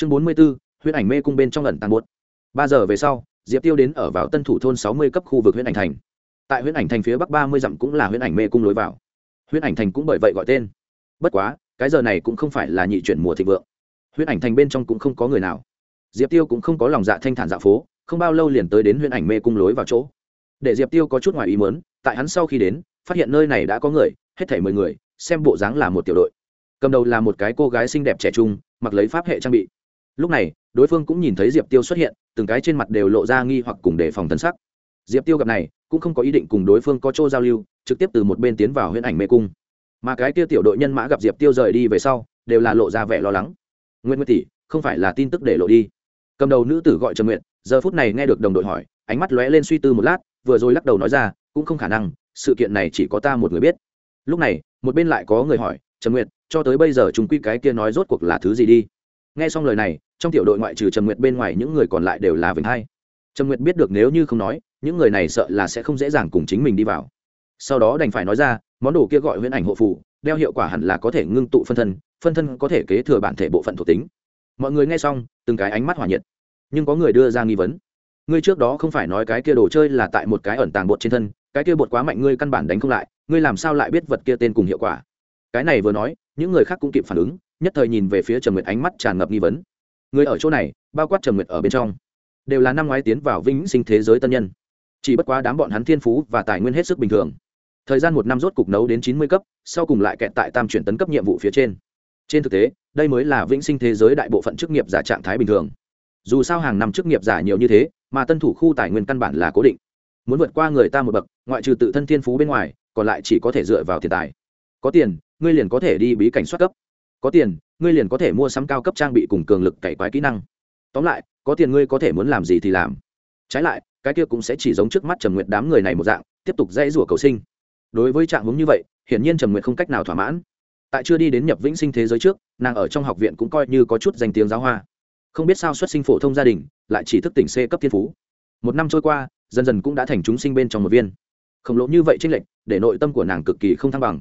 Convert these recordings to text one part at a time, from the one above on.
chương bốn mươi b ố huyễn ảnh mê cung bên trong lần tàn bột ba giờ về sau, diệp tiêu đến ở vào tân thủ thôn sáu mươi cấp khu vực huyễn ảnh thành. Tại huyễn ảnh thành phía bắc ba mươi dặm cũng là huyễn ảnh mê cung lối vào. Huyễn ảnh thành cũng bởi vậy gọi tên. Bất quá, cái giờ này cũng không phải là nhị chuyển mùa thịnh vượng. Huyễn ảnh thành bên trong cũng không có người nào. Diệp tiêu cũng không có lòng dạ thanh thản dạ phố, không bao lâu liền tới đến huyễn ảnh mê cung lối vào chỗ. Để diệp tiêu có chút ngoài ý mớn tại hắn sau khi đến, phát hiện nơi này đã có người, hết thảy mười người, xem bộ dáng là một tiểu đội. Cầm đầu là một cái cô gái xinh đẹp trẻ trung, mặc lấy pháp hệ trang bị lúc này, đối phương cũng nhìn thấy diệp tiêu xuất hiện, từng cái trên mặt đều lộ ra nghi hoặc cùng đề phòng thân sắc. Diệp tiêu gặp này, cũng không có ý định cùng đối phương có chỗ giao lưu, trực tiếp từ một bên tiến vào huyễn ảnh mê cung. Mà cái kia tiểu đội nhân mã gặp diệp tiêu rời đi về sau, đều là lộ ra vẻ lo lắng. Nguyễn nguyệt tỷ, không phải là tin tức để lộ đi. Cầm đầu nữ tử gọi trần nguyện giờ phút này nghe được đồng đội hỏi, ánh mắt lóe lên suy tư một lát, vừa rồi lắc đầu nói ra, cũng không khả năng, sự kiện này chỉ có ta một người biết. Lúc này, một bên lại có người hỏi, trần nguyệt, cho tới bây giờ chúng quy cái kia nói rốt cuộc là thứ gì đi? Nghe xong lời này trong tiểu đội ngoại trừ trần nguyệt bên ngoài những người còn lại đều là vĩnh hai. Trần nguyệt biết được nếu như không nói, những người này sợ là sẽ không dễ dàng cùng chính mình đi vào. Sau đó đành phải nói ra, món đồ kia gọi huyễn ảnh hộ phủ đeo hiệu quả hẳn là có thể ngưng tụ phân thân phân thân có thể kế thừa bản thể bộ phận thuộc tính. Mọi người nghe xong, từng cái ánh mắt hỏa nhiệt. Nhưng có người đưa ra nghi vấn. Ngươi trước đó không phải nói cái kia đồ chơi là tại một cái ẩn tàng bột trên thân, cái kia bột quá mạnh ngươi căn bản đánh không lại, ngươi làm sao lại biết vật kia tên cùng hiệu quả? Cái này vừa nói, những người khác cũng kịp phản ứng, nhất thời nhìn về phía Trần nguyệt ánh mắt tràn ngập nghi vấn người ở chỗ này, bao quát trầm nguyệt ở bên trong, đều là năm ngoái tiến vào vĩnh sinh thế giới tân nhân. Chỉ bất quá đám bọn hắn thiên phú và tài nguyên hết sức bình thường. Thời gian một năm rốt cục nấu đến chín mươi cấp, sau cùng lại kẹt tại tam chuyển tấn cấp nhiệm vụ phía trên. Trên thực tế, đây mới là vĩnh sinh thế giới đại bộ phận chức nghiệp giả trạng thái bình thường. Dù sao hàng năm chức nghiệp giả nhiều như thế, mà tân thủ khu tài nguyên căn bản là cố định. Muốn vượt qua người ta một bậc, ngoại trừ tự thân thiên phú bên ngoài, còn lại chỉ có thể dựa vào tiền tài. Có tiền, ngươi liền có thể đi bí cảnh xuất cấp. Có tiền ngươi liền có thể mua sắm cao cấp trang bị cùng cường lực cày quái kỹ năng. Tóm lại, có tiền ngươi có thể muốn làm gì thì làm. Trái lại, cái kia cũng sẽ chỉ giống trước mắt trầm nguyệt đám người này một dạng, tiếp tục dãy rủa cầu sinh. Đối với trạng hướng như vậy, hiển nhiên trầm nguyệt không cách nào thỏa mãn. Tại chưa đi đến nhập vĩnh sinh thế giới trước, nàng ở trong học viện cũng coi như có chút danh tiếng giáo hoa. Không biết sao xuất sinh phổ thông gia đình, lại chỉ thức tỉnh c cấp thiên phú. Một năm trôi qua, dần dần cũng đã thành chúng sinh bên trong một viên. Khổng lồ như vậy tranh lệch, để nội tâm của nàng cực kỳ không thăng bằng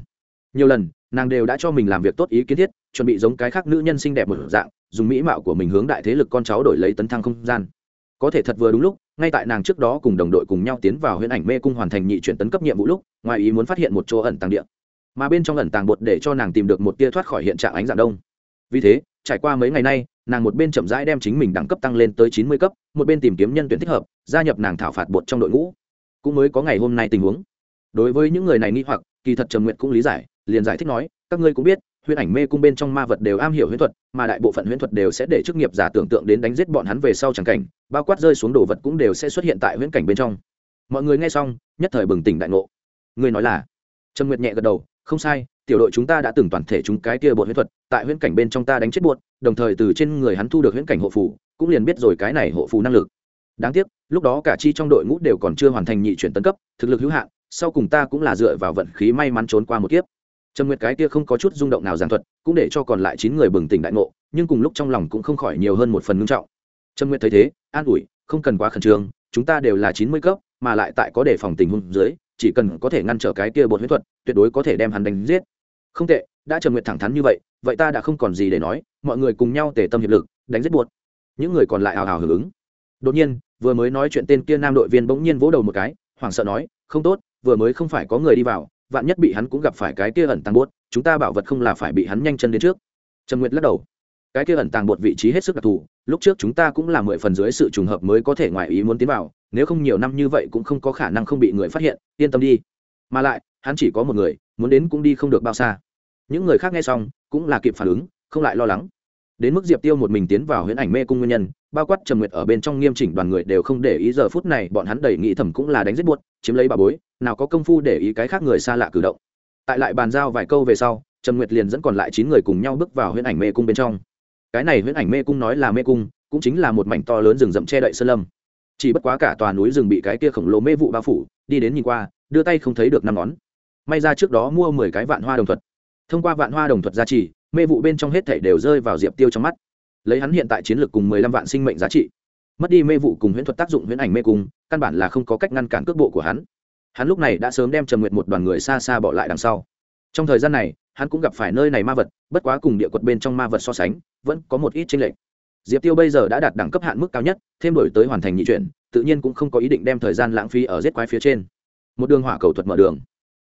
nhiều lần, nàng đều đã cho mình làm việc tốt ý kiến thiết, chuẩn bị giống cái khác nữ nhân xinh đẹp một dạng, dùng mỹ mạo của mình hướng đại thế lực con cháu đổi lấy tấn thăng không gian. Có thể thật vừa đúng lúc, ngay tại nàng trước đó cùng đồng đội cùng nhau tiến vào huyễn ảnh mê cung hoàn thành nhị chuyển tấn cấp nhiệm vụ lúc, ngoài ý muốn phát hiện một chỗ ẩn tàng địa. Mà bên trong ẩn tàng bột để cho nàng tìm được một tia thoát khỏi hiện trạng ánh dạng đông. Vì thế, trải qua mấy ngày nay, nàng một bên chậm rãi đem chính mình đẳng cấp tăng lên tới chín mươi cấp, một bên tìm kiếm nhân tuyển thích hợp, gia nhập nàng thảo phạt bột trong đội ngũ. Cũng mới có ngày hôm nay tình huống. Đối với những người này nghi hoặc, kỳ thật trầm nguyện cũng lý giải liền giải thích nói, các ngươi cũng biết, huyễn ảnh mê cung bên trong ma vật đều am hiểu huyễn thuật, mà đại bộ phận huyễn thuật đều sẽ để chức nghiệp giả tưởng tượng đến đánh giết bọn hắn về sau chẳng cảnh, bao quát rơi xuống đồ vật cũng đều sẽ xuất hiện tại huyễn cảnh bên trong. Mọi người nghe xong, nhất thời bừng tỉnh đại ngộ. Ngươi nói là Trần nguyệt nhẹ gật đầu, không sai, tiểu đội chúng ta đã từng toàn thể chúng cái kia bột huyễn thuật, tại huyễn cảnh bên trong ta đánh chết bột, đồng thời từ trên người hắn thu được huyễn cảnh hộ phù, cũng liền biết rồi cái này hộ phù năng lực. Đáng tiếc, lúc đó cả chi trong đội ngũ đều còn chưa hoàn thành nhị chuyển tấn cấp, thực lực hữu hạn, sau cùng ta cũng là dựa vào vận khí may mắn trốn qua một kiếp trầm nguyệt cái kia không có chút rung động nào giảng thuật, cũng để cho còn lại chín người bừng tỉnh đại ngộ, nhưng cùng lúc trong lòng cũng không khỏi nhiều hơn một phần ngưng trọng. Trầm nguyệt thấy thế, an ủi, không cần quá khẩn trương, chúng ta đều là chín mươi cấp, mà lại tại có đề phòng tình huống dưới, chỉ cần có thể ngăn trở cái kia bột huyết thuật, tuyệt đối có thể đem hắn đánh giết. Không tệ, đã trầm nguyệt thẳng thắn như vậy vậy ta đã không còn gì để nói, mọi người cùng nhau tề tâm hiệp lực, đánh giết buột những người còn lại hào hào hưởng ứng. Đột nhiên, vừa mới nói chuyện tên kia nam đội viên bỗng nhiên vỗ đầu một cái, hoảng sợ nói, không tốt, vừa mới không phải có người đi vào vạn nhất bị hắn cũng gặp phải cái kia ẩn tàng bột, chúng ta bảo vật không là phải bị hắn nhanh chân đến trước. Trầm nguyệt lắc đầu. Cái kia ẩn tàng bột vị trí hết sức đặc thù, lúc trước chúng ta cũng là mười phần dưới sự trùng hợp mới có thể ngoài ý muốn tiến vào, nếu không nhiều năm như vậy cũng không có khả năng không bị người phát hiện, yên tâm đi. Mà lại, hắn chỉ có một người, muốn đến cũng đi không được bao xa. Những người khác nghe xong, cũng là kịp phản ứng, không lại lo lắng. Đến mức diệp tiêu một mình tiến vào huyễn ảnh mê cung nguyên nhân bao quát trầm nguyệt ở bên trong nghiêm chỉnh đoàn người đều không để ý giờ phút này, bọn hắn đầy nghĩ thầm cũng là đánh giết buốt, chiếm lấy bà bối, nào có công phu để ý cái khác người xa lạ cử động. Tại lại bàn giao vài câu về sau, trầm nguyệt liền dẫn còn lại chín người cùng nhau bước vào huyễn ảnh mê cung bên trong. Cái này huyễn ảnh mê cung nói là mê cung, cũng chính là một mảnh to lớn rừng rậm che đậy sơn lâm. Chỉ bất quá cả tòa núi rừng bị cái kia khổng lồ mê vụ bao phủ, đi đến nhìn qua, đưa tay không thấy được năm ngón. May ra trước đó mua mười cái vạn hoa đồng thuật. Thông qua vạn hoa đồng thuật gia trì, mê vụ bên trong hết thảy đều rơi vào diệp tiêu trong mắt lấy hắn hiện tại chiến lược cùng mười lăm vạn sinh mệnh giá trị. Mất đi mê vụ cùng huyễn thuật tác dụng huyễn ảnh mê cung, căn bản là không có cách ngăn cản cước bộ của hắn. Hắn lúc này đã sớm đem trầm nguyệt một đoàn người xa xa bỏ lại đằng sau. Trong thời gian này, hắn cũng gặp phải nơi này ma vật, bất quá cùng địa quật bên trong ma vật so sánh, vẫn có một ít tranh lệch. Diệp tiêu bây giờ đã đạt đẳng cấp hạn mức cao nhất, thêm đổi tới hoàn thành nhị chuyển, tự nhiên cũng không có ý định đem thời gian lãng phí ở giết quái phía trên. Một đường hỏa cầu thuật mở đường.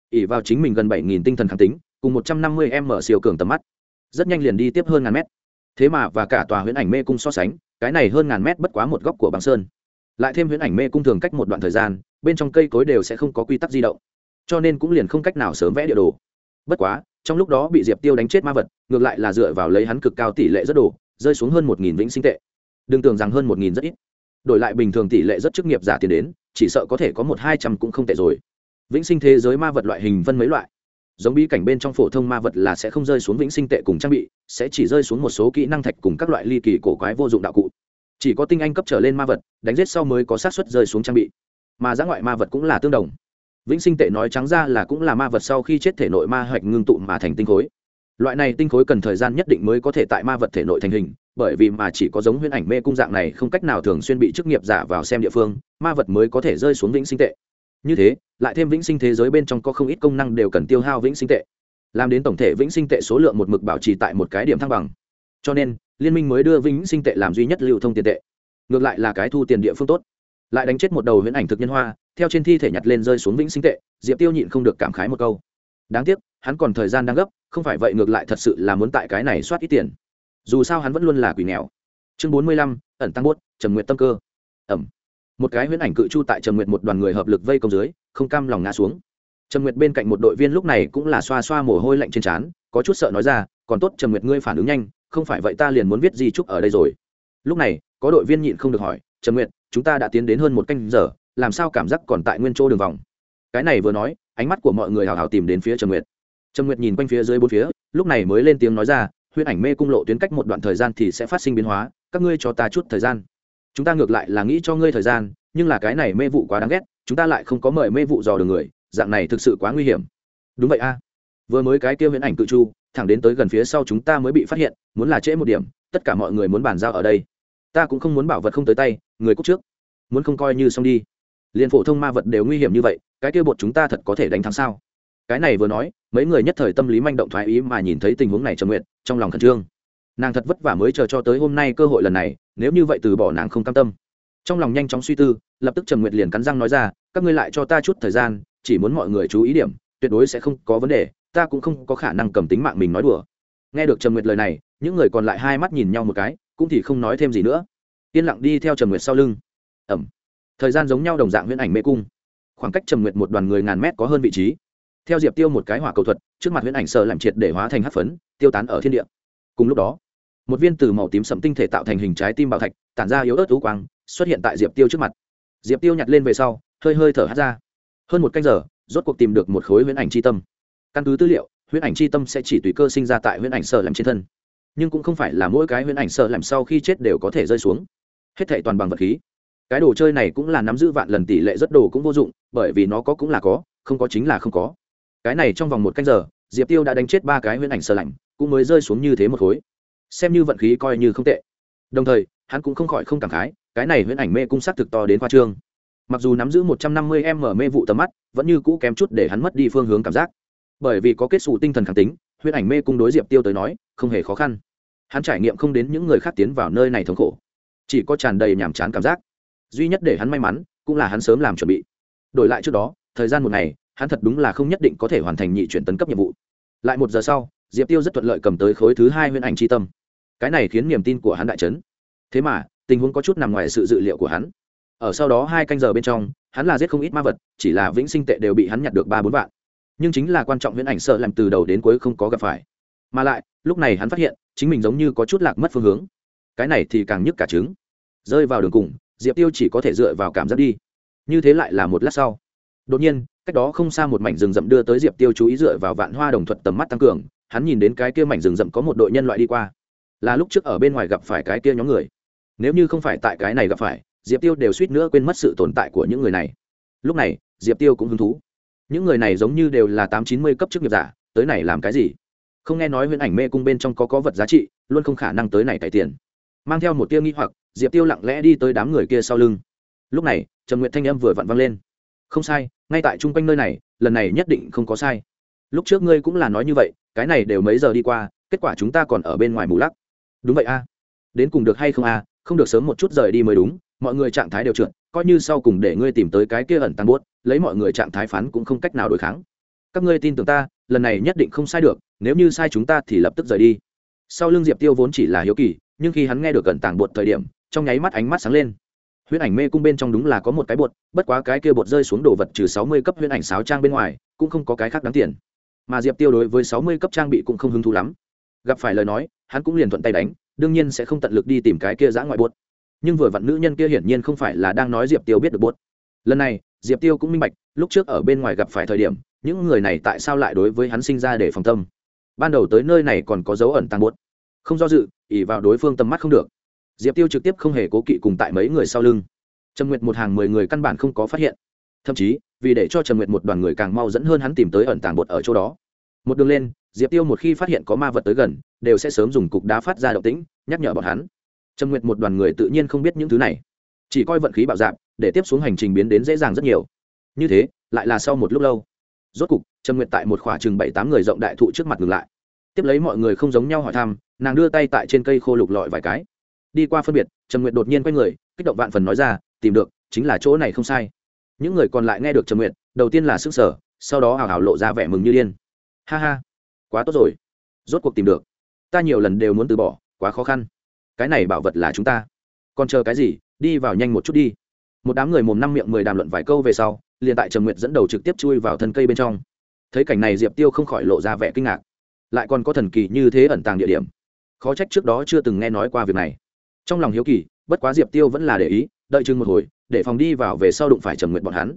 ỉ vào chính mình gần bảy nghìn tinh thần kháng tính, cùng một trăm năm mươi m siêu cường tầm mắt. Rất nhanh liền đi tiếp hơn ngàn mét thế mà và cả tòa huyễn ảnh mê cung so sánh, cái này hơn ngàn mét bất quá một góc của băng sơn. Lại thêm huyễn ảnh mê cung thường cách một đoạn thời gian, bên trong cây cối đều sẽ không có quy tắc di động. Cho nên cũng liền không cách nào sớm vẽ địa đồ. Bất quá, trong lúc đó bị diệp tiêu đánh chết ma vật, ngược lại là dựa vào lấy hắn cực cao tỷ lệ rất đổ rơi xuống hơn một nghìn vĩnh sinh tệ. Đừng tưởng rằng hơn một nghìn rất ít. Đổi lại bình thường tỷ lệ rất chức nghiệp giả tiền đến, chỉ sợ có thể có một hai trăm cũng không tệ rồi. Vĩnh sinh thế giới ma vật loại hình vân mấy loại giống bí cảnh bên trong phổ thông ma vật là sẽ không rơi xuống vĩnh sinh tệ cùng trang bị, sẽ chỉ rơi xuống một số kỹ năng thạch cùng các loại ly kỳ cổ quái vô dụng đạo cụ. Chỉ có tinh anh cấp trở lên ma vật, đánh giết sau mới có xác suất rơi xuống trang bị. Mà giã ngoại ma vật cũng là tương đồng. Vĩnh sinh tệ nói trắng ra là cũng là ma vật sau khi chết thể nội ma hạch ngưng tụ mà thành tinh khối. Loại này tinh khối cần thời gian nhất định mới có thể tại ma vật thể nội thành hình, bởi vì mà chỉ có giống huyễn ảnh mê cung dạng này không cách nào thường xuyên bị chức nghiệp giả vào xem địa phương, ma vật mới có thể rơi xuống vĩnh sinh tệ như thế, lại thêm vĩnh sinh thế giới bên trong có không ít công năng đều cần tiêu hao vĩnh sinh tệ. Làm đến tổng thể vĩnh sinh tệ số lượng một mực bảo trì tại một cái điểm thăng bằng. Cho nên, liên minh mới đưa vĩnh sinh tệ làm duy nhất lưu thông tiền tệ. Ngược lại là cái thu tiền địa phương tốt. Lại đánh chết một đầu huyễn ảnh thực nhân hoa, theo trên thi thể nhặt lên rơi xuống vĩnh sinh tệ, diệp tiêu nhịn không được cảm khái một câu. Đáng tiếc, hắn còn thời gian đang gấp, không phải vậy ngược lại thật sự là muốn tại cái này soát ít tiền. Dù sao hắn vẫn luôn là quỷ nghèo. Chương bốn mươi lăm, ẩn tăng bốt trầm nguyện tâm cơ. Ẩm một cái huyễn ảnh cự chu tại trầm nguyệt một đoàn người hợp lực vây công dưới, không cam lòng ngã xuống. Trầm nguyệt bên cạnh một đội viên lúc này cũng là xoa xoa mồ hôi lạnh trên trán, có chút sợ nói ra, còn tốt trầm nguyệt ngươi phản ứng nhanh, không phải vậy ta liền muốn viết di trúc ở đây rồi. Lúc này, có đội viên nhịn không được hỏi, trầm nguyệt, chúng ta đã tiến đến hơn một canh giờ, làm sao cảm giác còn tại nguyên chỗ đường vòng? Cái này vừa nói, ánh mắt của mọi người hào hào tìm đến phía trầm nguyệt. Trầm nguyệt nhìn quanh phía dưới bốn phía, lúc này mới lên tiếng nói ra, huyễn ảnh mê cung lộ tuyến cách một đoạn thời gian thì sẽ phát sinh biến hóa, các ngươi cho ta chút thời gian chúng ta ngược lại là nghĩ cho ngươi thời gian, nhưng là cái này mê vụ quá đáng ghét, chúng ta lại không có mời mê vụ dò đường người, dạng này thực sự quá nguy hiểm. Đúng vậy a. Vừa mới cái kia huyễn ảnh cự chu, thẳng đến tới gần phía sau chúng ta mới bị phát hiện, muốn là trễ một điểm, tất cả mọi người muốn bàn giao ở đây. Ta cũng không muốn bảo vật không tới tay, người cúc trước. Muốn không coi như xong đi. Liền phổ thông ma vật đều nguy hiểm như vậy, cái kia bột chúng ta thật có thể đánh thắng sao? Cái này vừa nói, mấy người nhất thời tâm lý manh động thoái ý mà nhìn thấy tình huống này trầm nguyện trong lòng khẩn trương nàng thật vất vả mới chờ cho tới hôm nay cơ hội lần này, nếu như vậy từ bỏ nàng không cam tâm. Trong lòng nhanh chóng suy tư, lập tức trầm nguyệt liền cắn răng nói ra, các ngươi lại cho ta chút thời gian, chỉ muốn mọi người chú ý điểm, tuyệt đối sẽ không có vấn đề, ta cũng không có khả năng cầm tính mạng mình nói đùa. Nghe được trầm nguyệt lời này, những người còn lại hai mắt nhìn nhau một cái, cũng thì không nói thêm gì nữa. Yên lặng đi theo trầm nguyệt sau lưng. Ẩm. Thời gian giống nhau đồng dạng huyễn ảnh mê cung. Khoảng cách trầm nguyệt một đoàn người ngàn mét có hơn vị trí. Theo diệp tiêu một cái hỏa cầu thuật, trước mặt huyễn ảnh sợ làm triệt để hóa thành hát phấn, tiêu tán ở thiên địa cùng lúc đó, một viên từ màu tím sẫm tinh thể tạo thành hình trái tim bảo thạch, tản ra yếu ớt thú quang, xuất hiện tại diệp tiêu trước mặt. Diệp tiêu nhặt lên về sau, hơi hơi thở hát ra. Hơn một canh giờ, rốt cuộc tìm được một khối huyễn ảnh c h i tâm. Căn cứ tư liệu, huyễn ảnh c h i tâm sẽ chỉ tùy cơ sinh ra tại huyễn ảnh sợ làm trên thân. Nhưng cũng không phải là mỗi cái huyễn ảnh sợ làm sau khi chết đều có thể rơi xuống. Hết thệ toàn bằng vật khí. Cái đồ chơi này cũng là nắm giữ vạn lần tỷ lệ rất đồ cũng vô dụng, bởi vì nó có cũng là có, không có chính là không có. Cái này trong vòng một canh giờ, diệp tiêu đã đánh chết ba cái huyễn ảnh sơ lạnh cũng mới rơi xuống như thế một khối. Xem như vận khí coi như không tệ. Đồng thời, hắn cũng không khỏi không cảm khái, cái này huyễn ảnh mê cung sắc thực to đến khoa trương. Mặc dù nắm giữ một trăm năm mươi m mê vụ tầm mắt, vẫn như cũ kém chút để hắn mất đi phương hướng cảm giác. Bởi vì có kết xù tinh thần khẳng tính, huyễn ảnh mê cung đối diệp tiêu tới nói, không hề khó khăn. Hắn trải nghiệm không đến những người khác tiến vào nơi này thống khổ. Chỉ có tràn đầy nhàm chán cảm giác. Duy nhất để hắn may mắn, cũng là hắn sớm làm chuẩn bị. Đổi lại trước đó, thời gian một ngày, hắn thật đúng là không nhất định có thể hoàn thành nhị chuyển tấn cấp nhiệm vụ. Lại một giờ sau diệp tiêu rất thuận lợi cầm tới khối thứ hai huyễn ảnh c tâm. Cái này khiến niềm tin của hắn đại chấn. Thế mà, tình huống có chút nằm ngoài sự dự liệu của hắn. Ở sau đó hai canh giờ bên trong, hắn là giết không ít ma vật, chỉ là vĩnh sinh tệ đều bị hắn nhặt được ba bốn vạn. Nhưng chính là quan trọng huyễn ảnh sợ làm từ đầu đến cuối không có gặp phải. Mà lại, lúc này hắn phát hiện, chính mình giống như có chút lạc mất phương hướng. Cái này thì càng nhức cả trứng. Rơi vào đường cùng, diệp tiêu chỉ có thể dựa vào cảm giác đi. Như thế lại là một lát sau. Đột nhiên, cách đó không xa một mảnh rừng rậm đưa tới diệp tiêu chú ý dựa vào vạn hoa đồng thuận tầm mắt tăng cường hắn nhìn đến cái kia mảnh rừng rậm có một đội nhân loại đi qua. Là lúc trước ở bên ngoài gặp phải cái kia nhóm người. Nếu như không phải tại cái này gặp phải, diệp tiêu đều suýt nữa quên mất sự tồn tại của những người này. Lúc này, diệp tiêu cũng hứng thú. Những người này giống như đều là tám chín mươi cấp chức nghiệp giả, tới này làm cái gì? Không nghe nói huyễn ảnh mê cung bên trong có có vật giá trị, luôn không khả năng tới này cải tiền. Mang theo một tia nghi hoặc, diệp tiêu lặng lẽ đi tới đám người kia sau lưng. Lúc này trần nguyện thanh âm vừa vặn văng lên. Không sai, ngay tại chung quanh nơi này, lần này nhất định không có sai lúc trước ngươi cũng là nói như vậy, cái này đều mấy giờ đi qua, kết quả chúng ta còn ở bên ngoài mù lắc. Đúng vậy a. Đến cùng được hay không à không được sớm một chút rời đi mới đúng, mọi người trạng thái đều trượt, coi như sau cùng để ngươi tìm tới cái kia ẩn tăng buốt lấy mọi người trạng thái phán cũng không cách nào đối kháng. Các ngươi tin tưởng ta, lần này nhất định không sai được, nếu như sai chúng ta thì lập tức rời đi. Sau lưng diệp tiêu vốn chỉ là hiếu kỳ, nhưng khi hắn nghe được cẩn tàng bột thời điểm, trong nháy mắt ánh mắt sáng lên. Huyễn ảnh mê cung bên trong đúng là có một cái bột, bất quá cái kia bột rơi xuống đồ vật trừ sáu mươi cấp huyễn ảnh sáo trang bên ngoài, cũng không có cái khác đáng tiền mà diệp tiêu đối với sáu mươi cấp trang bị cũng không hứng thú lắm. Gặp phải lời nói hắn cũng liền thuận tay đánh đương nhiên sẽ không tận lực đi tìm cái kia giã ngoại buốt. nhưng vừa vặn nữ nhân kia hiển nhiên không phải là đang nói diệp tiêu biết được buốt. lần này diệp tiêu cũng minh bạch lúc trước ở bên ngoài gặp phải thời điểm những người này tại sao lại đối với hắn sinh ra để phòng tâm. Ban đầu tới nơi này còn có dấu ẩn tăng buốt, không do dự ỉ vào đối phương tầm mắt không được. Diệp tiêu trực tiếp không hề cố kỵ cùng tại mấy người sau lưng. Trâm nguyệt một hàng mười người căn bản không có phát hiện. Thậm chí vì để cho trầm nguyệt một đoàn người càng mau dẫn hơn hắn tìm tới ẩn tàng bột ở chỗ đó. Một đường lên, diệp tiêu một khi phát hiện có ma vật tới gần, đều sẽ sớm dùng cục đá phát ra động tĩnh, nhắc nhở bọn hắn. Trầm nguyệt một đoàn người tự nhiên không biết những thứ này. Chỉ coi vận khí bạo dạp để tiếp xuống hành trình biến đến dễ dàng rất nhiều. Như thế, lại là sau một lúc lâu. Rốt cục, trầm nguyệt tại một khoảng chừng bảy tám người rộng đại thụ trước mặt ngừng lại. Tiếp lấy mọi người không giống nhau hỏi thăm, nàng đưa tay tại trên cây khô lục lọi vài cái. Đi qua phân biệt, trầm nguyệt đột nhiên quay người, kích động vạn phần nói ra, tìm được, chính là chỗ này không sai những người còn lại nghe được trầm nguyện, đầu tiên là sức sở sau đó hào hào lộ ra vẻ mừng như điên. Ha ha quá tốt rồi. Rốt cuộc tìm được. Ta nhiều lần đều muốn từ bỏ quá khó khăn. Cái này bảo vật là chúng ta. Còn chờ cái gì đi vào nhanh một chút đi. Một đám người mồm năm miệng mười đàm luận vài câu về sau liền tại trầm nguyệt dẫn đầu trực tiếp chui vào thân cây bên trong. Thấy cảnh này diệp tiêu không khỏi lộ ra vẻ kinh ngạc. Lại còn có thần kỳ như thế ẩn tàng địa điểm. Khó trách trước đó chưa từng nghe nói qua việc này. Trong lòng hiếu kỳ bất quá diệp tiêu vẫn là để ý đợi chừng một hồi để phòng đi vào về sau đụng phải trầm nguyện bọn hắn.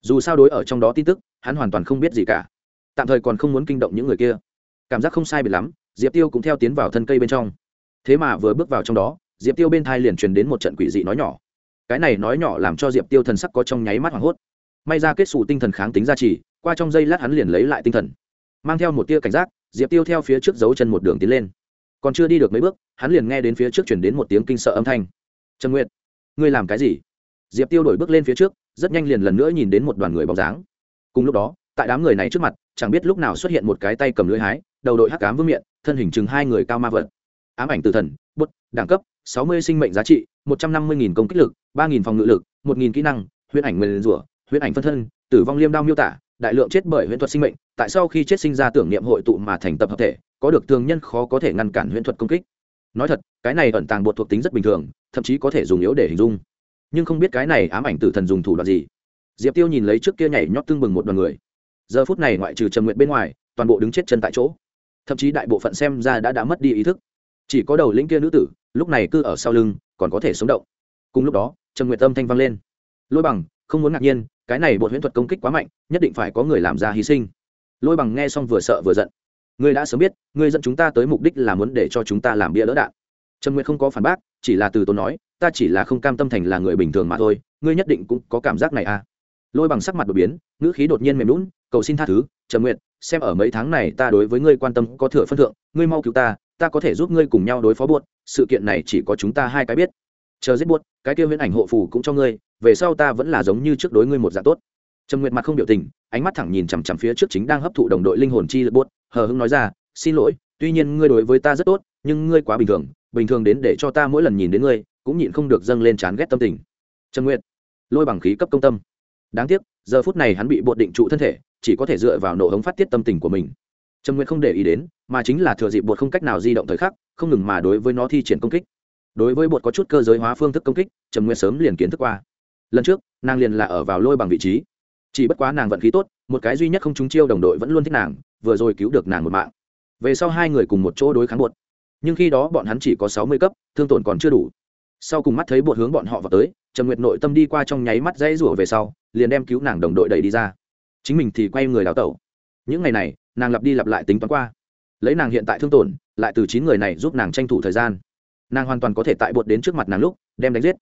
Dù sao đối ở trong đó tin tức, hắn hoàn toàn không biết gì cả. Tạm thời còn không muốn kinh động những người kia. Cảm giác không sai biệt lắm, diệp tiêu cũng theo tiến vào thân cây bên trong. Thế mà vừa bước vào trong đó, diệp tiêu bên thai liền truyền đến một trận quỷ dị nói nhỏ. Cái này nói nhỏ làm cho diệp tiêu thần sắc có trong nháy mắt hoảng hốt. May ra kết xù tinh thần kháng tính ra trì, qua trong giây lát hắn liền lấy lại tinh thần. Mang theo một tia cảnh giác, diệp tiêu theo phía trước dấu chân một đường tiến lên. Còn chưa đi được mấy bước, hắn liền nghe đến phía trước chuyển đến một tiếng kinh sợ âm thanh. Trần nguyệt, ngươi làm cái gì? Diệp tiêu đổi bước lên phía trước, rất nhanh liền lần nữa nhìn đến một đoàn người bóng dáng. Cùng lúc đó, tại đám người này trước mặt, chẳng biết lúc nào xuất hiện một cái tay cầm lưỡi hái, đầu đội hắc cám vương miệng thân hình chừng hai người cao ma vật. Ám ảnh từ thần, bút, đẳng cấp, sáu mươi sinh mệnh giá trị, một trăm năm mươi nghìn công kích lực, ba nghìn phòng ngự lực, một nghìn kỹ năng huyễn ảnh nguyên rủa huyễn ảnh phân thân, tử vong liêm đao miêu tả, đại lượng chết bởi huyễn thuật sinh mệnh, tại sau khi chết sinh ra tưởng niệm hội tụ mà thành tập hợp thể, có được thường nhân khó có thể ngăn cản huyễn thuật công kích. Nói thật, cái này ẩn tàng bột thuộc tính rất bình thường, thậm chí có thể dùng yếu để hình dung nhưng không biết cái này ám ảnh tử thần dùng thủ đoạn gì. Diệp tiêu nhìn lấy trước kia nhảy nhót tương bừng một đoàn người. Giờ phút này ngoại trừ trầm nguyện bên ngoài, toàn bộ đứng chết chân tại chỗ. Thậm chí đại bộ phận xem ra đã đã mất đi ý thức. Chỉ có đầu lĩnh kia nữ tử, lúc này cứ ở sau lưng, còn có thể sống động. Cùng lúc đó, trầm nguyện tâm thanh vang lên. Lôi bằng, không muốn ngạc nhiên, cái này bột huyễn thuật công kích quá mạnh, nhất định phải có người làm ra hy sinh. Lôi bằng nghe xong vừa sợ vừa giận. Ngươi đã sớm biết, ngươi dẫn chúng ta tới mục đích là muốn để cho chúng ta làm bia lỡ đạn. Trầm nguyệt không có phản bác, chỉ là từ tốn nói ta chỉ là không cam tâm thành là người bình thường mà thôi ngươi nhất định cũng có cảm giác này à. Lôi bằng sắc mặt đột biến ngữ khí đột nhiên mềm lún cầu xin tha thứ trầm nguyện, xem ở mấy tháng này ta đối với ngươi quan tâm có thừa phân thượng ngươi mau cứu ta ta có thể giúp ngươi cùng nhau đối phó buốt sự kiện này chỉ có chúng ta hai cái biết. Chờ giết buốt cái kia huyễn ảnh hộ phù cũng cho ngươi về sau ta vẫn là giống như trước đối ngươi một dạng tốt. Trầm nguyệt mặt không biểu tình ánh mắt thẳng nhìn chằm chằm phía trước chính đang hấp thụ đồng đội linh hồn chi lực buốt hờ hững nói ra xin lỗi tuy nhiên ngươi đối với ta rất tốt nhưng ngươi quá bình thường bình thường đến để cho ta mỗi lần nhìn đến ngươi cũng nhịn không được dâng lên chán ghét tâm tình. Trần nguyệt, lôi bằng khí cấp công tâm. Đáng tiếc, giờ phút này hắn bị bột định trụ thân thể, chỉ có thể dựa vào nổ hống phát tiết tâm tình của mình. Trần nguyệt không để ý đến, mà chính là thừa dịp bột không cách nào di động thời khắc, không ngừng mà đối với nó thi triển công kích. Đối với bột có chút cơ giới hóa phương thức công kích, trần nguyệt sớm liền kiến thức qua. Lần trước, nàng liền là ở vào lôi bằng vị trí. Chỉ bất quá nàng vận khí tốt, một cái duy nhất không trúng chiêu đồng đội vẫn luôn thích nàng, vừa rồi cứu được nàng một mạng. Về sau hai người cùng một chỗ đối kháng bột. Nhưng khi đó bọn hắn chỉ có sáu mươi cấp, thương tổn còn chưa đủ sau cùng mắt thấy bột hướng bọn họ vào tới, trầm nguyệt nội tâm đi qua trong nháy mắt dãy rủa về sau, liền đem cứu nàng đồng đội đẩy đi ra. Chính mình thì quay người đào tẩu. Những ngày này, nàng lặp đi lặp lại tính toán qua. Lấy nàng hiện tại thương tổn, lại từ chín người này giúp nàng tranh thủ thời gian. Nàng hoàn toàn có thể tại bột đến trước mặt nàng lúc, đem đánh giết.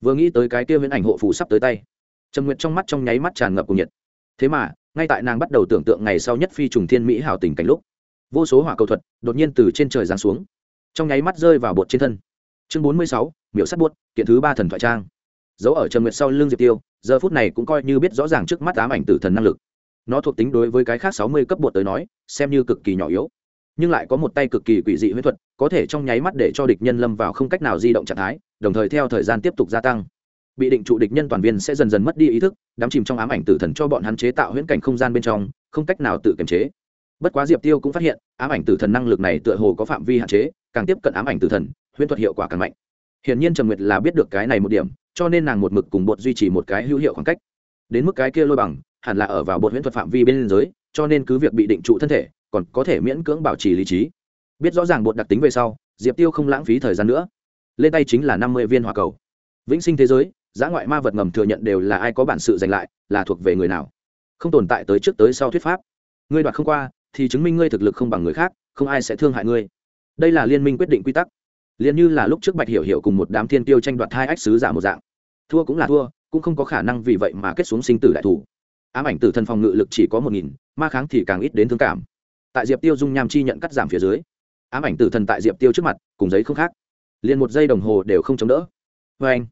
Vừa nghĩ tới cái kia viễn ảnh hộ phù sắp tới tay, trầm nguyệt trong mắt trong nháy mắt tràn ngập cùng nhiệt. Thế mà, ngay tại nàng bắt đầu tưởng tượng ngày sau nhất phi trùng thiên mỹ hào tình cảnh lúc, vô số hỏa cầu thuật đột nhiên từ trên trời giáng xuống, trong nháy mắt rơi vào bột trên thân. Chương bốn mươi sáu miểu sắt buốt, kiện thứ ba thần thoại trang. Giấu ở trần nguyệt sau l ư n g diệp tiêu, giờ phút này cũng coi như biết rõ ràng trước mắt ám ảnh tử thần năng lực. Nó thuộc tính đối với cái khác sáu mươi cấp bột tới nói, xem như cực kỳ nhỏ yếu. Nhưng lại có một tay cực kỳ quỷ dị huyết thuật, có thể trong nháy mắt để cho địch nhân lâm vào không cách nào di động trạng thái, đồng thời theo thời gian tiếp tục gia tăng. Bị định trụ địch nhân toàn viên sẽ dần dần mất đi ý thức đắm chìm trong ám ảnh tử thần cho bọn hắn chế tạo huyễn cảnh không gian bên trong, không cách nào tự kiềm chế. Bất quá diệp tiêu cũng phát hiện, ám ảnh tử thần năng lực này tựa hồ có phạm vi hạn chế, càng tiếp cận ám ảnh tử thần, huyễn thuật hiệu quả càng mạnh hiển nhiên trầm nguyệt là biết được cái này một điểm, cho nên nàng một mực cùng bột duy trì một cái hữu hiệu khoảng cách. Đến mức cái kia lôi bằng, hẳn là ở vào bột huyễn thuật phạm vi bên giới cho nên cứ việc bị định trụ thân thể, còn có thể miễn cưỡng bảo trì lý trí. Biết rõ ràng bột đặc tính về sau, diệp tiêu không lãng phí thời gian nữa. Lên tay chính là năm mươi viên hỏa cầu. Vĩnh sinh thế giới, giã ngoại ma vật ngầm thừa nhận đều là ai có bản sự giành lại, là thuộc về người nào. Không tồn tại tới trước tới sau thuyết pháp. Ngươi đoạt không qua, thì chứng minh ngươi thực lực không bằng người khác, không ai sẽ thương hại ngươi. Đây là liên minh quyết định quy tắc liền như là lúc trước bạch hiểu hiểu cùng một đám thiên tiêu tranh đoạt hai ách sứ giả một dạng. Thua cũng là thua, cũng không có khả năng vì vậy mà kết xuống sinh tử đại thủ. Ám ảnh tử thần phòng ngự lực chỉ có một nghìn, ma kháng thì càng ít đến thương cảm. Tại diệp tiêu dung nham chi nhận cắt giảm phía dưới, ám ảnh tử thần tại diệp tiêu trước mặt, cùng giấy không khác. Liền một giây đồng hồ đều không chống đỡ. Vê anh,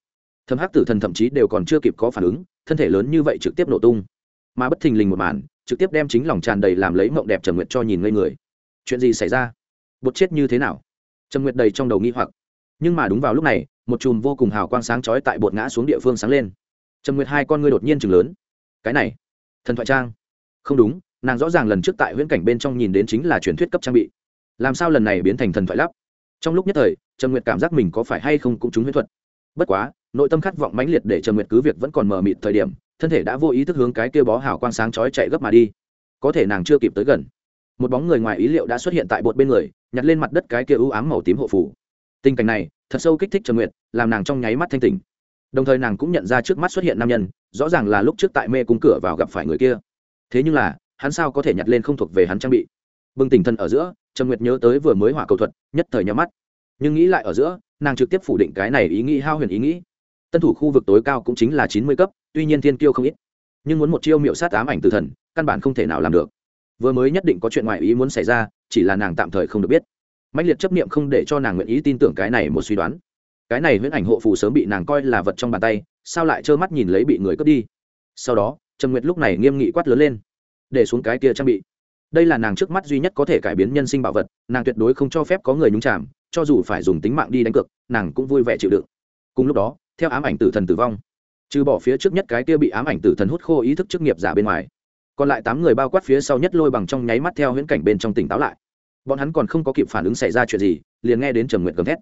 thâm hắc tử thần thậm chí đều còn chưa kịp có phản ứng, thân thể lớn như vậy trực tiếp nổ tung. Mà bất thình lình một màn, trực tiếp đem chính lòng tràn đầy làm lấy mộng đẹp trầm nguyện cho nhìn ngây người. Chuyện gì xảy ra? Bột chết như thế nào? Trầm nguyệt đầy trong đầu nghi hoặc. Nhưng mà đúng vào lúc này, một chùm vô cùng hào quang sáng chói tại bột ngã xuống địa phương sáng lên. Trầm nguyệt hai con ngươi đột nhiên chừng lớn. Cái này, thần thoại trang. Không đúng, nàng rõ ràng lần trước tại huyễn cảnh bên trong nhìn đến chính là truyền thuyết cấp trang bị. Làm sao lần này biến thành thần thoại lắp? Trong lúc nhất thời, trầm nguyệt cảm giác mình có phải hay không cũng trúng huyễn thuật. Bất quá, nội tâm khát vọng mãnh liệt để trầm nguyệt cứ việc vẫn còn mờ mịt thời điểm, thân thể đã vô ý thức hướng cái kia bó hào quang sáng chói chạy gấp mà đi. Có thể nàng chưa kịp tới gần một bóng người ngoài ý liệu đã xuất hiện tại bột bên người, nhặt lên mặt đất cái kia ưu ám màu tím hộ phủ. Tình cảnh này, thật sâu kích thích trần nguyệt, làm nàng trong nháy mắt thanh tỉnh. Đồng thời nàng cũng nhận ra trước mắt xuất hiện nam nhân, rõ ràng là lúc trước tại mê cung cửa vào gặp phải người kia. Thế nhưng là, hắn sao có thể nhặt lên không thuộc về hắn trang bị? Bừng tỉnh thân ở giữa, trần nguyệt nhớ tới vừa mới hỏa cầu thuật, nhất thời nhắm mắt. Nhưng nghĩ lại ở giữa, nàng trực tiếp phủ định cái này ý nghĩ hao huyền ý nghĩ. Tân thủ khu vực tối cao cũng chính là chín mươi cấp, tuy nhiên thiên kiêu không ít. Nhưng muốn một chiêu miệu sát ám ảnh từ thần, căn bản không thể nào làm được vừa mới nhất định có chuyện ngoài ý muốn xảy ra, chỉ là nàng tạm thời không được biết. Mạnh liệt chấp niệm không để cho nàng nguyện ý tin tưởng cái này một suy đoán. Cái này huyễn ảnh hộ phù sớm bị nàng coi là vật trong bàn tay, sao lại trơ mắt nhìn lấy bị người cướp đi? Sau đó, trầm nguyệt lúc này nghiêm nghị quát lớn lên. Để xuống cái kia trang bị. Đây là nàng trước mắt duy nhất có thể cải biến nhân sinh bảo vật, nàng tuyệt đối không cho phép có người nhúng chạm cho dù phải dùng tính mạng đi đánh cược, nàng cũng vui vẻ chịu đựng. Cùng lúc đó, theo ám ảnh tử thần tử vong, trừ bỏ phía trước nhất cái kia bị ám ảnh tử thần hút khô ý thức chức nghiệp giả bên ngoài còn lại tám người bao quát phía sau nhất lôi bằng trong nháy mắt theo huyễn cảnh bên trong tỉnh táo lại. Bọn hắn còn không có kịp phản ứng xảy ra chuyện gì, liền nghe đến trầm nguyện gầm thét.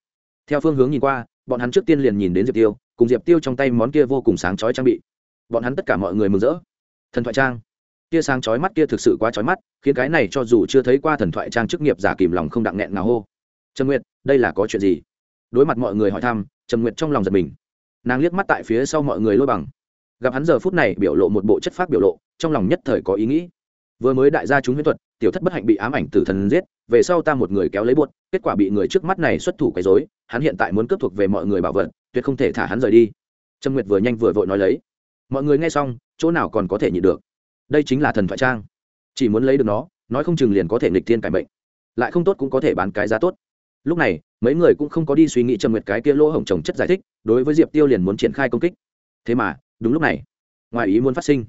Theo phương hướng nhìn qua, bọn hắn trước tiên liền nhìn đến diệp tiêu, cùng diệp tiêu trong tay món kia vô cùng sáng chói trang bị. Bọn hắn tất cả mọi người mừng rỡ. Thần thoại trang. Kia sáng chói mắt kia thực sự quá chói mắt, khiến cái này cho dù chưa thấy qua thần thoại trang chức nghiệp giả kìm lòng không đặng nghẹn nào hô. Trầm nguyệt, đây là có chuyện gì? Đối mặt mọi người hỏi thăm, trầm nguyệt trong lòng giật mình. Nàng liếc mắt tại phía sau mọi người lôi bằng. Gặp hắn giờ phút này biểu lộ một bộ chất phát biểu lộ trong lòng nhất thời có ý nghĩ. Vừa mới đại gia chúng huyễn thuật, tiểu thất bất hạnh bị ám ảnh tử thần giết, về sau ta một người kéo lấy buột kết quả bị người trước mắt này xuất thủ quấy rối, hắn hiện tại muốn cướp thuộc về mọi người bảo vật, tuyệt không thể thả hắn rời đi. Trâm nguyệt vừa nhanh vừa vội nói lấy. Mọi người nghe xong, chỗ nào còn có thể nhịn được? Đây chính là thần thoại trang. Chỉ muốn lấy được nó, nói không chừng liền có thể nghịch thiên cải bệnh lại không tốt cũng có thể bán cái giá tốt. Lúc này, mấy người cũng không có đi suy nghĩ trầm nguyệt cái kia lỗ hổng trồng chất giải thích, đối với diệp tiêu liền muốn triển khai công kích. Thế mà, đúng lúc này, ngoài ý muốn phát sinh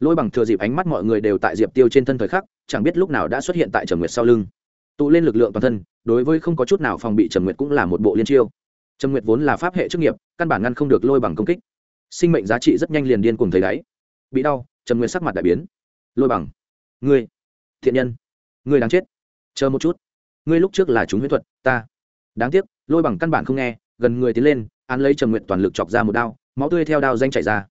lôi bằng thừa dịp ánh mắt mọi người đều tại diệp tiêu trên thân thời khắc, chẳng biết lúc nào đã xuất hiện tại trầm nguyệt sau lưng. Tụ lên lực lượng toàn thân, đối với không có chút nào phòng bị trầm nguyệt cũng là một bộ liên chiêu. Trầm nguyệt vốn là pháp hệ chức nghiệp, căn bản ngăn không được lôi bằng công kích. Sinh mệnh giá trị rất nhanh liền điên cùng thấy đáy. Bị đau, trầm nguyệt sắc mặt đại biến. Lôi bằng, ngươi, thiện nhân, ngươi đáng chết. Chờ một chút. Ngươi lúc trước là chúng huyễn thuật, ta. Đáng tiếc, lôi bằng căn bản không nghe. Gần người tiến lên, án lấy trầm Nguyệt toàn lực chọc ra một đao, máu tươi theo đao danh chảy ra.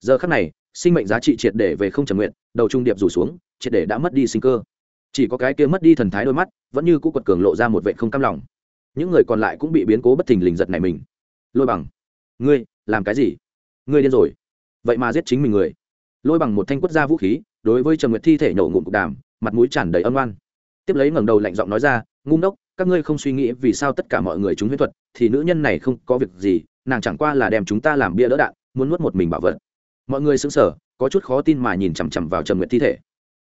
Giờ khắc này sinh mệnh giá trị triệt để về không trầm nguyện, đầu trung điệp rủ xuống, triệt để đã mất đi sinh cơ. Chỉ có cái kia mất đi thần thái đôi mắt, vẫn như cũ quật cường lộ ra một vệ không cam lòng. Những người còn lại cũng bị biến cố bất thình lình giật này mình. Lôi bằng, ngươi, làm cái gì? Ngươi điên rồi. Vậy mà giết chính mình người. Lôi bằng một thanh quất ra vũ khí, đối với trầm nguyệt thi thể nhổ ngụm cục đàm, mặt mũi tràn đầy ân oan. Tiếp lấy ngẩng đầu lạnh giọng nói ra, ngu ngốc, các ngươi không suy nghĩ vì sao tất cả mọi người chúng huyết thuật, thì nữ nhân này không có việc gì, nàng chẳng qua là đem chúng ta làm bia đỡ đạn, muốn nuốt một mình bảo vật mọi người sững sờ, có chút khó tin mà nhìn chằm chằm vào trầm nguyệt thi thể.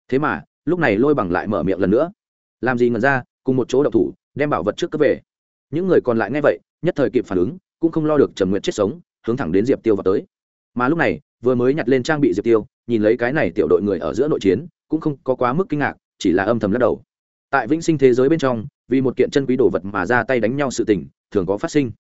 Thế mà, lúc này lôi bằng lại mở miệng lần nữa. Làm gì ngần ra, cùng một chỗ độc thủ, đem bảo vật trước cướp về. Những người còn lại nghe vậy, nhất thời kịp phản ứng, cũng không lo được trầm nguyệt chết sống, hướng thẳng đến diệp tiêu vào tới. Mà lúc này, vừa mới nhặt lên trang bị diệp tiêu, nhìn lấy cái này tiểu đội người ở giữa nội chiến, cũng không có quá mức kinh ngạc, chỉ là âm thầm lắc đầu. Tại vĩnh sinh thế giới bên trong, vì một kiện chân quý đồ vật mà ra tay đánh nhau sự tình, thường có phát sinh.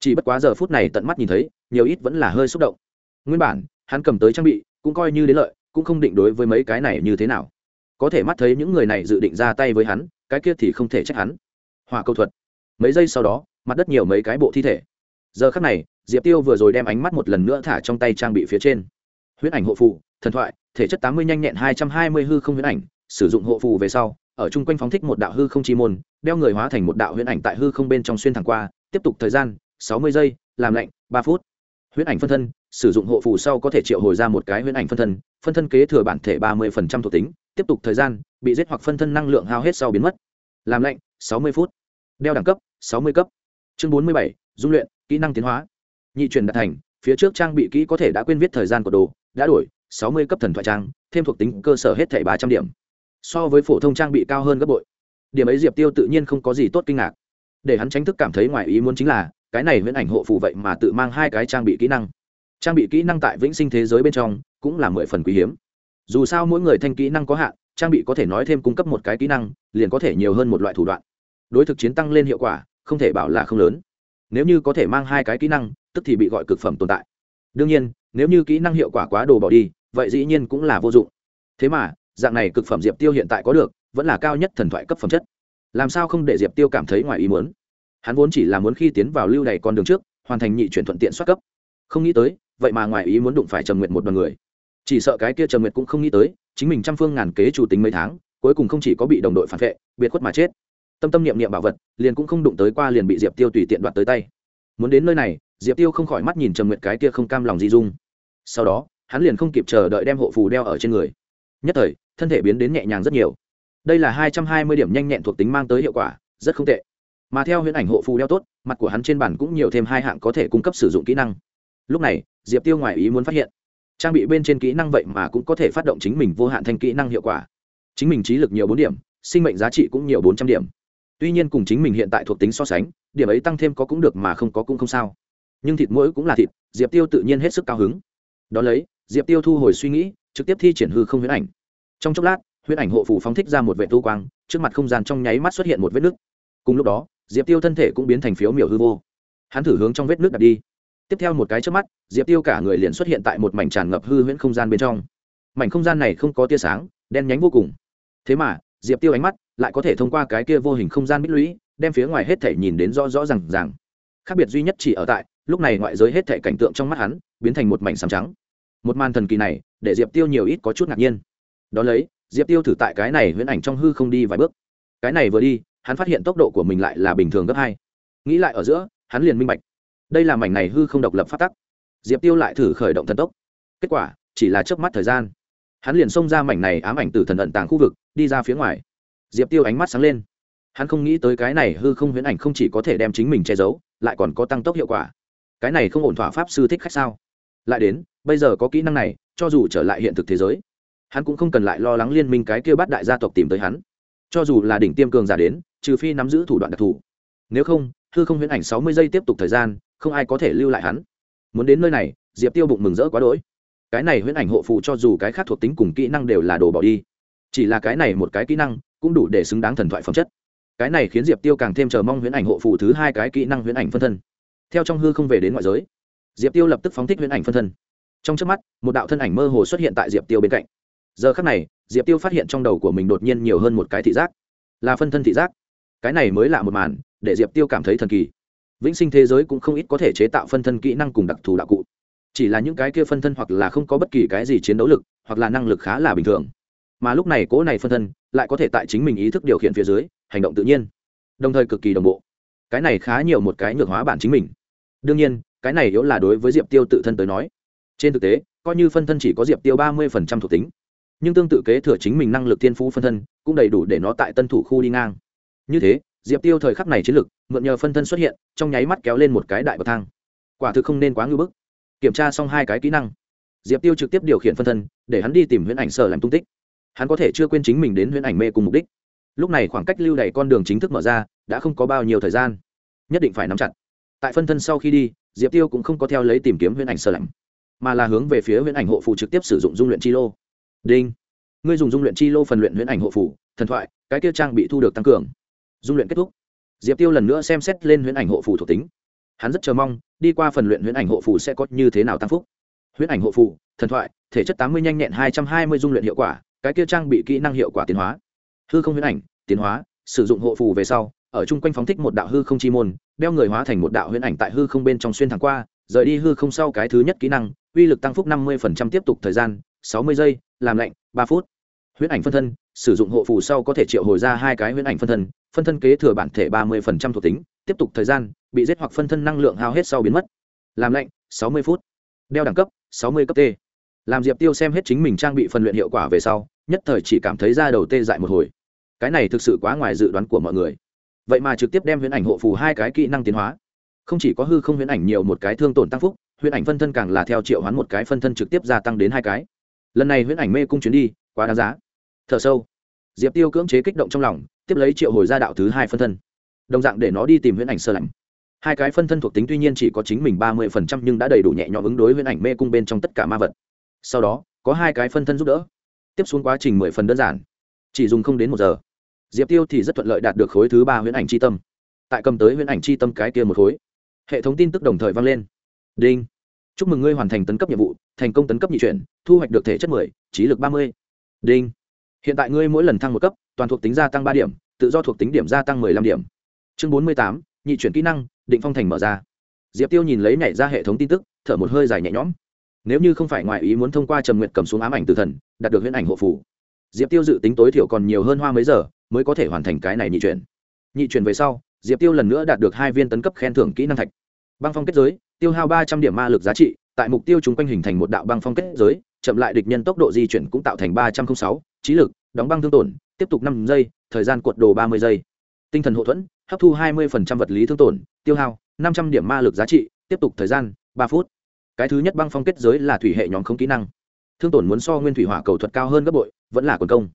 Chỉ bất quá giờ phút này tận mắt nhìn thấy, nhiều ít vẫn là hơi xúc động. Nguyên bản hắn cầm tới trang bị, cũng coi như đến lợi, cũng không định đối với mấy cái này như thế nào. Có thể mắt thấy những người này dự định ra tay với hắn, cái kia thì không thể trách hắn. Hòa câu thuật. Mấy giây sau đó, mặt đất nhiều mấy cái bộ thi thể. Giờ khắc này, diệp tiêu vừa rồi đem ánh mắt một lần nữa thả trong tay trang bị phía trên. Huyết ảnh hộ phù, thần thoại, thể chất tám mươi nhanh nhẹn hai trăm hai mươi hư không huyết ảnh, sử dụng hộ phù về sau, ở chung quanh phóng thích một đạo hư không chi môn, đeo người hóa thành một đạo huyễn ảnh tại hư không bên trong xuyên thẳng qua, tiếp tục thời gian, sáu mươi giây, làm lạnh, ba phút huyễn ảnh phân thân, sử dụng hộ phù sau có thể triệu hồi ra một cái huyễn ảnh phân thân phân thân kế thừa bản thể ba mươi phần trăm thuộc tính, tiếp tục thời gian, bị giết hoặc phân thân năng lượng hao hết sau biến mất. Làm lạnh, sáu mươi phút. Đeo đẳng cấp, sáu mươi cấp. Chương bốn mươi bảy, dung luyện, kỹ năng tiến hóa. Nhị truyền đạt thành, phía trước trang bị kỹ có thể đã quên viết thời gian của đồ, đã đổi, sáu mươi cấp thần thoại trang, thêm thuộc tính cơ sở hết thẻ ba trăm điểm. So với phổ thông trang bị cao hơn gấp bội. Điểm ấy diệp tiêu tự nhiên không có gì tốt kinh ngạc. Để hắn tránh thức cảm thấy ngoài ý muốn chính là cái này viễn ảnh hộ phù vậy mà tự mang hai cái trang bị kỹ năng. Trang bị kỹ năng tại vĩnh sinh thế giới bên trong cũng là mười phần quý hiếm. Dù sao mỗi người thanh kỹ năng có hạn, trang bị có thể nói thêm cung cấp một cái kỹ năng, liền có thể nhiều hơn một loại thủ đoạn. Đối thực chiến tăng lên hiệu quả, không thể bảo là không lớn. Nếu như có thể mang hai cái kỹ năng, tức thì bị gọi cực phẩm tồn tại. Đương nhiên, nếu như kỹ năng hiệu quả quá đồ bỏ đi, vậy dĩ nhiên cũng là vô dụng. Thế mà, dạng này cực phẩm diệp tiêu hiện tại có được, vẫn là cao nhất thần thoại cấp phẩm chất. Làm sao không để diệp tiêu cảm thấy ngoài ý muốn? Hắn vốn chỉ là muốn khi tiến vào lưu này con đường trước, hoàn thành nhị chuyển thuận tiện xuất cấp. Không nghĩ tới, vậy mà ngoài ý muốn đụng phải trầm nguyện một đoàn người. Chỉ sợ cái kia trầm nguyện cũng không nghĩ tới, chính mình trăm phương ngàn kế chủ tính mấy tháng, cuối cùng không chỉ có bị đồng đội phản vệ, biệt khuất mà chết. Tâm tâm niệm niệm bảo vật, liền cũng không đụng tới qua liền bị diệp tiêu tùy tiện đoạt tới tay. Muốn đến nơi này, diệp tiêu không khỏi mắt nhìn trầm nguyện cái kia không cam lòng di dung. Sau đó, hắn liền không kịp chờ đợi đem hộ phù đeo ở trên người. Nhất thời, thân thể biến đến nhẹ nhàng rất nhiều. Đây là hai trăm hai mươi điểm nhanh nhẹn thuộc tính mang tới hiệu quả, rất không tệ mà theo huyễn ảnh hộ phù đeo tốt, mặt của hắn trên bản cũng nhiều thêm hai hạng có thể cung cấp sử dụng kỹ năng. Lúc này, diệp tiêu ngoài ý muốn phát hiện, trang bị bên trên kỹ năng vậy mà cũng có thể phát động chính mình vô hạn thành kỹ năng hiệu quả. Chính mình trí lực nhiều bốn điểm, sinh mệnh giá trị cũng nhiều bốn trăm điểm. Tuy nhiên cùng chính mình hiện tại thuộc tính so sánh, điểm ấy tăng thêm có cũng được mà không có cũng không sao. Nhưng thịt mỗi cũng là thịt, diệp tiêu tự nhiên hết sức cao hứng. Đón lấy, diệp tiêu thu hồi suy nghĩ, trực tiếp thi triển hư không huyễn ảnh. Trong chốc lát, huyễn ảnh hộ phủ phóng thích ra một vệ tu quang, trước mặt không gian trong nháy mắt xuất hiện một vết nứt. Cùng lúc đó diệp tiêu thân thể cũng biến thành phiếu miểu hư vô. Hắn thử hướng trong vết nước đặt đi. Tiếp theo một cái trước mắt, diệp tiêu cả người liền xuất hiện tại một mảnh tràn ngập hư huyễn không gian bên trong. Mảnh không gian này không có tia sáng, đen nhánh vô cùng. Thế mà, diệp tiêu ánh mắt lại có thể thông qua cái kia vô hình không gian bích lũy, đem phía ngoài hết thể nhìn đến rõ rõ r à n g r à n g khác biệt duy nhất chỉ ở tại, lúc này ngoại giới hết thể cảnh tượng trong mắt hắn biến thành một mảnh sàm trắng. Một màn thần kỳ này, để diệp tiêu nhiều ít có chút ngạc nhiên. Đón lấy, diệp tiêu thử tại cái này huyễn ảnh trong hư không đi vài bước. Cái này vừa đi hắn phát hiện tốc độ của mình lại là bình thường gấp hai. Nghĩ lại ở giữa, hắn liền minh bạch. Đây là mảnh này hư không độc lập phát tắc. Diệp tiêu lại thử khởi động thần tốc. Kết quả, chỉ là trước mắt thời gian. Hắn liền xông ra mảnh này ám ảnh từ thần ẩn tàng khu vực, đi ra phía ngoài. Diệp tiêu ánh mắt sáng lên. Hắn không nghĩ tới cái này hư không huyễn ảnh không chỉ có thể đem chính mình che giấu, lại còn có tăng tốc hiệu quả. Cái này không ổn thỏa pháp sư thích khách sao? Lại đến, bây giờ có kỹ năng này, cho dù trở lại hiện thực thế giới, hắn cũng không cần lại lo lắng liên minh cái kia bắt đại gia tộc tìm tới hắn. Cho dù là đỉnh tiêm cường giả đến trừ phi nắm giữ thủ đoạn đặc thù. Nếu không, hư không huyễn ảnh sáu mươi giây tiếp tục thời gian, không ai có thể lưu lại hắn. Muốn đến nơi này, diệp tiêu bụng mừng rỡ quá đỗi. Cái này huyễn ảnh hộ phụ cho dù cái khác thuộc tính cùng kỹ năng đều là đồ bỏ đi. Chỉ là cái này một cái kỹ năng, cũng đủ để xứng đáng thần thoại phẩm chất. Cái này khiến diệp tiêu càng thêm chờ mong huyễn ảnh hộ phụ thứ hai cái kỹ năng huyễn ảnh phân thân. Theo trong hư không về đến ngoại giới, diệp tiêu lập tức phóng thích huyễn ảnh phân thân. Trong trước mắt, một đạo thân ảnh mơ hồ xuất hiện tại diệp tiêu bên cạnh. Giờ khắc này, diệp tiêu phát hiện trong đầu của mình đột nhiên nhiều hơn một cái thị giác. Là phân thân thị giác cái này mới là một màn, để diệp tiêu cảm thấy thần kỳ. Vĩnh sinh thế giới cũng không ít có thể chế tạo phân thân kỹ năng cùng đặc thù đạo cụ. Chỉ là những cái kia phân thân hoặc là không có bất kỳ cái gì chiến đấu lực, hoặc là năng lực khá là bình thường. Mà lúc này cỗ này phân thân lại có thể tại chính mình ý thức điều khiển phía dưới, hành động tự nhiên. Đồng thời cực kỳ đồng bộ. Cái này khá nhiều một cái nhược hóa bản chính mình. Đương nhiên, cái này yếu là đối với diệp tiêu tự thân tới nói. Trên thực tế, coi như phân thân chỉ có diệp tiêu ba mươi thuộc tính, nhưng tương tự kế thừa chính mình năng lực thiên phú phân thân, cũng đầy đủ để nó tại tân thủ khu đi ngang như thế, diệp tiêu thời khắc này chiến lực, mượn nhờ phân thân xuất hiện, trong nháy mắt kéo lên một cái đại bậc thang. Quả thực không nên quá ngưỡng bức. Kiểm tra xong hai cái kỹ năng, diệp tiêu trực tiếp điều khiển phân thân, để hắn đi tìm huyễn ảnh sở làm tung tích. Hắn có thể chưa quên chính mình đến huyễn ảnh mê cùng mục đích. Lúc này khoảng cách lưu đ con đường chính thức mở ra, đã không có bao nhiêu thời gian. Nhất định phải nắm chặt. Tại phân thân sau khi đi, diệp tiêu cũng không có theo lấy tìm kiếm huyễn ảnh sở lạnh mà là hướng về phía huyễn ảnh hộ phụ trực tiếp sử dụng dung luyện chi lô. Đinh. Ngươi dùng dung luyện chi lô phần luyện huyễn ảnh hộ phủ thần thoại, cái kia trang bị thu được tăng cường dung luyện kết thúc. Diệp tiêu lần nữa xem xét lên huyễn ảnh hộ Phù thuộc tính. Hắn rất chờ mong đi qua phần luyện huyễn ảnh hộ Phù sẽ có như thế nào tăng phúc. Huyễn ảnh hộ Phù, thần thoại thể chất tám mươi nhanh nhẹn hai trăm hai mươi dung luyện hiệu quả cái kia trang bị kỹ năng hiệu quả tiến hóa. Hư không huyễn ảnh tiến hóa sử dụng hộ phù về sau ở chung quanh phóng thích một đạo hư không chi môn đeo người hóa thành một đạo huyễn ảnh tại hư không bên trong xuyên thẳng qua rời đi hư không sau cái thứ nhất kỹ năng uy lực tăng phúc năm mươi tiếp tục thời gian sáu mươi giây làm lạnh ba phút. Huyễn ảnh phân thân sử dụng hộ phù sau có thể triệu hồi ra hai cái huyễn ảnh phân thân phân thân kế thừa bản thể ba mươi thuộc tính, tiếp tục thời gian, bị giết hoặc phân thân năng lượng hao hết sau biến mất. Làm lạnh, sáu mươi phút. Đeo đẳng cấp, sáu mươi cấp t. Làm diệp tiêu xem hết chính mình trang bị phần luyện hiệu quả về sau, nhất thời chỉ cảm thấy da đầu tê dại một hồi. Cái này thực sự quá ngoài dự đoán của mọi người. Vậy mà trực tiếp đem huyễn ảnh hộ phù hai cái kỹ năng tiến hóa. Không chỉ có hư không huyễn ảnh nhiều một cái thương tổn tăng phúc, huyễn ảnh phân thân càng là theo triệu hoán một cái phân thân trực tiếp gia tăng đến hai cái. Lần này huyễn ảnh mê cung chuyến đi, quá đáng giá. Thở sâu diệp tiêu cưỡng chế kích động trong lòng, tiếp lấy triệu hồi ra đạo thứ hai phân thân. Đồng dạng để nó đi tìm huyễn ảnh sơ lạnh. Hai cái phân thân thuộc tính tuy nhiên chỉ có chính mình ba mươi phần trăm nhưng đã đầy đủ nhẹ nhõm ứng đối huyễn ảnh mê cung bên trong tất cả ma vật. Sau đó, có hai cái phân thân giúp đỡ. Tiếp xuống quá trình mười phần đơn giản. Chỉ dùng không đến một giờ. Diệp tiêu thì rất thuận lợi đạt được khối thứ ba huyễn ảnh c h i tâm. Tại cầm tới huyễn ảnh c h i tâm cái kia một khối, hệ thống tin tức đồng thời vang lên. Đinh. Chúc mừng ngươi hoàn thành tấn cấp nhiệm vụ, thành công tấn cấp nhị chuyển, thu hoạch được thể chất mười, trí lực ba mươi. Đinh hiện tại ngươi mỗi lần thăng một cấp, toàn thuộc tính gia tăng ba điểm, tự do thuộc tính điểm gia tăng mười lăm điểm. Chương bốn mươi tám, nhị chuyển kỹ năng, định phong thành mở ra. Diệp tiêu nhìn lấy nhảy ra hệ thống tin tức, thở một hơi dài nhẹ nhõm. Nếu như không phải ngoài ý muốn thông qua trầm nguyện cầm xuống ám ảnh từ thần, đạt được huyễn ảnh hộ phủ diệp tiêu dự tính tối thiểu còn nhiều hơn hoa mấy giờ mới có thể hoàn thành cái này nhị chuyển. Nhị chuyển về sau, diệp tiêu lần nữa đạt được hai viên tấn cấp khen thưởng kỹ năng thạch. Băng phong kết giới, tiêu hao ba trăm điểm ma lực giá trị, tại mục tiêu chúng quanh hình thành một đạo băng phong kết giới chậm lại địch nhân tốc độ di chuyển cũng tạo thành ba trăm linh sáu, trí lực, đóng băng thương tổn, tiếp tục năm giây, thời gian cuột đồ ba mươi giây. Tinh thần hậu thuẫn, hấp thu hai mươi vật lý thương tổn, tiêu hao, năm trăm điểm ma lực giá trị, tiếp tục thời gian, ba phút. Cái thứ nhất băng phong kết giới là thủy hệ nhóm không kỹ năng. Thương tổn muốn so nguyên thủy hỏa cầu thuật cao hơn gấp bội, vẫn là quần công.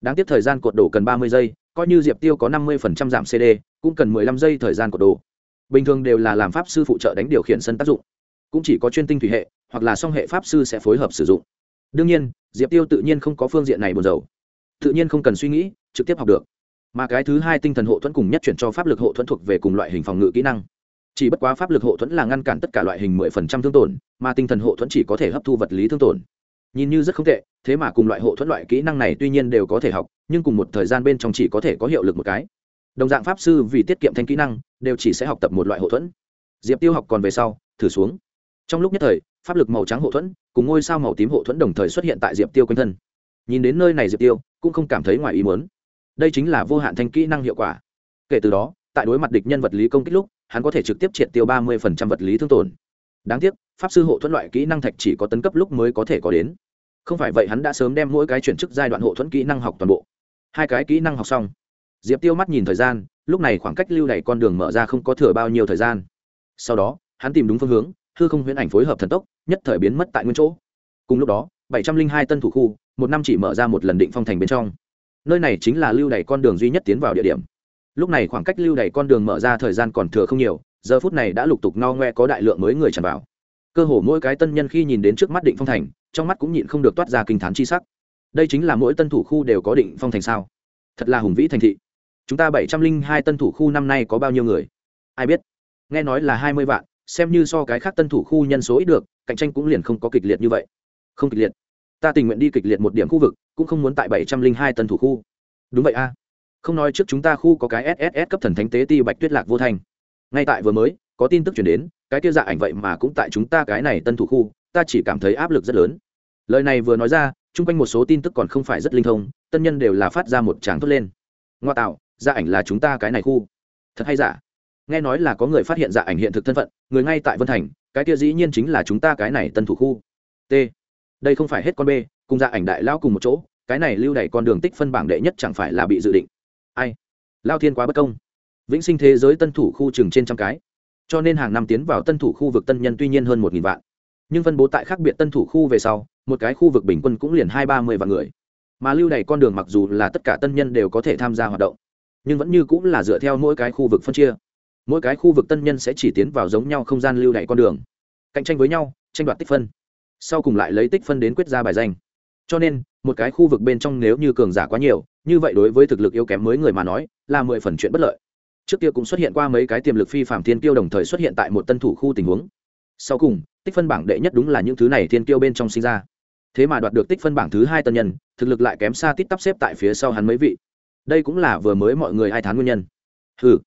Đáng tiếc thời gian cột đổ cần ba mươi giây, coi như diệp tiêu có năm mươi giảm cd cũng cần mười lăm giây thời gian cột đổ bình thường đều là làm pháp sư phụ trợ đánh điều khiển sân tác dụng cũng chỉ có chuyên tinh thủy hệ, hoặc là song hệ pháp sư sẽ phối hợp sử dụng. Đương nhiên, diệp tiêu tự nhiên không có phương diện này buồn dầu tự nhiên không cần suy nghĩ, trực tiếp học được. Mà cái thứ hai tinh thần hộ thuẫn cùng nhất chuyển cho pháp lực hộ thuẫn thuộc về cùng loại hình phòng ngự kỹ năng. Chỉ bất quá pháp lực hộ thuẫn là ngăn cản tất cả loại hình mười phần trăm thương tổn, mà tinh thần hộ thuẫn chỉ có thể hấp thu vật lý thương tổn. Nhìn như rất không tệ, thế mà cùng loại hộ thuẫn loại kỹ năng này tuy nhiên đều có thể học, nhưng cùng một thời gian bên trong chỉ có thể có hiệu lực một cái. Đồng dạng pháp sư vì tiết kiệm thanh kỹ năng, đều chỉ sẽ học tập một loại hộ thuẫn. Diệp tiêu học còn về sau, thử xuống trong lúc nhất thời, pháp lực màu trắng hộ thuẫn cùng ngôi sao màu tím hộ thuẫn đồng thời xuất hiện tại diệp tiêu quanh thân. Nhìn đến nơi này diệp tiêu, cũng không cảm thấy ngoài ý muốn. Đây chính là vô hạn thanh kỹ năng hiệu quả. Kể từ đó, tại đối mặt địch nhân vật lý công kích lúc, hắn có thể trực tiếp triệt tiêu ba mươi vật lý thương tổn. Đáng tiếc, pháp sư hộ thuẫn loại kỹ năng thạch chỉ có tấn cấp lúc mới có thể có đến. Không phải vậy hắn đã sớm đem mỗi cái chuyển chức giai đoạn hộ thuẫn kỹ năng học toàn bộ. Hai cái kỹ năng học xong, diệp tiêu mắt nhìn thời gian, lúc này khoảng cách lưu đ con đường mở ra không có thừa bao nhiêu thời gian. Sau đó, hắn tìm đúng phương hướng hư không huyễn ảnh phối hợp thần tốc, nhất thời biến mất tại nguyên chỗ. Cùng lúc đó, bảy trăm linh hai tân thủ khu, một năm chỉ mở ra một lần định phong thành bên trong. Nơi này chính là lưu đ con đường duy nhất tiến vào địa điểm. Lúc này khoảng cách lưu đ con đường mở ra thời gian còn thừa không nhiều, giờ phút này đã lục tục no ngoe có đại lượng mới người tràn vào. Cơ hồ mỗi cái tân nhân khi nhìn đến trước mắt định phong thành, trong mắt cũng nhịn không được toát ra kinh t h á n chi sắc. Đây chính là mỗi tân thủ khu đều có định phong thành sao? Thật là hùng vĩ thành thị. Chúng ta bảy trăm linh hai tân thủ khu năm nay có bao nhiêu người? Ai biết? Nghe nói là hai mươi vạn xem như so cái khác tân thủ khu nhân số ít được, cạnh tranh cũng liền không có kịch liệt như vậy. Không kịch liệt. Ta tình nguyện đi kịch liệt một điểm khu vực, cũng không muốn tại bảy trăm linh hai tân thủ khu. Đúng vậy a. Không nói trước chúng ta khu có cái sss cấp thần thánh tế ti bạch tuyết lạc vô thành. Ngay tại vừa mới, có tin tức chuyển đến, cái kia dạ ảnh vậy mà cũng tại chúng ta cái này tân thủ khu, ta chỉ cảm thấy áp lực rất lớn. Lời này vừa nói ra, chung quanh một số tin tức còn không phải rất linh thông, tân nhân đều là phát ra một tràng thốt lên. Ngoa tạo dạ ảnh là chúng ta cái này khu. Thật hay giả? Nghe nói là có người phát hiện dạ ảnh hiện thực thân phận, người ngay tại vân thành, cái kia dĩ nhiên chính là chúng ta cái này tân thủ khu. T. Đây không phải hết con b, cùng dạ ảnh đại lao cùng một chỗ, cái này lưu đày con đường tích phân bảng đệ nhất chẳng phải là bị dự định. Ai? Lao thiên quá bất công. Vĩnh sinh thế giới tân thủ khu chừng trên trăm cái. Cho nên hàng năm tiến vào tân thủ khu vực tân nhân tuy nhiên hơn một nghìn vạn. Nhưng phân bố tại khác biệt tân thủ khu về sau, một cái khu vực bình quân cũng liền hai ba mươi vạn người. Mà lưu này con đường mặc dù là tất cả tân nhân đều có thể tham gia hoạt động, nhưng vẫn như cũng là dựa theo mỗi cái khu vực phân chia mỗi cái khu vực tân nhân sẽ chỉ tiến vào giống nhau không gian lưu đ con đường. Cạnh tranh với nhau, tranh đoạt tích phân. Sau cùng lại lấy tích phân đến quyết ra bài danh. Cho nên, một cái khu vực bên trong nếu như cường giả quá nhiều, như vậy đối với thực lực yếu kém mới người mà nói, là mười phần chuyện bất lợi. Trước kia cũng xuất hiện qua mấy cái tiềm lực phi phạm thiên tiêu đồng thời xuất hiện tại một tân thủ khu tình huống. Sau cùng, tích phân bảng đệ nhất đúng là những thứ này thiên tiêu bên trong sinh ra. Thế mà đoạt được tích phân bảng thứ hai tân nhân, thực lực lại kém xa tít tắp xếp tại phía sau hắn mấy vị. Đây cũng là vừa mới mọi người ai thán nguyên nhân. Ừ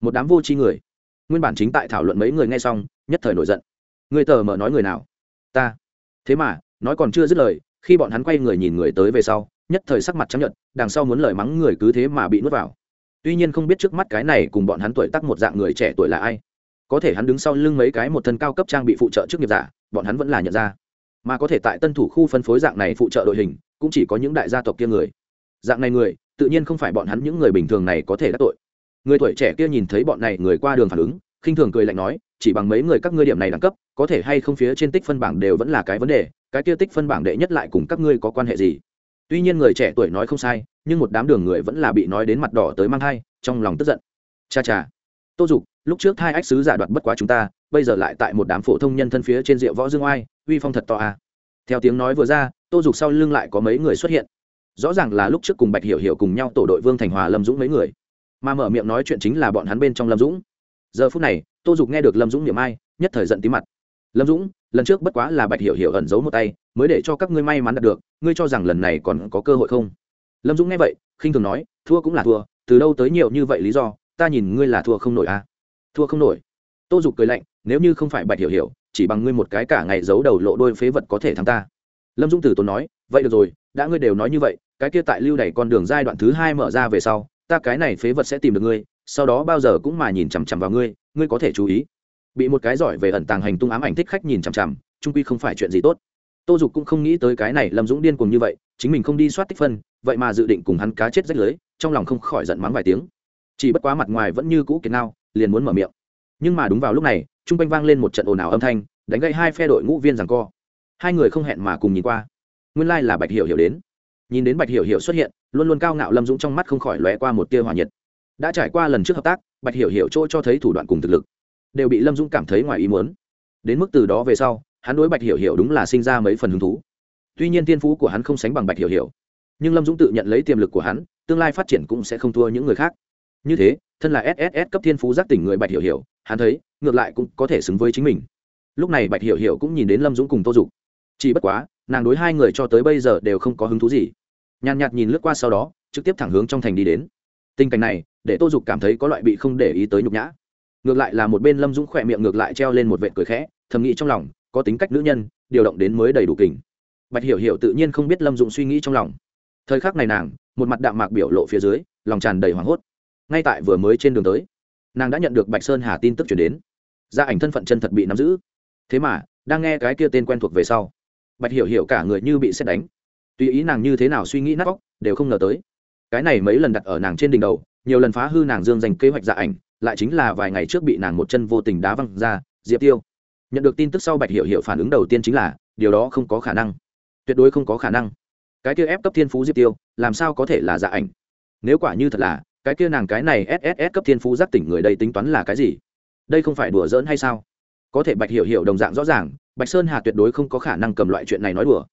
một đám vô tri người. Nguyên bản chính tại thảo luận mấy người nghe xong, nhất thời nổi giận. Người tờ mở nói người nào? Ta. Thế mà, nói còn chưa dứt lời, khi bọn hắn quay người nhìn người tới về sau, nhất thời sắc mặt chấp nhận đằng sau muốn lời mắng người cứ thế mà bị nuốt vào. Tuy nhiên không biết trước mắt cái này cùng bọn hắn tuổi tắc một dạng người trẻ tuổi là ai. Có thể hắn đứng sau lưng mấy cái một thân cao cấp trang bị phụ trợ trước nghiệp giả, bọn hắn vẫn là nhận ra. Mà có thể tại tân thủ khu phân phối dạng này phụ trợ đội hình, cũng chỉ có những đại gia tộc kia người. Dạng này người, tự nhiên không phải bọn hắn những người bình thường này có thể đắc tội người tuổi trẻ kia nhìn thấy bọn này người qua đường phản ứng, khinh thường cười lạnh nói, chỉ bằng mấy người các ngươi điểm này đẳng cấp, có thể hay không phía trên tích phân bảng đều vẫn là cái vấn đề, cái kia tích phân bảng đệ nhất lại cùng các ngươi có quan hệ gì? Tuy nhiên người trẻ tuổi nói không sai, nhưng một đám đường người vẫn là bị nói đến mặt đỏ tới mang thai, trong lòng tức giận. Cha cha, tô dục, lúc trước hai ách sứ giả đoạt bất quá chúng ta, bây giờ lại tại một đám phổ thông nhân thân phía trên rượu võ dương oai, uy phong thật to à. theo tiếng nói vừa ra, tô dục sau lưng lại có mấy người xuất hiện. Rõ ràng là lúc trước cùng bạch hiểu hiểu cùng nhau tổ đội vương thành hòa lâm dũng mấy người mà mở miệng nói chuyện chính là bọn hắn bên trong lâm dũng. Giờ phút này, tô dục nghe được lâm dũng niệm ai, nhất thời giận tí mặt. Lâm dũng, lần trước bất quá là bạch hiểu hiểu ẩn giấu một tay, mới để cho các ngươi may mắn đạt được, ngươi cho rằng lần này còn có cơ hội không? Lâm dũng nghe vậy, khinh thường nói, thua cũng là thua, từ đâu tới nhiều như vậy lý do, ta nhìn ngươi là thua không nổi à? Thua không nổi? Tô dục cười lạnh, nếu như không phải bạch hiểu hiểu, chỉ bằng ngươi một cái cả ngày giấu đầu lộ đôi phế vật có thể thắng ta. Lâm dũng tử tốn nói, vậy được rồi, đã ngươi đều nói như vậy, cái kia tại lưu đẩy con đường giai đoạn thứ hai mở ra về sau ta cái này phế vật sẽ tìm được ngươi, sau đó bao giờ cũng mà nhìn chằm chằm vào ngươi ngươi có thể chú ý. Bị một cái giỏi về ẩn tàng hành tung ám ảnh thích khách nhìn chằm chằm trung quy không phải chuyện gì tốt. Tô dục cũng không nghĩ tới cái này lâm dũng điên cùng như vậy, chính mình không đi soát tích phân, vậy mà dự định cùng hắn cá chết rách lưới, trong lòng không khỏi giận mắng vài tiếng. Chỉ bất quá mặt ngoài vẫn như cũ kiệt nao liền muốn mở miệng. Nhưng mà đúng vào lúc này t r u n g quanh vang lên một trận ồn ào âm thanh, đánh gây hai phe đội ngũ viên rằng co. Hai người không hẹn mà cùng nhìn qua. Nguyên lai là bạch hiểu hiểu đến nhìn đến bạch hiểu hiểu xuất hiện, luôn luôn cao ngạo lâm dũng trong mắt không khỏi lóe qua một tia hòa nhiệt. Đã trải qua lần trước hợp tác, bạch hiểu hiểu chỗ cho thấy thủ đoạn cùng thực lực, đều bị lâm dũng cảm thấy ngoài ý muốn. Đến mức từ đó về sau, hắn đối bạch hiểu hiểu đúng là sinh ra mấy phần hứng thú. Tuy nhiên tiên phú của hắn không sánh bằng bạch hiểu hiểu, nhưng lâm dũng tự nhận lấy tiềm lực của hắn, tương lai phát triển cũng sẽ không thua những người khác. Như thế, thân là sss cấp thiên phú giác tỉnh người bạch hiểu hiểu, hắn thấy, ngược lại cũng có thể xứng với chính mình. Lúc này bạch hiểu hiểu cũng nhìn đến lâm dũng cùng tô dục. Chỉ bất quá nàng đối hai người cho tới bây giờ đều không có hứng thú gì. Nhàn nhạt nhìn lướt qua sau đó, trực tiếp thẳng hướng trong thành đi đến. Tình cảnh này, để tô dục cảm thấy có loại bị không để ý tới nhục nhã. Ngược lại là một bên lâm dũng khỏe miệng ngược lại treo lên một vệ cười khẽ, thầm nghĩ trong lòng, có tính cách nữ nhân, điều động đến mới đầy đủ kình. Bạch hiểu hiểu tự nhiên không biết lâm dũng suy nghĩ trong lòng. Thời khắc này nàng, một mặt đạm mạc biểu lộ phía dưới, lòng tràn đầy hoảng hốt. Ngay tại vừa mới trên đường tới, nàng đã nhận được bạch sơn hà tin tức chuyển đến. Gia ảnh thân phận chân thật bị nắm giữ. Thế mà, đang nghe cái kia tên quen thuộc về sau bạch hiểu hiểu cả người như bị xét đánh. Tùy ý nàng như thế nào suy nghĩ nát vóc đều không ngờ tới. Cái này mấy lần đặt ở nàng trên đỉnh đầu, nhiều lần phá hư nàng dương dành kế hoạch dạ ảnh, lại chính là vài ngày trước bị nàng một chân vô tình đá văng ra, diệp tiêu. Nhận được tin tức sau bạch hiểu hiểu phản ứng đầu tiên chính là, điều đó không có khả năng. Tuyệt đối không có khả năng. Cái kia ép cấp thiên phú diệp tiêu, làm sao có thể là dạ ảnh? Nếu quả như thật là, cái kia nàng cái này sss cấp thiên phú giác tỉnh người đây tính toán là cái gì? Đây không phải đùa giỡn hay sao? Có thể bạch hiểu hiểu đồng dạng rõ ràng bạch sơn hà tuyệt đối không có khả năng cầm loại chuyện này nói đùa.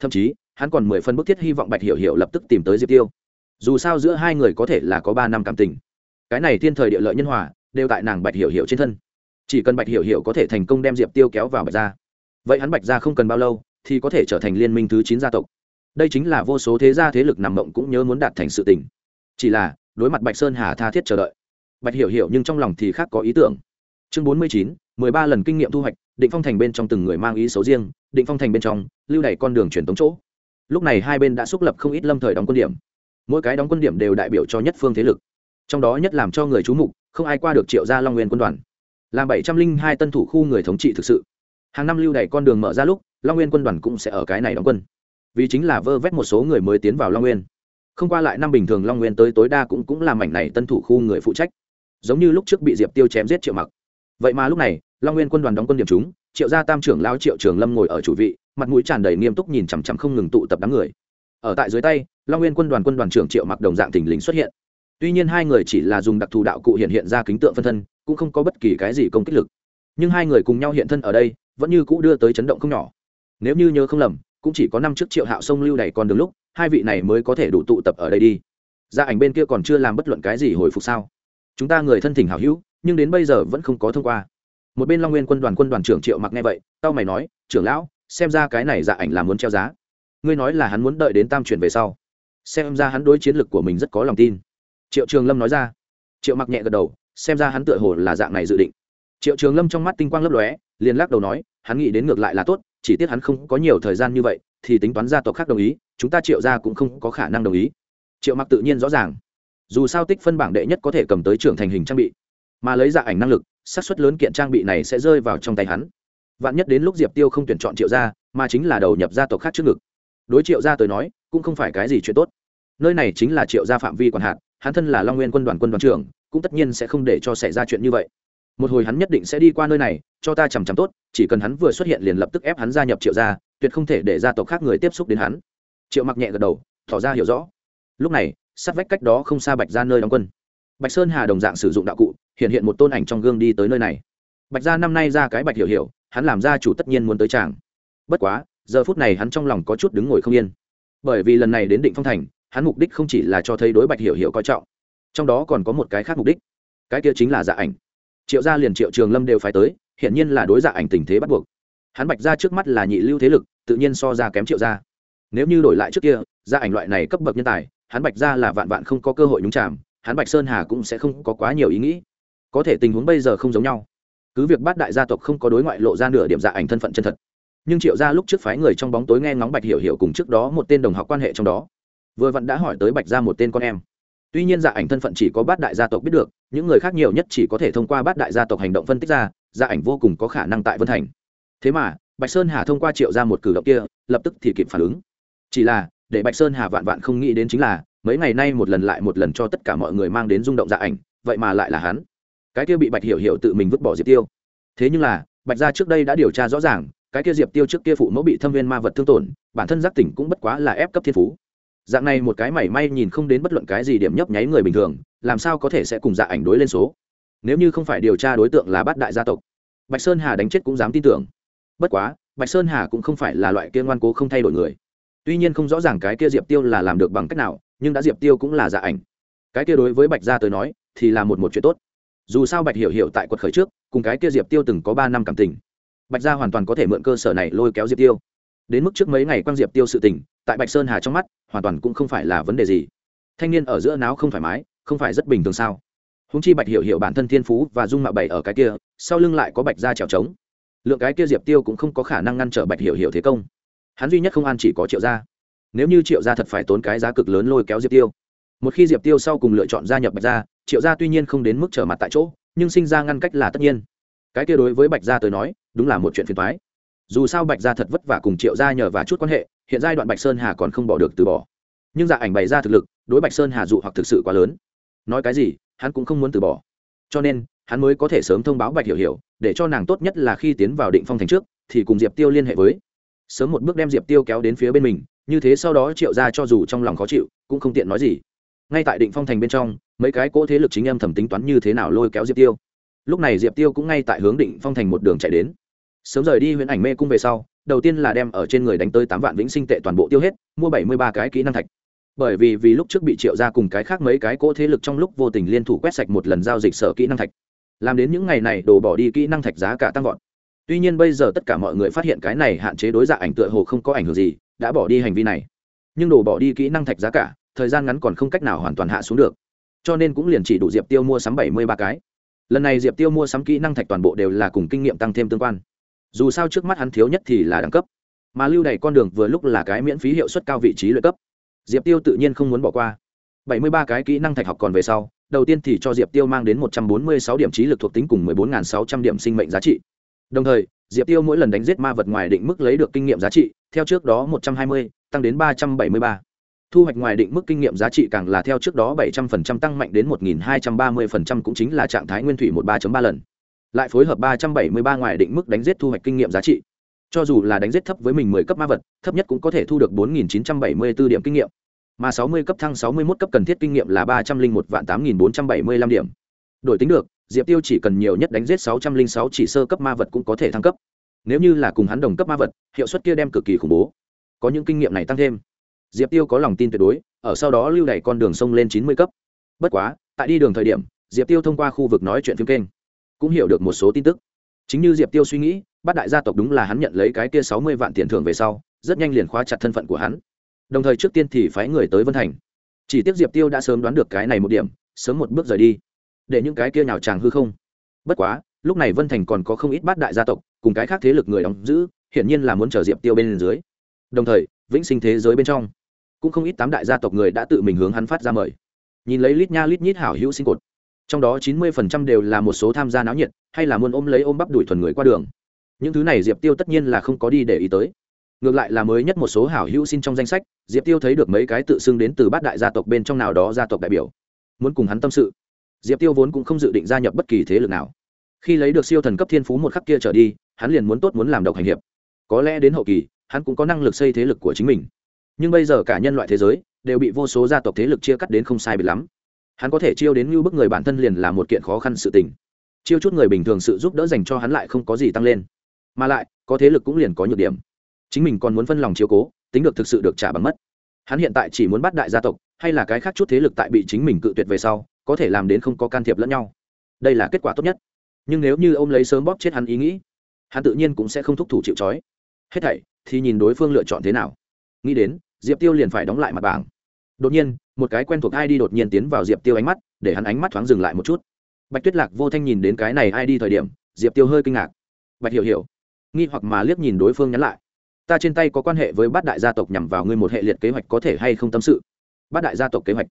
Thậm chí, hắn còn mười phân bức thiết hy vọng bạch hiểu hiểu lập tức tìm tới diệp tiêu. Dù sao giữa hai người có thể là có ba năm cảm tình. Cái này thiên thời địa lợi nhân hòa, đều tại nàng bạch hiểu hiểu trên thân. Chỉ cần bạch hiểu hiểu có thể thành công đem diệp tiêu kéo vào bạch gia. Vậy hắn bạch gia không cần bao lâu, thì có thể trở thành liên minh thứ chín gia tộc. Đây chính là vô số thế gia thế lực nằm mộng cũng nhớ muốn đạt thành sự tình. Chỉ là, đối mặt bạch sơn hà tha thiết chờ đợi. Bạch hiểu hiểu nhưng trong lòng thì khác có ý tưởng. Chương bốn mươi chín, mười ba lần kinh nghiệm thu hoạch định phong thành bên trong từng người mang ý xấu riêng, định phong thành bên trong, lưu đẩy con đường truyền tống chỗ. Lúc này hai bên đã xúc lập không ít lâm thời đóng quân điểm. Mỗi cái đóng quân điểm đều đại biểu cho nhất phương thế lực. Trong đó nhất làm cho người chú mục, không ai qua được triệu gia long nguyên quân đoàn. Làm bảy trăm linh hai tân thủ khu người thống trị thực sự. Hàng năm lưu đẩy con đường mở ra lúc, long nguyên quân đoàn cũng sẽ ở cái này đóng quân. Vì chính là vơ vét một số người mới tiến vào long nguyên. Không qua lại năm bình thường long nguyên tới tối đa cũng cũng làm mảnh này tân thủ khu người phụ trách. Giống như lúc trước bị diệp tiêu chém giết triệu mặc. Vậy mà lúc này long nguyên quân đoàn đóng quân điểm chúng, triệu gia tam trưởng lao triệu trường lâm ngồi ở chủ vị, mặt mũi tràn đầy nghiêm túc nhìn chằm chằm không ngừng tụ tập đám người. Ở tại dưới tay, long nguyên quân đoàn quân đoàn trưởng triệu mặc đồng dạng thình lình xuất hiện. Tuy nhiên hai người chỉ là dùng đặc thù đạo cụ hiện hiện ra kính tượng phân thân, cũng không có bất kỳ cái gì công kích lực. Nhưng hai người cùng nhau hiện thân ở đây, vẫn như cũ đưa tới chấn động không nhỏ. Nếu như nhớ không lầm, cũng chỉ có năm trước triệu hạo sông lưu đầy còn đường lúc, hai vị này mới có thể đủ tụ tập ở đây đi. Gia ảnh bên kia còn chưa làm bất luận cái gì hồi phục sao? Chúng ta người thân thỉnh hảo hữu, nhưng đến bây giờ vẫn không có thông qua một bên long nguyên quân đoàn quân đoàn trưởng triệu mặc nghe vậy tao mày nói, trưởng lão, xem ra cái này dạ ảnh là muốn treo giá. Ngươi nói là hắn muốn đợi đến tam chuyển về sau. Xem ra hắn đối chiến lực của mình rất có lòng tin. Triệu trường lâm nói ra. Triệu mặc nhẹ gật đầu, xem ra hắn tựa hồ là dạng này dự định. Triệu trường lâm trong mắt tinh quang lấp lóe, liền lắc đầu nói, hắn nghĩ đến ngược lại là tốt, chỉ tiếc hắn không có nhiều thời gian như vậy, thì tính toán gia tộc khác đồng ý, chúng ta triệu ra cũng không có khả năng đồng ý. Triệu mặc tự nhiên rõ ràng. Dù sao tích phân bảng đệ nhất có thể cầm tới trưởng thành hình trang bị, mà lấy dạ ảnh năng lực xác suất lớn kiện trang bị này sẽ rơi vào trong tay hắn. Vạn nhất đến lúc diệp tiêu không tuyển chọn triệu gia, mà chính là đầu nhập gia tộc khác trước ngực. Đối triệu gia tới nói, cũng không phải cái gì chuyện tốt. Nơi này chính là triệu gia phạm vi quản hạt, hắn thân là long nguyên quân đoàn quân đoàn trưởng, cũng tất nhiên sẽ không để cho xảy ra chuyện như vậy. Một hồi hắn nhất định sẽ đi qua nơi này, cho ta chằm chằm tốt, chỉ cần hắn vừa xuất hiện liền lập tức ép hắn gia nhập triệu gia, tuyệt không thể để gia tộc khác người tiếp xúc đến hắn. Triệu mặc nhẹ gật đầu, tỏ ra hiểu rõ. Lúc này, sát vách cách đó không xa bạch ra nơi đóng quân. Bạch sơn hà đồng dạng sử dụng đạo cụ hiện hiện một tôn ảnh trong gương đi tới nơi này. Bạch gia năm nay ra cái bạch hiểu hiểu, hắn làm gia chủ tất nhiên muốn tới chàng. Bất quá, giờ phút này hắn trong lòng có chút đứng ngồi không yên. Bởi vì lần này đến định phong thành, hắn mục đích không chỉ là cho thấy đối bạch hiểu hiểu coi trọng, trong đó còn có một cái khác mục đích. Cái kia chính là dạ ảnh. Triệu gia liền triệu trường lâm đều phải tới hiện nhiên là đối dạ ảnh tình thế bắt buộc. Hắn bạch ra trước mắt là nhị lưu thế lực, tự nhiên so ra kém triệu gia. Nếu như đổi lại trước kia gia ảnh loại này cấp bậc nhân tài, hắn bạch ra là vạn vạn không có cơ hội nhúng chạm hắn bạch sơn hà cũng sẽ không có quá nhiều ý nghĩ có thể tình huống bây giờ không giống nhau. Cứ việc bát đại gia tộc không có đối ngoại lộ ra nửa điểm dạ ảnh thân phận chân thật, nhưng triệu gia lúc trước phái người trong bóng tối nghe ngóng bạch hiểu hiểu cùng trước đó một tên đồng học quan hệ trong đó. Vừa vặn đã hỏi tới bạch ra một tên con em. Tuy nhiên dạ ảnh thân phận chỉ có bát đại gia tộc biết được, những người khác nhiều nhất chỉ có thể thông qua bát đại gia tộc hành động phân tích ra dạ ảnh vô cùng có khả năng tại vân thành. Thế mà, bạch sơn hà thông qua triệu ra một cử động kia, lập tức thì kịp phản ứng. Chỉ là, để bạch sơn hà vạn vạn không nghĩ đến chính là, mấy ngày nay một lần lại một lần cho tất cả mọi người mang đến rung động dạ ảnh, vậy mà lại là hắn cái kia bị bạch hiểu hiểu tự mình vứt bỏ diệp tiêu. Thế nhưng là, bạch gia trước đây đã điều tra rõ ràng, cái kia diệp tiêu trước kia phụ mẫu bị thâm viên ma vật thương tổn, bản thân giác tỉnh cũng bất quá là ép cấp thiên phú. Dạng này một cái mảy may nhìn không đến bất luận cái gì điểm nhấp nháy người bình thường, làm sao có thể sẽ cùng dạ ảnh đối lên số? Nếu như không phải điều tra đối tượng là bát đại gia tộc, bạch sơn hà đánh chết cũng dám tin tưởng. Bất quá, bạch sơn hà cũng không phải là loại kia ngoan cố không thay đổi người. Tuy nhiên không rõ ràng cái kia diệp tiêu là làm được bằng cách nào, nhưng đã diệp tiêu cũng là dạ ảnh. Cái kia đối với bạch gia tới nói, thì là một một chuyện tốt dù sao bạch hiểu hiểu tại quật khởi trước, cùng cái kia diệp tiêu từng có ba năm cảm tình. Bạch gia hoàn toàn có thể mượn cơ sở này lôi kéo diệp tiêu. Đến mức trước mấy ngày quang diệp tiêu sự tình, tại bạch sơn hà trong mắt, hoàn toàn cũng không phải là vấn đề gì. Thanh niên ở giữa não không thoải mái, không phải rất bình thường sao? Húng chi bạch hiểu hiểu bản thân thiên phú và dung mạo bảy ở cái kia, sau lưng lại có bạch gia trèo trống. Lượng cái kia diệp tiêu cũng không có khả năng ngăn trở bạch hiểu hiểu thế công. Hắn duy nhất không an chỉ có triệu gia. Nếu như triệu gia thật phải tốn cái giá cực lớn lôi kéo diệp tiêu. Một khi diệp tiêu sau cùng lựa chọn gia nhập bạch gia triệu gia tuy nhiên không đến mức trở mặt tại chỗ, nhưng sinh ra ngăn cách là tất nhiên. Cái kia đối với bạch gia tới nói, đúng là một chuyện phiền thoái dù sao bạch gia thật vất vả cùng triệu gia nhờ và chút quan hệ, hiện giai đoạn bạch sơn hà còn không bỏ được từ bỏ. Nhưng dạ ảnh bày ra thực lực, đối bạch sơn hà dụ hoặc thực sự quá lớn. Nói cái gì, hắn cũng không muốn từ bỏ. Cho nên, hắn mới có thể sớm thông báo bạch hiểu hiểu, để cho nàng tốt nhất là khi tiến vào định phong thành trước, thì cùng diệp tiêu liên hệ với. Sớm một bước đem diệp tiêu kéo đến phía bên mình, như thế sau đó triệu ra cho dù trong lòng khó chịu, cũng không tiện nói gì ngay tại định phong thành bên trong, mấy cái cỗ thế lực chính em thẩm tính toán như thế nào lôi kéo diệp tiêu. Lúc này diệp tiêu cũng ngay tại hướng định phong thành một đường chạy đến. Sớm rời đi huyện ảnh mê cung về sau, đầu tiên là đem ở trên người đánh tới tám vạn vĩnh sinh tệ toàn bộ tiêu hết, mua bảy mươi ba cái kỹ năng thạch. Bởi vì vì lúc trước bị triệu ra cùng cái khác mấy cái cỗ thế lực trong lúc vô tình liên thủ quét sạch một lần giao dịch sở kỹ năng thạch. Làm đến những ngày này đổ bỏ đi kỹ năng thạch giá cả tăng vọt. Tuy nhiên bây giờ tất cả mọi người phát hiện cái này hạn chế đối dạ ảnh tựa hồ không có ảnh hưởng gì, đã bỏ đi hành vi này. Nhưng đổ bỏ đi kỹ năng thạch giá cả thời gian ngắn còn không cách nào hoàn toàn hạ xuống được. Cho nên cũng liền chỉ đủ diệp tiêu mua sắm bảy mươi ba cái. Lần này diệp tiêu mua sắm kỹ năng thạch toàn bộ đều là cùng kinh nghiệm tăng thêm tương quan. Dù sao trước mắt hắn thiếu nhất thì là đẳng cấp. Mà lưu đầy con đường vừa lúc là cái miễn phí hiệu suất cao vị trí lợi cấp. Diệp tiêu tự nhiên không muốn bỏ qua. bảy mươi ba cái kỹ năng thạch học còn về sau, đầu tiên thì cho diệp tiêu mang đến một trăm bốn mươi sáu điểm trí lực thuộc tính cùng mười bốn sáu trăm điểm sinh mệnh giá trị. Đồng thời, diệp tiêu mỗi lần đánh giết ma vật ngoài định mức lấy được kinh nghiệm giá trị, theo trước đó một trăm hai mươi, tăng đến ba trăm bảy mươi ba thu hoạch ngoài định mức kinh nghiệm giá trị càng là theo trước đó bảy trăm phần trăm tăng mạnh đến một nghìn hai trăm ba mươi phần trăm cũng chính là trạng thái nguyên thủy một ba ba lần. Lại phối hợp ba trăm bảy mươi ba ngoài định mức đánh giết thu hoạch kinh nghiệm giá trị. Cho dù là đánh giết thấp với mình mười cấp ma vật, thấp nhất cũng có thể thu được 4974 điểm kinh nghiệm. Mà sáu mươi cấp thăng 61 cấp cần thiết kinh nghiệm là ba trăm linh một vạn tám nghìn bốn trăm bảy mươi lăm điểm. Đổi tính được, diệp tiêu chỉ cần nhiều nhất đánh giết sáu trăm linh sáu chỉ sơ cấp ma vật cũng có thể thăng cấp. Nếu như là cùng hắn đồng cấp ma vật, hiệu suất kia đem cực kỳ khủng bố. Có những kinh nghiệm này tăng thêm diệp tiêu có lòng tin tuyệt đối, ở sau đó lưu đẩy con đường sông lên chín mươi cấp. Bất quá, tại đi đường thời điểm, diệp tiêu thông qua khu vực nói chuyện phim kênh, cũng hiểu được một số tin tức. Chính như diệp tiêu suy nghĩ bát đại gia tộc đúng là hắn nhận lấy cái kia sáu mươi vạn tiền thưởng về sau, rất nhanh liền khóa chặt thân phận của hắn. Đồng thời trước tiên thì phái người tới vân thành. Chỉ tiếc diệp tiêu đã sớm đoán được cái này một điểm, sớm một bước rời đi. Để những cái kia nào chàng hư không. Bất quá, lúc này vân thành còn có không ít bát đại gia tộc, cùng cái khác thế lực người đóng giữ, hiển nhiên là muốn chờ diệp tiêu bên dưới. Đồng thời, vĩnh sinh thế giới bên trong cũng không ít tám đại gia tộc người đã tự mình hướng hắn phát ra mời. Nhìn lấy lít nha lít nhít hảo hữu sinh cột, trong đó chín mươi phần trăm đều là một số tham gia náo nhiệt, hay là muốn ôm lấy ôm bắp đuổi thuần người qua đường. Những thứ này diệp tiêu tất nhiên là không có đi để ý tới. Ngược lại là mới nhất một số hảo hữu xin trong danh sách, diệp tiêu thấy được mấy cái tự xưng đến từ bát đại gia tộc bên trong nào đó gia tộc đại biểu, muốn cùng hắn tâm sự. Diệp tiêu vốn cũng không dự định gia nhập bất kỳ thế lực nào. Khi lấy được siêu thần cấp thiên phú một khắc kia trở đi, hắn liền muốn tốt muốn làm độc hành hiệp. Có lẽ đến hậu kỳ, hắn cũng có năng lực xây thế lực của chính mình nhưng bây giờ cả nhân loại thế giới đều bị vô số gia tộc thế lực chia cắt đến không sai biệt lắm. Hắn có thể chiêu đến như bức người bản thân liền là một kiện khó khăn sự tình. Chiêu chút người bình thường sự giúp đỡ dành cho hắn lại không có gì tăng lên. Mà lại, có thế lực cũng liền có nhược điểm. Chính mình còn muốn phân lòng chiếu cố, tính được thực sự được trả bằng mất. Hắn hiện tại chỉ muốn bắt đại gia tộc, hay là cái khác chút thế lực tại bị chính mình cự tuyệt về sau, có thể làm đến không có can thiệp lẫn nhau. Đây là kết quả tốt nhất. Nhưng nếu như ông lấy sớm bóp chết hắn ý nghĩ, hắn tự nhiên cũng sẽ không thúc thủ chịu trói. Hết thảy thì nhìn đối phương lựa chọn thế nào. Nghĩ đến diệp tiêu liền phải đóng lại mặt bảng. Đột nhiên, một cái quen thuộc ID đột nhiên tiến vào diệp tiêu ánh mắt, để hắn ánh mắt thoáng dừng lại một chút. Bạch tuyết lạc vô thanh nhìn đến cái này ID thời điểm, diệp tiêu hơi kinh ngạc. Bạch hiểu hiểu, nghi hoặc mà liếc nhìn đối phương nhắn lại. Ta trên tay có quan hệ với bát đại gia tộc nhằm vào ngươi một hệ liệt kế hoạch có thể hay không tâm sự? Bát đại gia tộc kế hoạch.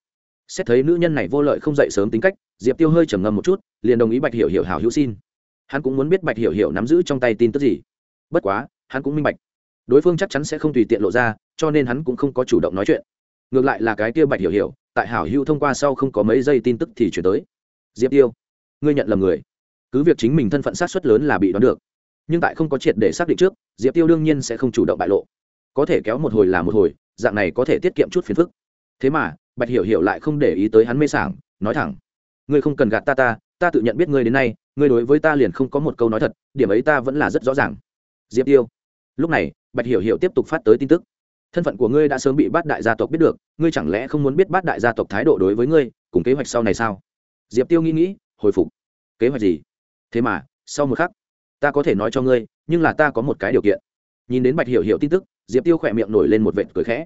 Xét thấy nữ nhân này vô lợi không dậy sớm tính cách, diệp tiêu hơi trầm ngâm một chút, liền đồng ý bạch hiểu hiểu hảo hữu xin. Hắn cũng muốn biết bạch hiểu hiểu nắm giữ trong tay tin tức gì. Bất quá, hắn cũng minh bạch đối phương chắc chắn sẽ không tùy tiện lộ ra, cho nên hắn cũng không có chủ động nói chuyện. Ngược lại là cái kia bạch hiểu hiểu, tại hảo hữu thông qua sau không có mấy giây tin tức thì chuyển tới. Diệp tiêu, ngươi nhận lầm người. Cứ việc chính mình thân phận sát xuất lớn là bị đoán được, nhưng tại không có triệt để xác định trước, diệp tiêu đương nhiên sẽ không chủ động bại lộ. Có thể kéo một hồi là một hồi, dạng này có thể tiết kiệm chút phiền phức. Thế mà, bạch hiểu hiểu lại không để ý tới hắn mê sảng, nói thẳng, ngươi không cần gạt ta ta ta tự nhận biết ngươi đến nay, ngươi đối với ta liền không có một câu nói thật, điểm ấy ta vẫn là rất rõ ràng. Diệp tiêu, lúc này bạch hiểu hiểu tiếp tục phát tới tin tức. Thân phận của ngươi đã sớm bị bát đại gia tộc biết được, ngươi chẳng lẽ không muốn biết bát đại gia tộc thái độ đối với ngươi, cùng kế hoạch sau này sao? Diệp tiêu nghĩ nghĩ, hồi phục. Kế hoạch gì? Thế mà, sau một khắc, ta có thể nói cho ngươi, nhưng là ta có một cái điều kiện. Nhìn đến bạch hiểu hiểu tin tức, diệp tiêu khỏe miệng nổi lên một vệt cười khẽ.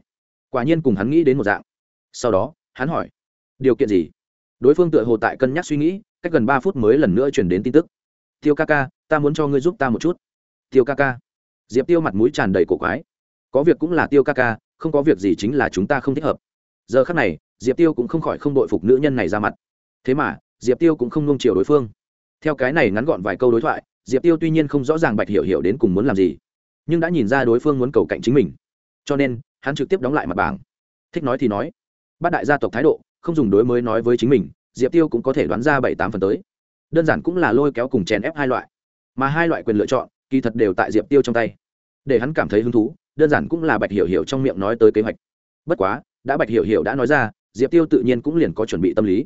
Quả nhiên cùng hắn nghĩ đến một dạng. Sau đó, hắn hỏi, điều kiện gì? Đối phương tựa hồ tại cân nhắc suy nghĩ, cách gần ba phút mới lần nữa chuyển đến tin tức. Tiêu ca ca, ta muốn cho ngươi giúp ta một chút. Tiêu ca ca? Diệp tiêu mặt mũi tràn đầy cổ quái. Có việc cũng là tiêu ca ca, không có việc gì chính là chúng ta không thích hợp. Giờ khác này, diệp tiêu cũng không khỏi không đội phục nữ nhân này ra mặt. Thế mà, diệp tiêu cũng không nung chiều đối phương. Theo cái này ngắn gọn vài câu đối thoại, diệp tiêu tuy nhiên không rõ ràng bạch hiểu hiểu đến cùng muốn làm gì, nhưng đã nhìn ra đối phương muốn cầu cạnh chính mình. Cho nên, hắn trực tiếp đóng lại mặt bảng. Thích nói thì nói. Bát đại gia tộc thái độ, không dùng đối mới nói với chính mình, diệp tiêu cũng có thể đoán ra bảy tám phần tới. Đơn giản cũng là lôi kéo cùng chèn ép hai loại. Mà hai loại quyền lựa chọn kỳ thật đều tại diệp tiêu trong tay để hắn cảm thấy hứng thú đơn giản cũng là bạch hiểu hiểu trong miệng nói tới kế hoạch bất quá đã bạch hiểu hiểu đã nói ra diệp tiêu tự nhiên cũng liền có chuẩn bị tâm lý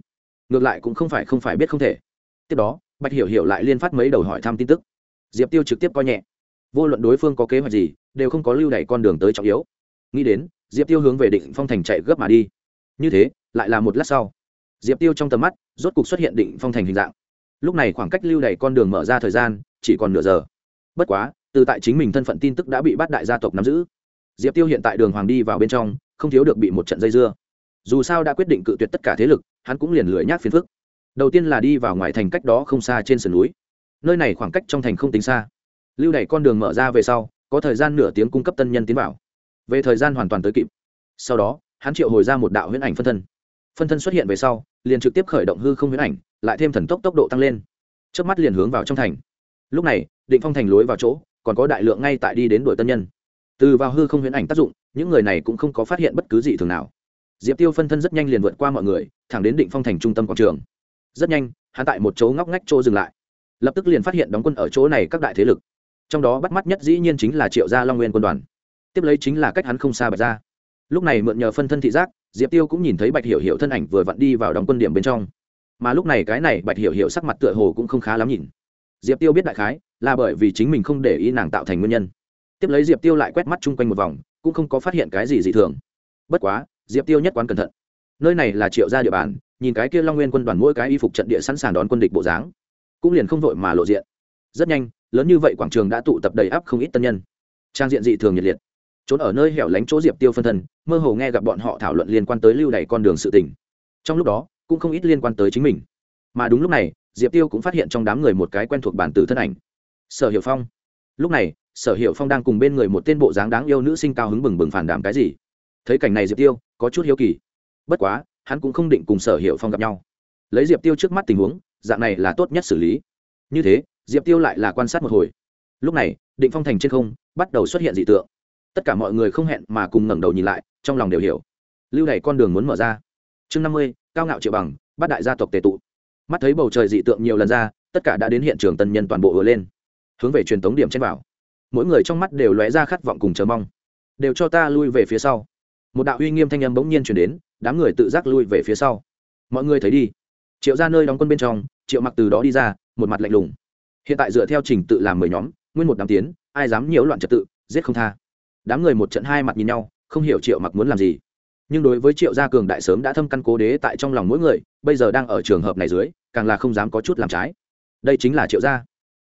ngược lại cũng không phải không phải biết không thể tiếp đó bạch hiểu hiểu lại liên phát mấy đầu hỏi thăm tin tức diệp tiêu trực tiếp coi nhẹ vô luận đối phương có kế hoạch gì đều không có lưu đẩy con đường tới trọng yếu nghĩ đến diệp tiêu hướng về định phong thành chạy gấp mà đi như thế lại là một lát sau diệp tiêu trong tầm mắt rốt cục xuất hiện định phong thành hình dạng lúc này khoảng cách lưu đẩy con đường mở ra thời gian chỉ còn nửa giờ bất quá, từ tại chính mình thân phận tin tức đã bị bắt đại gia tộc nắm giữ. Diệp tiêu hiện tại đường hoàng đi vào bên trong, không thiếu được bị một trận dây dưa. Dù sao đã quyết định cự tuyệt tất cả thế lực, hắn cũng liền lười nhác phiền phức. Đầu tiên là đi vào ngoài thành cách đó không xa trên sườn núi. Nơi này khoảng cách trong thành không tính xa. Lưu đẩy con đường mở ra về sau, có thời gian nửa tiếng cung cấp tân nhân tiến vào. Về thời gian hoàn toàn tới kịp. Sau đó, hắn triệu hồi ra một đạo huyễn ảnh phân thân. Phân thân xuất hiện về sau, liền trực tiếp khởi động hư không huyễn ảnh, lại thêm thần tốc tốc độ tăng lên. Trước mắt liền hướng vào trong thành. Lúc này định phong thành lối vào chỗ, còn có đại lượng ngay tại đi đến đội tân nhân. Từ vào hư không huyễn ảnh tác dụng, những người này cũng không có phát hiện bất cứ gì thường nào. Diệp tiêu phân thân rất nhanh liền vượt qua mọi người, thẳng đến định phong thành trung tâm quảng trường. Rất nhanh, hắn tại một chỗ ngóc ngách chỗ dừng lại. Lập tức liền phát hiện đóng quân ở chỗ này các đại thế lực. Trong đó bắt mắt nhất dĩ nhiên chính là triệu gia long nguyên quân đoàn. Tiếp lấy chính là cách hắn không xa bạch ra lúc này mượn nhờ phân thân thị giác, diệp tiêu cũng nhìn thấy bạch hiểu hiểu thân ảnh vừa vặn đi vào đóng quân điểm bên trong. Mà lúc này cái này bạch hiểu hiểu sắc mặt tựa hồ cũng không khá lắm nhìn. Diệp tiêu biết đại khái là bởi vì chính mình không để ý nàng tạo thành nguyên nhân. Tiếp lấy diệp tiêu lại quét mắt chung quanh một vòng, cũng không có phát hiện cái gì dị thường. Bất quá, diệp tiêu nhất quán cẩn thận. Nơi này là triệu gia địa bàn, nhìn cái kia long nguyên quân đoàn mỗi cái y phục trận địa sẵn sàng đón quân địch bộ dáng, cũng liền không vội mà lộ diện. Rất nhanh, lớn như vậy quảng trường đã tụ tập đầy áp không ít tân nhân. Trang diện dị thường nhiệt liệt. Trốn ở nơi hẻo lánh chỗ diệp tiêu phân thân mơ hồ nghe gặp bọn họ thảo luận liên quan tới lưu đày con đường sự tình. Trong lúc đó, cũng không ít liên quan tới chính mình. Mà đúng lúc này, diệp tiêu cũng phát hiện trong đám người một cái quen thuộc bản tử thân ảnh sở hiệu phong. Lúc này, sở hiệu phong đang cùng bên người một tên bộ dáng đáng yêu nữ sinh cao hứng bừng bừng phản đảm cái gì? Thấy cảnh này diệp tiêu, có chút hiếu kỳ. Bất quá, hắn cũng không định cùng sở hiệu phong gặp nhau. Lấy diệp tiêu trước mắt tình huống, dạng này là tốt nhất xử lý. Như thế, diệp tiêu lại là quan sát một hồi. Lúc này, định phong thành trên không, bắt đầu xuất hiện dị tượng. Tất cả mọi người không hẹn mà cùng ngẩng đầu nhìn lại, trong lòng đều hiểu. Lưu này con đường muốn mở ra. Chương năm mươi, cao ngạo triệu bằng, bắt đại gia tộc tề tụ. Mắt thấy bầu trời dị tượng nhiều lần ra, tất cả đã đến hiện trường tân nhân toàn bộ vừa lên hướng về truyền tống điểm trên vào. Mỗi người trong mắt đều lóe ra khát vọng cùng chờ mong. Đều cho ta lui về phía sau. Một đạo uy nghiêm thanh âm bỗng nhiên chuyển đến, đám người tự giác lui về phía sau. Mọi người thấy đi. Triệu ra nơi đóng quân bên trong, triệu mặc từ đó đi ra, một mặt lạnh lùng. Hiện tại dựa theo trình tự làm mười nhóm, nguyên một đám tiến, ai dám nhiễu loạn trật tự, giết không tha. Đám người một trận hai mặt nhìn nhau, không hiểu triệu mặc muốn làm gì. Nhưng đối với triệu gia cường đại sớm đã thâm căn cố đế tại trong lòng mỗi người, bây giờ đang ở trường hợp này dưới, càng là không dám có chút làm trái. Đây chính là triệu gia.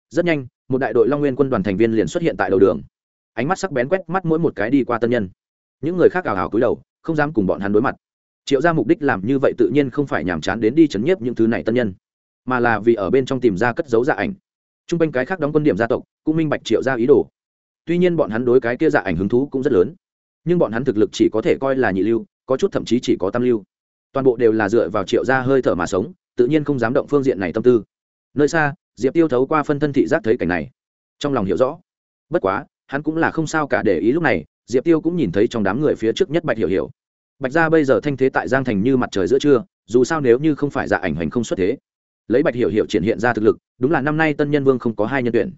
Rất nhanh một đại đội long nguyên quân đoàn thành viên liền xuất hiện tại đầu đường. Ánh mắt sắc bén quét mắt mỗi một cái đi qua tân nhân. Những người khác ảo ảo cúi đầu, không dám cùng bọn hắn đối mặt. Triệu ra mục đích làm như vậy tự nhiên không phải nhàm chán đến đi chấn nhiếp những thứ này tân nhân, mà là vì ở bên trong tìm ra cất dấu dạ ảnh. T r u n g quanh cái khác đóng quân điểm gia tộc cũng minh bạch triệu ra ý đồ. Tuy nhiên bọn hắn đối cái kia dạ ảnh hứng thú cũng rất lớn, nhưng bọn hắn thực lực chỉ có thể coi là nhị lưu, có chút thậm chí chỉ có tam lưu. Toàn bộ đều là dựa vào triệu ra hơi thở mà sống, tự nhiên không dám động phương diện này tâm tư. Nơi xa diệp tiêu thấu qua phân thân thị giác thấy cảnh này, trong lòng hiểu rõ. Bất quá, hắn cũng là không sao cả để ý lúc này, diệp tiêu cũng nhìn thấy trong đám người phía trước nhất bạch hiểu hiểu. Bạch gia bây giờ thanh thế tại giang thành như mặt trời giữa trưa, dù sao nếu như không phải dạ ảnh hành không xuất thế, lấy bạch hiểu hiểu triển hiện ra thực lực, đúng là năm nay tân nhân vương không có hai nhân tuyển.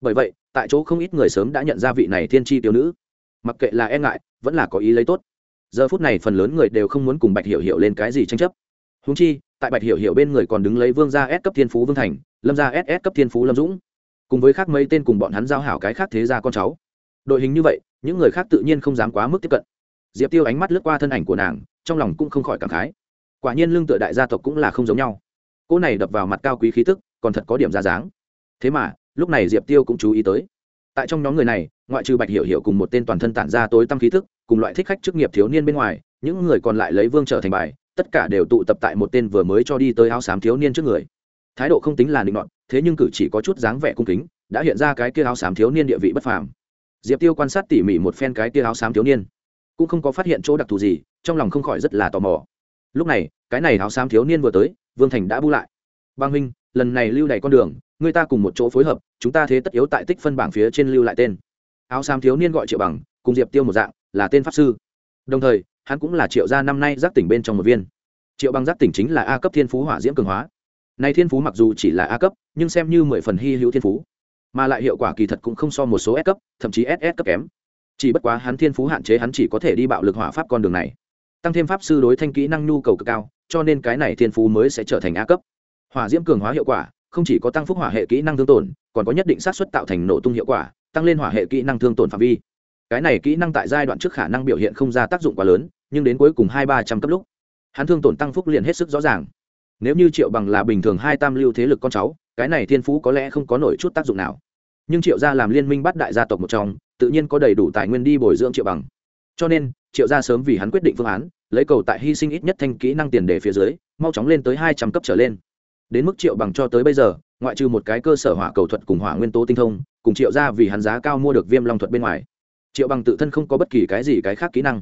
Bởi vậy, tại chỗ không ít người sớm đã nhận ra vị này thiên tri tiêu nữ. Mặc kệ là e ngại, vẫn là có ý lấy tốt. Giờ phút này phần lớn người đều không muốn cùng bạch hiểu hiểu lên cái gì tranh chấp. Húng chi, tại bạch hiểu hiểu bên người còn đứng lấy vương gia ép cấp thiên phú vương thành lâm gia ss cấp thiên phú lâm dũng. Cùng với khác mấy tên cùng bọn hắn giao hảo cái khác thế gia con cháu. Đội hình như vậy, những người khác tự nhiên không dám quá mức tiếp cận. Diệp tiêu ánh mắt lướt qua thân ảnh của nàng, trong lòng cũng không khỏi cảm khái. Quả nhiên lương tựa đại gia tộc cũng là không giống nhau. Cô này đập vào mặt cao quý khí tức, còn thật có điểm ra dáng. Thế mà, lúc này diệp tiêu cũng chú ý tới. Tại trong nhóm người này, ngoại trừ bạch hiểu hiểu cùng một tên toàn thân tản ra tối tăm khí thức cùng loại thích khách chức nghiệp thiếu niên bên ngoài, những người còn lại lấy vương trở thành bài, tất cả đều tụ tập tại một tên vừa mới cho đi tới áo xám thiếu niên trước người thái độ không tính là định đoạn thế nhưng cử chỉ có chút dáng vẻ cung kính, đã hiện ra cái kia áo xám thiếu niên địa vị bất phàm. Diệp tiêu quan sát tỉ mỉ một phen cái kia áo xám thiếu niên, cũng không có phát hiện chỗ đặc thù gì, trong lòng không khỏi rất là tò mò. Lúc này, cái này áo xám thiếu niên vừa tới, vương thành đã bu lại. Bang huynh, lần này lưu đầy con đường người ta cùng một chỗ phối hợp, chúng ta thế tất yếu tại tích phân bảng phía trên lưu lại tên. Áo xám thiếu niên gọi triệu bằng, cùng diệp tiêu một dạng, là tên pháp sư. Đồng thời, hắn cũng là triệu gia năm nay giác tỉnh bên trong một viên. Triệu bằng giác tỉnh chính là a cấp thiên phú hỏa diễm cường hóa này thiên phú mặc dù chỉ là a cấp, nhưng xem như mười phần hy hữu thiên phú, mà lại hiệu quả kỳ thật cũng không so một số s cấp, thậm chí ss cấp kém. Chỉ bất quá hắn thiên phú hạn chế hắn chỉ có thể đi bạo lực hỏa pháp con đường này, tăng thêm pháp sư đối thanh kỹ năng nhu cầu cực cao, cho nên cái này thiên phú mới sẽ trở thành a cấp. Hỏa diễm cường hóa hiệu quả, không chỉ có tăng phúc hỏa hệ kỹ năng thương tổn, còn có nhất định xác suất tạo thành nổ tung hiệu quả, tăng lên hỏa hệ kỹ năng thương tổn phạm vi. Cái này kỹ năng tại giai đoạn trước khả năng biểu hiện không ra tác dụng quá lớn, nhưng đến cuối cùng hai ba trăm cấp lúc, hắn thương tổn tăng phúc liền hết sức rõ ràng nếu như triệu bằng là bình thường hai tam lưu thế lực con cháu, cái này thiên phú có lẽ không có nổi chút tác dụng nào. Nhưng triệu gia làm liên minh bắt đại gia tộc một trong, tự nhiên có đầy đủ tài nguyên đi bồi dưỡng triệu bằng. Cho nên, triệu gia sớm vì hắn quyết định phương án, lấy cầu tại hy sinh ít nhất thanh kỹ năng tiền đề phía dưới, mau chóng lên tới hai trăm cấp trở lên. Đến mức triệu bằng cho tới bây giờ, ngoại trừ một cái cơ sở hỏa cầu thuật cùng hỏa nguyên tố tinh thông, cùng triệu gia vì hắn giá cao mua được viêm long thuật bên ngoài, triệu bằng tự thân không có bất kỳ cái gì cái khác kỹ năng.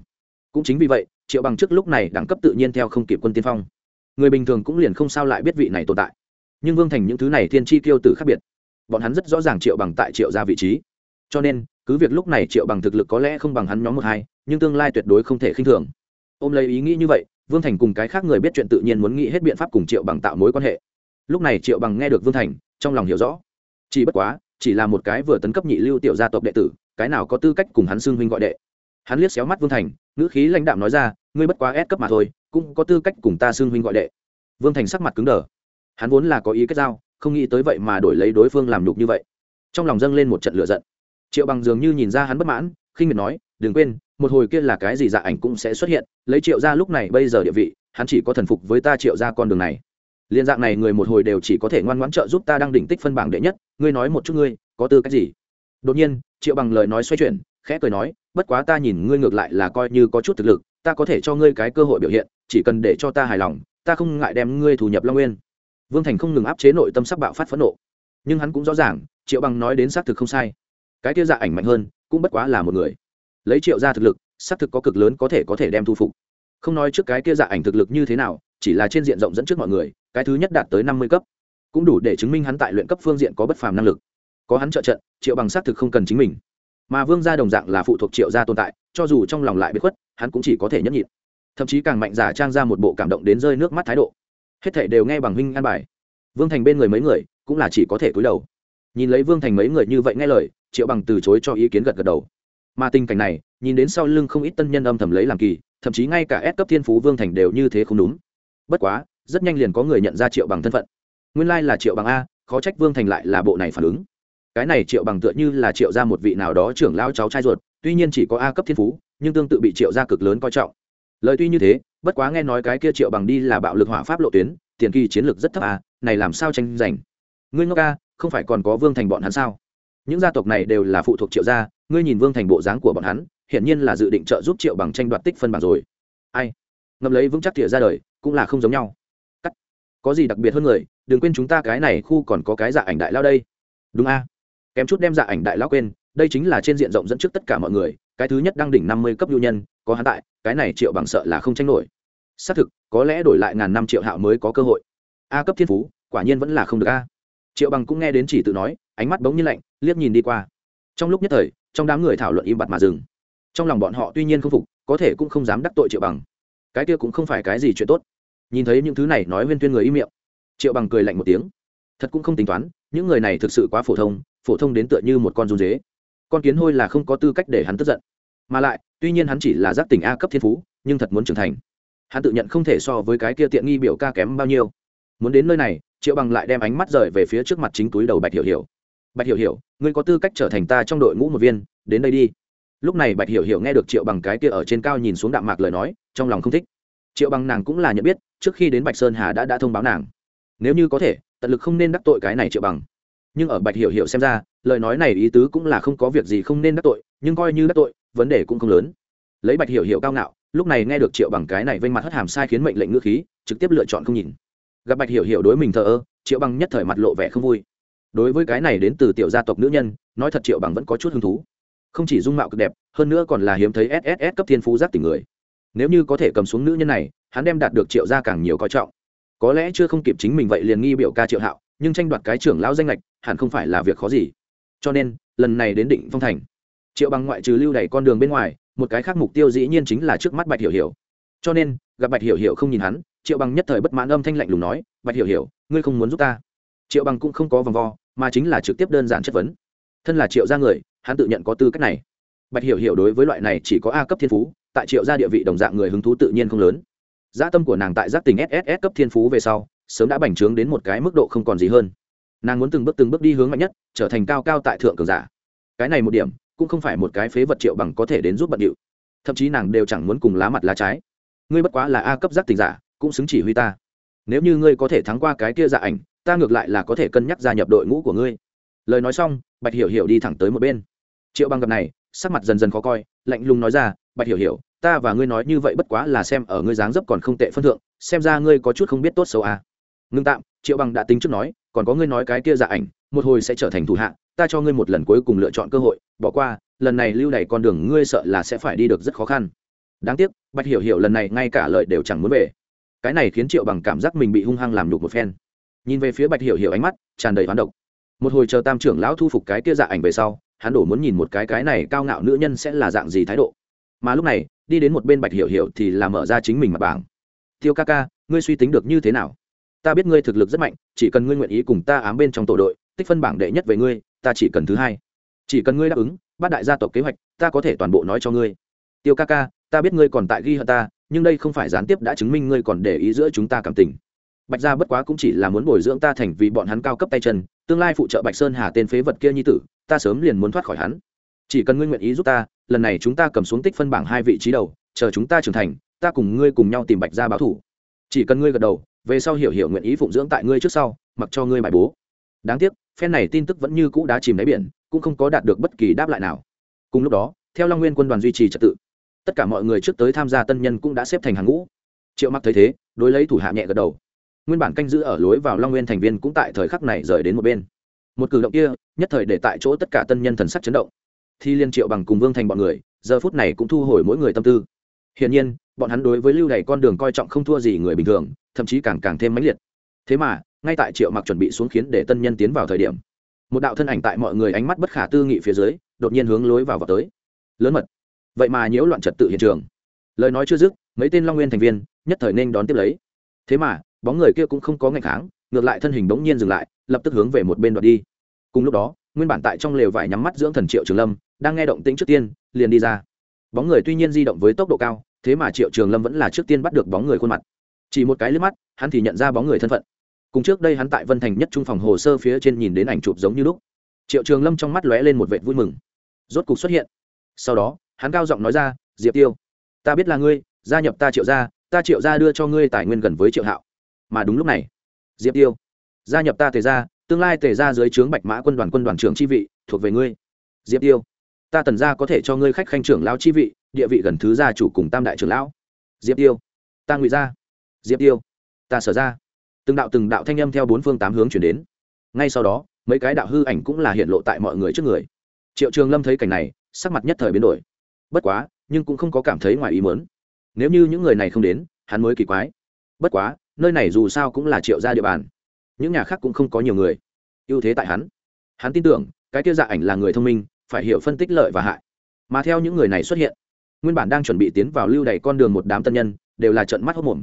Cũng chính vì vậy, triệu bằng trước lúc này đẳng cấp tự nhiên theo không kịp quân tiên phong người bình thường cũng liền không sao lại biết vị này tồn tại. Nhưng vương thành những thứ này thiên chi tiêu tử khác biệt. Bọn hắn rất rõ ràng triệu bằng tại triệu gia vị trí. Cho nên, cứ việc lúc này triệu bằng thực lực có lẽ không bằng hắn nhóm một hai, nhưng tương lai tuyệt đối không thể khinh thường. Ôm lấy ý nghĩ như vậy, vương thành cùng cái khác người biết chuyện tự nhiên muốn nghĩ hết biện pháp cùng triệu bằng tạo mối quan hệ. Lúc này triệu bằng nghe được vương thành, trong lòng hiểu rõ. Chỉ bất quá, chỉ là một cái vừa tấn cấp nhị lưu tiểu gia tộc đệ tử, cái nào có tư cách cùng hắn xưng huynh gọi đệ? Hắn liếc xéo mắt vương thành, ngữ khí lãnh đạm nói ra ngươi bất quá ép cấp mà thôi, cũng có tư cách cùng ta xưng huynh gọi đệ. Vương thành sắc mặt cứng đờ. Hắn vốn là có ý kết giao, không nghĩ tới vậy mà đổi lấy đối phương làm nhục như vậy. Trong lòng dâng lên một trận lửa giận. Triệu bằng dường như nhìn ra hắn bất mãn, khinh miệt nói, đừng quên, một hồi kia là cái gì dạ ảnh cũng sẽ xuất hiện, lấy triệu ra lúc này bây giờ địa vị, hắn chỉ có thần phục với ta triệu ra con đường này. Liên dạng này người một hồi đều chỉ có thể ngoan ngoãn trợ giúp ta đang đỉnh tích phân bảng đệ nhất, ngươi nói một chút ngươi, có tư cách gì? Đột nhiên, triệu bằng lời nói xoay chuyển, khẽ cười nói, bất quá ta nhìn ngươi ngược lại là coi như có chút thực lực ta có thể cho ngươi cái cơ hội biểu hiện, chỉ cần để cho ta hài lòng, ta không ngại đem ngươi thu nhập long nguyên. Vương thành không ngừng áp chế nội tâm sắc bạo phát phẫn nộ. Nhưng hắn cũng rõ ràng, triệu bằng nói đến xác thực không sai. Cái kia dạ ảnh mạnh hơn, cũng bất quá là một người. Lấy triệu ra thực lực, xác thực có cực lớn có thể có thể đem thu phục. Không nói trước cái kia dạ ảnh thực lực như thế nào, chỉ là trên diện rộng dẫn trước mọi người, cái thứ nhất đạt tới năm mươi cấp. Cũng đủ để chứng minh hắn tại luyện cấp phương diện có bất phàm năng lực. Có hắn trợ trận, triệu bằng xác thực không cần chính mình. Mà vương gia đồng dạng là phụ thuộc triệu gia tồn tại, cho dù trong lòng lại biết khuất hắn cũng chỉ có thể nhẫn nhịn. Thậm chí càng mạnh giả trang ra một bộ cảm động đến rơi nước mắt thái độ. Hết thảy đều nghe bằng huynh an bài. Vương thành bên người mấy người cũng là chỉ có thể cúi đầu. Nhìn lấy vương thành mấy người như vậy nghe lời, triệu bằng từ chối cho ý kiến gật gật đầu. Mà tình cảnh này, nhìn đến sau lưng không ít tân nhân âm thầm lấy làm kỳ, thậm chí ngay cả S cấp thiên phú vương thành đều như thế không đúng. Bất quá, rất nhanh liền có người nhận ra triệu bằng thân phận. Nguyên lai là triệu bằng a, khó trách vương thành lại là bộ này phản ứng. Cái này triệu bằng tựa như là triệu ra một vị nào đó trưởng lao cháu trai ruột, tuy nhiên chỉ có a cấp thiên phú nhưng tương tự bị triệu gia cực lớn coi trọng. Lời tuy như thế, bất quá nghe nói cái kia triệu bằng đi là bạo lực hỏa pháp lộ tuyến, tiền kỳ chiến lược rất thấp à này làm sao tranh giành? Ngươi ngốc ca, không phải còn có vương thành bọn hắn sao? Những gia tộc này đều là phụ thuộc triệu gia, ngươi nhìn vương thành bộ dáng của bọn hắn, hiển nhiên là dự định trợ giúp triệu bằng tranh đoạt tích phân bằng rồi. Ai? Ngầm lấy vững chắc tỉa ra đời, cũng là không giống nhau. Cắt. Có gì đặc biệt hơn người, đừng quên chúng ta cái này khu còn có cái dạ ảnh đại lao đây. Đúng a. Kém chút đem dạ ảnh đại lao quên, đây chính là trên diện rộng dẫn trước tất cả mọi người cái thứ nhất đang đỉnh năm mươi cấp nhu nhân, có hắn tại, cái này triệu bằng sợ là không tranh nổi. Xác thực, có lẽ đổi lại ngàn năm triệu hạo mới có cơ hội. A cấp thiên phú, quả nhiên vẫn là không được a. Triệu bằng cũng nghe đến chỉ tự nói, ánh mắt bỗng nhiên lạnh, liếc nhìn đi qua. Trong lúc nhất thời, trong đám người thảo luận im bặt mà dừng. Trong lòng bọn họ tuy nhiên không phục, có thể cũng không dám đắc tội triệu bằng. Cái kia cũng không phải cái gì chuyện tốt. Nhìn thấy những thứ này nói huyên tuyên người im miệng, triệu bằng cười lạnh một tiếng. Thật cũng không tính toán, những người này thực sự quá phổ thông phổ thông đến tựa như một con run dế. Con kiến hôi là không có tư cách để hắn tức giận mà lại, tuy nhiên hắn chỉ là giác tỉnh a cấp thiên phú, nhưng thật muốn trưởng thành. Hắn tự nhận không thể so với cái kia tiện nghi biểu ca kém bao nhiêu. Muốn đến nơi này, triệu bằng lại đem ánh mắt rời về phía trước mặt chính túi đầu bạch hiểu hiểu. Bạch hiểu hiểu, ngươi có tư cách trở thành ta trong đội ngũ một viên, đến đây đi. Lúc này bạch hiểu hiểu nghe được triệu bằng cái kia ở trên cao nhìn xuống đạm mạc lời nói, trong lòng không thích. Triệu bằng nàng cũng là nhận biết, trước khi đến bạch sơn hà đã đã thông báo nàng. Nếu như có thể, tận lực không nên đắc tội cái này triệu bằng nhưng ở bạch hiểu hiểu xem ra, lời nói này ý tứ cũng là không có việc gì không nên đắc tội, nhưng coi như đắc tội, vấn đề cũng không lớn. Lấy bạch hiểu hiểu cao ngạo, lúc này nghe được triệu bằng cái này vênh mặt hất hàm sai khiến mệnh lệnh ngữ khí, trực tiếp lựa chọn không nhìn. Gặp bạch hiểu hiểu đối mình thờ ơ, triệu bằng nhất thời mặt lộ vẻ không vui. Đối với cái này đến từ tiểu gia tộc nữ nhân, nói thật triệu bằng vẫn có chút hứng thú. Không chỉ dung mạo cực đẹp, hơn nữa còn là hiếm thấy sss cấp thiên phú giác tỉnh người. Nếu như có thể cầm xuống nữ nhân này, hắn đem đạt được triệu gia càng nhiều coi trọng. Có lẽ chưa không kịp chính mình vậy liền nghi biểu ca triệu hạo nhưng tranh đoạt cái trưởng lão danh lệch hẳn không phải là việc khó gì. Cho nên, lần này đến định phong thành, triệu bằng ngoại trừ lưu đẩy con đường bên ngoài, một cái khác mục tiêu dĩ nhiên chính là trước mắt bạch hiểu hiểu. Cho nên, gặp bạch hiểu hiểu không nhìn hắn, triệu bằng nhất thời bất mãn âm thanh lạnh lùng nói, bạch hiểu hiểu, ngươi không muốn giúp ta? Triệu bằng cũng không có vòng vo, mà chính là trực tiếp đơn giản chất vấn. Thân là triệu gia người, hắn tự nhận có tư cách này. Bạch hiểu hiểu đối với loại này chỉ có a cấp thiên phú, tại triệu gia địa vị đồng dạng người hứng thú tự nhiên không lớn. Gia tâm của nàng tại giác tình sss cấp thiên phú về sau sớm đã bành trướng đến một cái mức độ không còn gì hơn. Nàng muốn từng bước từng bước đi hướng mạnh nhất, trở thành cao cao tại thượng cường giả. Cái này một điểm, cũng không phải một cái phế vật triệu bằng có thể đến giúp bận điệu. Thậm chí nàng đều chẳng muốn cùng lá mặt lá trái. Ngươi bất quá là a cấp giác tình giả, cũng xứng chỉ huy ta. Nếu như ngươi có thể thắng qua cái kia dạ ảnh, ta ngược lại là có thể cân nhắc gia nhập đội ngũ của ngươi. Lời nói xong, bạch hiểu hiểu đi thẳng tới một bên. Triệu bằng gặp này, sắc mặt dần dần khó coi, lạnh lùng nói ra, bạch hiểu hiểu, ta và ngươi nói như vậy bất quá là xem ở ngươi dáng dấp còn không tệ phân thượng, xem ra ngươi có chút không biết tốt xấu à ngưng tạm, triệu bằng đã tính trước nói, còn có ngươi nói cái kia dạ ảnh, một hồi sẽ trở thành thủ hạ, ta cho ngươi một lần cuối cùng lựa chọn cơ hội, bỏ qua, lần này lưu đày con đường ngươi sợ là sẽ phải đi được rất khó khăn. Đáng tiếc, bạch hiểu hiểu lần này ngay cả lợi đều chẳng muốn về. Cái này khiến triệu bằng cảm giác mình bị hung hăng làm đục một phen. Nhìn về phía bạch hiểu hiểu ánh mắt, tràn đầy hoán độc. Một hồi chờ tam trưởng lão thu phục cái kia dạ ảnh về sau, hắn đổ muốn nhìn một cái cái này cao ngạo nữ nhân sẽ là dạng gì thái độ. Mà lúc này, đi đến một bên bạch hiểu hiểu thì là mở ra chính mình mặt bảng. Tiêu ca ca, ngươi suy tính được như thế nào? Ta biết ngươi thực lực rất mạnh, chỉ cần ngươi nguyện ý cùng ta ám bên trong tổ đội, tích phân bảng đệ nhất về ngươi, ta chỉ cần thứ hai. Chỉ cần ngươi đáp ứng, bắt đại gia tộc kế hoạch, ta có thể toàn bộ nói cho ngươi. Tiêu ca ca, ta biết ngươi còn tại ghi hận ta, nhưng đây không phải gián tiếp đã chứng minh ngươi còn để ý giữa chúng ta cảm tình. Bạch gia bất quá cũng chỉ là muốn bồi dưỡng ta thành vì bọn hắn cao cấp tay chân, tương lai phụ trợ bạch sơn hà tên phế vật kia nhi tử, ta sớm liền muốn thoát khỏi hắn. Chỉ cần ngươi nguyện ý giúp ta, lần này chúng ta cầm xuống tích phân bảng hai vị trí đầu, chờ chúng ta trưởng thành, ta cùng ngươi cùng nhau tìm bạch gia báo thủ. Chỉ cần ngươi gật đầu về sau hiểu hiểu nguyện ý phụng dưỡng tại ngươi trước sau, mặc cho ngươi bài bố. Đáng tiếc, phen này tin tức vẫn như cũ đã chìm đáy biển, cũng không có đạt được bất kỳ đáp lại nào. Cùng lúc đó, theo long nguyên quân đoàn duy trì trật tự, tất cả mọi người trước tới tham gia tân nhân cũng đã xếp thành hàng ngũ. Triệu mặc thấy thế, đối lấy thủ hạ nhẹ gật đầu. Nguyên bản canh giữ ở lối vào long nguyên thành viên cũng tại thời khắc này rời đến một bên. Một cử động kia, nhất thời để tại chỗ tất cả tân nhân thần sắc chấn động. Thi liên triệu bằng cùng vương thành bọn người, giờ phút này cũng thu hồi mỗi người tâm tư. Hiển nhiên bọn hắn đối với lưu này con đường coi trọng không thua gì người bình thường, thậm chí càng càng thêm mãnh liệt. Thế mà, ngay tại triệu mặc chuẩn bị xuống khiến để tân nhân tiến vào thời điểm, một đạo thân ảnh tại mọi người ánh mắt bất khả tư nghị phía dưới, đột nhiên hướng lối vào vào tới. Lớn mật. Vậy mà nhiễu loạn trật tự hiện trường. Lời nói chưa dứt, mấy tên long nguyên thành viên nhất thời nên đón tiếp lấy. Thế mà, bóng người kia cũng không có ngày kháng, ngược lại thân hình bỗng nhiên dừng lại, lập tức hướng về một bên đoạt đi. Cùng lúc đó, nguyên bản tại trong lều vải nhắm mắt dưỡng thần triệu trường lâm, đang nghe động tĩnh trước tiên, liền đi ra bóng người tuy nhiên di động với tốc độ cao, thế mà triệu trường lâm vẫn là trước tiên bắt được bóng người khuôn mặt. Chỉ một cái liếc mắt, hắn thì nhận ra bóng người thân phận. Cùng trước đây hắn tại vân thành nhất trung phòng hồ sơ phía trên nhìn đến ảnh chụp giống như lúc. Triệu trường lâm trong mắt lóe lên một vệt vui mừng. Rốt cục xuất hiện. Sau đó, hắn cao giọng nói ra, diệp tiêu, ta biết là ngươi, gia nhập ta triệu gia, ta triệu gia đưa cho ngươi tài nguyên gần với triệu hạo. Mà đúng lúc này, diệp tiêu, gia nhập ta tề gia, tương lai tề gia dưới trướng bạch mã quân đoàn quân đoàn trưởng chi vị, thuộc về ngươi. Diệp tiêu ta tần gia có thể cho ngươi khách khanh trưởng lão chi vị, địa vị gần thứ gia chủ cùng tam đại trưởng lão. Diệp tiêu, ta ngụy gia diệp tiêu, ta sở ra. Từng đạo từng đạo thanh âm theo bốn phương tám hướng chuyển đến. Ngay sau đó, mấy cái đạo hư ảnh cũng là hiện lộ tại mọi người trước người. Triệu trường lâm thấy cảnh này, sắc mặt nhất thời biến đổi. Bất quá, nhưng cũng không có cảm thấy ngoài ý mớn nếu như những người này không đến, hắn mới kỳ quái. Bất quá, nơi này dù sao cũng là triệu gia địa bàn. Những nhà khác cũng không có nhiều người. Ưu thế tại hắn. Hắn tin tưởng, cái kia dạ ảnh là người thông minh phải hiểu phân tích lợi và hại. Mà theo những người này xuất hiện, nguyên bản đang chuẩn bị tiến vào lưu đầy con đường một đám tân nhân, đều là trận mắt hốc mồm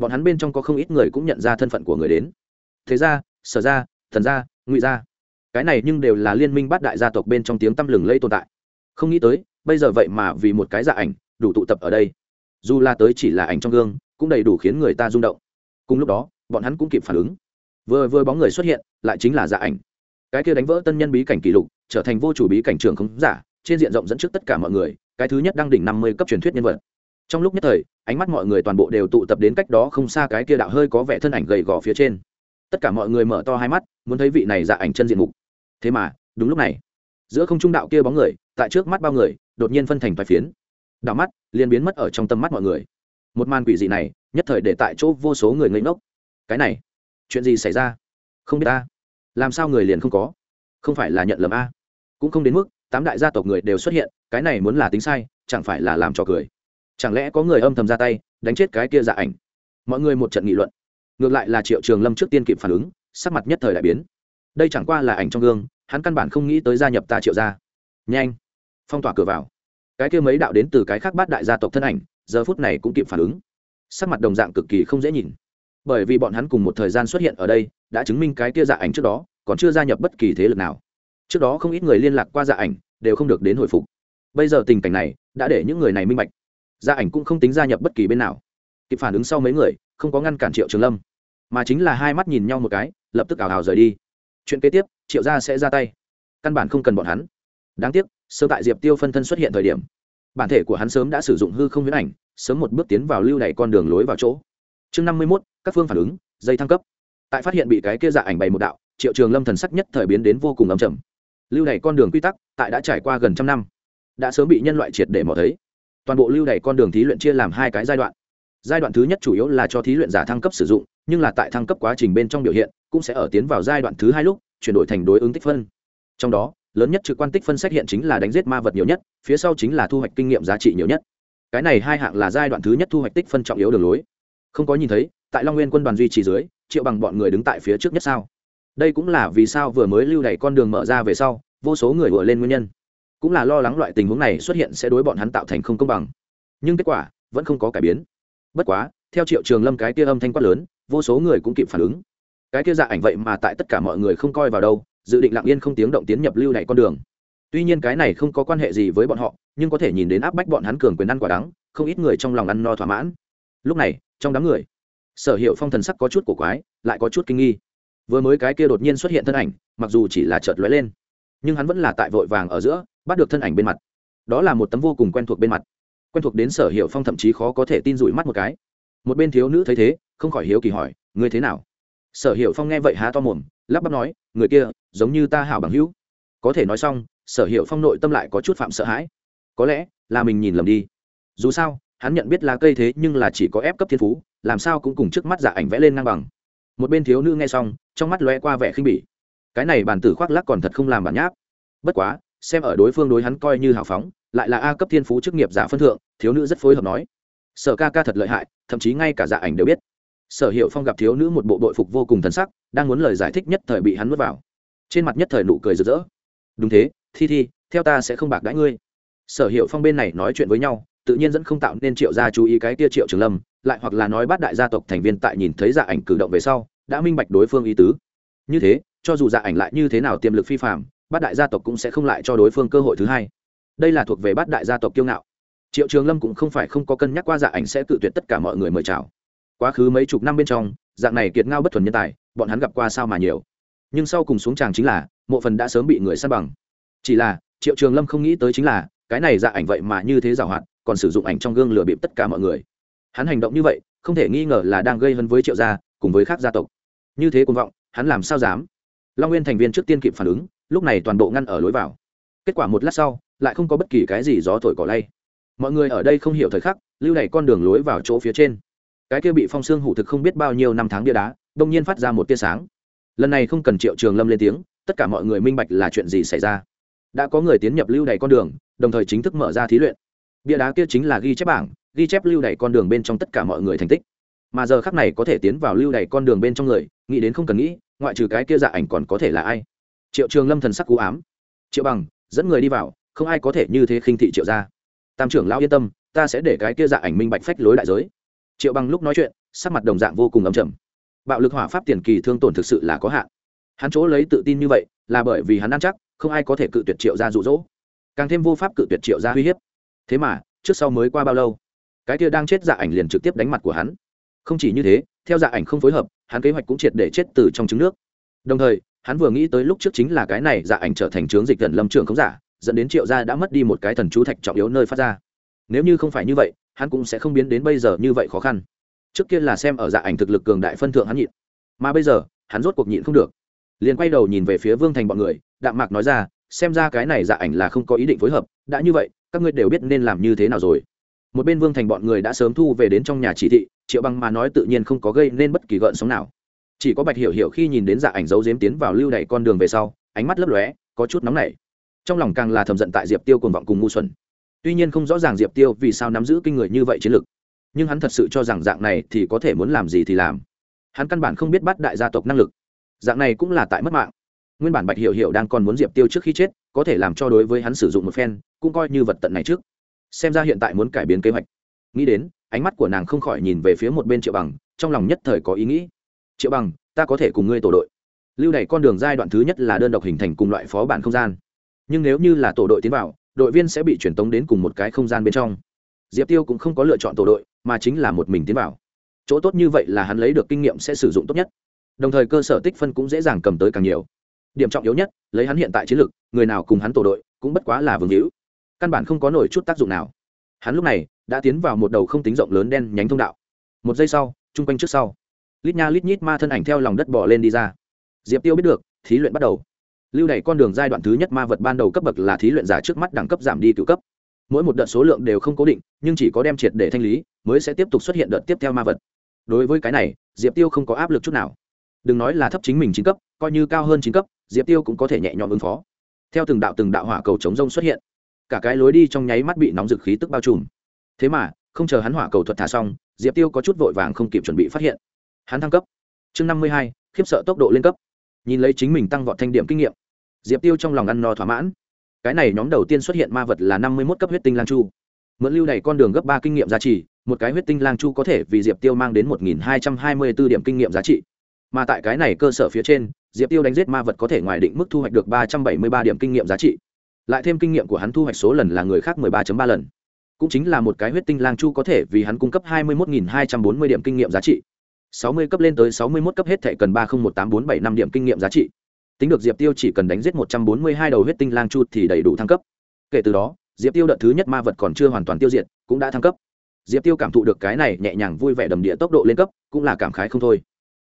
bọn hắn bên trong có không ít người cũng nhận ra thân phận của người đến. Thế ra sở ra thần ra ngụy ra cái này nhưng đều là liên minh bát đại gia tộc bên trong tiếng tăm lừng lây tồn tại. Không nghĩ tới, bây giờ vậy mà vì một cái dạ ảnh, đủ tụ tập ở đây. Dù là tới chỉ là ảnh trong gương, cũng đầy đủ khiến người ta rung động. Cùng lúc đó, bọn hắn cũng kịp phản ứng. Vừa vừa bóng người xuất hiện, lại chính là dạ ảnh cái kia đánh vỡ tân nhân bí cảnh kỷ lục, trở thành vô chủ bí cảnh trường không giả, trên diện rộng dẫn trước tất cả mọi người, cái thứ nhất đang đỉnh năm mươi cấp truyền thuyết nhân vật. Trong lúc nhất thời, ánh mắt mọi người toàn bộ đều tụ tập đến cách đó không xa cái kia đạo hơi có vẻ thân ảnh gầy gò phía trên. Tất cả mọi người mở to hai mắt, muốn thấy vị này dạ ảnh chân diện mục. Thế mà, đúng lúc này, giữa không trung đạo kia bóng người, tại trước mắt bao người, đột nhiên phân thành vài phiến. Đạo mắt liền biến mất ở trong tâm mắt mọi người. Một màn quỷ dị này, nhất thời để tại chỗ vô số người ngây ngốc. Cái này, chuyện gì xảy ra? Không biết ta làm sao người liền không có? Không phải là nhận lầm a? Cũng không đến mức tám đại gia tộc người đều xuất hiện, cái này muốn là tính sai, chẳng phải là làm trò cười. Chẳng lẽ có người âm thầm ra tay, đánh chết cái kia dạ ảnh? Mọi người một trận nghị luận. Ngược lại là triệu trường lâm trước tiên kịp phản ứng, sắc mặt nhất thời đại biến. Đây chẳng qua là ảnh trong gương, hắn căn bản không nghĩ tới gia nhập ta triệu gia. Nhanh, phong tỏa cửa vào. Cái kia mấy đạo đến từ cái khác bát đại gia tộc thân ảnh, giờ phút này cũng kịp phản ứng. Sắc mặt đồng dạng cực kỳ không dễ nhìn. Bởi vì bọn hắn cùng một thời gian xuất hiện ở đây, đã chứng minh cái kia dạ ảnh trước đó còn chưa gia nhập bất kỳ thế lực nào. Trước đó không ít người liên lạc qua dạ ảnh, đều không được đến hồi phục. Bây giờ tình cảnh này, đã để những người này minh bạch. Gia ảnh cũng không tính gia nhập bất kỳ bên nào. Kịp phản ứng sau mấy người, không có ngăn cản triệu trường lâm, mà chính là hai mắt nhìn nhau một cái, lập tức ảo ảo rời đi. Chuyện kế tiếp, triệu gia sẽ ra tay. Căn bản không cần bọn hắn. Đáng tiếc sơ tại diệp tiêu phân thân xuất hiện thời điểm, bản thể của hắn sớm đã sử dụng hư không huyễn ảnh, sớm một bước tiến vào lưu đ con đường lối vào chỗ. Chương năm mươi mốt, các phương phản ứng, dây thăng cấp. Tại phát hiện bị cái kia dạ ảnh bày một đạo triệu trường lâm thần sắc nhất thời biến đến vô cùng ấm trầm. Lưu đ con đường quy tắc, tại đã trải qua gần trăm năm, đã sớm bị nhân loại triệt để mò thấy. Toàn bộ lưu đày con đường thí luyện chia làm hai cái giai đoạn. Giai đoạn thứ nhất chủ yếu là cho thí luyện giả thăng cấp sử dụng, nhưng là tại thăng cấp quá trình bên trong biểu hiện, cũng sẽ ở tiến vào giai đoạn thứ hai lúc, chuyển đổi thành đối ứng tích phân. Trong đó, lớn nhất trực quan tích phân xét hiện chính là đánh giết ma vật nhiều nhất, phía sau chính là thu hoạch kinh nghiệm giá trị nhiều nhất. Cái này hai hạng là giai đoạn thứ nhất thu hoạch tích phân trọng yếu đường lối. Không có nhìn thấy, tại long nguyên quân đoàn duy trì dưới, triệu bằng bọn người đứng tại phía trước nhất sao? Đây cũng là vì sao vừa mới lưu đẩy con đường mở ra về sau, vô số người vừa lên nguyên nhân. Cũng là lo lắng loại tình huống này xuất hiện sẽ đối bọn hắn tạo thành không công bằng. Nhưng kết quả vẫn không có cải biến. Bất quá, theo triệu trường lâm cái kia âm thanh quát lớn, vô số người cũng kịp phản ứng. Cái kia dạ ảnh vậy mà tại tất cả mọi người không coi vào đâu, dự định lặng yên không tiếng động tiến nhập lưu này con đường. Tuy nhiên cái này không có quan hệ gì với bọn họ, nhưng có thể nhìn đến áp bách bọn hắn cường quyền ăn quả đắng, không ít người trong lòng ăn no thỏa mãn. Lúc này, trong đám người, sở hiệu phong thần sắc có chút cổ quái, lại có chút kinh nghi vừa mới cái kia đột nhiên xuất hiện thân ảnh, mặc dù chỉ là chợt lóe lên, nhưng hắn vẫn là tại vội vàng ở giữa, bắt được thân ảnh bên mặt. Đó là một tấm vô cùng quen thuộc bên mặt. Quen thuộc đến sở hiệu phong thậm chí khó có thể tin rủi mắt một cái. Một bên thiếu nữ thấy thế, không khỏi hiếu kỳ hỏi người thế nào? Sở hiệu phong nghe vậy há to mồm, lắp bắp nói, người kia, giống như ta hảo bằng hữu. Có thể nói xong, sở hiệu phong nội tâm lại có chút phạm sợ hãi. Có lẽ là mình nhìn lầm đi. Dù sao, hắn nhận biết là cây thế nhưng là chỉ có ép cấp thiên phú, làm sao cũng cùng trước mắt giả ảnh vẽ lên ngang bằng một bên thiếu nữ nghe xong, trong mắt lóe qua vẻ khinh bỉ. Cái này bản tử khoác lắc còn thật không làm bản nháp. Bất quá, xem ở đối phương đối hắn coi như hào phóng, lại là a cấp thiên phú chức nghiệp giả phân thượng, thiếu nữ rất phối hợp nói. Sở ca ca thật lợi hại, thậm chí ngay cả dạ ảnh đều biết. Sở hiệu phong gặp thiếu nữ một bộ đội phục vô cùng thần sắc, đang muốn lời giải thích nhất thời bị hắn nuốt vào. Trên mặt nhất thời nụ cười rực rỡ. Đúng thế, thi thi, theo ta sẽ không bạc đãi ngươi. Sở hiệu phong bên này nói chuyện với nhau, tự nhiên dẫn không tạo nên triệu gia chú ý cái kia triệu trường lâm lại hoặc là nói bắt đại gia tộc thành viên tại nhìn thấy dạ ảnh cử động về sau, đã minh bạch đối phương ý tứ. Như thế, cho dù dạ ảnh lại như thế nào tiềm lực phi phạm bát đại gia tộc cũng sẽ không lại cho đối phương cơ hội thứ hai. Đây là thuộc về bát đại gia tộc kiêu ngạo. Triệu trường lâm cũng không phải không có cân nhắc qua dạ ảnh sẽ cự tuyệt tất cả mọi người mời chào. Quá khứ mấy chục năm bên trong, dạng này kiệt ngao bất thuần nhân tài, bọn hắn gặp qua sao mà nhiều. Nhưng sau cùng xuống tràng chính là, mộ phần đã sớm bị người săn bằng. Chỉ là, triệu trường lâm không nghĩ tới chính là, cái này dạ ảnh vậy mà như thế giảo hoạt, còn sử dụng ảnh trong gương lừa bịp tất cả mọi người hắn hành động như vậy, không thể nghi ngờ là đang gây hấn với triệu gia, cùng với các gia tộc. Như thế cuồng vọng, hắn làm sao dám? Long nguyên thành viên trước tiên kịp phản ứng, lúc này toàn bộ ngăn ở lối vào. Kết quả một lát sau, lại không có bất kỳ cái gì gió thổi cỏ lay. Mọi người ở đây không hiểu thời khắc, lưu đẩy con đường lối vào chỗ phía trên. Cái kia bị phong xương hủ thực không biết bao nhiêu năm tháng bia đá, đông nhiên phát ra một tia sáng. Lần này không cần triệu trường lâm lên tiếng, tất cả mọi người minh bạch là chuyện gì xảy ra. Đã có người tiến nhập lưu đày con đường, đồng thời chính thức mở ra thí luyện. Bia đá kia chính là ghi chép bảng ghi chép lưu đày con đường bên trong tất cả mọi người thành tích. Mà giờ khắc này có thể tiến vào lưu đày con đường bên trong người, nghĩ đến không cần nghĩ, ngoại trừ cái kia dạ ảnh còn có thể là ai? Triệu trường lâm thần sắc cú ám. Triệu bằng, dẫn người đi vào, không ai có thể như thế khinh thị triệu gia. Tam trưởng lão yên tâm, ta sẽ để cái kia dạ ảnh minh bạch phách lối đại giới. Triệu bằng lúc nói chuyện, sắc mặt đồng dạng vô cùng ấm chầm bạo lực hỏa pháp tiền kỳ thương tổn thực sự là có hạn. Hắn chỗ lấy tự tin như vậy, là bởi vì hắn ăn chắc, không ai có thể cự tuyệt triệu gia rụ rỗ càng thêm vô pháp cự tuyệt triệu gia uy hiếp. Thế mà, trước sau mới qua bao lâu? Cái kia đang chết dạ ảnh liền trực tiếp đánh mặt của hắn. Không chỉ như thế, theo dạ ảnh không phối hợp, hắn kế hoạch cũng triệt để chết từ trong trứng nước. Đồng thời, hắn vừa nghĩ tới lúc trước chính là cái này dạ ảnh trở thành trướng dịch gần lâm trường không giả, dẫn đến triệu gia đã mất đi một cái thần chú thạch trọng yếu nơi phát ra. Nếu như không phải như vậy, hắn cũng sẽ không biến đến bây giờ như vậy khó khăn. Trước kia là xem ở dạ ảnh thực lực cường đại phân thượng hắn nhịn, mà bây giờ, hắn rốt cuộc nhịn không được. Liền quay đầu nhìn về phía vương thành bọn người, đạm mạc nói ra, xem ra cái này dạ ảnh là không có ý định phối hợp, đã như vậy, các ngươi đều biết nên làm như thế nào rồi một bên vương thành bọn người đã sớm thu về đến trong nhà chỉ thị, triệu băng mà nói tự nhiên không có gây nên bất kỳ gợn sóng nào. Chỉ có bạch hiểu hiểu khi nhìn đến dạ ảnh dấu giếm tiến vào lưu đẩy con đường về sau, ánh mắt lấp lóe, có chút nóng nảy. Trong lòng càng là thầm giận tại diệp tiêu cuồng vọng cùng ngu xuẩn. Tuy nhiên không rõ ràng diệp tiêu vì sao nắm giữ kinh người như vậy chiến lược nhưng hắn thật sự cho rằng dạng này thì có thể muốn làm gì thì làm. Hắn căn bản không biết bắt đại gia tộc năng lực. Dạng này cũng là tại mất mạng. Nguyên bản bạch hiểu hiểu đang còn muốn diệp tiêu trước khi chết, có thể làm cho đối với hắn sử dụng một phen, cũng coi như vật tận này trước xem ra hiện tại muốn cải biến kế hoạch. Nghĩ đến, ánh mắt của nàng không khỏi nhìn về phía một bên triệu bằng, trong lòng nhất thời có ý nghĩ. Triệu bằng, ta có thể cùng ngươi tổ đội. Lưu đẩy con đường giai đoạn thứ nhất là đơn độc hình thành cùng loại phó bản không gian. Nhưng nếu như là tổ đội tiến vào, đội viên sẽ bị truyền tống đến cùng một cái không gian bên trong. Diệp tiêu cũng không có lựa chọn tổ đội, mà chính là một mình tiến vào. Chỗ tốt như vậy là hắn lấy được kinh nghiệm sẽ sử dụng tốt nhất. Đồng thời cơ sở tích phân cũng dễ dàng cầm tới càng nhiều. Điểm trọng yếu nhất, lấy hắn hiện tại chiến lược người nào cùng hắn tổ đội cũng bất quá là vương hữu căn bản không có nổi chút tác dụng nào. Hắn lúc này đã tiến vào một đầu không tính rộng lớn đen nhánh thông đạo. Một giây sau, chung quanh trước sau, lít nha lít nhít ma thân ảnh theo lòng đất bỏ lên đi ra. Diệp tiêu biết được, thí luyện bắt đầu. Lưu đ con đường giai đoạn thứ nhất ma vật ban đầu cấp bậc là thí luyện giả trước mắt đẳng cấp giảm đi cựu cấp. Mỗi một đợt số lượng đều không cố định, nhưng chỉ có đem triệt để thanh lý, mới sẽ tiếp tục xuất hiện đợt tiếp theo ma vật. Đối với cái này, diệp tiêu không có áp lực chút nào. Đừng nói là thấp chính mình chín cấp, coi như cao hơn chín cấp, diệp tiêu cũng có thể nhẹ nhõm ứng phó. Theo từng đạo từng đạo hỏa cầu chống rông xuất hiện cả cái lối đi trong nháy mắt bị nóng dực khí tức bao trùm. Thế mà, không chờ hắn hỏa cầu thuật thả xong, diệp tiêu có chút vội vàng không kịp chuẩn bị phát hiện. Hắn thăng cấp. Chương năm mươi hai, khiếp sợ tốc độ lên cấp. Nhìn lấy chính mình tăng vọt thanh điểm kinh nghiệm, diệp tiêu trong lòng ăn no thỏa mãn. Cái này nhóm đầu tiên xuất hiện ma vật là năm mươi một cấp huyết tinh lang chu. Mượn lưu này con đường gấp ba kinh nghiệm giá trị, một cái huyết tinh lang chu có thể vì diệp tiêu mang đến một nghìn hai trăm hai mươi b ố điểm kinh nghiệm giá trị. Mà tại cái này cơ sở phía trên, diệp tiêu đánh giết ma vật có thể ngoài định mức thu hoạch được ba trăm bảy mươi ba điểm kinh nghiệm giá trị lại thêm kinh nghiệm của hắn thu hoạch số lần là người khác mười ba ba lần. Cũng chính là một cái huyết tinh lang chu có thể vì hắn cung cấp hai mươi một hai trăm bốn mươi điểm kinh nghiệm giá trị. sáu mươi cấp lên tới sáu mươi 61 cấp hết thể cần ba không một tám bốn bảy năm điểm kinh nghiệm giá trị. Tính được diệp tiêu chỉ cần đánh giết một trăm bốn mươi hai đầu huyết tinh lang chu thì đầy đủ thăng cấp. Kể từ đó, diệp tiêu đợt thứ nhất ma vật còn chưa hoàn toàn tiêu diệt, cũng đã thăng cấp. Diệp tiêu cảm thụ được cái này nhẹ nhàng vui vẻ đầm địa tốc độ lên cấp, cũng là cảm khái không thôi.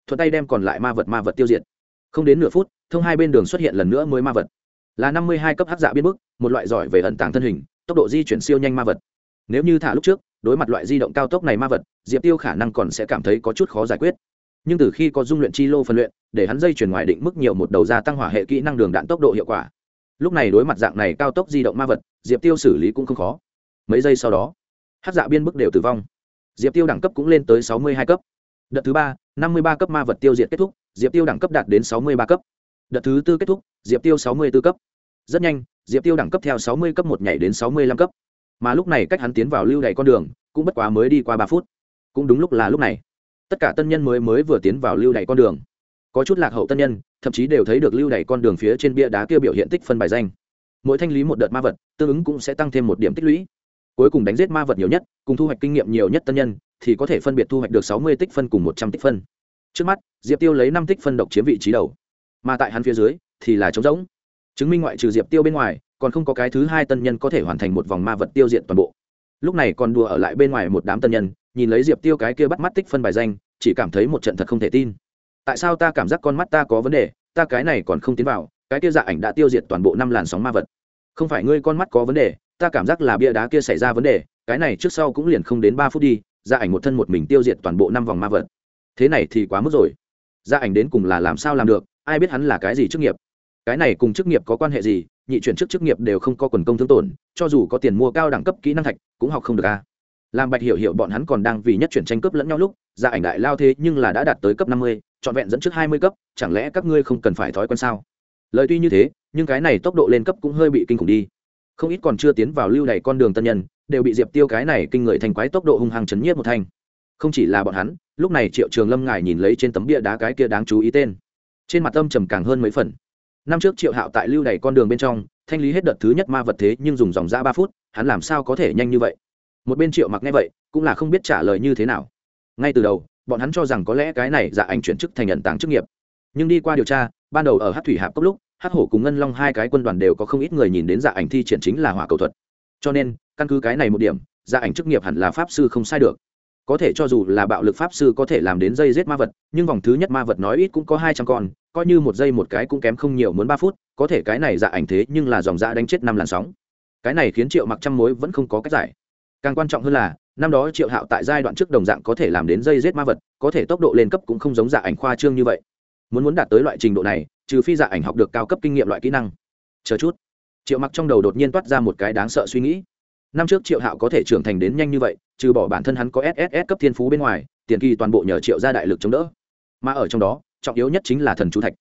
Thuận tay đem còn lại ma vật ma vật tiêu diệt. Không đến nửa phút, thông hai bên đường xuất hiện lần nữa mới ma vật là năm mươi hai cấp hắc dạ biên bức, một loại giỏi về ẩn tàng thân hình, tốc độ di chuyển siêu nhanh ma vật. Nếu như thả lúc trước, đối mặt loại di động cao tốc này ma vật, diệp tiêu khả năng còn sẽ cảm thấy có chút khó giải quyết. Nhưng từ khi có dung luyện chi lô phân luyện, để hắn dây chuyển ngoài định mức nhiều một đầu gia tăng hỏa hệ kỹ năng đường đạn tốc độ hiệu quả. Lúc này đối mặt dạng này cao tốc di động ma vật, diệp tiêu xử lý cũng không khó. Mấy giây sau đó hát dạ biên bức đều tử vong. Diệp tiêu đẳng cấp cũng lên tới sáu mươi hai cấp. Đợt thứ ba, năm mươi ba cấp ma vật tiêu diệt kết thúc, diệp tiêu đẳng cấp đạt đến sáu mươi ba cấp đợt thứ tư kết thúc, diệp tiêu sáu mươi b ố cấp. Rất nhanh, diệp tiêu đẳng cấp theo sáu mươi cấp một nhảy đến sáu mươi lăm cấp. Mà lúc này cách hắn tiến vào lưu đ con đường, cũng bất quá mới đi qua ba phút. Cũng đúng lúc là lúc này. Tất cả tân nhân mới mới vừa tiến vào lưu đ con đường. Có chút lạc hậu tân nhân, thậm chí đều thấy được lưu đ con đường phía trên bia đá kia biểu hiện tích phân bài danh. Mỗi thanh lý một đợt ma vật, tương ứng cũng sẽ tăng thêm một điểm tích lũy. Cuối cùng đánh giết ma vật nhiều nhất, cùng thu hoạch kinh nghiệm nhiều nhất tân nhân, thì có thể phân biệt thu hoạch được sáu mươi tích phân cùng một trăm tích phân. Trước mắt, diệp tiêu lấy năm tích phân độc chiếm vị trí đầu mà tại hắn phía dưới thì là trống rỗng. Chứng minh ngoại trừ diệp tiêu bên ngoài, còn không có cái thứ hai tân nhân có thể hoàn thành một vòng ma vật tiêu diệt toàn bộ. Lúc này còn đùa ở lại bên ngoài một đám tân nhân, nhìn lấy diệp tiêu cái kia bắt mắt tích phân bài danh, chỉ cảm thấy một trận thật không thể tin. Tại sao ta cảm giác con mắt ta có vấn đề, ta cái này còn không tiến vào, cái kia dạ ảnh đã tiêu diệt toàn bộ năm làn sóng ma vật. Không phải ngươi con mắt có vấn đề, ta cảm giác là bia đá kia xảy ra vấn đề, cái này trước sau cũng liền không đến ba phút đi dạ ảnh một thân một mình tiêu diệt toàn bộ năm vòng ma vật. Thế này thì quá mức rồi. Dạ ảnh đến cùng là làm sao làm được ai biết hắn là cái gì chức nghiệp? Cái này cùng chức nghiệp có quan hệ gì? Nhị chuyển chức chức nghiệp đều không có quần công thương tổn, cho dù có tiền mua cao đẳng cấp kỹ năng thạch, cũng học không được a. Làm bạch hiểu hiểu bọn hắn còn đang vì nhất chuyển tranh cướp lẫn nhau lúc gia ảnh đại lao thế nhưng là đã đạt tới cấp năm mươi, trọn vẹn dẫn trước hai mươi cấp, chẳng lẽ các ngươi không cần phải thói quen sao? Lời tuy như thế, nhưng cái này tốc độ lên cấp cũng hơi bị kinh khủng đi. Không ít còn chưa tiến vào lưu đày con đường tân nhân, đều bị diệp tiêu cái này kinh người thành quái tốc độ hung hăng chấn nhiếp một thanh. Không chỉ là bọn hắn, lúc này triệu trường lâm ngài nhìn lấy trên tấm bia đá cái kia đáng chú ý tên trên mặt âm trầm càng hơn mấy phần. Năm trước triệu hạo tại lưu đày con đường bên trong, thanh lý hết đợt thứ nhất ma vật thế nhưng dùng dòng ra ba phút, hắn làm sao có thể nhanh như vậy? Một bên triệu mặc nghe vậy, cũng là không biết trả lời như thế nào. Ngay từ đầu, bọn hắn cho rằng có lẽ cái này dạ ảnh chuyển chức thành nhận tàng chức nghiệp. Nhưng đi qua điều tra, ban đầu ở hát thủy hạp cốc lúc hát hổ cùng ngân long hai cái quân đoàn đều có không ít người nhìn đến dạ ảnh thi triển chính là hỏa cầu thuật. Cho nên, căn cứ cái này một điểm dạ ảnh chức nghiệp hẳn là pháp sư không sai được có thể cho dù là bạo lực pháp sư có thể làm đến dây giết ma vật, nhưng vòng thứ nhất ma vật nói ít cũng có hai trăm con, coi như một giây một cái cũng kém không nhiều muốn ba phút, có thể cái này dạ ảnh thế nhưng là dòng dạ đánh chết năm làn sóng. Cái này khiến triệu mặc trăm mối vẫn không có cách giải. Càng quan trọng hơn là, năm đó triệu hạo tại giai đoạn trước đồng dạng có thể làm đến dây giết ma vật, có thể tốc độ lên cấp cũng không giống dạ ảnh khoa trương như vậy. Muốn muốn đạt tới loại trình độ này, trừ phi dạ ảnh học được cao cấp kinh nghiệm loại kỹ năng. Chờ chút. Triệu mặc trong đầu đột nhiên toát ra một cái đáng sợ suy nghĩ năm trước triệu hạo có thể trưởng thành đến nhanh như vậy, trừ bỏ bản thân hắn có sss cấp thiên phú bên ngoài, tiền kỳ toàn bộ nhờ triệu gia đại lực chống đỡ. Mà ở trong đó, trọng yếu nhất chính là thần chú thạch.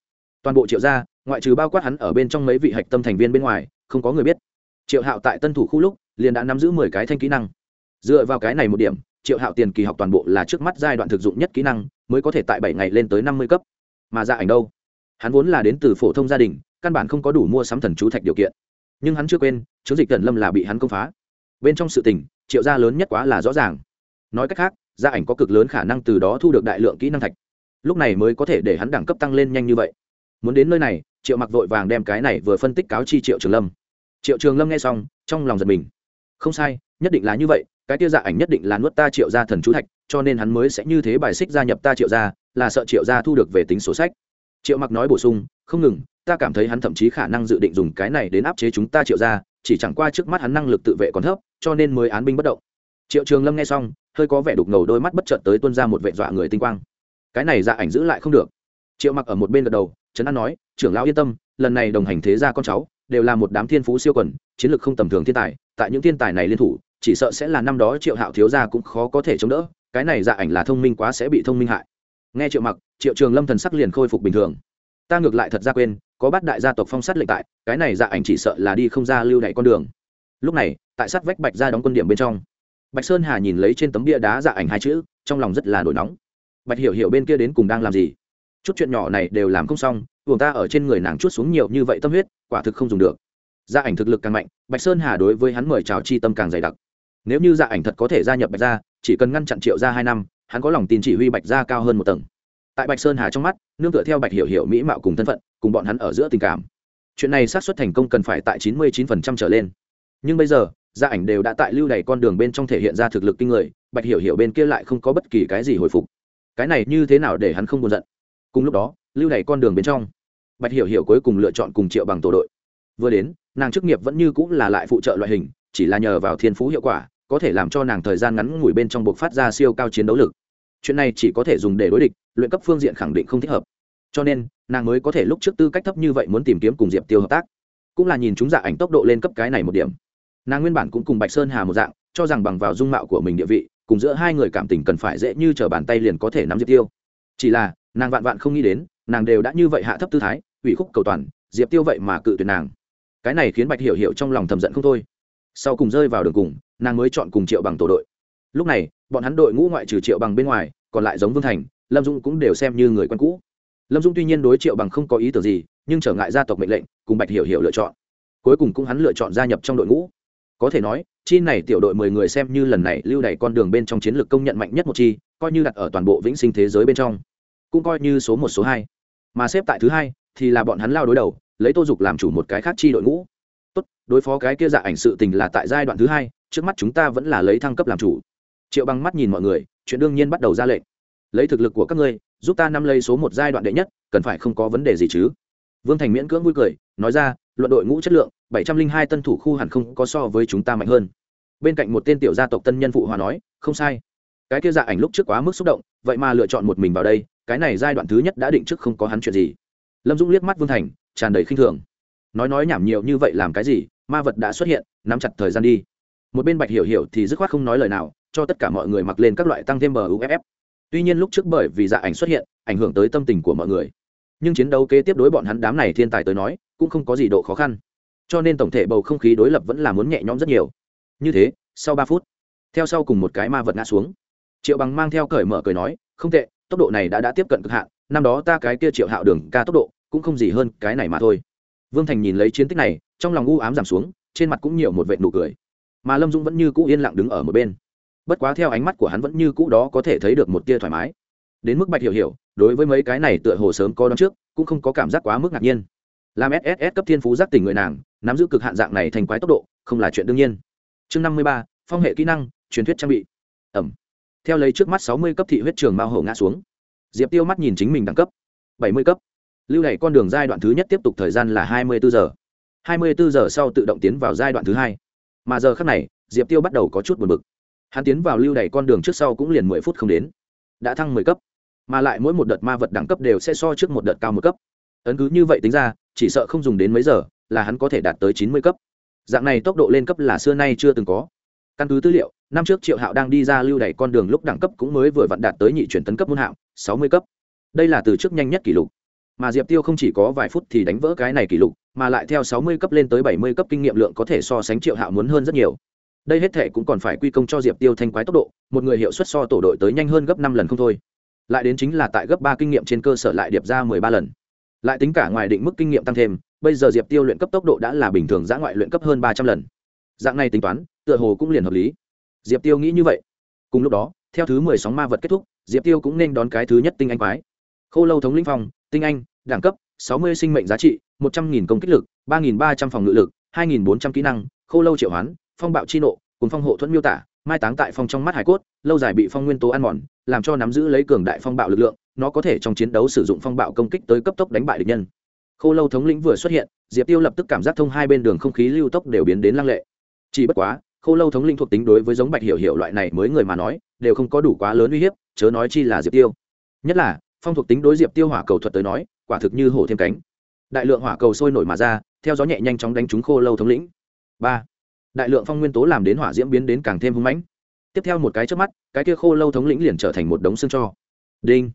Toàn bộ triệu gia, ngoại trừ bao quát hắn ở bên trong mấy vị hạch tâm thành viên bên ngoài, không có người biết. Triệu hạo tại tân thủ khu lúc, liền đã nắm giữ mười cái thanh kỹ năng. Dựa vào cái này một điểm, triệu hạo tiền kỳ học toàn bộ là trước mắt giai đoạn thực dụng nhất kỹ năng, mới có thể tại bảy ngày lên tới năm mươi cấp. Mà ra ảnh đâu? Hắn vốn là đến từ phổ thông gia đình, căn bản không có đủ mua sắm thần chú thạch điều kiện. Nhưng hắn chưa quên, chiến dịch tần lâm là bị hắn công phá bên trong sự tình, triệu gia lớn nhất quá là rõ ràng. Nói cách khác, gia ảnh có cực lớn khả năng từ đó thu được đại lượng kỹ năng thạch. Lúc này mới có thể để hắn đẳng cấp tăng lên nhanh như vậy. Muốn đến nơi này, triệu mặc vội vàng đem cái này vừa phân tích cáo chi triệu trường lâm. Triệu trường lâm nghe xong, trong lòng giật mình. Không sai, nhất định là như vậy, cái tiêu dạ ảnh nhất định là nuốt ta triệu gia thần chú thạch, cho nên hắn mới sẽ như thế bài xích gia nhập ta triệu gia, là sợ triệu gia thu được về tính sổ sách. Triệu mặc nói bổ sung, không ngừng, ta cảm thấy hắn thậm chí khả năng dự định dùng cái này đến áp chế chúng ta triệu gia chỉ chẳng qua trước mắt hắn năng lực tự vệ còn thấp, cho nên mới án binh bất động. Triệu trường lâm nghe xong, hơi có vẻ đục ngầu đôi mắt bất chợt tới tuân ra một vệ dọa người tinh quang. Cái này dạ ảnh giữ lại không được. Triệu mặc ở một bên gật đầu, trấn an nói, trưởng lão yên tâm, lần này đồng hành thế gia con cháu đều là một đám thiên phú siêu quần, chiến lược không tầm thường thiên tài, tại những thiên tài này liên thủ, chỉ sợ sẽ là năm đó triệu hạo thiếu gia cũng khó có thể chống đỡ, cái này dạ ảnh là thông minh quá sẽ bị thông minh hại. Nghe triệu mặc, triệu trường lâm thần sắc liền khôi phục bình thường. Ta ngược lại thật ra quên có bát đại gia tộc phong sát lệnh tại, cái này dạ ảnh chỉ sợ là đi không ra lưu đ con đường. Lúc này, tại sát vách bạch ra đóng quân điểm bên trong, bạch sơn hà nhìn lấy trên tấm bia đá dạ ảnh hai chữ, trong lòng rất là nổi nóng. Bạch hiểu hiểu bên kia đến cùng đang làm gì? Chút chuyện nhỏ này đều làm không xong, buồng ta ở trên người nàng chút xuống nhiều như vậy tâm huyết, quả thực không dùng được. Gia ảnh thực lực càng mạnh, bạch sơn hà đối với hắn mời chào chi tâm càng dày đặc. Nếu như gia ảnh thật có thể gia nhập bạch gia, chỉ cần ngăn chặn triệu gia hai năm, hắn có lòng tin chỉ huy bạch gia cao hơn một tầng. Tại bạch sơn hà trong mắt, nương tựa theo bạch hiểu hiểu mỹ mạo cùng thân phận cùng bọn hắn ở giữa tình cảm. Chuyện này xác suất thành công cần phải tại chín mươi chín phần trăm trở lên. Nhưng bây giờ, gia ảnh đều đã tại lưu đày con đường bên trong thể hiện ra thực lực kinh người, bạch hiểu hiểu bên kia lại không có bất kỳ cái gì hồi phục. Cái này như thế nào để hắn không buồn giận? Cùng lúc đó, lưu đày con đường bên trong, bạch hiểu hiểu cuối cùng lựa chọn cùng triệu bằng tổ đội. Vừa đến, nàng chức nghiệp vẫn như cũng là lại phụ trợ loại hình, chỉ là nhờ vào thiên phú hiệu quả, có thể làm cho nàng thời gian ngắn ngủi bên trong buộc phát ra siêu cao chiến đấu lực. Chuyện này chỉ có thể dùng để đối địch, luyện cấp phương diện khẳng định không thích hợp cho nên, nàng mới có thể lúc trước tư cách thấp như vậy muốn tìm kiếm cùng diệp tiêu hợp tác. Cũng là nhìn chúng dạ ảnh tốc độ lên cấp cái này một điểm. Nàng nguyên bản cũng cùng bạch sơn hà một dạng, cho rằng bằng vào dung mạo của mình địa vị, cùng giữa hai người cảm tình cần phải dễ như t r ở bàn tay liền có thể nắm diệp tiêu. Chỉ là, nàng vạn vạn không nghĩ đến, nàng đều đã như vậy hạ thấp tư thái, ủy khúc cầu toàn, diệp tiêu vậy mà cự tuyệt nàng. Cái này khiến bạch hiểu hiểu trong lòng thầm giận không thôi. Sau cùng rơi vào đường cùng, nàng mới chọn cùng triệu bằng tổ đội. Lúc này, bọn hắn đội ngũ ngoại trừ triệu bằng bên ngoài, còn lại giống vương thành, lâm dung cũng đều xem như người quen cũ lâm dung tuy nhiên đối triệu bằng không có ý tưởng gì, nhưng trở ngại gia tộc mệnh lệnh, cùng bạch hiểu hiểu lựa chọn. Cuối cùng cũng hắn lựa chọn gia nhập trong đội ngũ. Có thể nói, chi này tiểu đội mười người xem như lần này lưu đày con đường bên trong chiến lược công nhận mạnh nhất một chi, coi như đặt ở toàn bộ vĩnh sinh thế giới bên trong. Cũng coi như số một, số hai. Mà xếp tại thứ hai thì là bọn hắn lao đối đầu, lấy tô dục làm chủ một cái khác chi đội ngũ. Tốt, đối phó cái kia dạ ảnh sự tình là tại giai đoạn thứ hai, trước mắt chúng ta vẫn là lấy thăng cấp làm chủ. Triệu bằng mắt nhìn mọi người, chuyện đương nhiên bắt đầu ra lệnh. Lấy thực lực của các ngươi giúp ta năm lấy số một giai đoạn đệ nhất, cần phải không có vấn đề gì chứ? Vương thành miễn cưỡng vui cười, nói ra, luận đội ngũ chất lượng, bảy trăm linh hai tân thủ khu hẳn không có so với chúng ta mạnh hơn. Bên cạnh một tên tiểu gia tộc tân nhân phụ hòa nói, không sai. Cái kia dạ ảnh lúc trước quá mức xúc động, vậy mà lựa chọn một mình vào đây, cái này giai đoạn thứ nhất đã định trước không có hắn chuyện gì. Lâm dũng liếc mắt vương thành, tràn đầy khinh thường. Nói nói nhảm nhiều như vậy làm cái gì, ma vật đã xuất hiện, nắm chặt thời gian đi. Một bên bạch hiểu hiểu thì dứt khoát không nói lời nào, cho tất cả mọi người mặc lên các loại tăng thêm muff tuy nhiên lúc trước bởi vì dạ ảnh xuất hiện, ảnh hưởng tới tâm tình của mọi người. Nhưng chiến đấu kế tiếp đối bọn hắn đám này thiên tài tới nói, cũng không có gì độ khó khăn. Cho nên tổng thể bầu không khí đối lập vẫn là muốn nhẹ nhõm rất nhiều. Như thế, sau ba phút, theo sau cùng một cái ma vật ngã xuống. Triệu bằng mang theo cởi mở cười nói, không tệ, tốc độ này đã đã tiếp cận cực hạn, năm đó ta cái kia triệu hạo đường ca tốc độ, cũng không gì hơn cái này mà thôi. Vương thành nhìn lấy chiến tích này, trong lòng u ám giảm xuống, trên mặt cũng nhiều một vệ nụ cười. Mà lâm dũng vẫn như cũ yên lặng đứng ở một bên bất quá theo ánh mắt của hắn vẫn như cũ đó có thể thấy được một tia thoải mái. Đến mức bạch hiểu hiểu, đối với mấy cái này tựa hồ sớm có đón trước, cũng không có cảm giác quá mức ngạc nhiên. Làm sss cấp thiên phú giác tỉnh người nàng, nắm giữ cực hạn dạng này thành quái tốc độ, không là chuyện đương nhiên. Chương năm mươi ba, phong hệ kỹ năng, truyền thuyết trang bị. Ẩm. Theo lấy trước mắt sáu mươi cấp thị huyết trường mao hổ ngã xuống. Diệp tiêu mắt nhìn chính mình đẳng cấp. bảy mươi cấp. Lưu đ con đường giai đoạn thứ nhất tiếp tục thời gian là hai mươi bốn giờ. hai mươi bốn giờ sau tự động tiến vào giai đoạn thứ hai. Mà giờ khác này, diệp tiêu bắt đầu có chút buồn bực hắn tiến vào lưu đ con đường trước sau cũng liền mười phút không đến. Đã thăng mười cấp, mà lại mỗi một đợt ma vật đẳng cấp đều sẽ so trước một đợt cao một cấp. Ấn cứ như vậy tính ra, chỉ sợ không dùng đến mấy giờ là hắn có thể đạt tới chín mươi cấp. Dạng này tốc độ lên cấp là xưa nay chưa từng có. Căn cứ tư liệu, năm trước triệu hạo đang đi ra lưu đ con đường lúc đẳng cấp cũng mới vừa vặn đạt tới nhị chuyển tấn cấp môn hạng, sáu mươi cấp. Đây là từ trước nhanh nhất kỷ lục. Mà diệp tiêu không chỉ có vài phút thì đánh vỡ cái này kỷ lục, mà lại theo sáu mươi cấp lên tới bảy mươi cấp kinh nghiệm lượng có thể so sánh triệu hạo muốn hơn rất nhiều đây hết thể cũng còn phải quy công cho diệp tiêu thanh quái tốc độ, một người hiệu suất so tổ đội tới nhanh hơn gấp năm lần không thôi. Lại đến chính là tại gấp ba kinh nghiệm trên cơ sở lại điệp ra mười ba lần. Lại tính cả ngoài định mức kinh nghiệm tăng thêm, bây giờ diệp tiêu luyện cấp tốc độ đã là bình thường giã ngoại luyện cấp hơn ba trăm lần. Dạng này tính toán, tựa hồ cũng liền hợp lý. Diệp tiêu nghĩ như vậy. Cùng lúc đó, theo thứ mười sóng ma vật kết thúc, diệp tiêu cũng nên đón cái thứ nhất tinh anh quái. Khô lâu thống linh phong, tinh anh, đẳng cấp, sáu mươi sinh mệnh giá trị, một trăm nghìn công kích lực, ba nghìn ba trăm phòng ngự lực, hai nghìn bốn trăm kỹ năng, khô lâu triệu hoán phong bạo chi nộ, cùng phong hộ thuẫn miêu tả, mai táng tại phong trong mắt hải cốt, lâu dài bị phong nguyên tố ăn mòn, làm cho nắm giữ lấy cường đại phong bạo lực lượng, nó có thể trong chiến đấu sử dụng phong bạo công kích tới cấp tốc đánh bại địch nhân. Khô lâu thống lĩnh vừa xuất hiện, diệp tiêu lập tức cảm giác thông hai bên đường không khí lưu tốc đều biến đến lăng lệ. Chỉ bất quá, khô lâu thống lĩnh thuộc tính đối với giống bạch hiểu hiểu loại này mới người mà nói, đều không có đủ quá lớn uy hiếp, chớ nói chi là diệp tiêu. Nhất là, phong thuộc tính đối diệp tiêu hỏa cầu thuật tới nói, quả thực như hổ thêm cánh. Đại lượng hỏa cầu sôi nổi mà ra, theo gió nhẹ nhanh chóng đánh trúng khô lâu thống lĩnh. Ba đại lượng phong nguyên tố làm đến hỏa diễm biến đến càng thêm hung mãnh. Tiếp theo một cái trước mắt, cái kia khô lâu thống lĩnh liền trở thành một đống xương cho. Đinh.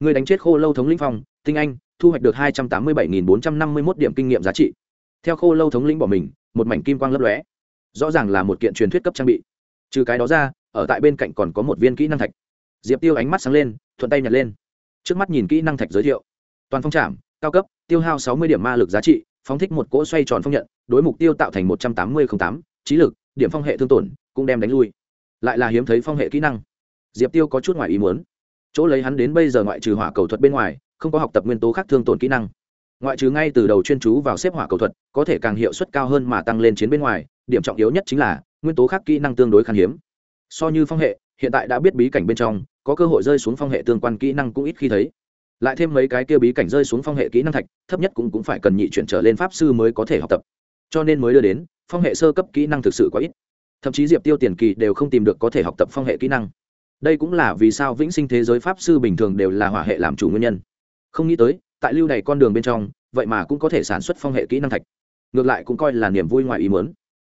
Người đánh chết khô lâu thống lĩnh phong, tinh anh, thu hoạch được hai trăm tám mươi bảy nghìn bốn trăm năm mươi mốt điểm kinh nghiệm giá trị. Theo khô lâu thống lĩnh bỏ mình, một mảnh kim quang lấp lóe. Rõ ràng là một kiện truyền thuyết cấp trang bị. Trừ cái đó ra, ở tại bên cạnh còn có một viên kỹ năng thạch. Diệp tiêu ánh mắt sáng lên, thuận tay nhặt lên. Trước mắt nhìn kỹ năng thạch giới thiệu. Toàn phong trảm, cao cấp, tiêu hao sáu mươi điểm ma lực giá trị, phóng thích một cỗ xoay tròn phong nhận, đối mục tiêu tạo thành một trăm tám mươi tám trí lực điểm phong hệ thương tổn cũng đem đánh lui. Lại là hiếm thấy phong hệ kỹ năng. Diệp tiêu có chút ngoài ý muốn. Chỗ lấy hắn đến bây giờ ngoại trừ hỏa cầu thuật bên ngoài không có học tập nguyên tố khác thương tổn kỹ năng. Ngoại trừ ngay từ đầu chuyên chú vào xếp hỏa cầu thuật có thể càng hiệu suất cao hơn mà tăng lên chiến bên ngoài điểm trọng yếu nhất chính là nguyên tố khác kỹ năng tương đối khan hiếm. So như phong hệ hiện tại đã biết bí cảnh bên trong có cơ hội rơi xuống phong hệ tương quan kỹ năng cũng ít khi thấy. Lại thêm mấy cái kia bí cảnh rơi xuống phong hệ kỹ năng thạch thấp nhất cũng, cũng phải cần nhị chuyển trở lên pháp sư mới có thể học tập. Cho nên mới đưa đến phong hệ sơ cấp kỹ năng thực sự quá ít. Thậm chí diệp tiêu tiền kỳ đều không tìm được có thể học tập phong hệ kỹ năng. Đây cũng là vì sao vĩnh sinh thế giới pháp sư bình thường đều là hỏa hệ làm chủ nguyên nhân. Không nghĩ tới, tại lưu này con đường bên trong, vậy mà cũng có thể sản xuất phong hệ kỹ năng thạch. Ngược lại cũng coi là niềm vui ngoài ý muốn.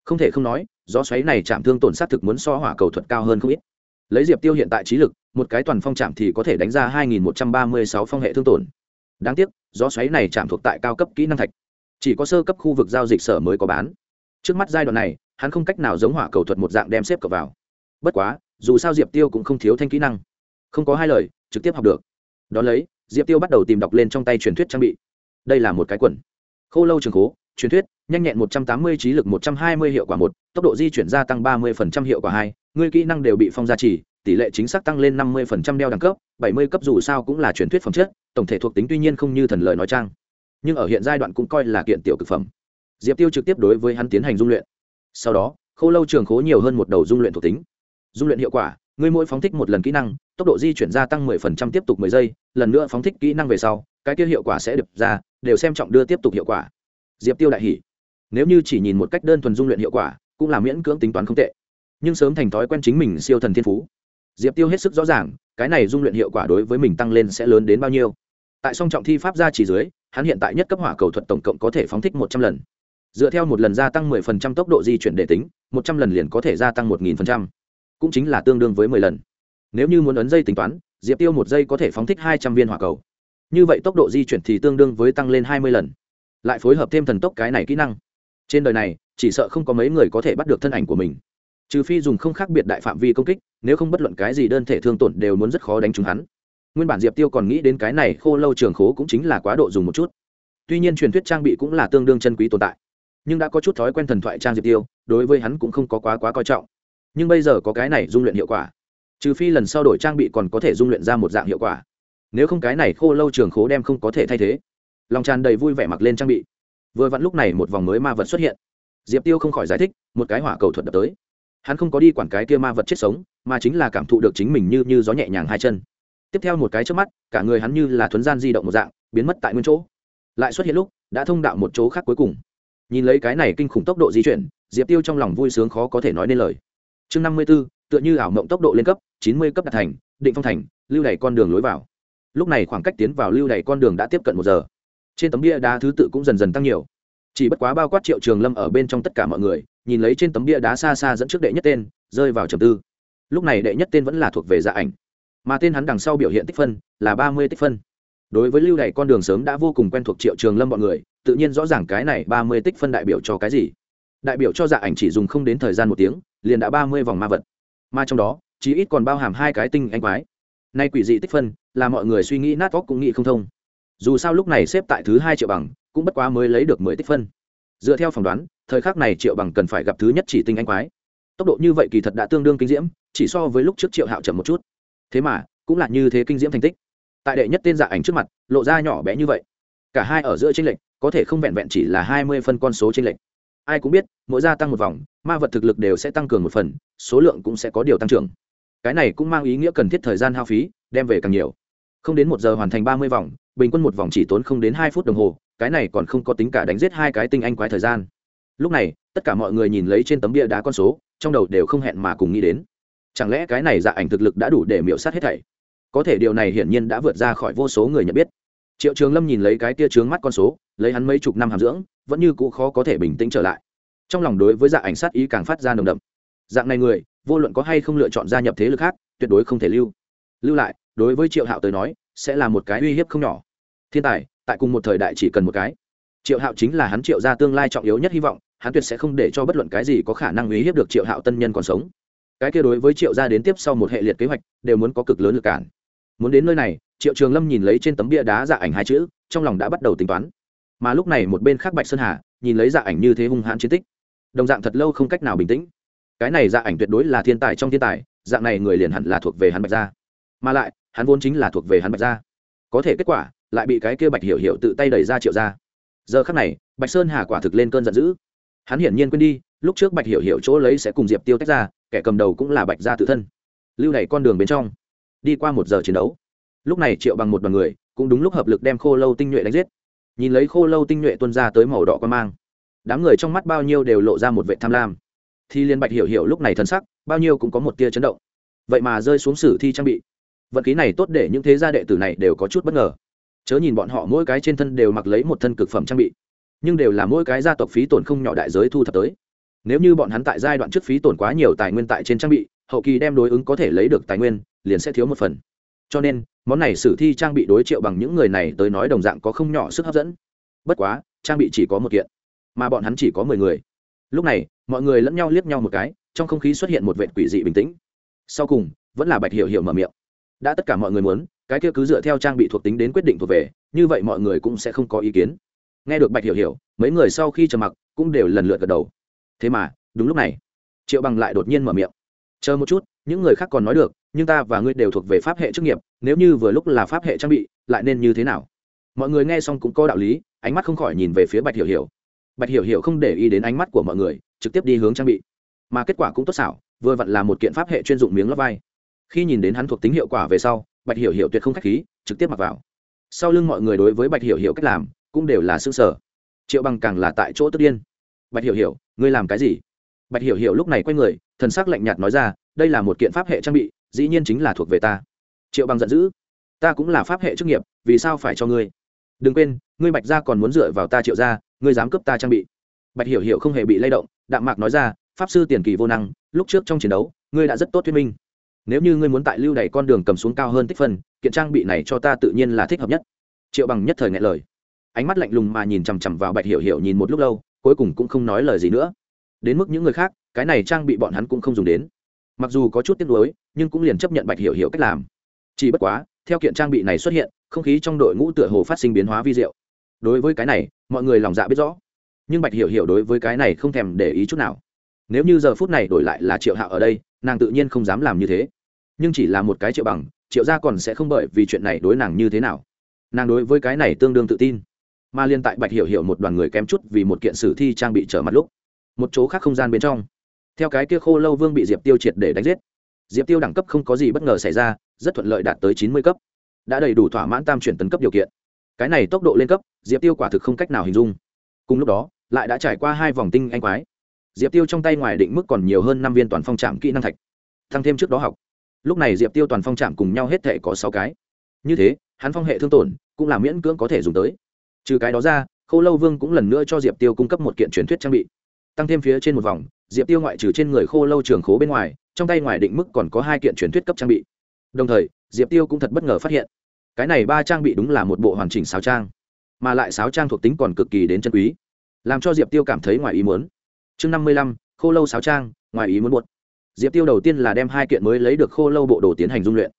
Không thể không nói, gió xoáy này chạm thương tổn sát thực muốn so hỏa cầu thuật cao hơn không ít. Lấy diệp tiêu hiện tại trí lực, một cái toàn phong chạm thì có thể đánh ra 2136 phong hệ thương tổn. Đáng tiếc, gió xoáy này chạm thuộc tại cao cấp kỹ năng thạch. Chỉ có sơ cấp khu vực giao dịch sở mới có bán trước mắt giai đoạn này, hắn không cách nào giống hỏa cầu thuật một dạng đem xếp cờ vào. Bất quá, dù sao diệp tiêu cũng không thiếu thanh kỹ năng. Không có hai lời, trực tiếp học được. Đ ó lấy, diệp tiêu bắt đầu tìm đọc lên trong tay truyền thuyết trang bị. Đây là một cái quần. Khô lâu trường khố, truyền thuyết, nhanh nhẹn một trăm tám mươi, trí lực một trăm hai mươi, hiệu quả một, tốc độ di chuyển gia tăng ba mươi phần trăm, hiệu quả hai, ngươi kỹ năng đều bị phong gia trì, tỷ lệ chính xác tăng lên năm mươi phần trăm đeo đẳng cấp, bảy mươi cấp dù sao cũng là truyền thuyết phẩm chất, tổng thể thuộc tính tuy nhiên không như thần lời nói trang. Nhưng ở hiện giai đoạn cũng coi là kiện tiểu cực phẩm diệp tiêu trực tiếp đối với hắn tiến hành dung luyện. Sau đó khô lâu trường khố nhiều hơn một đầu dung luyện thuộc tính. Dung luyện hiệu quả, ngươi mỗi phóng thích một lần kỹ năng, tốc độ di chuyển gia tăng 10% tiếp tục 10 giây, lần nữa phóng thích kỹ năng về sau, cái kia hiệu quả sẽ được ra, đều xem trọng đưa tiếp tục hiệu quả. Diệp tiêu đại hỉ. Nếu như chỉ nhìn một cách đơn thuần dung luyện hiệu quả, cũng là miễn cưỡng tính toán không tệ. Nhưng sớm thành thói quen chính mình siêu thần thiên phú. Diệp tiêu hết sức rõ ràng, cái này dung luyện hiệu quả đối với mình tăng lên sẽ lớn đến bao nhiêu. Tại song trọng thi pháp gia chỉ dưới, hắn hiện tại nhất cấp hỏa cầu thuật tổng cộng có thể phóng thích một trăm lần dựa theo một lần gia tăng 10% tốc độ di chuyển để tính, một trăm lần liền có thể gia tăng một nghìn cũng chính là tương đương với mười lần. Nếu như muốn ấn dây tính toán, diệp tiêu một giây có thể phóng thích hai trăm viên hỏa cầu. Như vậy tốc độ di chuyển thì tương đương với tăng lên hai mươi lần. Lại phối hợp thêm thần tốc cái này kỹ năng. Trên đời này, chỉ sợ không có mấy người có thể bắt được thân ảnh của mình. Trừ phi dùng không khác biệt đại phạm vi công kích, nếu không bất luận cái gì đơn thể thương tổn đều muốn rất khó đánh trúng hắn. Nguyên bản diệp tiêu còn nghĩ đến cái này khô lâu trường khố cũng chính là quá độ dùng một chút. Tuy nhiên truyền thuyết trang bị cũng là tương đương chân quý tồn tại nhưng đã có chút thói quen thần thoại trang diệp tiêu, đối với hắn cũng không có quá quá coi trọng. Nhưng bây giờ có cái này dung luyện hiệu quả. Trừ phi lần sau đổi trang bị còn có thể dung luyện ra một dạng hiệu quả. Nếu không cái này khô lâu trường khố đem không có thể thay thế. Lòng tràn đầy vui vẻ mặc lên trang bị. Vừa vặn lúc này một vòng mới ma vật xuất hiện. Diệp tiêu không khỏi giải thích, một cái hỏa cầu thuật đập tới. Hắn không có đi quản cái kia ma vật chết sống, mà chính là cảm thụ được chính mình như như gió nhẹ nhàng hai chân. Tiếp theo một cái trước mắt, cả người hắn như là thuấn gian di động một dạng, biến mất tại nguyên chỗ. Lại xuất hiện lúc, đã thông đạo một chỗ khác cuối cùng nhìn lấy cái này kinh khủng tốc độ di chuyển, diệp tiêu trong lòng vui sướng khó có thể nói nên lời. Chương năm mươi b ố tựa như ảo mộng tốc độ lên cấp, chín mươi cấp đạt thành, định phong thành, lưu đày con đường lối vào. Lúc này khoảng cách tiến vào lưu đày con đường đã tiếp cận một giờ. Trên tấm bia đá thứ tự cũng dần dần tăng nhiều. Chỉ bất quá bao quát triệu trường lâm ở bên trong tất cả mọi người, nhìn lấy trên tấm bia đá xa xa dẫn trước đệ nhất tên, rơi vào trầm tư. Lúc này đệ nhất tên vẫn là thuộc về dạ ảnh. Mà tên hắn đằng sau biểu hiện tích phân là ba mươi tích phân. Đối với lưu đày con đường sớm đã vô cùng quen thuộc triệu trường lâm bọn người tự nhiên rõ ràng cái này ba mươi tích phân đại biểu cho cái gì. Đại biểu cho dạ ảnh chỉ dùng không đến thời gian một tiếng, liền đã ba mươi vòng ma vật. Mà trong đó chỉ ít còn bao hàm hai cái tinh anh quái. Nay quỷ dị tích phân, là mọi người suy nghĩ nát óc cũng nghĩ không thông. Dù sao lúc này xếp tại thứ hai triệu bằng, cũng bất quá mới lấy được mười tích phân. Dựa theo phỏng đoán, thời khắc này triệu bằng cần phải gặp thứ nhất chỉ tinh anh quái. Tốc độ như vậy kỳ thật đã tương đương kinh diễm, chỉ so với lúc trước triệu hạo chậm một chút. Thế mà, cũng là như thế kinh diễm thành tích. Tại đệ nhất tên dạ ảnh trước mặt, lộ ra nhỏ bé như vậy cả hai ở giữa tranh lệch, có thể không vẹn vẹn chỉ là hai mươi phân con số tranh lệch. Ai cũng biết, mỗi gia tăng một vòng, ma vật thực lực đều sẽ tăng cường một phần, số lượng cũng sẽ có điều tăng trưởng. Cái này cũng mang ý nghĩa cần thiết thời gian hao phí, đem về càng nhiều. Không đến một giờ hoàn thành ba mươi vòng, bình quân một vòng chỉ tốn không đến hai phút đồng hồ, cái này còn không có tính cả đánh giết hai cái tinh anh quái thời gian. Lúc này, tất cả mọi người nhìn lấy trên tấm bia đá con số, trong đầu đều không hẹn mà cùng nghĩ đến. Chẳng lẽ cái này dạ ảnh thực lực đã đủ để miễu sát hết thảy? Có thể điều này hiển nhiên đã vượt ra khỏi vô số người nhận biết triệu trường lâm nhìn lấy cái tia trướng mắt con số, lấy hắn mấy chục năm hàm dưỡng, vẫn như cũ khó có thể bình tĩnh trở lại. Trong lòng đối với dạ ảnh sát ý càng phát ra nồng đậm. Dạng này người, vô luận có hay không lựa chọn gia nhập thế lực khác, tuyệt đối không thể lưu. Lưu lại, đối với triệu hạo tới nói, sẽ là một cái uy hiếp không nhỏ. Thiên tài, tại cùng một thời đại chỉ cần một cái. Triệu hạo chính là hắn triệu ra tương lai trọng yếu nhất hy vọng, hắn tuyệt sẽ không để cho bất luận cái gì có khả năng uy hiếp được triệu hạo tân nhân còn sống. Cái kia đối với triệu gia đến tiếp sau một hệ liệt kế hoạch, đều muốn có cực lớn lực cản. Muốn đến nơi này triệu trường lâm nhìn lấy trên tấm bia đá dạ ảnh hai chữ, trong lòng đã bắt đầu tính toán. Mà lúc này một bên khác bạch sơn hà nhìn lấy dạ ảnh như thế hung hãn chiến tích. Đồng dạng thật lâu không cách nào bình tĩnh. Cái này dạ ảnh tuyệt đối là thiên tài trong thiên tài, dạng này người liền hẳn là thuộc về hắn bạch gia. Mà lại, hắn vốn chính là thuộc về hắn bạch gia. Có thể kết quả, lại bị cái kia bạch hiểu hiểu tự tay đẩy ra triệu ra giờ khắc này, bạch sơn hà quả thực lên cơn giận dữ. Hắn hiển nhiên quên đi, lúc trước bạch hiểu hiểu chỗ lấy sẽ cùng diệp tiêu tách ra, kẻ cầm đầu cũng là bạch gia tự thân. Lưu đẩy con đường bên trong, đi qua một giờ chiến đấu lúc này triệu bằng một đoàn người, cũng đúng lúc hợp lực đem khô lâu tinh nhuệ đánh giết. Nhìn lấy khô lâu tinh nhuệ tuân ra tới màu đỏ quan mang, đám người trong mắt bao nhiêu đều lộ ra một vệ tham lam. Thì liên bạch hiểu hiểu lúc này thân sắc, bao nhiêu cũng có một tia chấn động. Vậy mà rơi xuống sử thi trang bị. Vận khí này tốt để những thế gia đệ tử này đều có chút bất ngờ. Chớ nhìn bọn họ mỗi cái trên thân đều mặc lấy một thân cực phẩm trang bị, nhưng đều là mỗi cái gia tộc phí tổn không nhỏ đại giới thu thập tới. Nếu như bọn hắn tại giai đoạn trước phí tổn quá nhiều tài nguyên tại trên trang bị, hậu kỳ đem đối ứng có thể lấy được tài nguyên, liền sẽ thiếu một phần. Cho nên món này sử thi trang bị đối triệu bằng những người này tới nói đồng dạng có không nhỏ sức hấp dẫn. Bất quá, trang bị chỉ có một kiện, mà bọn hắn chỉ có mười người. Lúc này, mọi người lẫn nhau liếc nhau một cái, trong không khí xuất hiện một vệ quỷ dị bình tĩnh. Sau cùng, vẫn là bạch hiểu hiểu mở miệng. Đã tất cả mọi người muốn, cái kia cứ dựa theo trang bị thuộc tính đến quyết định thuộc về, như vậy mọi người cũng sẽ không có ý kiến. Nghe được bạch hiểu hiểu, mấy người sau khi trầm mặc cũng đều lần lượt gật đầu. Thế mà, đúng lúc này, triệu bằng lại đột nhiên mở miệng. Chờ một chút, những người khác còn nói được nhưng ta và ngươi đều thuộc về pháp hệ chức nghiệp, nếu như vừa lúc là pháp hệ trang bị, lại nên như thế nào? Mọi người nghe xong cũng có đạo lý, ánh mắt không khỏi nhìn về phía bạch hiểu hiểu. Bạch hiểu hiểu không để ý đến ánh mắt của mọi người, trực tiếp đi hướng trang bị. Mà kết quả cũng tốt xảo, vừa vặn là một kiện pháp hệ chuyên dụng miếng lót vai. Khi nhìn đến hắn thuộc tính hiệu quả về sau, bạch hiểu hiểu tuyệt không k h á c h khí, trực tiếp mặc vào. Sau lưng mọi người đối với bạch hiểu hiểu cách làm, cũng đều là s ư ơ n g sở triệu bằng càng là tại chỗ tức điên. Bạch hiểu hiểu, ngươi làm cái gì? Bạch hiểu hiểu lúc này quay người, thần s ắ c lạnh nhạt nói ra, đây là một kiện pháp hệ trang bị dĩ nhiên chính là thuộc về ta. Triệu bằng giận dữ, ta cũng là pháp hệ chức nghiệp, vì sao phải cho ngươi? Đừng quên, ngươi bạch gia còn muốn dựa vào ta triệu gia, ngươi dám cướp ta trang bị. Bạch hiểu hiểu không hề bị lay động, đạm mạc nói ra, pháp sư tiền kỳ vô năng, lúc trước trong chiến đấu, ngươi đã rất tốt thuyết minh. Nếu như ngươi muốn tại lưu đẩy con đường cầm xuống cao hơn tích phân, kiện trang bị này cho ta tự nhiên là thích hợp nhất. Triệu bằng nhất thời ngại lời. Ánh mắt lạnh lùng mà nhìn chằm chằm vào bạch hiểu hiểu nhìn một lúc lâu, cuối cùng cũng không nói lời gì nữa. Đến mức những người khác, cái này trang bị bọn hắn cũng không dùng đến mặc dù có chút tiếc nuối, nhưng cũng liền chấp nhận bạch hiểu hiểu cách làm. Chỉ bất quá, theo kiện trang bị này xuất hiện, không khí trong đội ngũ tựa hồ phát sinh biến hóa vi diệu. Đối với cái này, mọi người lòng dạ biết rõ. Nhưng bạch hiểu hiểu đối với cái này không thèm để ý chút nào. Nếu như giờ phút này đổi lại là triệu hạo ở đây, nàng tự nhiên không dám làm như thế. Nhưng chỉ là một cái triệu bằng, triệu gia còn sẽ không bởi vì chuyện này đối nàng như thế nào. Nàng đối với cái này tương đương tự tin. Mà liên tại bạch hiểu hiểu một đoàn người kém chút vì một kiện sử thi trang bị trở mặt lúc, một chỗ khác không gian bên trong theo cái kia khô lâu vương bị diệp tiêu triệt để đánh giết. Diệp tiêu đẳng cấp không có gì bất ngờ xảy ra, rất thuận lợi đạt tới chín mươi cấp. Đã đầy đủ thỏa mãn tam chuyển tấn cấp điều kiện. Cái này tốc độ lên cấp, diệp tiêu quả thực không cách nào hình dung. Cùng lúc đó, lại đã trải qua hai vòng tinh anh quái. Diệp tiêu trong tay ngoài định mức còn nhiều hơn năm viên toàn phong trạm kỹ năng thạch. Thăng thêm trước đó học. Lúc này diệp tiêu toàn phong trạm cùng nhau hết thể có sáu cái. Như thế, hắn phong hệ thương tổn cũng là miễn cưỡng có thể dùng tới. Trừ cái đó ra khâu lâu vương cũng lần nữa cho diệp tiêu cung cấp một kiện truyền thuyết trang bị. Tăng thêm phía trên một vòng diệp tiêu ngoại trừ trên người khô lâu trường khố bên ngoài, trong tay ngoài định mức còn có hai kiện truyền thuyết cấp trang bị. Đồng thời, diệp tiêu cũng thật bất ngờ phát hiện, cái này ba trang bị đúng là một bộ hoàn chỉnh sáo trang, mà lại sáo trang thuộc tính còn cực kỳ đến chân quý, làm cho diệp tiêu cảm thấy ngoài ý muốn. Chương năm mươi lăm, khô lâu sáo trang, ngoài ý muốn buột diệp tiêu đầu tiên là đem hai kiện mới lấy được khô lâu bộ đồ tiến hành dung luyện,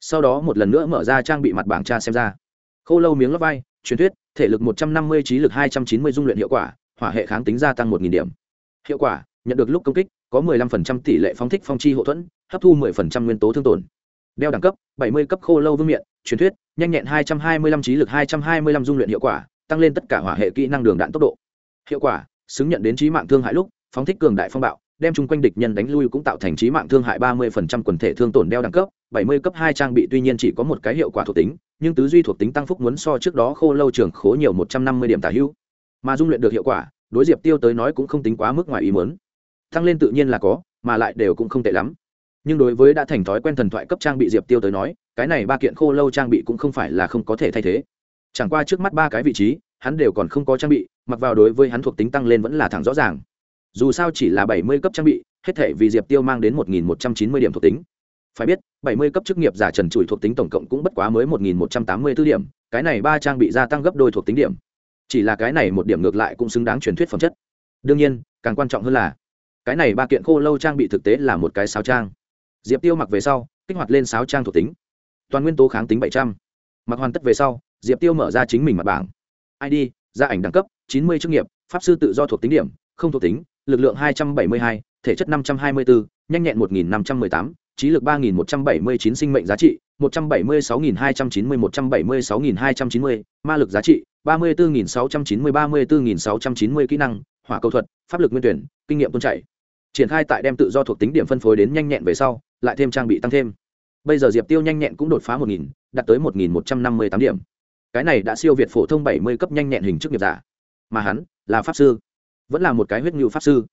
sau đó một lần nữa mở ra trang bị mặt bảng tra xem ra. Khô lâu miếng lót vai, truyền thuyết, thể lực một trăm năm mươi, trí lực hai trăm chín mươi, dung luyện hiệu quả, hỏa hệ kháng tính gia tăng một điểm. Hiệu quả nhận được lúc công kích, có 15% tỷ lệ phóng thích phong chi hậu thuẫn, hấp thu 10% nguyên tố thương tổn. Đeo đẳng cấp 70 cấp khô lâu vương miện, truyền thuyết, nhanh nhẹn 225 trí lực 225 dung luyện hiệu quả, tăng lên tất cả hỏa hệ kỹ năng đường đạn tốc độ. Hiệu quả, xứng nhận đến trí mạng thương hại lúc, phóng thích cường đại phong bạo, đem chung quanh địch nhân đánh lui cũng tạo thành trí mạng thương hại 30% quần thể thương tổn đeo đẳng cấp 70 cấp hai trang bị tuy nhiên chỉ có một cái hiệu quả thuộc tính, nhưng tứ duy thuộc tính tăng phúc muốn so trước đó khô lâu trường khố nhiều 150 điểm tả hữu. Mà dung luyện được hiệu quả, đối diệp tiêu tới nói cũng không tính quá mức ngoài ý muốn tăng lên tự nhiên là có, mà lại đều cũng không tệ lắm. Nhưng đối với đã thành thói quen thần thoại cấp trang bị diệp tiêu tới nói, cái này ba kiện khô lâu trang bị cũng không phải là không có thể thay thế. Chẳng qua trước mắt ba cái vị trí, hắn đều còn không có trang bị, mặc vào đối với hắn thuộc tính tăng lên vẫn là thẳng rõ ràng. Dù sao chỉ là bảy mươi cấp trang bị, hết thể vì diệp tiêu mang đến một nghìn một trăm chín mươi điểm thuộc tính. Phải biết, bảy mươi cấp chức nghiệp giả trần trụi thuộc tính tổng cộng cũng bất quá mới một nghìn một trăm tám mươi b ố điểm, cái này ba trang bị gia tăng gấp đôi thuộc tính điểm. Chỉ là cái này một điểm ngược lại cũng xứng đáng truyền thuyết phẩm chất. Đương nhiên, càng quan trọng hơn là cái này ba kiện khô lâu trang bị thực tế là một cái sáo trang. Diệp tiêu mặc về sau, kích hoạt lên sáo trang thuộc tính. Toàn nguyên tố kháng tính bảy trăm. Mặc hoàn tất về sau, diệp tiêu mở ra chính mình mặt bảng. Id gia ảnh đẳng cấp, chín mươi chức nghiệp, pháp sư tự do thuộc tính điểm, không thuộc tính, lực lượng hai trăm bảy mươi hai, thể chất năm trăm hai mươi bốn nhanh nhẹn một nghìn năm trăm m ư ơ i tám, trí lực ba nghìn một trăm bảy mươi chín sinh mệnh giá trị, một trăm bảy mươi sáu nghìn hai trăm chín mươi, một trăm bảy mươi sáu nghìn hai trăm chín mươi, ma lực giá trị, ba mươi bốn nghìn sáu trăm chín mươi, ba mươi bốn nghìn sáu trăm chín mươi kỹ năng, hỏa cầu thuật, pháp lực nguyên tuyển, kinh nghiệm tôn chảy triển khai tại đem tự do thuộc tính điểm phân phối đến nhanh nhẹn về sau, lại thêm trang bị tăng thêm. Bây giờ diệp tiêu nhanh nhẹn cũng đột phá một nghìn, đạt tới một nghìn một trăm năm mươi tám điểm. Cái này đã siêu việt phổ thông bảy mươi cấp nhanh nhẹn hình chức nghiệp giả. Mà hắn là pháp sư. Vẫn là một cái huyết ngưu pháp sư.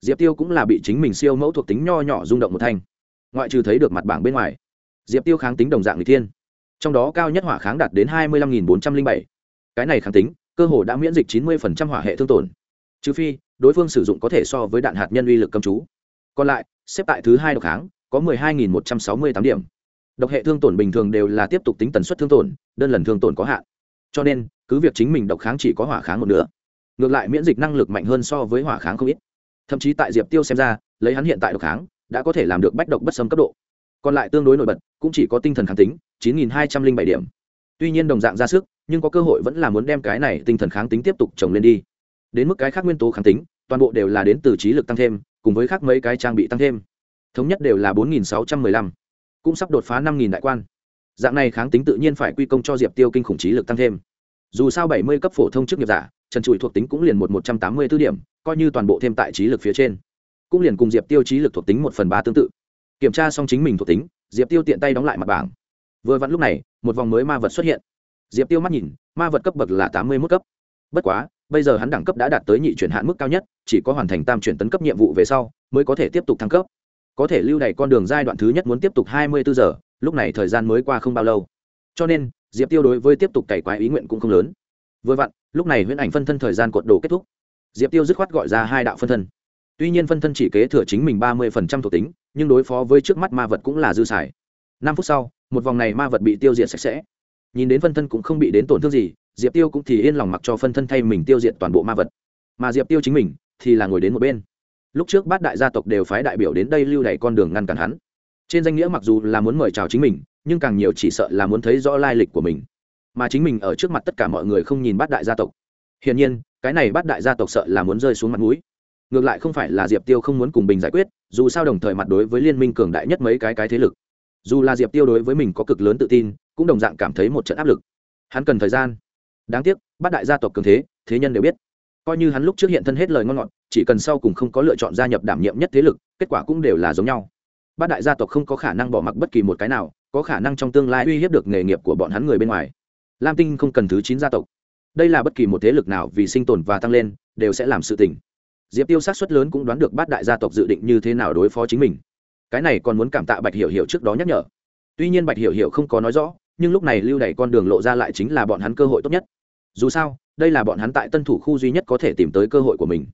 Diệp tiêu cũng là bị chính mình siêu mẫu thuộc tính nho nhỏ rung động một thanh ngoại trừ thấy được mặt bảng bên ngoài, diệp tiêu kháng tính đồng dạng người thiên. Trong đó cao nhất hỏa kháng đạt đến hai mươi lăm bốn trăm linh bảy. Cái này kháng tính, cơ hồ đã miễn dịch chín mươi hỏa hệ thương tổn. Trừ phi đối phương sử dụng có thể so với đạn hạt nhân uy lực cầm chú. Còn lại, xếp tại thứ hai độc kháng có mười hai một trăm sáu mươi tám điểm. Độc hệ thương tổn bình thường đều là tiếp tục tính tần suất thương tổn, đơn lần thương tổn có hạn. Cho nên, cứ việc chính mình độc kháng chỉ có hỏa kháng một nửa, ngược lại miễn dịch năng lực mạnh hơn so với hỏa kháng không ít. Thậm chí tại diệp tiêu xem ra, lấy hắn hiện tại độc kháng, đã có thể làm được bách độc bất xâm cấp độ. Còn lại tương đối nổi bật, cũng chỉ có tinh thần kháng tính, chín nghìn hai trăm linh bảy điểm. Tuy nhiên đồng dạng ra sức, nhưng có cơ hội vẫn là muốn đem cái này tinh thần kháng tính tiếp tục trồng lên đi đến mức cái khác nguyên tố kháng tính, toàn bộ đều là đến từ trí lực tăng thêm, cùng với khác mấy cái trang bị tăng thêm. Thống nhất đều là bốn nghìn sáu trăm mười lăm, cũng sắp đột phá năm nghìn đại quan. Dạng này kháng tính tự nhiên phải quy công cho diệp tiêu kinh khủng trí lực tăng thêm. Dù sao bảy mươi cấp phổ thông chức nghiệp giả, trần trụi thuộc tính cũng liền một một trăm tám mươi b ố điểm, coi như toàn bộ thêm tại trí lực phía trên. Cũng liền cùng diệp tiêu trí lực thuộc tính một phần ba tương tự. Kiểm tra xong chính mình thuộc tính, diệp tiêu tiện tay đóng lại mặt bảng. Vừa vặn lúc này, một vòng mới ma vật xuất hiện. Diệp tiêu mắt nhìn, ma vật cấp bậc là tám mươi mức cấp. Bất quá bây giờ hắn đẳng cấp đã đạt tới nhị chuyển hạn mức cao nhất, chỉ có hoàn thành tam chuyển tấn cấp nhiệm vụ về sau, mới có thể tiếp tục thăng cấp. Có thể lưu đày con đường giai đoạn thứ nhất muốn tiếp tục hai mươi bốn giờ, lúc này thời gian mới qua không bao lâu. Cho nên, diệp tiêu đối với tiếp tục cày quái ý nguyện cũng không lớn. Vừa vặn, lúc này huyễn ảnh phân thân thời gian cột đồ kết thúc. Diệp tiêu dứt khoát gọi ra hai đạo phân thân. Tuy nhiên phân thân chỉ kế thừa chính mình ba mươi phần trăm thuộc tính, nhưng đối phó với trước mắt ma vật cũng là dư xài. Năm phút sau, một vòng này ma vật bị tiêu diệt sạch sẽ. Nhìn đến phân thân cũng không bị đến tổn thương gì diệp tiêu cũng thì yên lòng mặc cho phân thân thay mình tiêu diệt toàn bộ ma vật. Mà diệp tiêu chính mình thì là ngồi đến một bên. Lúc trước bát đại gia tộc đều phái đại biểu đến đây lưu đ con đường ngăn cản hắn. Trên danh nghĩa mặc dù là muốn mời chào chính mình, nhưng càng nhiều chỉ sợ là muốn thấy rõ lai lịch của mình. Mà chính mình ở trước mặt tất cả mọi người không nhìn bát đại gia tộc. Hiển nhiên, cái này bát đại gia tộc sợ là muốn rơi xuống mặt mũi. Ngược lại không phải là diệp tiêu không muốn cùng bình giải quyết, dù sao đồng thời mặt đối với liên minh cường đại nhất mấy cái cái thế lực. Dù là diệp tiêu đối với mình có cực lớn tự tin, cũng đồng dạng cảm thấy một trận áp lực. Hắn cần thời gian đáng tiếc, bát đại gia tộc cường thế thế nhân đều biết. Coi như hắn lúc trước hiện thân hết lời ngon ngọt, chỉ cần sau cùng không có lựa chọn gia nhập đảm nhiệm nhất thế lực, kết quả cũng đều là giống nhau. Bát đại gia tộc không có khả năng bỏ mặc bất kỳ một cái nào, có khả năng trong tương lai uy hiếp được nghề nghiệp của bọn hắn người bên ngoài. Lam tinh không cần thứ chín gia tộc. Đây là bất kỳ một thế lực nào vì sinh tồn và tăng lên, đều sẽ làm sự tình. Diệp tiêu sát xuất lớn cũng đoán được bát đại gia tộc dự định như thế nào đối phó chính mình. Cái này còn muốn cảm tạ bạch hiểu hiểu trước đó nhắc nhở. Tuy nhiên bạch hiểu hiểu không có nói rõ, nhưng lúc này lưu đẩy con đường lộ ra lại chính là bọn hắn cơ hội tốt nhất dù sao, đây là bọn hắn tại tân thủ khu duy nhất có thể tìm tới cơ hội của mình.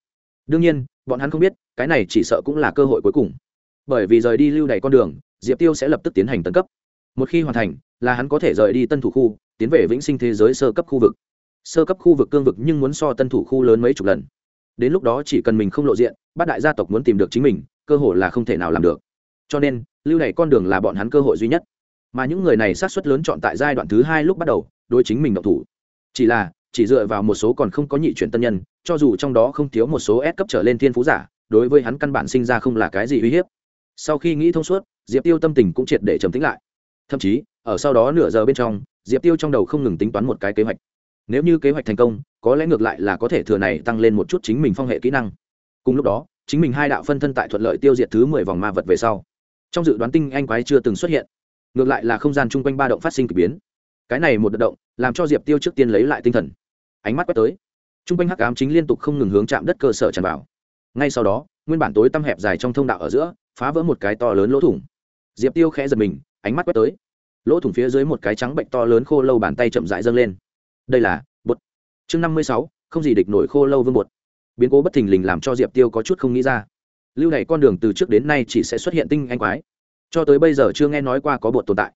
Đương nhiên, bọn hắn không biết, cái này chỉ sợ cũng là cơ hội cuối cùng. Bởi vì rời đi lưu đầy con đường, diệp tiêu sẽ lập tức tiến hành tấn cấp. Một khi hoàn thành, là hắn có thể rời đi tân thủ khu, tiến về vĩnh sinh thế giới sơ cấp khu vực. Sơ cấp khu vực cương vực nhưng muốn so tân thủ khu lớn mấy chục lần. Đến lúc đó chỉ cần mình không lộ diện bát đại gia tộc muốn tìm được chính mình, cơ hội là không thể nào làm được. Cho nên, lưu này con đường là bọn hắn cơ hội duy nhất. Mà những người này sát xuất lớn chọn tại giai đoạn thứ hai lúc bắt đầu, đối chính mình động thủ chỉ là, chỉ dựa vào một số còn không có nhị chuyển tân nhân, cho dù trong đó không thiếu một số S cấp trở lên thiên phú giả, đối với hắn căn bản sinh ra không là cái gì uy hiếp. Sau khi nghĩ thông suốt, diệp tiêu tâm tình cũng triệt để trầm tính lại. Thậm chí, ở sau đó nửa giờ bên trong, diệp tiêu trong đầu không ngừng tính toán một cái kế hoạch. Nếu như kế hoạch thành công, có lẽ ngược lại là có thể thừa này tăng lên một chút chính mình phong hệ kỹ năng. Cùng lúc đó, chính mình hai đạo phân thân tại thuận lợi tiêu diệt thứ mười vòng ma vật về sau. Trong dự đoán tinh anh quái chưa từng xuất hiện. Ngược lại là không gian chung quanh ba động phát sinh k ỳ biến cái này một đợt động, làm cho diệp tiêu trước tiên lấy lại tinh thần. Ánh mắt quét tới chung quanh hắc ám chính liên tục không ngừng hướng chạm đất cơ sở tràn vào. Ngay sau đó, nguyên bản tối tăm hẹp dài trong thông đạo ở giữa, phá vỡ một cái to lớn lỗ thủng. Diệp tiêu khẽ giật mình, ánh mắt quét tới. Lỗ thủng phía dưới một cái trắng bệnh to lớn khô lâu bàn tay chậm rãi dâng lên. Đây là bột. Chương năm mươi sáu, không gì địch nổi khô lâu vương bột. Biến cố bất thình lình làm cho diệp tiêu có chút không nghĩ ra. Lưu này con đường từ trước đến nay chỉ sẽ xuất hiện tinh anh quái. Cho tới bây giờ chưa nghe nói qua có bột tồn tại.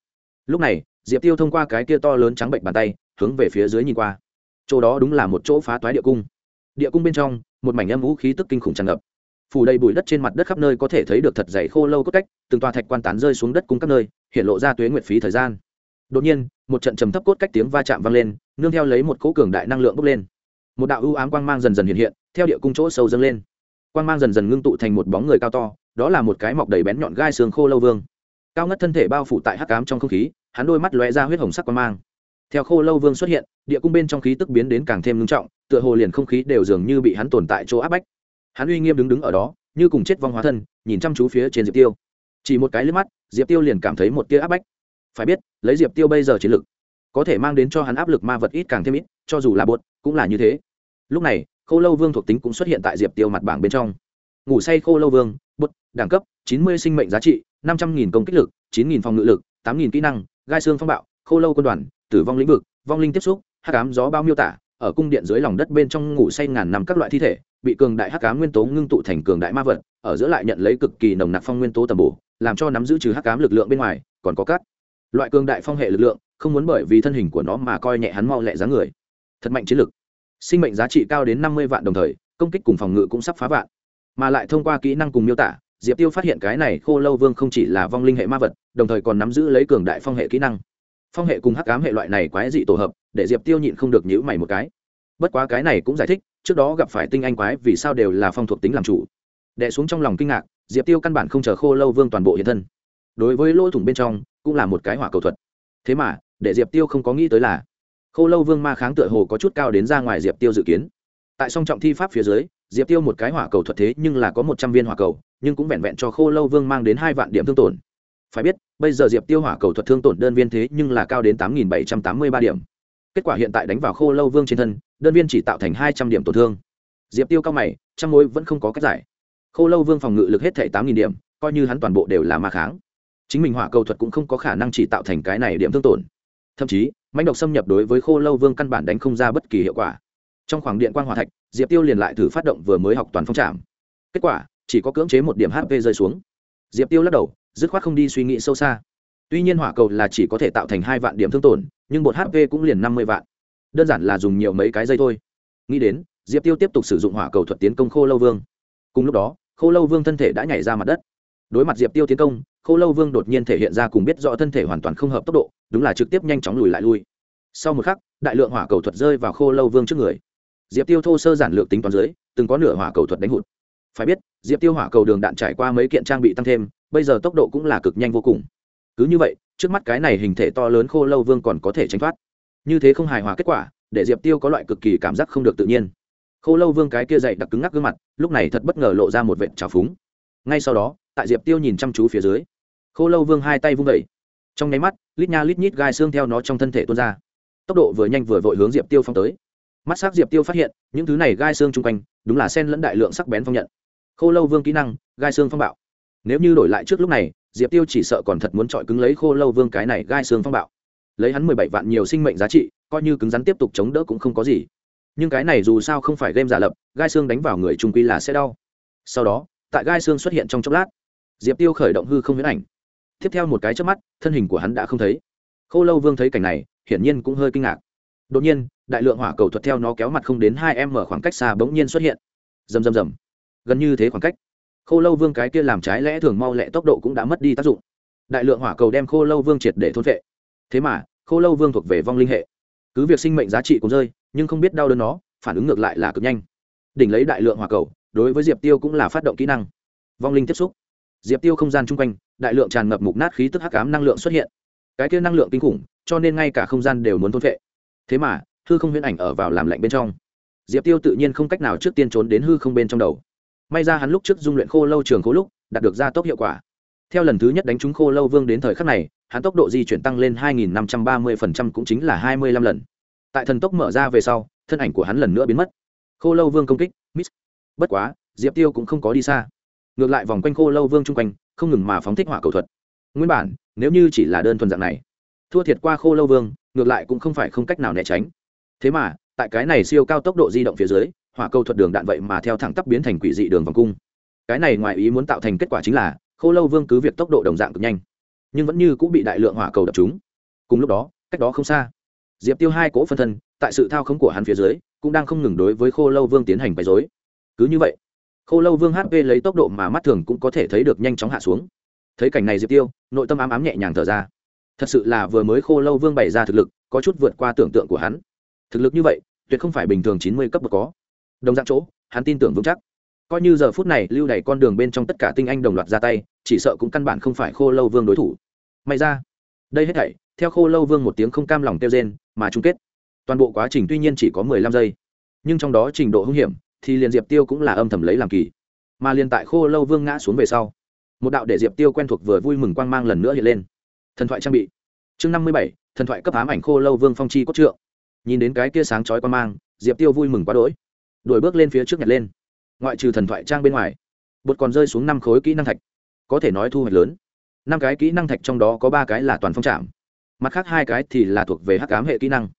Lúc này diệp tiêu thông qua cái kia to lớn trắng bệnh bàn tay, hướng về phía dưới nhìn qua. Chỗ đó đúng là một chỗ phá toái địa cung. Địa cung bên trong, một mảnh âm vũ khí tức kinh khủng tràn ngập. Phủ đầy bụi đất trên mặt đất khắp nơi có thể thấy được thật dày khô lâu cốt cách, từng tòa thạch quan tán rơi xuống đất cung các nơi, hiện lộ ra tuế nguyệt phí thời gian. Đột nhiên, một trận trầm thấp cốt cách tiếng va chạm vang lên, nương theo lấy một cỗ cường đại năng lượng bốc lên. Một đạo ưu ám quang mang dần dần hiện hiện, theo địa cung chỗ sâu dâng lên. Quang mang dần dần ngưng tụ thành một bóng người cao to, đó là một cái mọc đầy bén nhọn gai xương khô lâu vương cao ngất thân thể bao phủ tại hắc cám trong không khí, hắn đôi mắt lóe ra huyết hồng sắc quan mang. Theo khô lâu vương xuất hiện, địa cung bên trong khí tức biến đến càng thêm ngưng trọng, tựa hồ liền không khí đều dường như bị hắn tồn tại chỗ áp bách. Hắn uy nghiêm đứng đứng ở đó, như cùng chết vong hóa thân, nhìn chăm chú phía trên diệp tiêu. Chỉ một cái liếc mắt, diệp tiêu liền cảm thấy một tia áp bách. Phải biết, lấy diệp tiêu bây giờ chiến lực, có thể mang đến cho hắn áp lực ma vật ít càng thêm ít, cho dù là bột, cũng là như thế. Lúc này, khô lâu vương thuộc tính cũng xuất hiện tại diệp tiêu mặt bảng bên trong. Ngủ say khô lâu vương, bột, đẳng cấp, chín mươi sinh mệnh giá trị năm trăm nghìn công kích lực, chín nghìn phòng ngự lực, tám nghìn kỹ năng, gai xương phong bạo, khô lâu quân đoàn, tử vong lĩnh vực, vong linh tiếp xúc, hắc ám gió bao miêu tả, ở cung điện dưới lòng đất bên trong ngủ say ngàn năm các loại thi thể, bị cường đại hắc ám nguyên tố ngưng tụ thành cường đại ma vật, ở giữa lại nhận lấy cực kỳ nồng nặc phong nguyên tố tầm bổ, làm cho nắm giữ trừ hắc ám lực lượng bên ngoài, còn có các loại cường đại phong hệ lực lượng, không muốn bởi vì thân hình của nó mà coi nhẹ hắn mau lẹ dáng người. Thật mạnh chiến lực. Sinh mệnh giá trị cao đến năm mươi vạn đồng thời, công kích cùng phòng ngự cũng sắp phá vạn, mà lại thông qua kỹ năng cùng miêu tả diệp tiêu phát hiện cái này khô lâu vương không chỉ là vong linh hệ ma vật, đồng thời còn nắm giữ lấy cường đại phong hệ kỹ năng. Phong hệ cùng hắc ám hệ loại này quái dị tổ hợp, để diệp tiêu nhịn không được nhữ mày một cái. Bất quá cái này cũng giải thích, trước đó gặp phải tinh anh quái vì sao đều là phong thuộc tính làm chủ. Đẻ xuống trong lòng kinh ngạc, diệp tiêu căn bản không chờ khô lâu vương toàn bộ hiện thân. Đối với lỗ thủng bên trong, cũng là một cái hỏa cầu thuật. Thế mà, để diệp tiêu không có nghĩ tới là, khô lâu vương ma kháng tựa hồ có chút cao đến ra ngoài diệp tiêu dự kiến. Tại song trọng thi pháp phía dưới diệp tiêu một cái hỏa cầu thuật thế nhưng là có một trăm viên hỏa cầu, nhưng cũng vẹn vẹn cho khô lâu vương mang đến hai vạn điểm thương tổn. Phải biết, bây giờ diệp tiêu hỏa cầu thuật thương tổn đơn viên thế nhưng là cao đến tám nghìn bảy trăm tám mươi ba điểm. Kết quả hiện tại đánh vào khô lâu vương trên thân, đơn viên chỉ tạo thành hai trăm điểm tổn thương. Diệp tiêu cao mày, trăm mối vẫn không có cách giải. Khô lâu vương phòng ngự lực hết thể tám nghìn điểm, coi như hắn toàn bộ đều là ma kháng. Chính mình hỏa cầu thuật cũng không có khả năng chỉ tạo thành cái này điểm thương tổn. Thậm chí, mãnh độc xâm nhập đối với khô lâu vương căn bản đánh không ra bất kỳ hiệu quả trong khoảng điện quan hòa thạch, diệp tiêu liền lại thử phát động vừa mới học toàn phong trạm. Kết quả, chỉ có cưỡng chế một điểm hp rơi xuống. Diệp tiêu lắc đầu, dứt khoát không đi suy nghĩ sâu xa. Tuy nhiên hỏa cầu là chỉ có thể tạo thành hai vạn điểm thương tổn, nhưng một hp cũng liền năm mươi vạn. Đơn giản là dùng nhiều mấy cái dây thôi. Nghĩ đến, diệp tiêu tiếp tục sử dụng hỏa cầu thuật tiến công khô lâu vương. Cùng lúc đó, khô lâu vương thân thể đã nhảy ra mặt đất. Đối mặt diệp tiêu tiến công, khô lâu vương đột nhiên thể hiện ra cùng biết rõ thân thể hoàn toàn không hợp tốc độ, đúng là trực tiếp nhanh chóng lùi lại lui. Sau một khắc, đại lượng hỏa cầu thuật rơi vào khô lâu vương trước người diệp tiêu thô sơ giản lược tính toán dưới, từng có nửa hỏa cầu thuật đánh hụt. Phải biết, diệp tiêu hỏa cầu đường đạn trải qua mấy kiện trang bị tăng thêm, bây giờ tốc độ cũng là cực nhanh vô cùng. Cứ như vậy, trước mắt cái này hình thể to lớn khô lâu vương còn có thể tránh thoát. Như thế không hài hòa kết quả, để diệp tiêu có loại cực kỳ cảm giác không được tự nhiên. Khô lâu vương cái kia dậy đặc cứng ngắc gương mặt, lúc này thật bất ngờ lộ ra một vệt trào phúng. Ngay sau đó, tại diệp tiêu nhìn chăm chú phía dưới, khô lâu vương hai tay vung vẩy trong nháy mắt, lít nha lít nhít gai xương theo nó trong thân thể tuôn ra. Tốc độ vừa nhanh vừa vội hướng diệp tiêu phong tới mắt s ắ c diệp tiêu phát hiện những thứ này gai xương chung quanh đúng là sen lẫn đại lượng sắc bén phong nhận khô lâu vương kỹ năng gai xương phong bạo nếu như đổi lại trước lúc này diệp tiêu chỉ sợ còn thật muốn chọi cứng lấy khô lâu vương cái này gai xương phong bạo lấy hắn mười bảy vạn nhiều sinh mệnh giá trị coi như cứng rắn tiếp tục chống đỡ cũng không có gì nhưng cái này dù sao không phải game giả lập gai xương đánh vào người trung quy là sẽ đau sau đó tại gai xương xuất hiện trong chốc lát diệp tiêu khởi động hư không huyễn ảnh tiếp theo một cái trước mắt thân hình của hắn đã không thấy khô lâu vương thấy cảnh này hiển nhiên cũng hơi kinh ngạc đột nhiên đại lượng hỏa cầu thuật theo nó kéo mặt không đến hai em ở khoảng cách xa bỗng nhiên xuất hiện. Rầm rầm rầm. Gần như thế khoảng cách. Khô lâu vương cái kia làm trái lẽ thường mau lẹ tốc độ cũng đã mất đi tác dụng. Đại lượng hỏa cầu đem khô lâu vương triệt để thôn vệ thế mà, khô lâu vương thuộc về vong linh hệ. Cứ việc sinh mệnh giá trị cũng rơi, nhưng không biết đau đớn nó, phản ứng ngược lại là cực nhanh. Đỉnh lấy đại lượng hỏa cầu, đối với diệp tiêu cũng là phát động kỹ năng. Vong linh tiếp xúc. Diệp tiêu không gian chung quanh, đại lượng tràn ngập mục nát khí tức hắc ám năng lượng xuất hiện. Cái kia năng lượng kinh khủng, cho nên ngay cả không gian đều muốn thôn vệ thế mà hư không huyễn ảnh ở vào làm lạnh bên trong. Diệp tiêu tự nhiên không cách nào trước tiên trốn đến hư không bên trong đầu. May ra hắn lúc trước dung luyện khô lâu trường khô lúc, đạt được gia tốc hiệu quả. Theo lần thứ nhất đánh trúng khô lâu vương đến thời khắc này, hắn tốc độ di chuyển tăng lên 2.530% cũng chính là 25 lần. Tại thần tốc mở ra về sau, thân ảnh của hắn lần nữa biến mất. Khô lâu vương công kích, miss. Bất quá, diệp tiêu cũng không có đi xa. Ngược lại vòng quanh khô lâu vương chung quanh, không ngừng mà phóng thích hỏa cầu thuật. Nguyên bản, nếu như chỉ là đơn thuần dạng này, thua thiệt qua khô lâu vương, ngược lại cũng không phải không cách nào né tránh thế mà, tại cái này siêu cao tốc độ di động phía dưới, hỏa cầu thuật đường đạn vậy mà theo thẳng tắp biến thành quỷ dị đường vòng cung. Cái này ngoài ý muốn tạo thành kết quả chính là, khô lâu vương cứ việc tốc độ đồng dạng cực nhanh, nhưng vẫn như cũng bị đại lượng hỏa cầu đập chúng cùng lúc đó, cách đó không xa, diệp tiêu hai cỗ phân thân, tại sự thao khống của hắn phía dưới, cũng đang không ngừng đối với khô lâu vương tiến hành bày dối cứ như vậy, khô lâu vương hp lấy tốc độ mà mắt thường cũng có thể thấy được nhanh chóng hạ xuống. Thấy cảnh này diệp tiêu, nội tâm ám ám nhẹ nhàng thở ra. Thật sự là vừa mới khô lâu vương bày ra thực lực, có chút vượt qua tưởng tượng của hắn thực lực như vậy, tuyệt không phải bình thường chín mươi cấp bậc có. Đồng dạng chỗ, hắn tin tưởng vững chắc. Coi như giờ phút này lưu đày con đường bên trong tất cả tinh anh đồng loạt ra tay, chỉ sợ cũng căn bản không phải khô lâu vương đối thủ. May ra, đây hết thảy, theo khô lâu vương một tiếng không cam lòng kêu rên, mà chung kết. Toàn bộ quá trình tuy nhiên chỉ có mười lăm giây, nhưng trong đó trình độ hung hiểm thì liền diệp tiêu cũng là âm thầm lấy làm kỳ. Mà liền tại khô lâu vương ngã xuống về sau, một đạo để diệp tiêu quen thuộc vừa vui mừng quang mang lần nữa hiện lên. Thần thoại trang bị. Chương năm mươi bảy, thần thoại cấp ám ảnh khô lâu vương phong chi cốt trượng nhìn đến cái kia sáng chói quan mang, diệp tiêu vui mừng quá đỗi. Đuổi bước lên phía trước nhặt lên. Ngoại trừ thần thoại trang bên ngoài, bột còn rơi xuống năm khối kỹ năng thạch. Có thể nói thu hoạch lớn. Năm cái kỹ năng thạch trong đó có ba cái là toàn phong trạm. Mặt khác hai cái thì là thuộc về hắc ám hệ kỹ năng.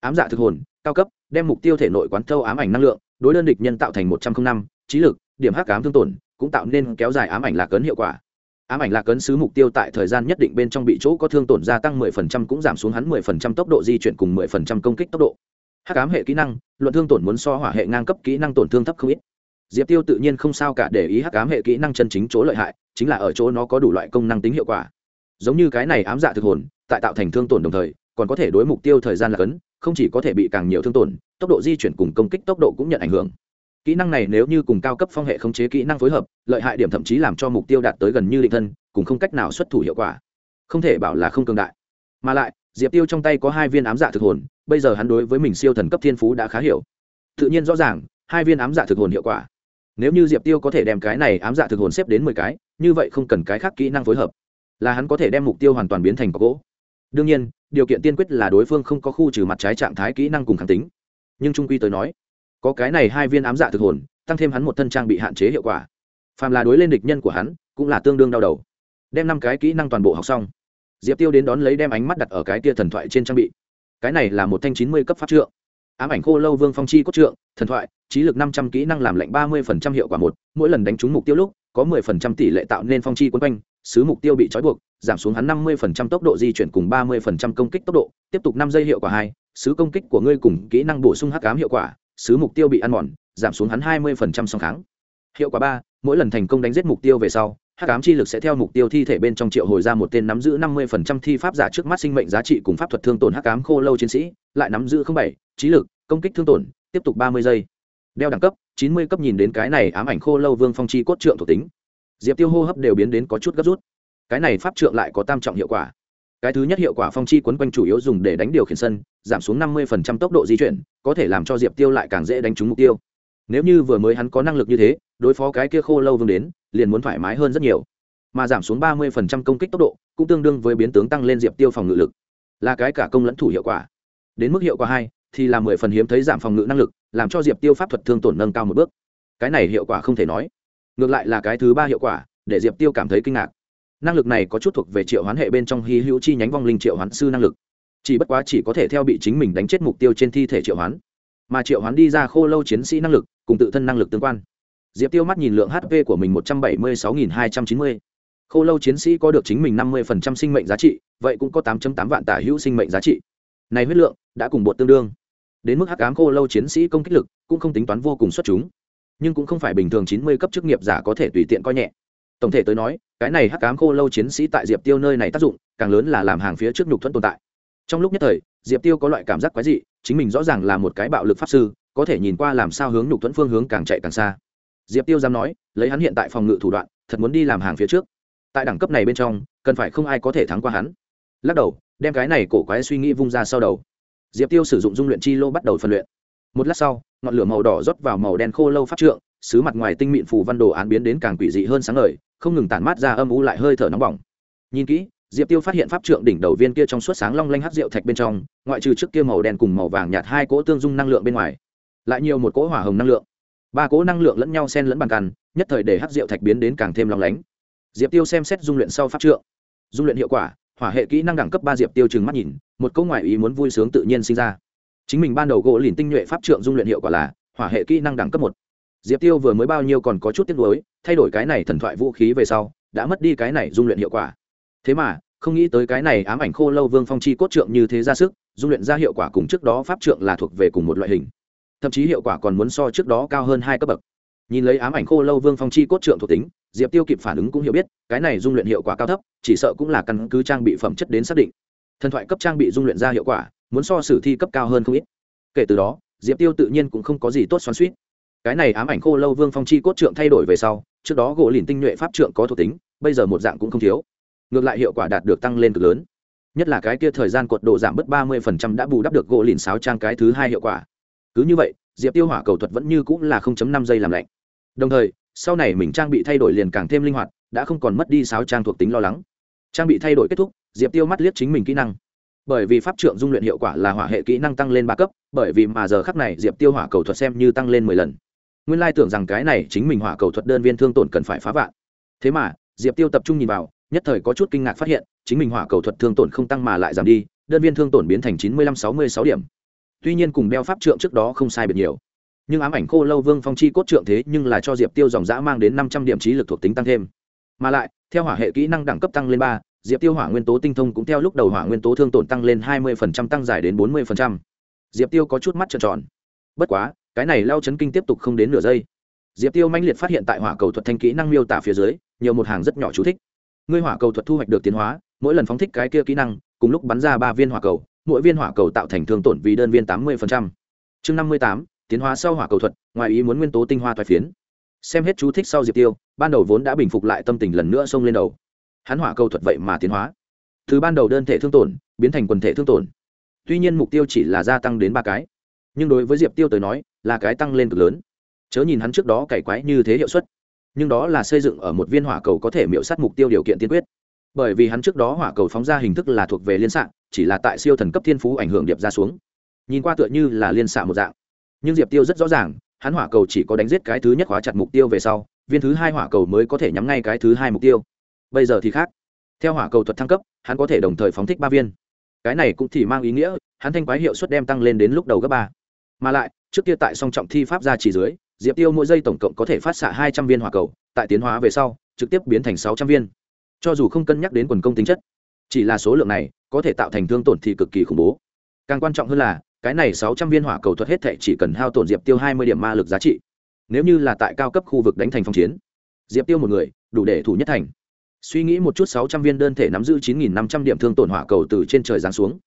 Ám dạ thực hồn, cao cấp, đem mục tiêu thể nội quán thâu ám ảnh năng lượng, đối đơn địch nhân tạo thành một trăm linh năm, trí lực, điểm hắc ám thương tổn, cũng tạo nên kéo dài ám ảnh lạc ấn hiệu quả ám ảnh lạc ấn sứ mục tiêu tại thời gian nhất định bên trong bị chỗ có thương tổn gia tăng 10% cũng giảm xuống hắn 10% tốc độ di chuyển cùng 10% công kích tốc độ. Hắc ám hệ kỹ năng, luận thương tổn muốn so hỏa hệ ngang cấp kỹ năng tổn thương thấp không ít. Diệp tiêu tự nhiên không sao cả để ý hắc ám hệ kỹ năng chân chính chỗ lợi hại, chính là ở chỗ nó có đủ loại công năng tính hiệu quả. Giống như cái này ám dạ thực hồn, tại tạo thành thương tổn đồng thời, còn có thể đối mục tiêu thời gian là cấn không chỉ có thể bị càng nhiều thương tổn, tốc độ di chuyển cùng công kích tốc độ cũng nhận ảnh hưởng kỹ năng này nếu như cùng cao cấp phong hệ khống chế kỹ năng phối hợp, lợi hại điểm thậm chí làm cho mục tiêu đạt tới gần như định thân cùng không cách nào xuất thủ hiệu quả. Không thể bảo là không cường đại. Mà lại, diệp tiêu trong tay có hai viên ám dạ thực hồn, bây giờ hắn đối với mình siêu thần cấp thiên phú đã khá hiểu. Tự nhiên rõ ràng, hai viên ám dạ thực hồn hiệu quả. Nếu như diệp tiêu có thể đem cái này ám dạ thực hồn xếp đến mười cái, như vậy không cần cái khác kỹ năng phối hợp. Là hắn có thể đem mục tiêu hoàn toàn biến thành có gỗ. Đương nhiên, điều kiện tiên quyết là đối phương không có khu trừ mặt trái trạng thái kỹ năng cùng kháng tính. Nhưng trung quy tới nói có cái này hai viên ám dạ thực hồn, tăng thêm hắn một thân trang bị hạn chế hiệu quả. Phàm là đối lên địch nhân của hắn, cũng là tương đương đau đầu. Đem năm cái kỹ năng toàn bộ học xong. Diệp tiêu đến đón lấy đem ánh mắt đặt ở cái tia thần thoại trên trang bị. Cái này là một thanh chín mươi cấp pháp trượng. Ám ảnh khô lâu vương phong chi cốt trượng, thần thoại, trí lực năm trăm kỹ năng làm lệnh ba mươi phần trăm hiệu quả một, mỗi lần đánh trúng mục tiêu lúc, có mười phần trăm tỷ lệ tạo nên phong chi quấn quanh, sứ mục tiêu bị trói buộc, giảm xuống hắn năm mươi phần trăm tốc độ di chuyển cùng ba mươi phần trăm công kích tốc độ, tiếp tục năm giây hiệu quả hai, sứ công kích của ngươi cùng kỹ năng bổ sung hắc ám hiệu quả sứ mục tiêu bị ăn mòn, giảm xuống hắn hai mươi phần trăm song kháng. Hiệu quả ba, mỗi lần thành công đánh giết mục tiêu về sau, hắc ám chi lực sẽ theo mục tiêu thi thể bên trong triệu hồi ra một tên nắm giữ năm mươi phần trăm thi pháp giả trước mắt sinh mệnh giá trị cùng pháp thuật thương tổn hắc ám khô lâu chiến sĩ, lại nắm giữ không bảy, trí lực, công kích thương tổn, tiếp tục ba mươi giây. Đeo đẳng cấp, chín mươi cấp nhìn đến cái này ám ảnh khô lâu vương phong chi cốt trượng thuộc tính. Diệp tiêu hô hấp đều biến đến có chút gấp rút. Cái này pháp trượng lại có tam trọng hiệu quả cái thứ nhất hiệu quả phong chi quấn quanh chủ yếu dùng để đánh điều khiển sân, giảm xuống năm mươi tốc độ di chuyển, có thể làm cho diệp tiêu lại càng dễ đánh trúng mục tiêu. Nếu như vừa mới hắn có năng lực như thế, đối phó cái kia khô lâu vương đến, liền muốn thoải mái hơn rất nhiều. Mà giảm xuống ba mươi công kích tốc độ, cũng tương đương với biến tướng tăng lên diệp tiêu phòng ngự lực. Là cái cả công lẫn thủ hiệu quả. Đến mức hiệu quả hai, thì là mười phần hiếm thấy giảm phòng ngự năng lực, làm cho diệp tiêu pháp thuật thương tổn nâng cao một bước. Cái này hiệu quả không thể nói. Ngược lại là cái thứ ba hiệu quả, để diệp tiêu cảm thấy kinh ngạc năng lực này có chút thuộc về triệu hoán hệ bên trong hy hữu chi nhánh vong linh triệu hoán sư năng lực. Chỉ bất quá chỉ có thể theo bị chính mình đánh chết mục tiêu trên thi thể triệu hoán. Mà triệu hoán đi ra khô lâu chiến sĩ năng lực, cùng tự thân năng lực tương quan. Diệp tiêu mắt nhìn lượng hp của mình một trăm bảy mươi sáu nghìn hai trăm chín mươi. Khô lâu chiến sĩ có được chính mình năm mươi phần trăm sinh mệnh giá trị, vậy cũng có tám tám vạn tả hữu sinh mệnh giá trị. Này huyết lượng đã cùng bột tương đương. Đến mức hắc ám khô lâu chiến sĩ công kích lực cũng không tính toán vô cùng xuất chúng. Nhưng cũng không phải bình thường chín mươi cấp chức nghiệp giả có thể tùy tiện coi nhẹ tổng thể tới nói, cái này hắc cám khô lâu chiến sĩ tại diệp tiêu nơi này tác dụng, càng lớn là làm hàng phía trước nhục thuẫn tồn tại. Trong lúc nhất thời, diệp tiêu có loại cảm giác quái dị, chính mình rõ ràng là một cái bạo lực pháp sư, có thể nhìn qua làm sao hướng nhục thuẫn phương hướng càng chạy càng xa. Diệp tiêu dám nói, lấy hắn hiện tại phòng ngự thủ đoạn, thật muốn đi làm hàng phía trước. Tại đẳng cấp này bên trong, cần phải không ai có thể thắng qua hắn. Lắc đầu, đem cái này cổ quái suy nghĩ vung ra sau đầu. Diệp tiêu sử dụng dung luyện chi lô bắt đầu phân luyện. Một lát sau, ngọn lửa màu đỏ rót vào màu đen khô lâu pháp trượng xứ mặt ngoài tinh mịn phù văn đồ án biến đến càng quỷ dị hơn sáng ngời không ngừng tản mát ra âm u lại hơi thở nóng bỏng. Nhìn kỹ, diệp tiêu phát hiện pháp trượng đỉnh đầu viên kia trong suốt sáng long lanh hắc rượu thạch bên trong, ngoại trừ trước kia màu đen cùng màu vàng nhạt hai cỗ tương dung năng lượng bên ngoài, lại nhiều một cỗ hỏa hồng năng lượng. Ba cỗ năng lượng lẫn nhau xen lẫn bàn cằn nhất thời để hắc rượu thạch biến đến càng thêm long lánh. Diệp tiêu xem xét dung luyện sau pháp trượng. Dung luyện hiệu quả, hỏa hệ kỹ năng đẳng cấp ba diệp tiêu chừng mắt nhìn, một câu ngoại ý muốn vui sướng tự nhiên sinh ra. Chính mình ban đầu gỗ lìn tinh nhuệ pháp trượng dung luyện hiệu quả là, hỏa hệ kỹ năng đẳng cấp một diệp tiêu vừa mới bao nhiêu còn có chút tiếc nuối, thay đổi cái này thần thoại vũ khí về sau, đã mất đi cái này dung luyện hiệu quả. Thế mà, không nghĩ tới cái này ám ảnh khô lâu vương phong chi cốt trượng như thế ra sức, dung luyện ra hiệu quả cùng trước đó pháp trượng là thuộc về cùng một loại hình. Thậm chí hiệu quả còn muốn so trước đó cao hơn hai cấp bậc. Nhìn lấy ám ảnh khô lâu vương phong chi cốt trượng thuộc tính, diệp tiêu kịp phản ứng cũng hiểu biết, cái này dung luyện hiệu quả cao thấp, chỉ sợ cũng là căn cứ trang bị phẩm chất đến xác định. Thần thoại cấp trang bị dung luyện ra hiệu quả, muốn so sử thi cấp cao hơn không ít. Kể từ đó, diệp tiêu tự nhiên cũng không có gì tốt xoắn suýt cái này ám ảnh khô lâu vương phong chi cốt trượng thay đổi về sau, trước đó gỗ lìn tinh nhuệ pháp trượng có thuộc tính, bây giờ một dạng cũng không thiếu. Ngược lại hiệu quả đạt được tăng lên cực lớn. Nhất là cái kia thời gian cuột độ giảm bớt ba mươi phần trăm đã bù đắp được gỗ lìn sáo trang cái thứ hai hiệu quả. Cứ như vậy, diệp tiêu hỏa cầu thuật vẫn như cũng là 0.5 giây làm lạnh. Đồng thời, sau này mình trang bị thay đổi liền càng thêm linh hoạt, đã không còn mất đi sáo trang thuộc tính lo lắng. Trang bị thay đổi kết thúc, diệp tiêu mắt liếc chính mình kỹ năng. Bởi vì pháp trượng dung luyện hiệu quả là hỏa hệ kỹ năng tăng lên ba cấp, bởi vì mà giờ khắc này diệp tiêu hỏa cầu thuật xem như tăng lên mười lần nguyên lai tưởng rằng cái này chính mình hỏa cầu thuật đơn viên thương tổn cần phải phá vạn. Thế mà, diệp tiêu tập trung nhìn vào, nhất thời có chút kinh ngạc phát hiện, chính mình hỏa cầu thuật thương tổn không tăng mà lại giảm đi, đơn viên thương tổn biến thành chín mươi lăm sáu mươi sáu điểm. Tuy nhiên cùng đeo pháp trượng trước đó không sai biệt nhiều. Nhưng ám ảnh khô lâu vương phong chi cốt trượng thế nhưng là cho diệp tiêu dòng giã mang đến năm trăm điểm trí lực thuộc tính tăng thêm. Mà lại, theo hỏa hệ kỹ năng đẳng cấp tăng lên ba, diệp tiêu hỏa nguyên tố tinh thông cũng theo lúc đầu hỏa nguyên tố thương tổn tăng lên hai mươi tăng dài đến bốn mươi diệp tiêu có chút mắt trợn tròn. Bất quá cái này lao chấn kinh tiếp tục không đến nửa giây. Diệp tiêu manh liệt phát hiện tại hỏa cầu thuật thanh kỹ năng miêu tả phía dưới, nhiều một hàng rất nhỏ chú thích. Ngươi hỏa cầu thuật thu hoạch được tiến hóa, mỗi lần phóng thích cái kia kỹ năng, cùng lúc bắn ra ba viên hỏa cầu, mỗi viên hỏa cầu tạo thành thương tổn vì đơn viên tám mươi chương năm mươi tám, tiến hóa sau hỏa cầu thuật, ngoài ý muốn nguyên tố tinh hoa thoái phiến. Xem hết chú thích sau diệp tiêu, ban đầu vốn đã bình phục lại tâm tình lần nữa xông lên đầu. Hắn hỏa cầu thuật vậy mà tiến hóa. Từ ban đầu đơn thể thương tổn, biến thành quần thể thương tổn. Tuy nhiên mục tiêu chỉ là gia tăng đến ba cái. Nhưng đối với diệp tiêu tới nói là cái tăng lên cực lớn. Chớ nhìn hắn trước đó cày quái như thế hiệu suất, nhưng đó là xây dựng ở một viên hỏa cầu có thể miễu sát mục tiêu điều kiện tiên quyết. Bởi vì hắn trước đó hỏa cầu phóng ra hình thức là thuộc về liên xạ, chỉ là tại siêu thần cấp thiên phú ảnh hưởng điệp ra xuống. Nhìn qua tựa như là liên xạ một dạng. Nhưng diệp tiêu rất rõ ràng, hắn hỏa cầu chỉ có đánh giết cái thứ nhất khóa chặt mục tiêu về sau, viên thứ hai hỏa cầu mới có thể nhắm ngay cái thứ hai mục tiêu. Bây giờ thì khác. Theo hỏa cầu thuật thăng cấp, hắn có thể đồng thời phóng thích ba viên. Cái này cũng thì mang ý nghĩa, hắn thanh quái hiệu suất đem tăng lên đến lúc đầu gấp ba. Mà lại trước kia tại song trọng thi pháp ra chỉ dưới, diệp tiêu mỗi giây tổng cộng có thể phát xạ hai trăm viên hỏa cầu, tại tiến hóa về sau, trực tiếp biến thành sáu trăm viên. Cho dù không cân nhắc đến quần công tính chất, chỉ là số lượng này có thể tạo thành thương tổn thì cực kỳ khủng bố. Càng quan trọng hơn là, cái này sáu trăm viên hỏa cầu thuật hết thệ chỉ cần hao tổn diệp tiêu hai mươi điểm ma lực giá trị. Nếu như là tại cao cấp khu vực đánh thành phong chiến, diệp tiêu một người, đủ để thủ nhất thành. Suy nghĩ một chút, sáu trăm viên đơn thể nắm giữ chín nghìn năm trăm điểm thương tổn hỏa cầu từ trên trời giáng xuống.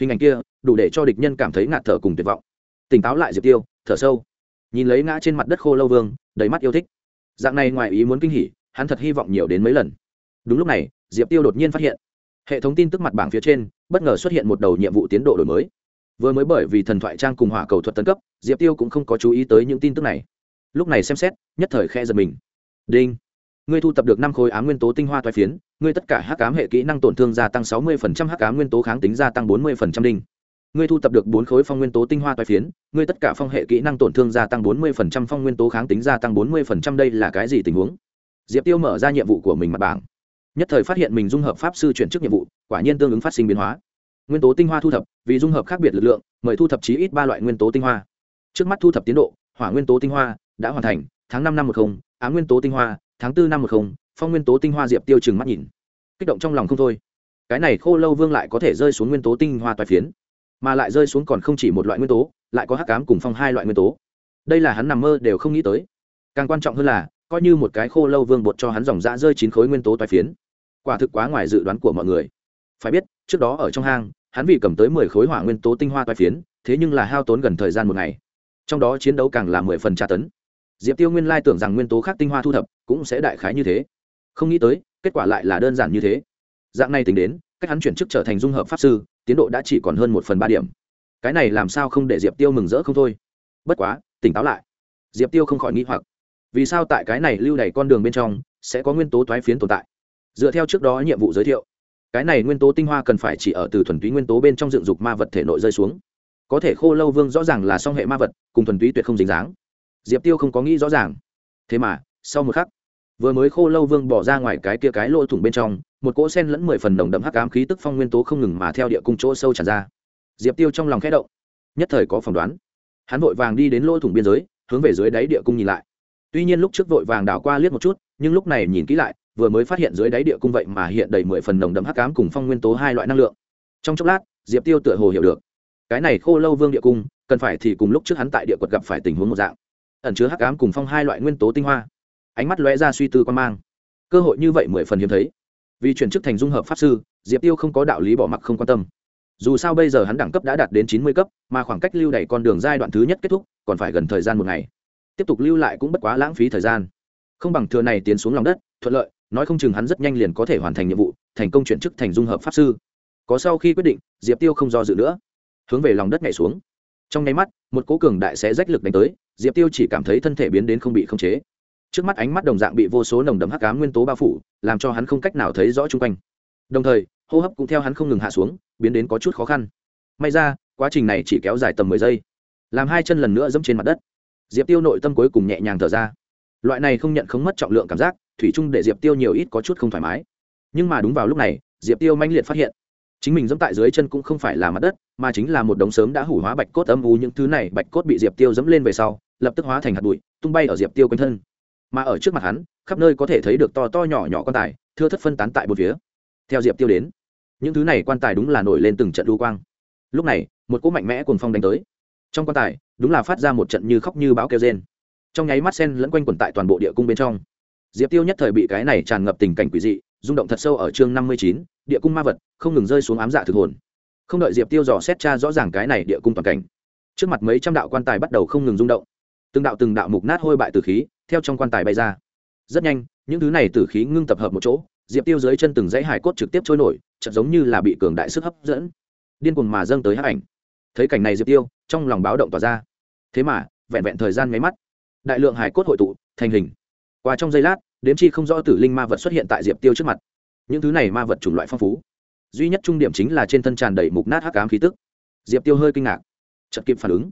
Hình ảnh kia, đủ để cho địch nhân cảm thấy ngạt thở cùng tuyệt vọng tỉnh táo lại diệp tiêu, thở sâu. Nhìn lấy ngã trên mặt đất khô lâu vương, đầy mắt yêu thích. Dạng này ngoài ý muốn kinh hỉ, hắn thật hy vọng nhiều đến mấy lần. Đúng lúc này, diệp tiêu đột nhiên phát hiện. Hệ thống tin tức mặt bảng phía trên, bất ngờ xuất hiện một đầu nhiệm vụ tiến độ đổi mới. Vừa mới bởi vì thần thoại trang cùng hỏa cầu thuật tấn cấp, diệp tiêu cũng không có chú ý tới những tin tức này. Lúc này xem xét, nhất thời khe giật mình. Đinh. Ngươi thu tập được năm khối á nguyên tố tinh hoa thoái phiến, ngươi tất cả hắc ám hệ kỹ năng tổn thương gia tăng sáu mươi hắc ám nguyên tố kháng tính gia tăng bốn mươi đinh ngươi thu tập được bốn khối phong nguyên tố tinh hoa toái phiến, ngươi tất cả phong hệ kỹ năng tổn thương gia tăng bốn mươi phong nguyên tố kháng tính gia tăng bốn mươi đây là cái gì tình huống? Diệp tiêu mở ra nhiệm vụ của mình mặt bảng. Nhất thời phát hiện mình dung hợp pháp sư chuyển chức nhiệm vụ, quả nhiên tương ứng phát sinh biến hóa. Nguyên tố tinh hoa thu thập, vì dung hợp khác biệt lực lượng, mời thu thập chí ít ba loại nguyên tố tinh hoa. Trước mắt thu thập tiến độ, hỏa nguyên tố tinh hoa đã hoàn thành, tháng năm năm một không á nguyên tố tinh hoa, tháng bốn năm một không, phong nguyên tố tinh hoa diệp tiêu chừng mắt nhìn. Kích động trong lòng không thôi. Cái này khô lâu vương lại có thể rơi xuống nguyên tố tinh hoa toái phiến mà lại rơi xuống còn không chỉ một loại nguyên tố, lại có hắc cám cùng phong hai loại nguyên tố. Đây là hắn nằm mơ đều không nghĩ tới. Càng quan trọng hơn là, coi như một cái khô lâu vương bột cho hắn dòng dã rơi chín khối nguyên tố toái phiến. Quả thực quá ngoài dự đoán của mọi người. Phải biết, trước đó ở trong hang, hắn vì cầm tới mười khối hỏa nguyên tố tinh hoa toái phiến, thế nhưng là hao tốn gần thời gian một ngày. Trong đó chiến đấu càng là mười phần tra tấn. Diệp tiêu nguyên lai tưởng rằng nguyên tố khác tinh hoa thu thập cũng sẽ đại khái như thế. Không nghĩ tới, kết quả lại là đơn giản như thế. Dạng này tính đến, cách hắn chuyển chức trở thành dung hợp pháp sư tiến độ đã chỉ còn hơn một phần ba điểm. Cái này làm sao không để diệp tiêu mừng rỡ không thôi? Bất quá, tỉnh táo lại. Diệp tiêu không khỏi nghĩ hoặc. Vì sao tại cái này lưu đẩy con đường bên trong sẽ có nguyên tố thoái phiến tồn tại? Dựa theo trước đó nhiệm vụ giới thiệu, cái này nguyên tố tinh hoa cần phải chỉ ở từ thuần túy nguyên tố bên trong dựng dục ma vật thể nội rơi xuống. Có thể khô lâu vương rõ ràng là song hệ ma vật, cùng thuần túy tuyệt không dính dáng. Diệp tiêu không có nghĩ rõ ràng. Thế mà, sau một khắc vừa mới khô lâu vương bỏ ra ngoài cái kia cái lỗ thủng bên trong, một cỗ sen lẫn mười phần nồng đậm hắc ám khí tức phong nguyên tố không ngừng mà theo địa cung chỗ sâu tràn ra. Diệp tiêu trong lòng khẽ động, nhất thời có phỏng đoán. Hắn vội vàng đi đến lỗ thủng biên giới, hướng về dưới đáy địa cung nhìn lại. Tuy nhiên lúc trước vội vàng đảo qua liếc một chút, nhưng lúc này nhìn kỹ lại, vừa mới phát hiện dưới đáy địa cung vậy mà hiện đầy mười phần nồng đậm hắc ám cùng phong nguyên tố hai loại năng lượng. Trong chốc lát, diệp tiêu tựa hồ hiểu được, cái này khô lâu vương địa cung, cần phải thì cùng lúc trước hắn tại địa quật gặp phải tình huống một dạng. Ẩn chứa hắc ám cùng phong hai loại nguyên tố tinh hoa ánh mắt lóe ra suy tư quan mang. Cơ hội như vậy mười phần hiếm thấy. Vì chuyển chức thành dung hợp pháp sư, diệp tiêu không có đạo lý bỏ mặc không quan tâm. Dù sao bây giờ hắn đẳng cấp đã đạt đến chín mươi cấp, mà khoảng cách lưu đẩy con đường giai đoạn thứ nhất kết thúc, còn phải gần thời gian một ngày. Tiếp tục lưu lại cũng bất quá lãng phí thời gian. Không bằng thừa này tiến xuống lòng đất, thuận lợi, nói không chừng hắn rất nhanh liền có thể hoàn thành nhiệm vụ, thành công chuyển chức thành dung hợp pháp sư. Có sau khi quyết định, diệp tiêu không do dự nữa. Hướng về lòng đất nhảy xuống. Trong nháy mắt, một cố cường đại sẽ rách lực đánh tới, diệp tiêu chỉ cảm thấy thân thể biến đến không bị khống chế trước mắt ánh mắt đồng dạng bị vô số nồng đậm hắc ám nguyên tố bao phủ, làm cho hắn không cách nào thấy rõ chung quanh. Đồng thời, hô hấp cũng theo hắn không ngừng hạ xuống, biến đến có chút khó khăn. May ra, quá trình này chỉ kéo dài tầm mười giây. Làm hai chân lần nữa dẫm trên mặt đất. Diệp tiêu nội tâm cuối cùng nhẹ nhàng thở ra. Loại này không nhận không mất trọng lượng cảm giác, thủy chung để diệp tiêu nhiều ít có chút không thoải mái. Nhưng mà đúng vào lúc này, diệp tiêu manh liệt phát hiện, chính mình dẫm tại dưới chân cũng không phải là mặt đất, mà chính là một đống sớm đã hủ hóa bạch cốt âm u, những thứ này bạch cốt bị diệp tiêu dẫm lên về sau, lập tức hóa thành hạt bụi, tung bay ở diệp tiêu quanh thân mà ở trước mặt hắn, khắp nơi có thể thấy được to to nhỏ nhỏ quan tài, thưa thất phân tán tại một phía. Theo diệp tiêu đến, những thứ này quan tài đúng là nổi lên từng trận lưu quang. Lúc này, một cỗ mạnh mẽ cuồng phong đánh tới. Trong quan tài, đúng là phát ra một trận như khóc như báo kêu rên. Trong nháy mắt sen lẫn quanh quẩn tại toàn bộ địa cung bên trong. Diệp tiêu nhất thời bị cái này tràn ngập tình cảnh quỷ dị, rung động thật sâu ở chương năm mươi chín, địa cung ma vật, không ngừng rơi xuống ám dạ thực hồn. Không đợi diệp tiêu dò xét cha rõ ràng cái này địa cung toàn cảnh, trước mặt mấy trăm đạo quan tài bắt đầu không ngừng rung động từng đạo từng đạo mục nát hôi bại tử khí theo trong quan tài bay ra. Rất nhanh, những thứ này tử khí ngưng tập hợp một chỗ, diệp tiêu dưới chân từng dãy hải cốt trực tiếp trôi nổi chật giống như là bị cường đại sức hấp dẫn, điên cuồng mà dâng tới hắc ảnh. Thấy cảnh này diệp tiêu, trong lòng báo động tỏa ra. Thế mà, vẹn vẹn thời gian mấy mắt, đại lượng hải cốt hội tụ, thành hình. Qua trong giây lát, đếm chi không rõ tử linh ma vật xuất hiện tại diệp tiêu trước mặt. Những thứ này ma vật chủng loại phong phú. Duy nhất trung điểm chính là trên thân tràn đầy mục nát hắc ám khí tức. Diệp tiêu hơi kinh ngạc chật kịp phản ứng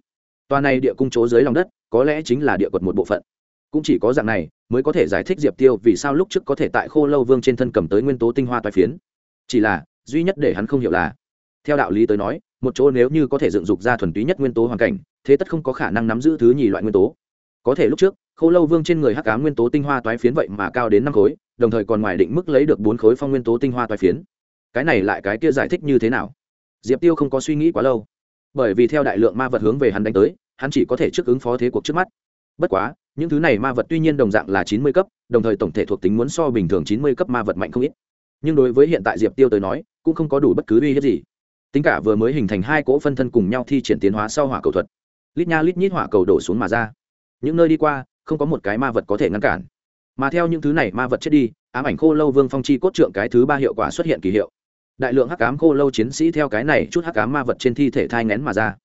toa này địa cung chỗ dưới lòng đất, có lẽ chính là địa quật một bộ phận. Cũng chỉ có dạng này, mới có thể giải thích diệp tiêu vì sao lúc trước có thể tại khô lâu vương trên thân cầm tới nguyên tố tinh hoa toái phiến. Chỉ là, duy nhất để hắn không hiểu là, theo đạo lý tới nói, một chỗ nếu như có thể dựng dục ra thuần túy nhất nguyên tố hoàn cảnh, thế tất không có khả năng nắm giữ thứ nhì loại nguyên tố. Có thể lúc trước, khô lâu vương trên người hắc ám nguyên tố tinh hoa toái phiến vậy mà cao đến năm khối, đồng thời còn ngoài định mức lấy được bốn khối phong nguyên tố tinh hoa toái phiến. Cái này lại cái kia giải thích như thế nào? Diệp tiêu không có suy nghĩ quá lâu bởi vì theo đại lượng ma vật hướng về hắn đánh tới, hắn chỉ có thể trước ứng phó thế cuộc trước mắt. Bất quá, những thứ này ma vật tuy nhiên đồng dạng là chín mươi cấp, đồng thời tổng thể thuộc tính muốn so bình thường chín mươi cấp ma vật mạnh không ít. Nhưng đối với hiện tại diệp tiêu tới nói, cũng không có đủ bất cứ uy hiếp gì. Tính cả vừa mới hình thành hai cỗ phân thân cùng nhau thi triển tiến hóa sau hỏa cầu thuật. Lít nha lít nhít hỏa cầu đổ xuống mà ra. Những nơi đi qua, không có một cái ma vật có thể ngăn cản. Mà theo những thứ này ma vật chết đi, ám ảnh khô lâu vương phong chi cốt trượng cái thứ ba hiệu quả xuất hiện kỳ hiệu đại lượng hắc ám khô lâu chiến sĩ theo cái này chút hắc ám ma vật trên thi thể thai ngén mà ra.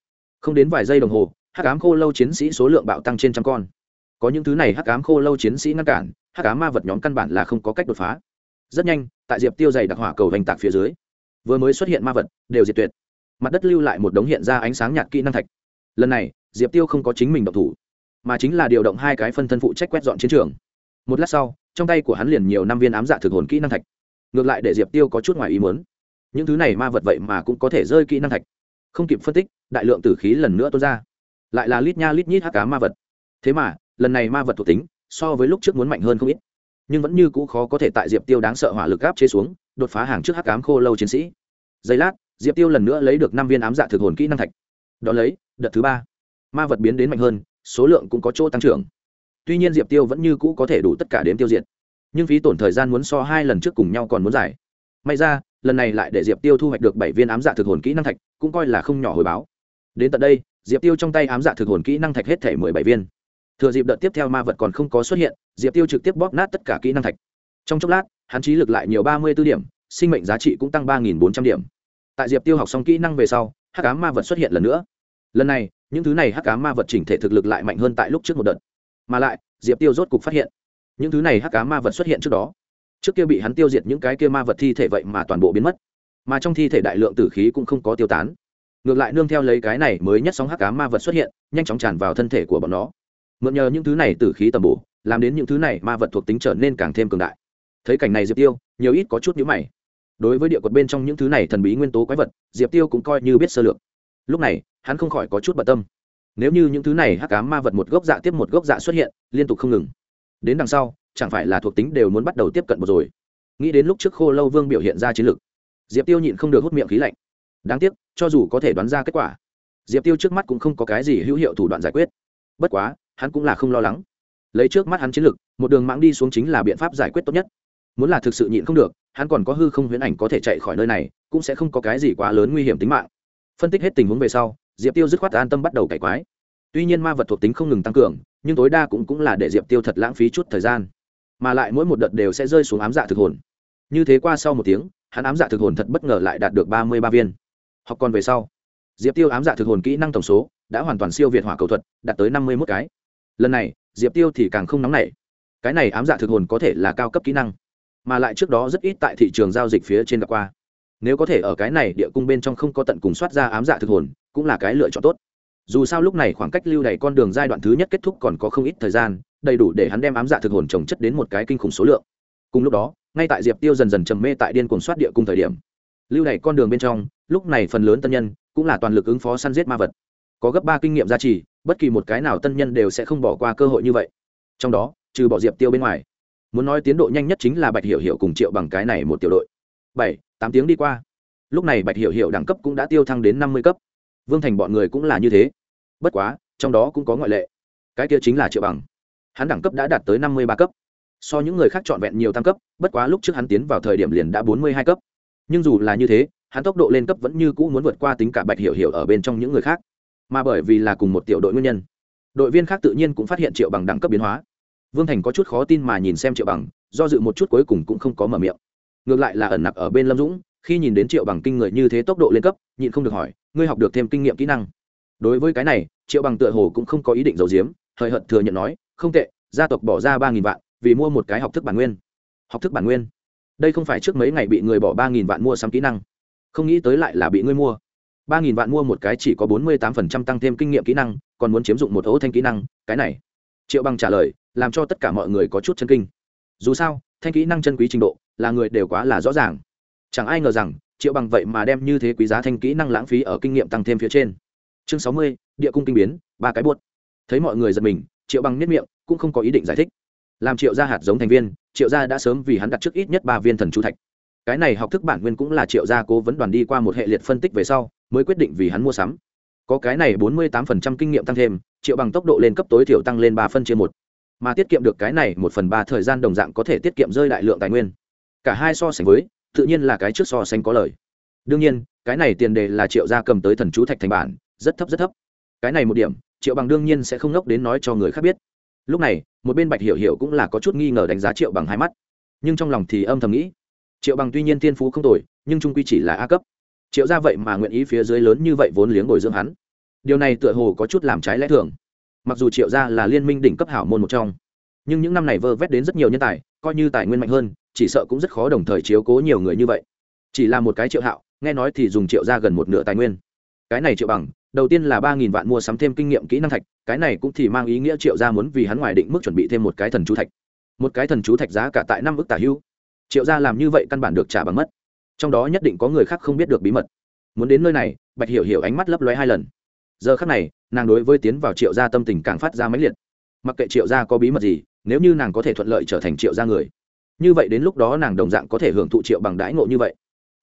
Không đến vài giây đồng hồ, hắc ám khô lâu chiến sĩ số lượng bạo tăng trên trăm con. Có những thứ này hắc ám khô lâu chiến sĩ ngăn cản, hắc ám ma vật nhóm căn bản là không có cách đột phá. Rất nhanh, tại diệp tiêu dày đặc hỏa cầu hành tạc phía dưới, vừa mới xuất hiện ma vật, đều diệt tuyệt. Mặt đất lưu lại một đống hiện ra ánh sáng nhạt kỹ năng thạch. Lần này, diệp tiêu không có chính mình độc thủ, mà chính là điều động hai cái phân thân phụ trách quét dọn chiến trường. Một lát sau, trong tay của hắn liền nhiều năm viên ám dạ thực hồn kỹ năng thạch. Ngược lại để diệp tiêu có chút ngoài ý muốn những thứ này ma vật vậy mà cũng có thể rơi kỹ năng thạch. Không kịp phân tích, đại lượng tử khí lần nữa tuôn ra. Lại là lít nha lít nhít hắc cá ma vật. Thế mà, lần này ma vật thuộc tính, so với lúc trước muốn mạnh hơn không ít. Nhưng vẫn như cũ khó có thể tại diệp tiêu đáng sợ hỏa lực gáp chế xuống, đột phá hàng trước hắc cám khô lâu chiến sĩ. Giây lát, diệp tiêu lần nữa lấy được năm viên ám dạ thực hồn kỹ năng thạch. Đón lấy, đợt thứ ba. Ma vật biến đến mạnh hơn, số lượng cũng có chỗ tăng trưởng. Tuy nhiên diệp tiêu vẫn như cũ có thể đủ tất cả đến tiêu diệt. Nhưng phí tổn thời gian muốn so hai lần trước cùng nhau còn muốn dài may ra, lần này lại để diệp tiêu thu hoạch được bảy viên ám dạ thực hồn kỹ năng thạch, cũng coi là không nhỏ hồi báo. Đến tận đây, diệp tiêu trong tay ám dạ thực hồn kỹ năng thạch hết thể mười bảy viên. Thừa dịp đợt tiếp theo ma vật còn không có xuất hiện, diệp tiêu trực tiếp bóp nát tất cả kỹ năng thạch. Trong chốc lát, hắn trí lực lại nhiều ba mươi b ố điểm, sinh mệnh giá trị cũng tăng ba nghìn bốn trăm điểm. Tại diệp tiêu học xong kỹ năng về sau, hắc cá ma vật xuất hiện lần nữa. Lần này, những thứ này hắc cá ma vật chỉnh thể thực lực lại mạnh hơn tại lúc trước một đợt. Mà lại, diệp tiêu rốt cục phát hiện, những thứ này hắc cá ma vật xuất hiện trước đó trước kia bị hắn tiêu diệt những cái kia ma vật thi thể vậy mà toàn bộ biến mất. Mà trong thi thể đại lượng tử khí cũng không có tiêu tán. Ngược lại nương theo lấy cái này mới nhất sóng hắc cá ma vật xuất hiện, nhanh chóng tràn vào thân thể của bọn nó. Mượn nhờ những thứ này tử khí tầm bổ, làm đến những thứ này ma vật thuộc tính trở nên càng thêm cường đại. Thấy cảnh này diệp tiêu, nhiều ít có chút nhữ mày. Đối với địa quật bên trong những thứ này thần bí nguyên tố quái vật, diệp tiêu cũng coi như biết sơ lược. Lúc này, hắn không khỏi có chút bận tâm. Nếu như những thứ này hắc cá ma vật một gốc dạ tiếp một gốc dạ xuất hiện, liên tục không ngừng. Đến đằng sau chẳng phải là thuộc tính đều muốn bắt đầu tiếp cận một rồi. Nghĩ đến lúc trước khô lâu vương biểu hiện ra chiến lược diệp tiêu nhịn không được hút miệng khí lạnh. Đáng tiếc cho dù có thể đoán ra kết quả diệp tiêu trước mắt cũng không có cái gì hữu hiệu thủ đoạn giải quyết. Bất quá hắn cũng là không lo lắng. Lấy trước mắt hắn chiến lược một đường mãng đi xuống chính là biện pháp giải quyết tốt nhất. Muốn là thực sự nhịn không được hắn còn có hư không huyễn ảnh có thể chạy khỏi nơi này cũng sẽ không có cái gì quá lớn nguy hiểm tính mạng. Phân tích hết tình huống về sau diệp tiêu dứt khoát an tâm bắt đầu cải quái. Tuy nhiên ma vật thuộc tính không ngừng tăng cường nhưng tối đa cũng, cũng là để diệp tiêu thật lãng phí chút thời gian mà lại mỗi một đợt đều sẽ rơi xuống ám dạ thực hồn. Như thế qua sau một tiếng, hắn ám dạ thực hồn thật bất ngờ lại đạt được ba mươi ba viên. Học còn về sau, diệp tiêu ám dạ thực hồn kỹ năng tổng số đã hoàn toàn siêu việt hỏa cầu thuật, đạt tới năm mươi mốt cái. Lần này, diệp tiêu thì càng không nóng nảy. Cái này ám dạ thực hồn có thể là cao cấp kỹ năng, mà lại trước đó rất ít tại thị trường giao dịch phía trên gặp qua. Nếu có thể ở cái này địa cung bên trong không có tận cùng soát ra ám dạ thực hồn, cũng là cái lựa chọn tốt. Dù sao lúc này khoảng cách lưu đày con đường giai đoạn thứ nhất kết thúc còn có không ít thời gian đầy đủ để hắn đem ám dạ thực hồn trồng chất đến một cái kinh khủng số lượng. Cùng lúc đó, ngay tại diệp tiêu dần dần trầm mê tại điên cuồng soát địa cung thời điểm, lưu đày con đường bên trong, lúc này phần lớn tân nhân cũng là toàn lực ứng phó săn giết ma vật. Có gấp ba kinh nghiệm gia trì, bất kỳ một cái nào tân nhân đều sẽ không bỏ qua cơ hội như vậy. Trong đó, trừ bỏ diệp tiêu bên ngoài, muốn nói tiến độ nhanh nhất chính là bạch hiểu hiểu cùng triệu bằng cái này một tiểu đội. Bảy, tám tiếng đi qua. Lúc này bạch hiểu hiểu đẳng cấp cũng đã tiêu thăng đến năm mươi cấp. Vương thành bọn người cũng là như thế. Bất quá, trong đó cũng có ngoại lệ. Cái kia chính là triệu bằng hắn đẳng cấp đã đạt tới năm mươi ba cấp. So những người khác trọn vẹn nhiều tăng cấp, bất quá lúc trước hắn tiến vào thời điểm liền đã bốn mươi hai cấp. Nhưng dù là như thế, hắn tốc độ lên cấp vẫn như cũ muốn vượt qua tính cả bạch hiểu hiểu ở bên trong những người khác. Mà bởi vì là cùng một tiểu đội nguyên nhân, đội viên khác tự nhiên cũng phát hiện triệu bằng đẳng cấp biến hóa. Vương thành có chút khó tin mà nhìn xem triệu bằng, do dự một chút cuối cùng cũng không có mở miệng. Ngược lại là ẩn nặc ở bên lâm dũng, khi nhìn đến triệu bằng kinh người như thế tốc độ lên cấp, nhịn không được hỏi, ngươi học được thêm kinh nghiệm kỹ năng? Đối với cái này, triệu bằng tựa hồ cũng không có ý định giấu giếm, hời hợt thừa nhận nói không tệ, gia tộc bỏ ra ba nghìn vạn, vì mua một cái học thức bản nguyên. Học thức bản nguyên? Đây không phải trước mấy ngày bị người bỏ ba nghìn vạn mua sắm kỹ năng. Không nghĩ tới lại là bị ngươi mua. ba nghìn vạn mua một cái chỉ có bốn mươi tám phần trăm tăng thêm kinh nghiệm kỹ năng, còn muốn chiếm dụng một ấu thanh kỹ năng, cái này. Triệu bằng trả lời, làm cho tất cả mọi người có chút chân kinh. Dù sao, thanh kỹ năng chân quý trình độ, là người đều quá là rõ ràng. Chẳng ai ngờ rằng, triệu bằng vậy mà đem như thế quý giá thanh kỹ năng lãng phí ở kinh nghiệm tăng thêm phía trên. Chương sáu mươi, địa cung kinh biến, ba cái buốt. Thấy mọi người giật mình triệu bằng nhất miệng, cũng không có ý định giải thích. Làm triệu gia hạt giống thành viên, triệu gia đã sớm vì hắn đặt trước ít nhất ba viên thần chú thạch. Cái này học thức bản nguyên cũng là triệu gia cố vấn đoàn đi qua một hệ liệt phân tích về sau, mới quyết định vì hắn mua sắm. Có cái này bốn mươi tám phần trăm kinh nghiệm tăng thêm, triệu bằng tốc độ lên cấp tối thiểu tăng lên ba phân chia một. Mà tiết kiệm được cái này một phần ba thời gian đồng dạng có thể tiết kiệm rơi đại lượng tài nguyên. Cả hai so sánh với, tự nhiên là cái trước so sánh có lời đương nhiên, cái này tiền đề là triệu gia cầm tới thần chú thạch thành bản, rất thấp rất thấp. Cái này một điểm triệu bằng đương nhiên sẽ không ngốc đến nói cho người khác biết. Lúc này, một bên bạch hiểu hiểu cũng là có chút nghi ngờ đánh giá triệu bằng hai mắt. Nhưng trong lòng thì âm thầm nghĩ, triệu bằng tuy nhiên thiên phú không tồi, nhưng trung quy chỉ là a cấp. Triệu ra vậy mà nguyện ý phía dưới lớn như vậy vốn liếng bồi dưỡng hắn. Điều này tựa hồ có chút làm trái lẽ thường. Mặc dù triệu gia là liên minh đỉnh cấp hảo môn một trong, nhưng những năm này vơ vét đến rất nhiều nhân tài, coi như tài nguyên mạnh hơn, chỉ sợ cũng rất khó đồng thời chiếu cố nhiều người như vậy. Chỉ là một cái triệu hạo, nghe nói thì dùng triệu ra gần một nửa tài nguyên. Cái này triệu bằng đầu tiên là ba nghìn vạn mua sắm thêm kinh nghiệm kỹ năng thạch, cái này cũng thì mang ý nghĩa triệu gia muốn vì hắn ngoài định mức chuẩn bị thêm một cái thần chú thạch. Một cái thần chú thạch giá cả tại năm ước tả hưu. Triệu gia làm như vậy căn bản được trả bằng mất. Trong đó nhất định có người khác không biết được bí mật. Muốn đến nơi này, bạch hiểu hiểu ánh mắt lấp lóe hai lần. Giờ khác này, nàng đối với tiến vào triệu gia tâm tình càng phát ra mãnh liệt. Mặc kệ triệu gia có bí mật gì, nếu như nàng có thể thuận lợi trở thành triệu gia người, như vậy đến lúc đó nàng đồng dạng có thể hưởng thụ triệu bằng đãi ngộ như vậy.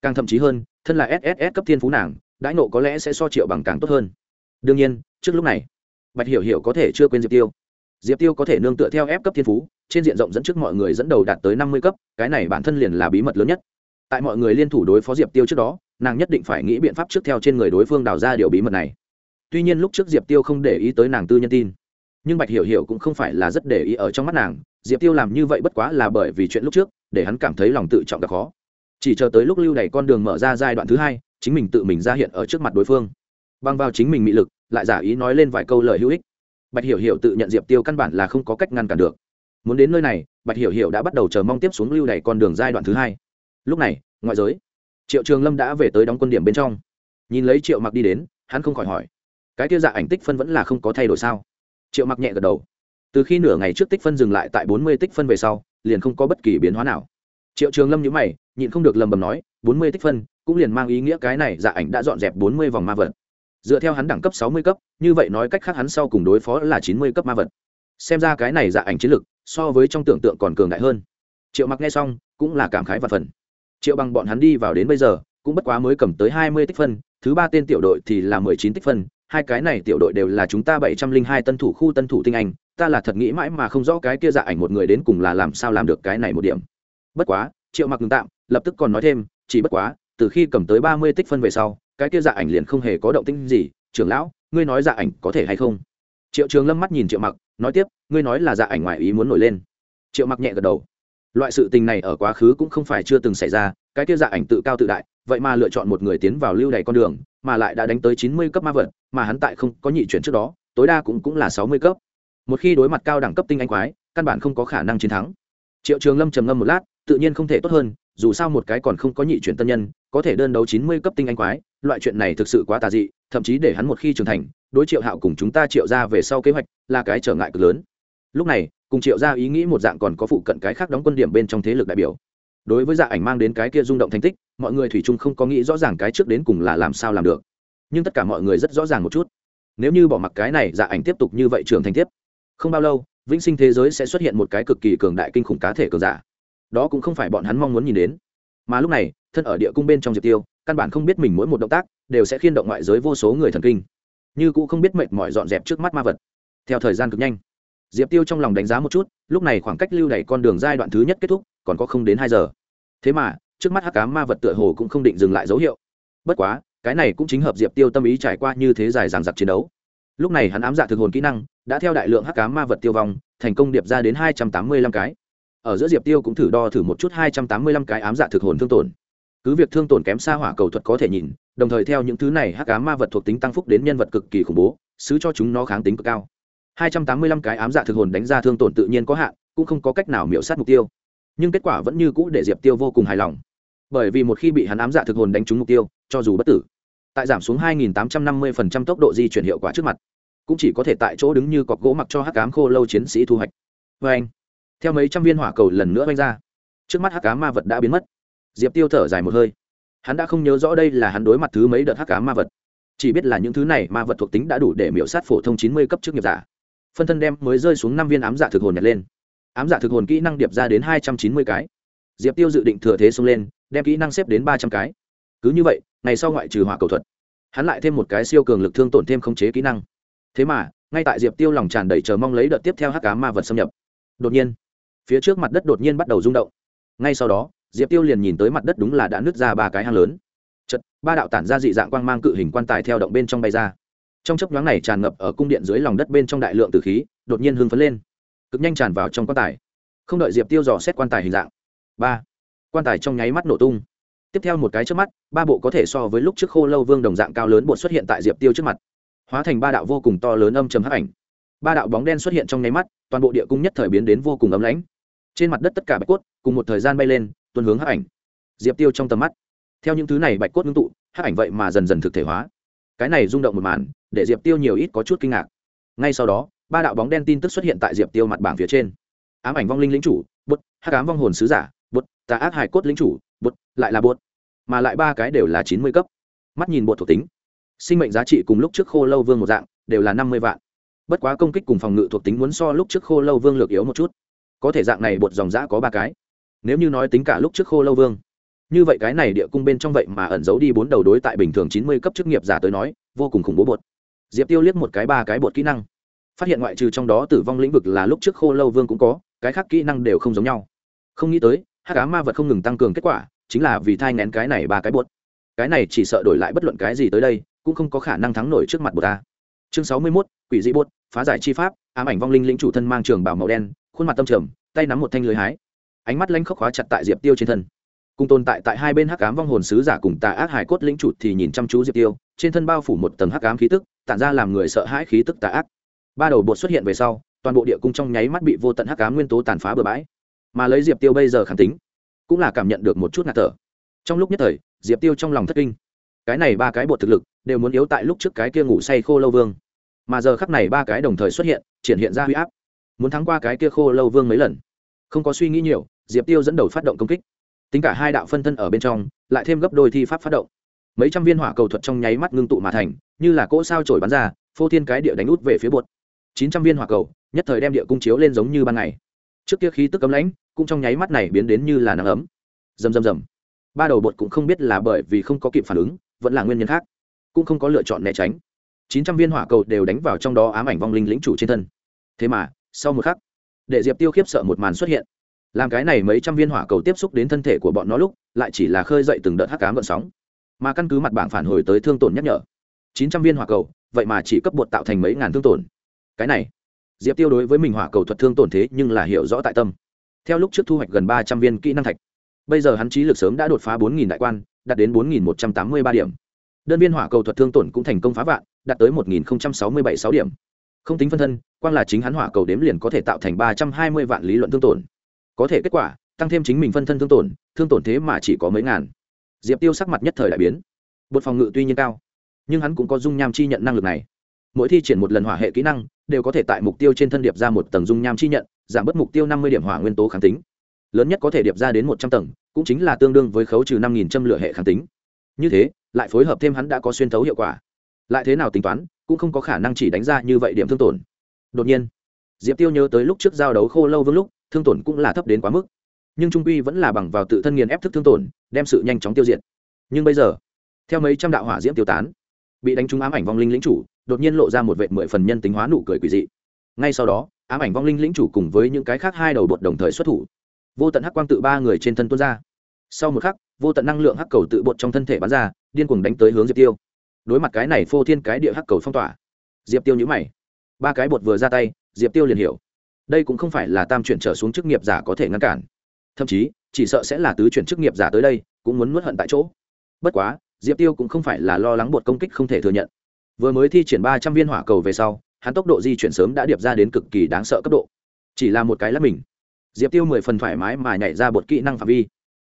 Càng thậm chí hơn, thân là sss cấp thiên phú nàng đãi nộ có lẽ sẽ so triệu bằng càng tốt hơn. Đương nhiên, trước lúc này, bạch hiểu hiểu có thể chưa quên diệp tiêu. Diệp tiêu có thể nương tựa theo ép cấp thiên phú, trên diện rộng dẫn trước mọi người dẫn đầu đạt tới năm mươi cấp, cái này bản thân liền là bí mật lớn nhất. Tại mọi người liên thủ đối phó diệp tiêu trước đó, nàng nhất định phải nghĩ biện pháp trước theo trên người đối phương đào ra điều bí mật này. Tuy nhiên lúc trước diệp tiêu không để ý tới nàng tư nhân tin, nhưng bạch hiểu hiểu cũng không phải là rất để ý ở trong mắt nàng. Diệp tiêu làm như vậy bất quá là bởi vì chuyện lúc trước, để hắn cảm thấy lòng tự trọng gặp khó. Chỉ chờ tới lúc lưu đ con đường mở ra giai đoạn thứ hai chính mình tự mình ra hiện ở trước mặt đối phương. Băng vào chính mình mị lực, lại giả ý nói lên vài câu lời hữu ích. Bạch hiểu hiểu tự nhận diệp tiêu căn bản là không có cách ngăn cản được. Muốn đến nơi này, bạch hiểu hiểu đã bắt đầu chờ mong tiếp xuống lưu đ con đường giai đoạn thứ hai. Lúc này, ngoại giới, triệu trường lâm đã về tới đóng quân điểm bên trong. Nhìn lấy triệu mặc đi đến, hắn không khỏi hỏi, cái tiêu dạ ảnh tích phân vẫn là không có thay đổi sao? Triệu mặc nhẹ gật đầu, từ khi nửa ngày trước tích phân dừng lại tại bốn mươi tích phân về sau, liền không có bất kỳ biến hóa nào. Triệu trường lâm nhữ mày, nhịn không được lầm bầm nói, bốn mươi tích phân cũng liền mang ý nghĩa cái này dạ ảnh đã dọn dẹp bốn mươi vòng ma vật. Dựa theo hắn đẳng cấp sáu mươi cấp, như vậy nói cách khác hắn sau cùng đối phó là chín mươi cấp ma vật. Xem ra cái này dạ ảnh chiến lực, so với trong tưởng tượng còn cường đại hơn. Triệu mặc nghe xong, cũng là cảm khái và phần. Triệu bằng bọn hắn đi vào đến bây giờ, cũng bất quá mới cầm tới hai mươi tích phân, thứ ba tên tiểu đội thì là mười chín tích phân, hai cái này tiểu đội đều là chúng ta bảy trăm linh hai tân thủ khu tân thủ tinh anh, ta là thật nghĩ mãi mà không rõ cái kia dạ ảnh một người đến cùng là làm sao làm được cái này một điểm. Bất quá, triệu mặc ngừng tạm, lập tức còn nói thêm, chỉ bất quá từ khi cầm tới ba mươi tích phân về sau, cái kia dạ ảnh liền không hề có động tĩnh gì. Trưởng lão, ngươi nói dạ ảnh có thể hay không? Triệu trường lâm mắt nhìn triệu mặc, nói tiếp, ngươi nói là dạ ảnh ngoài ý muốn nổi lên. Triệu mặc nhẹ gật đầu. Loại sự tình này ở quá khứ cũng không phải chưa từng xảy ra, cái kia dạ ảnh tự cao tự đại, vậy mà lựa chọn một người tiến vào lưu đày con đường, mà lại đã đánh tới chín mươi cấp ma vật, mà hắn tại không có nhị chuyển trước đó, tối đa cũng cũng là sáu mươi cấp. Một khi đối mặt cao đẳng cấp tinh anh quái, căn bản không có khả năng chiến thắng. Triệu trường lâm trầm ngâm một lát, tự nhiên không thể tốt hơn dù sao một cái còn không có nhị chuyển tân nhân, có thể đơn đấu chín mươi cấp tinh anh quái, loại chuyện này thực sự quá tà dị, thậm chí để hắn một khi trưởng thành, đối triệu hạo cùng chúng ta triệu ra về sau kế hoạch là cái trở ngại cực lớn. Lúc này, cùng triệu ra ý nghĩ một dạng còn có phụ cận cái khác đóng quân điểm bên trong thế lực đại biểu. Đối với dạ ảnh mang đến cái kia rung động thành tích, mọi người thủy chung không có nghĩ rõ ràng cái trước đến cùng là làm sao làm được. Nhưng tất cả mọi người rất rõ ràng một chút. Nếu như bỏ mặc cái này dạ ảnh tiếp tục như vậy trưởng thành tiếp. Không bao lâu, vĩnh sinh thế giới sẽ xuất hiện một cái cực kỳ cường đại kinh khủng cá thể cường giả đó cũng không phải bọn hắn mong muốn nhìn đến. Mà lúc này, thân ở địa cung bên trong diệp tiêu, căn bản không biết mình mỗi một động tác, đều sẽ khiên động ngoại giới vô số người thần kinh. Như cũng không biết mệt mỏi dọn dẹp trước mắt ma vật. Theo thời gian cực nhanh, diệp tiêu trong lòng đánh giá một chút, lúc này khoảng cách lưu đ con đường giai đoạn thứ nhất kết thúc, còn có không đến hai giờ. Thế mà, trước mắt hắc cá ma vật tựa hồ cũng không định dừng lại dấu hiệu. Bất quá, cái này cũng chính hợp diệp tiêu tâm ý trải qua như thế dài dằng dặc chiến đấu. Lúc này hắn ám dạ thực hồn kỹ năng, đã theo đại lượng hắc cá ma vật tiêu vong, thành công điệp ra đến hai trăm tám mươi lăm cái ở giữa diệp tiêu cũng thử đo thử một chút hai trăm tám mươi lăm cái ám dạ thực hồn thương tổn. Cứ việc thương tổn kém xa hỏa cầu thuật có thể nhìn, đồng thời theo những thứ này hắc cá ma vật thuộc tính tăng phúc đến nhân vật cực kỳ khủng bố, xứ cho chúng nó kháng tính cực cao. hai trăm tám mươi lăm cái ám dạ thực hồn đánh ra thương tổn tự nhiên có hạn, cũng không có cách nào miễu sát mục tiêu. Nhưng kết quả vẫn như cũ để diệp tiêu vô cùng hài lòng. Bởi vì một khi bị hắn ám dạ thực hồn đánh trúng mục tiêu, cho dù bất tử, tại giảm xuống 2.850% tốc độ di chuyển hiệu quả trước mặt, cũng chỉ có thể tại chỗ đứng như cọc gỗ mặc cho hắc cám khô lâu chiến sĩ thu hoạch. Vê anh theo mấy trăm viên hỏa cầu lần nữa oanh ra, trước mắt hắc cá ma vật đã biến mất. Diệp tiêu thở dài một hơi. Hắn đã không nhớ rõ đây là hắn đối mặt thứ mấy đợt hắc cá ma vật. Chỉ biết là những thứ này ma vật thuộc tính đã đủ để miễu sát phổ thông chín mươi cấp trước nghiệp giả. Phân thân đem mới rơi xuống năm viên ám giả thực hồn nhặt lên. Ám giả thực hồn kỹ năng điệp ra đến hai trăm chín mươi cái. Diệp tiêu dự định thừa thế xông lên, đem kỹ năng xếp đến ba trăm cái. Cứ như vậy, ngày sau ngoại trừ hỏa cầu thuật, hắn lại thêm một cái siêu cường lực thương tổn thêm khống chế kỹ năng. Thế mà, ngay tại diệp tiêu lòng tràn đầy chờ mong lấy đợt tiếp theo hắc cá ma vật xâm nhập, đột nhiên phía trước mặt đất đột nhiên bắt đầu rung động. Ngay sau đó, diệp tiêu liền nhìn tới mặt đất đúng là đã nứt ra ba cái hang lớn. Chật ba đạo tản ra dị dạng quang mang cự hình quan tài theo động bên trong bay ra. Trong chấp nhoáng này tràn ngập ở cung điện dưới lòng đất bên trong đại lượng tử khí, đột nhiên hưng phấn lên. Cực nhanh tràn vào trong quan tài. Không đợi diệp tiêu dò xét quan tài hình dạng. Ba. Quan tài trong nháy mắt nổ tung. Tiếp theo một cái trước mắt, ba bộ có thể so với lúc trước khô lâu vương đồng dạng cao lớn bột xuất hiện tại diệp tiêu trước mặt. Hóa thành ba đạo vô cùng to lớn âm chầm hấp ảnh. Ba đạo bóng đen xuất hiện trong nháy mắt, toàn bộ địa cung nhất thời biến đến vô cùng ấm lãnh trên mặt đất tất cả bạch cốt cùng một thời gian bay lên tuân hướng hắc ảnh. Diệp tiêu trong tầm mắt, theo những thứ này bạch cốt ngưng tụ, hắc ảnh vậy mà dần dần thực thể hóa. Cái này rung động một màn, để diệp tiêu nhiều ít có chút kinh ngạc. Ngay sau đó, ba đạo bóng đen tin tức xuất hiện tại diệp tiêu mặt bảng phía trên. Ám ảnh vong linh lính chủ, bút, hắc ám vong hồn sứ giả, bút, tà ác hải cốt lính chủ, bút, lại là bút. Mà lại ba cái đều là chín mươi cấp. Mắt nhìn bột thuộc tính, sinh mệnh giá trị cùng lúc trước khô lâu vương một dạng, đều là năm mươi vạn. Bất quá công kích cùng phòng ngự thuộc tính muốn so lúc trước khô lâu vương lược yếu một chút có thể dạng này bột dòng giã có ba cái. Nếu như nói tính cả lúc trước khô lâu vương, như vậy cái này địa cung bên trong vậy mà ẩn giấu đi bốn đầu đối tại bình thường chín mươi cấp chức nghiệp giả tới nói, vô cùng khủng bố bột. Diệp tiêu liếc một cái ba cái bột kỹ năng, phát hiện ngoại trừ trong đó tử vong lĩnh vực là lúc trước khô lâu vương cũng có, cái khác kỹ năng đều không giống nhau. Không nghĩ tới hát cá ma vật không ngừng tăng cường kết quả, chính là vì thai ngén cái này ba cái bột. Cái này chỉ sợ đổi lại bất luận cái gì tới đây, cũng không có khả năng thắng nổi trước mặt bột ta. Chương sáu mươi mốt, quỷ dị bột, phá giải chi pháp, ám ảnh vong linh lĩnh chủ thân mang trường bảo màu đen khuôn mặt tâm trầm, tay nắm một thanh lưới hái. Ánh mắt lanh khóc khóa chặt tại diệp tiêu trên thân. Cùng tồn tại tại hai bên hắc ám vong hồn sứ giả cùng tà ác hải cốt lĩnh chủ thì nhìn chăm chú diệp tiêu, trên thân bao phủ một tầng hắc ám khí tức, tản ra làm người sợ hãi khí tức tà ác. Ba đầu bột xuất hiện về sau, toàn bộ địa cung trong nháy mắt bị vô tận hắc ám nguyên tố tàn phá bừa bãi. Mà lấy diệp tiêu bây giờ khẳng tính, cũng là cảm nhận được một chút ngạt thở. Trong lúc nhất thời, diệp tiêu trong lòng thất kinh. Cái này ba cái bột thực lực, đều muốn yếu tại lúc trước cái kia ngủ say khô lâu vương. Mà giờ khắc này ba cái đồng thời xuất hiện, triển hiện ra huy áp muốn thắng qua cái kia khô lâu vương mấy lần. Không có suy nghĩ nhiều, diệp tiêu dẫn đầu phát động công kích. Tính cả hai đạo phân thân ở bên trong, lại thêm gấp đôi thi pháp phát động. Mấy trăm viên hỏa cầu thuật trong nháy mắt ngưng tụ mà thành, như là cỗ sao trổi bắn ra, phô thiên cái địa đánh út về phía bột. Chín trăm viên hỏa cầu, nhất thời đem địa cung chiếu lên giống như ban ngày. Trước kia khí tức cấm lãnh, cũng trong nháy mắt này biến đến như là nắng ấm. Rầm rầm rầm. Ba đầu bột cũng không biết là bởi vì không có kịp phản ứng, vẫn là nguyên nhân khác, cũng không có lựa chọn né tránh. Chín trăm viên hỏa cầu đều đánh vào trong đó ám ảnh vong linh lĩnh chủ trên thân. Thế mà sau một khắc, để diệp tiêu khiếp sợ một màn xuất hiện. Làm cái này mấy trăm viên hỏa cầu tiếp xúc đến thân thể của bọn nó lúc, lại chỉ là khơi dậy từng đợt hắc cám gợn sóng. Mà căn cứ mặt bảng phản hồi tới thương tổn nhắc nhở, chín trăm viên hỏa cầu, vậy mà chỉ cấp bột tạo thành mấy ngàn thương tổn. Cái này, diệp tiêu đối với mình hỏa cầu thuật thương tổn thế nhưng là hiểu rõ tại tâm. Theo lúc trước thu hoạch gần ba trăm viên kỹ năng thạch, bây giờ hắn trí lực sớm đã đột phá bốn nghìn đại quan, đạt đến bốn nghìn một trăm tám mươi ba điểm. Đơn viên hỏa cầu thuật thương tổn cũng thành công phá vạn, đạt tới một nghìn sáu mươi bảy sáu điểm không tính phân thân, quang là chính hắn hỏa cầu đếm liền có thể tạo thành ba trăm hai mươi vạn lý luận thương tổn. Có thể kết quả, tăng thêm chính mình phân thân thương tổn thương tổn thế mà chỉ có mấy ngàn. Diệp tiêu sắc mặt nhất thời đại biến. Bột phòng ngự tuy nhiên cao, nhưng hắn cũng có dung nham chi nhận năng lực này. Mỗi thi triển một lần hỏa hệ kỹ năng, đều có thể tại mục tiêu trên thân điệp ra một tầng dung nham chi nhận, giảm bớt mục tiêu năm mươi điểm hỏa nguyên tố kháng tính. Lớn nhất có thể điệp ra đến một trăm tầng, cũng chính là tương đương với khấu trừ năm nghìn châm lửa hệ kháng tính. Như thế, lại phối hợp thêm hắn đã có xuyên thấu hiệu quả. Lại thế nào tính toán cũng không có khả năng chỉ đánh ra như vậy điểm thương tổn. Đột nhiên, diệp tiêu nhớ tới lúc trước giao đấu khô lâu vương lúc, thương tổn cũng là thấp đến quá mức. Nhưng trung quy vẫn là bằng vào tự thân nghiền ép thức thương tổn, đem sự nhanh chóng tiêu diệt. Nhưng bây giờ, theo mấy trăm đạo hỏa diễm tiêu tán, bị đánh trúng ám ảnh vong linh lĩnh chủ, đột nhiên lộ ra một vệ mười phần nhân tính hóa nụ cười quỷ dị. Ngay sau đó, ám ảnh vong linh lĩnh chủ cùng với những cái khác hai đầu bột đồng thời xuất thủ. Vô tận hắc quang tự ba người trên thân tuôn ra. Sau một khắc, vô tận năng lượng hắc cầu tự bột trong thân thể bắn ra, điên cuồng đánh tới hướng diệp tiêu đối mặt cái này phô thiên cái địa hắc cầu phong tỏa. Diệp tiêu nhữ mày. Ba cái bột vừa ra tay, diệp tiêu liền hiểu. Đây cũng không phải là tam chuyển trở xuống chức nghiệp giả có thể ngăn cản. Thậm chí, chỉ sợ sẽ là tứ chuyển chức nghiệp giả tới đây, cũng muốn nuốt hận tại chỗ. Bất quá, diệp tiêu cũng không phải là lo lắng bột công kích không thể thừa nhận. Vừa mới thi triển ba trăm viên hỏa cầu về sau, hắn tốc độ di chuyển sớm đã điệp ra đến cực kỳ đáng sợ cấp độ. Chỉ là một cái lắp mình, diệp tiêu mười phần thoải mái mà nhảy ra bột kỹ năng phạm vi.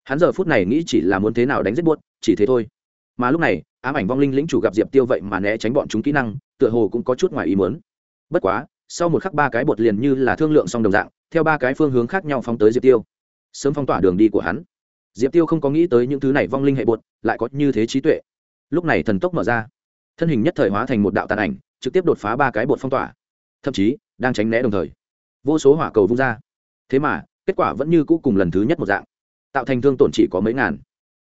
Hắn giờ phút này nghĩ chỉ là muốn thế nào đánh giết bột, chỉ thế thôi mà lúc này, ám ảnh vong linh lĩnh chủ gặp diệp tiêu vậy mà né tránh bọn chúng kỹ năng, tựa hồ cũng có chút ngoài ý muốn. Bất quá, sau một khắc ba cái bột liền như là thương lượng xong đồng dạng, theo ba cái phương hướng khác nhau phóng tới diệp tiêu. Sớm phong tỏa đường đi của hắn. Diệp tiêu không có nghĩ tới những thứ này vong linh hệ bột lại có như thế trí tuệ. Lúc này thần tốc mở ra. Thân hình nhất thời hóa thành một đạo tàn ảnh, trực tiếp đột phá ba cái bột phong tỏa. Thậm chí, đang tránh né đồng thời, vô số hỏa cầu vung ra. Thế mà, kết quả vẫn như cũ cùng lần thứ nhất một dạng. Tạo thành thương tổn chỉ có mấy ngàn.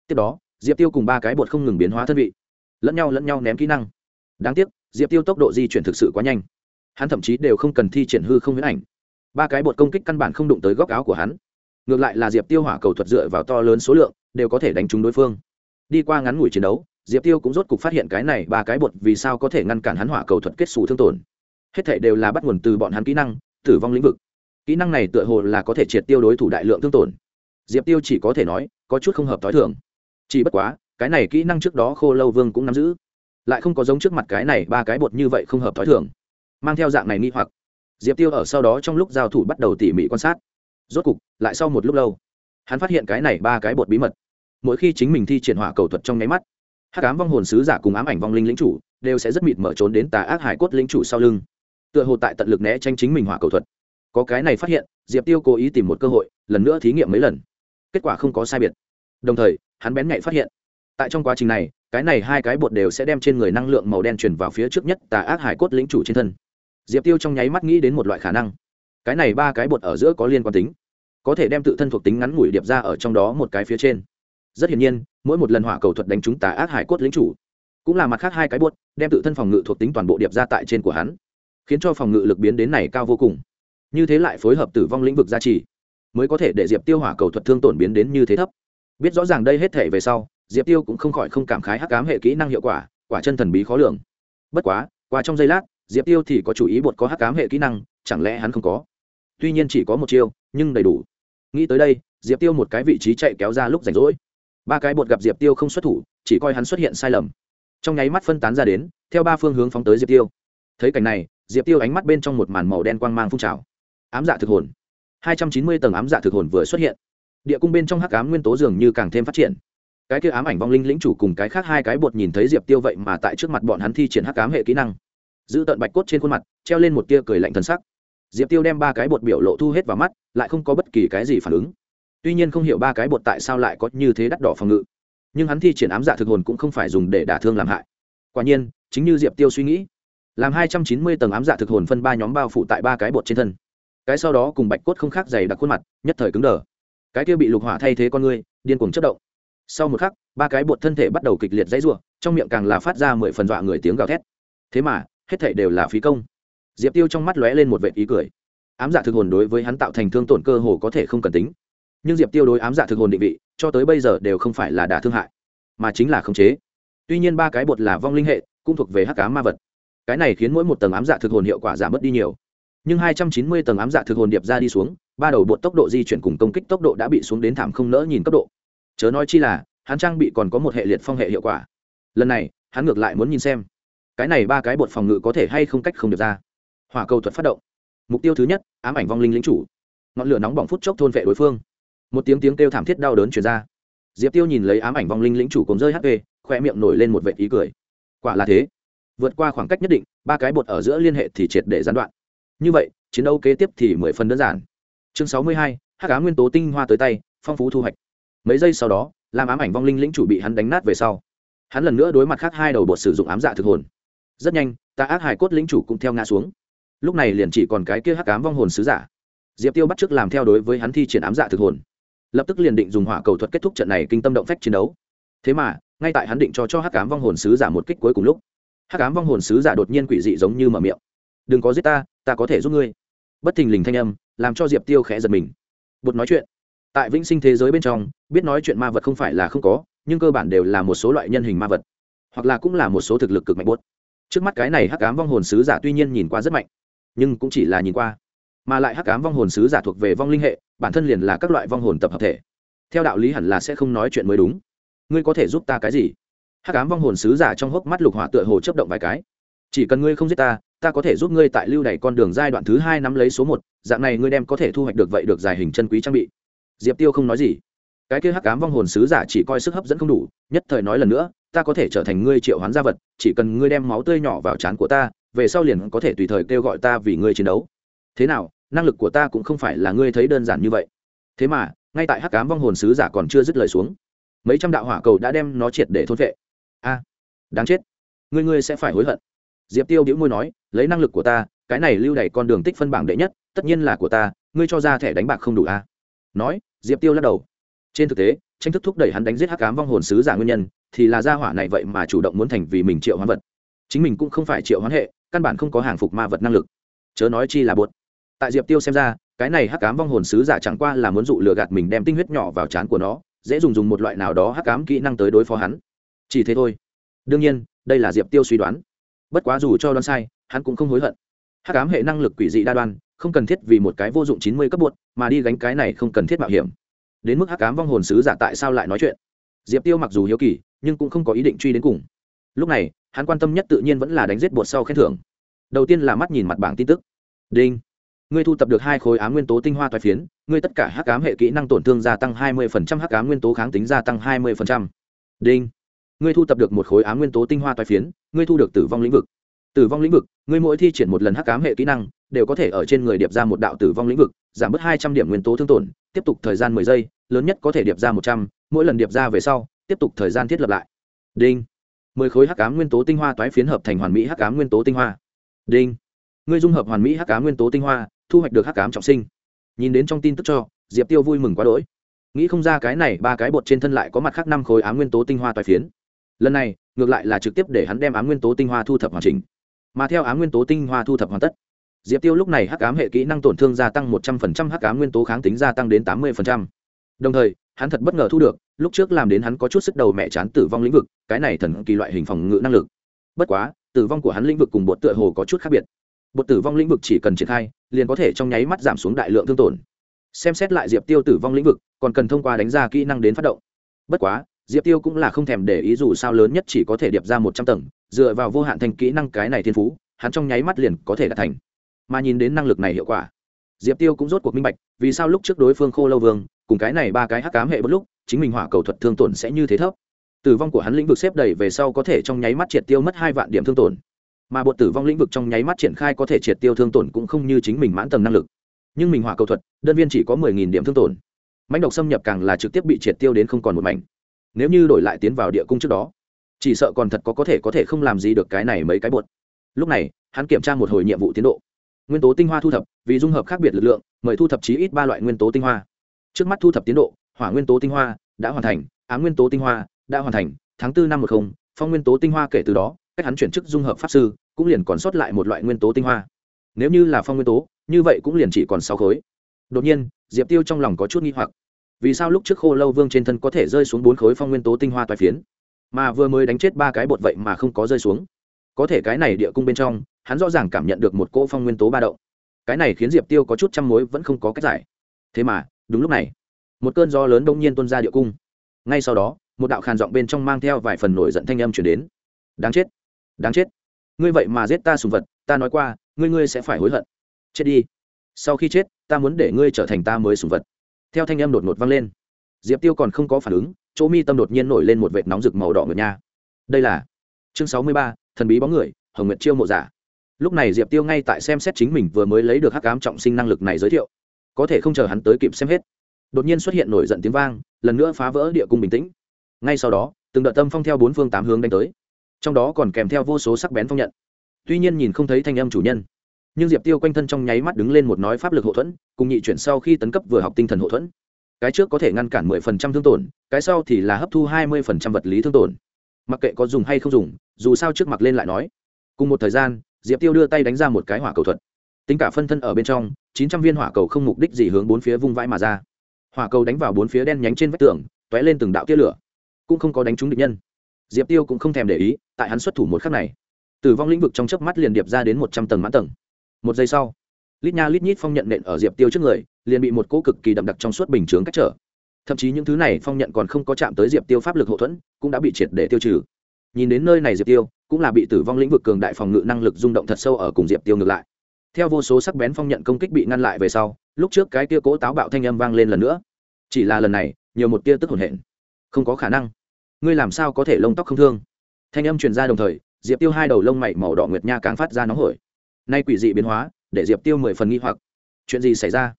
Tiếp đó diệp tiêu cùng ba cái bột không ngừng biến hóa thân vị lẫn nhau lẫn nhau ném kỹ năng đáng tiếc diệp tiêu tốc độ di chuyển thực sự quá nhanh hắn thậm chí đều không cần thi triển hư không huyễn ảnh ba cái bột công kích căn bản không đụng tới góc áo của hắn ngược lại là diệp tiêu hỏa cầu thuật dựa vào to lớn số lượng đều có thể đánh trúng đối phương đi qua ngắn ngủi chiến đấu diệp tiêu cũng rốt cục phát hiện cái này ba cái bột vì sao có thể ngăn cản hắn hỏa cầu thuật kết xù thương tổn hết thể đều là bắt nguồn từ bọn hắn kỹ năng tử vong lĩnh vực kỹ năng này tựa hồ là có thể triệt tiêu đối thủ đại lượng thương tổn diệp tiêu chỉ có thể nói có chút không hợp t h o i thường chỉ bất quá, cái này kỹ năng trước đó khô lâu vương cũng nắm giữ. Lại không có giống trước mặt cái này ba cái bột như vậy không hợp t h ó i thường. Mang theo dạng này nghi hoặc, diệp tiêu ở sau đó trong lúc giao thủ bắt đầu tỉ mỉ quan sát. Rốt cục, lại sau một lúc lâu, hắn phát hiện cái này ba cái bột bí mật. Mỗi khi chính mình thi triển hỏa cầu thuật trong nháy mắt, hắc ám vong hồn sứ giả cùng ám ảnh vong linh lính chủ đều sẽ rất mịt mở trốn đến tà ác hải cốt lính chủ sau lưng. Tựa hồ tại tận lực né tranh chính mình hỏa cầu thuật. Có cái này phát hiện, diệp tiêu cố ý tìm một cơ hội, lần nữa thí nghiệm mấy lần. Kết quả không có sai biệt. Đồng thời hắn bén nhạy phát hiện. Tại trong quá trình này, cái này hai cái bột đều sẽ đem trên người năng lượng màu đen truyền vào phía trước nhất tà ác hải cốt lĩnh chủ trên thân. Diệp tiêu trong nháy mắt nghĩ đến một loại khả năng. Cái này ba cái bột ở giữa có liên quan tính. Có thể đem tự thân thuộc tính ngắn ngủi điệp ra ở trong đó một cái phía trên. Rất hiển nhiên, mỗi một lần hỏa cầu thuật đánh chúng tà ác hải cốt lĩnh chủ, cũng là mặt khác hai cái bột, đem tự thân phòng ngự thuộc tính toàn bộ điệp ra tại trên của hắn, khiến cho phòng ngự lực biến đến này cao vô cùng. Như thế lại phối hợp tử vong lĩnh vực gia trì, mới có thể để diệp tiêu hỏa cầu thuật thương tổn biến đến như thế thấp biết rõ ràng đây hết thể về sau, diệp tiêu cũng không khỏi không cảm khái hắc cám hệ kỹ năng hiệu quả quả chân thần bí khó lường. Bất quá, qua trong giây lát, diệp tiêu thì có chủ ý bột có hắc cám hệ kỹ năng, chẳng lẽ hắn không có? Tuy nhiên chỉ có một chiêu, nhưng đầy đủ. Nghĩ tới đây, diệp tiêu một cái vị trí chạy kéo ra lúc rảnh rỗi. Ba cái bột gặp diệp tiêu không xuất thủ, chỉ coi hắn xuất hiện sai lầm. Trong nháy mắt phân tán ra đến, theo ba phương hướng phóng tới diệp tiêu. Thấy cảnh này, diệp tiêu ánh mắt bên trong một màn màu đen quang mang phun trào. Ám dạ thực hồn. Hai trăm chín mươi tầng ám dạ thực hồn vừa xuất hiện địa cung bên trong hắc ám nguyên tố dường như càng thêm phát triển. Cái kia ám ảnh vong linh lĩnh chủ cùng cái khác hai cái bột nhìn thấy diệp tiêu vậy mà tại trước mặt bọn hắn thi triển hắc ám hệ kỹ năng. Giữ tận bạch cốt trên khuôn mặt, treo lên một tia cười lạnh thân sắc. Diệp tiêu đem ba cái bột biểu lộ thu hết vào mắt, lại không có bất kỳ cái gì phản ứng. Tuy nhiên không hiểu ba cái bột tại sao lại có như thế đắt đỏ phòng ngự. Nhưng hắn thi triển ám dạ thực hồn cũng không phải dùng để đả thương làm hại. Quả nhiên, chính như diệp tiêu suy nghĩ, làm hai trăm chín mươi tầng ám dạ thực hồn phân ba nhóm bao phủ tại ba cái bột trên thân. Cái sau đó cùng bạch cốt không khác dày đặc khuôn mặt, nhất thời cứng đờ cái kia bị lục hỏa thay thế con người điên cuồng chất động. Sau một khắc, ba cái bột thân thể bắt đầu kịch liệt dãy rủa, trong miệng càng là phát ra mười phần dọa người tiếng gào thét. Thế mà, hết thể đều là phí công. Diệp tiêu trong mắt lóe lên một vệ ý cười. Ám dạ thực hồn đối với hắn tạo thành thương tổn cơ hồ có thể không cần tính. Nhưng diệp tiêu đối ám dạ thực hồn định vị, cho tới bây giờ đều không phải là đả thương hại, mà chính là khống chế. Tuy nhiên ba cái bột là vong linh hệ, cũng thuộc về hắc cá ma vật. Cái này khiến mỗi một tầng ám dạ thực hồn hiệu quả giảm mất đi nhiều. Nhưng hai trăm chín mươi tầng ám dạ thực hồn điệp ra đi xuống ba đầu bột tốc độ di chuyển cùng công kích tốc độ đã bị xuống đến thảm không nỡ nhìn cấp độ. Chớ nói chi là, hắn trang bị còn có một hệ liệt phong hệ hiệu quả. Lần này, hắn ngược lại muốn nhìn xem. Cái này ba cái bột phòng ngự có thể hay không cách không được ra. Hỏa cầu thuật phát động. Mục tiêu thứ nhất, ám ảnh vong linh lính chủ. Ngọn lửa nóng bỏng phút chốc thôn vệ đối phương. Một tiếng tiếng kêu thảm thiết đau đớn chuyển ra. Diệp tiêu nhìn lấy ám ảnh vong linh lính chủ cùng rơi hp khoe miệng nổi lên một vệ ý cười. Quả là thế. Vượt qua khoảng cách nhất định, ba cái bột ở giữa liên hệ thì triệt để gián đoạn. Như vậy, chiến đấu kế tiếp thì mười phần đơn giản chương sáu mươi hai hát cá nguyên tố tinh hoa tới tay, phong phú thu hoạch. Mấy giây sau đó làm ám ảnh vong linh lĩnh chủ bị hắn đánh nát về sau. Hắn lần nữa đối mặt khác hai đầu bột sử dụng ám dạ thực hồn. Rất nhanh ta ác hải cốt lĩnh chủ cũng theo ngã xuống. Lúc này liền chỉ còn cái kia hắc ám vong hồn sứ giả. Diệp tiêu bắt t r ư ớ c làm theo đối với hắn thi triển ám dạ thực hồn. Lập tức liền định dùng hỏa cầu thuật kết thúc trận này kinh tâm động phách chiến đấu. Thế mà, ngay tại hắn định cho cho hắc ám vong hồn sứ giả một kích cuối cùng lúc, hắc ám vong hồn sứ giả đột nhiên quỷ dị giống như mở miệng. Đừng có giết ta ta có thể giúp ngươi. Bất thình lình thanh âm làm cho diệp tiêu khẽ giật mình bột nói chuyện tại vĩnh sinh thế giới bên trong biết nói chuyện ma vật không phải là không có nhưng cơ bản đều là một số loại nhân hình ma vật hoặc là cũng là một số thực lực cực mạnh bốt trước mắt cái này hắc ám vong hồn sứ giả tuy nhiên nhìn qua rất mạnh nhưng cũng chỉ là nhìn qua mà lại hắc ám vong hồn sứ giả thuộc về vong linh hệ bản thân liền là các loại vong hồn tập hợp thể theo đạo lý hẳn là sẽ không nói chuyện mới đúng ngươi có thể giúp ta cái gì hắc ám vong hồn sứ giả trong hốc mắt lục hỏa tựa hồ chấp động vài cái chỉ cần ngươi không giết ta ta có thể giúp ngươi tại lưu đẩy con đường giai đoạn thứ hai nắm lấy số một, dạng này ngươi đem có thể thu hoạch được vậy được giải hình chân quý trang bị. Diệp tiêu không nói gì. Cái kia hắc cám vong hồn sứ giả chỉ coi sức hấp dẫn không đủ, nhất thời nói lần nữa, ta có thể trở thành ngươi triệu hoán gia vật, chỉ cần ngươi đem máu tươi nhỏ vào trán của ta, về sau liền có thể tùy thời kêu gọi ta vì ngươi chiến đấu. Thế nào, năng lực của ta cũng không phải là ngươi thấy đơn giản như vậy. Thế mà, ngay tại hắc cám vong hồn sứ giả còn chưa dứt lời xuống, mấy trăm đạo hỏa cầu đã đem nó triệt để thôn vệ a, đáng chết. Ngươi ngươi sẽ phải hối hận diệp tiêu đĩu môi nói, lấy năng lực của ta, cái này lưu đẩy con đường tích phân bảng đệ nhất, tất nhiên là của ta, ngươi cho ra thẻ đánh bạc không đủ a nói, diệp tiêu lắc đầu. Trên thực tế, tranh thức thúc đẩy hắn đánh giết hắc cám vong hồn sứ giả nguyên nhân, thì là gia hỏa này vậy mà chủ động muốn thành vì mình triệu hoán vật. Chính mình cũng không phải triệu hoán hệ, căn bản không có hàng phục ma vật năng lực. Chớ nói chi là buột. tại diệp tiêu xem ra, cái này hắc cám vong hồn sứ giả chẳng qua là muốn dụ lừa gạt mình đem tinh huyết nhỏ vào trán của nó, dễ dùng dùng một loại nào đó hắc cám kỹ năng tới đối phó hắn. Chỉ thế thôi. Đương nhiên, đây là diệp tiêu suy đoán bất quá dù cho đoán sai, hắn cũng không hối hận. Hắc Ám hệ năng lực quỷ dị đa đoan, không cần thiết vì một cái vô dụng chín mươi cấp bột mà đi gánh cái này không cần thiết mạo hiểm. Đến mức hắc Ám vong hồn sứ giả tại sao lại nói chuyện? Diệp tiêu mặc dù hiếu kỳ, nhưng cũng không có ý định truy đến cùng. Lúc này, hắn quan tâm nhất tự nhiên vẫn là đánh giết bột sau khen thưởng. Đầu tiên là mắt nhìn mặt bảng tin tức. Đinh. Ngươi thu tập được hai khối ám nguyên tố tinh hoa toái phiến, ngươi tất cả hắc ám hệ kỹ năng tổn thương gia tăng 20% hắc ám nguyên tố kháng tính gia tăng 20%. đinh ngươi thu tập được một khối ám nguyên tố tinh hoa toái phiến, ngươi thu được tử vong lĩnh vực. Tử vong lĩnh vực, ngươi mỗi thi triển một lần hắc ám hệ kỹ năng, đều có thể ở trên người điệp ra một đạo tử vong lĩnh vực, giảm bớt hai trăm điểm nguyên tố thương tổn, tiếp tục thời gian mười giây, lớn nhất có thể điệp ra một trăm, mỗi lần điệp ra về sau, tiếp tục thời gian thiết lập lại. Đinh. Mười khối hắc ám nguyên tố tinh hoa toái phiến hợp thành hoàn mỹ hắc ám nguyên tố tinh hoa. Đinh. Ngươi dung hợp hoàn mỹ hắc ám nguyên tố tinh hoa, thu hoạch được hắc ám trọng sinh. Nhìn đến trong tin tức cho, diệp tiêu vui mừng quá đỗi. Nghĩ không ra cái này ba cái bột trên thân lại có mặt khác năm khối ám nguyên tố tinh hoa toái phiến lần này, ngược lại là trực tiếp để hắn đem ám nguyên tố tinh hoa thu thập hoàn chỉnh. Mà theo ám nguyên tố tinh hoa thu thập hoàn tất, diệp tiêu lúc này hắc ám hệ kỹ năng tổn thương gia tăng một trăm phần trăm, hắc ám nguyên tố kháng tính gia tăng đến tám mươi phần trăm. Đồng thời, hắn thật bất ngờ thu được, lúc trước làm đến hắn có chút sức đầu mẹ chán tử vong lĩnh vực, cái này thần kỳ loại hình phòng ngự năng lực. Bất quá, tử vong của hắn lĩnh vực cùng bột tựa hồ có chút khác biệt. Bột tử vong lĩnh vực chỉ cần triển khai, liền có thể trong nháy mắt giảm xuống đại lượng thương tổn. Xem xét lại diệp tiêu tử vong lĩnh vực, còn cần thông qua đánh ra kỹ năng đến phát động. Bất quá diệp tiêu cũng là không thèm để ý dù sao lớn nhất chỉ có thể điệp ra một trăm tầng, dựa vào vô hạn thành kỹ năng cái này thiên phú, hắn trong nháy mắt liền có thể đạt thành. Mà nhìn đến năng lực này hiệu quả, diệp tiêu cũng rốt cuộc minh bạch, vì sao lúc trước đối phương khô lâu vương, cùng cái này ba cái hắc cám hệ bất lúc, chính mình hỏa cầu thuật thương tổn sẽ như thế thấp. Tử vong của hắn lĩnh vực xếp đầy về sau có thể trong nháy mắt triệt tiêu mất hai vạn điểm thương tổn. Mà bột tử vong lĩnh vực trong nháy mắt triển khai có thể triệt tiêu thương tổn cũng không như chính mình mãn tầng năng lực. Nhưng mình hỏa cầu thuật, đơn viên chỉ có mười nghìn điểm thương tổn. Mãnh độc xâm nhập càng là trực tiếp bị triệt tiêu đến không còn một mảnh nếu như đổi lại tiến vào địa cung trước đó, chỉ sợ còn thật có có thể có thể không làm gì được cái này mấy cái buột. Lúc này, hắn kiểm tra một hồi nhiệm vụ tiến độ. Nguyên tố tinh hoa thu thập, vì dung hợp khác biệt lực lượng, mời thu thập chí ít ba loại nguyên tố tinh hoa. Trước mắt thu thập tiến độ, hỏa nguyên tố tinh hoa đã hoàn thành á nguyên tố tinh hoa đã hoàn thành, tháng bốn năm một không, phong nguyên tố tinh hoa kể từ đó, cách hắn chuyển chức dung hợp pháp sư, cũng liền còn sót lại một loại nguyên tố tinh hoa. Nếu như là phong nguyên tố, như vậy cũng liền chỉ còn sáu khối. Đột nhiên, diệp tiêu trong lòng có chút nghi hoặc vì sao lúc trước khô lâu vương trên thân có thể rơi xuống bốn khối phong nguyên tố tinh hoa toái phiến? Mà vừa mới đánh chết ba cái bột vậy mà không có rơi xuống. Có thể cái này địa cung bên trong, hắn rõ ràng cảm nhận được một cỗ phong nguyên tố ba động. Cái này khiến diệp tiêu có chút chăm mối vẫn không có cách giải. Thế mà, đúng lúc này, một cơn gió lớn đông nhiên tuôn ra địa cung. Ngay sau đó, một đạo khàn giọng bên trong mang theo vài phần nổi giận thanh âm chuyển đến. Đáng chết đáng chết. Ngươi vậy mà giết ta sùng vật, ta nói qua, ngươi ngươi sẽ phải hối hận. Chết đi. Sau khi chết, ta muốn để ngươi trở thành ta mới sùng vật theo thanh âm đột ngột vang lên. Diệp tiêu còn không có phản ứng, chỗ mi tâm đột nhiên nổi lên một vệt nóng rực màu đỏ ngược nha. Đây là chương sáu mươi ba, thần bí bóng người, hồng nguyệt chiêu mộ giả. Lúc này diệp tiêu ngay tại xem xét chính mình vừa mới lấy được hắc cám trọng sinh năng lực này giới thiệu. Có thể không chờ hắn tới kịp xem hết. Đột nhiên xuất hiện nổi giận tiếng vang, lần nữa phá vỡ địa cung bình tĩnh. Ngay sau đó, từng đợt tâm phong theo bốn phương tám hướng đánh tới. Trong đó còn kèm theo vô số sắc bén phong nhận. Tuy nhiên nhìn không thấy thanh âm chủ nhân nhưng diệp tiêu quanh thân trong nháy mắt đứng lên một nói pháp lực hậu thuẫn, cùng nhị chuyển sau khi tấn cấp vừa học tinh thần hậu thuẫn. Cái trước có thể ngăn cản mười phần trăm thương tổn, cái sau thì là hấp thu hai mươi phần trăm vật lý thương tổn. Mặc kệ có dùng hay không dùng, dù sao trước mặt lên lại nói. Cùng một thời gian, diệp tiêu đưa tay đánh ra một cái hỏa cầu thuật. Tính cả phân thân ở bên trong, chín trăm viên hỏa cầu không mục đích gì hướng bốn phía vung vãi mà ra. Hỏa cầu đánh vào bốn phía đen nhánh trên vách tường t ó é lên từng đạo tia lửa. Cũng không có đánh trúng địch nhân. Diệp tiêu cũng không thèm để ý, tại hắn xuất thủ một khắc này, tử vong lĩnh vực trong chớp mắt liền điệp ra đến một trăm tầng mãn tầng một giây sau, lít nha lít nhít phong nhận nện ở diệp tiêu trước người, liền bị một cỗ cực kỳ đậm đặc trong suốt bình chướng cách trở. Thậm chí những thứ này phong nhận còn không có chạm tới diệp tiêu pháp lực hậu thuẫn, cũng đã bị triệt để tiêu trừ. Nhìn đến nơi này diệp tiêu, cũng là bị tử vong lĩnh vực cường đại phòng ngự năng lực rung động thật sâu ở cùng diệp tiêu ngược lại. Theo vô số sắc bén phong nhận công kích bị ngăn lại về sau, lúc trước cái tia cỗ táo bạo thanh âm vang lên lần nữa. Chỉ là lần này, nhiều một tia tức hồn hển. Không có khả năng. Ngươi làm sao có thể lông tóc không thương? Thanh âm truyền ra đồng thời, diệp tiêu hai đầu lông mày màu đỏ nguyệt nha càng phát ra nóng hổi nay quỷ dị biến hóa, để diệp tiêu mười phần nghi hoặc. Chuyện gì xảy ra?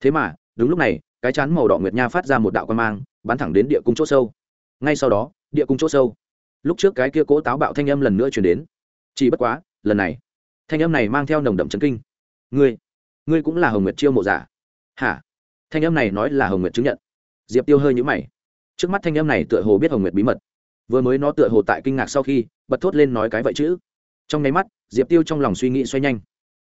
Thế mà, đúng lúc này, cái chán màu đỏ nguyệt nha phát ra một đạo quan mang, bắn thẳng đến địa cung c h ỗ sâu. Ngay sau đó, địa cung c h ỗ sâu. Lúc trước cái kia cố táo bạo thanh âm lần nữa chuyển đến. Chỉ bất quá, lần này, thanh âm này mang theo nồng đậm chấn kinh. Ngươi ngươi cũng là hồng nguyệt chiêu mộ giả. Hả? Thanh âm này nói là hồng nguyệt chứng nhận. Diệp tiêu hơi nhũ mày. Trước mắt thanh âm này tựa hồ biết hồng nguyệt bí mật. Vừa mới nó tựa hồ tại kinh ngạc sau khi, bật thốt lên nói cái vậy chứ? Trong nháy mắt, diệp tiêu trong lòng suy nghĩ xoay nhanh.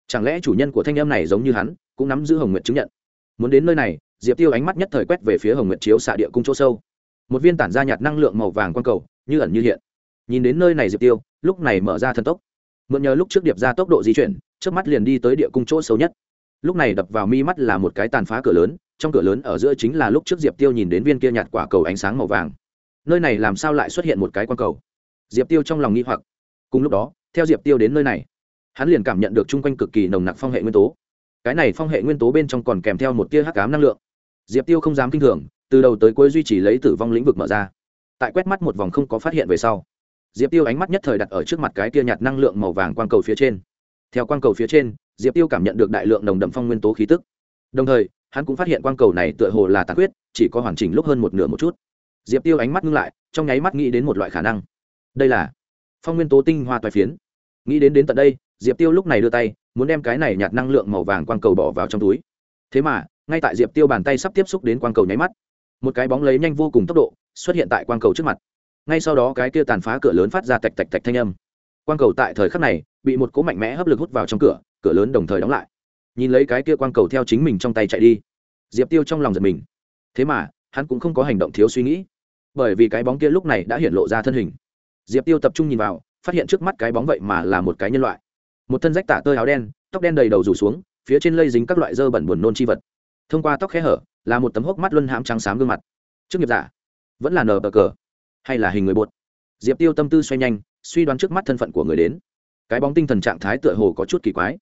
Chẳng lẽ chủ nhân của thanh âm này giống như hắn, cũng nắm giữ hồng nguyệt chứng nhận? Muốn đến nơi này, diệp tiêu ánh mắt nhất thời quét về phía hồng nguyệt chiếu xạ địa cung chỗ sâu. Một viên tản ra nhạt năng lượng màu vàng quang cầu, như ẩn như hiện. Nhìn đến nơi này diệp tiêu, lúc này mở ra thần tốc. Mượn nhờ lúc trước điệp ra tốc độ di chuyển trước mắt liền đi tới địa cung chỗ sâu nhất. Lúc này đập vào mi mắt là một cái tàn phá cửa lớn, trong cửa lớn ở giữa chính là lúc trước diệp tiêu nhìn đến viên kia nhạt quả cầu ánh sáng màu vàng. Nơi này làm sao lại xuất hiện một cái quang cầu? Diệp tiêu trong lòng nghi hoặc. Cùng lúc đó theo diệp tiêu đến nơi này hắn liền cảm nhận được chung quanh cực kỳ nồng nặc phong hệ nguyên tố cái này phong hệ nguyên tố bên trong còn kèm theo một tia hắc cám năng lượng diệp tiêu không dám kinh thường từ đầu tới cuối duy trì lấy tử vong lĩnh vực mở ra tại quét mắt một vòng không có phát hiện về sau diệp tiêu ánh mắt nhất thời đặt ở trước mặt cái tia nhạt năng lượng màu vàng quang cầu phía trên theo quang cầu phía trên diệp tiêu cảm nhận được đại lượng nồng đậm phong nguyên tố khí tức đồng thời hắn cũng phát hiện quang cầu này tựa hồ là tàn huyết, chỉ có hoàn chỉnh lúc hơn một nửa một chút diệp tiêu ánh mắt ngưng lại trong nháy mắt nghĩ đến một loại khả năng đây là phong nguyên tố tinh hoa toài phiến nghĩ đến đến tận đây, diệp tiêu lúc này đưa tay, muốn đem cái này nhạt năng lượng màu vàng quang cầu bỏ vào trong túi. Thế mà, ngay tại diệp tiêu bàn tay sắp tiếp xúc đến quang cầu nháy mắt, một cái bóng lấy nhanh vô cùng tốc độ, xuất hiện tại quang cầu trước mặt. Ngay sau đó cái kia tàn phá cửa lớn phát ra tạch tạch tạch thanh âm. Quang cầu tại thời khắc này, bị một cỗ mạnh mẽ hấp lực hút vào trong cửa cửa lớn đồng thời đóng lại. Nhìn lấy cái kia quang cầu theo chính mình trong tay chạy đi, diệp tiêu trong lòng giật mình. Thế mà, hắn cũng không có hành động thiếu suy nghĩ, bởi vì cái bóng kia lúc này đã hiện lộ ra thân hình. Diệp tiêu tập trung nhìn vào phát hiện trước mắt cái bóng vậy mà là một cái nhân loại. Một thân rách tả tơi áo đen, tóc đen đầy đầu rủ xuống, phía trên lây dính các loại dơ bẩn buồn nôn chi vật. Thông qua tóc khe hở, là một tấm hốc mắt luân hãm trắng xám gương mặt. Trước nghiệp giả, vẫn là nờ bờ cờ, hay là hình người bột? Diệp tiêu tâm tư xoay nhanh, suy đoán trước mắt thân phận của người đến. Cái bóng tinh thần trạng thái tựa hồ có chút kỳ quái.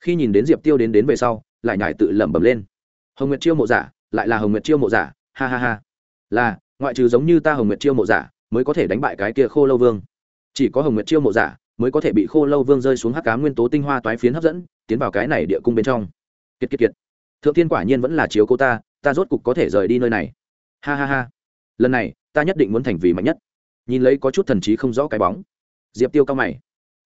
Khi nhìn đến diệp tiêu đến đến về sau, lại nhải tự lẩm bẩm lên. Hồng nguyệt chiêu mộ giả, lại là hồng nguyệt chiêu mộ giả, ha ha ha. Là, ngoại trừ giống như ta hồng nguyệt chiêu mộ giả, mới có thể đánh bại cái kia khô lâu vương chỉ có hồng nguyệt chiêu mộ giả mới có thể bị khô lâu vương rơi xuống hắc cá nguyên tố tinh hoa toái phiến hấp dẫn, tiến vào cái này địa cung bên trong. Kiệt kiệt kiệt. Thượng tiên quả nhiên vẫn là chiếu cô ta ta rốt cục có thể rời đi nơi này. Ha ha ha. Lần này, ta nhất định muốn thành vì mạnh nhất. Nhìn lấy có chút thần trí không rõ cái bóng. Diệp tiêu cao mày.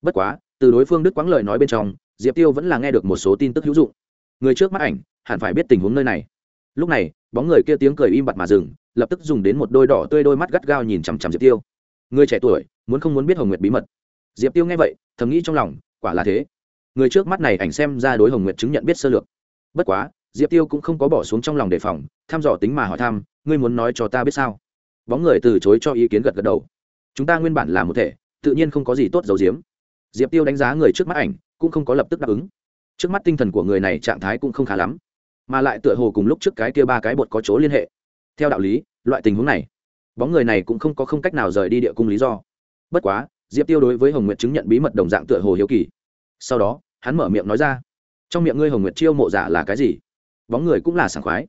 Bất quá, từ đối phương đức quãng lời nói bên trong, diệp tiêu vẫn là nghe được một số tin tức hữu dụng. Người trước mắt ảnh, hẳn phải biết tình huống nơi này. Lúc này, bóng người kia tiếng cười im bặt mà dừng, lập tức dùng đến một đôi đỏ tươi đôi mắt gắt gao nhìn chằm chằm diệp tiêu. Người trẻ tuổi muốn không muốn biết hồng nguyệt bí mật. Diệp tiêu nghe vậy, thầm nghĩ trong lòng, quả là thế. Người trước mắt này ảnh xem ra đối hồng nguyệt chứng nhận biết sơ lược. Bất quá, diệp tiêu cũng không có bỏ xuống trong lòng đề phòng thăm dò tính mà hỏi thăm, ngươi muốn nói cho ta biết sao? Bóng người từ chối cho ý kiến gật gật đầu. Chúng ta nguyên bản là một thể, tự nhiên không có gì tốt giấu giếm. Diệp tiêu đánh giá người trước mắt ảnh, cũng không có lập tức đáp ứng. Trước mắt tinh thần của người này trạng thái cũng không khá lắm, mà lại tựa hồ cùng lúc trước cái kia ba cái bột có chỗ liên hệ. Theo đạo lý, loại tình huống này, bóng người này cũng không có không cách nào rời đi địa cung lý do bất quá, diệp tiêu đối với hồng nguyệt chứng nhận bí mật đồng dạng tựa hồ hiếu kỳ. Sau đó, hắn mở miệng nói ra, trong miệng ngươi hồng nguyệt chiêu mộ giả là cái gì? Bóng người cũng là sảng khoái.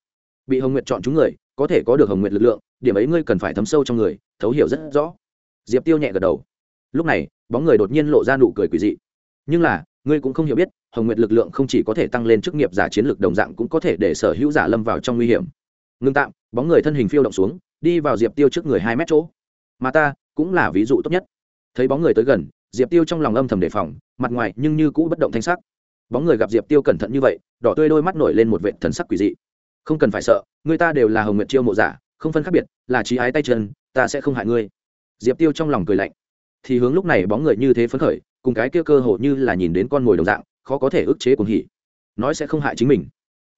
Bị hồng nguyệt chọn chúng người, có thể có được hồng nguyệt lực lượng, điểm ấy ngươi cần phải thấm sâu trong người, thấu hiểu rất rõ. Diệp tiêu nhẹ gật đầu. Lúc này, bóng người đột nhiên lộ ra nụ cười quỳ dị. Nhưng là, ngươi cũng không hiểu biết, hồng nguyệt lực lượng không chỉ có thể tăng lên chức nghiệp giả chiến lược đồng dạng cũng có thể để sở hữu giả lâm vào trong nguy hiểm. Ngưng tạm, bóng người thân hình phiêu động xuống, đi vào diệp tiêu trước người hai mét chỗ. Mà ta cũng là ví dụ tốt nhất. Thấy bóng người tới gần, diệp tiêu trong lòng âm thầm đề phòng, mặt ngoài nhưng như cũ bất động thanh sắc. Bóng người gặp diệp tiêu cẩn thận như vậy, đỏ tươi đôi mắt nổi lên một vệ thần sắc quỷ dị. Không cần phải sợ, người ta đều là hồng nguyệt chiêu mộ giả, không phân khác biệt, là trí ái tay chân, ta sẽ không hại ngươi. Diệp tiêu trong lòng cười lạnh. Thì hướng lúc này bóng người như thế phấn khởi, cùng cái kia cơ hồ như là nhìn đến con mồi đồng dạng, khó có thể ức chế cuồng hỉ. Nói sẽ không hại chính mình.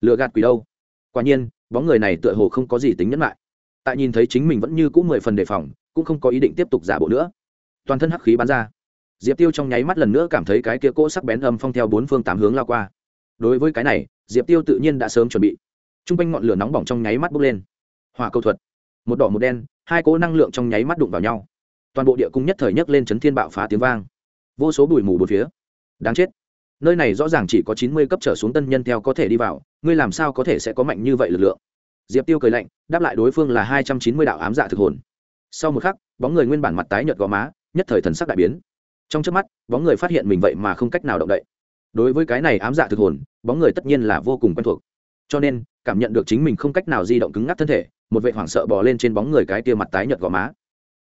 Lừa gạt quỷ đâu? Quả nhiên, bóng người này tựa hồ không có gì tính nhẫn lại tại nhìn thấy chính mình vẫn như cũ mười phần đề phòng cũng không có ý định tiếp tục giả bộ nữa. Toàn thân hắc khí bắn ra. Diệp tiêu trong nháy mắt lần nữa cảm thấy cái kia cỗ sắc bén âm phong theo bốn phương tám hướng lao qua. Đối với cái này, diệp tiêu tự nhiên đã sớm chuẩn bị. T r u n g quanh ngọn lửa nóng bỏng trong nháy mắt bốc lên. Hòa câu thuật. Một đỏ một đen, hai cỗ năng lượng trong nháy mắt đụng vào nhau. Toàn bộ địa cung nhất thời nhấc lên chấn thiên bạo phá tiếng vang. Vô số bụi mù bốn phía. Đáng chết. Nơi này rõ ràng chỉ có chín mươi cấp trở xuống tân nhân theo có thể đi vào, ngươi làm sao có thể sẽ có mạnh như vậy lực lượng? Diệp tiêu cười lạnh, đáp lại đối phương là hai trăm chín mươi đạo ám dạ thực hồn sau một khắc, bóng người nguyên bản mặt tái nhợt gò má, nhất thời thần sắc đại biến. Trong trước mắt, bóng người phát hiện mình vậy mà không cách nào động đậy. Đối với cái này ám dạ thực hồn, bóng người tất nhiên là vô cùng quen thuộc. Cho nên, cảm nhận được chính mình không cách nào di động cứng ngắc thân thể, một vệ hoảng sợ bò lên trên bóng người cái tia mặt tái nhợt gò má.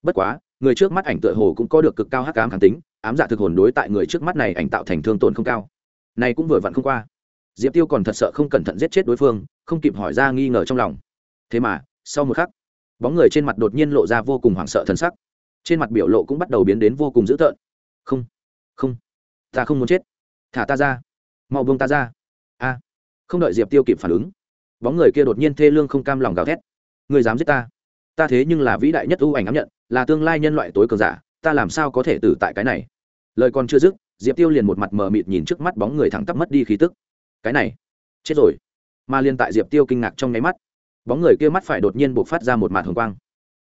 Bất quá, người trước mắt ảnh tựa hồ cũng có được cực cao hắc ám kháng tính, ám dạ thực hồn đối tại người trước mắt này ảnh tạo thành thương tổn không cao. Này cũng vừa vặn không qua. Diệp tiêu còn thật sợ không cẩn thận giết chết đối phương, không kịp hỏi ra nghi ngờ trong lòng. Thế mà, sau một khắc bóng người trên mặt đột nhiên lộ ra vô cùng hoảng sợ thần sắc. Trên mặt biểu lộ cũng bắt đầu biến đến vô cùng dữ tợn. Không không, ta không muốn chết. Thả ta ra, mau buông ta ra. A, không đợi diệp tiêu kịp phản ứng, bóng người kia đột nhiên thê lương không cam lòng gào thét. Người dám giết ta? Ta thế nhưng là vĩ đại nhất ưu ảnh ám nhận, là tương lai nhân loại tối cường giả, ta làm sao có thể tử tại cái này? Lời còn chưa dứt, diệp tiêu liền một mặt mờ mịt nhìn trước mắt bóng người thẳng tắp mất đi khí tức. Cái này, chết rồi. Mà liên tại diệp tiêu kinh ngạc trong nháy mắt bóng người kia mắt phải đột nhiên buộc phát ra một mạt hồng quang.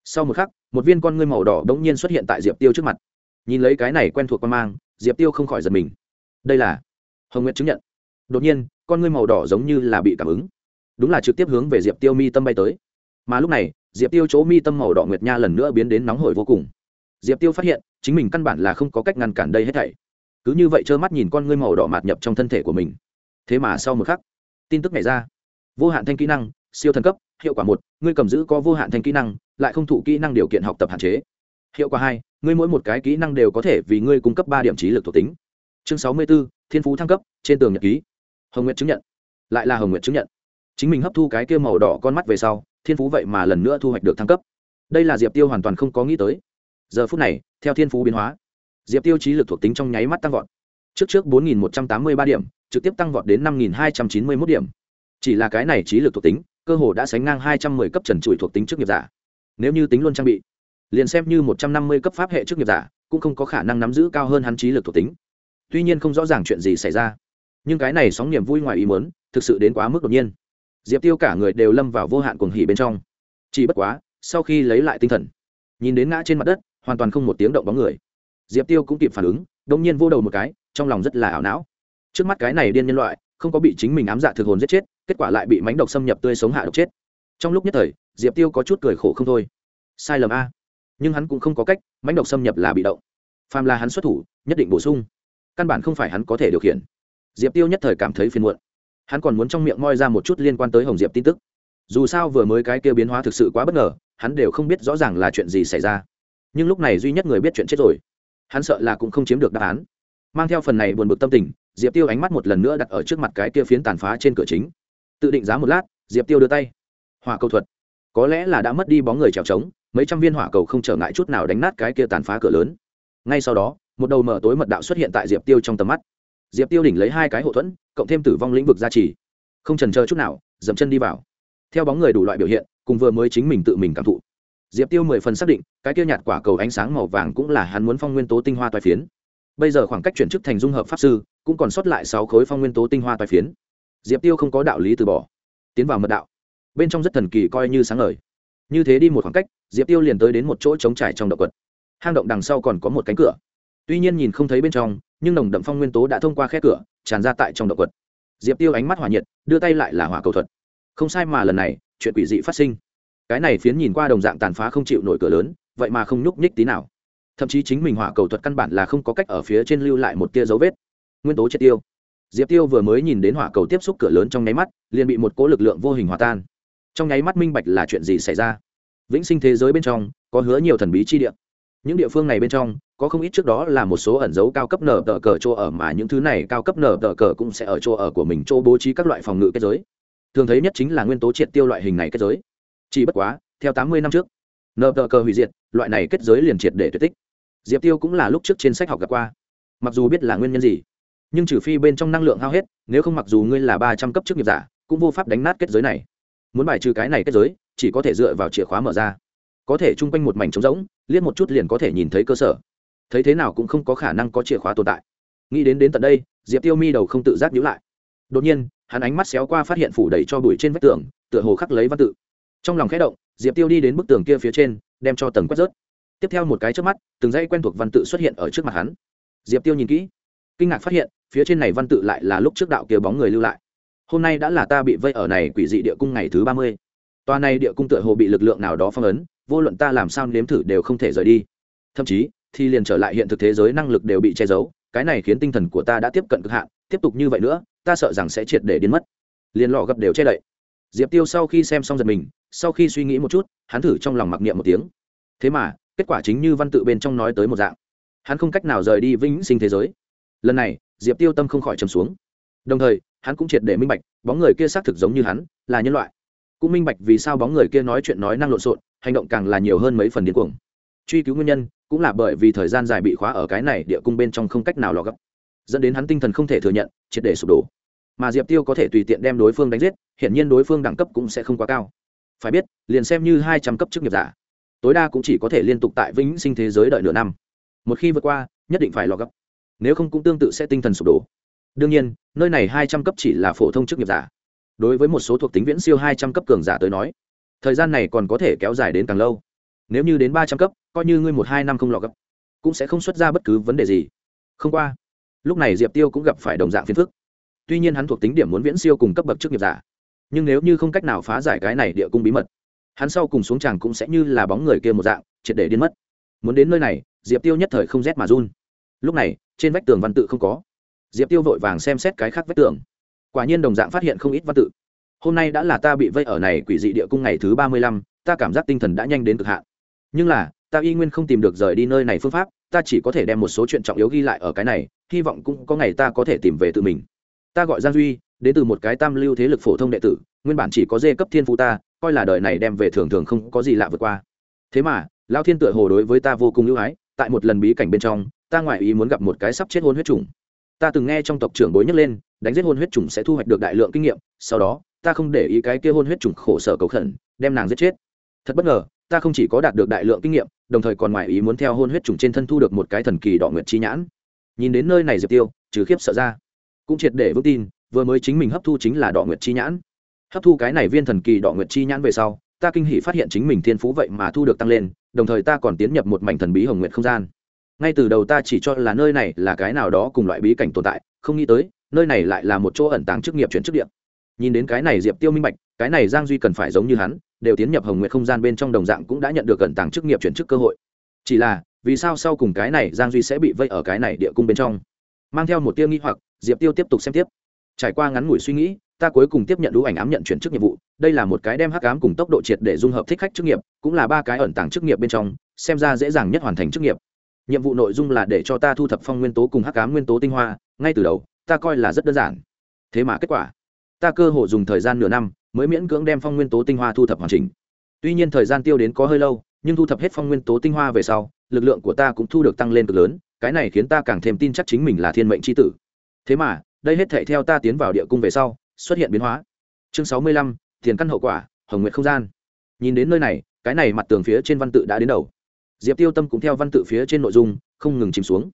Sau một khắc, một viên con ngươi màu đỏ đ ố n g nhiên xuất hiện tại diệp tiêu trước mặt. Nhìn lấy cái này quen thuộc quan mang, diệp tiêu không khỏi giật mình. Đây là hồng nguyệt chứng nhận. Đột nhiên, con ngươi màu đỏ giống như là bị cảm ứng. Đúng là trực tiếp hướng về diệp tiêu mi tâm bay tới. Mà lúc này, diệp tiêu chỗ mi tâm màu đỏ nguyệt nha lần nữa biến đến nóng hổi vô cùng. Diệp tiêu phát hiện, chính mình căn bản là không có cách ngăn cản đây hết thảy. Cứ như vậy trơ mắt nhìn con ngươi màu đỏ mạt nhập trong thân thể của mình. Thế mà sau một khắc, tin tức này ra. Vô hạn thanh kỹ năng, siêu thần cấp hiệu quả một, ngươi cầm giữ có vô hạn thành kỹ năng, lại không thụ kỹ năng điều kiện học tập hạn chế. Hiệu quả hai, ngươi mỗi một cái kỹ năng đều có thể vì ngươi cung cấp ba điểm trí lực thuộc tính. Chương sáu mươi b ố thiên phú thăng cấp, trên tường nhật ký. Hồng nguyệt chứng nhận. Lại là hồng nguyệt chứng nhận. Chính mình hấp thu cái kia màu đỏ con mắt về sau, thiên phú vậy mà lần nữa thu hoạch được thăng cấp. Đây là diệp tiêu hoàn toàn không có nghĩ tới. Giờ phút này, theo thiên phú biến hóa, diệp tiêu trí lực thuộc tính trong nháy mắt tăng vọt. Trước trước bốn nghìn một trăm tám mươi ba điểm, trực tiếp tăng vọt đến năm nghìn hai trăm chín mươi mốt điểm. Chỉ là cái này trí lực thuộc tính cơ hồ đã sánh ngang hai trăm mười cấp trần trụi thuộc tính chức nghiệp giả. Nếu như tính luôn trang bị, liền xem như một trăm năm mươi cấp pháp hệ chức nghiệp giả, cũng không có khả năng nắm giữ cao hơn hắn trí lực thuộc tính. Tuy nhiên không rõ ràng chuyện gì xảy ra. Nhưng cái này sóng niềm vui ngoài ý muốn, thực sự đến quá mức đột nhiên. Diệp tiêu cả người đều lâm vào vô hạn cuồng hỉ bên trong. Chỉ bất quá, sau khi lấy lại tinh thần, nhìn đến ngã trên mặt đất, hoàn toàn không một tiếng động bóng người. Diệp tiêu cũng kịp phản ứng đông nhiên vô đầu một cái, trong lòng rất là ảo não. Trước mắt cái này điên nhân loại không có bị chính mình ám dạ thực hồn giết chết, kết quả lại bị mánh độc xâm nhập tươi sống hạ độc chết. Trong lúc nhất thời, diệp tiêu có chút cười khổ không thôi. Sai lầm a. Nhưng hắn cũng không có cách mánh độc xâm nhập là bị động. Phàm là hắn xuất thủ, nhất định bổ sung. Căn bản không phải hắn có thể điều khiển. Diệp tiêu nhất thời cảm thấy phiền muộn. Hắn còn muốn trong miệng moi ra một chút liên quan tới hồng diệp tin tức. Dù sao vừa mới cái kia biến hóa thực sự quá bất ngờ, hắn đều không biết rõ ràng là chuyện gì xảy ra. Nhưng lúc này duy nhất người biết chuyện chết rồi. Hắn sợ là cũng không chiếm được đáp án. Mang theo phần này buồn bực tâm tình diệp tiêu ánh mắt một lần nữa đặt ở trước mặt cái kia phiến tàn phá trên cửa chính. Tự định giá một lát, diệp tiêu đưa tay. Hỏa cầu thuật. Có lẽ là đã mất đi bóng người trèo trống, mấy trăm viên hỏa cầu không trở ngại chút nào đánh nát cái kia tàn phá cửa lớn. Ngay sau đó, một đầu mở tối mật đạo xuất hiện tại diệp tiêu trong tầm mắt. Diệp tiêu đỉnh lấy hai cái hậu thuẫn, cộng thêm tử vong lĩnh vực gia trì. Không trần chờ chút nào, dậm chân đi vào. Theo bóng người đủ loại biểu hiện, cùng vừa mới chính mình tự mình cảm thụ. Diệp tiêu mười phần xác định, cái kia nhạt quả cầu ánh sáng màu vàng cũng là hắn muốn phong nguyên tố tinh hoa toai phiến bây giờ khoảng cách chuyển chức thành dung hợp pháp sư, cũng còn sót lại sáu khối phong nguyên tố tinh hoa toai phiến. Diệp tiêu không có đạo lý từ bỏ, tiến vào mật đạo. Bên trong rất thần kỳ coi như sáng ngời. Như thế đi một khoảng cách, diệp tiêu liền tới đến một chỗ trống trải trong động quật. Hang động đằng sau còn có một cánh cửa. Tuy nhiên nhìn không thấy bên trong, nhưng nồng đậm phong nguyên tố đã thông qua khe cửa, tràn ra tại trong động quật. Diệp tiêu ánh mắt hỏa nhiệt, đưa tay lại là hỏa cầu thuật. Không sai mà lần này, chuyện quỷ dị phát sinh. Cái này phiến nhìn qua đồng dạng tàn phá không chịu nổi cửa lớn, vậy mà không nhúc nhích tí nào thậm chí chính mình hỏa cầu thuật căn bản là không có cách ở phía trên lưu lại một tia dấu vết. Nguyên tố triệt tiêu. Diệp tiêu vừa mới nhìn đến hỏa cầu tiếp xúc cửa lớn trong nháy mắt, liền bị một cỗ lực lượng vô hình hòa tan. Trong nháy mắt minh bạch là chuyện gì xảy ra. Vĩnh sinh thế giới bên trong, có hứa nhiều thần bí chi địa. Những địa phương này bên trong, có không ít trước đó là một số ẩn dấu cao cấp nở tờ cờ chỗ ở mà những thứ này cao cấp nở tờ cờ cũng sẽ ở chỗ ở của mình chỗ bố trí các loại phòng ngự kết giới. Thường thấy nhất chính là nguyên tố triệt tiêu loại hình này kết giới. Chỉ bất quá, theo tám mươi năm trước, nở tờ cờ hủy diệt, loại này kết giới liền triệt để tuyệt tích diệp tiêu cũng là lúc trước trên sách học gặp qua. Mặc dù biết là nguyên nhân gì, nhưng trừ phi bên trong năng lượng hao hết, nếu không mặc dù ngươi là ba trăm cấp chức nghiệp giả, cũng vô pháp đánh nát kết giới này. Muốn bài trừ cái này kết giới, chỉ có thể dựa vào chìa khóa mở ra. Có thể chung quanh một mảnh trống rỗng, liếc một chút liền có thể nhìn thấy cơ sở. Thấy thế nào cũng không có khả năng có chìa khóa tồn tại. Nghĩ đến đến tận đây, diệp tiêu mi đầu không tự giác nhữ lại. Đột nhiên, hắn ánh mắt xéo qua phát hiện phủ đầy cho bụi trên vách tường, tựa hồ khắc lấy văn tự. Trong lòng khẽ động, diệp tiêu đi đến bức tường kia phía trên, đem cho tầng quét rớt tiếp theo một cái trước mắt, từng dãy quen thuộc văn tự xuất hiện ở trước mặt hắn. Diệp tiêu nhìn kỹ, kinh ngạc phát hiện, phía trên này văn tự lại là lúc trước đạo kia bóng người lưu lại. Hôm nay đã là ta bị vây ở này quỷ dị địa cung ngày thứ ba mươi. Toa này địa cung tựa hồ bị lực lượng nào đó phong ấn, vô luận ta làm sao nếm thử đều không thể rời đi. Thậm chí, thì liền trở lại hiện thực thế giới năng lực đều bị che giấu, cái này khiến tinh thần của ta đã tiếp cận cực hạn, tiếp tục như vậy nữa, ta sợ rằng sẽ triệt để biến mất. Liền lọ gập đều che đậy. Diệp tiêu sau khi xem xong giật mình, sau khi suy nghĩ một chút, hắn thử trong lòng mặc niệm một tiếng. Thế mà kết quả chính như văn tự bên trong nói tới một dạng. Hắn không cách nào rời đi vĩnh sinh thế giới. Lần này, diệp tiêu tâm không khỏi trầm xuống. Đồng thời, hắn cũng triệt để minh bạch, bóng người kia xác thực giống như hắn, là nhân loại. Cũng minh bạch vì sao bóng người kia nói chuyện nói năng lộn xộn, hành động càng là nhiều hơn mấy phần điên cuồng. Truy cứu nguyên nhân, cũng là bởi vì thời gian dài bị khóa ở cái này địa cung bên trong không cách nào lò gấp. Dẫn đến hắn tinh thần không thể thừa nhận, triệt để sụp đổ. Mà diệp tiêu có thể tùy tiện đem đối phương đánh giết hiện nhiên đối phương đẳng cấp cũng sẽ không quá cao. Phải biết, liền xem như hai trăm cấp chức nghiệp giả tối đa cũng chỉ có thể liên tục tại vĩnh sinh thế giới đợi nửa năm. Một khi vượt qua, nhất định phải lò gấp. Nếu không cũng tương tự sẽ tinh thần sụp đổ. Đương nhiên, nơi này hai trăm cấp chỉ là phổ thông chức nghiệp giả. Đối với một số thuộc tính viễn siêu hai trăm cấp cường giả tới nói, thời gian này còn có thể kéo dài đến càng lâu. Nếu như đến ba trăm cấp, coi như ngươi một hai năm không lọ gấp, cũng sẽ không xuất ra bất cứ vấn đề gì. Không qua, lúc này diệp tiêu cũng gặp phải đồng dạng phiền phức. Tuy nhiên hắn thuộc tính điểm muốn viễn siêu cùng cấp bậc chức nghiệp giả, nhưng nếu như không cách nào phá giải cái này địa cung bí mật hắn sau cùng xuống tràng cũng sẽ như là bóng người kia một dạng, triệt để điên mất. Muốn đến nơi này, diệp tiêu nhất thời không rét mà run. Lúc này, trên vách tường văn tự không có. Diệp tiêu vội vàng xem xét cái khác vách tường. Quả nhiên đồng dạng phát hiện không ít văn tự. Hôm nay đã là ta bị vây ở này quỷ dị địa cung ngày thứ ba mươi lăm, ta cảm giác tinh thần đã nhanh đến cực hạn. Nhưng là, ta y nguyên không tìm được rời đi nơi này phương pháp, ta chỉ có thể đem một số chuyện trọng yếu ghi lại ở cái này, hy vọng cũng có ngày ta có thể tìm về tự mình. Ta gọi giang duy, đến từ một cái tam lưu thế lực phổ thông đệ tử, nguyên bản chỉ có dê cấp thiên phú ta coi là đời này đem về thường thường không có gì lạ vượt qua. Thế mà lao thiên tựa hồ đối với ta vô cùng ưu ái, tại một lần bí cảnh bên trong, ta ngoại ý muốn gặp một cái sắp chết hôn huyết trùng ta từng nghe trong tộc trưởng bối nhắc lên, đánh giết hôn huyết trùng sẽ thu hoạch được đại lượng kinh nghiệm, sau đó, ta không để ý cái kia hôn huyết trùng khổ sở cầu khẩn, đem nàng giết chết. Thật bất ngờ, ta không chỉ có đạt được đại lượng kinh nghiệm, đồng thời còn ngoại ý muốn theo hôn huyết trùng trên thân thu được một cái thần kỳ đỏ nguyệt chi nhãn. Nhìn đến nơi này diệp tiêu, trừ khiếp sợ ra, cũng triệt để vững tin, vừa mới chính mình hấp thu chính là đỏ nguyệt chi nhãn hấp thu cái này viên thần kỳ đỏ nguyệt chi nhãn về sau, ta kinh hỷ phát hiện chính mình thiên phú vậy mà thu được tăng lên, đồng thời ta còn tiến nhập một mảnh thần bí hồng nguyệt không gian. Ngay từ đầu ta chỉ cho là nơi này là cái nào đó cùng loại bí cảnh tồn tại, không nghĩ tới, nơi này lại là một chỗ ẩn tàng chức nghiệp chuyển chức điện nhìn đến cái này diệp tiêu minh bạch, cái này giang duy cần phải giống như hắn, đều tiến nhập hồng nguyệt không gian bên trong đồng dạng cũng đã nhận được ẩn tàng chức nghiệp chuyển chức cơ hội. Chỉ là, vì sao sau cùng cái này giang duy sẽ bị vây ở cái này địa cung bên trong? Mang theo một tiêu nghi hoặc, diệp tiêu tiếp tục xem tiếp. Trải qua ngắn ngủi suy nghĩ ta cuối cùng tiếp nhận đủ ảnh ám nhận chuyển chức nhiệm vụ, đây là một cái đem hắc ám cùng tốc độ triệt để dung hợp thích khách chức nghiệp, cũng là ba cái ẩn tàng chức nghiệp bên trong, xem ra dễ dàng nhất hoàn thành chức nghiệp. Nhiệm vụ nội dung là để cho ta thu thập phong nguyên tố cùng hắc ám nguyên tố tinh hoa, ngay từ đầu, ta coi là rất đơn giản. Thế mà kết quả, ta cơ hội dùng thời gian nửa năm mới miễn cưỡng đem phong nguyên tố tinh hoa thu thập hoàn chỉnh. Tuy nhiên thời gian tiêu đến có hơi lâu, nhưng thu thập hết phong nguyên tố tinh hoa về sau, lực lượng của ta cũng thu được tăng lên cực lớn, cái này khiến ta càng thêm tin chắc chính mình là thiên mệnh c h i tử. Thế mà, đây hết thể theo ta tiến vào địa cung về sau xuất hiện biến hóa. Chương sáu mươi lăm, tiền căn hậu quả, hồng nguyện không gian. Nhìn đến nơi này, cái này mặt tường phía trên văn tự đã đến đầu. Diệp tiêu tâm cũng theo văn tự phía trên nội dung, không ngừng chìm xuống.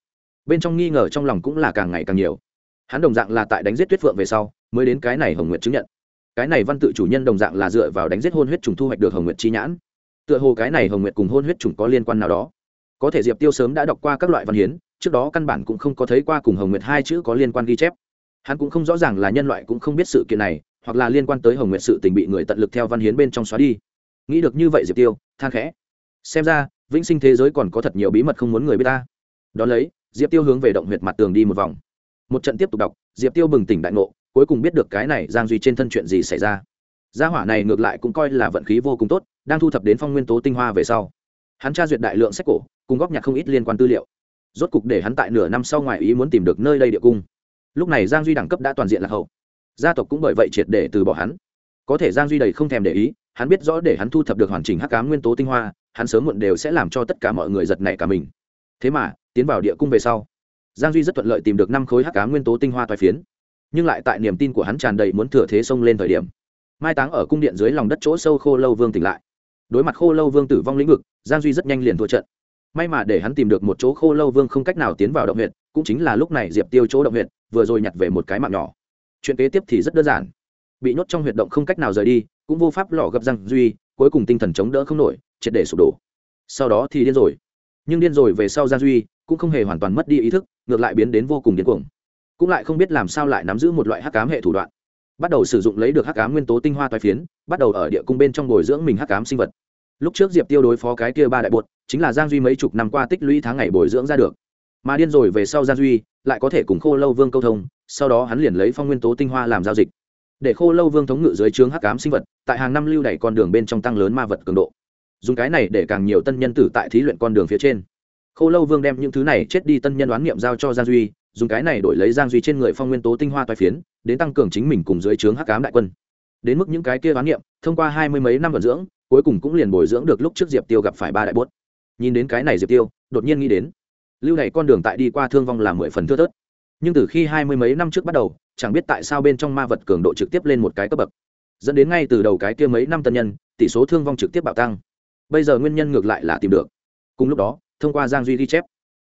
Bên trong nghi ngờ trong lòng cũng là càng ngày càng nhiều. Hắn đồng dạng là tại đánh giết tuyết phượng về sau, mới đến cái này hồng nguyện chứng nhận. Cái này văn tự chủ nhân đồng dạng là dựa vào đánh giết hôn huyết trùng thu hoạch được hồng nguyện chi nhãn. Tựa hồ cái này hồng nguyệt cùng hôn huyết trùng có liên quan nào đó. Có thể diệp tiêu sớm đã đọc qua các loại văn hiến, trước đó căn bản cũng không có thấy qua cùng hồng nguyệt hai chữ có liên quan ghi chép hắn cũng không rõ ràng là nhân loại cũng không biết sự kiện này, hoặc là liên quan tới hồng nguyện sự tình bị người tận lực theo văn hiến bên trong xóa đi. Nghĩ được như vậy diệp tiêu, than khẽ. Xem ra, vĩnh sinh thế giới còn có thật nhiều bí mật không muốn người biết ta. Đón lấy, diệp tiêu hướng về động huyệt mặt tường đi một vòng. Một trận tiếp tục đọc, diệp tiêu bừng tỉnh đại ngộ, cuối cùng biết được cái này giang duy trên thân chuyện gì xảy ra. Gia hỏa này ngược lại cũng coi là vận khí vô cùng tốt, đang thu thập đến phong nguyên tố tinh hoa về sau. Hắn tra duyệt đại lượng sách cổ, cùng góp nhặt không ít liên quan tư liệu. Rốt cục để hắn tại nửa năm sau ngoài ý muốn tìm được nơi đây địa cung lúc này giang duy đẳng cấp đã toàn diện lạc hậu gia tộc cũng bởi vậy triệt để từ bỏ hắn có thể giang duy đầy không thèm để ý hắn biết rõ để hắn thu thập được hoàn chỉnh hắc cám nguyên tố tinh hoa hắn sớm muộn đều sẽ làm cho tất cả mọi người giật nảy cả mình thế mà tiến vào địa cung về sau giang duy rất thuận lợi tìm được năm khối hắc cám nguyên tố tinh hoa toai phiến nhưng lại tại niềm tin của hắn tràn đầy muốn thừa thế xông lên thời điểm mai táng ở cung điện dưới lòng đất chỗ sâu khô lâu vương tỉnh lại đối mặt khô lâu vương tử vong lĩnh vực giang duy rất nhanh liền thua trận may mà để hắn tìm được một chỗ khô lâu vương không cách nào tiến vào động huyện cũng chính là lúc này diệp tiêu chỗ động huyện vừa rồi nhặt về một cái mạng nhỏ. Chuyện kế tiếp thì rất đơn giản. Bị nhốt trong huyệt động không cách nào rời đi, cũng vô pháp lò gập răng duy, cuối cùng tinh thần chống đỡ không nổi, triệt để sụp đổ. Sau đó thì điên rồi. Nhưng điên rồi về sau giang duy, cũng không hề hoàn toàn mất đi ý thức, ngược lại biến đến vô cùng điên cuồng. Cũng lại không biết làm sao lại nắm giữ một loại hắc cám hệ thủ đoạn. Bắt đầu sử dụng lấy được hắc cám nguyên tố tinh hoa toai phiến, bắt đầu ở địa cung bên trong bồi dưỡng mình hắc cám sinh vật. Lúc trước diệp tiêu đối phó cái kia ba đại bột, chính là giang duy mấy chục năm qua tích lũy tháng ngày bồi dưỡng ra được mà điên rồi về sau giang duy lại có thể cùng khô lâu vương câu thông, sau đó hắn liền lấy phong nguyên tố tinh hoa làm giao dịch. Để khô lâu vương thống ngự dưới trướng hắc cám sinh vật, tại hàng năm lưu đẩy con đường bên trong tăng lớn ma vật cường độ. Dùng cái này để càng nhiều tân nhân tử tại thí luyện con đường phía trên. Khô lâu vương đem những thứ này chết đi tân nhân đoán nghiệm giao cho giang duy, dùng cái này đổi lấy giang duy trên người phong nguyên tố tinh hoa toai phiến, đến tăng cường chính mình cùng dưới trướng hắc cám đại quân. Đến mức những cái kia đoán nghiệm thông qua hai mươi mấy năm vận dưỡng, cuối cùng cũng liền bồi dưỡng được lúc trước diệp tiêu gặp phải ba đại bốt. Nhìn đến cái này diệp tiêu, đột nhiên nghĩ đến lưu này con đường tại đi qua thương vong là mười phần thưa thớt. Nhưng từ khi hai mươi mấy năm trước bắt đầu, chẳng biết tại sao bên trong ma vật cường độ trực tiếp lên một cái cấp bậc. Dẫn đến ngay từ đầu cái kia mấy năm tân nhân, tỷ số thương vong trực tiếp bạo tăng. Bây giờ nguyên nhân ngược lại là tìm được. Cùng lúc đó, thông qua giang duy ghi chép,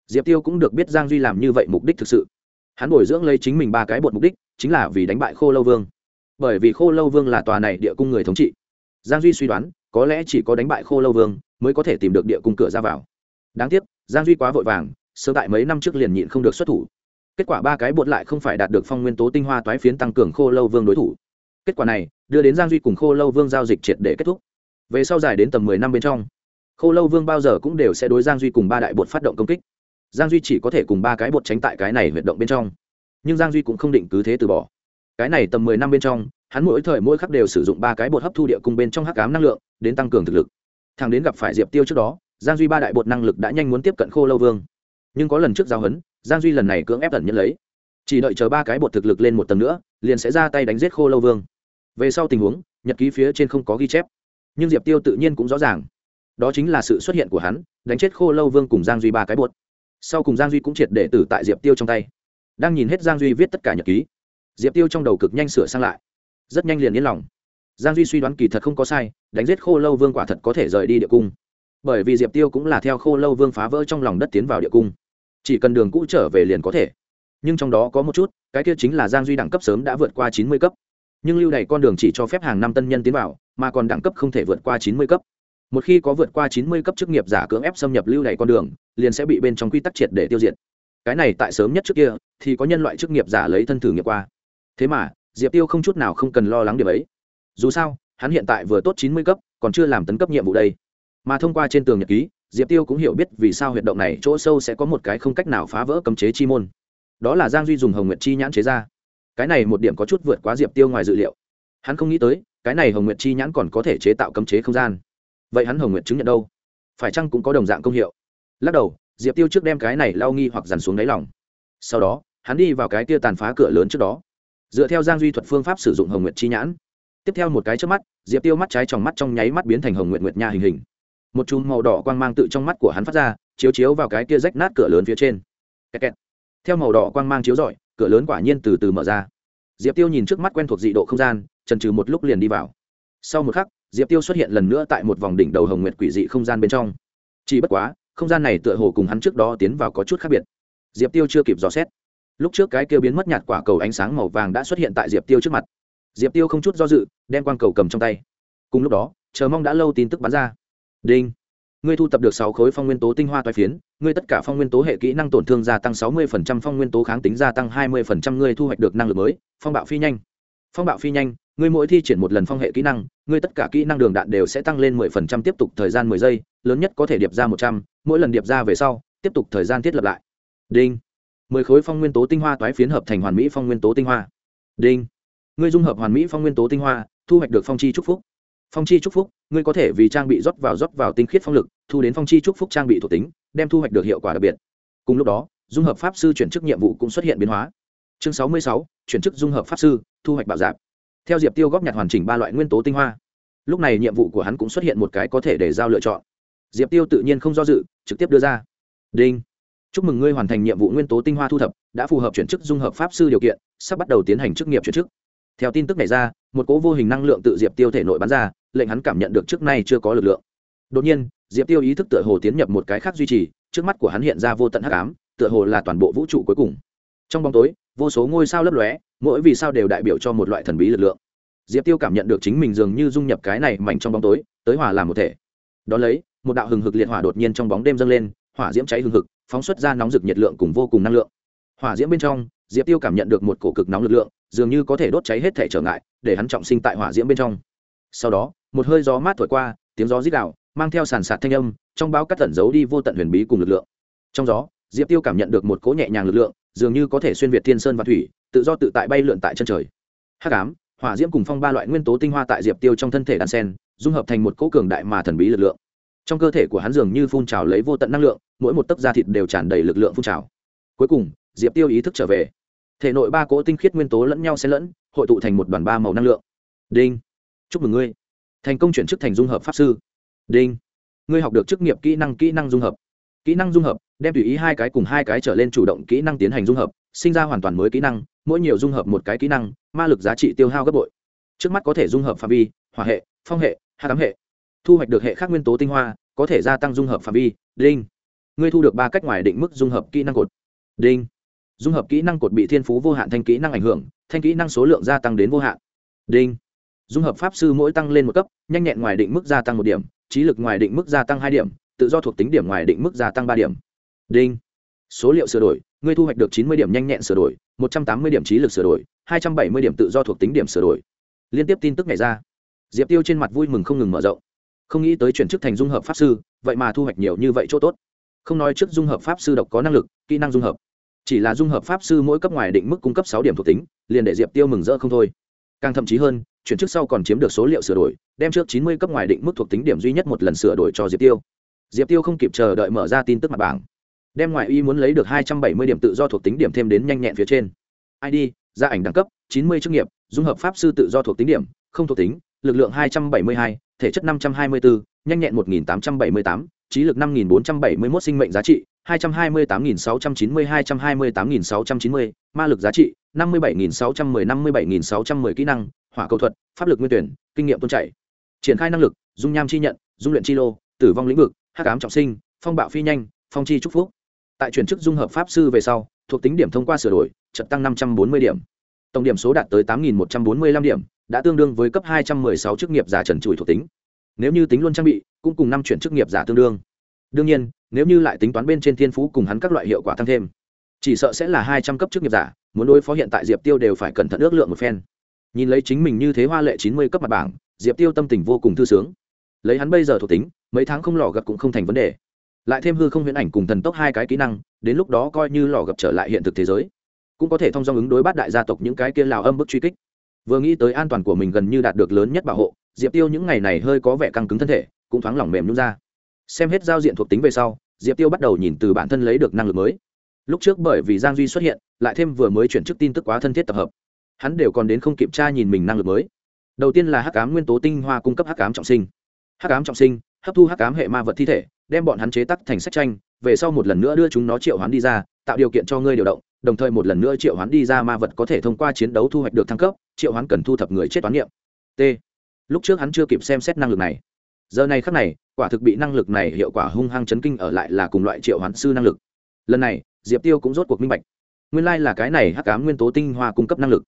diệp tiêu cũng được biết giang duy làm như vậy mục đích thực sự. Hắn bồi dưỡng lấy chính mình ba cái bột mục đích, chính là vì đánh bại khô lâu vương. Bởi vì khô lâu vương là tòa này địa cung người thống trị. Giang duy suy đoán, có lẽ chỉ có đánh bại khô lâu vương mới có thể tìm được địa cung cửa ra vào đáng tiếc, giang duy quá vội vàng, sớm tại mấy năm trước liền nhịn không được xuất thủ. Kết quả ba cái bột lại không phải đạt được phong nguyên tố tinh hoa toái phiến tăng cường khô lâu vương đối thủ. Kết quả này, đưa đến giang duy cùng khô lâu vương giao dịch triệt để kết thúc. Về sau dài đến tầm mười năm bên trong, khô lâu vương bao giờ cũng đều sẽ đối giang duy cùng ba đại bột phát động công kích. Giang duy chỉ có thể cùng ba cái bột tránh tại cái này huyệt động bên trong. Nhưng giang duy cũng không định cứ thế từ bỏ. Cái này tầm mười năm bên trong, hắn mỗi thời mỗi khắc đều sử dụng ba cái bột hấp thu địa cung bên trong hắc ám năng lượng, đến tăng cường thực lực. Thằng đến gặp phải diệp tiêu trước đó giang duy ba đại bột năng lực đã nhanh muốn tiếp cận khô lâu vương. Nhưng có lần trước giao hấn, giang duy lần này cưỡng ép tần nhân lấy. Chỉ đợi chờ ba cái bột thực lực lên một tầng nữa, liền sẽ ra tay đánh giết khô lâu vương. Về sau tình huống, nhật ký phía trên không có ghi chép. Nhưng diệp tiêu tự nhiên cũng rõ ràng. Đó chính là sự xuất hiện của hắn, đánh chết khô lâu vương cùng giang duy ba cái bột. Sau cùng giang duy cũng triệt để tử tại diệp tiêu trong tay. Đang nhìn hết giang duy viết tất cả nhật ký, diệp tiêu trong đầu cực nhanh sửa sang lại. Rất nhanh liền yên lòng. Giang duy suy đoán kỳ thật không có sai, đánh giết khô lâu vương quả thật có thể rời đi địa cung bởi vì diệp tiêu cũng là theo khô lâu vương phá vỡ trong lòng đất tiến vào địa cung. Chỉ cần đường cũ trở về liền có thể. Nhưng trong đó có một chút, cái kia chính là giang duy đẳng cấp sớm đã vượt qua chín mươi cấp. Nhưng lưu đ con đường chỉ cho phép hàng năm tân nhân tiến vào, mà còn đẳng cấp không thể vượt qua chín mươi cấp. Một khi có vượt qua chín mươi cấp chức nghiệp giả cưỡng ép xâm nhập lưu đ con đường, liền sẽ bị bên trong quy tắc triệt để tiêu diệt. Cái này tại sớm nhất trước kia, thì có nhân loại chức nghiệp giả lấy thân thử nghiệp qua. Thế mà, diệp tiêu không chút nào không cần lo lắng điểm ấy. Dù sao, hắn hiện tại vừa tốt chín mươi cấp, còn chưa làm tấn cấp nhiệm vụ đây mà thông qua trên tường nhật ký, diệp tiêu cũng hiểu biết vì sao huyệt động này chỗ sâu sẽ có một cái không cách nào phá vỡ cấm chế chi môn. Đó là giang duy dùng hồng nguyệt chi nhãn chế ra. Cái này một điểm có chút vượt quá diệp tiêu ngoài dự liệu. Hắn không nghĩ tới, cái này hồng nguyệt chi nhãn còn có thể chế tạo cấm chế không gian. Vậy hắn hồng nguyệt chứng nhận đâu? Phải chăng cũng có đồng dạng công hiệu? Lắc đầu, diệp tiêu trước đem cái này lao nghi hoặc dằn xuống đáy lòng. Sau đó, hắn đi vào cái kia tàn phá cửa lớn trước đó. Dựa theo giang duy thuật phương pháp sử dụng hồng nguyệt chi nhãn. Tiếp theo một cái trước mắt, diệp tiêu mắt trái trong mắt trong nháy mắt biến thành hồng nguyệt nguyệt nha hình hình một chùm màu đỏ quang mang tự trong mắt của hắn phát ra, chiếu chiếu vào cái kia rách nát cửa lớn phía trên. Kẹt kẹt. theo màu đỏ quang mang chiếu rọi, cửa lớn quả nhiên từ từ mở ra. Diệp tiêu nhìn trước mắt quen thuộc dị độ không gian trần trừ một lúc liền đi vào. Sau một khắc, diệp tiêu xuất hiện lần nữa tại một vòng đỉnh đầu hồng nguyệt quỷ dị không gian bên trong. Chỉ bất quá, không gian này tựa hồ cùng hắn trước đó tiến vào có chút khác biệt. Diệp tiêu chưa kịp dò xét. Lúc trước cái kia biến mất nhạt quả cầu ánh sáng màu vàng đã xuất hiện tại diệp tiêu trước mặt. Diệp tiêu không chút do dự, đem quang cầu cầm trong tay. Cùng lúc đó, chờ mong đã lâu tin tức bắn ra đinh. Ngươi thu tập được sáu khối phong nguyên tố tinh hoa toái phiến, ngươi tất cả phong nguyên tố hệ kỹ năng tổn thương gia tăng sáu mươi phần trăm, phong nguyên tố kháng tính gia tăng hai mươi phần trăm, ngươi thu hoạch được năng lực mới, phong bạo phi nhanh. Phong bạo phi nhanh, ngươi mỗi thi triển một lần phong hệ kỹ năng, ngươi tất cả kỹ năng đường đạn đều sẽ tăng lên mười phần trăm, tiếp tục thời gian mười giây, lớn nhất có thể điệp ra một trăm, mỗi lần điệp ra về sau, tiếp tục thời gian thiết lập lại. Đinh. mười khối phong nguyên tố tinh hoa toái phiến hợp thành hoàn mỹ phong nguyên tố tinh hoa. Đinh. Ngươi dung hợp hoàn mỹ phong nguyên tố tinh hoa, thu hoạch được phong chi trúc phúc. Phong chi trúc phúc ngươi có thể vì trang bị rót vào rót vào tinh khiết phong lực, thu đến phong chi trúc phúc trang bị thuộc tính, đem thu hoạch được hiệu quả đặc biệt. Cùng lúc đó, dung hợp pháp sư chuyển chức nhiệm vụ cũng xuất hiện biến hóa. Chương sáu mươi sáu, chuyển chức dung hợp pháp sư, thu hoạch bạo giảm. theo diệp tiêu góp nhặt hoàn chỉnh ba loại nguyên tố tinh hoa. Lúc này nhiệm vụ của hắn cũng xuất hiện một cái có thể để giao lựa chọn. Diệp tiêu tự nhiên không do dự, trực tiếp đưa ra. Đinh. Chúc mừng ngươi hoàn thành nhiệm vụ nguyên tố tinh hoa thu thập, đã phù hợp chuyển chức dung hợp pháp sư điều kiện, sắp bắt đầu tiến hành chức nghiệp chuyển chức. Theo tin tức này ra một cỗ vô hình năng lượng tự diệp tiêu thể nội bắn ra, lệnh hắn cảm nhận được trước nay chưa có lực lượng. Đột nhiên, diệp tiêu ý thức tựa hồ tiến nhập một cái khác duy trì, trước mắt của hắn hiện ra vô tận hắc ám, tựa hồ là toàn bộ vũ trụ cuối cùng. Trong bóng tối, vô số ngôi sao lấp lóe, mỗi vì sao đều đại biểu cho một loại thần bí lực lượng. Diệp tiêu cảm nhận được chính mình dường như dung nhập cái này mảnh trong bóng tối, tới hòa làm một thể. Đ ó lấy, một đạo hừng hực liệt hỏa đột nhiên trong bóng đêm dâng lên, hỏa diễm cháy hừng hực, phóng xuất ra nóng rực nhiệt lượng cùng vô cùng năng lượng. Hỏa diễm bên trong, diệp tiêu cảm nhận được một cổ cực nóng lực lượng, dường như có thể đốt cháy hết thể trở ngại để hắn trọng sinh tại hỏa diễm bên trong. Sau đó, một hơi gió mát thổi qua, tiếng gió rít đạo mang theo sàn sạt thanh âm, trong báo cắt tẩn giấu đi vô tận huyền bí cùng lực lượng. Trong gió, diệp tiêu cảm nhận được một cỗ nhẹ nhàng lực lượng, dường như có thể xuyên việt thiên sơn và thủy, tự do tự tại bay lượn tại chân trời. Hắc ám, hỏa diễm cùng phong ba loại nguyên tố tinh hoa tại diệp tiêu trong thân thể đan sen, dung hợp thành một cỗ cường đại mà thần bí lực lượng. Trong cơ thể của hắn dường như phun trào lấy vô tận năng lượng, mỗi một tấc da thịt đều tràn đầy lực lượng phun trào. Cuối cùng, diệp tiêu ý thức trở về thể nội ba cỗ tinh khiết nguyên tố lẫn nhau xen lẫn, hội tụ thành một đoàn ba màu năng lượng. Đinh. Chúc mừng ngươi. Thành công chuyển chức thành dung hợp pháp sư. Đinh. Ngươi học được chức nghiệp kỹ năng kỹ năng dung hợp. Kỹ năng dung hợp, đem tùy ý hai cái cùng hai cái trở lên chủ động kỹ năng tiến hành dung hợp, sinh ra hoàn toàn mới kỹ năng, mỗi nhiều dung hợp một cái kỹ năng, ma lực giá trị tiêu hao gấp bội. Trước mắt có thể dung hợp phạm vi, hỏa hệ, phong hệ hạ cám hệ. Thu hoạch được hệ khác nguyên tố tinh hoa, có thể gia tăng dung hợp phạm vi. Đinh. Ngươi thu được ba cách ngoài định mức dung hợp kỹ năng cột. Đinh dung hợp kỹ năng cột bị thiên phú vô hạn thanh kỹ năng ảnh hưởng, thanh kỹ năng số lượng gia tăng đến vô hạn. Đinh. Dung hợp pháp sư mỗi tăng lên một cấp, nhanh nhẹn ngoài định mức gia tăng một điểm, trí lực ngoài định mức gia tăng hai điểm, tự do thuộc tính điểm ngoài định mức gia tăng ba điểm. Đinh. Số liệu sửa đổi, ngươi thu hoạch được chín mươi điểm nhanh nhẹn sửa đổi, một trăm tám mươi điểm trí lực sửa đổi, hai trăm bảy mươi điểm tự do thuộc tính điểm sửa đổi. Liên tiếp tin tức này ra. Diệp tiêu trên mặt vui mừng không ngừng mở rộng. Không nghĩ tới chuyển chức thành dung hợp pháp sư, vậy mà thu hoạch nhiều như vậy chỗ tốt. Không nói trước dung hợp pháp sư độc có năng lực, kỹ năng dung hợp chỉ là dung hợp pháp sư mỗi cấp ngoài định mức cung cấp sáu điểm thuộc tính, liền để diệp tiêu mừng rỡ không thôi. Càng thậm chí hơn, chuyển chức sau còn chiếm được số liệu sửa đổi, đem trước chín mươi cấp ngoài định mức thuộc tính điểm duy nhất một lần sửa đổi cho diệp tiêu. Diệp tiêu không kịp chờ đợi mở ra tin tức mặt bảng. Đem ngoại y muốn lấy được hai trăm bảy mươi điểm tự do thuộc tính điểm thêm đến nhanh nhẹn phía trên. Id gia ảnh đẳng cấp, chín mươi chức nghiệp, dung hợp pháp sư tự do thuộc tính điểm, không thuộc tính, lực lượng hai trăm bảy mươi hai, thể chất năm trăm hai mươi bốn nhanh nhẹn một nghìn tám trăm bảy mươi tám, trí lực năm nghìn bốn trăm bảy mươi mốt sinh mệnh giá trị hai trăm hai mươi tám nghìn sáu trăm chín mươi, hai trăm hai mươi tám nghìn sáu trăm chín mươi, ma lực giá trị, năm mươi bảy nghìn sáu trăm mười, năm mươi bảy nghìn sáu trăm mười kỹ năng, hỏa cầu thuật, pháp lực nguyên tuyển, kinh nghiệm tôn chảy. Triển khai năng lực, dung nham chi nhận, dung luyện chi lô, tử vong lĩnh vực, hắc ám trọng sinh, phong bạo phi nhanh, phong chi trúc phúc. Tại chuyển chức dung hợp pháp sư về sau, thuộc tính điểm thông qua sửa đổi trật tăng năm trăm bốn mươi điểm. Tổng điểm số đạt tới tám nghìn một trăm bốn mươi lăm điểm, đã tương đương với cấp hai trăm mười sáu chức nghiệp giả trần trụi thuộc tính. Nếu như tính luôn trang bị, cũng cùng năm chuyển chức nghiệp giả tương đương đương nhiên, nếu như lại tính toán bên trên thiên phú cùng hắn các loại hiệu quả tăng thêm, chỉ sợ sẽ là hai trăm cấp chức nghiệp giả, muốn đối phó hiện tại diệp tiêu đều phải cẩn thận ước lượng một phen. Nhìn lấy chính mình như thế hoa lệ chín mươi cấp mặt bảng, diệp tiêu tâm tình vô cùng thư sướng. Lấy hắn bây giờ thuộc tính, mấy tháng không lò gặp cũng không thành vấn đề. Lại thêm hư không huyễn ảnh cùng thần tốc hai cái kỹ năng, đến lúc đó coi như lò gặp trở lại hiện thực thế giới, cũng có thể thông dong ứng đối bắt đại gia tộc những cái kia lào âm bức truy kích. Vừa nghĩ tới an toàn của mình gần như đạt được lớn nhất bảo hộ, diệp tiêu những ngày này hơi có vẻ căng cứng thân thể, cũng thoáng lỏng mềm nhún ra xem hết giao diện thuộc tính về sau, diệp tiêu bắt đầu nhìn từ bản thân lấy được năng lực mới. Lúc trước bởi vì giang duy xuất hiện, lại thêm vừa mới chuyển chức tin tức quá thân thiết tập hợp. Hắn đều còn đến không kiểm tra nhìn mình năng lực mới. Đầu tiên là hắc cám nguyên tố tinh hoa cung cấp hắc cám trọng sinh. Hắc cám trọng sinh, hấp thu hắc cám hệ ma vật thi thể, đem bọn hắn chế tắc thành sách tranh, về sau một lần nữa đưa chúng nó triệu hoán đi ra, tạo điều kiện cho ngươi điều động, đồng thời một lần nữa triệu hoán đi ra ma vật có thể thông qua chiến đấu thu hoạch được thăng cấp, triệu hoán cần thu thập người chết toán niệm. T. Lúc trước hắn chưa kịp xem xét năng lực này giờ này khắc này, quả thực bị năng lực này hiệu quả hung hăng chấn kinh ở lại là cùng loại triệu hoán sư năng lực. Lần này, diệp tiêu cũng rốt cuộc minh bạch. Nguyên lai là cái này hắc cám nguyên tố tinh hoa cung cấp năng lực.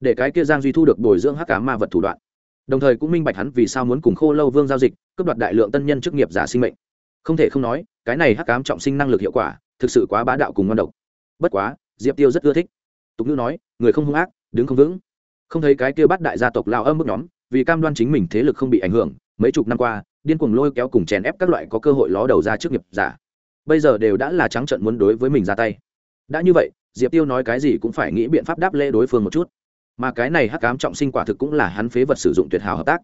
Để cái kia giang duy thu được bồi dưỡng hắc cám ma vật thủ đoạn. Đồng thời cũng minh bạch hắn vì sao muốn cùng khô lâu vương giao dịch, cướp đoạt đại lượng tân nhân chức nghiệp giả sinh mệnh. Không thể không nói, cái này hắc cám trọng sinh năng lực hiệu quả, thực sự quá bá đạo cùng ngon độc. Bất quá, diệp tiêu rất ưa thích. Tục ngữ nói, người không hung ác, đứng không vững. Không thấy cái kia bắt đại gia tộc lao âm mức nhóm, vì cam đoan chính mình thế lực không bị ảnh hưởng mấy chục năm qua, điên cuồng lôi kéo cùng chèn ép các loại có cơ hội ló đầu ra trước nghiệp giả. Bây giờ đều đã là trắng trận muốn đối với mình ra tay. Đã như vậy, diệp tiêu nói cái gì cũng phải nghĩ biện pháp đáp lễ đối phương một chút. Mà cái này hắc cám trọng sinh quả thực cũng là hắn phế vật sử dụng tuyệt hảo hợp tác.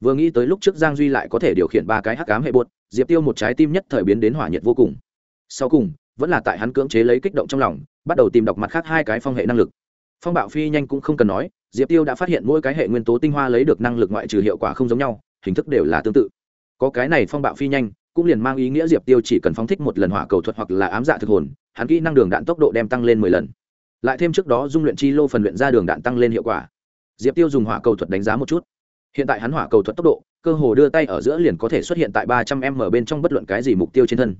Vừa nghĩ tới lúc trước giang duy lại có thể điều khiển ba cái hắc cám hệ bột, diệp tiêu một trái tim nhất thời biến đến hỏa nhiệt vô cùng. Sau cùng, vẫn là tại hắn cưỡng chế lấy kích động trong lòng, bắt đầu tìm đọc mặt khác hai cái phong hệ năng lực. Phong bạo phi nhanh cũng không cần nói, diệp tiêu đã phát hiện mỗi cái hệ nguyên tố tinh hoa lấy được năng lực ngoại trừ hiệu quả không giống nhau hình thức đều là tương tự. Có cái này phong bạo phi nhanh, cũng liền mang ý nghĩa diệp tiêu chỉ cần phóng thích một lần hỏa cầu thuật hoặc là ám dạ thực hồn, hắn kỹ năng đường đạn tốc độ đem tăng lên mười lần. Lại thêm trước đó dung luyện chi lô phần luyện ra đường đạn tăng lên hiệu quả. Diệp tiêu dùng hỏa cầu thuật đánh giá một chút. Hiện tại hắn hỏa cầu thuật tốc độ, cơ hồ đưa tay ở giữa liền có thể xuất hiện tại ba trăm m bên trong bất luận cái gì mục tiêu trên thân.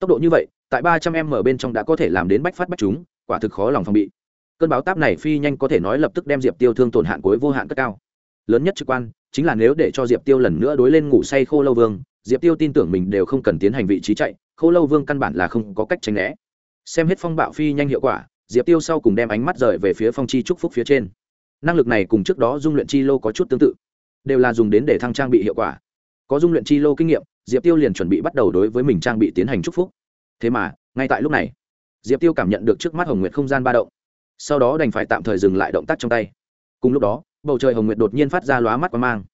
Tốc độ như vậy, tại ba trăm m bên trong đã có thể làm đến bách phát bách chúng quả thực khó lòng phòng bị. Cơn báo táp này phi nhanh có thể nói lập tức đem diệp tiêu thương tổn hạn cuối vô hạn cất cao. Lớn nhất trực quan chính là nếu để cho diệp tiêu lần nữa đối lên ngủ say khô lâu vương, diệp tiêu tin tưởng mình đều không cần tiến hành vị trí chạy, khô lâu vương căn bản là không có cách tránh né. Xem hết phong bạo phi nhanh hiệu quả, diệp tiêu sau cùng đem ánh mắt rời về phía phong chi trúc phúc phía trên. Năng lực này cùng trước đó dung luyện chi lô có chút tương tự, đều là dùng đến để thăng trang bị hiệu quả. Có dung luyện chi lô kinh nghiệm, diệp tiêu liền chuẩn bị bắt đầu đối với mình trang bị tiến hành chúc phúc. Thế mà, ngay tại lúc này, diệp tiêu cảm nhận được trước mắt hồng nguyệt không gian ba động, sau đó đành phải tạm thời dừng lại động tác trong tay. Cùng lúc đó bầu trời hồng nguyệt đột nhiên phát ra lóa mắt và mang.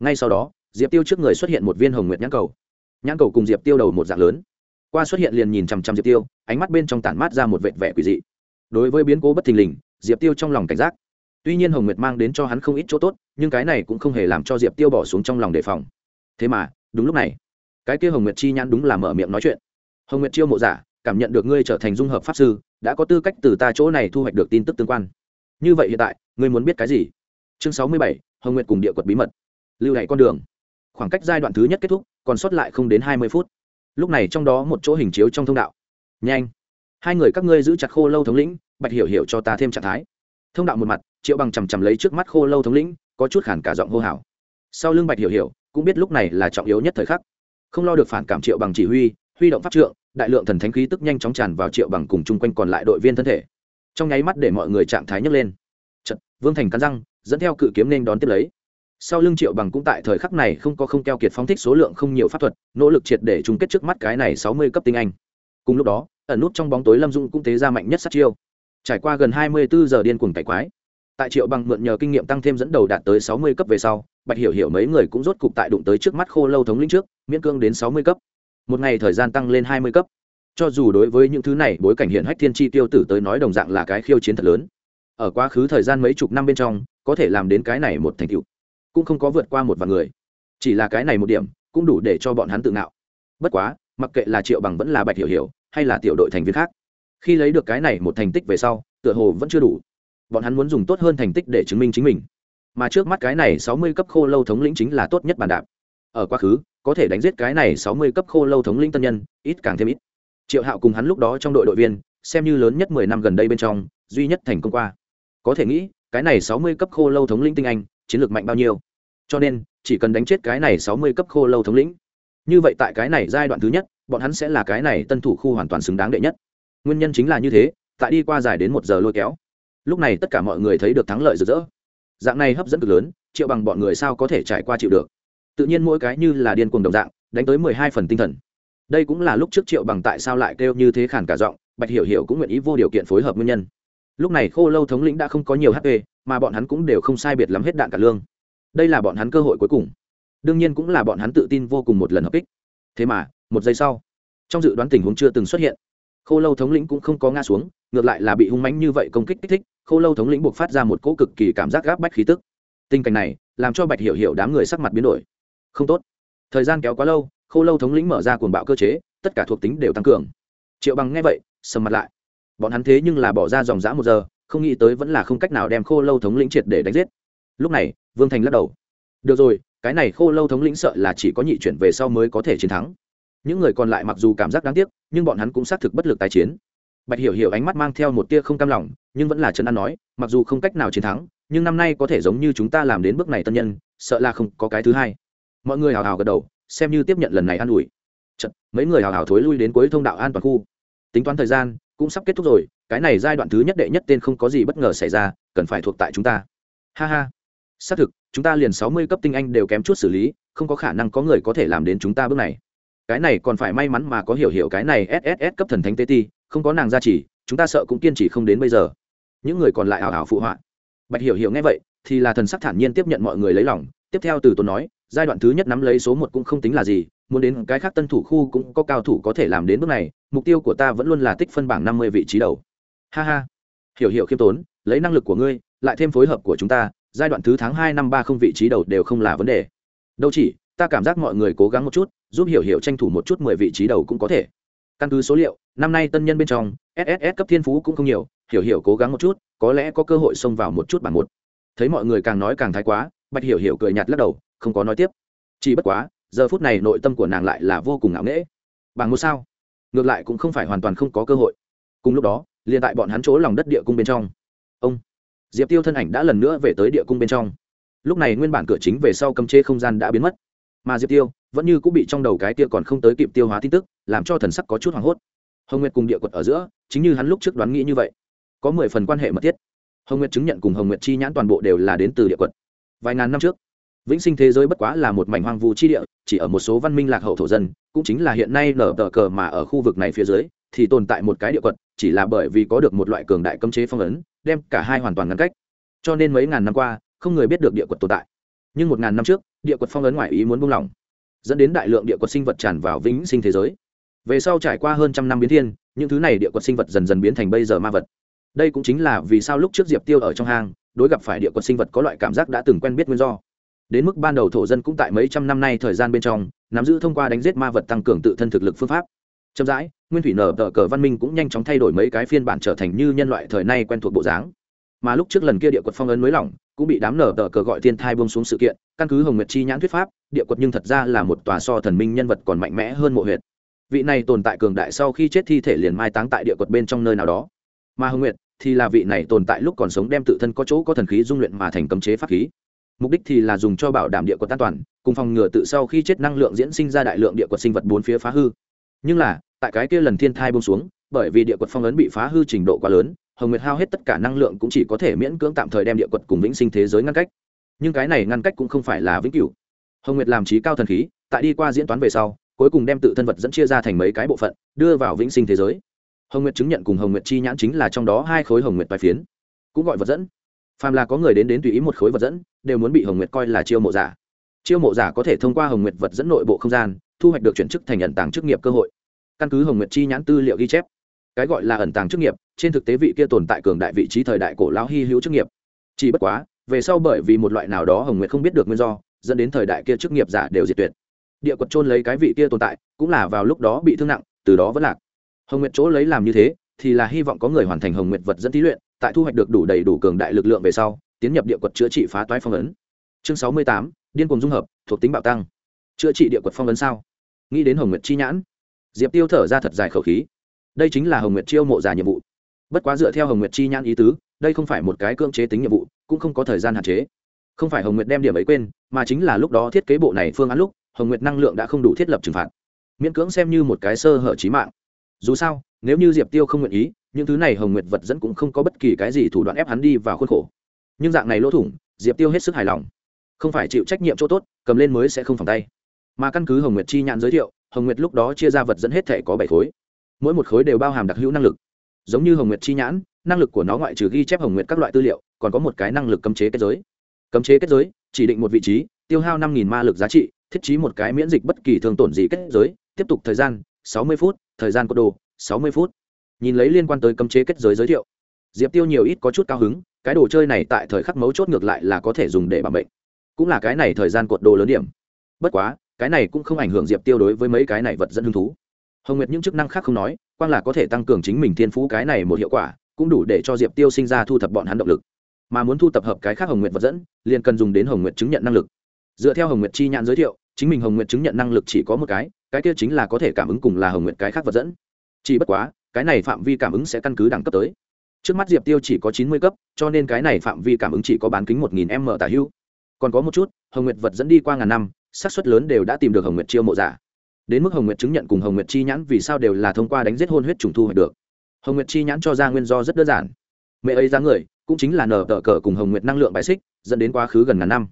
Ngay sau đó, diệp tiêu trước người xuất hiện một viên hồng nguyệt nhãn cầu. Nhãn cầu cùng diệp tiêu đầu một dạng lớn. Qua xuất hiện liền nhìn chằm chằm diệp tiêu, ánh mắt bên trong tản mát ra một vệt vẻ quỷ dị. Đối với biến cố bất thình lình, diệp tiêu trong lòng cảnh giác. Tuy nhiên hồng nguyệt mang đến cho hắn không ít chỗ tốt, nhưng cái này cũng không hề làm cho diệp tiêu bỏ xuống trong lòng đề phòng. Thế mà, đúng lúc này, cái kia hồng nguyệt chi nhãn đúng là mở miệng nói chuyện. Hồng nguyệt chiêu mộ giả, cảm nhận được ngươi trở thành dung hợp pháp sư, đã có tư cách từ ta chỗ này thu hoạch được tin tức tương quan. Như vậy hiện tại, ngươi muốn biết cái gì? Chương sáu mươi bảy hồng nguyệt cùng địa quật bí mật. Lưu Đại con đường. Khoảng cách giai đoạn thứ nhất kết thúc còn sót lại không đến hai mươi phút. Lúc này trong đó một chỗ hình chiếu trong thông đạo. Nhanh. Hai người các ngươi giữ chặt khô lâu thống lĩnh bạch hiểu hiểu cho ta thêm trạng thái. Thông đạo một mặt triệu bằng chằm chằm lấy trước mắt khô lâu thống lĩnh có chút khản cả giọng hô hào. Sau lưng bạch hiểu hiểu cũng biết lúc này là trọng yếu nhất thời khắc. Không lo được phản cảm triệu bằng chỉ huy huy động pháp trượng đại lượng thần thánh khí tức nhanh chóng tràn vào triệu bằng cùng chung quanh còn lại đội viên thân thể. Trong nháy mắt để mọi người trạng thái nhấc lên. Chật, vương thành cắn răng dẫn theo cự kiếm nên đón tiếp lấy. Sau lưng triệu bằng cũng tại thời khắc này không có không keo kiệt phóng thích số lượng không nhiều pháp thuật, nỗ lực triệt để chung kết trước mắt cái này sáu mươi cấp tinh anh. Cùng lúc đó, ẩn nút trong bóng tối lâm dung cũng tế ra mạnh nhất sát chiêu. Trải qua gần hai mươi bốn giờ điên cuồng cải quái, tại triệu bằng mượn nhờ kinh nghiệm tăng thêm dẫn đầu đạt tới sáu mươi cấp về sau, bạch hiểu hiểu mấy người cũng rốt cục tại đụng tới trước mắt khô lâu thống lĩnh trước, miễn cương đến sáu mươi cấp. Một ngày thời gian tăng lên hai mươi cấp. Cho dù đối với những thứ này, bối cảnh hiện hách thiên chi tiêu tử tới nói đồng dạng là cái khiêu chiến thật lớn ở quá khứ thời gian mấy chục năm bên trong, có thể làm đến cái này một thành tựu. Cũng không có vượt qua một vài người. Chỉ là cái này một điểm, cũng đủ để cho bọn hắn tự ngạo. Bất quá, mặc kệ là triệu bằng vẫn là bạch hiểu hiểu, hay là tiểu đội thành viên khác, khi lấy được cái này một thành tích về sau, tựa hồ vẫn chưa đủ. Bọn hắn muốn dùng tốt hơn thành tích để chứng minh chính mình. Mà trước mắt cái này sáu mươi cấp khô lâu thống lĩnh chính là tốt nhất bàn đạp. Ở quá khứ, có thể đánh giết cái này sáu mươi cấp khô lâu thống lĩnh tân nhân, ít càng thêm ít. Triệu hạo cùng hắn lúc đó trong đội đội viên, xem như lớn nhất mười năm gần đây bên trong, duy nhất thành công qua có thể nghĩ, cái này sáu mươi cấp khô lâu thống lĩnh tinh anh, chiến lược mạnh bao nhiêu? Cho nên, chỉ cần đánh chết cái này sáu mươi cấp khô lâu thống lĩnh, như vậy tại cái này giai đoạn thứ nhất, bọn hắn sẽ là cái này tân thủ khu hoàn toàn xứng đáng đệ nhất. Nguyên nhân chính là như thế, tại đi qua dài đến một giờ lôi kéo. Lúc này tất cả mọi người thấy được thắng lợi rực rỡ. Dạng này hấp dẫn cực lớn, triệu bằng bọn người sao có thể trải qua chịu được? Tự nhiên mỗi cái như là điên cuồng đồng dạng, đánh tới mười hai phần tinh thần. Đây cũng là lúc trước triệu bằng tại sao lại kêu như thế khản cả giọng, bạch hiểu hiểu cũng nguyện ý vô điều kiện phối hợp nguyên nhân lúc này khô lâu thống lĩnh đã không có nhiều hp mà bọn hắn cũng đều không sai biệt lắm hết đạn cả lương. Đây là bọn hắn cơ hội cuối cùng. Đương nhiên cũng là bọn hắn tự tin vô cùng một lần hợp kích. Thế mà, một giây sau, trong dự đoán tình huống chưa từng xuất hiện. Khô lâu thống lĩnh cũng không có ngã xuống, ngược lại là bị hung mánh như vậy công kích kích thích, khô lâu thống lĩnh buộc phát ra một cỗ cực kỳ cảm giác gáp bách khí tức. Tình cảnh này làm cho bạch hiểu hiểu đám người sắc mặt biến đổi. Không tốt. Thời gian kéo quá lâu, khô lâu thống lĩnh mở ra cuồng bạo cơ chế, tất cả thuộc tính đều tăng cường. Triệu bằng nghe vậy, sầm mặt lại bọn hắn thế nhưng là bỏ ra dòng dã một giờ không nghĩ tới vẫn là không cách nào đem khô lâu thống lĩnh triệt để đánh giết. Lúc này vương thành lắc đầu. Được rồi cái này khô lâu thống lĩnh sợ là chỉ có nhị chuyển về sau mới có thể chiến thắng. Những người còn lại mặc dù cảm giác đáng tiếc nhưng bọn hắn cũng xác thực bất lực tái chiến. Bạch hiểu hiểu ánh mắt mang theo một tia không cam lòng nhưng vẫn là trấn an nói mặc dù không cách nào chiến thắng nhưng năm nay có thể giống như chúng ta làm đến bước này tân nhân sợ là không có cái thứ hai. Mọi người hào hào gật đầu xem như tiếp nhận lần này an ủi. Chật, mấy người hào hào thối lui đến cuối thông đạo an toàn khu. Tính toán thời gian cũng sắp kết thúc rồi, cái này giai đoạn thứ nhất đệ nhất tên không có gì bất ngờ xảy ra, cần phải thuộc tại chúng ta. Ha ha. Xác thực, chúng ta liền sáu mươi cấp tinh anh đều kém chút xử lý, không có khả năng có người có thể làm đến chúng ta bước này. Cái này còn phải may mắn mà có hiểu hiểu cái này sss cấp thần thánh tê ti, không có nàng gia trì, chúng ta sợ cũng kiên trì không đến bây giờ. Những người còn lại ảo ảo phụ họa. Bạch hiểu hiểu nghe vậy, thì là thần sắc thản nhiên tiếp nhận mọi người lấy lòng, tiếp theo từ tốn nói, giai đoạn thứ nhất nắm lấy số một cũng không tính là gì muốn đến cái khác tân thủ khu cũng có cao thủ có thể làm đến bước này, mục tiêu của ta vẫn luôn là tích phân bảng năm mươi vị trí đầu. Ha ha. Hiểu hiểu khiêm tốn, lấy năng lực của ngươi, lại thêm phối hợp của chúng ta, giai đoạn thứ tháng hai năm ba không vị trí đầu đều không là vấn đề. Đâu chỉ, ta cảm giác mọi người cố gắng một chút, giúp hiểu hiểu tranh thủ một chút mười vị trí đầu cũng có thể. Căn cứ số liệu, năm nay tân nhân bên trong sss cấp thiên phú cũng không nhiều, hiểu hiểu cố gắng một chút, có lẽ có cơ hội xông vào một chút bản một. Thấy mọi người càng nói càng thái quá, bạch hiểu hiểu cười nhạt lắc đầu, không có nói tiếp. Chỉ bất quá giờ phút này nội tâm của nàng lại là vô cùng ngạo nghễ. Bằng một sao? Ngược lại cũng không phải hoàn toàn không có cơ hội. Cùng lúc đó, liền tại bọn hắn chỗ lòng đất địa cung bên trong. Ông diệp tiêu thân ảnh đã lần nữa về tới địa cung bên trong. Lúc này nguyên bản cửa chính về sau cầm chế không gian đã biến mất. Mà diệp tiêu vẫn như cũng bị trong đầu cái kia còn không tới kịp tiêu hóa tin tức, làm cho thần sắc có chút hoảng hốt. Hồng nguyệt cùng địa quật ở giữa, chính như hắn lúc trước đoán nghĩ như vậy. Có mười phần quan hệ mật thiết. Hồng nguyệt chứng nhận cùng hồng nguyệt chi nhãn toàn bộ đều là đến từ địa quật. Vài ngàn năm trước, vĩnh sinh thế giới bất quá là một mảnh hoang vu chi địa chỉ ở một số văn minh lạc hậu thổ dân, cũng chính là hiện nay nở tờ cờ mà ở khu vực này phía dưới, thì tồn tại một cái địa quật, chỉ là bởi vì có được một loại cường đại cấm chế phong ấn, đem cả hai hoàn toàn ngăn cách. Cho nên mấy ngàn năm qua, không người biết được địa quật tồn tại. Nhưng một ngàn năm trước, địa quật phong ấn ngoại ý muốn buông lỏng, dẫn đến đại lượng địa quật sinh vật tràn vào vĩnh sinh thế giới. Về sau trải qua hơn trăm năm biến thiên, những thứ này địa quật sinh vật dần dần biến thành bây giờ ma vật. Đây cũng chính là vì sao lúc trước diệp tiêu ở trong hang, đối gặp phải địa quật sinh vật có loại cảm giác đã từng quen biết nguyên do đến mức ban đầu thổ dân cũng tại mấy trăm năm nay thời gian bên trong, nắm giữ thông qua đánh giết ma vật tăng cường tự thân thực lực phương pháp. Chậm rãi, nguyên thủy nở tờ cờ văn minh cũng nhanh chóng thay đổi mấy cái phiên bản trở thành như nhân loại thời nay quen thuộc bộ dáng. Mà lúc trước lần kia địa quật phong ấn mới lỏng, cũng bị đám nở tờ cờ gọi thiên thai bông xuống sự kiện, căn cứ hồng nguyệt chi nhãn thuyết pháp, địa quật nhưng thật ra là một tòa so thần minh nhân vật còn mạnh mẽ hơn mộ huyệt. Vị này tồn tại cường đại sau khi chết thi thể liền mai táng tại địa quật bên trong nơi nào đó. Mà hồng nguyệt thì là vị này tồn tại lúc còn sống đem tự thân có chỗ có thần khí dung luyện mà thành cấm chế pháp khí mục đích thì là dùng cho bảo đảm địa quật an toàn, cùng phòng ngừa tự sau khi chết năng lượng diễn sinh ra đại lượng địa quật sinh vật bốn phía phá hư. Nhưng là, tại cái kia lần thiên thai bông xuống, bởi vì địa quật phong ấn bị phá hư trình độ quá lớn, hồng nguyệt hao hết tất cả năng lượng cũng chỉ có thể miễn cưỡng tạm thời đem địa quật cùng vĩnh sinh thế giới ngăn cách. Nhưng cái này ngăn cách cũng không phải là vĩnh cửu. Hồng nguyệt làm trí cao thần khí, tại đi qua diễn toán về sau, cuối cùng đem tự thân vật dẫn chia ra thành mấy cái bộ phận, đưa vào vĩnh sinh thế giới. Hồng nguyệt chứng nhận cùng hồng nguyệt chi nhãn chính là trong đó hai khối hồng nguyệt bài phiến. Cũng gọi vật dẫn phàm là có người đến đến tùy ý một khối vật dẫn, đều muốn bị hồng nguyệt coi là chiêu mộ giả. Chiêu mộ giả có thể thông qua hồng nguyệt vật dẫn nội bộ không gian, thu hoạch được chuyển chức thành ẩn tàng chức nghiệp cơ hội. Căn cứ hồng nguyệt chi nhãn tư liệu ghi chép, cái gọi là ẩn tàng chức nghiệp, trên thực tế vị kia tồn tại cường đại vị trí thời đại cổ lão hy hữu chức nghiệp. Chỉ bất quá, về sau bởi vì một loại nào đó hồng nguyệt không biết được nguyên do, dẫn đến thời đại kia chức nghiệp giả đều diệt tuyệt. Địa quật trôn lấy cái vị kia tồn tại, cũng là vào lúc đó bị thương nặng, từ đó vẫn lạc. Hồng nguyệt chỗ lấy làm như thế, thì là hy vọng có người hoàn thành hồng nguyệt vật dẫn thí luyện tại thu hoạch được đủ đầy đủ cường đại lực lượng về sau, tiến nhập địa quật chữa trị phá toái phong ấn. Chương sáu mươi tám, điên cùng dung hợp, thuộc tính bạo tăng. Chữa trị địa quật phong ấn sao? Nghĩ đến hồng nguyệt chi nhãn. Diệp tiêu thở ra thật dài khẩu khí. Đây chính là hồng nguyệt chiêu mộ giả nhiệm vụ. Bất quá dựa theo hồng nguyệt chi nhãn ý tứ, đây không phải một cái cưỡng chế tính nhiệm vụ, cũng không có thời gian hạn chế. Không phải hồng nguyệt đem điểm ấy quên, mà chính là lúc đó thiết kế bộ này phương án lúc, hồng nguyệt năng lượng đã không đủ thiết lập trừng phạt. Miễn cưỡng xem như một cái sơ hở trí mạng. Dù sao, nếu như diệp tiêu không nguyện ý những thứ này hồng nguyệt vật dẫn cũng không có bất kỳ cái gì thủ đoạn ép hắn đi vào khuôn khổ. Nhưng dạng này lỗ thủng, diệp tiêu hết sức hài lòng. Không phải chịu trách nhiệm chỗ tốt, cầm lên mới sẽ không phòng tay. Mà căn cứ hồng nguyệt chi nhãn giới thiệu, hồng nguyệt lúc đó chia ra vật dẫn hết thể có bảy khối. Mỗi một khối đều bao hàm đặc hữu năng lực. Giống như hồng nguyệt chi nhãn, năng lực của nó ngoại trừ ghi chép hồng nguyệt các loại tư liệu, còn có một cái năng lực cấm chế kết giới. Cấm chế kết giới, chỉ định một vị trí, tiêu hao năm ma lực giá trị, thiết trí một cái miễn dịch bất kỳ thường tổn gì kết giới, tiếp tục thời gian, sáu mươi phút, thời gian cột đồ, sáu mươi phút nhìn lấy liên quan tới cấm chế kết giới giới thiệu. Diệp tiêu nhiều ít có chút cao hứng, cái đồ chơi này tại thời khắc mấu chốt ngược lại là có thể dùng để bảo bệnh cũng là cái này thời gian cột đồ lớn điểm. Bất quá, cái này cũng không ảnh hưởng diệp tiêu đối với mấy cái này vật dẫn hứng thú. Hồng nguyệt những chức năng khác không nói quan là có thể tăng cường chính mình thiên phú cái này một hiệu quả, cũng đủ để cho diệp tiêu sinh ra thu thập bọn hắn động lực. Mà muốn thu tập hợp cái khác hồng nguyệt vật dẫn, liền cần dùng đến hồng nguyệt chứng nhận năng lực. Dựa theo hồng nguyệt chi nhãn giới thiệu, chính mình hồng nguyệt chứng nhận năng lực chỉ có một cái cái kia chính là có thể cảm ứng cùng là hồng nguyệt cái khác vật dẫn. Chỉ bất quá cái này phạm vi cảm ứng sẽ căn cứ đẳng cấp tới. Trước mắt diệp tiêu chỉ có chín mươi cấp, cho nên cái này phạm vi cảm ứng chỉ có bán kính một nghìn m tả hữu. Còn có một chút, hồng nguyệt vật dẫn đi qua ngàn năm, xác suất lớn đều đã tìm được hồng nguyệt chiêu mộ giả. Đến mức hồng nguyệt chứng nhận cùng hồng nguyệt chi nhãn vì sao đều là thông qua đánh giết hôn huyết trùng thu hoạch được. Hồng nguyệt chi nhãn cho ra nguyên do rất đơn giản. Mẹ ấy ra người, cũng chính là nở tờ cờ cùng hồng nguyệt năng lượng bài xích, dẫn đến quá khứ gần ngàn năm.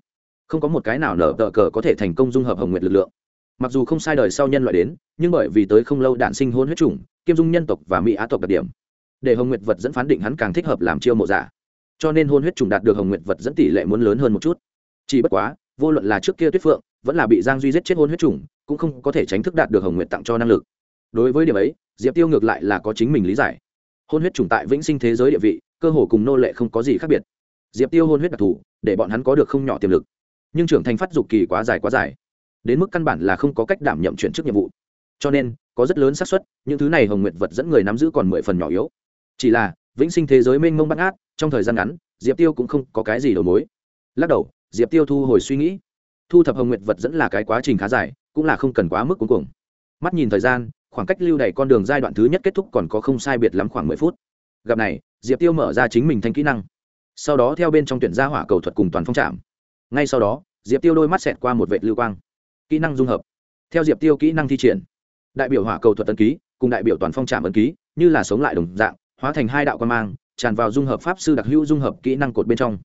Không có một cái nào nở tờ cờ có thể thành công dung hợp hồng nguyệt lực lượng mặc dù không sai đời sau nhân loại đến, nhưng bởi vì tới không lâu đạn sinh hôn huyết chủng, kiêm dung nhân tộc và mỹ á tộc đặc điểm. Để hồng nguyệt vật dẫn phán định hắn càng thích hợp làm chiêu mộ giả. Cho nên hôn huyết trùng đạt được hồng nguyệt vật dẫn tỷ lệ muốn lớn hơn một chút. Chỉ bất quá, vô luận là trước kia tuyết phượng, vẫn là bị giang duy giết chết hôn huyết trùng cũng không có thể tránh thức đạt được hồng nguyệt tặng cho năng lực. Đối với điểm ấy, diệp tiêu ngược lại là có chính mình lý giải. Hôn huyết trùng tại vĩnh sinh thế giới địa vị, cơ hồ cùng nô lệ không có gì khác biệt. Diệp tiêu hôn huyết đặc thù, để bọn hắn có được không nhỏ tiềm lực. Nhưng trưởng thành phát dục kỳ quá dài quá dài đến mức căn bản là không có cách đảm nhậm chuyển chức nhiệm vụ. Cho nên, có rất lớn xác suất, những thứ này hồng nguyệt vật dẫn người nắm giữ còn mười phần nhỏ yếu. Chỉ là, vĩnh sinh thế giới mênh mông bắt ngát, trong thời gian ngắn, diệp tiêu cũng không có cái gì đầu mối. Lắc đầu, diệp tiêu thu hồi suy nghĩ. Thu thập hồng nguyệt vật dẫn là cái quá trình khá dài, cũng là không cần quá mức cuối cùng mắt nhìn thời gian, khoảng cách lưu đày con đường giai đoạn thứ nhất kết thúc còn có không sai biệt lắm khoảng mười phút. Gặp này, diệp tiêu mở ra chính mình thanh kỹ năng. Sau đó theo bên trong tuyển gia hỏa cầu thuật cùng toàn phong trạm. Ngay sau đó, diệp tiêu đôi mắt xẹt qua một vệ lưu quang kỹ năng dung hợp. Theo diệp tiêu kỹ năng thi triển, đại biểu hỏa cầu thuật ấn ký cùng đại biểu toàn phong trạm ấn ký, như là sống lại đồng dạng, hóa thành hai đạo quan mang, tràn vào dung hợp pháp sư đặc hữu dung hợp kỹ năng cột bên trong.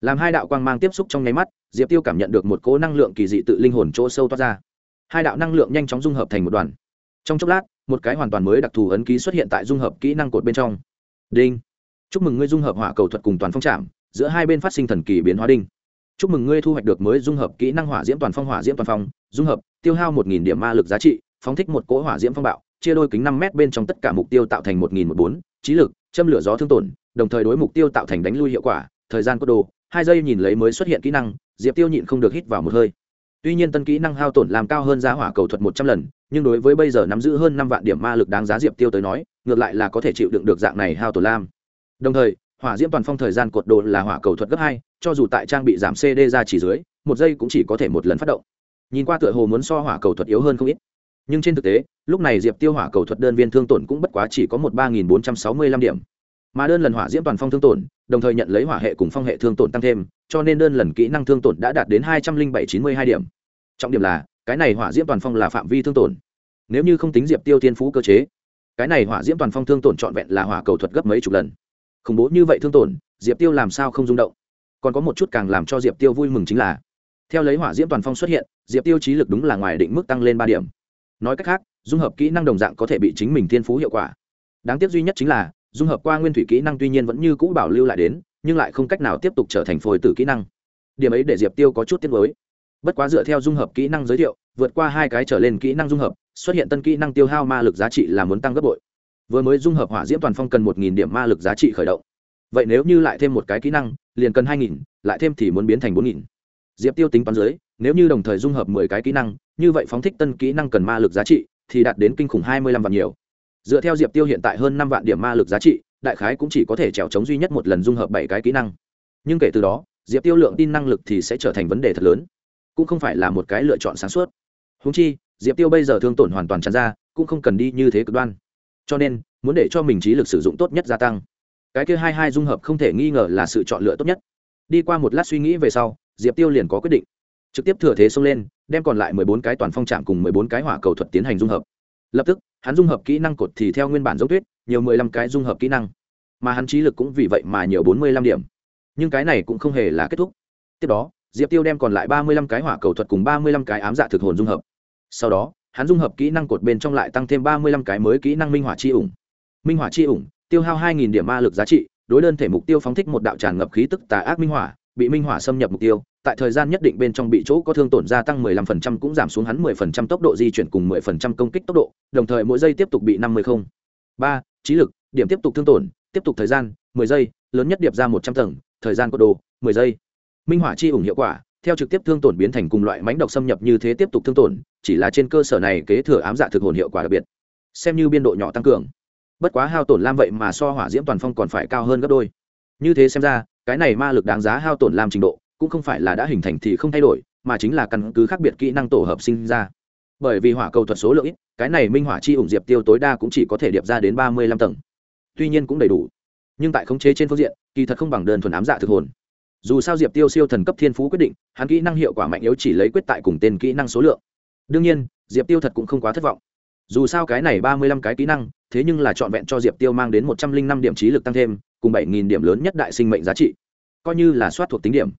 Làm hai đạo quang mang tiếp xúc trong nháy mắt, diệp tiêu cảm nhận được một cỗ năng lượng kỳ dị tự linh hồn chỗ sâu toát ra. Hai đạo năng lượng nhanh chóng dung hợp thành một đoàn. Trong chốc lát, một cái hoàn toàn mới đặc thù ấn ký xuất hiện tại dung hợp kỹ năng cột bên trong. Đinh! Chúc mừng ngươi dung hợp hỏa cầu thuật cùng toàn phong trạm, giữa hai bên phát sinh thần kỳ biến hóa đinh. Chúc mừng ngươi thu hoạch được mới dung hợp kỹ năng hỏa diễm toàn phong, hỏa diễm toàn phong dung hợp, tiêu hao một nghìn điểm ma lực giá trị, phóng thích một cỗ hỏa diễm phong bạo, chia đôi kính năm m bên trong tất cả mục tiêu tạo thành một nghìn một bốn, trí lực, châm lửa gió thương tổn, đồng thời đối mục tiêu tạo thành đánh lui hiệu quả, thời gian cốt đồ, hai giây nhìn lấy mới xuất hiện kỹ năng, diệp tiêu nhịn không được hít vào một hơi. Tuy nhiên tân kỹ năng hao tổn làm cao hơn giá hỏa cầu thuật một trăm lần, nhưng đối với bây giờ nắm giữ hơn năm vạn điểm ma lực đáng giá diệp tiêu tới nói, ngược lại là có thể chịu đựng được dạng này hao tổn lam. Đồng thời, hỏa diễm toàn phong thời gian cột đồ là hỏa cầu thuật gấp hai, cho dù tại trang bị giảm cd ra chỉ dưới, một giây cũng chỉ có thể một lần phát động nhìn qua tựa hồ muốn so hỏa cầu thuật yếu hơn không ít. Nhưng trên thực tế, lúc này diệp tiêu hỏa cầu thuật đơn viên thương tổn cũng bất quá chỉ có một ba nghìn bốn trăm sáu mươi lăm điểm. Mà đơn lần hỏa diễm toàn phong thương tổn, đồng thời nhận lấy hỏa hệ cùng phong hệ thương tổn tăng thêm, cho nên đơn lần kỹ năng thương tổn đã đạt đến hai trăm linh bảy chín mươi hai điểm. Trọng điểm là, cái này hỏa diễm toàn phong là phạm vi thương tổn. Nếu như không tính diệp tiêu tiên phú cơ chế, cái này hỏa diễm toàn phong thương tổn trọn vẹn là hỏa cầu thuật gấp mấy chục lần. Khủng bố như vậy thương tổn, diệp tiêu làm sao không rung động? Còn có một chút càng làm cho diệp tiêu vui mừng chính là, theo lấy hỏa diễm toàn phong xuất hiện diệp tiêu trí lực đúng là ngoài định mức tăng lên ba điểm. Nói cách khác, dung hợp kỹ năng đồng dạng có thể bị chính mình thiên phú hiệu quả. Đáng tiếc duy nhất chính là, dung hợp qua nguyên thủy kỹ năng tuy nhiên vẫn như cũ bảo lưu lại đến, nhưng lại không cách nào tiếp tục trở thành phôi tử kỹ năng. Điểm ấy để diệp tiêu có chút tiết mới bất quá dựa theo dung hợp kỹ năng giới thiệu, vượt qua hai cái trở lên kỹ năng dung hợp, xuất hiện tân kỹ năng tiêu hao ma lực giá trị là muốn tăng gấp bội. Vừa mới dung hợp hỏa diễm toàn phong cần một nghìn điểm ma lực giá trị khởi động. Vậy nếu như lại thêm một cái kỹ năng, liền cần hai nghìn, lại thêm thì muốn biến thành bốn nghìn diệp tiêu tính toán dưới, nếu như đồng thời dung hợp mười cái kỹ năng, như vậy phóng thích tân kỹ năng cần ma lực giá trị thì đạt đến kinh khủng hai mươi lăm vạn nhiều. Dựa theo diệp tiêu hiện tại hơn năm vạn điểm ma lực giá trị, đại khái cũng chỉ có thể trèo chống duy nhất một lần dung hợp bảy cái kỹ năng. Nhưng kể từ đó, diệp tiêu lượng tin năng lực thì sẽ trở thành vấn đề thật lớn. Cũng không phải là một cái lựa chọn sáng suốt. Húng chi, diệp tiêu bây giờ thương tổn hoàn toàn tràn ra, cũng không cần đi như thế cực đoan. Cho nên, muốn để cho mình trí lực sử dụng tốt nhất gia tăng. Cái kia hai hai dung hợp không thể nghi ngờ là sự chọn lựa tốt nhất. Đi qua một lát suy nghĩ về sau diệp tiêu liền có quyết định. Trực tiếp thừa thế xông lên, đem còn lại mười bốn cái toàn phong trạm cùng mười bốn cái hỏa cầu thuật tiến hành dung hợp. Lập tức, hắn dung hợp kỹ năng cột thì theo nguyên bản giống tuyết, nhiều mười lăm cái dung hợp kỹ năng. Mà hắn trí lực cũng vì vậy mà nhiều bốn mươi lăm điểm. Nhưng cái này cũng không hề là kết thúc. Tiếp đó, diệp tiêu đem còn lại ba mươi lăm cái hỏa cầu thuật cùng ba mươi lăm cái ám dạ thực hồn dung hợp. Sau đó, hắn dung hợp kỹ năng cột bên trong lại tăng thêm ba mươi lăm cái mới kỹ năng minh hỏa chi ủng. Minh hỏa chi ủng, tiêu hao hai nghìn điểm ma lực giá trị, đối đơn thể mục tiêu phóng thích một đạo tràn ngập khí tức tà ác minh hỏa, bị minh hỏa xâm nhập mục tiêu tại thời gian nhất định bên trong bị chỗ có thương tổn gia tăng 15% cũng giảm xuống hắn 10% tốc độ di chuyển cùng 10% công kích tốc độ, đồng thời mỗi giây tiếp tục bị 50 không. 3. Trí lực, điểm tiếp tục thương tổn, tiếp tục thời gian, 10 giây, lớn nhất điệp ra 100 tầng, thời gian có đồ, 10 giây. Minh hỏa chi ủng hiệu quả, theo trực tiếp thương tổn biến thành cùng loại mãnh độc xâm nhập như thế tiếp tục thương tổn, chỉ là trên cơ sở này kế thừa ám dạ thực hồn hiệu quả đặc biệt. Xem như biên độ nhỏ tăng cường. Bất quá hao tổn lam vậy mà so hỏa diễm toàn phong còn phải cao hơn gấp đôi. Như thế xem ra, cái này ma lực đáng giá hao tổn lam trình độ, cũng không phải là đã hình thành thì không thay đổi, mà chính là căn cứ khác biệt kỹ năng tổ hợp sinh ra. Bởi vì hỏa cầu thuật số lượng ít, cái này minh hỏa chi ủng diệp tiêu tối đa cũng chỉ có thể điệp ra đến ba mươi lăm tầng. Tuy nhiên cũng đầy đủ. Nhưng tại khống chế trên phương diện, kỳ thật không bằng đơn thuần ám dạ thực hồn. Dù sao diệp tiêu siêu thần cấp thiên phú quyết định, hắn kỹ năng hiệu quả mạnh yếu chỉ lấy quyết tại cùng tên kỹ năng số lượng. Đương nhiên, diệp tiêu thật cũng không quá thất vọng. Dù sao cái này ba mươi lăm cái kỹ năng, thế nhưng là trọn vẹn cho diệp tiêu mang đến một trăm linh năm điểm trí lực tăng thêm, cùng bảy nghìn điểm lớn nhất đại sinh mệnh giá trị. Coi như là soát thuộc tính điểm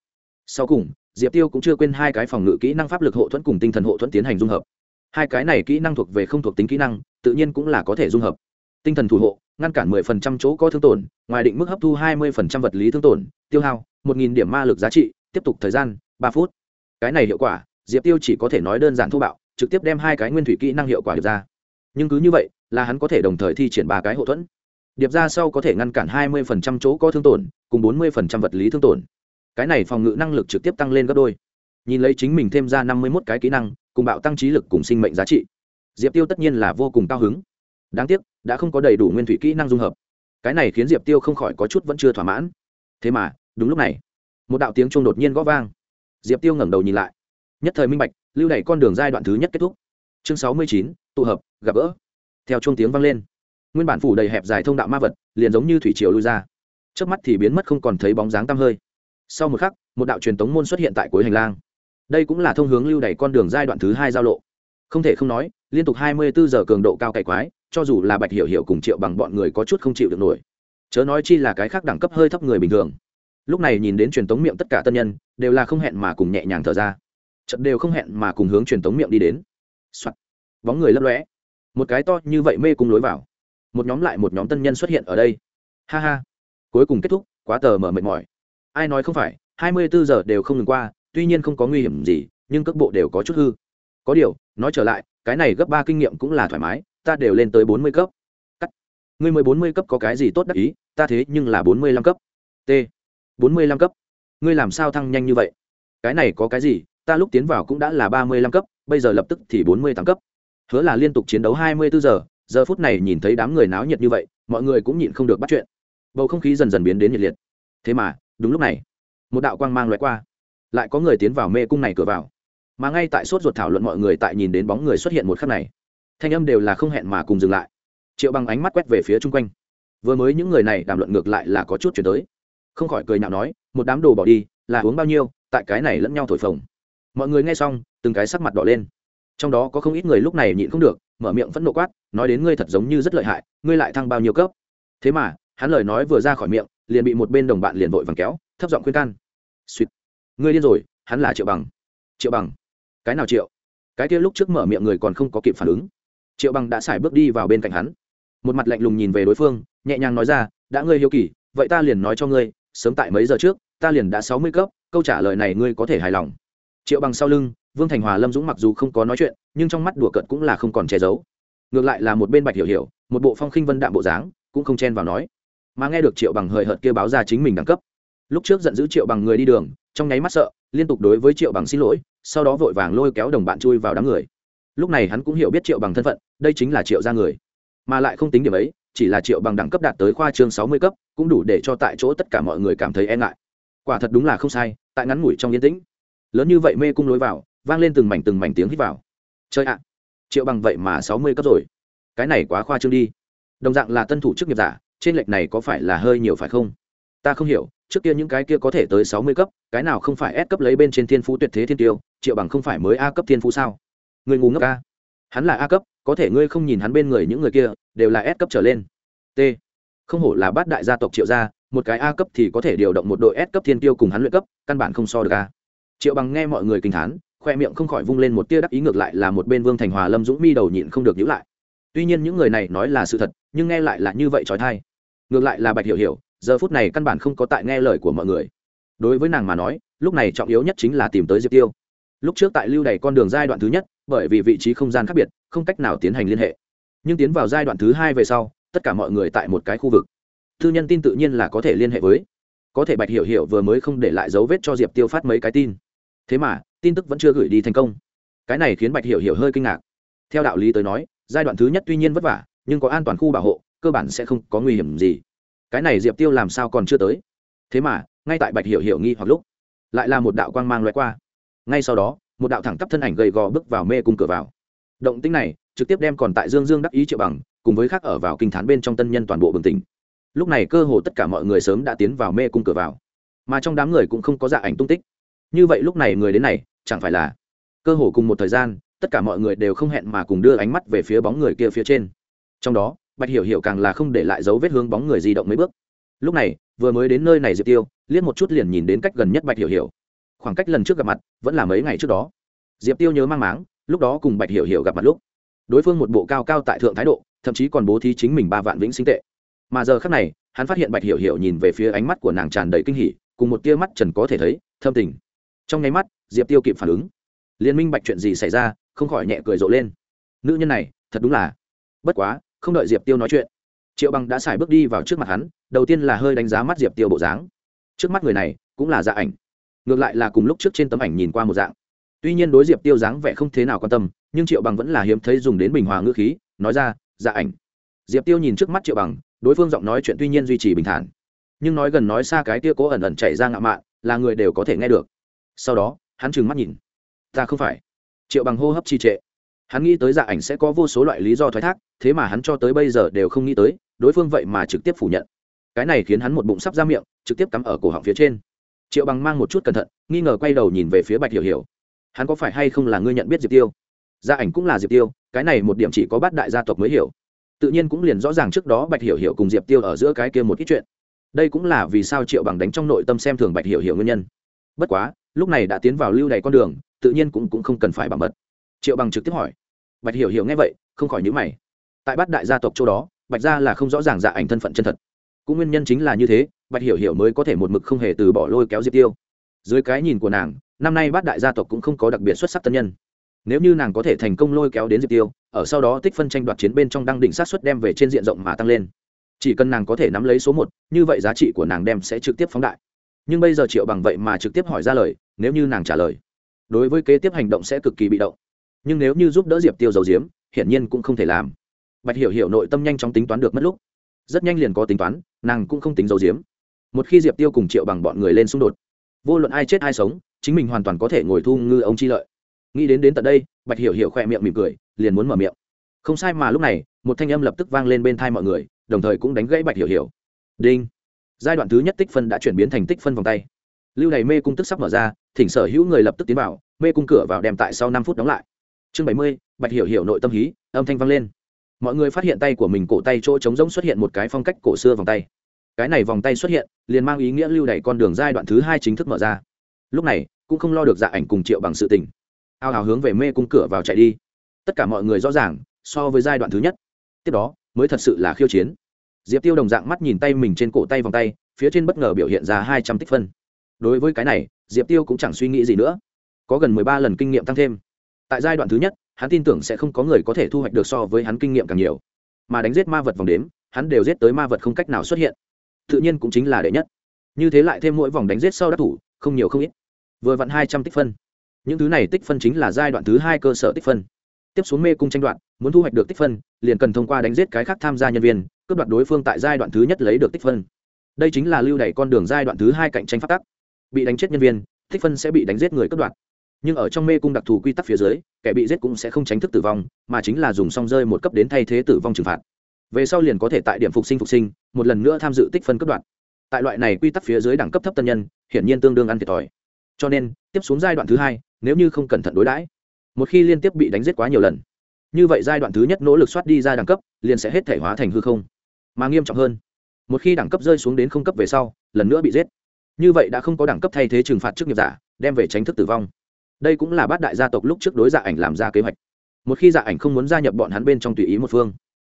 sau cùng, diệp tiêu cũng chưa quên hai cái phòng ngự kỹ năng pháp lực hộ thuẫn cùng tinh thần hộ thuẫn tiến hành dung hợp. Hai cái này kỹ năng thuộc về không thuộc tính kỹ năng, tự nhiên cũng là có thể dung hợp. Tinh thần thủ hộ, ngăn cản 10% chỗ có thương tổn, ngoài định mức hấp thu 20% vật lý thương tổn, tiêu hao 1.000 điểm ma lực giá trị, tiếp tục thời gian, ba phút. Cái này hiệu quả, diệp tiêu chỉ có thể nói đơn giản thô bạo, trực tiếp đem hai cái nguyên thủy kỹ năng hiệu quả được ra. Nhưng cứ như vậy, là hắn có thể đồng thời thi triển ba cái hậu thuẫn. Điệp ra sau có thể ngăn cản 20% chỗ có thương tổn, cùng 40% vật lý thương tổn cái này phòng ngự năng lực trực tiếp tăng lên gấp đôi. Nhìn lấy chính mình thêm ra 51 cái kỹ năng, cùng bạo tăng trí lực cùng sinh mệnh giá trị, diệp tiêu tất nhiên là vô cùng cao hứng. Đáng tiếc, đã không có đầy đủ nguyên thủy kỹ năng dung hợp. Cái này khiến diệp tiêu không khỏi có chút vẫn chưa thỏa mãn. Thế mà, đúng lúc này, một đạo tiếng chuông đột nhiên gõ vang. Diệp tiêu ngẩng đầu nhìn lại. Nhất thời minh bạch, lưu đẩy con đường giai đoạn thứ nhất kết thúc. Chương sáu mươi chín, tụ hợp, gặp gỡ. Theo chuông tiếng vang lên, nguyên bản phủ đầy hẹp dài thông đạo ma vật, liền giống như thủy triều lui ra. Trước mắt thì biến mất không còn thấy bóng dáng tăm hơi sau một khắc, một đạo truyền tống môn xuất hiện tại cuối hành lang. Đây cũng là thông hướng lưu đẩy con đường giai đoạn thứ hai giao lộ. Không thể không nói, liên tục hai mươi bốn giờ cường độ cao cày quái, cho dù là bạch hiểu hiểu cùng triệu bằng bọn người có chút không chịu được nổi. Chớ nói chi là cái khác đẳng cấp hơi thấp người bình thường. Lúc này nhìn đến truyền tống miệng tất cả tân nhân, đều là không hẹn mà cùng nhẹ nhàng thở ra. Trận đều không hẹn mà cùng hướng truyền tống miệng đi đến、Soạn. bóng người lấp lóe. Một cái to như vậy mê cung lối vào. Một nhóm lại một nhóm tân nhân xuất hiện ở đây. Ha ha. Cuối cùng kết thúc, quá tờ mở mệt mỏi ai nói không phải, hai mươi bốn giờ đều không ngừng qua, tuy nhiên không có nguy hiểm gì, nhưng các bộ đều có chút hư. Có điều, nói trở lại, cái này gấp ba kinh nghiệm cũng là thoải mái, ta đều lên tới bốn mươi cấp. Cắt. Ngươi mới bốn mươi cấp có cái gì tốt đắc ý, ta thế nhưng là bốn mươi lăm cấp. T. bốn mươi lăm cấp. Ngươi làm sao thăng nhanh như vậy? Cái này có cái gì, ta lúc tiến vào cũng đã là ba mươi lăm cấp, bây giờ lập tức thì bốn mươi tám cấp. Hứa là liên tục chiến đấu hai mươi bốn giờ giờ phút này nhìn thấy đám người náo nhiệt như vậy, mọi người cũng nhịn không được bắt chuyện. Bầu không khí dần dần biến đến nhiệt liệt. Thế mà đúng lúc này, một đạo quang mang loại qua, lại có người tiến vào mê cung này cửa vào. Mà ngay tại sốt ruột thảo luận mọi người tại nhìn đến bóng người xuất hiện một khắc này, thanh âm đều là không hẹn mà cùng dừng lại. Triệu bằng ánh mắt quét về phía chung quanh. Vừa mới những người này đàm luận ngược lại là có chút chuyển tới. Không khỏi cười nhạo nói, một đám đồ bỏ đi, là uống bao nhiêu, tại cái này lẫn nhau thổi phồng. Mọi người nghe xong, từng cái sắc mặt đỏ lên. Trong đó có không ít người lúc này nhịn không được, mở miệng phẫn nộ quát, nói đến ngươi thật giống như rất lợi hại, ngươi lại thăng bao nhiêu cấp? Thế mà, hắn lời nói vừa ra khỏi miệng liền bị một bên đồng bạn liền vội vàng kéo, thấp giọng khuyên can. Suýt ngươi điên rồi, hắn là triệu bằng. Triệu bằng? Cái nào triệu? Cái kia lúc trước mở miệng người còn không có kịp phản ứng. Triệu bằng đã xài bước đi vào bên cạnh hắn. Một mặt lạnh lùng nhìn về đối phương, nhẹ nhàng nói ra, đã ngươi hiếu kỳ, vậy ta liền nói cho ngươi, sớm tại mấy giờ trước, ta liền đã sáu mươi cấp, câu trả lời này ngươi có thể hài lòng. Triệu bằng sau lưng, vương thành hòa lâm dũng mặc dù không có nói chuyện, nhưng trong mắt đùa cợt cũng là không còn che giấu. Ngược lại là một bên bạch hiểu hiểu, một bộ phong khinh vân đạm bộ dáng, cũng không chen vào nói mà nghe được triệu bằng hời hợt kêu báo ra chính mình đẳng cấp. Lúc trước giận dữ triệu bằng người đi đường, trong nháy mắt sợ, liên tục đối với triệu bằng xin lỗi, sau đó vội vàng lôi kéo đồng bạn chui vào đám người. Lúc này hắn cũng hiểu biết triệu bằng thân phận, đây chính là triệu ra người. Mà lại không tính điểm ấy, chỉ là triệu bằng đẳng cấp đạt tới khoa trương sáu mươi cấp, cũng đủ để cho tại chỗ tất cả mọi người cảm thấy e ngại. Quả thật đúng là không sai, tại ngắn ngủi trong yên tĩnh. Lớn như vậy mê cung lối vào, vang lên từng mảnh từng mảnh tiếng hít vào. Chơi ạ, triệu bằng vậy mà sáu mươi cấp rồi. Cái này quá khoa trương đi. Đồng dạng là tân thủ chức nghiệp giả trên lệch này có phải là hơi nhiều phải không? Ta không hiểu, trước kia những cái kia có thể tới sáu mươi cấp, cái nào không phải S cấp lấy bên trên thiên phú tuyệt thế thiên tiêu, triệu bằng không phải mới a cấp thiên phú sao? Người ngu ngốc a. Hắn là a cấp, có thể ngươi không nhìn hắn bên người những người kia, đều là S cấp trở lên. T. Không hổ là bát đại gia tộc triệu gia, một cái a cấp thì có thể điều động một đội S cấp thiên tiêu cùng hắn luyện cấp, căn bản không so được a. Triệu bằng nghe mọi người kinh thán, khoe miệng không khỏi vung lên một tia đắc ý ngược lại là một bên vương thành hòa lâm dũng mi đầu nhịn không được nhữ lại. Tuy nhiên những người này nói là sự thật, nhưng nghe lại là như vậy trói thai ngược lại là bạch hiểu hiểu, giờ phút này căn bản không có tại nghe lời của mọi người. Đối với nàng mà nói, lúc này trọng yếu nhất chính là tìm tới diệp tiêu. Lúc trước tại lưu đày con đường giai đoạn thứ nhất, bởi vì vị trí không gian khác biệt, không cách nào tiến hành liên hệ. Nhưng tiến vào giai đoạn thứ hai về sau, tất cả mọi người tại một cái khu vực. Thư nhân tin tự nhiên là có thể liên hệ với. Có thể bạch hiểu hiểu vừa mới không để lại dấu vết cho diệp tiêu phát mấy cái tin. Thế mà, tin tức vẫn chưa gửi đi thành công. Cái này khiến bạch hiểu hiểu hơi kinh ngạc. Theo đạo lý tới nói, giai đoạn thứ nhất tuy nhiên vất vả, nhưng có an toàn khu bảo hộ cơ bản sẽ không có nguy hiểm gì. Cái này diệp tiêu làm sao còn chưa tới? Thế mà, ngay tại bạch hiểu hiểu nghi hoặc lúc, lại là một đạo quang mang loại qua. Ngay sau đó, một đạo thẳng tắp thân ảnh gầy gò bước vào mê cung cửa vào. Động tính này, trực tiếp đem còn tại dương dương đắc ý triệu bằng, cùng với khác ở vào kinh thán bên trong tân nhân toàn bộ bừng tỉnh. Lúc này cơ hồ tất cả mọi người sớm đã tiến vào mê cung cửa vào. Mà trong đám người cũng không có dạ ảnh tung tích. Như vậy lúc này người đến này, chẳng phải là cơ hồ cùng một thời gian, tất cả mọi người đều không hẹn mà cùng đưa ánh mắt về phía bóng người kia phía trên. Trong đó bạch hiểu hiểu càng là không để lại dấu vết hướng bóng người di động mấy bước. Lúc này, vừa mới đến nơi này diệp tiêu, liếc một chút liền nhìn đến cách gần nhất bạch hiểu hiểu. Khoảng cách lần trước gặp mặt, vẫn là mấy ngày trước đó. Diệp tiêu nhớ mang máng, lúc đó cùng bạch hiểu hiểu gặp mặt lúc, đối phương một bộ cao cao tại thượng thái độ, thậm chí còn bố thí chính mình ba vạn vĩnh sinh tệ. Mà giờ khác này, hắn phát hiện bạch hiểu hiểu nhìn về phía ánh mắt của nàng tràn đầy kinh hỉ, cùng một tia mắt trần có thể thấy, thâm tình. Trong nháy mắt, diệp tiêu kịp phản ứng. Liên minh bạch chuyện gì xảy ra, không khỏi nhẹ cười rộ lên. Nữ nhân này, thật đúng là. Bất quá không đợi diệp tiêu nói chuyện, triệu bằng đã xài bước đi vào trước mặt hắn, đầu tiên là hơi đánh giá mắt diệp tiêu bộ dáng. Trước mắt người này cũng là dạ ảnh, ngược lại là cùng lúc trước trên tấm ảnh nhìn qua một dạng. Tuy nhiên đối diệp tiêu dáng vẻ không thế nào quan tâm, nhưng triệu bằng vẫn là hiếm thấy dùng đến bình hòa ngữ khí, nói ra dạ ảnh. Diệp tiêu nhìn trước mắt triệu bằng, đối phương giọng nói chuyện tuy nhiên duy trì bình thản, nhưng nói gần nói xa cái tia cố ẩn ẩn chạy ra ngạo mạn, là người đều có thể nghe được. Sau đó, hắn trừng mắt nhìn. Ta không phải. Triệu bằng hô hấp trì trệ hắn nghĩ tới dạ ảnh sẽ có vô số loại lý do thoái thác thế mà hắn cho tới bây giờ đều không nghĩ tới đối phương vậy mà trực tiếp phủ nhận. Cái này khiến hắn một bụng sắp ra miệng trực tiếp cắm ở cổ họng phía trên. Triệu bằng mang một chút cẩn thận nghi ngờ quay đầu nhìn về phía bạch hiểu hiểu. Hắn có phải hay không là ngươi nhận biết diệp tiêu? Gia ảnh cũng là diệp tiêu cái này một điểm chỉ có bát đại gia tộc mới hiểu. Tự nhiên cũng liền rõ ràng trước đó bạch hiểu hiểu cùng diệp tiêu ở giữa cái kia một ít chuyện. Đây cũng là vì sao triệu bằng đánh trong nội tâm xem thường bạch hiểu hiểu nguyên nhân. Bất quá lúc này đã tiến vào lưu đầy con đường tự nhiên cũng, cũng không cần phải bảo mật triệu bằng trực tiếp hỏi. Bạch hiểu hiểu nghe vậy, không khỏi nhữ mày. Tại bát đại gia tộc châu đó, bạch gia là không rõ ràng dạ ảnh thân phận chân thật. Cũng nguyên nhân chính là như thế, bạch hiểu hiểu mới có thể một mực không hề từ bỏ lôi kéo diệp tiêu. Dưới cái nhìn của nàng, năm nay bát đại gia tộc cũng không có đặc biệt xuất sắc tân nhân. Nếu như nàng có thể thành công lôi kéo đến diệp tiêu, ở sau đó tích phân tranh đoạt chiến bên trong đăng đỉnh sát xuất đem về trên diện rộng mà tăng lên. Chỉ cần nàng có thể nắm lấy số một, như vậy giá trị của nàng đem sẽ trực tiếp phóng đại. Nhưng bây giờ triệu bằng vậy mà trực tiếp hỏi ra lời, nếu như nàng trả lời, đối với kế tiếp hành động sẽ cực kỳ bị động nhưng nếu như giúp đỡ diệp tiêu dầu diếm, hiển nhiên cũng không thể làm. Bạch hiểu hiểu nội tâm nhanh chóng tính toán được mất lúc. Rất nhanh liền có tính toán, nàng cũng không tính dầu diếm. Một khi diệp tiêu cùng triệu bằng bọn người lên xung đột, vô luận ai chết ai sống, chính mình hoàn toàn có thể ngồi thu ngư ông chi lợi. Nghĩ đến đến tận đây, bạch hiểu hiểu khoe miệng mỉm cười, liền muốn mở miệng. Không sai mà lúc này, một thanh âm lập tức vang lên bên thai mọi người, đồng thời cũng đánh gãy bạch hiểu hiểu. Đinh. Giai đoạn thứ nhất tích phân đã chuyển biến thành tích phân vòng tay. Lưu này mê cung tức sắp mở ra, thỉnh sở hữu người lập tức tiến vào, mê cung cửa vào đem tại sau năm phút đóng lại chương bảy mươi, bạch hiểu hiểu nội tâm hí, âm thanh vang lên. Mọi người phát hiện tay của mình cổ tay chỗ trống rỗng xuất hiện một cái phong cách cổ xưa vòng tay. Cái này vòng tay xuất hiện, liền mang ý nghĩa lưu đẩy con đường giai đoạn thứ hai chính thức mở ra. Lúc này, cũng không lo được dạ ảnh cùng triệu bằng sự tình. Ao hào hướng về mê cung cửa vào chạy đi. Tất cả mọi người rõ ràng, so với giai đoạn thứ nhất. Tiếp đó, mới thật sự là khiêu chiến. Diệp tiêu đồng dạng mắt nhìn tay mình trên cổ tay vòng tay, phía trên bất ngờ biểu hiện ra hai trăm tích phân. Đối với cái này, diệp tiêu cũng chẳng suy nghĩ gì nữa. Có gần mười ba lần kinh nghiệm tăng thêm tại giai đoạn thứ nhất, hắn tin tưởng sẽ không có người có thể thu hoạch được so với hắn kinh nghiệm càng nhiều. Mà đánh giết ma vật vòng đếm, hắn đều giết tới ma vật không cách nào xuất hiện. Tự nhiên cũng chính là đệ nhất. Như thế lại thêm mỗi vòng đánh giết sau đắc thủ, không nhiều không ít. Vừa vặn hai trăm tích phân. Những thứ này tích phân chính là giai đoạn thứ hai cơ sở tích phân. Tiếp xuống mê cung tranh đoạn muốn thu hoạch được tích phân, liền cần thông qua đánh giết cái khác tham gia nhân viên, cướp đoạt đối phương tại giai đoạn thứ nhất lấy được tích phân. Đây chính là lưu đẩy con đường giai đoạn thứ hai cạnh tranh phát tắc. Bị đánh chết nhân viên, tích phân sẽ bị đánh giết người cướp đoạt nhưng ở trong mê cung đặc thù quy tắc phía dưới, kẻ bị giết cũng sẽ không tránh thức tử vong, mà chính là dùng song rơi một cấp đến thay thế tử vong trừng phạt. Về sau liền có thể tại điểm phục sinh phục sinh, một lần nữa tham dự tích phân cấp đoạn. Tại loại này quy tắc phía dưới đẳng cấp thấp tân nhân, hiển nhiên tương đương ăn thiệt thòi. Cho nên, tiếp xuống giai đoạn thứ hai, nếu như không cẩn thận đối đãi, một khi liên tiếp bị đánh giết quá nhiều lần, như vậy giai đoạn thứ nhất nỗ lực soát đi ra đẳng cấp, liền sẽ hết thể hóa thành hư không. Mà nghiêm trọng hơn, một khi đẳng cấp rơi xuống đến không cấp về sau, lần nữa bị giết. Như vậy đã không có đẳng cấp thay thế trừng phạt trước nghiệp giả, đem về tránh thức tử vong đây cũng là bát đại gia tộc lúc trước đối dạ ảnh làm ra kế hoạch. Một khi dạ ảnh không muốn gia nhập bọn hắn bên trong tùy ý một phương,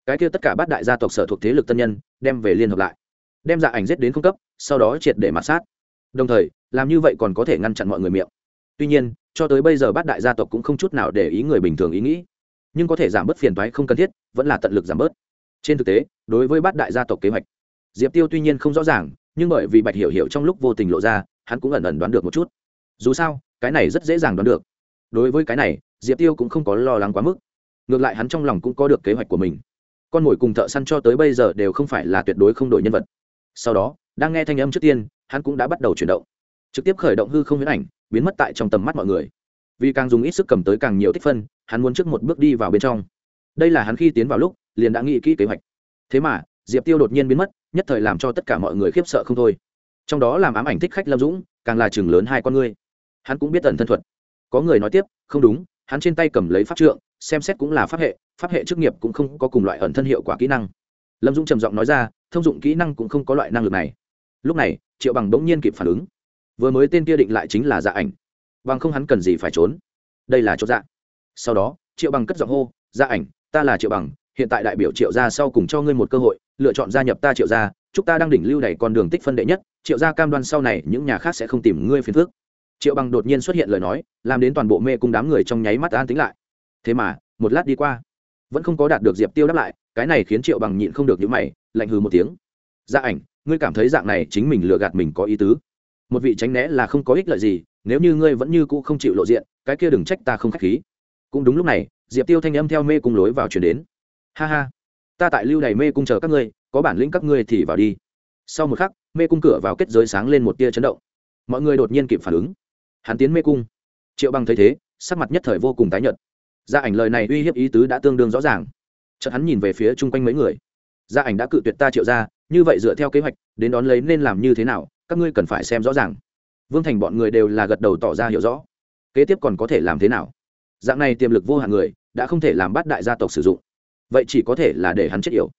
cái kia tất cả bát đại gia tộc sở thuộc thế lực tân nhân đem về liên hợp lại, đem dạ ảnh giết đến không cấp, sau đó triệt để mặt sát. Đồng thời, làm như vậy còn có thể ngăn chặn mọi người miệng. Tuy nhiên, cho tới bây giờ bát đại gia tộc cũng không chút nào để ý người bình thường ý nghĩ, nhưng có thể giảm bớt phiền toái không cần thiết, vẫn là tận lực giảm bớt. Trên thực tế, đối với bát đại gia tộc kế hoạch, diệp tiêu tuy nhiên không rõ ràng, nhưng bởi vì bạch hiểu hiểu trong lúc vô tình lộ ra, hắn cũng ẩn ẩn đoán được một chút. Dù sao cái này rất dễ dàng đoán được. Đối với cái này, diệp tiêu cũng không có lo lắng quá mức. Ngược lại hắn trong lòng cũng có được kế hoạch của mình. Con mồi cùng thợ săn cho tới bây giờ đều không phải là tuyệt đối không đổi nhân vật. Sau đó, đang nghe thanh âm trước tiên, hắn cũng đã bắt đầu chuyển động. Trực tiếp khởi động hư không huyễn ảnh, biến mất tại trong tầm mắt mọi người. Vì càng dùng ít sức cầm tới càng nhiều tích phân, hắn muốn trước một bước đi vào bên trong. Đây là hắn khi tiến vào lúc, liền đã nghĩ kỹ kế hoạch. Thế mà, diệp tiêu đột nhiên biến mất, nhất thời làm cho tất cả mọi người khiếp sợ không thôi. Trong đó làm ám ảnh thích khách lâm dũng, càng là chừng lớn hai con ngươi hắn cũng biết tần thân thuật. Có người nói tiếp, không đúng, hắn trên tay cầm lấy pháp trượng, xem xét cũng là pháp hệ pháp hệ chức nghiệp cũng không có cùng loại ẩn thân hiệu quả kỹ năng. Lâm dũng trầm giọng nói ra, thông dụng kỹ năng cũng không có loại năng lực này. Lúc này, triệu bằng bỗng nhiên kịp phản ứng. Vừa mới tên kia định lại chính là dạ ảnh. Bằng không hắn cần gì phải trốn? Đây là chỗ dạ. Sau đó, triệu bằng cất giọng hô dạ ảnh, ta là triệu bằng, hiện tại đại biểu triệu gia sau cùng cho ngươi một cơ hội, lựa chọn gia nhập ta triệu gia, chúc ta đang đỉnh lưu đẩy con đường tích phân đệ nhất, triệu gia cam đoan sau này những nhà khác sẽ không tìm ngươi phiền phước triệu bằng đột nhiên xuất hiện lời nói, làm đến toàn bộ mê cung đám người trong nháy mắt an tính lại. Thế mà, một lát đi qua, vẫn không có đạt được diệp tiêu đáp lại, cái này khiến triệu bằng nhịn không được những mày, lạnh hừ một tiếng. Gia ảnh, ngươi cảm thấy dạng này chính mình lừa gạt mình có ý tứ. Một vị tránh né là không có ích lợi gì, nếu như ngươi vẫn như cũ không chịu lộ diện, cái kia đừng trách ta không k h á c h khí. Cũng đúng lúc này, diệp tiêu thanh âm theo mê cung lối vào chuyển đến. Ha ha, ta tại lưu này mê cung chờ các ngươi, có bản lĩnh các ngươi thì vào đi. Sau một khắc, mê cung cửa vào kết giới sáng lên một tia chấn động. Mọi người đột nhiên kịp phản ứng hắn tiến mê cung. Triệu bằng thấy thế, sắc mặt nhất thời vô cùng tái nhợt. Gia ảnh lời này uy hiếp ý tứ đã tương đương rõ ràng. Chợt hắn nhìn về phía chung quanh mấy người. Gia ảnh đã cự tuyệt ta triệu ra như vậy dựa theo kế hoạch, đến đón lấy nên làm như thế nào, các ngươi cần phải xem rõ ràng. Vương thành bọn người đều là gật đầu tỏ ra hiểu rõ. Kế tiếp còn có thể làm thế nào? Dạng này tiềm lực vô hạn người, đã không thể làm bắt đại gia tộc sử dụng. Vậy chỉ có thể là để hắn chết yểu.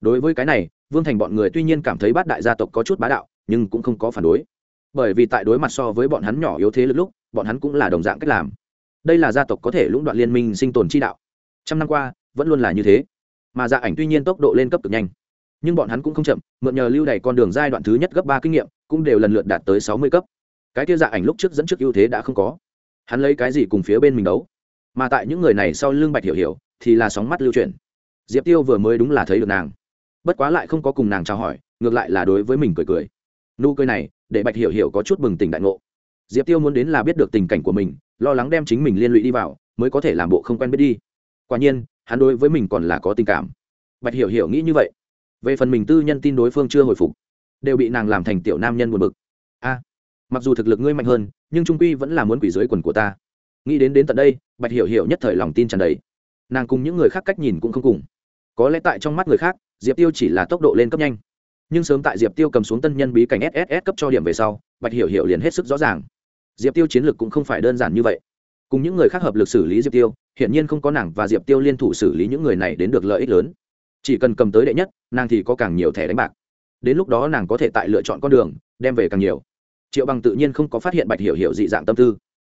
Đối với cái này, vương thành bọn người tuy nhiên cảm thấy bát đại gia tộc có chút bá đạo, nhưng cũng không có phản đối bởi vì tại đối mặt so với bọn hắn nhỏ yếu thế lực lúc, bọn hắn cũng là đồng dạng cách làm. Đây là gia tộc có thể lũng đoạn liên minh sinh tồn chi đạo. Trăm năm qua, vẫn luôn là như thế. Mà gia dạ ảnh tuy nhiên tốc độ lên cấp cực nhanh, nhưng bọn hắn cũng không chậm, mượn nhờ lưu đầy con đường giai đoạn thứ nhất gấp ba kinh nghiệm, cũng đều lần lượt đạt tới sáu mươi cấp. Cái kia dạ ảnh lúc trước dẫn trước ưu thế đã không có. Hắn lấy cái gì cùng phía bên mình đấu? Mà tại những người này sau lưng bạch hiểu hiểu, thì là sóng mắt lưu chuyển. Diệp tiêu vừa mới đúng là thấy được nàng. Bất quá lại không có cùng nàng chào hỏi, ngược lại là đối với mình cười cười. Nụ cười này để bạch hiểu hiểu có chút bừng tỉnh đại ngộ. Diệp tiêu muốn đến là biết được tình cảnh của mình, lo lắng đem chính mình liên lụy đi vào, mới có thể làm bộ không quen biết đi. Quả nhiên, hắn đối với mình còn là có tình cảm. Bạch hiểu hiểu nghĩ như vậy. Về phần mình tư nhân tin đối phương chưa hồi phục, đều bị nàng làm thành tiểu nam nhân buồn bực. A, mặc dù thực lực ngươi mạnh hơn, nhưng trung quy vẫn là muốn quỷ dưới quần của ta. Nghĩ đến đến tận đây, bạch hiểu hiểu nhất thời lòng tin tràn đầy. Nàng cùng những người khác cách nhìn cũng không cùng. Có lẽ tại trong mắt người khác, diệp tiêu chỉ là tốc độ lên cấp nhanh nhưng sớm tại diệp tiêu cầm xuống tân nhân bí cảnh sss cấp cho điểm về sau, bạch hiểu hiểu liền hết sức rõ ràng. Diệp tiêu chiến lược cũng không phải đơn giản như vậy. Cùng những người khác hợp lực xử lý diệp tiêu hiện nhiên không có nàng và diệp tiêu liên thủ xử lý những người này đến được lợi ích lớn. Chỉ cần cầm tới đệ nhất, nàng thì có càng nhiều thẻ đánh bạc. Đến lúc đó nàng có thể tại lựa chọn con đường, đem về càng nhiều. Triệu bằng tự nhiên không có phát hiện bạch hiểu hiểu dị dạng tâm tư.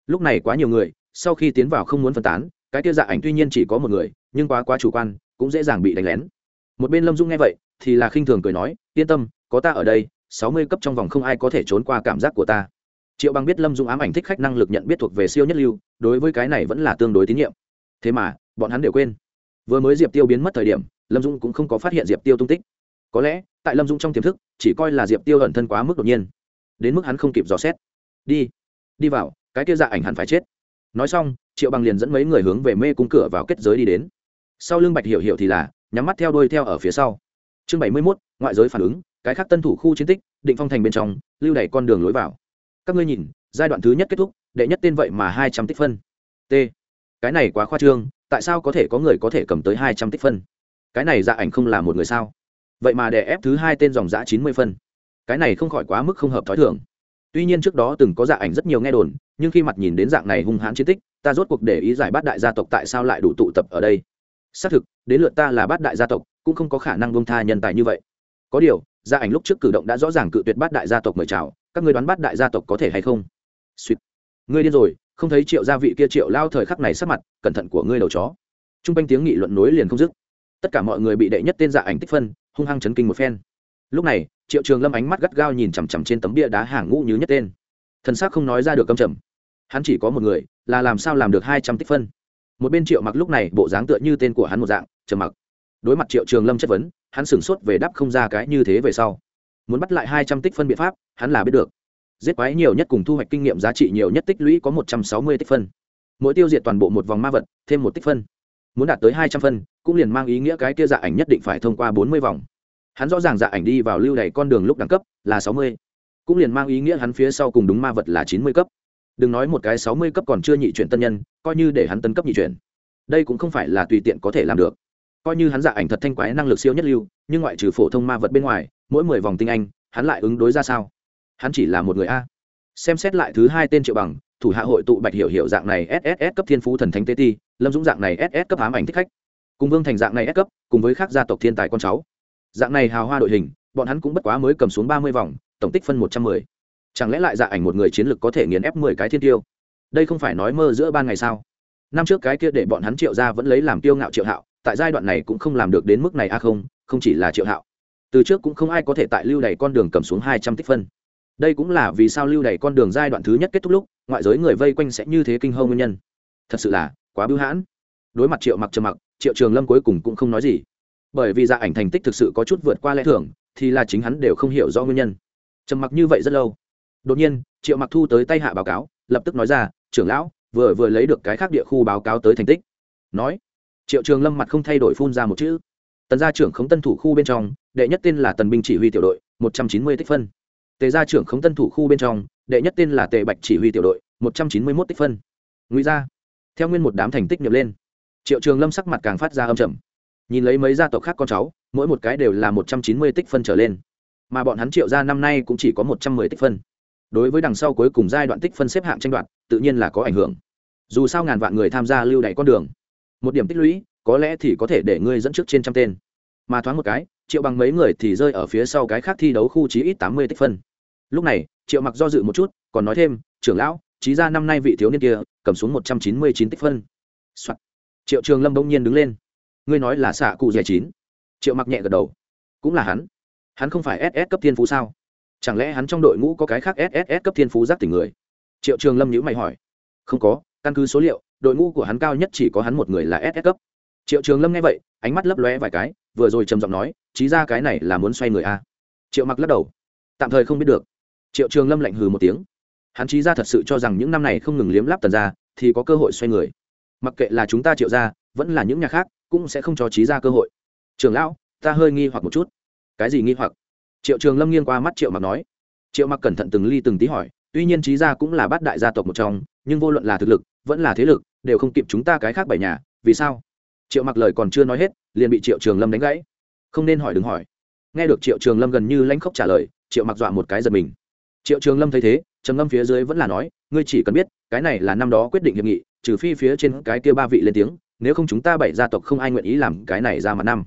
Lúc này quá nhiều người, sau khi tiến vào không muốn phân tán, cái tiêu dạ ảnh tuy nhiên chỉ có một người, nhưng quá quá chủ quan, cũng dễ dàng bị đánh lén. Một bên lâm dung nghe vậy thì là khinh thường cười nói, yên tâm, có ta ở đây, sáu mươi cấp trong vòng không ai có thể trốn qua cảm giác của ta. Triệu bằng biết lâm dung ám ảnh thích khách năng lực nhận biết thuộc về siêu nhất lưu, đối với cái này vẫn là tương đối tín nhiệm. Thế mà, bọn hắn đều quên. Vừa mới diệp tiêu biến mất thời điểm, lâm dung cũng không có phát hiện diệp tiêu tung tích. Có lẽ, tại lâm dung trong tiềm thức, chỉ coi là diệp tiêu ẩn thân quá mức đột nhiên. Đến mức hắn không kịp dò xét. Đi đi vào, cái kia dạ ảnh hẳn phải chết. Nói xong, triệu bằng liền dẫn mấy người hướng về mê cung cửa vào kết giới đi đến. Sau lưng bạch hiểu hiểu thì là, nhắm mắt theo đuôi theo ở phía sau chương bảy mươi mốt, ngoại giới phản ứng, cái khác tân thủ khu chiến tích, định phong thành bên trong, lưu đẩy con đường lối vào. Các ngươi nhìn, giai đoạn thứ nhất kết thúc, đệ nhất tên vậy mà hai trăm tích phân. T. Cái này quá khoa trương, tại sao có thể có người có thể cầm tới hai trăm tích phân? Cái này dạ ảnh không là một người sao? Vậy mà đè ép thứ hai tên dòng giã chín mươi phân. Cái này không khỏi quá mức không hợp t h ó i thường. Tuy nhiên trước đó từng có dạ ảnh rất nhiều nghe đồn, nhưng khi mặt nhìn đến dạng này hung hãn chiến tích, ta rốt cuộc để ý giải bát đại gia tộc tại sao lại đủ tụ tập ở đây. Xác thực, đến lượt ta là bát đại gia tộc cũng không có khả năng bông tha nhân tài như vậy. Có điều, gia ảnh lúc trước cử động đã rõ ràng cự tuyệt bát đại gia tộc mời chào, các người đoán bát đại gia tộc có thể hay không? Suýt. Ngươi điên rồi, không thấy triệu gia vị kia triệu lao thời khắc này sắc mặt, cẩn thận của ngươi đầu chó. T r u n g quanh tiếng nghị luận nối liền không dứt. Tất cả mọi người bị đệ nhất tên dạ ảnh tích phân, hung hăng chấn kinh một phen. Lúc này, triệu trường lâm ánh mắt gắt gao nhìn chằm chằm trên tấm bia đá hàng ngũ như nhất tên. Thần s ắ c không nói ra được câm trầm. Hắn chỉ có một người, là làm sao làm được hai trăm tích phân? Một bên triệu mặc lúc này bộ dáng tựa như tên của hắn một dạng, trầm mặc đối mặt triệu trường lâm chất vấn, hắn sửng sốt về đáp không ra cái như thế về sau. Muốn bắt lại hai trăm tích phân biện pháp, hắn là biết được. Giết quái nhiều nhất cùng thu hoạch kinh nghiệm giá trị nhiều nhất tích lũy có một trăm sáu mươi tích phân. Mỗi tiêu diệt toàn bộ một vòng ma vật, thêm một tích phân. Muốn đạt tới hai trăm phân, cũng liền mang ý nghĩa cái kia dạ ảnh nhất định phải thông qua bốn mươi vòng. Hắn rõ ràng dạ ảnh đi vào lưu đầy con đường lúc đẳng cấp là sáu mươi. Cũng liền mang ý nghĩa hắn phía sau cùng đúng ma vật là chín mươi cấp. Đừng nói một cái sáu mươi cấp còn chưa nhị chuyển tân nhân, coi như để hắn tấn cấp nhị chuyển. Đây cũng không phải là tùy tiện có thể làm được coi như hắn dạ ảnh thật thanh quái năng lực siêu nhất lưu, nhưng ngoại trừ phổ thông ma vật bên ngoài, mỗi mười vòng tinh anh, hắn lại ứng đối ra sao? Hắn chỉ là một người a. Xem xét lại thứ hai tên triệu bằng, thủ hạ hội tụ bạch hiểu hiểu dạng này sss cấp thiên phú thần thánh tê ti, lâm dũng dạng này ss cấp ám ảnh thích khách. Cùng vương thành dạng này s cấp, cùng với các gia tộc thiên tài con cháu. Dạng này hào hoa đội hình, bọn hắn cũng bất quá mới cầm xuống ba mươi vòng, tổng tích phân một trăm mười. Chẳng lẽ lại dạ ảnh một người chiến lực có thể nghiền ép mười cái thiên tiêu? Đây không phải nói mơ giữa ban ngày sao? Năm trước cái kia để bọn hắn triệu ra vẫn lấy làm tiêu ngạo triệu hạo tại giai đoạn này cũng không làm được đến mức này a không không chỉ là triệu hạo. Từ trước cũng không ai có thể tại lưu đầy con đường cầm xuống hai trăm tích phân. Đây cũng là vì sao lưu đầy con đường giai đoạn thứ nhất kết thúc lúc, ngoại giới người vây quanh sẽ như thế kinh hâu nguyên nhân. Thật sự là quá bưu hãn. Đối mặt triệu mặc trầm mặc, triệu trường lâm cuối cùng cũng không nói gì. Bởi vì dạ ảnh thành tích thực sự có chút vượt qua lẽ thường, thì là chính hắn đều không hiểu do nguyên nhân. Trầm mặc như vậy rất lâu. Đột nhiên, triệu mặc thu tới tay hạ báo cáo, lập tức nói ra, trưởng lão, vừa vừa lấy được cái khác địa khu báo cáo tới thành tích. Nói triệu trường lâm mặt không thay đổi phun ra một chữ. Tần gia trưởng khống tân thủ khu bên trong, đệ nhất tên là tần binh chỉ huy tiểu đội, một trăm chín mươi tích phân. Tề gia trưởng khống tân thủ khu bên trong, đệ nhất tên là tề bạch chỉ huy tiểu đội, một trăm chín mươi mốt tích phân. Ngụy gia, theo nguyên một đám thành tích nhập lên, triệu trường lâm sắc mặt càng phát ra âm trầm. Nhìn lấy mấy gia tộc khác con cháu, mỗi một cái đều là một trăm chín mươi tích phân trở lên. Mà bọn hắn triệu gia năm nay cũng chỉ có một trăm mười tích phân. Đối với đằng sau cuối cùng giai đoạn tích phân xếp hạng tranh đoạt, tự nhiên là có ảnh hưởng. Dù sao ngàn vạn người tham gia lưu đ con đường một điểm tích lũy, có lẽ thì có thể để ngươi dẫn trước trên trăm tên. Mà thoáng một cái, triệu bằng mấy người thì rơi ở phía sau cái khác thi đấu khu chí ít tám mươi tích phân. Lúc này, triệu mặc do dự một chút, còn nói thêm, trưởng lão trí ra năm nay vị thiếu niên kia, cầm xuống một trăm chín mươi chín tích phân、Soạn. triệu trường lâm bỗng nhiên đứng lên. Ngươi nói là xạ cụ dẻ chín. Triệu mặc nhẹ gật đầu. Cũng là hắn. Hắn không phải ss cấp thiên phú sao? Chẳng lẽ hắn trong đội ngũ có cái khác ss cấp thiên phú giác tỉnh người? Triệu trường lâm nhữ mày hỏi. Không có, căn cứ số liệu đội ngũ của hắn cao nhất chỉ có hắn một người là ss cấp. Triệu trường lâm nghe vậy, ánh mắt lấp lóe vài cái, vừa rồi trầm giọng nói trí ra cái này là muốn xoay người a? Triệu mặc lắc đầu. Tạm thời không biết được. Triệu trường lâm lạnh hừ một tiếng. Hắn trí ra thật sự cho rằng những năm này không ngừng liếm láp tần ra thì có cơ hội xoay người. Mặc kệ là chúng ta triệu ra vẫn là những nhà khác, cũng sẽ không cho trí ra cơ hội. Trường lão, ta hơi nghi hoặc một chút. Cái gì nghi hoặc? Triệu trường lâm nghiêng qua mắt triệu mặc nói. Triệu mặc cẩn thận từng ly từng tí hỏi, tuy nhiên trí gia cũng là bát đại gia tộc một trong, nhưng vô luận là thực lực, vẫn là thế lực đều không kịp chúng ta cái khác bảy nhà, vì sao? Triệu mặc lời còn chưa nói hết, liền bị triệu trường lâm đánh gãy. Không nên hỏi đừng hỏi. Nghe được triệu trường lâm gần như lãnh khốc trả lời, triệu mặc dọa một cái giật mình. Triệu trường lâm thấy thế, trầm ngâm phía dưới vẫn là nói, ngươi chỉ cần biết, cái này là năm đó quyết định hiệp nghị, trừ phi phía trên cái kia ba vị lên tiếng, nếu không chúng ta bảy gia tộc không ai nguyện ý làm cái này ra mặt năm.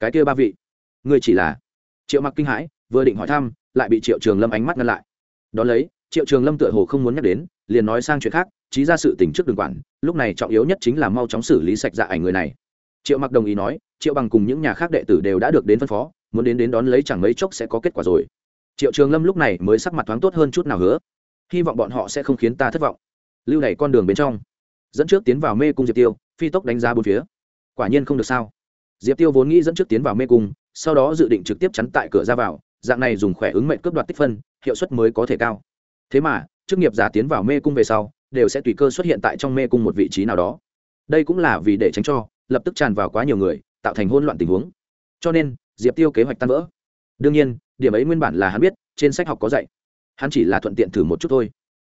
Cái kia ba vị? Ngươi chỉ là? Triệu mặc kinh hãi, vừa định hỏi thăm, lại bị triệu trường lâm ánh mắt ngăn lại. Đón lấy, triệu trường lâm tựa hồ không muốn nhắc đến, liền nói sang chuyện khác trí ra sự tình trước đường quản, lúc này trọng yếu nhất chính là mau chóng xử lý sạch dạ ảnh người này. Triệu mặc đồng ý nói, triệu bằng cùng những nhà khác đệ tử đều đã được đến phân phó, muốn đến đến đón lấy chẳng mấy chốc sẽ có kết quả rồi. Triệu trường lâm lúc này mới sắc mặt thoáng tốt hơn chút nào hứa. Hy vọng bọn họ sẽ không khiến ta thất vọng. Lưu đ con đường bên trong. Dẫn trước tiến vào mê cung diệp tiêu, phi tốc đánh giá bốn phía. Quả nhiên không được sao. Diệp tiêu vốn nghĩ dẫn trước tiến vào mê cung, sau đó dự định trực tiếp chắn tại cửa ra vào, dạng này dùng khỏe ứng mệnh cướp đoạt tích phân, hiệu suất mới có thể cao. Thế mà, chức nghiệp giả tiến vào mê cung về sau đều sẽ tùy cơ xuất hiện tại trong mê cung một vị trí nào đó. Đây cũng là vì để tránh cho, lập tức tràn vào quá nhiều người, tạo thành hỗn loạn tình huống. Cho nên, diệp tiêu kế hoạch tan vỡ. Đương nhiên, điểm ấy nguyên bản là hắn biết, trên sách học có dạy. Hắn chỉ là thuận tiện thử một chút thôi.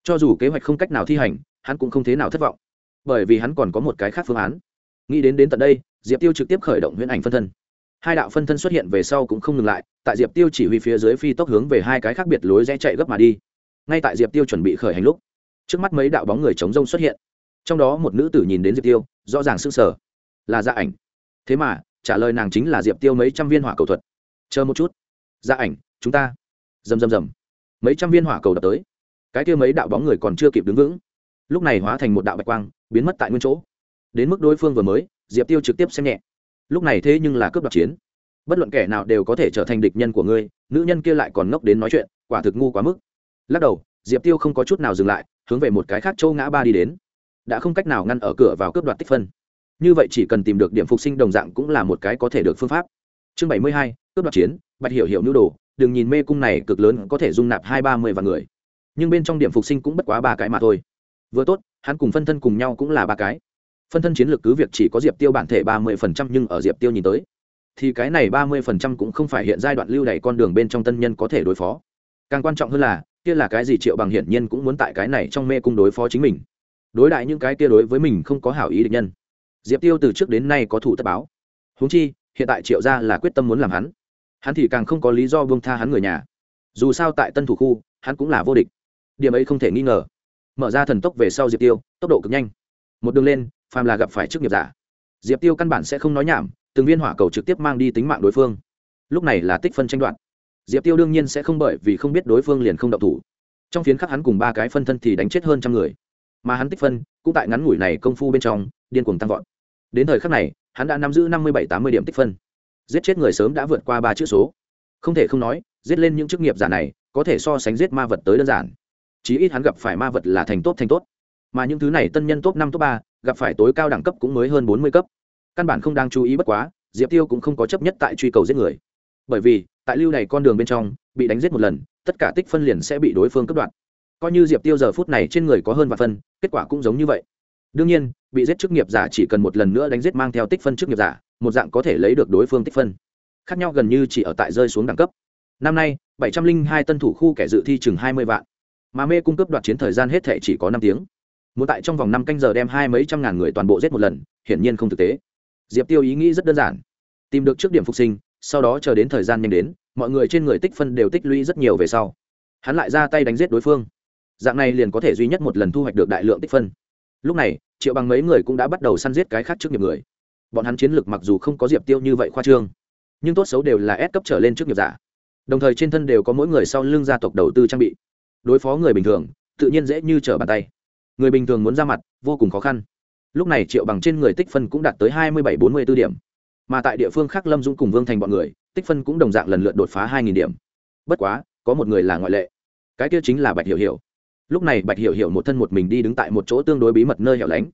Cho dù kế hoạch không cách nào thi hành, hắn cũng không thế nào thất vọng. Bởi vì hắn còn có một cái khác phương án. Nghĩ đến đến tận đây, diệp tiêu trực tiếp khởi động huyễn ảnh phân thân. Hai đạo phân thân xuất hiện về sau cũng không ngừng lại, tại diệp tiêu chỉ huy phía dưới phi tốc hướng về hai cái khác biệt lối rẽ chạy gấp mà đi. Ngay tại diệp tiêu chuẩn bị khởi hành lúc trước mắt mấy đạo bóng người chống rông xuất hiện. Trong đó một nữ tử nhìn đến diệp tiêu, rõ ràng s ư n g sở là gia ảnh. Thế mà, trả lời nàng chính là diệp tiêu mấy trăm viên hỏa cầu thuật. Chờ một chút. Gia ảnh, chúng ta. Rầm rầm rầm. Mấy trăm viên hỏa cầu đập tới. Cái kia mấy đạo bóng người còn chưa kịp đứng vững. Lúc này hóa thành một đạo bạch quang, biến mất tại nguyên chỗ. Đến mức đối phương vừa mới, diệp tiêu trực tiếp xem nhẹ. Lúc này thế nhưng là cướp đoạt chiến. Bất luận kẻ nào đều có thể trở thành địch nhân của ngươi, nữ nhân kia lại còn ngốc đến nói chuyện, quả thực ngu quá mức. Lắc đầu diệp tiêu không có chút nào dừng lại, hướng về một cái khác châu ngã ba đi đến. Đã không cách nào ngăn ở cửa vào cướp đoạt tích phân. Như vậy chỉ cần tìm được điểm phục sinh đồng dạng cũng là một cái có thể được phương pháp. Chương bảy mươi hai, cướp đoạt chiến, bạch hiểu hiểu nhu đồ, đừng nhìn mê cung này cực lớn, có thể dung nạp hai ba mươi vạn người. Nhưng bên trong điểm phục sinh cũng bất quá ba cái mà thôi. Vừa tốt, hắn cùng phân thân cùng nhau cũng là ba cái. Phân thân chiến lược cứ việc chỉ có diệp tiêu bản thể ba mươi phần trăm, nhưng ở diệp tiêu nhìn tới, thì cái này ba mươi phần trăm cũng không phải hiện giai đoạn lưu đày con đường bên trong tân nhân có thể đối phó. Càng quan trọng hơn là kia là cái gì triệu bằng hiển nhiên cũng muốn tại cái này trong mê cung đối phó chính mình. Đối đại những cái kia đối với mình không có hảo ý định nhân. Diệp tiêu từ trước đến nay có thủ tất báo. Húng chi, hiện tại triệu gia là quyết tâm muốn làm hắn. Hắn thì càng không có lý do buông tha hắn người nhà. Dù sao tại tân thủ khu, hắn cũng là vô địch. Điểm ấy không thể nghi ngờ. Mở ra thần tốc về sau diệp tiêu, tốc độ cực nhanh. Một đường lên, phàm là gặp phải chức nghiệp giả. Diệp tiêu căn bản sẽ không nói nhảm, từng viên hỏa cầu trực tiếp mang đi tính mạng đối phương. Lúc này là tích phân tranh đoạt diệp tiêu đương nhiên sẽ không bởi vì không biết đối phương liền không động thủ. Trong phiến khắc hắn cùng ba cái phân thân thì đánh chết hơn trăm người. Mà hắn tích phân, cũng tại ngắn ngủi này công phu bên trong, điên cuồng tăng vọt. Đến thời khắc này, hắn đã nắm giữ năm mươi bảy tám mươi điểm tích phân. Giết chết người sớm đã vượt qua ba chữ số. Không thể không nói, giết lên những chức nghiệp giả này, có thể so sánh giết ma vật tới đơn giản. Chí ít hắn gặp phải ma vật là thành tốt thành tốt. Mà những thứ này tân nhân top năm top ba, gặp phải tối cao đẳng cấp cũng mới hơn bốn mươi cấp. Căn bản không đang chú ý bất quá, diệp tiêu cũng không có chấp nhất tại truy cầu giết người. Bởi vì tại lưu này con đường bên trong, bị đánh giết một lần, tất cả tích phân liền sẽ bị đối phương cướp đoạt. Coi như diệp tiêu giờ phút này trên người có hơn vài phân, kết quả cũng giống như vậy. Đương nhiên, bị giết chức nghiệp giả chỉ cần một lần nữa đánh giết mang theo tích phân chức nghiệp giả, một dạng có thể lấy được đối phương tích phân. Khác nhau gần như chỉ ở tại rơi xuống đẳng cấp. Năm nay, bảy trăm linh hai tân thủ khu kẻ dự thi chừng hai mươi vạn. Mà mê cung cấp đoạt chiến thời gian hết thể chỉ có năm tiếng. Muốn tại trong vòng năm canh giờ đem hai mấy trăm ngàn người toàn bộ giết một lần, hiển nhiên không thực tế. Diệp tiêu ý nghĩ rất đơn giản. Tìm được trước điểm phục sinh sau đó chờ đến thời gian nhanh đến, mọi người trên người tích phân đều tích lũy rất nhiều về sau. Hắn lại ra tay đánh giết đối phương. Dạng này liền có thể duy nhất một lần thu hoạch được đại lượng tích phân. Lúc này, triệu bằng mấy người cũng đã bắt đầu săn giết cái khác trước nghiệp người. Bọn hắn chiến lược mặc dù không có diệp tiêu như vậy khoa trương, nhưng tốt xấu đều là ép cấp trở lên trước nghiệp giả. Đồng thời trên thân đều có mỗi người sau lưng gia tộc đầu tư trang bị. Đối phó người bình thường, tự nhiên dễ như trở bàn tay. Người bình thường muốn ra mặt, vô cùng khó khăn. Lúc này triệu bằng trên người tích phân cũng đạt tới hai mươi bảy bốn mươi b ố điểm mà tại địa phương khác lâm dũng cùng vương thành bọn người, tích phân cũng đồng dạng lần lượt đột phá hai nghìn điểm. Bất quá, có một người là ngoại lệ. Cái kia chính là bạch hiểu hiểu. Lúc này bạch hiểu hiểu một thân một mình đi đứng tại một chỗ tương đối bí mật nơi hẻo lánh.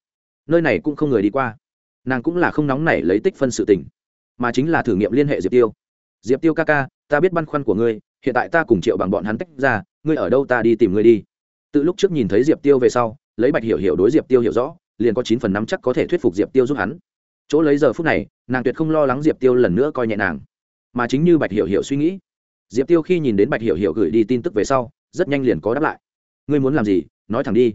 Nơi này cũng không người đi qua. Nàng cũng là không nóng nảy lấy tích phân sự tình, mà chính là thử nghiệm liên hệ diệp tiêu. Diệp tiêu ca ca, ta biết băn khoăn của ngươi, hiện tại ta cùng triệu bằng bọn hắn tách ra, ngươi ở đâu ta đi tìm ngươi đi. Từ lúc trước nhìn thấy diệp tiêu về sau, lấy bạch hiểu hiểu đối diệp tiêu hiểu rõ, liền có chín phần năm chắc có thể thuyết phục diệp tiêu giúp hắn chỗ lấy giờ phút này, nàng tuyệt không lo lắng diệp tiêu lần nữa coi nhẹ nàng, mà chính như bạch hiểu hiểu suy nghĩ, diệp tiêu khi nhìn đến bạch hiểu hiểu gửi đi tin tức về sau, rất nhanh liền có đáp lại. Ngươi muốn làm gì? Nói thẳng đi.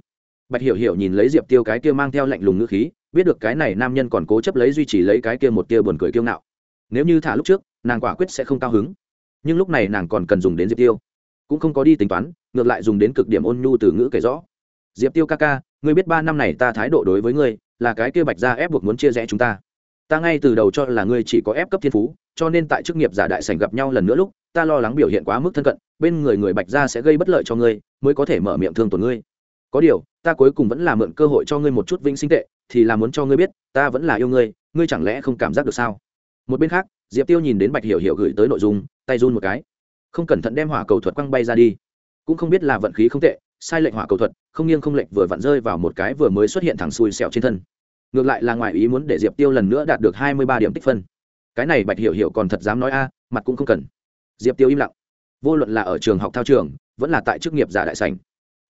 Bạch hiểu hiểu nhìn lấy diệp tiêu cái kia mang theo lạnh lùng ngữ khí, biết được cái này nam nhân còn cố chấp lấy duy trì lấy cái kia một tia buồn cười kiêu ngạo. Nếu như thả lúc trước, nàng quả quyết sẽ không cao hứng. Nhưng lúc này nàng còn cần dùng đến diệp tiêu. Cũng không có đi tính toán, ngược lại dùng đến cực điểm ôn nhu từ ngữ kể rõ. Diệp tiêu ca ca, ngươi biết ba năm này ta thái độ đối với ngươi, là cái kia bạch ra ép buộc muốn chia rẽ chúng ta ta ngay từ đầu cho là ngươi chỉ có ép cấp thiên phú, cho nên tại chức nghiệp giả đại sảnh gặp nhau lần nữa lúc, ta lo lắng biểu hiện quá mức thân cận, bên người người bạch ra sẽ gây bất lợi cho ngươi, mới có thể mở miệng thương tổn ngươi. Có điều, ta cuối cùng vẫn là mượn cơ hội cho ngươi một chút vĩnh sinh tệ, thì là muốn cho ngươi biết, ta vẫn là yêu ngươi ngươi chẳng lẽ không cảm giác được sao? Một bên khác, diệp tiêu nhìn đến bạch hiểu hiểu gửi tới nội dung, tay run một cái. Không cẩn thận đem hỏa cầu thuật quăng bay ra đi. Cũng không biết là vận khí không tệ, sai lệnh hỏa cầu thuật, không nghiêng không lệnh vừa vặn rơi vào một cái vừa mới xuất hiện thẳng xui xẹo trên thân ngược lại là ngoài ý muốn để diệp tiêu lần nữa đạt được hai mươi ba điểm tích phân. Cái này bạch hiểu hiểu còn thật dám nói a, mặt cũng không cần. Diệp tiêu im lặng. Vô luận là ở trường học thao trường, vẫn là tại chức nghiệp giả đại sành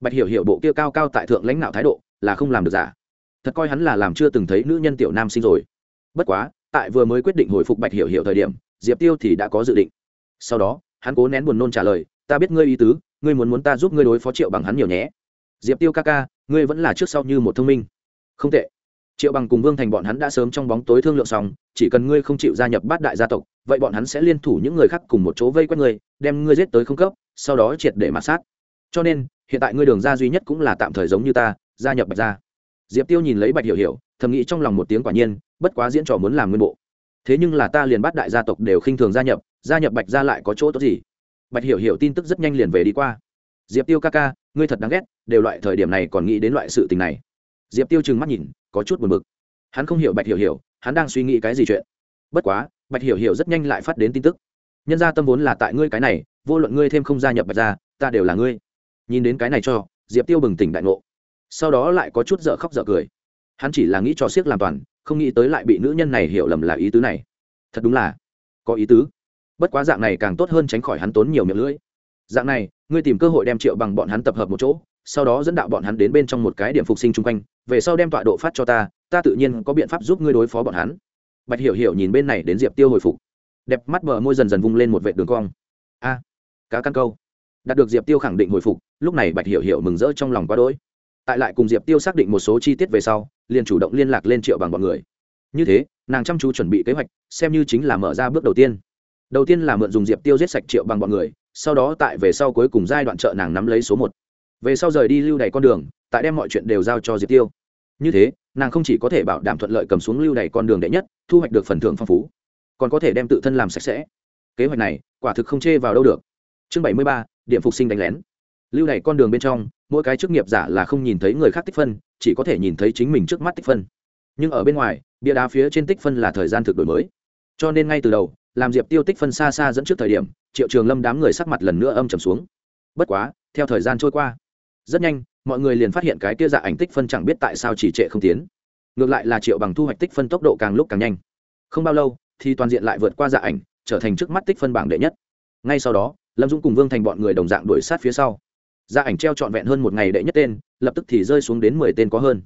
bạch hiểu hiểu bộ kia cao cao tại thượng lãnh đạo thái độ là không làm được giả. Thật coi hắn là làm chưa từng thấy nữ nhân tiểu nam sinh rồi. Bất quá, tại vừa mới quyết định hồi phục bạch hiểu hiểu thời điểm, diệp tiêu thì đã có dự định. Sau đó, hắn cố nén buồn nôn trả lời, ta biết ngươi ý tứ, ngươi muốn muốn ta giúp ngươi đối phó triệu bằng hắn nhiều nhé. Diệp tiêu ca ca, ngươi vẫn là trước sau như một thông minh. Không tệ triệu bằng cùng vương thành bọn hắn đã sớm trong bóng tối thương lượng xong, chỉ cần ngươi không chịu gia nhập bát đại gia tộc, vậy bọn hắn sẽ liên thủ những người khác cùng một chỗ vây quét ngươi, đem ngươi giết tới không cấp, sau đó triệt để mạt sát. Cho nên, hiện tại ngươi đường ra duy nhất cũng là tạm thời giống như ta, gia nhập bạch gia. Diệp tiêu nhìn lấy bạch hiểu hiểu, thầm nghĩ trong lòng một tiếng quả nhiên, bất quá diễn trò muốn làm nguyên bộ. Thế nhưng là ta liền bắt đại gia tộc đều khinh thường gia nhập gia nhập bạch gia lại có chỗ tốt gì? Bạch hiểu hiểu tin tức rất nhanh liền về đi qua. Diệp tiêu ca ca, ngươi thật đáng ghét, đều loại thời điểm này còn nghĩ đến loại sự tình này diệp tiêu trừng mắt nhìn, có chút buồn bực. Hắn không hiểu bạch hiểu hiểu, hắn đang suy nghĩ cái gì chuyện. Bất quá, bạch hiểu hiểu rất nhanh lại phát đến tin tức. Nhân ra tâm vốn là tại ngươi cái này, vô luận ngươi thêm không gia nhập bạch gia, ta đều là ngươi. Nhìn đến cái này cho, diệp tiêu bừng tỉnh đại ngộ. Sau đó lại có chút dở khóc dở cười. Hắn chỉ là nghĩ cho siếc làm toàn, không nghĩ tới lại bị nữ nhân này hiểu lầm là ý tứ này. Thật đúng là có ý tứ. Bất quá dạng này càng tốt hơn tránh khỏi hắn tốn nhiều miệng lưỡi. Dạng này, ngươi tìm cơ hội đem triệu bằng bọn hắn tập hợp một chỗ sau đó dẫn đạo bọn hắn đến bên trong một cái điểm phục sinh chung quanh, về sau đem tọa độ phát cho ta ta tự nhiên có biện pháp giúp ngươi đối phó bọn hắn. Bạch hiểu hiểu nhìn bên này đến diệp tiêu hồi phục. Đẹp mắt bờ môi dần dần vung lên một vệ đường cong. A, cá căn câu. Đạt được diệp tiêu khẳng định hồi phục, lúc này bạch hiểu hiểu mừng rỡ trong lòng quá đỗi. Tại lại cùng diệp tiêu xác định một số chi tiết về sau, liền chủ động liên lạc lên triệu bằng bọn người. Như thế, nàng chăm chú chuẩn bị kế hoạch, xem như chính là mở ra bước đầu tiên. Đầu tiên là mượn dùng diệp tiêu giết sạch triệu bằng bọn người, sau đó tại về sau cuối cùng giai đoạn chợ nàng nắm lấy số một về sau rời đi lưu đày con đường, tại đem mọi chuyện đều giao cho diệp tiêu. Như thế, nàng không chỉ có thể bảo đảm thuận lợi cầm xuống lưu đày con đường đệ nhất, thu hoạch được phần thưởng phong phú, còn có thể đem tự thân làm sạch sẽ. Kế hoạch này, quả thực không chê vào đâu được. Chương bảy mươi ba, điểm phục sinh đánh lén. Lưu đày con đường bên trong, mỗi cái chức nghiệp giả là không nhìn thấy người khác tích phân, chỉ có thể nhìn thấy chính mình trước mắt tích phân. Nhưng ở bên ngoài, bia đá phía trên tích phân là thời gian thực đổi mới. Cho nên ngay từ đầu, làm diệp tiêu tích phân xa xa dẫn trước thời điểm, triệu trường lâm đám người sắc mặt lần nữa âm trầm xuống. Bất quá, theo thời gian trôi qua rất nhanh, mọi người liền phát hiện cái kia dạ ảnh tích phân chẳng biết tại sao chỉ trệ không tiến. Ngược lại là triệu bằng thu hoạch tích phân tốc độ càng lúc càng nhanh. Không bao lâu, thì toàn diện lại vượt qua dạ ảnh, trở thành trước mắt tích phân bảng đệ nhất. Ngay sau đó, lâm dũng cùng vương thành bọn người đồng dạng đuổi sát phía sau. Dạ ảnh treo trọn vẹn hơn một ngày đệ nhất tên, lập tức thì rơi xuống đến mười tên có hơn.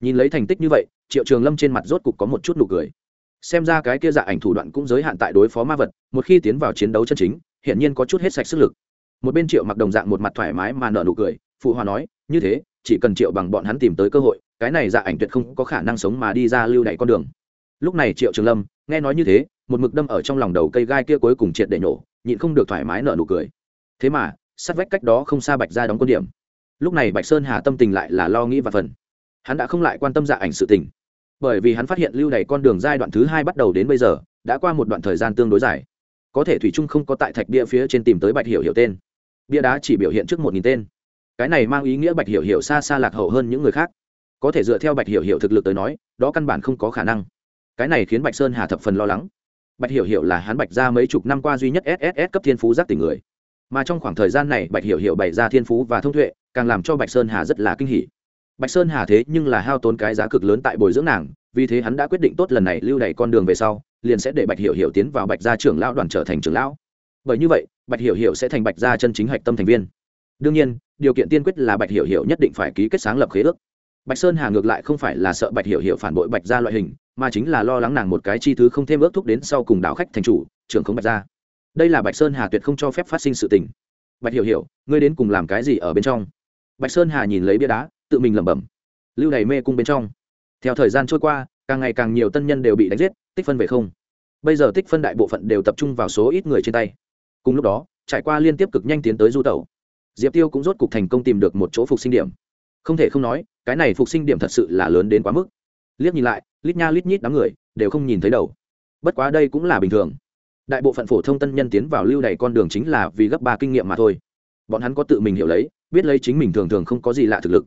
Nhìn lấy thành tích như vậy, triệu trường lâm trên mặt rốt cục có một chút nụ cười. Xem ra cái kia dạ ảnh thủ đoạn cũng giới hạn tại đối phó ma vật, một khi tiến vào chiến đấu chân chính, hiển nhiên có chút hết sạch sức lực. Một bên triệu mặc đồng dạng một mặt thoải mái mà nở nụ cười phụ hòa nói, như thế, chỉ cần triệu bằng bọn hắn tìm tới cơ hội, cái này dạ ảnh tuyệt không có khả năng sống mà đi ra lưu đ con đường. Lúc này triệu trường lâm, nghe nói như thế, một mực đâm ở trong lòng đầu cây gai kia cuối cùng triệt để nổ, nhịn không được thoải mái nở nụ cười. Thế mà, sát vách cách đó không xa bạch ra đóng quân điểm. Lúc này bạch sơn hà tâm tình lại là lo nghĩ và phần. Hắn đã không lại quan tâm dạ ảnh sự tình. Bởi vì hắn phát hiện lưu đày con đường giai đoạn thứ hai bắt đầu đến bây giờ, đã qua một đoạn thời gian tương đối dài. Có thể thủy trung không có tại thạch bia phía trên tìm tới bạch hiểu hiểu tên. Bia đá chỉ biểu hiện trước một nghìn tên cái này mang ý nghĩa bạch hiểu hiểu xa xa lạc hậu hơn những người khác. Có thể dựa theo bạch hiểu hiểu thực lực tới nói, đó căn bản không có khả năng. Cái này khiến bạch sơn hà thập phần lo lắng. Bạch hiểu hiểu là hắn bạch ra mấy chục năm qua duy nhất sss cấp thiên phú giác tỉnh người. Mà trong khoảng thời gian này, bạch hiểu hiểu bày ra thiên phú và thông tuệ, càng làm cho bạch sơn hà rất là kinh hỉ. Bạch sơn hà thế nhưng là hao tốn cái giá cực lớn tại bồi dưỡng nàng, vì thế hắn đã quyết định tốt lần này lưu đày con đường về sau, liền sẽ để bạch hiểu hiểu tiến vào bạch gia trưởng lão đoàn trở thành trưởng lão. Bởi như vậy, bạch hiểu hiểu sẽ thành bạch gia chân chính hạch tâm thành viên. Đương nhiên điều kiện tiên quyết là bạch hiểu hiểu nhất định phải ký kết sáng lập khế ước. Bạch sơn hà ngược lại không phải là sợ bạch hiểu hiểu phản bội bạch gia loại hình, mà chính là lo lắng nàng một cái chi thứ không thêm ước thúc đến sau cùng đảo khách thành chủ, trưởng không bạch gia. Đây là bạch sơn hà tuyệt không cho phép phát sinh sự tình. Bạch hiểu hiểu, ngươi đến cùng làm cái gì ở bên trong? Bạch sơn hà nhìn lấy bia đá, tự mình lẩm bẩm. Lưu đầy mê cung bên trong. Theo thời gian trôi qua, càng ngày càng nhiều tân nhân đều bị đánh giết, tích phân về không. Bây giờ tích phân đại bộ phận đều tập trung vào số ít người trên tay. Cùng lúc đó, trải qua liên tiếp cực nhanh tiến tới du tẩu diệp tiêu cũng rốt cục thành công tìm được một chỗ phục sinh điểm. Không thể không nói, cái này phục sinh điểm thật sự là lớn đến quá mức. Liếc nhìn lại, lít nha lít nhít đám người, đều không nhìn thấy đầu. Bất quá đây cũng là bình thường. Đại bộ phận phổ thông tân nhân tiến vào lưu đầy con đường chính là vì gấp ba kinh nghiệm mà thôi. Bọn hắn có tự mình hiểu lấy, biết lấy chính mình thường thường không có gì lạ thực lực.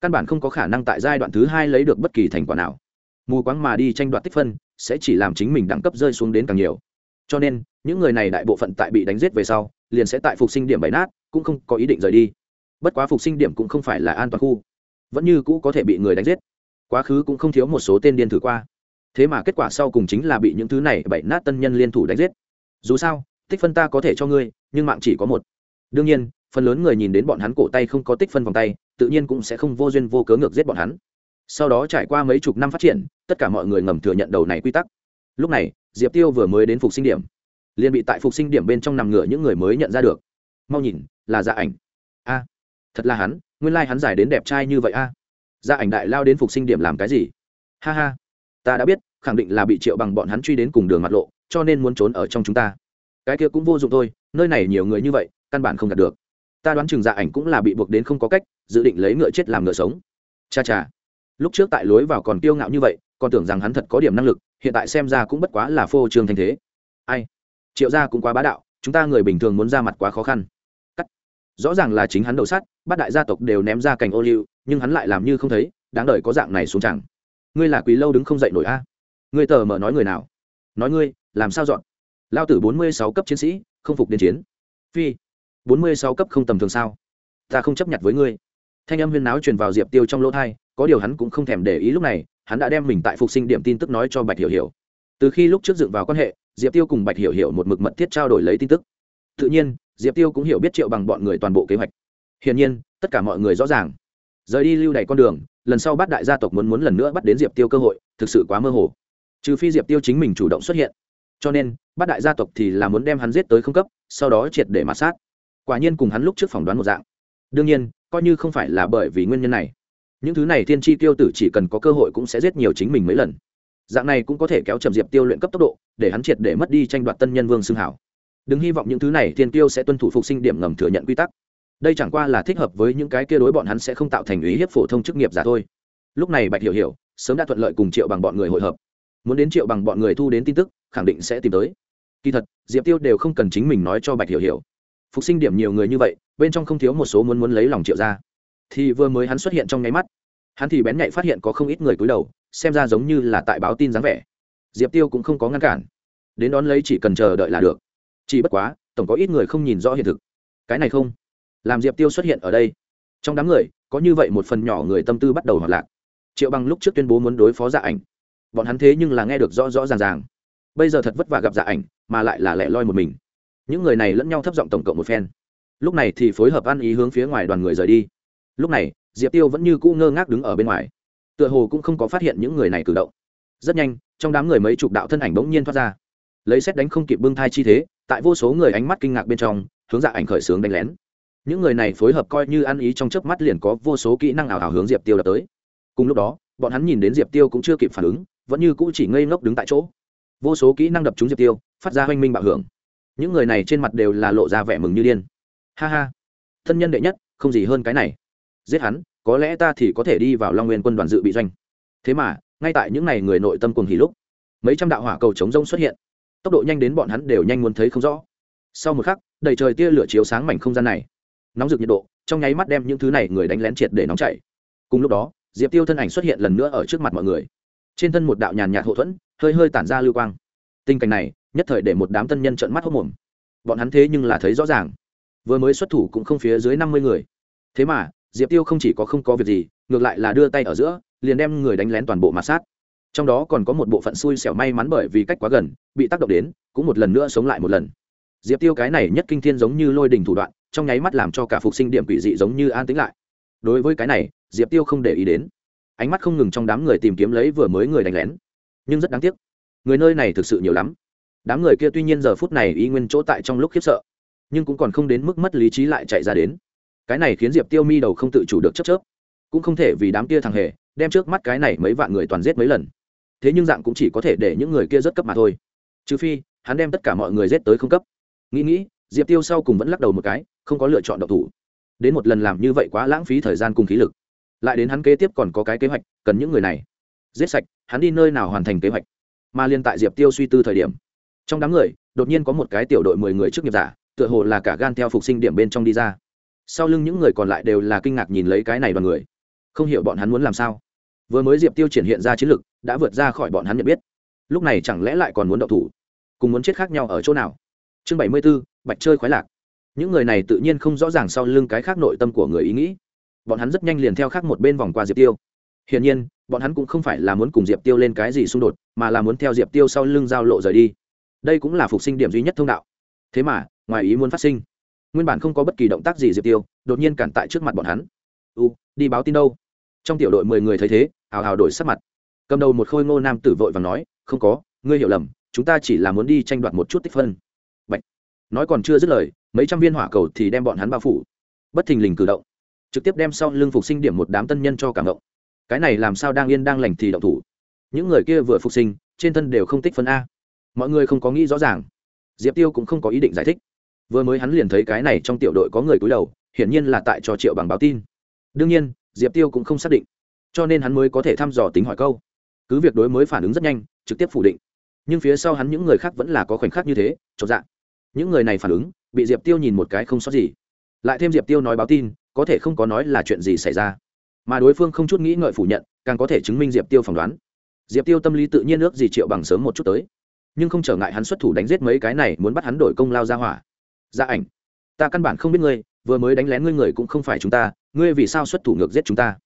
Căn bản không có khả năng tại giai đoạn thứ hai lấy được bất kỳ thành quả nào. Mù quáng mà đi tranh đoạt tích phân, sẽ chỉ làm chính mình đẳng cấp rơi xuống đến càng nhiều. Cho nên, những người này đại bộ phận tại bị đánh giết về sau liền sẽ tại phục sinh điểm bảy nát, cũng không có ý định rời đi. Bất quá phục sinh điểm cũng không phải là an toàn khu. Vẫn như cũ có thể bị người đánh giết. Quá khứ cũng không thiếu một số tên điên thử qua. Thế mà kết quả sau cùng chính là bị những thứ này bảy nát tân nhân liên thủ đánh giết. Dù sao, tích phân ta có thể cho ngươi, nhưng mạng chỉ có một. Đương nhiên, phần lớn người nhìn đến bọn hắn cổ tay không có tích phân vòng tay, tự nhiên cũng sẽ không vô duyên vô cớ ngược giết bọn hắn. Sau đó trải qua mấy chục năm phát triển, tất cả mọi người ngầm thừa nhận đầu này quy tắc. Lúc này, diệp tiêu vừa mới đến phục sinh điểm liền bị tại phục sinh điểm bên trong nằm ngửa những người mới nhận ra được. Mau nhìn, là dạ ảnh. A, thật là hắn, nguyên lai、like、hắn giải đến đẹp trai như vậy a. Dạ ảnh đại lao đến phục sinh điểm làm cái gì? Ha ha, ta đã biết, khẳng định là bị triệu bằng bọn hắn truy đến cùng đường mặt lộ, cho nên muốn trốn ở trong chúng ta. Cái kia cũng vô dụng thôi, nơi này nhiều người như vậy, căn bản không đạt được. Ta đoán chừng dạ ảnh cũng là bị buộc đến không có cách, dự định lấy ngựa chết làm ngựa sống. Cha cha, lúc trước tại lối vào còn kiêu ngạo như vậy, còn tưởng rằng hắn thật có điểm năng lực, hiện tại xem ra cũng bất quá là phô trương thanh thế. Ai? Triệu gia cũng quá bá đạo, chúng ta người bình thường muốn ra mặt quá khó khăn. Cắt. Rõ ràng là chính hắn đầu sát bát đại gia tộc đều ném ra cành ô liu, nhưng hắn lại làm như không thấy, đáng đời có dạng này xuống chẳng. Ngươi là quý lâu đứng không dậy nổi a? Ngươi tờ mở nói người nào? Nói ngươi, làm sao dọn? Lao tử bốn mươi sáu cấp chiến sĩ, không phục đến chiến. Phi, bốn mươi sáu cấp không tầm thường sao? Ta không chấp nhận với ngươi. Thanh âm huyên náo truyền vào diệp tiêu trong lỗ thai, có điều hắn cũng không thèm để ý lúc này, hắn đã đem mình tại phục sinh điểm tin tức nói cho bạch hiểu hiểu. Từ khi lúc trước dựng vào quan hệ diệp tiêu cùng bạch hiểu hiểu một mực mật thiết trao đổi lấy tin tức. Tự nhiên, diệp tiêu cũng hiểu biết triệu bằng bọn người toàn bộ kế hoạch. Hiển nhiên, tất cả mọi người rõ ràng. Rời đi lưu đầy con đường, lần sau bắt đại gia tộc muốn muốn lần nữa bắt đến diệp tiêu cơ hội, thực sự quá mơ hồ. Trừ phi diệp tiêu chính mình chủ động xuất hiện. Cho nên, bắt đại gia tộc thì là muốn đem hắn giết tới không cấp, sau đó triệt để mạt sát. Quả nhiên cùng hắn lúc trước phỏng đoán một dạng. Đương nhiên, coi như không phải là bởi vì nguyên nhân này. Những thứ này thiên tri tiêu tử chỉ cần có cơ hội cũng sẽ giết nhiều chính mình mấy lần dạng này cũng có thể kéo chậm diệp tiêu luyện cấp tốc độ, để hắn triệt để mất đi tranh đoạt tân nhân vương xương hảo. Đừng hy vọng những thứ này thiên tiêu sẽ tuân thủ phục sinh điểm ngầm thừa nhận quy tắc. Đây chẳng qua là thích hợp với những cái kia đối bọn hắn sẽ không tạo thành ý hiếp phổ thông chức nghiệp giả thôi. Lúc này bạch hiểu hiểu, sớm đã thuận lợi cùng triệu bằng bọn người hội hợp. Muốn đến triệu bằng bọn người thu đến tin tức, khẳng định sẽ tìm tới. Kỳ thật, diệp tiêu đều không cần chính mình nói cho bạch hiểu hiểu. Phục sinh điểm nhiều người như vậy, bên trong không thiếu một số muốn muốn lấy lòng triệu ra thì vừa mới hắn xuất hiện trong nháy mắt hắn thì bén nhạy phát hiện có không ít người cúi đầu, xem ra giống như là tại báo tin dáng vẻ. Diệp tiêu cũng không có ngăn cản. Đến đón lấy chỉ cần chờ đợi là được. Chỉ bất quá, tổng có ít người không nhìn rõ hiện thực. Cái này không. Làm diệp tiêu xuất hiện ở đây. Trong đám người, có như vậy một phần nhỏ người tâm tư bắt đầu hoạt lạc. Triệu bằng lúc trước tuyên bố muốn đối phó dạ ảnh. Bọn hắn thế nhưng là nghe được rõ rõ ràng ràng. Bây giờ thật vất vả gặp dạ ảnh, mà lại là lẻ loi một mình. Những người này lẫn nhau thấp giọng tổng cộng một phen. Lúc này thì phối hợp ăn ý hướng phía ngoài đoàn người rời đi. Lúc này diệp tiêu vẫn như cũ ngơ ngác đứng ở bên ngoài tựa hồ cũng không có phát hiện những người này cử động rất nhanh trong đám người mấy chục đạo thân ảnh bỗng nhiên thoát ra lấy xét đánh không kịp bưng thai chi thế tại vô số người ánh mắt kinh ngạc bên trong hướng dạ ảnh khởi xướng đánh lén những người này phối hợp coi như ăn ý trong chớp mắt liền có vô số kỹ năng ảo ảo hướng diệp tiêu đập tới cùng lúc đó bọn hắn nhìn đến diệp tiêu cũng chưa kịp phản ứng vẫn như cũ chỉ ngây ngốc đứng tại chỗ vô số kỹ năng đập trúng diệp tiêu phát ra hoanh minh bạo hưởng những người này trên mặt đều là lộ ra vẻ mừng như điên ha ha thân nhân đệ nhất không gì hơn cái này giết hắn, có lẽ ta thì có thể đi vào long nguyên quân đoàn dự bị doanh. Thế mà, ngay tại những n à y người nội tâm cùng hỉ lúc, mấy trăm đạo hỏa cầu chống rông xuất hiện. Tốc độ nhanh đến bọn hắn đều nhanh muốn thấy không rõ. Sau một khắc, đầy trời tia lửa chiếu sáng mảnh không gian này. Nóng rực nhiệt độ, trong nháy mắt đem những thứ này người đánh lén triệt để nóng chảy. Cùng lúc đó, diệp tiêu thân ảnh xuất hiện lần nữa ở trước mặt mọi người. Trên thân một đạo nhàn nhạt hậu thuẫn, hơi hơi tản ra lưu quang. Tình cảnh này, nhất thời để một đám tân nhân trợn mắt hốc mồm bọn hắn thế nhưng là thấy rõ ràng. Vừa mới xuất thủ cũng không phía dưới năm mươi người. Thế mà diệp tiêu không chỉ có không có việc gì, ngược lại là đưa tay ở giữa, liền đem người đánh lén toàn bộ mặt sát. Trong đó còn có một bộ phận xui xẻo may mắn bởi vì cách quá gần, bị tác động đến, cũng một lần nữa sống lại một lần. Diệp tiêu cái này nhất kinh thiên giống như lôi đình thủ đoạn, trong nháy mắt làm cho cả phục sinh điểm quỷ dị giống như an tĩnh lại. Đối với cái này, diệp tiêu không để ý đến. Ánh mắt không ngừng trong đám người tìm kiếm lấy vừa mới người đánh lén. Nhưng rất đáng tiếc, người nơi này thực sự nhiều lắm. Đám người kia tuy nhiên giờ phút này y nguyên chỗ tại trong lúc khiếp sợ, nhưng cũng còn không đến mức mất lý trí lại chạy ra đến cái này khiến diệp tiêu mi đầu không tự chủ được chấp chớp. Cũng không thể vì đám kia thằng hề, đem trước mắt cái này mấy vạn người toàn giết mấy lần. Thế nhưng dạng cũng chỉ có thể để những người kia rất cấp mà thôi. Trừ phi, hắn đem tất cả mọi người giết tới không cấp. Nghĩ nghĩ, diệp tiêu sau cùng vẫn lắc đầu một cái, không có lựa chọn độc thủ. Đến một lần làm như vậy quá lãng phí thời gian cùng khí lực. Lại đến hắn kế tiếp còn có cái kế hoạch, cần những người này. Giết sạch, hắn đi nơi nào hoàn thành kế hoạch. Mà liên tại diệp tiêu suy tư thời điểm, trong đám người, đột nhiên có một cái tiểu đội mười người trước nghiệp giả, tựa hồ là cả gan theo phục sinh điểm bên trong đi ra sau lưng những người còn lại đều là kinh ngạc nhìn lấy cái này đoàn người. Không hiểu bọn hắn muốn làm sao. Vừa mới diệp tiêu triển hiện ra chiến lực, đã vượt ra khỏi bọn hắn nhận biết. Lúc này chẳng lẽ lại còn muốn đậu thủ? Cùng muốn chết khác nhau ở chỗ nào? Chương bảy mươi b ố bạch chơi khoái lạc. Những người này tự nhiên không rõ ràng sau lưng cái khác nội tâm của người ý nghĩ. Bọn hắn rất nhanh liền theo khác một bên vòng qua diệp tiêu. Hiển nhiên, bọn hắn cũng không phải là muốn cùng diệp tiêu lên cái gì xung đột, mà là muốn theo diệp tiêu sau lưng giao lộ rời đi. Đây cũng là phục sinh điểm duy nhất thông đạo. Thế mà, ngoài ý muốn phát sinh nguyên bản không có bất kỳ động tác gì diệp tiêu đột nhiên cản tại trước mặt bọn hắn u đi báo tin đâu trong tiểu đội mười người thấy thế hào hào đổi sắc mặt cầm đầu một khôi ngô nam tử vội và nói không có ngươi hiểu lầm chúng ta chỉ là muốn đi tranh đoạt một chút tích phân Bạch. nói còn chưa dứt lời mấy trăm viên hỏa cầu thì đem bọn hắn bao phủ bất thình lình cử động trực tiếp đem sau lưng phục sinh điểm một đám tân nhân cho cảm động cái này làm sao đang yên đang lành thì động thủ những người kia vừa phục sinh trên thân đều không tích phân a mọi người không có nghĩ rõ ràng diệp tiêu cũng không có ý định giải thích vừa mới hắn liền thấy cái này trong tiểu đội có người cúi đầu, hiển nhiên là tại cho triệu bằng báo tin. Đương nhiên, diệp tiêu cũng không xác định, cho nên hắn mới có thể thăm dò tính hỏi câu. Cứ việc đối mới phản ứng rất nhanh, trực tiếp phủ định. Nhưng phía sau hắn những người khác vẫn là có khoảnh khắc như thế, chột dạng những người này phản ứng, bị diệp tiêu nhìn một cái không sót gì. Lại thêm diệp tiêu nói báo tin, có thể không có nói là chuyện gì xảy ra. Mà đối phương không chút nghĩ ngợi phủ nhận, càng có thể chứng minh diệp tiêu phỏng đoán. Diệp tiêu tâm lý tự nhiên ước gì triệu bằng sớm một chút tới. Nhưng không trở ngại hắn xuất thủ đánh giết mấy cái này, muốn bắt hắn đổi công lao ra hỏa gia ảnh, ta căn bản không biết ngươi, vừa mới đánh lén ngươi người cũng không phải chúng ta, ngươi vì sao xuất thủ ngược giết chúng ta?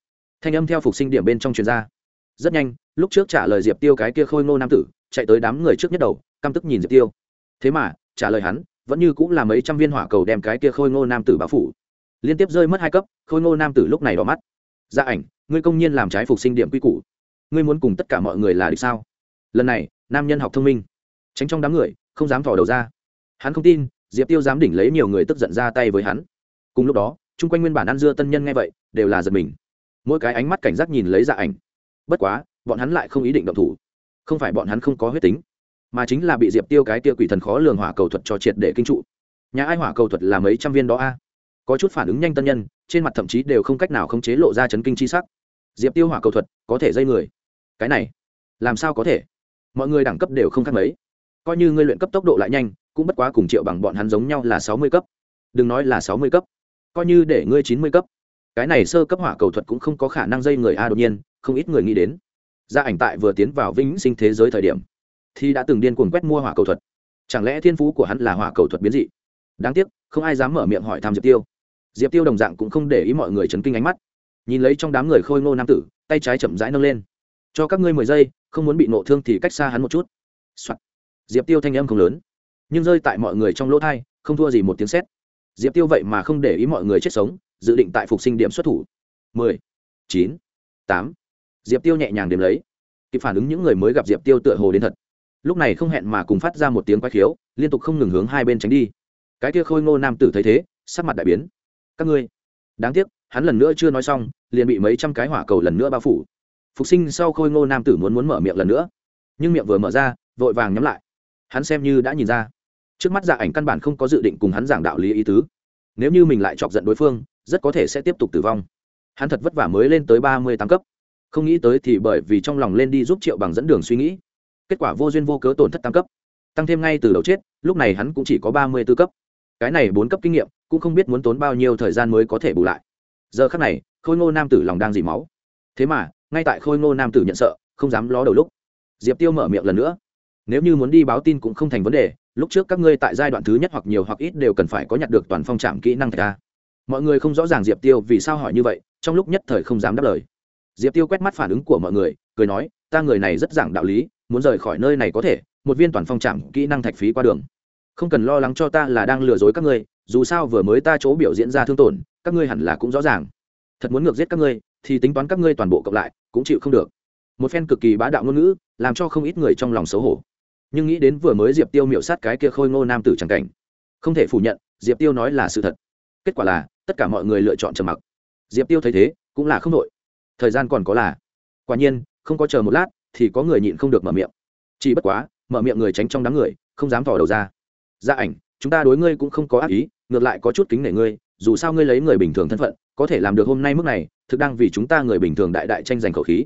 Thanh âm theo phục sinh điểm bên trong truyền ra. Rất nhanh, lúc trước trả lời diệp tiêu cái kia khôi ngô nam tử, chạy tới đám người trước nhất đầu, căm tức nhìn diệp tiêu. Thế mà, trả lời hắn, vẫn như cũng là mấy trăm viên hỏa cầu đem cái kia khôi ngô nam tử báo phủ. Liên tiếp rơi mất hai cấp, khôi ngô nam tử lúc này đỏ mắt. Gia ảnh, ngươi công nhiên làm trái phục sinh điểm quy củ. Ngươi muốn cùng tất cả mọi người là được sao? Lần này, nam nhân học thông minh. Tránh trong đám người, không dám thò đầu ra. Hắn không tin diệp tiêu dám đỉnh lấy nhiều người tức giận ra tay với hắn. Cùng lúc đó, chung quanh nguyên bản ăn dưa tân nhân nghe vậy, đều là giật mình. Mỗi cái ánh mắt cảnh giác nhìn lấy dạ ảnh. Bất quá, bọn hắn lại không ý định động thủ. Không phải bọn hắn không có huyết tính, mà chính là bị diệp tiêu cái tia quỷ thần khó lường hỏa cầu thuật cho triệt để kinh trụ. Nhà ai hỏa cầu thuật là mấy trăm viên đó a? Có chút phản ứng nhanh tân nhân, trên mặt thậm chí đều không cách nào khống chế lộ ra chấn kinh chi sắc. Diệp tiêu hỏa cầu thuật có thể dây người. Cái này, làm sao có thể? Mọi người đẳng cấp đều không khác mấy. Coi như ngươi luyện cấp tốc độ lại nhanh cũng bất quá cùng triệu bằng bọn hắn giống nhau là sáu mươi cấp. Đừng nói là sáu mươi cấp, coi như để ngươi chín mươi cấp. Cái này sơ cấp hỏa cầu thuật cũng không có khả năng dây người a, đột nhiên, không ít người nghĩ đến. Gia ảnh tại vừa tiến vào vĩnh sinh thế giới thời điểm, thì đã từng điên cuồng quét mua hỏa cầu thuật. Chẳng lẽ thiên phú của hắn là hỏa cầu thuật biến dị? Đáng tiếc, không ai dám mở miệng hỏi thăm diệp tiêu. Diệp tiêu đồng dạng cũng không để ý mọi người chấn kinh ánh mắt. Nhìn lấy trong đám người khôi ngô nam tử, tay trái chậm rãi nâng lên. Cho các ngươi mười giây, không muốn bị nộ thương thì cách xa hắn một chút、Soạn. diệp tiêu thanh âm không lớn nhưng rơi tại mọi người trong lỗ thai, không thua gì một tiếng sét. Diệp tiêu vậy mà không để ý mọi người chết sống, dự định tại phục sinh điểm xuất thủ. Mười, chín, tám. Diệp tiêu nhẹ nhàng đếm lấy. Kịp phản ứng những người mới gặp diệp tiêu tựa hồ đến thật. Lúc này không hẹn mà cùng phát ra một tiếng quái khiếu, liên tục không ngừng hướng hai bên tránh đi. Cái kia khôi ngô nam tử thấy thế, sắc mặt đại biến. Các ngươi, đáng tiếc, hắn lần nữa chưa nói xong, liền bị mấy trăm cái hỏa cầu lần nữa bao phủ. Phục sinh sau khôi ngô nam tử muốn muốn mở miệng lần nữa, nhưng miệng vừa mở ra, vội vàng nhắm lại. Hắn xem như đã nhìn ra trước mắt dạ ảnh căn bản không có dự định cùng hắn giảng đạo lý ý tứ. Nếu như mình lại chọc giận đối phương, rất có thể sẽ tiếp tục tử vong. Hắn thật vất vả mới lên tới ba mươi tám cấp. Không nghĩ tới thì bởi vì trong lòng lên đi giúp triệu bằng dẫn đường suy nghĩ, kết quả vô duyên vô cớ tổn thất tăng cấp. Tăng thêm ngay từ đầu chết, lúc này hắn cũng chỉ có ba mươi b ố cấp. Cái này bốn cấp kinh nghiệm, cũng không biết muốn tốn bao nhiêu thời gian mới có thể bù lại. Giờ khắc này, khôi ngô nam tử lòng đang dỉ máu. Thế mà, ngay tại khôi ngô nam tử nhận sợ, không dám ló đầu lúc, diệp tiêu mở miệng lần nữa. Nếu như muốn đi báo tin cũng không thành vấn đề lúc trước các ngươi tại giai đoạn thứ nhất hoặc nhiều hoặc ít đều cần phải có nhặt được toàn phong trạm kỹ năng thạch a. Mọi người không rõ ràng diệp tiêu vì sao hỏi như vậy, trong lúc nhất thời không dám đáp lời. Diệp tiêu quét mắt phản ứng của mọi người, cười nói, ta người này rất giảng đạo lý, muốn rời khỏi nơi này có thể, một viên toàn phong trạm kỹ năng thạch phí qua đường. Không cần lo lắng cho ta là đang lừa dối các ngươi, dù sao vừa mới ta chỗ biểu diễn ra thương tổn, các ngươi hẳn là cũng rõ ràng. Thật muốn ngược giết các ngươi, thì tính toán các ngươi toàn bộ cộng lại, cũng chịu không được. Một phen cực kỳ bá đạo ngôn ngữ, làm cho không ít người trong lòng xấu hổ nhưng nghĩ đến vừa mới diệp tiêu miệu sát cái kia khôi ngô nam tử c cảnh. Không thể phủ nhận, diệp tiêu nói là sự thật. Kết quả là, tất cả mọi người lựa chọn trầm mặc. Diệp tiêu thấy thế, cũng là không đội thời gian còn có là. Quả nhiên, không có chờ một lát, thì có người nhịn không được mở miệng. Chỉ bất quá, mở miệng người tránh trong đám người, không dám tỏ đầu ra. Gia ảnh, chúng ta đối ngươi cũng không có ác ý, ngược lại có chút kính nể ngươi, dù sao ngươi lấy người bình thường thân phận, có thể làm được hôm nay mức này, thực đang vì chúng ta người bình thường đại đại tranh giành khẩu khí.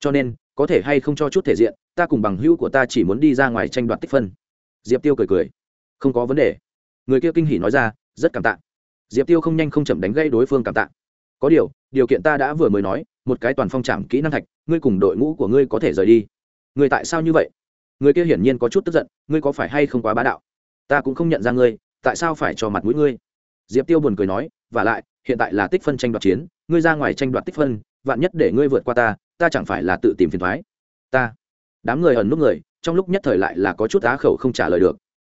Cho nên có thể hay không cho chút thể diện, ta cùng bằng hữu của ta chỉ muốn đi ra ngoài tranh đoạt tích phân. Diệp tiêu cười cười. Không có vấn đề. Người kia kinh hỉ nói ra, rất cảm tạ. Diệp tiêu không nhanh không chậm đánh gây đối phương cảm tạ. Có điều điều kiện ta đã vừa mới nói, một cái toàn phong trảm kỹ năng thạch, ngươi cùng đội ngũ của ngươi có thể rời đi. Người tại sao như vậy? Người kia hiển nhiên có chút tức giận, ngươi có phải hay không quá bá đạo? Ta cũng không nhận ra ngươi, tại sao phải cho mặt mũi ngươi? Diệp tiêu buồn cười nói và lại, hiện tại là tích phân tranh đoạt chiến, ngươi ra ngoài tranh đoạt tích phân, vạn nhất để ngươi vượt qua ta ta chẳng phải là tự tìm phiền thoái. Ta, đám người ẩn nút người, trong lúc nhất thời lại là có chút á khẩu không trả lời được.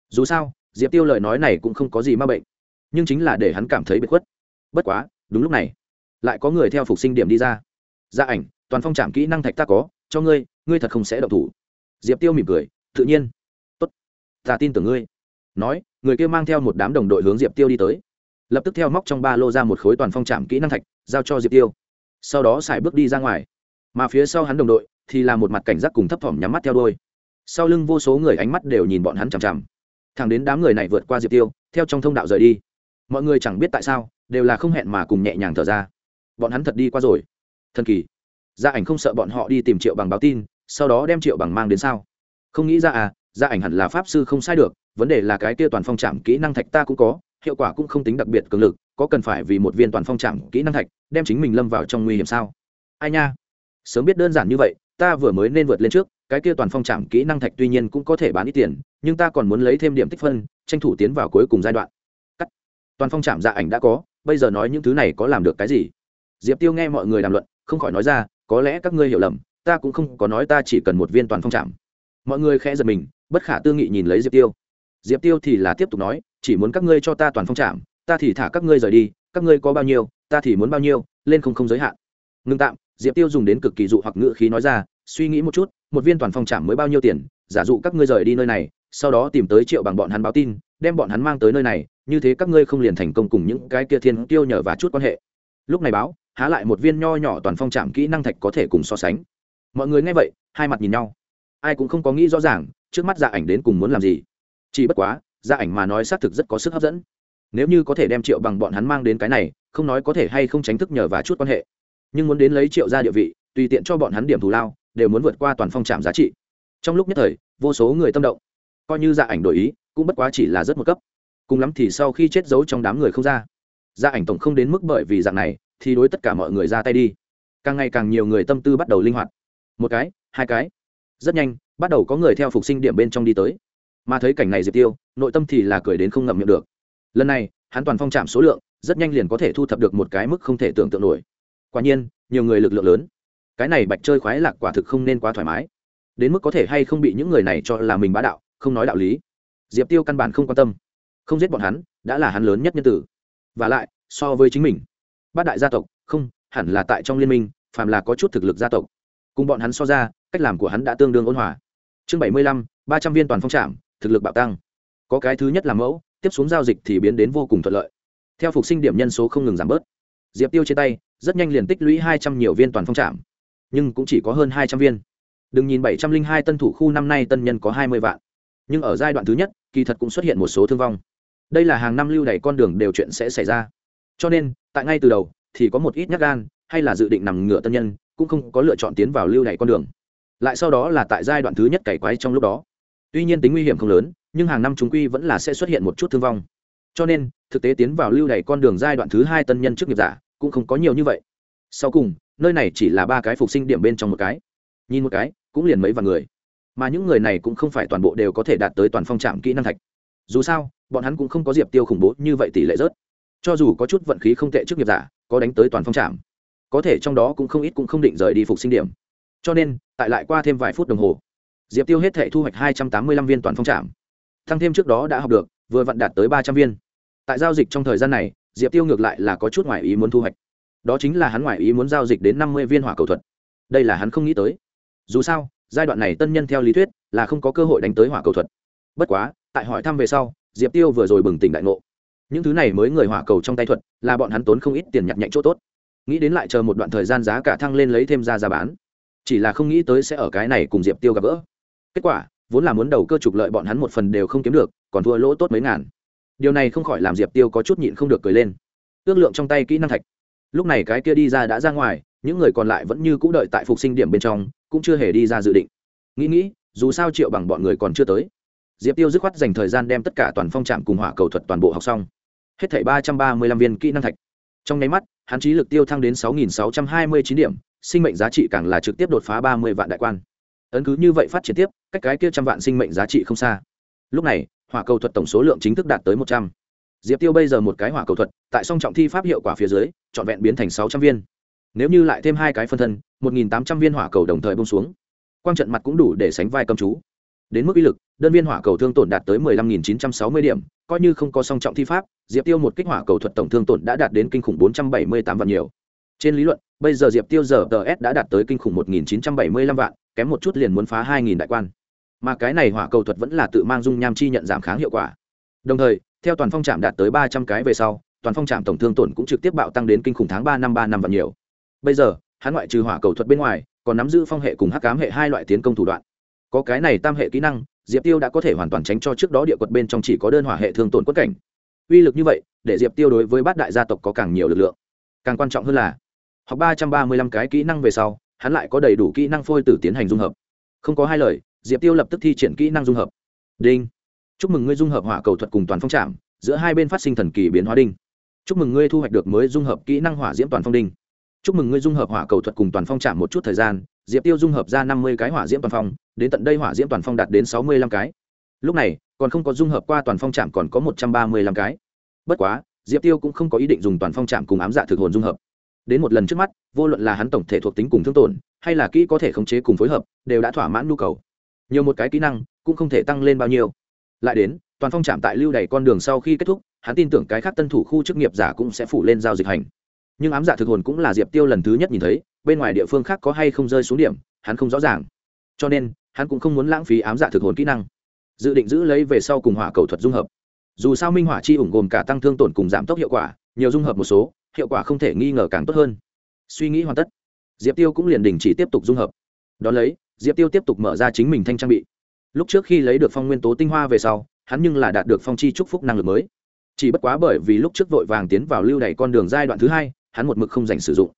Dù sao, diệp tiêu lời nói này cũng không có gì ma bệnh, nhưng chính là để hắn cảm thấy bị khuất. Bất quá, đúng lúc này, lại có người theo phục sinh điểm đi ra. Gia ảnh, toàn phong trảm kỹ năng thạch ta có, cho ngươi ngươi thật không sẽ động thủ. Diệp tiêu mỉm cười, tự nhiên. Tốt, ta tin tưởng ngươi. Nói, người kia mang theo một đám đồng đội hướng diệp tiêu đi tới. Lập tức theo móc trong ba lô ra một khối toàn phong trảm kỹ năng thạch, giao cho diệp tiêu. Sau đó xài bước đi ra ngoài mà phía sau hắn đồng đội thì là một mặt cảnh giác cùng thấp thỏm nhắm mắt theo đôi sau lưng vô số người ánh mắt đều nhìn bọn hắn chằm chằm. Thẳng đến đám người này vượt qua diệp tiêu, theo trong thông đạo rời đi. Mọi người chẳng biết tại sao, đều là không hẹn mà cùng nhẹ nhàng thở ra. Bọn hắn thật đi qua rồi. Thần kỳ. Gia ảnh không sợ bọn họ đi tìm triệu bằng báo tin, sau đó đem triệu bằng mang đến sao? Không nghĩ ra à gia ảnh hẳn là pháp sư không sai được, vấn đề là cái kia toàn phong trạm kỹ năng thạch ta cũng có, hiệu quả cũng không tính đặc biệt cường lực, có cần phải vì một viên toàn phong trạm kỹ năng thạch, đem chính mình lâm vào trong nguy hiểm sao? Ai nha sớm biết đơn giản như vậy, ta vừa mới nên vượt lên trước, cái kia toàn phong trạm kỹ năng thạch tuy nhiên cũng có thể bán ít tiền, nhưng ta còn muốn lấy thêm điểm tích phân, tranh thủ tiến vào cuối cùng giai đoạn. Cắt. Toàn phong trạm dạ ảnh đã có, bây giờ nói những thứ này có làm được cái gì? Diệp tiêu nghe mọi người đàm luận, không khỏi nói ra, có lẽ các ngươi hiểu lầm, ta cũng không có nói ta chỉ cần một viên toàn phong trạm. Mọi người khẽ giật mình, bất khả tư nghị nhìn lấy diệp tiêu. Diệp tiêu thì là tiếp tục nói, chỉ muốn các ngươi cho ta toàn phong trạm, ta thì thả các ngươi rời đi, các ngươi có bao nhiêu, ta thì muốn bao nhiêu, lên không không giới hạn. Ngưng tạm diệp tiêu dùng đến cực kỳ dụ hoặc ngữ khí nói ra, suy nghĩ một chút, một viên toàn phong trảm mới bao nhiêu tiền, giả dụ các ngươi rời đi nơi này, sau đó tìm tới triệu bằng bọn hắn báo tin, đem bọn hắn mang tới nơi này, như thế các ngươi không liền thành công cùng những cái kia thiên tiêu nhờ và chút quan hệ. Lúc này báo, há lại một viên nho nhỏ toàn phong trạm kỹ năng thạch có thể cùng so sánh. Mọi người nghe vậy, hai mặt nhìn nhau. Ai cũng không có nghĩ rõ ràng, trước mắt dạ ảnh đến cùng muốn làm gì. Chỉ bất quá dạ ảnh mà nói xác thực rất có sức hấp dẫn. Nếu như có thể đem triệu bằng bọn hắn mang đến cái này, không nói có thể hay không tránh thức nhờ và chút quan hệ nhưng muốn đến lấy triệu ra địa vị, tùy tiện cho bọn hắn điểm thù lao, đều muốn vượt qua toàn phong trạm giá trị. Trong lúc nhất thời, vô số người tâm động. Coi như gia ảnh đổi ý, cũng bất quá chỉ là rất một cấp. Cùng lắm thì sau khi chết giấu trong đám người không ra. Gia ảnh tổng không đến mức bởi vì dạng này, thì đối tất cả mọi người ra tay đi. Càng ngày càng nhiều người tâm tư bắt đầu linh hoạt. Một cái, hai cái. Rất nhanh, bắt đầu có người theo phục sinh điểm bên trong đi tới. Mà thấy cảnh này diệp tiêu, nội tâm thì là cười đến không ngậm miệng được. Lần này, hắn toàn phong chạm số lượng, rất nhanh liền có thể thu thập được một cái mức không thể tưởng tượng nổi quả nhiên, nhiều người lực lượng lớn. Cái này bạch chơi khoái lạc quả thực không nên quá thoải mái. Đến mức có thể hay không bị những người này cho là mình bá đạo, không nói đạo lý. Diệp tiêu căn bản không quan tâm. Không giết bọn hắn, đã là hắn lớn nhất nhân tử. Và lại, so với chính mình, bát đại gia tộc, không, hẳn là tại trong liên minh, phàm là có chút thực lực gia tộc. Cùng bọn hắn so ra, cách làm của hắn đã tương đương ôn hòa. Chương bảy mươi lăm, ba trăm viên toàn phong trạm thực lực bạo tăng. Có cái thứ nhất là mẫu, tiếp xuống giao dịch thì biến đến vô cùng thuận lợi. Theo phục sinh điểm nhân số không ngừng giảm bớt diệp tiêu trên tay, rất nhanh liền tích lũy hai trăm nhiều viên toàn phong trạm. Nhưng cũng chỉ có hơn hai trăm viên. Đừng nhìn bảy trăm linh hai tân thủ khu năm nay tân nhân có hai mươi vạn. Nhưng ở giai đoạn thứ nhất, kỳ thật cũng xuất hiện một số thương vong. Đây là hàng năm lưu đẩy con đường đều chuyện sẽ xảy ra. Cho nên, tại ngay từ đầu, thì có một ít nhắc gan, hay là dự định nằm ngựa tân nhân, cũng không có lựa chọn tiến vào lưu đẩy con đường. Lại sau đó là tại giai đoạn thứ nhất cày quái trong lúc đó. Tuy nhiên tính nguy hiểm không lớn, nhưng hàng năm chúng quy vẫn là sẽ xuất hiện một chút thương vong cho nên, thực tế tiến vào lưu đày con đường giai đoạn thứ hai tân nhân trước nghiệp giả, cũng không có nhiều như vậy. Sau cùng, nơi này chỉ là ba cái phục sinh điểm bên trong một cái. Nhìn một cái, cũng liền mấy vài người. Mà những người này cũng không phải toàn bộ đều có thể đạt tới toàn phong trạm kỹ năng thạch. Dù sao, bọn hắn cũng không có diệp tiêu khủng bố như vậy tỷ lệ rớt. Cho dù có chút vận khí không tệ trước nghiệp giả, có đánh tới toàn phong trạm, có thể trong đó cũng không ít cũng không định rời đi phục sinh điểm. Cho nên, tại lại qua thêm vài phút đồng hồ, diệp tiêu hết thể thu hoạch hai trăm tám mươi lăm viên toàn phong trạm. Thăng thêm trước đó đã học được vừa vặn đạt tới ba trăm viên. Tại giao dịch trong thời gian này, diệp tiêu ngược lại là có chút ngoại ý muốn thu hoạch. Đó chính là hắn ngoại ý muốn giao dịch đến năm mươi viên hỏa cầu thuật. Đây là hắn không nghĩ tới. Dù sao, giai đoạn này tân nhân theo lý thuyết là không có cơ hội đánh tới hỏa cầu thuật. Bất quá, tại hỏi thăm về sau, diệp tiêu vừa rồi bừng tỉnh đại ngộ. Những thứ này mới người hỏa cầu trong tay thuật, là bọn hắn tốn không ít tiền nhặt nhạnh chỗ tốt. Nghĩ đến lại chờ một đoạn thời gian giá cả thăng lên lấy thêm ra giá bán. Chỉ là không nghĩ tới sẽ ở cái này cùng diệp tiêu gặp gỡ. Kết quả, vốn là muốn đầu cơ trục lợi bọn hắn một phần đều không kiếm được còn thua lỗ tốt mấy ngàn. Điều này không khỏi làm diệp tiêu có chút nhịn không được cười lên. Ước lượng trong tay kỹ năng thạch. Lúc này cái kia đi ra đã ra ngoài, những người còn lại vẫn như c ũ đợi tại phục sinh điểm bên trong, cũng chưa hề đi ra dự định. Nghĩ nghĩ, dù sao triệu bằng bọn người còn chưa tới. Diệp tiêu dứt khoát dành thời gian đem tất cả toàn phong trạm cùng hỏa cầu thuật toàn bộ học xong. Hết thảy ba trăm ba mươi lăm viên kỹ năng thạch. Trong nháy mắt, hắn trí lực tiêu thăng đến sáu nghìn sáu trăm hai mươi chín điểm, sinh mệnh giá trị càng là trực tiếp đột phá ba mươi vạn đại quan. Ấn cứ như vậy phát triển tiếp, cách cái kia trăm vạn sinh mệnh giá trị không xa. Lúc này hỏa cầu thuật tổng số lượng chính thức đạt tới một trăm. Diệp tiêu bây giờ một cái hỏa cầu thuật, tại song trọng thi pháp hiệu quả phía dưới, trọn vẹn biến thành sáu trăm viên. Nếu như lại thêm hai cái phân thân, một nghìn tám trăm viên hỏa cầu đồng thời bông xuống. Quang trận mặt cũng đủ để sánh vai cầm chú. Đến mức uy lực, đơn viên hỏa cầu thương tổn đạt tới mười lăm nghìn chín trăm sáu mươi điểm, coi như không có song trọng thi pháp, diệp tiêu một kích hỏa cầu thuật tổng thương tổn đã đạt đến kinh khủng bốn trăm bảy mươi tám vạn nhiều. Trên lý luận, bây giờ diệp tiêu giờ ts đã đạt tới kinh khủng một nghìn chín trăm bảy mươi lăm vạn, kém một chút liền muốn phá hai nghìn đại quan mà cái này hỏa cầu thuật vẫn là tự mang dung nham chi nhận giảm kháng hiệu quả. Đồng thời, theo toàn phong trạm đạt tới ba trăm cái về sau, toàn phong trạm tổng thương tổn cũng trực tiếp bạo tăng đến kinh khủng tháng ba năm ba năm và nhiều. Bây giờ, hắn ngoại trừ hỏa cầu thuật bên ngoài, còn nắm giữ phong hệ cùng hắc cám hệ hai loại tiến công thủ đoạn. Có cái này tam hệ kỹ năng, diệp tiêu đã có thể hoàn toàn tránh cho trước đó địa quật bên trong chỉ có đơn hỏa hệ thương tổn quất cảnh. Uy lực như vậy, để diệp tiêu đối với bát đại gia tộc có càng nhiều lực lượng. Càng quan trọng hơn là, học ba trăm ba mươi lăm cái kỹ năng về sau, hắn lại có đầy đủ kỹ năng phôi tử tiến hành dung hợp. Không có hai lời diệp tiêu lập tức thi triển kỹ năng dung hợp. Đinh. Chúc mừng ngươi dung hợp hỏa cầu thuật cùng toàn phong trạm, giữa hai bên phát sinh thần kỳ biến hóa đinh. Chúc mừng ngươi thu hoạch được mới dung hợp kỹ năng hỏa diễm toàn phong đinh. Chúc mừng ngươi dung hợp hỏa cầu thuật cùng toàn phong trạm một chút thời gian, diệp tiêu dung hợp ra năm mươi cái hỏa diễm toàn phong, đến tận đây hỏa diễm toàn phong đạt đến sáu mươi lăm cái. Lúc này, còn không có dung hợp qua toàn phong trạm còn có một trăm ba mươi lăm cái. Bất quá, diệp tiêu cũng không có ý định dùng toàn phong trạm cùng ám dạ thực hồn dung hợp. Đến một lần trước mắt, vô luận là hắn tổng thể thuộc tính cùng thương tổn, hay là kỹ có thể khống chế cùng phối hợp, đều đã thỏa mãn nhu cầu nhiều một cái kỹ năng, cũng không thể tăng lên bao nhiêu. Lại đến, toàn phong chạm tại lưu đầy con đường sau khi kết thúc, hắn tin tưởng cái khác tân thủ khu chức nghiệp giả cũng sẽ phủ lên giao dịch hành. Nhưng ám giả thực hồn cũng là diệp tiêu lần thứ nhất nhìn thấy, bên ngoài địa phương khác có hay không rơi xuống điểm, hắn không rõ ràng. Cho nên, hắn cũng không muốn lãng phí ám giả thực hồn kỹ năng. Dự định giữ lấy về sau cùng hỏa cầu thuật dung hợp. Dù sao minh hỏa chi ủng gồm cả tăng thương tổn cùng giảm tốc hiệu quả, nhiều dung hợp một số, hiệu quả không thể nghi ngờ càng tốt hơn. Suy nghĩ hoàn tất, diệp tiêu cũng liền đình chỉ tiếp tục dung hợp. Đón lấy diệp tiêu tiếp tục mở ra chính mình thanh trang bị. Lúc trước khi lấy được phong nguyên tố tinh hoa về sau, hắn nhưng là đạt được phong chi chúc phúc năng lực mới. Chỉ bất quá bởi vì lúc trước vội vàng tiến vào lưu đẩy con đường giai đoạn thứ hai, hắn một mực không dành sử dụng.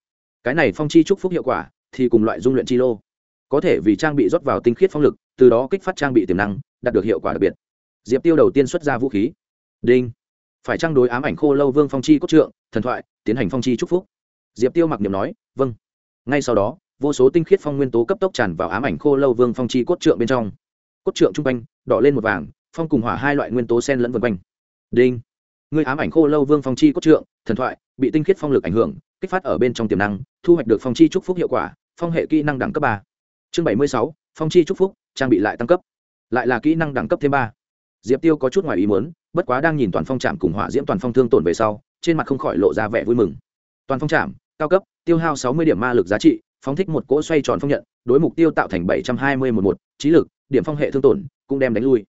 Cái này phong chi chúc phúc hiệu quả thì cùng loại dung luyện chi lô. Có thể vì trang bị rót vào tinh khiết phong lực, từ đó kích phát trang bị tiềm năng, đạt được hiệu quả đặc biệt. Diệp tiêu đầu tiên xuất ra vũ khí. Đinh. Phải trang đối ám ảnh khô lâu vương phong chi cốt trượng, thần thoại, tiến hành phong chi chúc phúc? Diệp tiêu mặc niệm nói vâng. Ngay sau đó vô số tinh khiết phong nguyên tố cấp tốc tràn vào ám ảnh khô lâu vương phong chi cốt trượng bên trong. Cốt trượng trung quanh, đỏ lên một vàng, phong cùng hỏa hai loại nguyên tố sen lẫn vân quanh. Đinh! Người ám ảnh khô lâu vương phong chi cốt trượng, thần thoại, bị tinh khiết phong lực ảnh hưởng, kích phát ở bên trong tiềm năng, thu hoạch được phong chi trúc phúc hiệu quả, phong hệ kỹ năng đẳng cấp ba. Chương bảy mươi sáu, phong chi trúc phúc, trang bị lại tăng cấp. Lại là kỹ năng đẳng cấp thêm ba. Diệp tiêu có chút ngoài ý muốn, bất quá đang nhìn toàn phong trạm cùng hỏa diễm toàn phong thương tổn về sau, trên mặt không khỏi lộ ra vẻ vui mừng. Toàn phong trạm, cao cấp, tiêu hao sáu mươi điểm ma lực giá trị phóng thích một cỗ xoay tròn phong nhận, đối mục tiêu tạo thành bảy trăm hai mươi một một trí lực, điểm phong hệ thương tổn, cũng đem đánh lui.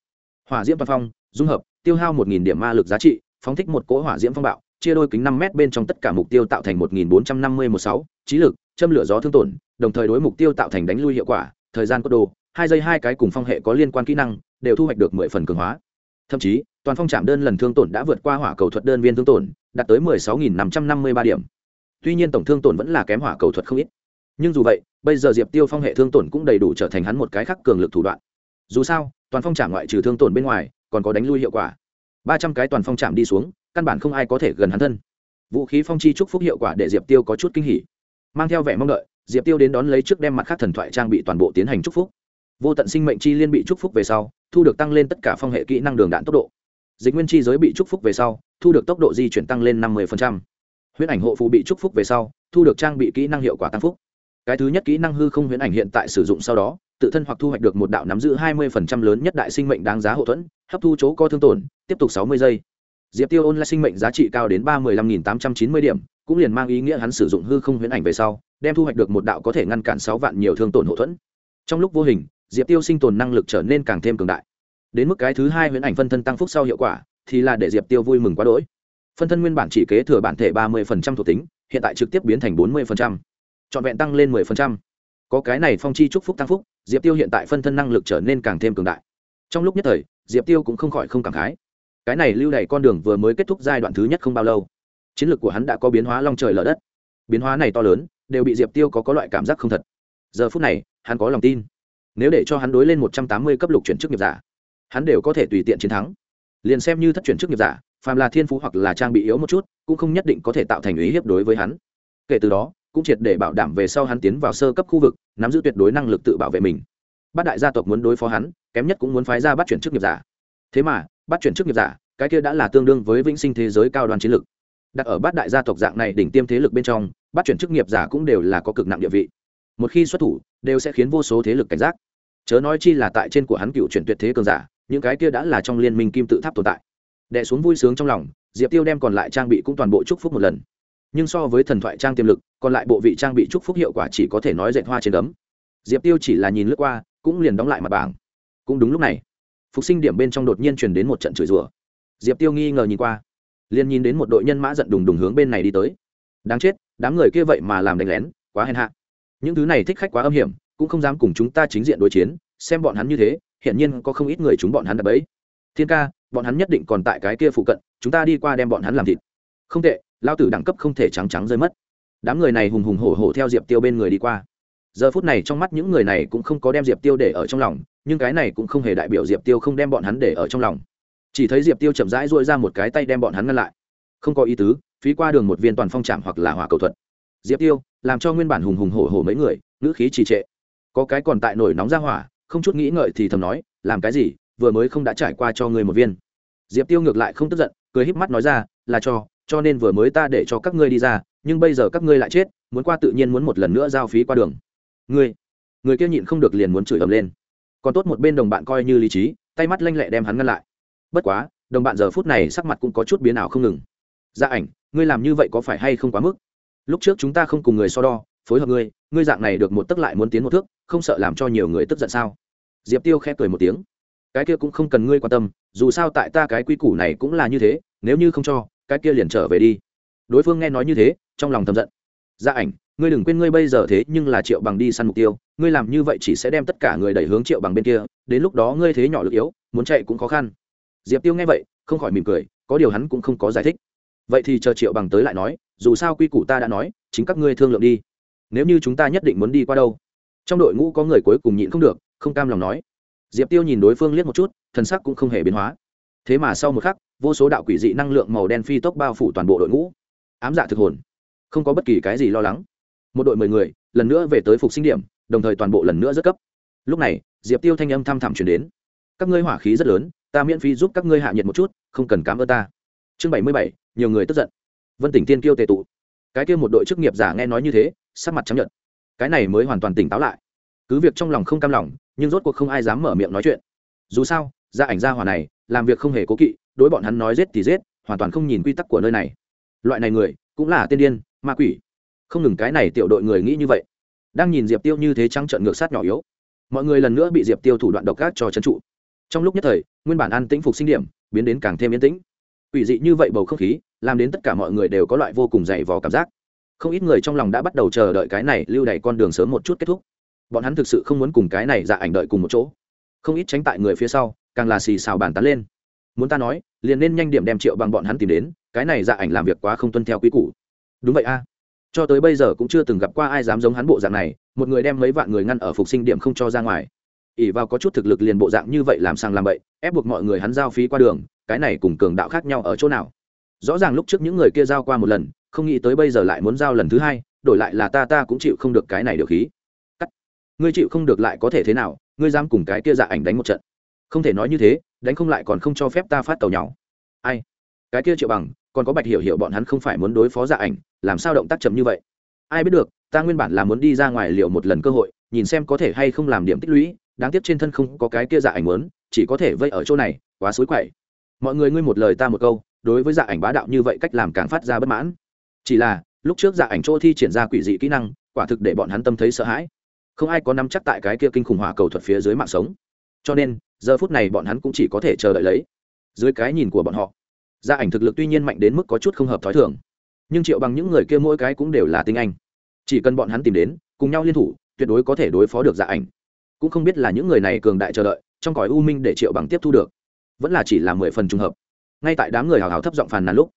Hỏa diễm toàn phong, dung hợp, tiêu hao một điểm ma lực giá trị, phóng thích một cỗ hỏa diễm phong bạo, chia đôi kính năm m bên trong tất cả mục tiêu tạo thành một nghìn bốn trăm năm mươi một sáu, trí lực, châm lửa gió thương tổn, đồng thời đối mục tiêu tạo thành đánh lui hiệu quả, thời gian cốt đồ, hai giây hai cái cùng phong hệ có liên quan kỹ năng, đều thu hoạch được mười phần cường hóa. Thậm chí, toàn phong chạm đơn lần thương tổn đã vượt qua hỏa cầu thuật đơn viên thương tổn, đạt tới mười sáu nghìn năm trăm năm mươi ba điểm. Tuy nhiên tổng thương tổn vẫn là kém hỏa cầu thuật không ít nhưng dù vậy, bây giờ diệp tiêu phong hệ thương tổn cũng đầy đủ trở thành hắn một cái khắc cường lực thủ đoạn. Dù sao, toàn phong trả ngoại trừ thương tổn bên ngoài, còn có đánh lui hiệu quả. Ba trăm cái toàn phong trạm đi xuống, căn bản không ai có thể gần hắn thân. Vũ khí phong chi chúc phúc hiệu quả để diệp tiêu có chút kinh hỉ. Mang theo vẻ mong đợi, diệp tiêu đến đón lấy trước đem mặt khác thần thoại trang bị toàn bộ tiến hành chúc phúc. Vô tận sinh mệnh chi liên bị chúc phúc về sau, thu được tăng lên tất cả phong hệ kỹ năng đường đạn tốc độ. Dịch nguyên chi giới bị chúc phúc về sau, thu được tốc độ di chuyển tăng lên năm mươi huyễn ảnh hộ phù bị chúc phúc về sau, thu được trang bị kỹ năng hiệu quả tăng phúc cái thứ nhất kỹ năng hư không huyễn ảnh hiện tại sử dụng sau đó, tự thân hoặc thu hoạch được một đạo nắm giữ hai mươi lớn nhất đại sinh mệnh đáng giá hậu thuẫn, hấp thu chỗ co thương tổn, tiếp tục sáu mươi giây. Diệp tiêu ôn lại sinh mệnh giá trị cao đến ba mươi lăm nghìn tám trăm chín mươi điểm, cũng liền mang ý nghĩa hắn sử dụng hư không huyễn ảnh về sau, đem thu hoạch được một đạo có thể ngăn cản sáu vạn nhiều thương tổn hậu thuẫn. Trong lúc vô hình, diệp tiêu sinh tồn năng lực trở nên càng thêm cường đại. Đến mức cái thứ hai huyễn ảnh phân thân tăng phúc sau hiệu quả, thì là để diệp tiêu vui mừng quá đỗi. Phân thân nguyên bản chỉ kế thừa bản thể ba mươi thuộc tính, hiện tại trực tiếp biến thành bốn mươi trọn vẹn tăng lên 10%. có cái này phong chi chúc phúc tăng phúc, diệp tiêu hiện tại phân thân năng lực trở nên càng thêm cường đại. Trong lúc nhất thời, diệp tiêu cũng không khỏi không cảm khái. Cái này lưu đẩy con đường vừa mới kết thúc giai đoạn thứ nhất không bao lâu. Chiến lược của hắn đã có biến hóa long trời lở đất. Biến hóa này to lớn, đều bị diệp tiêu có có loại cảm giác không thật. Giờ phút này, hắn có lòng tin. Nếu để cho hắn đối lên một trăm tám mươi cấp lục chuyển chức nghiệp giả, hắn đều có thể tùy tiện chiến thắng. Liền xem như thất chuyển chức nghiệp giả, phàm là thiên phú hoặc là trang bị yếu một chút, cũng không nhất định có thể tạo thành ý hiếp đối với hắn. Kể từ đó cũng triệt để bảo đảm về sau hắn tiến vào sơ cấp khu vực, nắm giữ tuyệt đối năng lực tự bảo vệ mình. Bát đại gia tộc muốn đối phó hắn, kém nhất cũng muốn phái ra bắt chuyển chức nghiệp giả. Thế mà, bắt chuyển chức nghiệp giả, cái kia đã là tương đương với vĩnh sinh thế giới cao đoàn chiến lực. Đặt ở bát đại gia tộc dạng này đỉnh tiêm thế lực bên trong, bắt chuyển chức nghiệp giả cũng đều là có cực nặng địa vị. Một khi xuất thủ, đều sẽ khiến vô số thế lực cảnh giác. Chớ nói chi là tại trên của hắn cựu chuyển tuyệt thế cường giả, những cái kia đã là trong liên minh kim tự tháp tồn tại. Đẻ xuống vui sướng trong lòng, diệp tiêu đem còn lại trang bị cũng toàn bộ chúc phúc một lần nhưng so với thần thoại trang tiềm lực, còn lại bộ vị trang bị chúc phúc hiệu quả chỉ có thể nói dệt hoa trên đấm diệp tiêu chỉ là nhìn lướt qua, cũng liền đóng lại mặt bảng. Cũng đúng lúc này, phục sinh điểm bên trong đột nhiên truyền đến một trận chửi rủa. Diệp tiêu nghi ngờ nhìn qua, liền nhìn đến một đội nhân mã giận đùng đùng hướng bên này đi tới. Đáng chết, đám người kia vậy mà làm đánh lén, quá hèn hạ. Những thứ này thích khách quá âm hiểm, cũng không dám cùng chúng ta chính diện đối chiến, xem bọn hắn như thế hiện nhiên có không ít người chúng bọn hắn đập ấy thiên ca, bọn hắn nhất định còn tại cái kia phụ cận, chúng ta đi qua đem bọn hắn làm thịt. Không tệ lao tử đẳng cấp không thể trắng trắng rơi mất. Đám người này hùng hùng hổ hổ theo diệp tiêu bên người đi qua. Giờ phút này trong mắt những người này cũng không có đem diệp tiêu để ở trong lòng, nhưng cái này cũng không hề đại biểu diệp tiêu không đem bọn hắn để ở trong lòng. Chỉ thấy diệp tiêu chậm rãi dội ra một cái tay đem bọn hắn ngăn lại. Không có ý tứ, phí qua đường một viên toàn phong trạm hoặc là hỏa cầu thuật. Diệp tiêu, làm cho nguyên bản hùng hùng hổ hổ mấy người, ngữ khí trì trệ. Có cái còn tại nổi nóng ra hỏa, không chút nghĩ ngợi thì thầm nói, làm cái gì, vừa mới không đã trải qua cho người một viên. Diệp tiêu ngược lại không tức giận, cười híp mắt nói ra, là cho cho nên vừa mới ta để cho các ngươi đi ra, nhưng bây giờ các ngươi lại chết, muốn qua tự nhiên muốn một lần nữa giao phí qua đường. Ngươi, người kia nhịn không được liền muốn chửi ầm lên. Còn tốt một bên đồng bạn coi như lý trí, tay mắt lanh lẹ đem hắn ngăn lại. Bất quá, đồng bạn giờ phút này sắc mặt cũng có chút biến ảo không ngừng. Gia ảnh, ngươi làm như vậy có phải hay không quá mức? Lúc trước chúng ta không cùng người so đo, phối hợp ngươi ngươi dạng này được một tức lại muốn tiến một thước, không sợ làm cho nhiều người tức giận sao? Diệp tiêu khẽ cười một tiếng. Cái kia cũng không cần ngươi quan tâm, dù sao tại ta cái quy củ này cũng là như thế, nếu như không cho cái kia liền trở về đi. Đối phương nghe nói như thế, trong lòng thầm giận. Gia ảnh, ngươi đừng quên ngươi bây giờ thế nhưng là triệu bằng đi săn mục tiêu, ngươi làm như vậy chỉ sẽ đem tất cả người đẩy hướng triệu bằng bên kia, đến lúc đó ngươi thế nhỏ lực yếu, muốn chạy cũng khó khăn. Diệp tiêu nghe vậy, không khỏi mỉm cười, có điều hắn cũng không có giải thích. Vậy thì chờ triệu bằng tới lại nói, dù sao quy củ ta đã nói, chính các ngươi thương lượng đi. Nếu như chúng ta nhất định muốn đi qua đâu? Trong đội ngũ có người cuối cùng nhịn không được, không cam lòng nói. Diệp tiêu nhìn đối phương liếc một chút, thần sắc cũng không hề biến hóa. Thế mà sau một khắc vô số đạo quỷ dị năng lượng màu đen phi tốc bao phủ toàn bộ đội ngũ. Ám dạ thực hồn. Không có bất kỳ cái gì lo lắng. Một đội mười người, lần nữa về tới phục sinh điểm, đồng thời toàn bộ lần nữa rất cấp. Lúc này, diệp tiêu thanh âm thăm thẳm chuyển đến. Các ngươi hỏa khí rất lớn, ta miễn phí giúp các ngươi hạ nhiệt một chút, không cần cám ơn ta. Chương bảy mươi bảy, nhiều người tức giận. Vân tỉnh tiên kiêu tề tụ. Cái kia một đội chức nghiệp giả nghe nói như thế, sắc mặt chấp nhận cái này mới hoàn toàn tỉnh táo lại. Cứ việc trong lòng không cam lòng, nhưng rốt cuộc không ai dám mở miệng nói chuyện. Dù sao gia ảnh gia hòa này, làm việc không hề cố kỵ đối bọn hắn nói giết thì giết, hoàn toàn không nhìn quy tắc của nơi này. Loại này người, cũng là tiên điên, ma quỷ. Không ngừng cái này tiểu đội người nghĩ như vậy. Đang nhìn diệp tiêu như thế trắng trợn ngược sát nhỏ yếu. Mọi người lần nữa bị diệp tiêu thủ đoạn độc ác cho trấn trụ. Trong lúc nhất thời, nguyên bản an tĩnh phục sinh điểm, biến đến càng thêm yên tĩnh. Ủy dị như vậy bầu không khí, làm đến tất cả mọi người đều có loại vô cùng dày vò cảm giác. Không ít người trong lòng đã bắt đầu chờ đợi cái này lưu đày con đường sớm một chút kết thúc. Bọn hắn thực sự không muốn cùng cái này dạ ảnh đợi cùng một chỗ. Không ít tránh tại người phía sau, càng là xì xào bàn tán lên muốn ta nói, liền nên nhanh điểm đem triệu bằng bọn hắn tìm đến, cái này dạ ảnh làm việc quá không tuân theo quy củ. Đúng vậy a. Cho tới bây giờ cũng chưa từng gặp qua ai dám giống hắn bộ dạng này, một người đem mấy vạn người ngăn ở phục sinh điểm không cho ra ngoài. Ỉ vào có chút thực lực liền bộ dạng như vậy làm sang làm bậy, ép buộc mọi người hắn giao phí qua đường, cái này cùng cường đạo khác nhau ở chỗ nào? Rõ ràng lúc trước những người kia giao qua một lần, không nghĩ tới bây giờ lại muốn giao lần thứ hai, đổi lại là ta ta cũng chịu không được cái này được khí. Cắt. Ngươi chịu không được lại có thể thế nào? Ngươi dám cùng cái kia dạ ảnh đánh một trận không thể nói như thế, đánh không lại còn không cho phép ta phát tàu nhau ai? Cái kia triệu bằng, còn có bạch hiểu hiểu bọn hắn không phải muốn đối phó dạ ảnh, làm sao động tác chậm như vậy? Ai biết được, ta nguyên bản là muốn đi ra ngoài liệu một lần cơ hội, nhìn xem có thể hay không làm điểm tích lũy, đáng tiếc trên thân không có cái kia dạ ảnh muốn, chỉ có thể vây ở chỗ này, quá xối quậy. Mọi người ngươi một lời ta một câu, đối với dạ ảnh bá đạo như vậy cách làm càng phát ra bất mãn. Chỉ là, lúc trước dạ ảnh chỗ thi triển ra quỷ dị kỹ năng, quả thực để bọn hắn tâm thấy sợ hãi. Không ai có nắm chắc tại cái kia kinh khủng hỏa cầu thuật phía dưới mạng sống. Cho nên giờ phút này bọn hắn cũng chỉ có thể chờ đợi lấy. Dưới cái nhìn của bọn họ, gia ảnh thực lực tuy nhiên mạnh đến mức có chút không hợp t h ó i thường, nhưng triệu bằng những người kia mỗi cái cũng đều là tinh anh. Chỉ cần bọn hắn tìm đến, cùng nhau liên thủ, tuyệt đối có thể đối phó được gia ảnh. Cũng không biết là những người này cường đại chờ đợi, trong cõi u minh để triệu bằng tiếp thu được, vẫn là chỉ là mười phần trùng hợp. Ngay tại đám người hào hào thấp giọng phàn nàn lúc,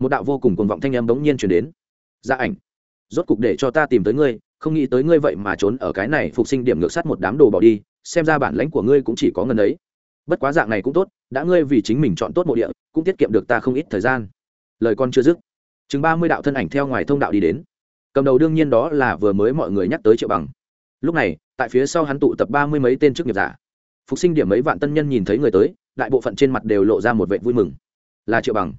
một đạo vô cùng cuồng vọng thanh âm bỗng nhiên chuyển đến. Gia ảnh, rốt cục để cho ta tìm tới ngươi, không nghĩ tới ngươi vậy mà trốn ở cái này phục sinh điểm ngược sát một đám đồ bỏ đi xem ra bản lãnh của ngươi cũng chỉ có ngần ấy. Bất quá dạng này cũng tốt, đã ngươi vì chính mình chọn tốt mộ địa, cũng tiết kiệm được ta không ít thời gian. Lời con chưa dứt, chừng ba mươi đạo thân ảnh theo ngoài thông đạo đi đến. Cầm đầu đương nhiên đó là vừa mới mọi người nhắc tới triệu bằng. Lúc này, tại phía sau hắn tụ tập ba mươi mấy tên chức nghiệp giả. Phục sinh điểm mấy vạn tân nhân nhìn thấy người tới, đại bộ phận trên mặt đều lộ ra một vệ vui mừng. Là triệu bằng.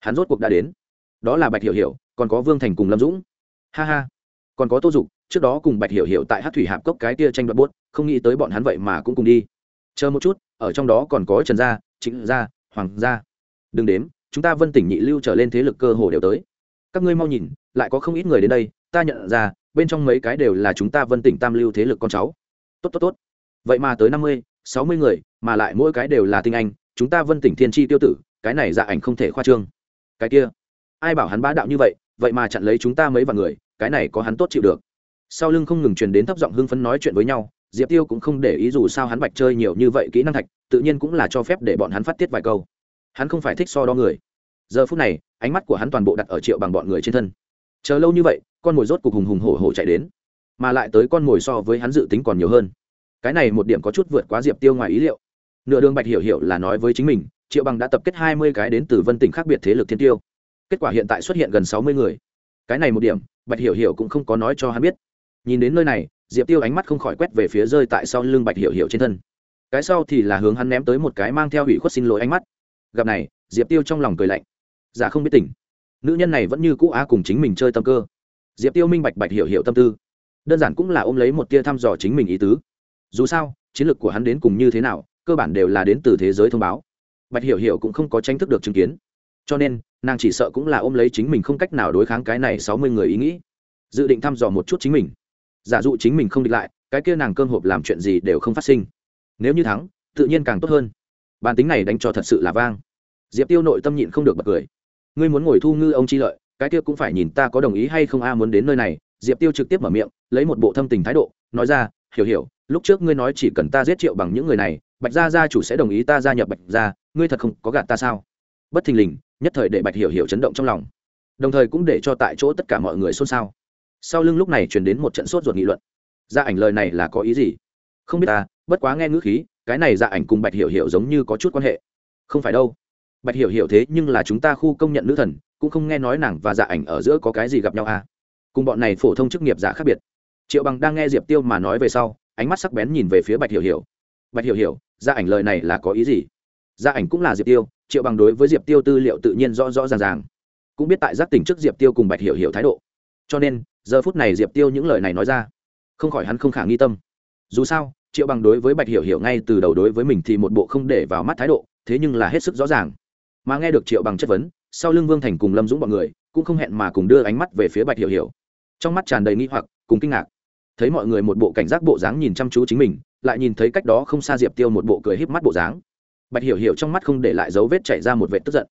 Hắn rốt cuộc đã đến. Đó là bạch hiểu hiểu, còn có vương thành cùng lâm dũng. Ha ha, còn có tô dục trước đó cùng bạch hiểu hiểu tại hát thủy hạp cốc cái kia tranh đoạt bốt không nghĩ tới bọn hắn vậy mà cũng cùng đi. Chờ một chút, ở trong đó còn có trần gia chính gia, hoàng gia. Đừng đếm, chúng ta vân tỉnh nhị lưu trở lên thế lực cơ hồ đều tới. Các ngươi mau nhìn, lại có không ít người đến đây, ta nhận ra, bên trong mấy cái đều là chúng ta vân tỉnh tam lưu thế lực con cháu. Tốt tốt tốt. Vậy mà tới năm mươi, sáu mươi người, mà lại mỗi cái đều là tinh anh, chúng ta vân tỉnh thiên tri tiêu tử, cái này dạ ảnh không thể khoa trương. Cái kia, ai bảo hắn bá đạo như vậy vậy mà chặn lấy chúng ta mấy vạn người, cái này có hắn tốt chịu được sau lưng không ngừng truyền đến thấp giọng hưng phấn nói chuyện với nhau, diệp tiêu cũng không để ý dù sao hắn bạch chơi nhiều như vậy kỹ năng thạch, tự nhiên cũng là cho phép để bọn hắn phát tiết vài câu. Hắn không phải thích so đo người. Giờ phút này, ánh mắt của hắn toàn bộ đặt ở triệu bằng bọn người trên thân. Chờ lâu như vậy, con mồi rốt cục hùng hùng hổ hổ chạy đến. Mà lại tới con mồi so với hắn dự tính còn nhiều hơn. Cái này một điểm có chút vượt quá diệp tiêu ngoài ý liệu. Nửa đường bạch hiểu hiểu là nói với chính mình, triệu bằng đã tập kết hai mươi cái đến từ vân tỉnh khác biệt thế lực thiên tiêu. Kết quả hiện tại xuất hiện gần sáu mươi người. Cái này một điểm, bạch hiểu hiểu cũng không có nói cho hắn biết nhìn đến nơi này, diệp tiêu ánh mắt không khỏi quét về phía rơi tại sau lưng bạch hiểu hiểu trên thân. Cái sau thì là hướng hắn ném tới một cái mang theo hủy khuất xin lỗi ánh mắt. Gặp này, diệp tiêu trong lòng cười lạnh. Giả dạ không biết tỉnh nữ nhân này vẫn như cũ á cùng chính mình chơi tâm cơ. Diệp tiêu minh bạch bạch hiểu hiểu tâm tư. Đơn giản cũng là ôm lấy một tia thăm dò chính mình ý tứ. Dù sao, chiến lược của hắn đến cùng như thế nào, cơ bản đều là đến từ thế giới thông báo. Bạch hiểu hiểu cũng không có tranh thức được chứng kiến. Cho nên, nàng chỉ sợ cũng là ôm lấy chính mình không cách nào đối kháng cái này sáu mươi người ý nghĩ. Dự định thăm dò một chút chính mình giả dụ chính mình không địch lại, cái kia nàng cơm hộp làm chuyện gì đều không phát sinh. Nếu như thắng, tự nhiên càng tốt hơn. Bản tính này đánh cho thật sự là vang. Diệp tiêu nội tâm nhịn không được bật cười. Ngươi muốn ngồi thu ngư ông chi lợi, cái kia cũng phải nhìn ta có đồng ý hay không a, muốn đến nơi này. Diệp tiêu trực tiếp mở miệng, lấy một bộ thâm tình thái độ, nói ra, hiểu hiểu, lúc trước ngươi nói chỉ cần ta giết triệu bằng những người này, bạch gia gia chủ sẽ đồng ý ta gia nhập bạch gia, ngươi thật không có gạt ta sao? Bất thình lình, nhất thời để bạch hiểu hiểu chấn động trong lòng. Đồng thời cũng để cho tại chỗ tất cả mọi người xôn xao sau lưng lúc này truyền đến một trận sốt ruột nghị luận. Gia ảnh lời này là có ý gì? Không biết ta, bất quá nghe ngữ khí, cái này gia ảnh cùng bạch hiểu hiểu giống như có chút quan hệ. Không phải đâu. Bạch hiểu hiểu thế nhưng là chúng ta khu công nhận nữ thần, cũng không nghe nói nàng và dạ ảnh ở giữa có cái gì gặp nhau à? Cùng bọn này phổ thông chức nghiệp giả khác biệt. Triệu bằng đang nghe diệp tiêu mà nói về sau, ánh mắt sắc bén nhìn về phía bạch hiểu hiểu. Bạch hiểu hiểu gia ảnh lời này là có ý gì? Gia ảnh cũng là diệp tiêu, triệu bằng đối với diệp tiêu tư liệu tự nhiên rõ rõ ràng ràng. Cũng biết tại giác tỉnh trước diệp tiêu cùng bạch hiểu hiểu thái độ. Cho nên giờ phút này diệp tiêu những lời này nói ra không khỏi hắn không khả nghi tâm dù sao triệu bằng đối với bạch hiểu hiểu ngay từ đầu đối với mình thì một bộ không để vào mắt thái độ thế nhưng là hết sức rõ ràng mà nghe được triệu bằng chất vấn sau lưng vương thành cùng lâm dũng b ọ n người cũng không hẹn mà cùng đưa ánh mắt về phía bạch hiểu hiểu trong mắt tràn đầy nghi hoặc cùng kinh ngạc thấy mọi người một bộ cảnh giác bộ dáng nhìn chăm chú chính mình lại nhìn thấy cách đó không xa diệp tiêu một bộ cười híp mắt bộ dáng bạch hiểu hiểu trong mắt không để lại dấu vết chảy ra một vệ tức giận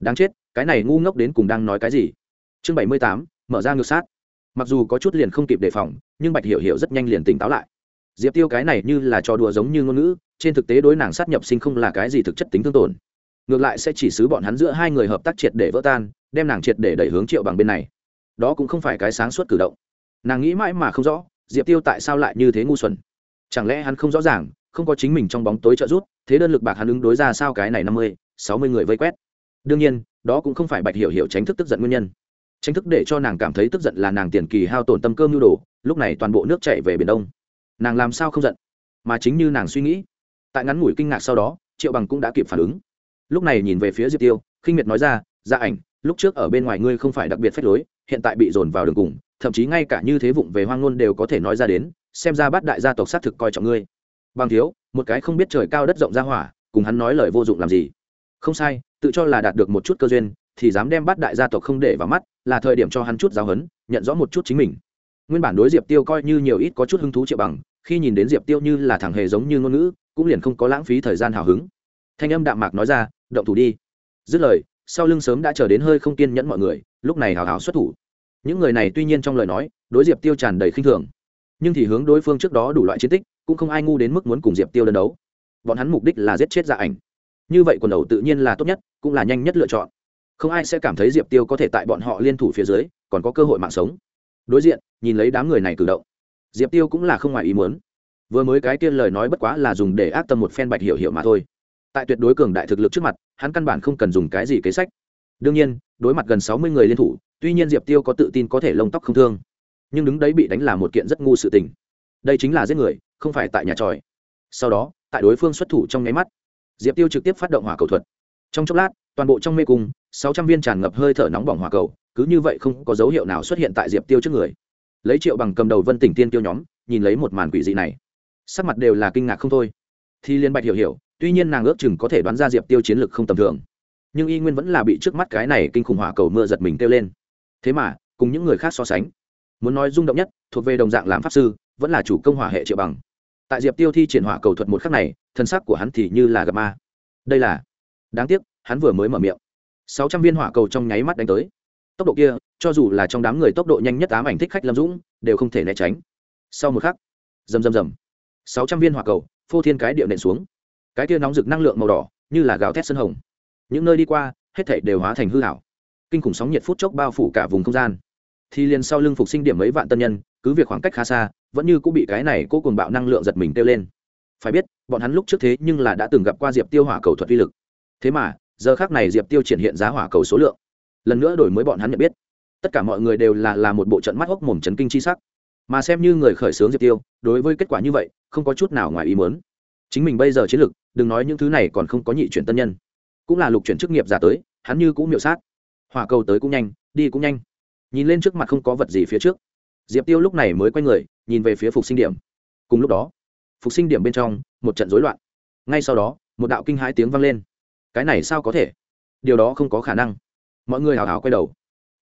đáng chết cái này ngu ngốc đến cùng đang nói cái gì chương bảy mươi tám mở ra ngược sát mặc dù có chút liền không kịp đề phòng, nhưng bạch hiểu hiểu rất nhanh liền tỉnh táo lại. Diệp tiêu cái này như là trò đùa giống như ngôn ngữ, trên thực tế đối nàng sát nhập sinh không là cái gì thực chất tính thương tổn. Ngược lại sẽ chỉ xứ bọn hắn giữa hai người hợp tác triệt để vỡ tan, đem nàng triệt để đẩy hướng triệu bằng bên này. Đó cũng không phải cái sáng suốt cử động. Nàng nghĩ mãi mà không rõ, diệp tiêu tại sao lại như thế ngu xuẩn? Chẳng lẽ hắn không rõ ràng, không có chính mình trong bóng tối trợ rút thế đơn lực bạc hắn ứng đối ra sao cái này năm mươi, sáu mươi người vây quét? Đương nhiên, đó cũng không phải bạch hiểu hiểu tránh thức tức giận nguyên nhân tranh thức để cho nàng cảm thấy tức giận là nàng tiền kỳ hao tổn tâm cơm mưu đồ, lúc này toàn bộ nước chạy về biển đông. Nàng làm sao không giận? Mà chính như nàng suy nghĩ, tại ngắn ngủi kinh ngạc sau đó, triệu bằng cũng đã kịp phản ứng. Lúc này nhìn về phía diệp tiêu, khinh miệt nói ra ra dạ ảnh, lúc trước ở bên ngoài ngươi không phải đặc biệt phách lối, hiện tại bị dồn vào đường cùng, thậm chí ngay cả như thế vụng về hoang ngôn đều có thể nói ra đến, xem ra bát đại gia tộc xác thực coi trọng ngươi. Bằng thiếu, một cái không biết trời cao đất rộng ra hỏa, cùng hắn nói lời vô dụng làm gì? Không sai, tự cho là đạt được một chút cơ duyên, thì dám đem bát đại gia tộc không để vào mắt là thời điểm cho hắn chút giáo hấn, nhận rõ một chút chính mình. Nguyên bản đối diệp tiêu coi như nhiều ít có chút hứng thú triệu bằng, khi nhìn đến diệp tiêu như là thằng hề giống như ngôn ngữ, cũng liền không có lãng phí thời gian hào hứng. Thanh âm đạm mạc nói ra, động thủ đi. Dứt lời, sau lưng sớm đã chờ đến hơi không kiên nhẫn mọi người, lúc này hào hào xuất thủ. Những người này tuy nhiên trong lời nói, đối diệp tiêu tràn đầy khinh thường, nhưng thì hướng đối phương trước đó đủ loại chiến tích, cũng không ai ngu đến mức muốn cùng diệp tiêu đơn đấu. Bọn hắn mục đích là giết chết dạ ảnh. Như vậy quần đầu tự nhiên là tốt nhất, cũng là nhanh nhất lựa chọn không ai sẽ cảm thấy diệp tiêu có thể tại bọn họ liên thủ phía dưới, còn có cơ hội mạng sống. Đối diện, nhìn lấy đám người này cử động, diệp tiêu cũng là không ngoài ý muốn. Vừa mới cái tiên lời nói bất quá là dùng để ác tâm một phen bạch hiểu hiểu mà thôi. Tại tuyệt đối cường đại thực lực trước mặt, hắn căn bản không cần dùng cái gì kế sách. Đương nhiên, đối mặt gần sáu mươi người liên thủ, tuy nhiên diệp tiêu có tự tin có thể lông tóc không thương, nhưng đứng đấy bị đánh là một kiện rất ngu sự tình. Đây chính là giết người, không phải tại nhà tròi. Sau đó, tại đối phương xuất thủ trong nháy mắt, diệp tiêu trực tiếp phát động hỏa cầu thuật. Trong chốc lát toàn bộ trong mê cung, sáu trăm viên tràn ngập hơi thở nóng bỏng hỏa cầu, cứ như vậy không có dấu hiệu nào xuất hiện tại diệp tiêu trước người. Lấy triệu bằng cầm đầu vân tỉnh tiên tiêu nhóm, nhìn lấy một màn quỷ dị này, sắc mặt đều là kinh ngạc không thôi. Thì liên bạch hiểu hiểu, tuy nhiên nàng ước chừng có thể đoán ra diệp tiêu chiến lực không tầm thường, nhưng y nguyên vẫn là bị trước mắt cái này kinh khủng hỏa cầu mưa giật mình kêu lên. Thế mà, cùng những người khác so sánh, muốn nói rung động nhất, thuộc về đồng dạng làm pháp sư, vẫn là chủ công hỏa hệ triệu bằng. Tại diệp tiêu thi triển hỏa cầu thuật một khắc này, thân xác của hắn thì như là gặp ma. Đây là, đáng tiếc hắn vừa mới mở miệng. Sáu trăm viên hỏa cầu trong nháy mắt đánh tới. Tốc độ kia, cho dù là trong đám người tốc độ nhanh nhất ám ảnh thích khách lâm dũng, đều không thể né tránh. Sau một khắc, rầm rầm rầm. Sáu trăm viên hỏa cầu, phô thiên cái điệu nện xuống. Cái kia nóng rực năng lượng màu đỏ, như là gạo thét sân hồng. Những nơi đi qua, hết thảy đều hóa thành hư hảo kinh khủng sóng nhiệt phút chốc bao phủ cả vùng không gian. Thì liền sau lưng phục sinh điểm mấy vạn tân nhân, cứ việc khoảng cách khá xa, vẫn như cũng bị cái này cố cùng bạo năng lượng giật mình tiêu lên. Phải biết, bọn hắn lúc trước thế nhưng là đã từng gặp qua diệp tiêu hỏa cầu thuật uy lực. Thế mà giờ khác này diệp tiêu triển hiện giá hỏa cầu số lượng lần nữa đổi mới bọn hắn nhận biết tất cả mọi người đều là là một bộ trận mắt hốc mồm chấn kinh chi sắc mà xem như người khởi xướng diệp tiêu đối với kết quả như vậy không có chút nào ngoài ý muốn chính mình bây giờ chiến lược đừng nói những thứ này còn không có nhị chuyển tân nhân cũng là lục chuyển chức nghiệp giả tới hắn như cũng miệu sát hỏa cầu tới cũng nhanh đi cũng nhanh nhìn lên trước mặt không có vật gì phía trước diệp tiêu lúc này mới quay người nhìn về phía phục sinh điểm cùng lúc đó phục sinh điểm bên trong một trận rối loạn ngay sau đó một đạo kinh hãi tiếng vang lên cái này sao có thể? Điều đó không có khả năng. Mọi người hào hào quay đầu.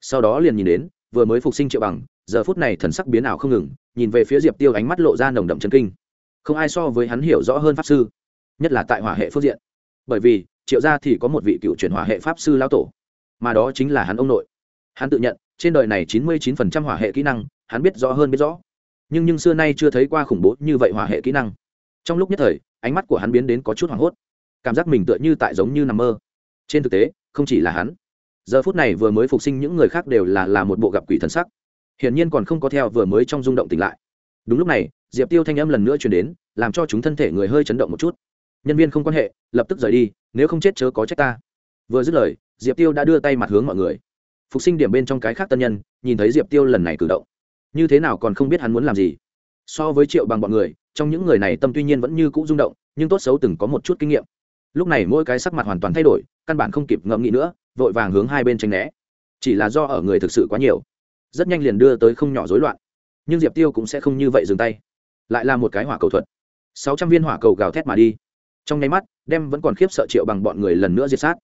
Sau đó liền nhìn đến, vừa mới phục sinh triệu bằng, giờ phút này thần sắc biến ảo không ngừng, nhìn về phía diệp tiêu ánh mắt lộ ra nồng đậm chân kinh. Không ai so với hắn hiểu rõ hơn pháp sư, nhất là tại hỏa hệ phương diện. Bởi vì, triệu gia thì có một vị cựu chuyển hỏa hệ pháp sư lao tổ, mà đó chính là hắn ông nội. Hắn tự nhận, trên đời này chín mươi chín phần trăm hỏa hệ kỹ năng, hắn biết rõ hơn biết rõ. Nhưng nhưng xưa nay chưa thấy qua khủng bố như vậy hỏa hệ kỹ năng. Trong lúc nhất thời, ánh mắt của hắn biến đến có chút hoảng hốt cảm giác mình tựa như tại giống như nằm mơ. Trên thực tế, không chỉ là hắn. Giờ phút này vừa mới phục sinh những người khác đều là là một bộ gặp quỷ thần sắc. Hiển nhiên còn không có theo vừa mới trong rung động tỉnh lại. Đúng lúc này, diệp tiêu thanh âm lần nữa chuyển đến, làm cho chúng thân thể người hơi chấn động một chút. Nhân viên không quan hệ, lập tức rời đi, nếu không chết chớ có trách ta. Vừa dứt lời, diệp tiêu đã đưa tay mặt hướng mọi người. Phục sinh điểm bên trong cái khác tân nhân, nhìn thấy diệp tiêu lần này cử động. Như thế nào còn không biết hắn muốn làm gì. So với triệu bằng bọn người, trong những người này tâm tuy nhiên vẫn như cũ rung động, nhưng tốt xấu từng có một chút kinh nghiệm lúc này mỗi cái sắc mặt hoàn toàn thay đổi, căn bản không kịp ngẫm nghĩ nữa, vội vàng hướng hai bên tranh né. Chỉ là do ở người thực sự quá nhiều, rất nhanh liền đưa tới không nhỏ rối loạn. Nhưng diệp tiêu cũng sẽ không như vậy dừng tay. Lại là một cái hỏa cầu thuật. Sáu trăm viên hỏa cầu gào thét mà đi. Trong nháy mắt, đem vẫn còn khiếp sợ triệu bằng bọn người lần nữa diệt sát.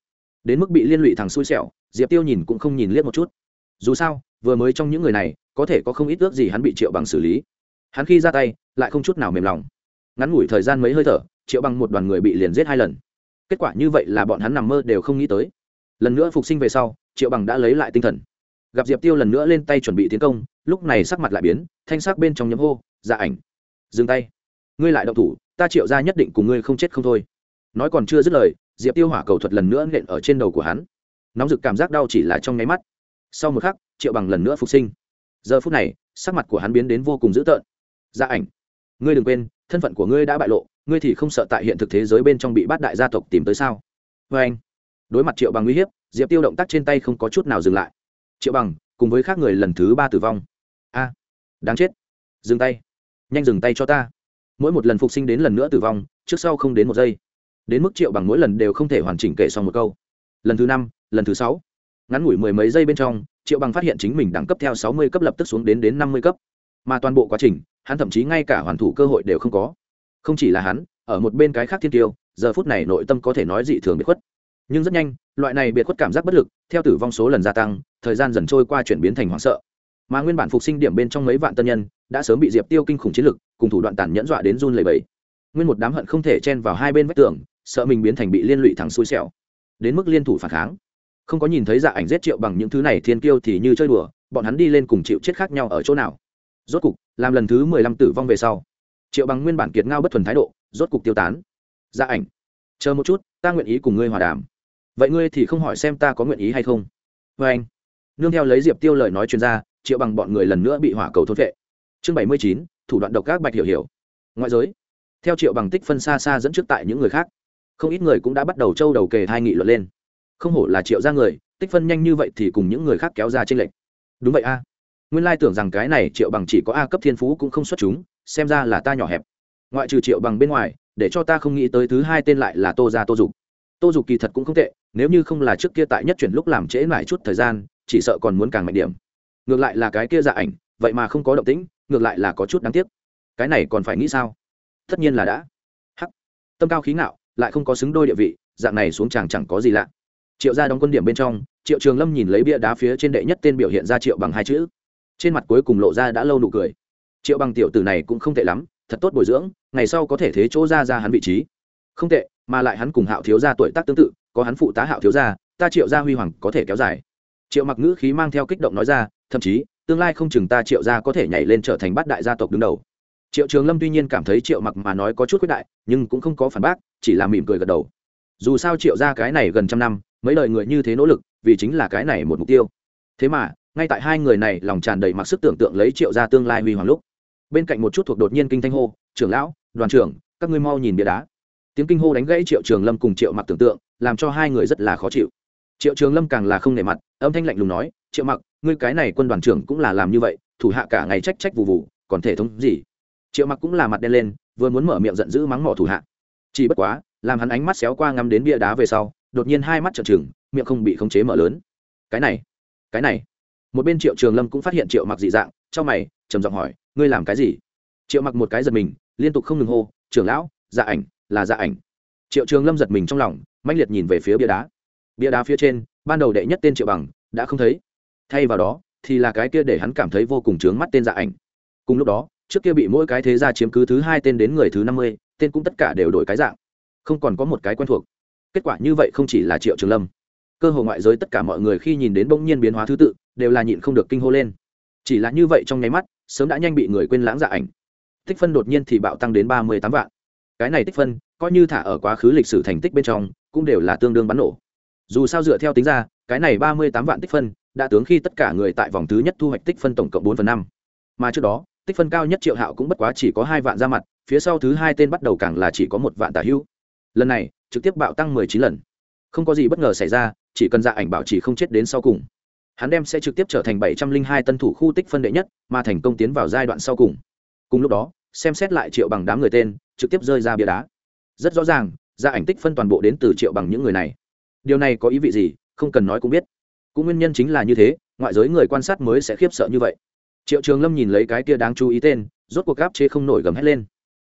Đến mức bị liên lụy thằng xui xẻo, diệp tiêu nhìn cũng không nhìn liếc một chút. Dù sao, vừa mới trong những người này, có thể có không ít ước gì hắn bị triệu bằng xử lý. Hắn khi ra tay, lại không chút nào mềm lòng. Ngắn ngủi thời gian mấy hơi thở, triệu bằng một đoàn người bị liền giết hai lần kết quả như vậy là bọn hắn nằm mơ đều không nghĩ tới. Lần nữa phục sinh về sau, triệu bằng đã lấy lại tinh thần. Gặp diệp tiêu lần nữa lên tay chuẩn bị tiến công, lúc này sắc mặt lại biến, thanh sắc bên trong nhấm hô dạ ảnh, dừng tay. Ngươi lại động thủ, ta triệu ra nhất định cùng ngươi không chết không thôi. Nói còn chưa dứt lời, diệp tiêu hỏa cầu thuật lần nữa nện ở trên đầu của hắn. Nóng rực cảm giác đau chỉ là trong nháy mắt. Sau một khắc, triệu bằng lần nữa phục sinh. Giờ phút này, sắc mặt của hắn biến đến vô cùng dữ tợn. Dạ ảnh, ngươi đừng quên thân phận của ngươi đã bại lộ, ngươi thì không sợ tại hiện thực thế giới bên trong bị bát đại gia tộc tìm tới sao? Vê anh, đối mặt triệu bằng uy hiếp, diệp tiêu động tác trên tay không có chút nào dừng lại. Triệu bằng, cùng với khác người lần thứ ba tử vong. A, đáng chết. Dừng tay. Nhanh dừng tay cho ta. Mỗi một lần phục sinh đến lần nữa tử vong, trước sau không đến một giây. Đến mức triệu bằng mỗi lần đều không thể hoàn chỉnh kể xong một câu. Lần thứ năm, lần thứ sáu. Ngắn ngủi mười mấy giây bên trong, triệu bằng phát hiện chính mình đẳng cấp theo sáu mươi cấp lập tức xuống đến đến năm mươi cấp. Mà toàn bộ quá trình hắn thậm chí ngay cả hoàn thủ cơ hội đều không có. Không chỉ là hắn, ở một bên cái khác thiên tiêu, giờ phút này nội tâm có thể nói dị thường biệt khuất. Nhưng rất nhanh, loại này biệt khuất cảm giác bất lực, theo tử vong số lần gia tăng, thời gian dần trôi qua chuyển biến thành hoảng sợ. Mà nguyên bản phục sinh điểm bên trong mấy vạn tân nhân, đã sớm bị diệp tiêu kinh khủng chiến lực, cùng thủ đoạn tàn nhẫn dọa đến run lầy bẫy nguyên một đám hận không thể chen vào hai bên vách tường, sợ mình biến thành bị liên lụy thẳng xui xẻo. Đến mức liên thủ phản kháng. Không có nhìn thấy dạ ảnh giết triệu bằng những thứ này thiên kiêu thì như chơi đùa, bọn hắn đi lên cùng chịu chết khác nhau ở chỗ nào rốt cục, làm lần thứ mười lăm tử vong về sau, triệu bằng nguyên bản kiệt ngao bất thuần thái độ, rốt cục tiêu tán. Gia ảnh, chờ một chút, ta nguyện ý cùng ngươi hòa đàm. Vậy ngươi thì không hỏi xem ta có nguyện ý hay không. Vê anh, nương theo lấy diệp tiêu lời nói chuyên gia triệu bằng bọn người lần nữa bị hỏa cầu thốt vệ. Chương bảy mươi chín, thủ đoạn độc các bạch hiểu hiểu. Ngoại giới, theo triệu bằng tích phân xa xa dẫn trước tại những người khác, không ít người cũng đã bắt đầu trâu đầu kề thai nghị luận lên. Không hổ là triệu ra người, tích phân nhanh như vậy thì cùng những người khác kéo ra tranh lệch. Đúng vậy a nguyên lai tưởng rằng cái này triệu bằng chỉ có a cấp thiên phú cũng không xuất chúng, xem ra là ta nhỏ hẹp. Ngoại trừ triệu bằng bên ngoài, để cho ta không nghĩ tới thứ hai tên lại là tô gia tô dục. Tô dục kỳ thật cũng không tệ, nếu như không là trước kia tại nhất chuyển lúc làm trễ mãi chút thời gian, chỉ sợ còn muốn càng mạnh điểm. Ngược lại là cái kia dạ ảnh, vậy mà không có động tĩnh, ngược lại là có chút đáng tiếc. Cái này còn phải nghĩ sao? Tất nhiên là đã. Hắc. Tâm cao khí ngạo, lại không có xứng đôi địa vị, dạng này xuống chàng chẳng có gì lạ. Triệu gia đóng quân điểm bên trong, triệu trường lâm nhìn lấy bia đá phía trên đệ nhất tên biểu hiện ra triệu bằng hai chữ trên mặt cuối cùng lộ ra đã lâu nụ cười. Triệu bằng tiểu tử này cũng không tệ lắm, thật tốt bồi dưỡng, ngày sau có thể thế chỗ ra ra hắn vị trí. Không tệ, mà lại hắn cùng hạo thiếu gia tuổi tác tương tự, có hắn phụ tá hạo thiếu gia, ta triệu gia huy hoàng có thể kéo dài. Triệu mặc ngữ khí mang theo kích động nói ra, thậm chí, tương lai không chừng ta triệu gia có thể nhảy lên trở thành bát đại gia tộc đứng đầu. Triệu trường lâm tuy nhiên cảm thấy triệu mặc mà nói có chút quyết đại, nhưng cũng không có phản bác, chỉ là mỉm cười gật đầu. Dù sao triệu gia cái này gần trăm năm, mấy đời người như thế nỗ lực, vì chính là cái này một mục tiêu. Thế mà ngay tại hai người này lòng tràn đầy mặc sức tưởng tượng lấy triệu gia tương lai huy hoàng lúc, bên cạnh một chút thuộc đột nhiên kinh thanh hô, trưởng lão, đoàn trưởng, các ngươi mau nhìn bia đá. Tiếng kinh hô đánh gãy triệu trường lâm cùng triệu mặc tưởng tượng, làm cho hai người rất là khó chịu. Triệu trường lâm càng là không nề mặt, âm thanh lạnh lùng nói, triệu mặc, ngươi cái này quân đoàn trưởng cũng là làm như vậy, thủ hạ cả ngày trách trách vụ vụ, còn thể thống gì? Triệu mặc cũng là mặt đen lên, vừa muốn mở miệng giận dữ mắng mỏ thủ hạ. Chỉ bất quá, làm hắn ánh mắt xéo qua ngắm đến bia đá về sau, đột nhiên hai mắt trợn trừng, miệng không bị khống chế mở lớn. Cái này cái này một bên triệu trường lâm cũng phát hiện triệu mặc dị dạng cho mày, trầm giọng hỏi, ngươi làm cái gì? Triệu mặc một cái giật mình, liên tục không ngừng hô, trưởng lão dạ ảnh, là dạ ảnh. Triệu trường lâm giật mình trong lòng mạnh liệt nhìn về phía bia đá. Bia đá phía trên, ban đầu đệ nhất tên triệu bằng, đã không thấy. Thay vào đó, thì là cái kia để hắn cảm thấy vô cùng trướng mắt tên dạ ảnh. Cùng lúc đó, trước kia bị mỗi cái thế gia chiếm cứ thứ hai tên đến người thứ năm mươi, tên cũng tất cả đều đổi cái dạng. Không còn có một cái quen thuộc. Kết quả như vậy không chỉ là triệu trường lâm cơ hồ ngoại giới tất cả mọi người khi nhìn đến bỗng nhiên biến hóa thứ tự, đều là nhịn không được kinh hô lên. Chỉ là như vậy trong nháy mắt, sớm đã nhanh bị người quên lãng dạ ảnh. Tích phân đột nhiên thì bạo tăng đến ba mươi tám vạn. Cái này tích phân, coi như thả ở quá khứ lịch sử thành tích bên trong, cũng đều là tương đương bắn nổ. Dù sao dựa theo tính ra, cái này ba mươi tám vạn tích phân, đã tướng khi tất cả người tại vòng thứ nhất thu hoạch tích phân tổng cộng bốn phần năm. Mà trước đó, tích phân cao nhất triệu hạo cũng bất quá chỉ có hai vạn ra mặt, phía sau thứ hai tên bắt đầu càng là chỉ có một vạn tả hữu. Lần này, trực tiếp bạo tăng mười chín lần. Không có gì bất ngờ xảy ra chỉ cần dạ ảnh bảo chỉ không chết đến sau cùng. Hắn đem sẽ trực tiếp trở thành bảy trăm linh hai tân thủ khu tích phân đệ nhất, mà thành công tiến vào giai đoạn sau cùng. Cùng lúc đó, xem xét lại triệu bằng đám người tên, trực tiếp rơi ra bia đá. Rất rõ ràng gia ảnh tích phân toàn bộ đến từ triệu bằng những người này. Điều này có ý vị gì, không cần nói cũng biết. Cũng nguyên nhân chính là như thế, ngoại giới người quan sát mới sẽ khiếp sợ như vậy. Triệu trường lâm nhìn lấy cái kia đáng chú ý tên, rốt cuộc gáp chế không nổi gầm hét lên.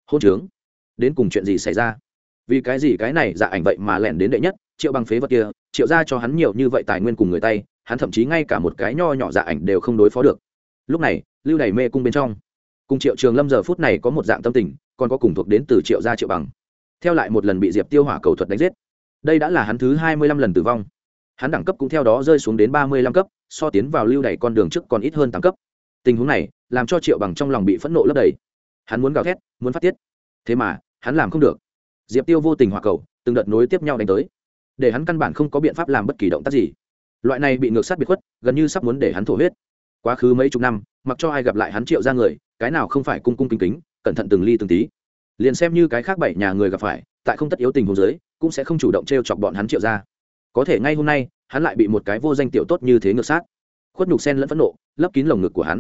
Hôn trướng, đến cùng chuyện gì xảy ra? Vì cái gì cái này dạ ảnh vậy mà lẻn đến đệ nhất triệu bằng phế vật kia, triệu ra cho hắn nhiều như vậy tài nguyên cùng người tay, hắn thậm chí ngay cả một cái nho nhỏ dạ ảnh đều không đối phó được. Lúc này, lưu đầy mê cung bên trong. Cùng triệu trường lâm giờ phút này có một dạng tâm tình, còn có cùng thuộc đến từ triệu gia triệu bằng. Theo lại một lần bị diệp tiêu hỏa cầu thuật đánh giết. Đây đã là hắn thứ hai mươi lăm lần tử vong. Hắn đẳng cấp cũng theo đó rơi xuống đến ba mươi lăm cấp, so tiến vào lưu đẩy con đường trước còn ít hơn tám cấp. Tình huống này, làm cho triệu bằng trong lòng bị phẫn nộ lấp đầy. Hắn muốn gào thét, muốn phát tiết. Thế mà, hắn làm không được. Diệp tiêu vô tình hỏa cầu, từng đợt nối tiếp nhau đánh tới để hắn căn bản không có biện pháp làm bất kỳ động tác gì. Loại này bị ngược sát biệt khuất, gần như sắp muốn để hắn thổ huyết. Quá khứ mấy chục năm, mặc cho ai gặp lại hắn triệu ra người, cái nào không phải cung cung kính kính, cẩn thận từng ly từng tí. Liền xem như cái khác bảy nhà người gặp phải, tại không tất yếu tình huống giới cũng sẽ không chủ động t r e o chọc bọn hắn triệu ra. Có thể ngay hôm nay, hắn lại bị một cái vô danh tiểu tốt như thế ngược sát. Khuất nhục sen lẫn phẫn nộ, lấp kín lồng ngực của hắn.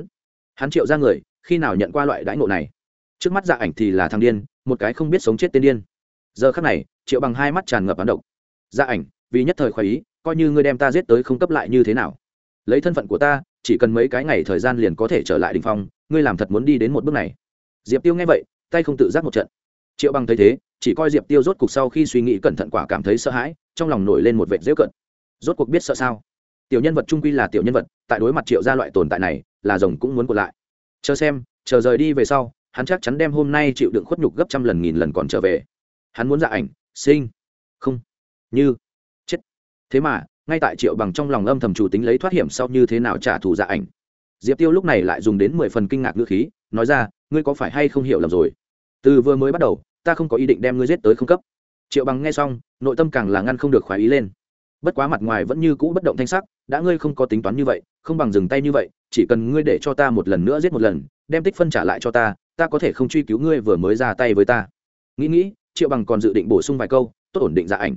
Hắn triệu ra người, khi nào nhận qua loại đãi ngộ này? Trước mắt dạ ảnh thì là thằng điên, một cái không biết sống chết tên điên. Giờ khắc này, triệu bằng hai mắt tràn ngập hắn độc gia ảnh, vì nhất thời khoái ý, coi như ngươi đem ta giết tới không cấp lại như thế nào. Lấy thân phận của ta, chỉ cần mấy cái ngày thời gian liền có thể trở lại đình phong, ngươi làm thật muốn đi đến một bước này. Diệp tiêu nghe vậy, tay không tự giác một trận. Triệu bằng thấy thế, chỉ coi diệp tiêu rốt cuộc sau khi suy nghĩ cẩn thận quả cảm thấy sợ hãi, trong lòng nổi lên một vệt dễu cận. Rốt cuộc biết sợ sao? Tiểu nhân vật trung quy là tiểu nhân vật, tại đối mặt triệu gia loại tồn tại này, là rồng cũng muốn của lại. Chờ xem, chờ rời đi về sau, hắn chắc chắn đem hôm nay chịu đựng khuất nhục gấp trăm lần nghìn lần còn trở về. Hắn muốn dạ ảnh, sinh. Không như chết. Thế mà, ngay tại triệu bằng trong lòng âm thầm chủ tính lấy thoát hiểm sau như thế nào trả thù dạ ảnh. Diệp tiêu lúc này lại dùng đến mười phần kinh ngạc ngữ khí, nói ra, ngươi có phải hay không hiểu lầm rồi? Từ vừa mới bắt đầu, ta không có ý định đem ngươi giết tới không cấp. Triệu bằng nghe xong, nội tâm càng là ngăn không được khoái ý lên. Bất quá mặt ngoài vẫn như cũ bất động thanh sắc, đã ngươi không có tính toán như vậy, không bằng dừng tay như vậy, chỉ cần ngươi để cho ta một lần nữa giết một lần, đem tích phân trả lại cho ta ta có thể không truy cứu ngươi vừa mới ra tay với ta. Nghĩ nghĩ, triệu bằng còn dự định bổ sung vài câu, tốt ổn định dạ ảnh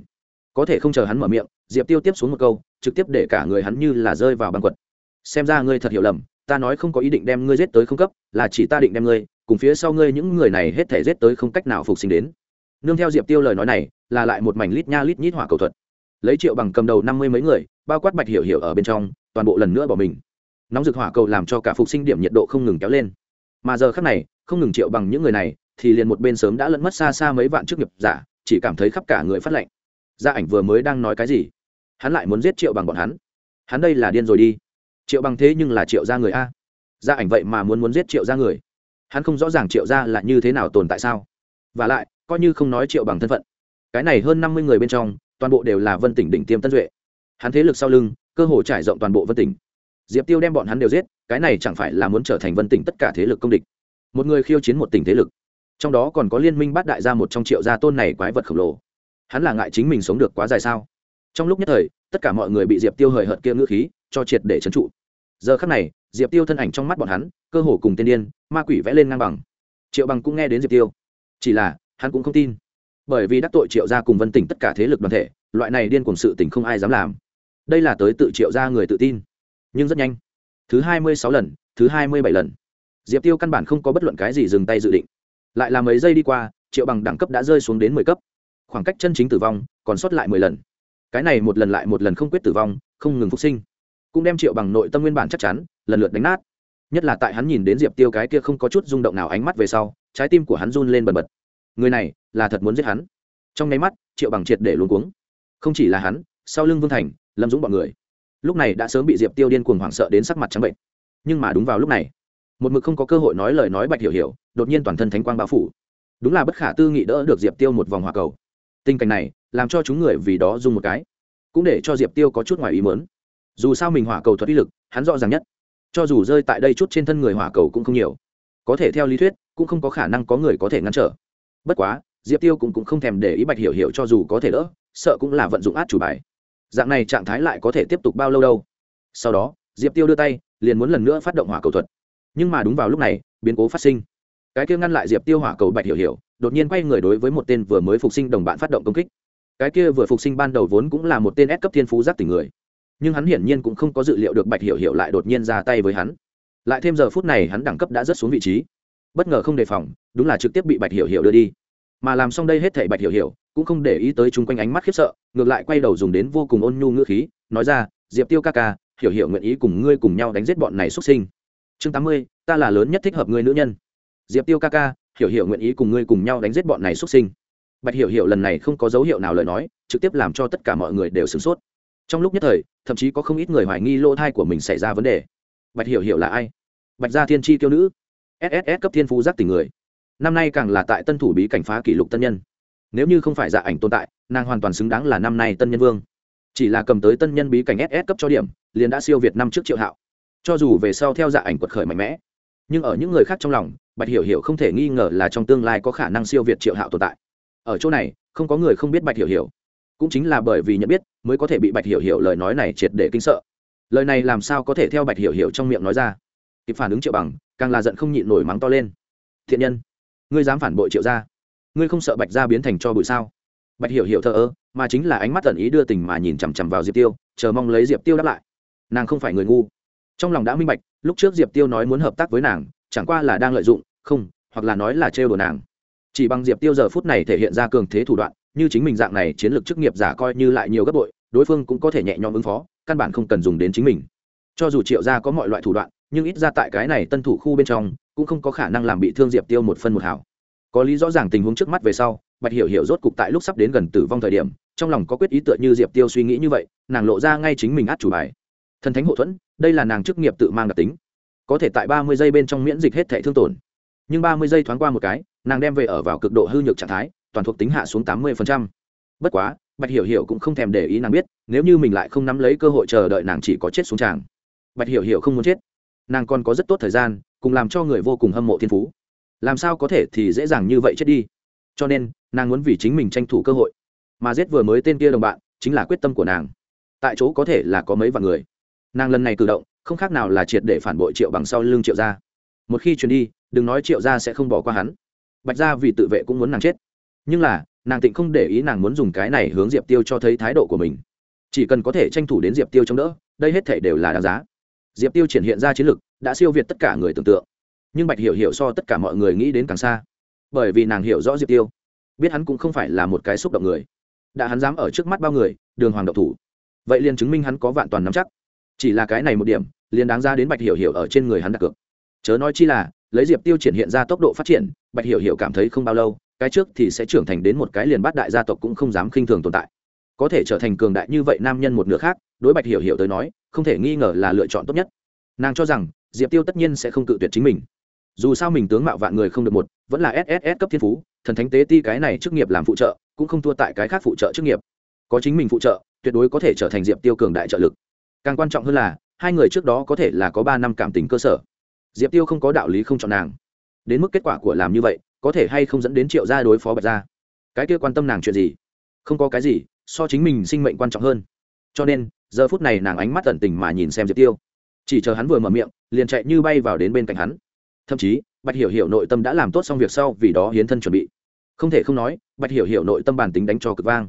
có thể không chờ hắn mở miệng, diệp tiêu tiếp xuống một câu, trực tiếp để cả người hắn như là rơi vào băng quật. Xem ra ngươi thật hiểu lầm, ta nói không có ý định đem ngươi giết tới không cấp, là chỉ ta định đem ngươi, cùng phía sau ngươi những người này hết thể giết tới không cách nào phục sinh đến. Nương theo diệp tiêu lời nói này, là lại một mảnh lít nha lít nhít hỏa cầu thuật. Lấy triệu bằng cầm đầu năm mươi mấy người, bao quát bạch hiểu hiểu ở bên trong, toàn bộ lần nữa bỏ mình. Nóng rực hỏa cầu làm cho cả phục sinh điểm nhiệt độ không ngừng kéo lên. Mà giờ khác này, không ngừng triệu bằng những người này, thì liền một bên sớm đã lẫn mất xa xa mấy vạn chức nghiệp giả, chỉ cảm thấy khắp cả người phát lệnh gia ảnh vừa mới đang nói cái gì? Hắn lại muốn giết triệu bằng bọn hắn. Hắn đây là điên rồi đi. Triệu bằng thế nhưng là triệu gia người a. Gia ảnh vậy mà muốn muốn giết triệu gia người. Hắn không rõ ràng triệu gia là như thế nào tồn tại sao. Và lại, coi như không nói triệu bằng thân phận, cái này hơn năm mươi người bên trong, toàn bộ đều là vân tỉnh đỉnh tiêm tân duệ. Hắn thế lực sau lưng, cơ hồ trải rộng toàn bộ vân tỉnh. Diệp tiêu đem bọn hắn đều giết, cái này chẳng phải là muốn trở thành vân tỉnh tất cả thế lực công địch. Một người khiêu chiến một tỉnh thế lực. Trong đó còn có liên minh bát đại gia một trong triệu gia tôn này quái vật khổng lồ hắn là ngại chính mình sống được quá dài sao? Trong lúc nhất thời, tất cả mọi người bị diệp tiêu hời hợt kia ngữ khí cho triệt để trấn trụ. Giờ khắc này, diệp tiêu thân ảnh trong mắt bọn hắn, cơ hồ cùng tên điên, ma quỷ vẽ lên ngang bằng. Triệu bằng cũng nghe đến diệp tiêu. Chỉ là, hắn cũng không tin. Bởi vì đắc tội triệu gia cùng vân tỉnh tất cả thế lực đoàn thể, loại này điên cùng sự tình không ai dám làm. Đây là tới tự triệu gia người tự tin. Nhưng rất nhanh. Thứ hai mươi sáu lần, thứ hai mươi bảy lần. Diệp tiêu căn bản không có bất luận cái gì dừng tay dự định. Lại là mấy giây đi qua, triệu bằng đẳng cấp đã rơi xuống đến mười cấp khoảng cách chân chính tử vong còn sót lại mười lần. Cái này một lần lại một lần không quyết tử vong, không ngừng phục sinh. Cũng đem triệu bằng nội tâm nguyên bản chắc chắn, lần lượt đánh nát. Nhất là tại hắn nhìn đến diệp tiêu cái kia không có chút rung động nào ánh mắt về sau, trái tim của hắn run lên bần bật. Người này là thật muốn giết hắn. Trong nháy mắt, triệu bằng triệt để luôn cuống. Không chỉ là hắn, sau lưng vương thành, lâm dũng b ọ n người. Lúc này đã sớm bị diệp tiêu điên cuồng hoảng sợ đến sắc mặt trắng bệnh. Nhưng mà đúng vào lúc này, một mực không có cơ hội nói lời nói bạch hiểu hiểu, đột nhiên toàn thân thánh quang bao phủ. Đúng là bất khả tư nghị đỡ được diệp tiêu một vòng hòa cầu tình cảnh này làm cho chúng người vì đó dùng một cái cũng để cho diệp tiêu có chút ngoài ý mớn dù sao mình hỏa cầu thuật uy lực hắn rõ ràng nhất. Cho dù rơi tại đây chút trên thân người hỏa cầu cũng không nhiều. Có thể theo lý thuyết cũng không có khả năng có người có thể ngăn trở. Bất quá diệp tiêu cũng, cũng không thèm để ý bạch hiểu hiểu cho dù có thể đỡ sợ cũng là vận dụng át chủ bài. Dạng này trạng thái lại có thể tiếp tục bao lâu đâu. Sau đó diệp tiêu đưa tay liền muốn lần nữa phát động hỏa cầu thuật. Nhưng mà đúng vào lúc này biến cố phát sinh. Cái kia ngăn lại diệp tiêu hỏa cầu bạch hiểu hiểu đột nhiên quay người đối với một tên vừa mới phục sinh đồng bạn phát động công kích. Cái kia vừa phục sinh ban đầu vốn cũng là một tên S cấp thiên phú giác tỉnh người, nhưng hắn hiển nhiên cũng không có dự liệu được bạch hiểu hiểu lại đột nhiên ra tay với hắn. Lại thêm giờ phút này hắn đẳng cấp đã rất xuống vị trí. Bất ngờ không đề phòng, đúng là trực tiếp bị bạch hiểu hiểu đưa đi. Mà làm xong đây hết thảy bạch hiểu hiểu cũng không để ý tới chung quanh ánh mắt khiếp sợ, ngược lại quay đầu dùng đến vô cùng ôn nhu ngữ khí, nói ra, diệp tiêu ca ca, hiểu hiểu nguyện ý cùng ngươi cùng nhau đánh giết bọn này xuất sinh. Chương tám mươi, ta là lớn nhất thích hợp ngươi nữ nhân. Diệp tiêu ca ca hiểu hiểu nguyện ý cùng ngươi cùng nhau đánh giết bọn này xuất sinh. Bạch hiểu hiểu lần này không có dấu hiệu nào lời nói, trực tiếp làm cho tất cả mọi người đều sửng sốt. Trong lúc nhất thời, thậm chí có không ít người hoài nghi lỗ thai của mình xảy ra vấn đề. Bạch hiểu hiểu là ai? Bạch gia thiên tri kiêu nữ. Sss cấp thiên phú giác tình người. Năm nay càng là tại tân thủ bí cảnh phá kỷ lục tân nhân. Nếu như không phải dạ ảnh tồn tại, nàng hoàn toàn xứng đáng là năm nay tân nhân vương. Chỉ là cầm tới tân nhân bí cảnh ss cấp cho điểm, liền đã siêu việt năm trước triệu hạo. Cho dù về sau theo dạ ảnh quật khởi mạnh mẽ, nhưng ở những người khác trong lòng bạch hiểu hiểu không thể nghi ngờ là trong tương lai có khả năng siêu việt triệu hạo tồn tại. Ở chỗ này, không có người không biết bạch hiểu hiểu. Cũng chính là bởi vì nhận biết, mới có thể bị bạch hiểu hiểu lời nói này triệt để kinh sợ. Lời này làm sao có thể theo bạch hiểu hiểu trong miệng nói ra? Kịp phản ứng triệu bằng, càng là giận không nhịn nổi mắng to lên. Thiện nhân, ngươi dám phản bội triệu gia? Ngươi không sợ bạch gia biến thành cho bụi sao? Bạch hiểu hiểu thờ ơ, mà chính là ánh mắt tần ý đưa tình mà nhìn chằm chằm vào diệp tiêu, chờ mong lấy diệp tiêu đáp lại. Nàng không phải người ngu. Trong lòng đã minh bạch, lúc trước diệp tiêu nói muốn hợp tác với nàng, chẳng qua là đang lợi dụng không, hoặc là nói là trêu đồ nàng. Chỉ bằng diệp tiêu giờ phút này thể hiện ra cường thế thủ đoạn, như chính mình dạng này chiến lược chức nghiệp giả coi như lại nhiều gấp bội, đối phương cũng có thể nhẹ nhõm ứng phó, căn bản không cần dùng đến chính mình. Cho dù triệu gia có mọi loại thủ đoạn, nhưng ít ra tại cái này tân thủ khu bên trong, cũng không có khả năng làm bị thương diệp tiêu một phân một hảo có lý rõ ràng tình huống trước mắt về sau, bạch hiểu hiểu rốt cục tại lúc sắp đến gần tử vong thời điểm, trong lòng có quyết ý tựa như diệp tiêu suy nghĩ như vậy, nàng lộ ra ngay chính mình át chủ bài. Thần thánh hậu thuẫn, đây là nàng chức nghiệp tự mang đặc tính. Có thể tại ba mươi giây bên trong miễn dịch hết thể thương tổn nhưng ba mươi giây thoáng qua một cái, nàng đem về ở vào cực độ hư nhược trạng thái, toàn thuộc tính hạ xuống tám mươi bất quá, bạch hiểu hiểu cũng không thèm để ý nàng biết, nếu như mình lại không nắm lấy cơ hội chờ đợi nàng chỉ có chết xuống tràng. Bạch hiểu hiểu không muốn chết. Nàng còn có rất tốt thời gian, cùng làm cho người vô cùng hâm mộ thiên phú. Làm sao có thể thì dễ dàng như vậy chết đi? Cho nên, nàng muốn vì chính mình tranh thủ cơ hội. Mà giết vừa mới tên kia đồng bạn, chính là quyết tâm của nàng. Tại chỗ có thể là có mấy vạn người. Nàng lần này cử động, không khác nào là triệt để phản bội triệu bằng sau lưng triệu gia một khi truyền đi, đừng nói triệu gia sẽ không bỏ qua hắn. Bạch gia vì tự vệ cũng muốn nàng chết. Nhưng là, nàng tịnh không để ý nàng muốn dùng cái này hướng diệp tiêu cho thấy thái độ của mình. Chỉ cần có thể tranh thủ đến diệp tiêu chống đỡ, đây hết thể đều là đáng giá. Diệp tiêu triển hiện ra chiến lực, đã siêu việt tất cả người tưởng tượng. Nhưng bạch hiểu hiểu so tất cả mọi người nghĩ đến càng xa. Bởi vì nàng hiểu rõ diệp tiêu. Biết hắn cũng không phải là một cái xúc động người. Đã hắn dám ở trước mắt bao người, đường hoàng độc thủ. Vậy liền chứng minh hắn có vạn toàn nắm chắc. Chỉ là cái này một điểm, liền đáng ra đến bạch hiểu hiểu ở trên người hắn đặt cược chớ nói chi là, lấy diệp tiêu triển hiện ra tốc độ phát triển, bạch hiểu hiểu cảm thấy không bao lâu, cái trước thì sẽ trưởng thành đến một cái liền bát đại gia tộc cũng không dám khinh thường tồn tại. Có thể trở thành cường đại như vậy nam nhân một nửa khác, đối bạch hiểu hiểu tới nói, không thể nghi ngờ là lựa chọn tốt nhất. Nàng cho rằng, diệp tiêu tất nhiên sẽ không cự tuyệt chính mình. Dù sao mình tướng mạo vạn người không được một, vẫn là sss cấp thiên phú, thần thánh tế ti cái này chức nghiệp làm phụ trợ, cũng không thua tại cái khác phụ trợ chức nghiệp. Có chính mình phụ trợ, tuyệt đối có thể trở thành diệp tiêu cường đại trợ lực. Càng quan trọng hơn là, hai người trước đó có thể là có ba năm cảm tình cơ sở diệp tiêu không có đạo lý không chọn nàng. Đến mức kết quả của làm như vậy, có thể hay không dẫn đến triệu gia đối phó bạch gia? Cái kia quan tâm nàng chuyện gì? Không có cái gì, so chính mình sinh mệnh quan trọng hơn. Cho nên, giờ phút này nàng ánh mắt tận tình mà nhìn xem diệp tiêu. Chỉ chờ hắn vừa mở miệng, liền chạy như bay vào đến bên cạnh hắn. Thậm chí, bạch hiểu hiểu nội tâm đã làm tốt xong việc sau vì đó hiến thân chuẩn bị. Không thể không nói, bạch hiểu hiểu nội tâm bản tính đánh cho cực vang.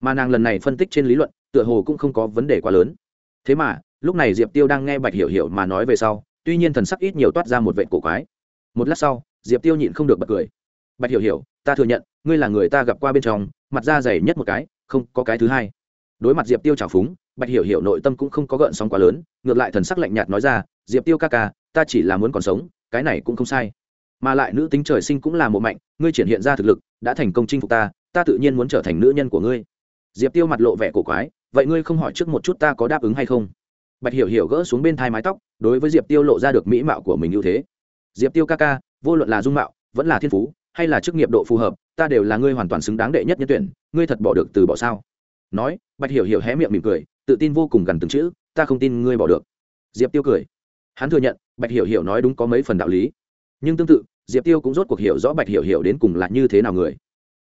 Mà nàng lần này phân tích trên lý luận, tựa hồ cũng không có vấn đề quá lớn. Thế mà, lúc này diệp tiêu đang nghe bạch hiểu hiểu mà nói về sau tuy nhiên thần sắc ít nhiều toát ra một vệ cổ quái. Một lát sau, diệp tiêu nhịn không được bật cười. Bạch hiểu hiểu, ta thừa nhận, ngươi là người ta gặp qua bên trong, mặt da dày nhất một cái, không có cái thứ hai. Đối mặt diệp tiêu trào phúng, bạch hiểu hiểu nội tâm cũng không có gợn sóng quá lớn, ngược lại thần sắc lạnh nhạt nói ra, diệp tiêu ca ca, ta chỉ là muốn còn sống, cái này cũng không sai. Mà lại nữ tính trời sinh cũng là một mạnh, ngươi triển hiện ra thực lực, đã thành công chinh phục ta ta tự nhiên muốn trở thành nữ nhân của ngươi. Diệp tiêu mặt lộ vẻ cổ quái, vậy ngươi không hỏi trước một chút ta có đáp ứng hay không? Bạch hiểu hiểu gỡ xuống bên thai mái tóc, đối với diệp tiêu lộ ra được mỹ mạo của mình ưu thế. Diệp tiêu ca ca, vô luận là dung mạo, vẫn là thiên phú, hay là chức nghiệp độ phù hợp, ta đều là ngươi hoàn toàn xứng đáng đệ nhất nhân tuyển, ngươi thật bỏ được từ bỏ sao? Nói, bạch hiểu hiểu hé miệng mỉm cười, tự tin vô cùng gần từng chữ, ta không tin ngươi bỏ được. Diệp tiêu cười. Hắn thừa nhận, bạch hiểu hiểu nói đúng có mấy phần đạo lý. Nhưng tương tự, diệp tiêu cũng rốt cuộc hiểu rõ bạch hiểu hiểu đến cùng là như thế nào người.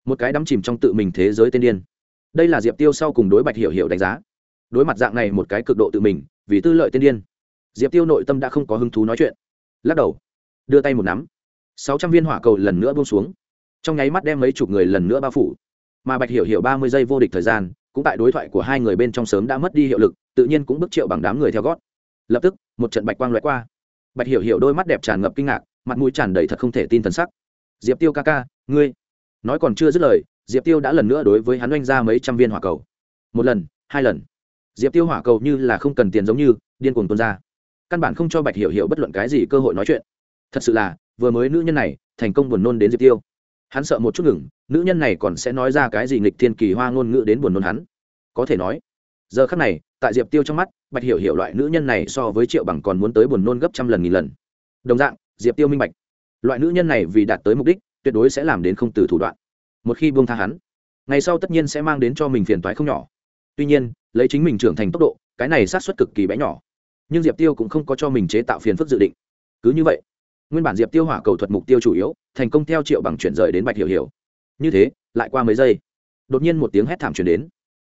Một cái đắm chìm trong tự mình thế giới tên điên. Đây là diệp tiêu sau cùng đối bạch hiểu hiểu đánh giá. Đối mặt dạng này một cái cực độ tự mình vì tư lợi tên điên. Diệp tiêu nội tâm đã không có hứng thú nói chuyện. Lắc đầu, đưa tay một nắm. Sáu trăm viên hỏa cầu lần nữa buông xuống. Trong nháy mắt đem mấy chục người lần nữa bao phủ. Mà bạch hiểu hiểu ba mươi giây vô địch thời gian, cũng tại đối thoại của hai người bên trong sớm đã mất đi hiệu lực, tự nhiên cũng bức triệu bằng đám người theo gót. Lập tức, một trận bạch quang loại qua. Bạch hiểu hiểu đôi mắt đẹp tràn ngập kinh ngạc, mặt mũi tràn đầy thật không thể tin thần sắc. Diệp tiêu ca ca, ngươi nói còn chưa dứt lời, diệp tiêu đã lần nữa đối với hắn oanh ra mấy trăm viên hỏa cầu. Một lần, hai lần diệp tiêu hỏa cầu như là không cần tiền giống như, điên cuồng tuôn ra. Căn bản không cho bạch hiểu hiểu bất luận cái gì cơ hội nói chuyện. Thật sự là, vừa mới nữ nhân này, thành công buồn nôn đến diệp tiêu. Hắn sợ một chút ngừng, nữ nhân này còn sẽ nói ra cái gì nghịch thiên kỳ hoa ngôn ngữ đến buồn nôn hắn. Có thể nói, giờ khắc này, tại diệp tiêu trong mắt, bạch hiểu hiểu loại nữ nhân này so với triệu bằng còn muốn tới buồn nôn gấp trăm lần nghìn lần. Đồng dạng, diệp tiêu minh bạch, loại nữ nhân này vì đạt tới mục đích, tuyệt đối sẽ làm đến không từ thủ đoạn. Một khi buông tha hắn, ngày sau tất nhiên sẽ mang đến cho mình phiền toái không nhỏ tuy nhiên, lấy chính mình trưởng thành tốc độ, cái này sát xuất cực kỳ bé nhỏ. Nhưng diệp tiêu cũng không có cho mình chế tạo phiền phức dự định. Cứ như vậy, nguyên bản diệp tiêu hỏa cầu thuật mục tiêu chủ yếu, thành công theo triệu bằng chuyển rời đến bạch hiểu hiểu. Như thế, lại qua mấy giây, đột nhiên một tiếng hét thảm chuyển đến.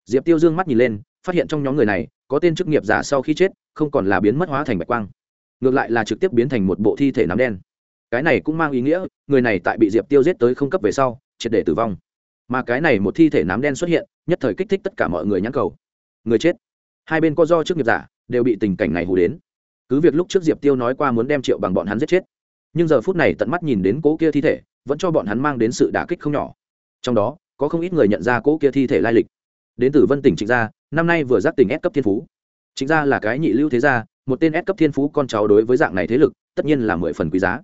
Diệp tiêu dương mắt nhìn lên, phát hiện trong nhóm người này, có tên chức nghiệp giả sau khi chết, không còn là biến mất hóa thành bạch quang. Ngược lại là trực tiếp biến thành một bộ thi thể nắm đen. Cái này cũng mang ý nghĩa, người này tại bị diệp tiêu giết tới không cấp về sau, triệt để tử vong mà cái này một thi thể nám đen xuất hiện, nhất thời kích thích tất cả mọi người nhãn cầu. Người chết. Hai bên có do trước nghiệp giả, đều bị tình cảnh này hù đến. Cứ việc lúc trước diệp tiêu nói qua muốn đem triệu bằng bọn hắn giết chết, nhưng giờ phút này tận mắt nhìn đến cỗ kia thi thể, vẫn cho bọn hắn mang đến sự đả kích không nhỏ. Trong đó, có không ít người nhận ra cỗ kia thi thể lai lịch. Đến từ vân tỉnh trịnh gia, năm nay vừa giác tỉnh ép cấp thiên phú. Trịnh gia là cái nhị lưu thế gia, một tên ép cấp thiên phú con cháu đối với dạng này thế lực, tất nhiên là mười phần quý giá.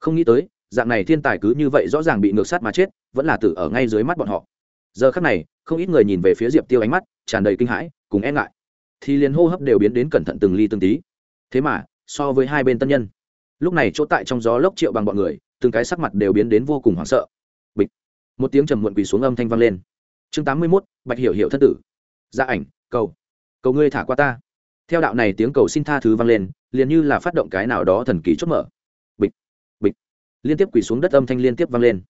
Không nghĩ tới dạng này thiên tài cứ như vậy rõ ràng bị ngược sát mà chết, vẫn là tử ở ngay dưới mắt bọn họ. Giờ khắc này, không ít người nhìn về phía diệp tiêu ánh mắt tràn đầy kinh hãi, cùng e ngại. Thì liền hô hấp đều biến đến cẩn thận từng ly từng tí. Thế mà, so với hai bên tân nhân, lúc này chỗ tại trong gió lốc triệu bằng bọn người, từng cái sắc mặt đều biến đến vô cùng hoảng sợ. Bịch. Một tiếng trầm muộn quỳ xuống âm thanh vang lên. Chương tám mươi mốt, bạch hiểu hiểu thất tử. Gia ảnh, cầu. Cầu ngươi thả qua ta. Theo đạo này tiếng cầu xin tha thứ vang lên, liền như là phát động cái nào đó thần kỳ chốt mở liên tiếp quỳ xuống đất âm thanh liên tiếp vang lên.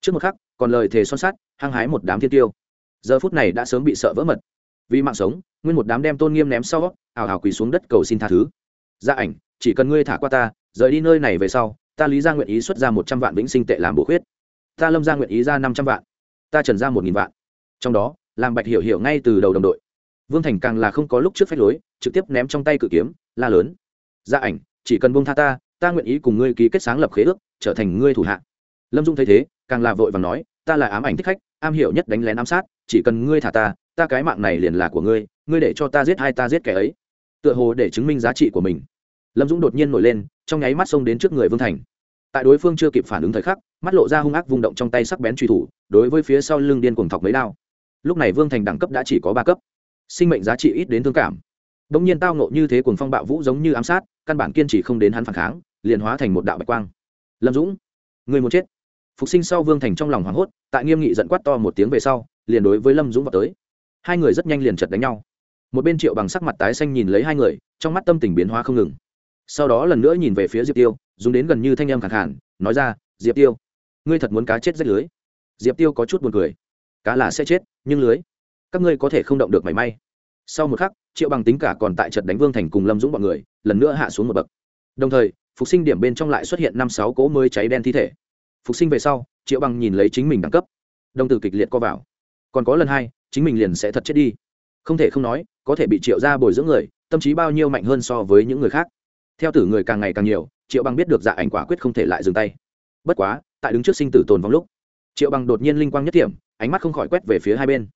Trước một khắc, còn lời thề son sát hăng hái một đám thiên tiêu. Giờ phút này đã sớm bị sợ vỡ mật. Vì mạng sống, nguyên một đám đem tôn nghiêm ném sau ảo ảo quỳ xuống đất cầu xin tha thứ. Gia ảnh, chỉ cần ngươi thả qua ta, rời đi nơi này về sau, ta lý ra nguyện ý xuất ra một trăm vạn vĩnh sinh tệ làm bổ khuyết. Ta lâm ra nguyện ý ra năm trăm vạn. Ta trần ra một nghìn vạn. Trong đó, làm bạch hiểu hiểu ngay từ đầu đồng đội. Vương thành càng là không có lúc trước phép lối, trực tiếp ném trong tay cự kiếm, la lớn. Gia ảnh, chỉ cần buông tha ta ta nguyện ý cùng ngươi ký kết sáng lập khế ước trở thành ngươi thủ hạ. Lâm dung thấy thế, càng là vội và nói, ta là ám ảnh thích khách, am hiểu nhất đánh lén ám sát, chỉ cần ngươi thả ta ta cái mạng này liền là của ngươi ngươi để cho ta giết hai ta giết kẻ ấy. Tựa hồ để chứng minh giá trị của mình. Lâm dũng đột nhiên nổi lên, trong nháy mắt xông đến trước người vương thành. Tại đối phương chưa kịp phản ứng thời khắc, mắt lộ ra hung ác vung động trong tay sắc bén truy thủ, đối với phía sau lưng điên cuồng thọc mấy đao. Lúc này vương thành đẳng cấp đã chỉ có ba cấp. Sinh mệnh giá trị ít đến thương cảm. Đ ỗ n g nhiên tao nộ như thế cuồng phong bạo vũ giống như ám sát, căn bản kiên trì không đến hắn phản kháng, liền hóa thành một đạo bạch quang lâm dũng, người muốn chết. Phục sinh sau vương thành trong lòng hoảng hốt, tại nghiêm nghị dẫn quát to một tiếng về sau, liền đối với lâm dũng vào tới. Hai người rất nhanh liền chật đánh nhau. Một bên triệu bằng sắc mặt tái xanh nhìn lấy hai người, trong mắt tâm tình biến hóa không ngừng. Sau đó lần nữa nhìn về phía diệp tiêu, dùng đến gần như thanh âm khẳng hẳn nói ra, diệp tiêu, ngươi thật muốn cá chết rách lưới? Diệp tiêu có chút buồn cười. Cá là sẽ chết, nhưng lưới, các ngươi có thể không động được mảy may. Sau một khắc, triệu bằng tính cả còn tại trận đánh vương thành cùng lâm dũng b ọ n người, lần nữa hạ xuống một bậc. Đồng thời phục sinh điểm bên trong lại xuất hiện năm sáu cỗ mới cháy đen thi thể. Phục sinh về sau, triệu bằng nhìn lấy chính mình đẳng cấp. Đồng tử kịch liệt co vào. Còn có lần hai, chính mình liền sẽ thật chết đi. Không thể không nói, có thể bị triệu ra bồi dưỡng người, tâm trí bao nhiêu mạnh hơn so với những người khác. Theo tử người càng ngày càng nhiều, triệu bằng biết được dạ ảnh quả quyết không thể lại dừng tay. Bất quá, tại đứng trước sinh tử tồn vong lúc, triệu bằng đột nhiên linh quang nhất điểm, ánh mắt không khỏi quét về phía hai bên.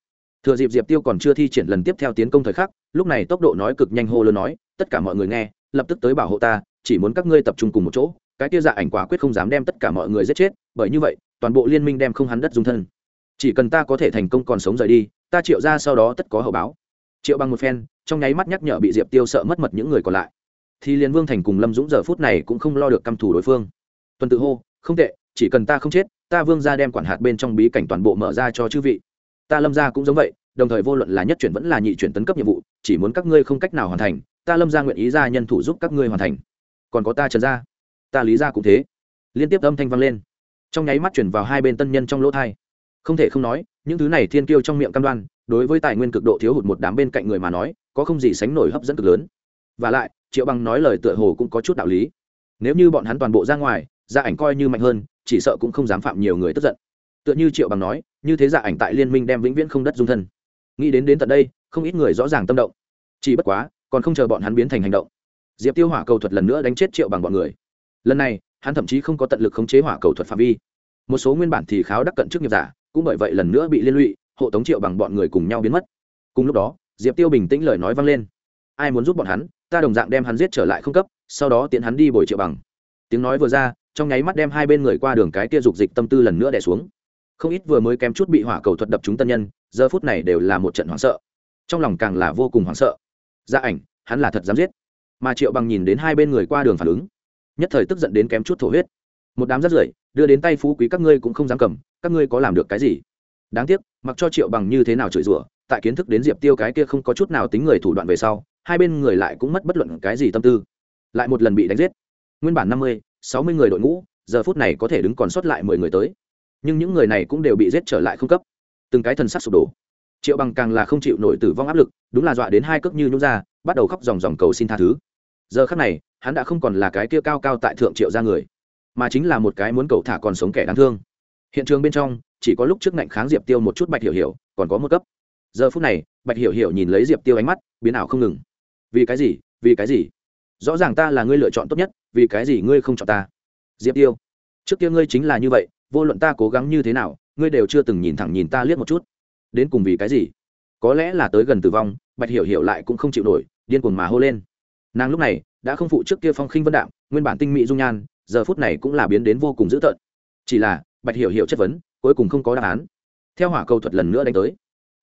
Thừa dịp diệp tiêu còn chưa thi triển lần tiếp theo tiến công thời khắc, lúc này tốc độ nói cực nhanh hô lớn nói, tất cả mọi người nghe lập tức tới bảo hộ ta, chỉ muốn các ngươi tập trung cùng một chỗ, cái kia dạ ảnh quả quyết không dám đem tất cả mọi người giết chết, bởi như vậy, toàn bộ liên minh đem không hắn đất dung thân. Chỉ cần ta có thể thành công còn sống rời đi, ta triệu ra sau đó tất có hậu báo. Triệu bằng một phen, trong nháy mắt nhắc nhở bị diệp tiêu sợ mất mật những người còn lại. Thì liền vương thành cùng lâm dũng giờ phút này cũng không lo được căm thủ đối phương. Tuần tự hô, không tệ, chỉ cần ta không chết, ta vương ra đem quản hạt bên trong bí cảnh toàn bộ mở ra cho chư vị. Ta lâm ra cũng giống vậy, đồng thời vô luận là nhất chuyển vẫn là nhị chuyển tấn cấp nhiệm vụ, chỉ muốn các ngươi không cách nào hoàn thành ta lâm ra nguyện ý ra nhân thủ giúp các ngươi hoàn thành. Còn có ta trần ra, ta lý gia cũng thế. Liên tiếp âm thanh vang lên. Trong nháy mắt chuyển vào hai bên tân nhân trong lỗ thai. Không thể không nói những thứ này thiên kiêu trong miệng cam đoan đối với tài nguyên cực độ thiếu hụt một đám bên cạnh người mà nói có không gì sánh nổi hấp dẫn cực lớn. Và lại triệu bằng nói lời tựa hồ cũng có chút đạo lý. Nếu như bọn hắn toàn bộ ra ngoài gia ảnh coi như mạnh hơn chỉ sợ cũng không dám phạm nhiều người tức giận. Tựa như triệu bằng nói như thế gia ảnh tại liên minh đem vĩnh viễn không đất dung thân. Nghĩ đến đến tận đây không ít người rõ ràng tâm động. Chỉ bất quá còn không chờ bọn hắn biến thành hành động. Diệp tiêu hỏa cầu thuật lần nữa đánh chết triệu bằng bọn người. Lần này, hắn thậm chí không có tận lực khống chế hỏa cầu thuật phạm vi. Một số nguyên bản thì kháo đắc cận trước nghiệp giả, cũng bởi vậy lần nữa bị liên lụy, hộ tống triệu bằng bọn người cùng nhau biến mất. Cùng lúc đó, diệp tiêu bình tĩnh lời nói vang lên. Ai muốn giúp bọn hắn, ta đồng dạng đem hắn giết trở lại không cấp, sau đó tiện hắn đi bồi triệu bằng. Tiếng nói vừa ra, trong nháy mắt đem hai bên người qua đường cái kia dục dịch tâm tư lần nữa đè xuống. Không ít vừa mới kém chút bị hỏa cầu thuật đập chúng tân nhân, giờ phút này đều là một trận hoảng sợ. Trong lòng càng là vô cùng hoảng sợ gia ảnh, hắn là thật dám giết. Mà triệu bằng nhìn đến hai bên người qua đường phản ứng, nhất thời tức giận đến kém chút thổ huyết. Một đám rất rưởi, đưa đến tay phú quý các ngươi cũng không dám cầm, các ngươi có làm được cái gì? Đáng tiếc, mặc cho triệu bằng như thế nào chửi rủa, tại kiến thức đến diệp tiêu cái kia không có chút nào tính người thủ đoạn về sau, hai bên người lại cũng mất bất luận cái gì tâm tư. Lại một lần bị đánh giết. Nguyên bản năm mươi, sáu mươi người đội ngũ, giờ phút này có thể đứng còn sót lại mười người tới. Nhưng những người này cũng đều bị giết trở lại không cấp. Từng cái thần sắc sụp đổ triệu bằng càng là không chịu nổi tử vong áp lực, đúng là dọa đến hai cước như nhún ra, bắt đầu khóc dòng dòng cầu xin tha thứ. Giờ khắc này, hắn đã không còn là cái kia cao cao tại thượng triệu ra người, mà chính là một cái muốn cầu thả còn sống kẻ đáng thương. Hiện trường bên trong, chỉ có lúc trước ngạnh kháng diệp tiêu một chút bạch hiểu hiểu, còn có một cấp. Giờ phút này, bạch hiểu hiểu nhìn lấy diệp tiêu ánh mắt, biến ảo không ngừng. Vì cái gì? Vì cái gì? Rõ ràng ta là ngươi lựa chọn tốt nhất, vì cái gì ngươi không chọn ta? Diệp tiêu, trước kia ngươi chính là như vậy, vô luận ta cố gắng như thế nào, ngươi đều chưa từng nhìn thẳng nhìn ta liếc một chút đến cùng vì cái gì? Có lẽ là tới gần tử vong, bạch hiểu hiểu lại cũng không chịu nổi, điên cuồng mà hô lên. Nàng lúc này đã không phụ trước kia phong khinh vân đạm, nguyên bản tinh mỹ dung nhan, giờ phút này cũng là biến đến vô cùng dữ tợn. Chỉ là, bạch hiểu hiểu chất vấn, cuối cùng không có đáp án. Theo hỏa cầu thuật lần nữa đánh tới,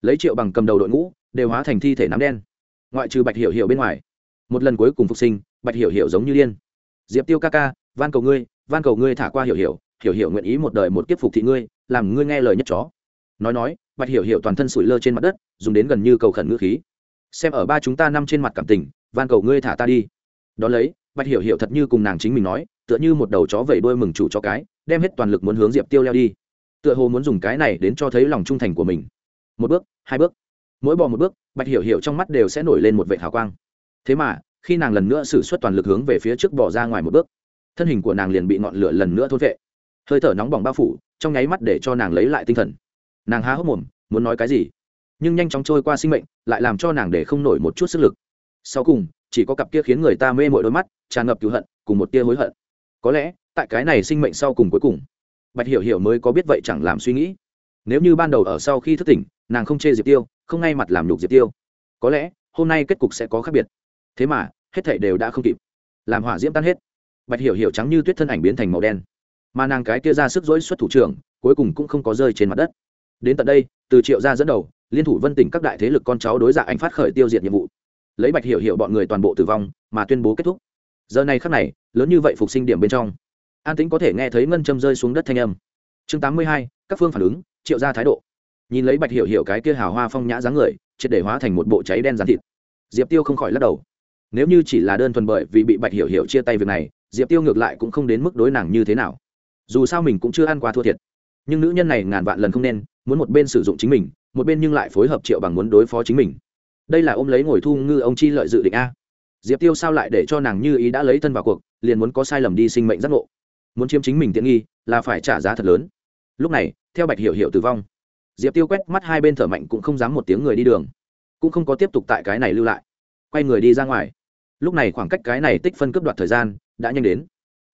lấy triệu bằng cầm đầu đội ngũ, đều hóa thành thi thể nám đen. Ngoại trừ bạch hiểu hiểu bên ngoài, một lần cuối cùng phục sinh, bạch hiểu hiểu giống như điên. Diệp tiêu ca ca, van cầu ngươi, van cầu ngươi thả qua hiểu hiểu hiểu hiểu nguyện ý một đời một kiếp phục thị ngươi, làm ngươi nghe lời nhất chó nói nói, bạch hiểu hiểu toàn thân sủi lơ trên mặt đất, dùng đến gần như cầu khẩn ngữ khí. Xem ở ba chúng ta năm trên mặt cảm tình, van cầu ngươi thả ta đi. Đón lấy, bạch hiểu hiểu thật như cùng nàng chính mình nói, tựa như một đầu chó vẩy đuôi mừng chủ cho cái, đem hết toàn lực muốn hướng diệp tiêu leo đi. Tựa hồ muốn dùng cái này đến cho thấy lòng trung thành của mình. Một bước, hai bước. Mỗi bỏ một bước, bạch hiểu hiểu trong mắt đều sẽ nổi lên một vệ hào quang. Thế mà, khi nàng lần nữa xử suất toàn lực hướng về phía trước bỏ ra ngoài một bước, thân hình của nàng liền bị ngọn lửa lần nữa thốt vệ hơi thở nóng bỏng bao phủ, trong nháy mắt để cho nàng lấy lại tinh thần nàng há hốc mồm, muốn nói cái gì? Nhưng nhanh chóng trôi qua sinh mệnh, lại làm cho nàng để không nổi một chút sức lực. Sau cùng, chỉ có cặp kia khiến người ta mê mội đôi mắt, tràn ngập cứu hận, cùng một tia hối hận. Có lẽ, tại cái này sinh mệnh sau cùng cuối cùng, bạch hiểu hiểu mới có biết vậy chẳng làm suy nghĩ. Nếu như ban đầu ở sau khi thức tỉnh, nàng không chê diệp tiêu, không ngay mặt làm nhục diệp tiêu, có lẽ hôm nay kết cục sẽ có khác biệt. Thế mà, hết thảy đều đã không kịp. Làm hỏa diễm tan hết. Bạch hiểu hiểu trắng như tuyết thân ảnh biến thành màu đen. Mà nàng cái kia ra sức dỗi xuất thủ trưởng, cuối cùng cũng không có rơi trên mặt đất đến tận đây, từ triệu gia dẫn đầu, liên thủ vân tỉnh các đại thế lực con cháu đối dạ anh phát khởi tiêu diệt nhiệm vụ. Lấy bạch hiểu hiểu bọn người toàn bộ tử vong, mà tuyên bố kết thúc. Giờ này khắc này, lớn như vậy phục sinh điểm bên trong, an tính có thể nghe thấy ngân châm rơi xuống đất thanh âm. Chương tám mươi hai, các phương phản ứng, triệu ra thái độ. Nhìn lấy bạch hiểu hiểu cái kia hào hoa phong nhã dáng người, triệt để hóa thành một bộ cháy đen rán thịt. Diệp tiêu không khỏi lắc đầu. Nếu như chỉ là đơn thuần bởi vì bị bạch hiểu hiểu chia tay việc này, diệp tiêu ngược lại cũng không đến mức đối nàng như thế nào. Dù sao mình cũng chưa ăn qua thua thiệt. Nhưng nữ nhân này ngàn vạn lần không nên muốn một bên sử dụng chính mình, một bên nhưng lại phối hợp triệu bằng muốn đối phó chính mình. Đây là ôm lấy ngồi thu ngư ông chi lợi dự định a. Diệp tiêu sao lại để cho nàng như ý đã lấy thân vào cuộc, liền muốn có sai lầm đi sinh mệnh giác ngộ. Muốn chiếm chính mình tiện nghi, là phải trả giá thật lớn. Lúc này, theo bạch hiểu hiểu tử vong, diệp tiêu quét mắt hai bên thở mạnh cũng không dám một tiếng người đi đường, cũng không có tiếp tục tại cái này lưu lại, quay người đi ra ngoài. Lúc này khoảng cách cái này tích phân cướp đoạt thời gian đã nhanh đến.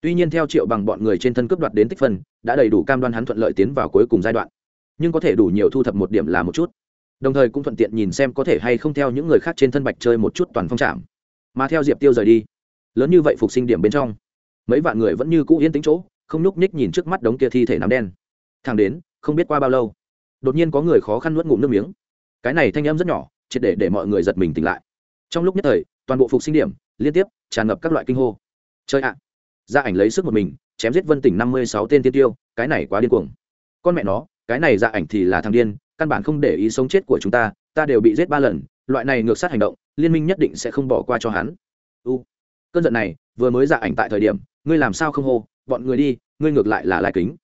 Tuy nhiên theo triệu bằng bọn người trên thân cướp đoạt đến tích phân, đã đầy đủ cam đoan hắn thuận lợi tiến vào cuối cùng giai đoạn nhưng có thể đủ nhiều thu thập một điểm là một chút. Đồng thời cũng thuận tiện nhìn xem có thể hay không theo những người khác trên thân bạch chơi một chút toàn phong trạm. Mà theo diệp tiêu rời đi, lớn như vậy phục sinh điểm bên trong, mấy vạn người vẫn như cũ yên tính chỗ, không nhúc nhích nhìn trước mắt đống kia thi thể nắm đen. Thang đến, không biết qua bao lâu, đột nhiên có người khó khăn nuốt ngụm nước miếng. Cái này thanh âm rất nhỏ, triệt để để mọi người giật mình tỉnh lại. Trong lúc nhất thời, toàn bộ phục sinh điểm, liên tiếp tràn ngập các loại kinh hô. Chơi ạ. Gia ảnh lấy sức một mình, chém giết vân tỉnh năm mươi sáu tên tiên tiêu, cái này quá điên cuồng. Con mẹ nó cái này dạ ảnh thì là thằng điên, căn bản không để ý sống chết của chúng ta ta đều bị giết ba lần, loại này ngược sát hành động, liên minh nhất định sẽ không bỏ qua cho hắn. U, cơn giận này, vừa mới dạ ảnh tại thời điểm, ngươi làm sao không hô, bọn người đi, ngươi ngược lại là lai kính.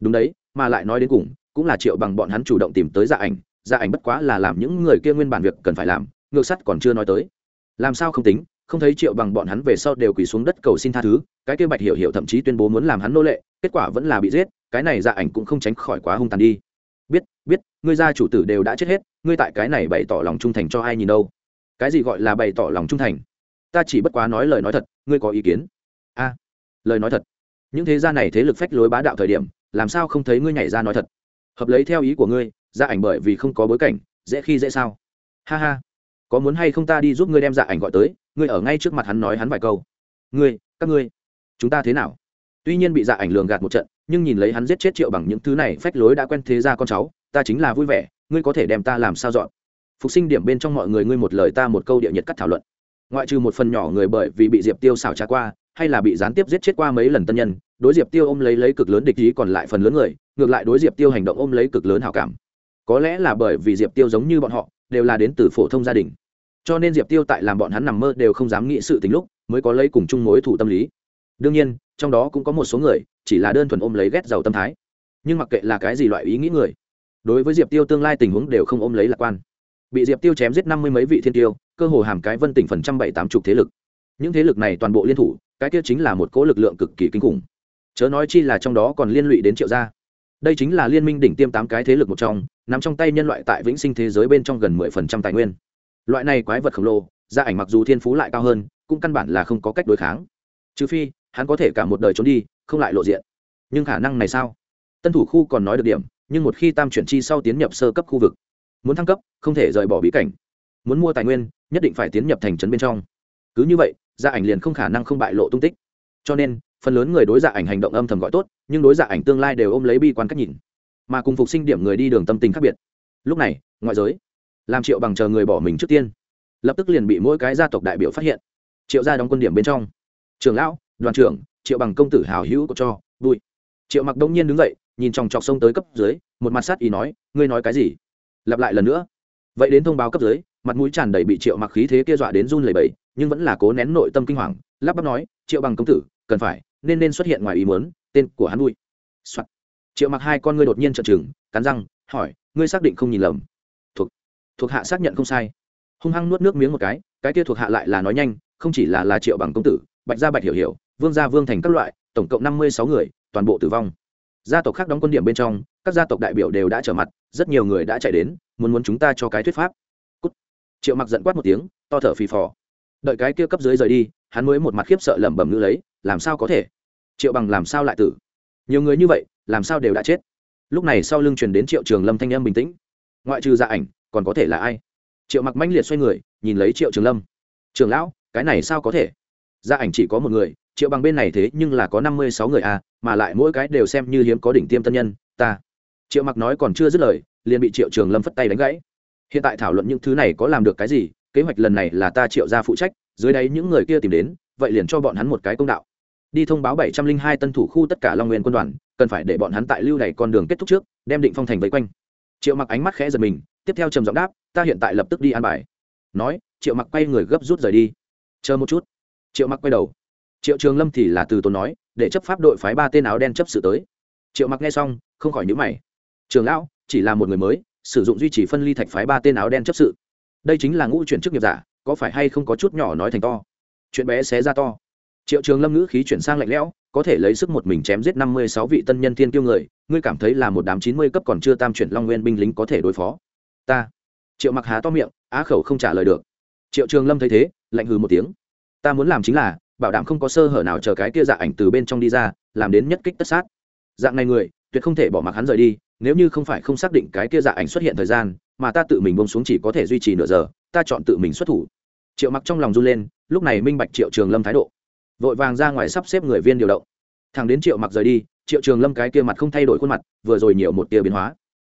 Đúng đấy, mà lại nói đến cùng, cũng là triệu bằng bọn hắn chủ động tìm tới dạ ảnh dạ ảnh bất quá là làm những người kia nguyên bản việc cần phải làm, ngược sắt còn chưa nói tới. Làm sao không tính, không thấy triệu bằng bọn hắn về sau đều quỳ xuống đất cầu xin tha thứ, cái kia bạch hiểu hiểu thậm chí tuyên bố muốn làm hắn nô lệ kết quả vẫn là bị giết, cái này dạ ảnh cũng không tránh khỏi quá hung tàn đi. Biết biết, ngươi gia chủ tử đều đã chết hết, ngươi tại cái này bày tỏ lòng trung thành cho ai nhìn đâu? Cái gì gọi là bày tỏ lòng trung thành? Ta chỉ bất quá nói lời nói thật, ngươi có ý kiến? A, lời nói thật. Những thế gia này thế lực phách lối bá đạo thời điểm, làm sao không thấy ngươi nhảy ra nói thật? Hợp lấy theo ý của ngươi gia ảnh bởi vì không có bối cảnh, dễ khi dễ sao? Ha ha. Có muốn hay không ta đi giúp ngươi đem dạ ảnh gọi tới, ngươi ở ngay trước mặt hắn nói hắn vài câu. Ngươi, các ngươi, chúng ta thế nào? Tuy nhiên bị dạ ảnh lường gạt một trận, nhưng nhìn lấy hắn giết chết triệu bằng những thứ này, phách lối đã quen thế ra con cháu, ta chính là vui vẻ, ngươi có thể đem ta làm sao dọn? Phục sinh điểm bên trong mọi người ngươi một lời ta một câu địa nhiệt cắt thảo luận. Ngoại trừ một phần nhỏ người bởi vì bị diệp tiêu xảo trá qua, hay là bị gián tiếp giết chết qua mấy lần tân nhân, đối diệp tiêu ôm lấy lấy cực lớn địch ý còn lại phần lớn người, ngược lại đối diệp tiêu hành động ôm lấy cực lớn hào cảm. Có lẽ là bởi vì diệp tiêu giống như bọn họ, đều là đến từ phổ thông gia đình. Cho nên diệp tiêu tại làm bọn hắn nằm mơ đều không dám nghĩ sự tính lúc, mới có lấy cùng chung mối thủ tâm lý. Đương nhiên trong đó cũng có một số người chỉ là đơn thuần ôm lấy ghét giàu tâm thái. Nhưng mặc kệ là cái gì loại ý nghĩ người, đối với diệp tiêu tương lai tình huống đều không ôm lấy lạc quan. Bị diệp tiêu chém giết năm mươi mấy vị thiên tiêu, cơ hồ hàm cái vân tỉnh phần trăm bảy tám chục thế lực. Những thế lực này toàn bộ liên thủ, cái kia chính là một cỗ lực lượng cực kỳ kinh khủng. Chớ nói chi là trong đó còn liên lụy đến triệu gia. Đây chính là liên minh đỉnh tiêm tám cái thế lực một trong nằm trong tay nhân loại tại vĩnh sinh thế giới bên trong gần mười phần trăm tài nguyên. Loại này quái vật khổng lồ, gia ảnh mặc dù thiên phú lại cao hơn, cũng căn bản là không có cách đối kháng. Trừ phi hắn có thể cả một đời trốn đi, không lại lộ diện. Nhưng khả năng này sao? Tân thủ khu còn nói được điểm, nhưng một khi tam chuyển chi sau tiến nhập sơ cấp khu vực, muốn thăng cấp, không thể rời bỏ bí cảnh. Muốn mua tài nguyên, nhất định phải tiến nhập thành trấn bên trong. Cứ như vậy gia ảnh liền không khả năng không bại lộ tung tích. Cho nên, phần lớn người đối dạ ảnh hành động âm thầm gọi tốt, nhưng đối dạ ảnh tương lai đều ôm lấy bi quan cách nhìn. Mà cùng phục sinh điểm người đi đường tâm tình khác biệt. Lúc này, ngoại giới, làm triệu bằng chờ người bỏ mình trước tiên. Lập tức liền bị mỗi cái gia tộc đại biểu phát hiện. Triệu gia đóng quân điểm bên trong. Trưởng lão đoàn trưởng, triệu bằng công tử hào hữu có cho, vui. Triệu mặc đông nhiên đứng dậy, nhìn chòng chọc sông tới cấp dưới, một mặt sát ý nói, ngươi nói cái gì? Lặp lại lần nữa. Vậy đến thông báo cấp dưới, mặt mũi tràn đầy bị triệu mặc khí thế kia dọa đến run lẩy bẩy, nhưng vẫn là cố nén nội tâm kinh hoàng, lắp bắp nói, triệu bằng công tử, cần phải, nên nên xuất hiện ngoài ý muốn, tên của hắn vui. Soạn. triệu mặc hai con ngươi đột nhiên trợn trừng, cắn răng, hỏi, ngươi xác định không nhìn lầm? Thuộc. Thuộc hạ xác nhận không sai. Hung hăng nuốt nước miếng một cái cái kia thuộc hạ lại là nói nhanh, không chỉ là là triệu bằng công tử, bạch gia bạch hiểu hiểu vương gia vương thành các loại, tổng cộng năm mươi sáu người, toàn bộ tử vong. Gia tộc khác đóng quân điểm bên trong, các gia tộc đại biểu đều đã trở mặt, rất nhiều người đã chạy đến, muốn muốn chúng ta cho cái thuyết pháp. Cút. triệu mặc giận quát một tiếng, to thở phì phò. Đợi cái kia cấp dưới rời đi, hắn mới một mặt khiếp sợ lẩm bẩm ngữ lấy, làm sao có thể? Triệu bằng làm sao lại tử? Nhiều người như vậy, làm sao đều đã chết? Lúc này sau lưng truyền đến triệu trường lâm thanh em bình tĩnh. Ngoại trừ gia ảnh, còn có thể là ai? Triệu mặc manh liệt xoay người, nhìn lấy triệu trường lâm. Trường lão, cái này sao có thể? Gia ảnh chỉ có một người triệu bằng bên này thế nhưng là có năm mươi sáu người à mà lại mỗi cái đều xem như hiếm có đỉnh tiêm tân nhân, ta. Triệu mặc nói còn chưa dứt lời, liền bị triệu trường lâm phất tay đánh gãy. Hiện tại thảo luận những thứ này có làm được cái gì, kế hoạch lần này là ta triệu ra phụ trách, dưới đáy những người kia tìm đến, vậy liền cho bọn hắn một cái công đạo. Đi thông báo bảy trăm linh hai tân thủ khu tất cả long nguyên quân đoàn, cần phải để bọn hắn tại lưu này con đường kết thúc trước, đem định phong thành vây quanh. Triệu mặc ánh mắt khẽ giật mình, tiếp theo trầm giọng đáp, ta hiện tại lập tức đi an bài. Nói, triệu mặc quay người gấp rút rời đi. Chờ một chút. Triệu mặc quay đầu triệu trường lâm thì là từ tốn nói, để chấp pháp đội phái ba tên áo đen chấp sự tới. Triệu mặc nghe xong, không khỏi nhữ mày. Trường lão, chỉ là một người mới, sử dụng duy trì phân ly thạch phái ba tên áo đen chấp sự. Đây chính là ngũ chuyển chức nghiệp giả, có phải hay không có chút nhỏ nói thành to? Chuyện bé xé ra to. Triệu trường lâm ngữ khí chuyển sang lạnh lẽo, có thể lấy sức một mình chém giết năm mươi sáu vị tân nhân thiên kiêu người, ngươi cảm thấy là một đám chín mươi cấp còn chưa tam chuyển long nguyên binh lính có thể đối phó? Ta. Triệu mặc há to miệng, á khẩu không trả lời được. Triệu trường lâm thấy thế, lạnh hừ một tiếng. Ta muốn làm chính là bảo đảm không có sơ hở nào chờ cái kia dạ ảnh từ bên trong đi ra, làm đến nhất kích tất sát. Dạng này người, tuyệt không thể bỏ mặc hắn rời đi, nếu như không phải không xác định cái kia dạ ảnh xuất hiện thời gian, mà ta tự mình bông xuống chỉ có thể duy trì nửa giờ, ta chọn tự mình xuất thủ. Triệu mặc trong lòng run lên, lúc này minh bạch triệu trường lâm thái độ. Vội vàng ra ngoài sắp xếp người viên điều động. Thằng đến triệu mặc rời đi, triệu trường lâm cái kia mặt không thay đổi khuôn mặt, vừa rồi nhiều một tia biến hóa.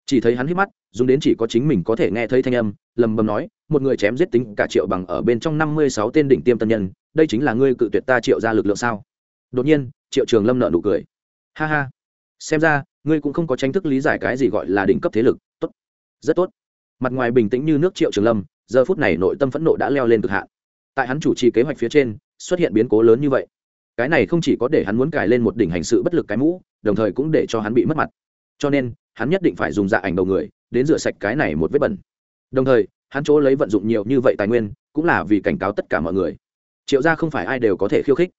Chỉ thấy hắn hít mắt, dùng đến chỉ có chính mình có thể nghe thấy thanh âm, lầm bầm nói, một người chém giết tính cả triệu bằng ở bên trong năm mươi sáu tên đỉnh tiêm tân nhân đây chính là ngươi cự tuyệt ta triệu ra lực lượng sao? Đột nhiên, triệu trường lâm nợ nụ cười. Ha ha. Xem ra, ngươi cũng không có tranh thức lý giải cái gì gọi là đỉnh cấp thế lực. Tốt. Rất tốt. Mặt ngoài bình tĩnh như nước triệu trường lâm, giờ phút này nội tâm phẫn nộ đã leo lên cực hạn. Tại hắn chủ trì kế hoạch phía trên, xuất hiện biến cố lớn như vậy. Cái này không chỉ có để hắn muốn cài lên một đỉnh hành sự bất lực cái mũ, đồng thời cũng để cho hắn bị mất mặt. Cho nên, hắn nhất định phải dùng dạ ảnh đầu người, đến rửa sạch cái này một vết bẩn. Đồng thời, hắn chỗ lấy vận dụng nhiều như vậy tài nguyên, cũng là vì cảnh cáo tất cả mọi người triệu gia không phải ai đều có thể khiêu khích.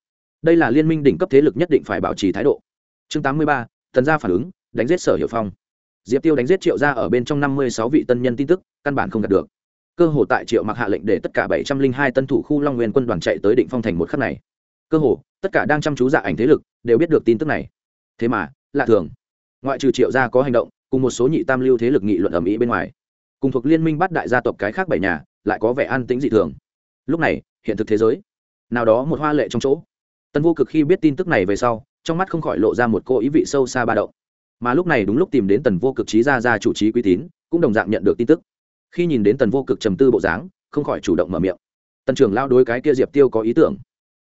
Đây là liên minh đỉnh cấp thế lực nhất định phải bảo trì thái độ. Chương 83, tần gia phản ứng đánh giết sở hiệu phong. Diệp tiêu đánh giết triệu gia ở bên trong năm mươi sáu vị tân nhân tin tức căn bản không đạt được. Cơ hồ tại triệu mặc hạ lệnh để tất cả bảy trăm linh hai tân thủ khu long nguyên quân đoàn chạy tới định phong thành một khắc này. Cơ hồ tất cả đang chăm chú dạ ảnh thế lực đều biết được tin tức này. Thế mà lạ thường ngoại trừ triệu gia có hành động cùng một số nhị tam lưu thế lực nghị luận ầm ĩ bên ngoài cùng thuộc liên minh bắt đại gia tộc cái khác bảy nhà lại có vẻ an tĩnh dị thường. Lúc này hiện thực thế giới nào đó một hoa lệ trong chỗ. Tân vô cực khi biết tin tức này về sau trong mắt không khỏi lộ ra một cô ý vị sâu xa ba động. Mà lúc này đúng lúc tìm đến tần vô cực trí ra ra chủ trí uy tín cũng đồng dạng nhận được tin tức. Khi nhìn đến tần vô cực trầm tư bộ dáng không khỏi chủ động mở miệng. Tần trưởng lao đối cái kia diệp tiêu có ý tưởng.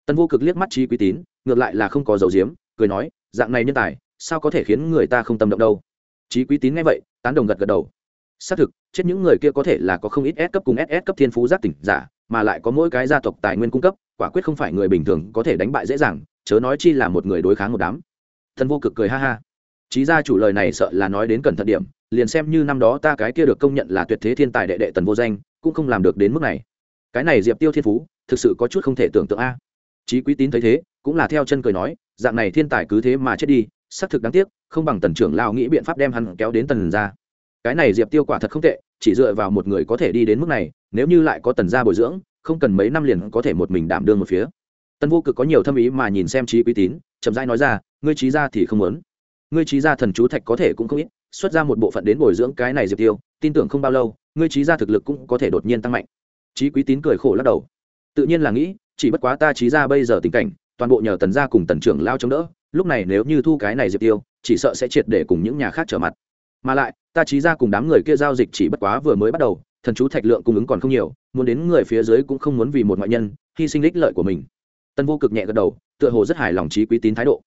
Tần vô cực liếc mắt trí quý tín ngược lại là không có dấu diếm cười nói dạng này nhân tài sao có thể khiến người ta không tâm động đâu? Trí quý tín nghe vậy tán đồng gật gật đầu. Xác thực chết những người kia có thể là có không ít S cấp cùng SS cấp thiên phú giác tỉnh giả, mà lại có mỗi cái gia tộc tài nguyên cung cấp, quả quyết không phải người bình thường có thể đánh bại dễ dàng, chớ nói chi là một người đối kháng một đám. Thần vô cực cười ha ha. Chí gia chủ lời này sợ là nói đến cẩn thận điểm, liền xem như năm đó ta cái kia được công nhận là tuyệt thế thiên tài đệ đệ tần vô danh, cũng không làm được đến mức này. Cái này Diệp Tiêu thiên phú, thực sự có chút không thể tưởng tượng a. Chí Quý Tín thấy thế, cũng là theo chân cười nói, dạng này thiên tài cứ thế mà chết đi, xác thực đáng tiếc, không bằng tần trưởng lão nghĩ biện pháp đem hắn kéo đến tần gia cái này diệp tiêu quả thật không tệ chỉ dựa vào một người có thể đi đến mức này nếu như lại có tần gia bồi dưỡng không cần mấy năm liền có thể một mình đảm đương một phía. Tần vô cực có nhiều thâm ý mà nhìn xem trí quý tín, chậm rãi nói ra, ngươi trí gia thì không muốn. Ngươi trí gia thần chú thạch có thể cũng không ít, xuất ra một bộ phận đến bồi dưỡng cái này diệp tiêu, tin tưởng không bao lâu, ngươi trí gia thực lực cũng có thể đột nhiên tăng mạnh. Trí quý tín cười khổ lắc đầu. Tự nhiên là nghĩ, chỉ bất quá ta trí gia bây giờ tình cảnh, toàn bộ nhờ tần gia cùng tần trưởng lao chống đỡ, lúc này nếu như thu cái này diệp tiêu, chỉ sợ sẽ triệt để cùng những nhà khác trở mặt. Mà lại, ta trí ra cùng đám người kia giao dịch chỉ bất quá vừa mới bắt đầu thần chú thạch lượng cung ứng còn không nhiều, muốn đến người phía dưới cũng không muốn vì một ngoại nhân, hy sinh ích lợi của mình tân vô cực nhẹ gật đầu, tựa hồ rất hài lòng trí quý tín thái độ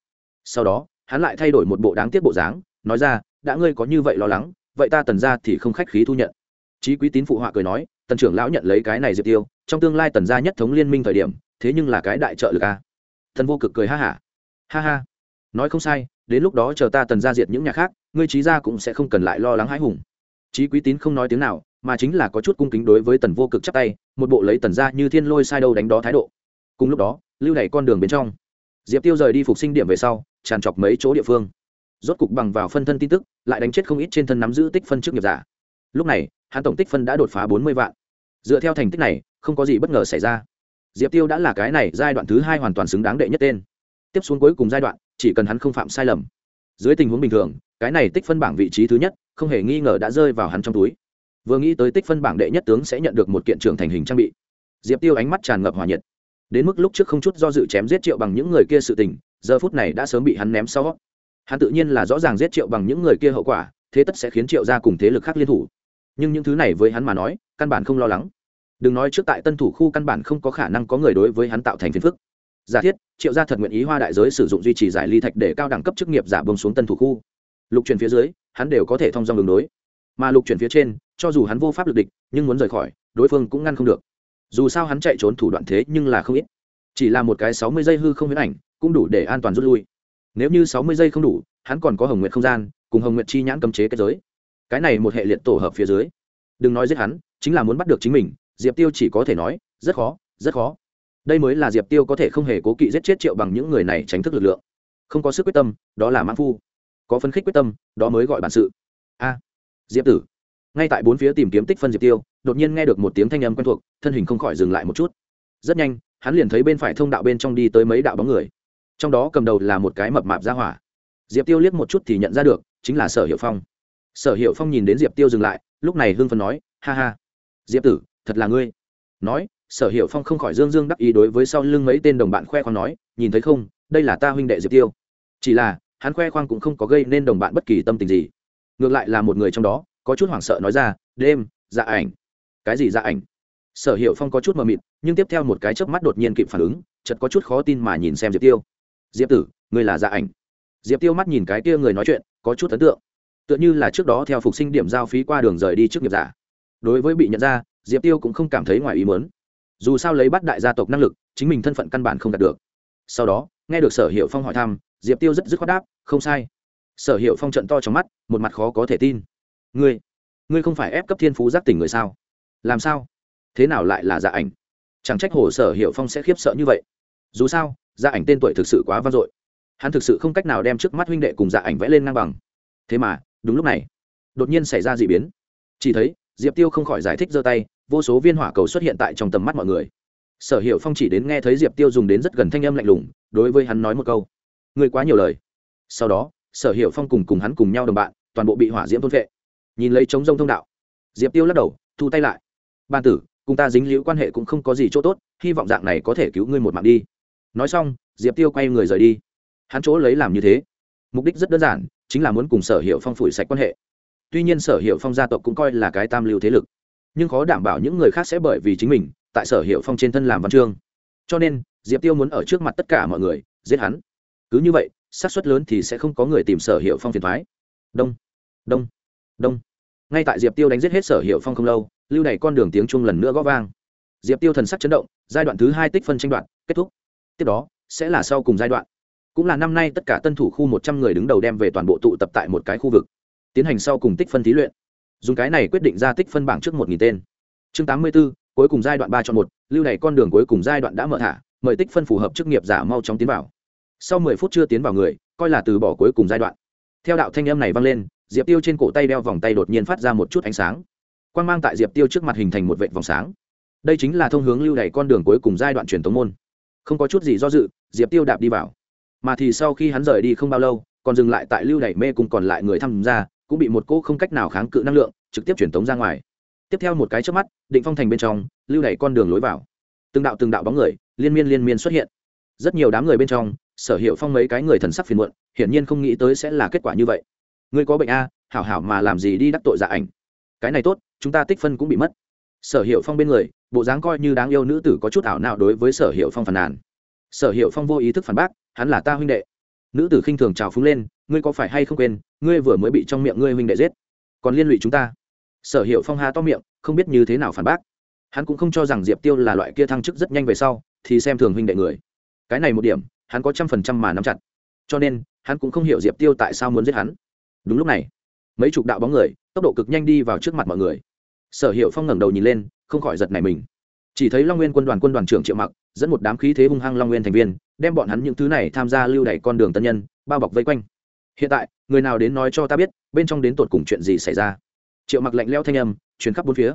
sau đó, hắn lại thay đổi một bộ đáng tiếc bộ dáng, nói ra, đã ngươi có như vậy lo lắng, vậy ta tần ra thì không khách khí thu nhận trí quý tín phụ họa cười nói, tần trưởng lão nhận lấy cái này diệp tiêu, trong tương lai tần gia nhất thống liên minh thời điểm, thế nhưng là cái đại trợ lực a à? thần vô cực cười ha hả ha. ha ha, nói không sai, đến lúc đó chờ ta tần gia diệt những nhà khác, ngươi trí gia cũng sẽ không cần lại lo lắng hãi hùng trí quý tín không nói tiếng nào mà chính là có chút cung kính đối với tần vô cực chắp tay, một bộ lấy tần ra như thiên lôi sai đâu đánh đó thái độ. Cùng lúc đó, lưu đẩy con đường bên trong, diệp tiêu rời đi phục sinh điểm về sau, tràn trọc mấy chỗ địa phương. Rốt cục bằng vào phân thân tin tức, lại đánh chết không ít trên thân nắm giữ tích phân trước nghiệp giả. Lúc này, hắn tổng tích phân đã đột phá bốn mươi vạn. Dựa theo thành tích này, không có gì bất ngờ xảy ra. Diệp tiêu đã là cái này giai đoạn thứ hai hoàn toàn xứng đáng đệ nhất tên. Tiếp xuống cuối cùng giai đoạn, chỉ cần hắn không phạm sai lầm. Dưới tình huống bình thường, cái này tích phân bảng vị trí thứ nhất, không hề nghi ngờ đã rơi vào hắn trong túi vừa nghĩ tới tích phân bảng đệ nhất tướng sẽ nhận được một kiện trưởng thành hình trang bị. Diệp tiêu ánh mắt tràn ngập hòa nhiệt. Đến mức lúc trước không chút do dự chém giết triệu bằng những người kia sự tình, giờ phút này đã sớm bị hắn ném sau. Hắn tự nhiên là rõ ràng giết triệu bằng những người kia hậu quả, thế tất sẽ khiến triệu ra cùng thế lực khác liên thủ. Nhưng những thứ này với hắn mà nói, căn bản không lo lắng. Đừng nói trước tại tân thủ khu căn bản không có khả năng có người đối với hắn tạo thành phiền phức. Giả thiết, triệu gia thật nguyện ý hoa đại giới sử dụng duy trì giải ly thạch để cao đẳng cấp chức nghiệp giả bông xuống tân thủ khu. Lục truyền phía dưới, hắn đều có thể thông dong đường đối mà lục chuyển phía trên, cho dù hắn vô pháp lực địch, nhưng muốn rời khỏi, đối phương cũng ngăn không được. Dù sao hắn chạy trốn thủ đoạn thế nhưng là không ít. Chỉ là một cái sáu mươi giây hư không huyễn ảnh, cũng đủ để an toàn rút lui. Nếu như sáu mươi giây không đủ, hắn còn có hồng nguyện không gian, cùng hồng nguyện chi nhãn cấm chế kết giới. Cái này một hệ liệt tổ hợp phía dưới. Đừng nói giết hắn, chính là muốn bắt được chính mình, diệp tiêu chỉ có thể nói, rất khó rất khó. Đây mới là diệp tiêu có thể không hề cố kỵ giết chết triệu bằng những người này tránh thức lực lượng. Không có sức quyết tâm, đó là mãn phu. Có phấn khích quyết tâm, đó mới gọi bản sự. A diệp tử. Ngay tại bốn phía tìm kiếm tích phân diệp tiêu, đột nhiên nghe được một tiếng thanh âm quen thuộc, thân hình không khỏi dừng lại một chút. Rất nhanh, hắn liền thấy bên phải thông đạo bên trong đi tới mấy đạo bóng người. Trong đó cầm đầu là một cái mập mạp ra hỏa. Diệp tiêu liếc một chút thì nhận ra được, chính là sở hiệu phong. Sở hiệu phong nhìn đến diệp tiêu dừng lại, lúc này hưng phần nói, ha ha, diệp tử, thật là ngươi. Nói, sở hiệu phong không khỏi dương dương đắc ý đối với sau lưng mấy tên đồng bạn khoe khoang nói, nhìn thấy không, đây là ta huynh đệ diệp tiêu. Chỉ là, hắn khoe khoang cũng không có gây nên đồng bạn bất kỳ tâm tình gì ngược lại là một người trong đó, có chút hoảng sợ nói ra, đêm dạ ảnh. Cái gì dạ ảnh? Sở hiệu phong có chút mờ mịt, nhưng tiếp theo một cái chớp mắt đột nhiên kịp phản ứng chật có chút khó tin mà nhìn xem diệp tiêu. Diệp tử người là dạ ảnh. Diệp tiêu mắt nhìn cái kia người nói chuyện, có chút ấn tượng. Tựa như là trước đó theo phục sinh điểm giao phí qua đường rời đi trước nghiệp giả. Đối với bị nhận ra, diệp tiêu cũng không cảm thấy ngoài ý mớn dù sao lấy bắt đại gia tộc năng lực, chính mình thân phận căn bản không đạt được. Sau đó, nghe được sở hiệu phong hỏi thăm, diệp tiêu rất dứt khoát đáp, không sai sở hiệu phong trận to trong mắt, một mặt khó có thể tin. Ngươi ngươi không phải ép cấp thiên phú giác tỉnh người sao? Làm sao? Thế nào lại là dạ ảnh? Chẳng trách hồ sở hiệu phong sẽ khiếp sợ như vậy. Dù sao dạ ảnh tên tuổi thực sự quá vang dội. Hắn thực sự không cách nào đem trước mắt huynh đệ cùng dạ ảnh vẽ lên ngang bằng. Thế mà, đúng lúc này, đột nhiên xảy ra d ị biến. Chỉ thấy, diệp tiêu không khỏi giải thích giơ tay, vô số viên hỏa cầu xuất hiện tại trong tầm mắt mọi người. Sở hiệu phong chỉ đến nghe thấy diệp tiêu dùng đến rất gần thanh âm lạnh lùng, đối với hắn nói một câu. Người quá nhiều lời. Sau đó sở hiệu phong cùng cùng hắn cùng nhau đồng bạn, toàn bộ bị hỏa diễm thôn vệ. Nhìn lấy Trống rông thông đạo, diệp tiêu lắc đầu, thu tay lại. Ban tử, cùng ta dính liễu quan hệ cũng không có gì chỗ tốt, hy vọng dạng này có thể cứu ngươi một mạng đi. Nói xong, diệp tiêu quay người rời đi. Hắn chỗ lấy làm như thế. Mục đích rất đơn giản, chính là muốn cùng sở hiệu phong phủi sạch quan hệ. Tuy nhiên sở hiệu phong gia tộc cũng coi là cái tam lưu thế lực, nhưng khó đảm bảo những người khác sẽ bởi vì chính mình, tại sở hiệu phong trên thân làm văn chương. Cho nên, diệp tiêu muốn ở trước mặt tất cả mọi người, giết hắn. Cứ như vậy xác suất lớn thì sẽ không có người tìm sở hiệu phong phiền thoái. Đông đông đông. Ngay tại diệp tiêu đánh giết hết sở hiệu phong không lâu, lưu đ con đường tiếng chung lần nữa g ó vang. Diệp tiêu thần sắc chấn động, giai đoạn thứ hai tích phân tranh đoạn kết thúc. Tiếp đó, sẽ là sau cùng giai đoạn. Cũng là năm nay tất cả tân thủ khu một trăm người đứng đầu đem về toàn bộ tụ tập tại một cái khu vực, tiến hành sau cùng tích phân thí luyện. Dùng cái này quyết định ra tích phân bảng trước một nghìn tên. Chương tám mươi b ố cuối cùng giai đoạn ba chọn một, lưu này con đường cuối cùng giai đoạn đã mở thả, mời tích phân phù hợp chức nghiệp giả mau chóng tiến vào sau mười phút chưa tiến vào người, coi là từ bỏ cuối cùng giai đoạn. Theo đạo thanh âm này vang lên, diệp tiêu trên cổ tay đeo vòng tay đột nhiên phát ra một chút ánh sáng. Quan g mang tại diệp tiêu trước mặt hình thành một vệ vòng sáng. Đây chính là thông hướng lưu đày con đường cuối cùng giai đoạn truyền tống môn. Không có chút gì do dự, diệp tiêu đạp đi vào. Mà thì sau khi hắn rời đi không bao lâu, còn dừng lại tại lưu đày mê cùng còn lại người tham gia, cũng bị một cỗ không cách nào kháng cự năng lượng, trực tiếp truyền tống ra ngoài. Tiếp theo một cái trước mắt, định phong thành bên trong, lưu đày con đường lối vào. Từng đạo từng đạo bóng người, liên miên liên miên xuất hiện. Rất nhiều đám người bên trong sở hiệu phong mấy cái người thần sắc phiền muộn, hiển nhiên không nghĩ tới sẽ là kết quả như vậy. Ngươi có bệnh a, hảo hảo mà làm gì đi đắc tội dạ ảnh. Cái này tốt, chúng ta tích phân cũng bị mất. Sở hiệu phong bên người, bộ dáng coi như đáng yêu nữ tử có chút ảo nào đối với sở hiệu phong phàn nàn. Sở hiệu phong vô ý thức phản bác, hắn là ta huynh đệ. Nữ tử khinh thường trào phúng lên, ngươi có phải hay không quên, ngươi vừa mới bị trong miệng ngươi huynh đệ giết. Còn liên lụy chúng ta. Sở hiệu phong hà to miệng, không biết như thế nào phản bác. Hắn cũng không cho rằng diệp tiêu là loại kia thăng chức rất nhanh về sau, thì xem thường huynh đệ người. Cái này một điểm hắn có trăm phần trăm mà nắm chặt. Cho nên, hắn cũng không hiểu diệp tiêu tại sao muốn giết hắn. Đúng lúc này, mấy chục đạo bóng người, tốc độ cực nhanh đi vào trước mặt mọi người. Sở hiệu phong ngẩng đầu nhìn lên, không khỏi giật này mình. Chỉ thấy long nguyên quân đoàn quân đoàn trưởng triệu mặc, dẫn một đám khí thế hung hăng long nguyên thành viên, đem bọn hắn những thứ này tham gia lưu đẩy con đường tân nhân, bao bọc vây quanh. Hiện tại, người nào đến nói cho ta biết, bên trong đến tột cùng chuyện gì xảy ra. Triệu mặc lạnh leo thanh âm chuyến khắp bốn phía.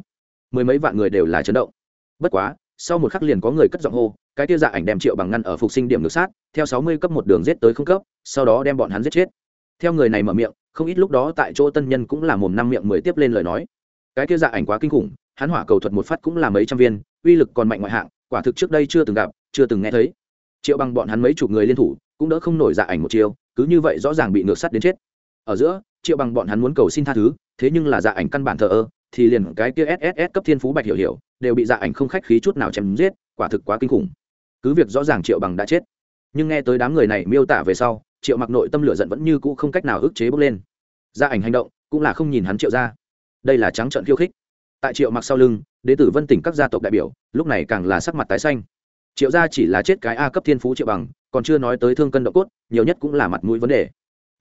Mười mấy vạn người đều là chấn động. Bất quá sau một khắc liền có người cất giọng hô, cái tia dạ ảnh đem triệu bằng ngăn ở phục sinh điểm ngược sát, theo sáu mươi cấp một đường giết tới không cấp, sau đó đem bọn hắn giết chết. Theo người này mở miệng, không ít lúc đó tại chỗ tân nhân cũng là mồm năm miệng mới tiếp lên lời nói. Cái tia dạ ảnh quá kinh khủng, hắn hỏa cầu thuật một phát cũng là mấy trăm viên, uy lực còn mạnh ngoại hạng, quả thực trước đây chưa từng gặp, chưa từng nghe thấy. Triệu bằng bọn hắn mấy chục người liên thủ, cũng đỡ không nổi dạ ảnh một chiều cứ như vậy rõ ràng bị ngược sắt đến chết. Ở giữa, triệu bằng bọn hắn muốn cầu xin tha thứ, thế nhưng là dạ ảnh căn bản thờ ơ thì liền cái kia sss cấp thiên phú bạch hiểu hiểu đều bị dạ ảnh không khách khí chút nào chém giết, quả thực quá kinh khủng. Cứ việc rõ ràng triệu bằng đã chết, nhưng nghe tới đám người này miêu tả về sau, triệu mặc nội tâm lửa giận vẫn như cũ không cách nào ức chế bốc lên. Gia ảnh hành động cũng là không nhìn hắn triệu ra. Đây là trắng trợn khiêu khích. Tại triệu mặc sau lưng, đế tử vân tỉnh các gia tộc đại biểu, lúc này càng là sắc mặt tái xanh. Triệu gia chỉ là chết cái a cấp thiên phú triệu bằng, còn chưa nói tới thương cân độ cốt, nhiều nhất cũng là mặt mũi vấn đề.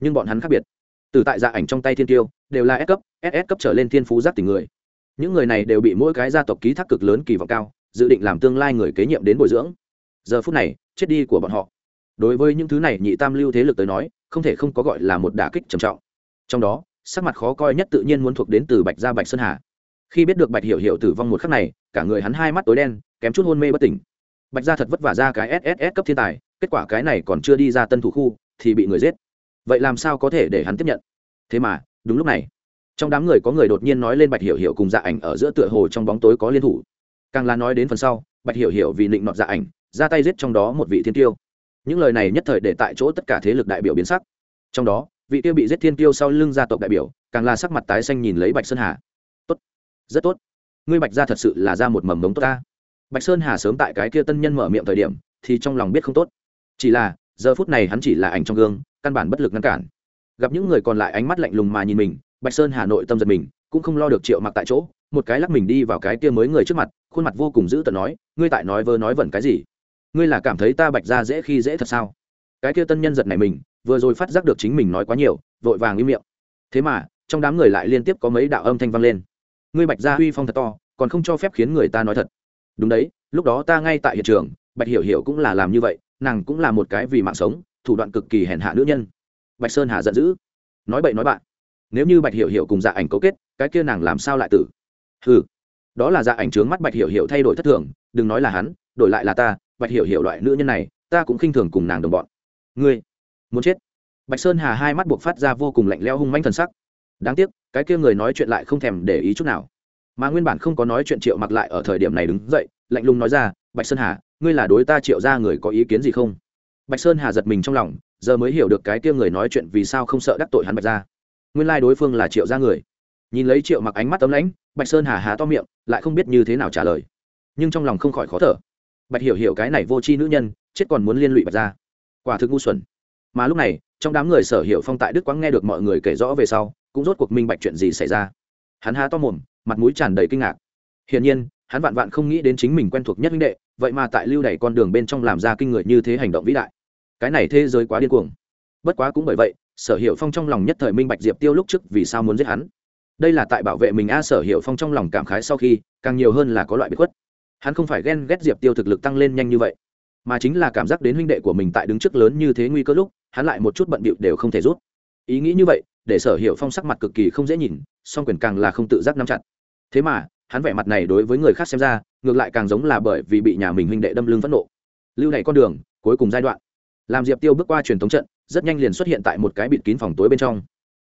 Nhưng bọn hắn khác biệt từ tại gia ảnh trong tay thiên tiêu, đều là s cấp ss cấp trở lên thiên phú giác tỉnh người. Những người này đều bị mỗi cái gia tộc ký thác cực lớn kỳ vọng cao, dự định làm tương lai người kế nhiệm đến bồi dưỡng. Giờ phút này, chết đi của bọn họ. Đối với những thứ này nhị tam lưu thế lực tới nói, không thể không có gọi là một đả kích trầm trọng. Trong đó, sắc mặt khó coi nhất tự nhiên muốn thuộc đến từ bạch gia bạch sơn hà. Khi biết được bạch hiểu hiểu tử vong một khắc này, cả người hắn hai mắt tối đen, kém chút hôn mê bất tỉnh. Bạch gia thật vất vả ra cái sss cấp thiên tài, kết quả cái này còn chưa đi ra tân thủ khu, thì bị người giết vậy làm sao có thể để hắn tiếp nhận? Thế mà, đúng lúc này, trong đám người có người đột nhiên nói lên bạch hiểu hiểu cùng dạ ảnh ở giữa tựa hồ trong bóng tối có liên thủ. Càng là nói đến phần sau, bạch hiểu hiểu vì định nọt dạ ảnh, ra tay giết trong đó một vị thiên tiêu những lời này nhất thời để tại chỗ tất cả thế lực đại biểu biến sắc. Trong đó, vị tiêu bị giết thiên tiêu sau lưng gia tộc đại biểu, càng là sắc mặt tái xanh nhìn lấy bạch sơn hà. Tốt, rất tốt. Ngươi bạch gia thật sự là ra một mầm mống tốt ta. Bạch sơn hà sớm tại cái kia tân nhân mở miệng thời điểm, thì trong lòng biết không tốt. Chỉ là, giờ phút này hắn chỉ là ảnh trong gương căn bản bất lực ngăn cản. Gặp những người còn lại ánh mắt lạnh lùng mà nhìn mình, bạch sơn hà nội tâm giật mình, cũng không lo được triệu mặc tại chỗ, một cái lắc mình đi vào cái kia mới người trước mặt, khuôn mặt vô cùng dữ tợn nói, ngươi tại nói vơ nói vẩn cái gì? Ngươi là cảm thấy ta bạch ra dễ khi dễ thật sao? Cái kia tân nhân giật này mình, vừa rồi phát giác được chính mình nói quá nhiều, vội vàng im miệng. Thế mà, trong đám người lại liên tiếp có mấy đạo âm thanh vang lên. Ngươi bạch gia uy phong thật to, còn không cho phép khiến người ta nói thật. Đúng đấy, lúc đó ta ngay tại hiện trường, bạch hiểu hiểu cũng là làm như vậy, nàng cũng là một cái vì mạng sống thủ đoạn cực kỳ hèn hạ nữ nhân. Bạch sơn hà giận dữ. Nói bậy nói bạn. Nếu như bạch hiểu hiểu cùng dạ ảnh cấu kết, cái kia nàng làm sao lại tử? Ừ đó là dạ ảnh trướng mắt bạch hiểu hiểu thay đổi thất thường, đừng nói là hắn, đổi lại là ta, bạch hiểu hiểu loại nữ nhân này, ta cũng khinh thường cùng nàng đồng bọn. Ngươi, muốn chết? Bạch sơn hà hai mắt buộc phát ra vô cùng lạnh leo hung manh thần sắc. Đáng tiếc, cái kia người nói chuyện lại không thèm để ý chút nào. Mà nguyên bản không có nói chuyện triệu mặc lại ở thời điểm này đứng dậy, lạnh lùng nói ra, bạch sơn hà, ngươi là đối ta triệu ra người có ý kiến gì không? Bạch sơn hà giật mình trong lòng, giờ mới hiểu được cái kia người nói chuyện vì sao không sợ đắc tội hắn bạch ra. Nguyên lai đối phương là triệu ra người. Nhìn lấy triệu mặc ánh mắt tấm lãnh, bạch sơn hà há to miệng, lại không biết như thế nào trả lời. Nhưng trong lòng không khỏi khó thở. Bạch hiểu hiểu cái này vô tri nữ nhân, chết còn muốn liên lụy bạch ra. Quả thực ngu xuẩn. Mà lúc này, trong đám người sở hiểu phong tại đức quang nghe được mọi người kể rõ về sau, cũng rốt cuộc minh bạch chuyện gì xảy ra. Hắn há to mồm, mặt mũi tràn đầy kinh ngạc. Hiển nhiên, hắn vạn vạn không nghĩ đến chính mình quen thuộc nhất minh đệ, vậy mà tại lưu đẩy con đường bên trong làm ra kinh người như thế hành động vĩ đại cái này thế giới quá điên cuồng. Bất quá cũng bởi vậy, sở hiệu phong trong lòng nhất thời minh bạch diệp tiêu lúc trước vì sao muốn giết hắn. Đây là tại bảo vệ mình a, sở hiệu phong trong lòng cảm khái sau khi, càng nhiều hơn là có loại bị khuất. Hắn không phải ghen ghét diệp tiêu thực lực tăng lên nhanh như vậy, mà chính là cảm giác đến huynh đệ của mình tại đứng trước lớn như thế nguy cơ lúc, hắn lại một chút bận bịu đều không thể rút. Ý nghĩ như vậy, để sở hiệu phong sắc mặt cực kỳ không dễ nhìn, song quyền càng là không tự giác nắm chặt. Thế mà, hắn vẻ mặt này đối với người khác xem ra, ngược lại càng giống là bởi vì bị nhà mình huynh đệ đâm lưng phẫn nộ. Lưu này con đường, cuối cùng giai đoạn làm diệp tiêu bước qua truyền thống trận, rất nhanh liền xuất hiện tại một cái bịt kín phòng tối bên trong.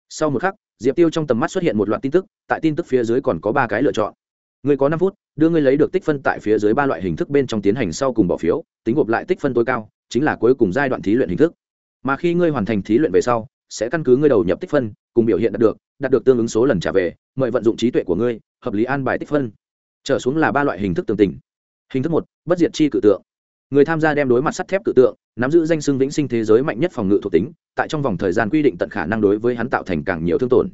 Sau một khắc, diệp tiêu trong tầm mắt xuất hiện một loạt tin tức, tại tin tức phía dưới còn có ba cái lựa chọn. Người có năm phút, đưa ngươi lấy được tích phân tại phía dưới ba loại hình thức bên trong tiến hành sau cùng bỏ phiếu, tính gộp lại tích phân tối cao, chính là cuối cùng giai đoạn thí luyện hình thức. Mà khi ngươi hoàn thành thí luyện về sau, sẽ căn cứ ngươi đầu nhập tích phân, cùng biểu hiện đạt được đạt được tương ứng số lần trả về, mời vận dụng trí tuệ của ngươi, hợp lý an bài tích phân. Trở xuống là ba loại hình thức tường tình. Hình thức một, bất diệt chi cự tượng người tham gia đem đối mặt sắt thép cự tượng, nắm giữ danh xưng vĩnh sinh thế giới mạnh nhất phòng ngự thuộc tính, tại trong vòng thời gian quy định tận khả năng đối với hắn tạo thành càng nhiều thương tổn.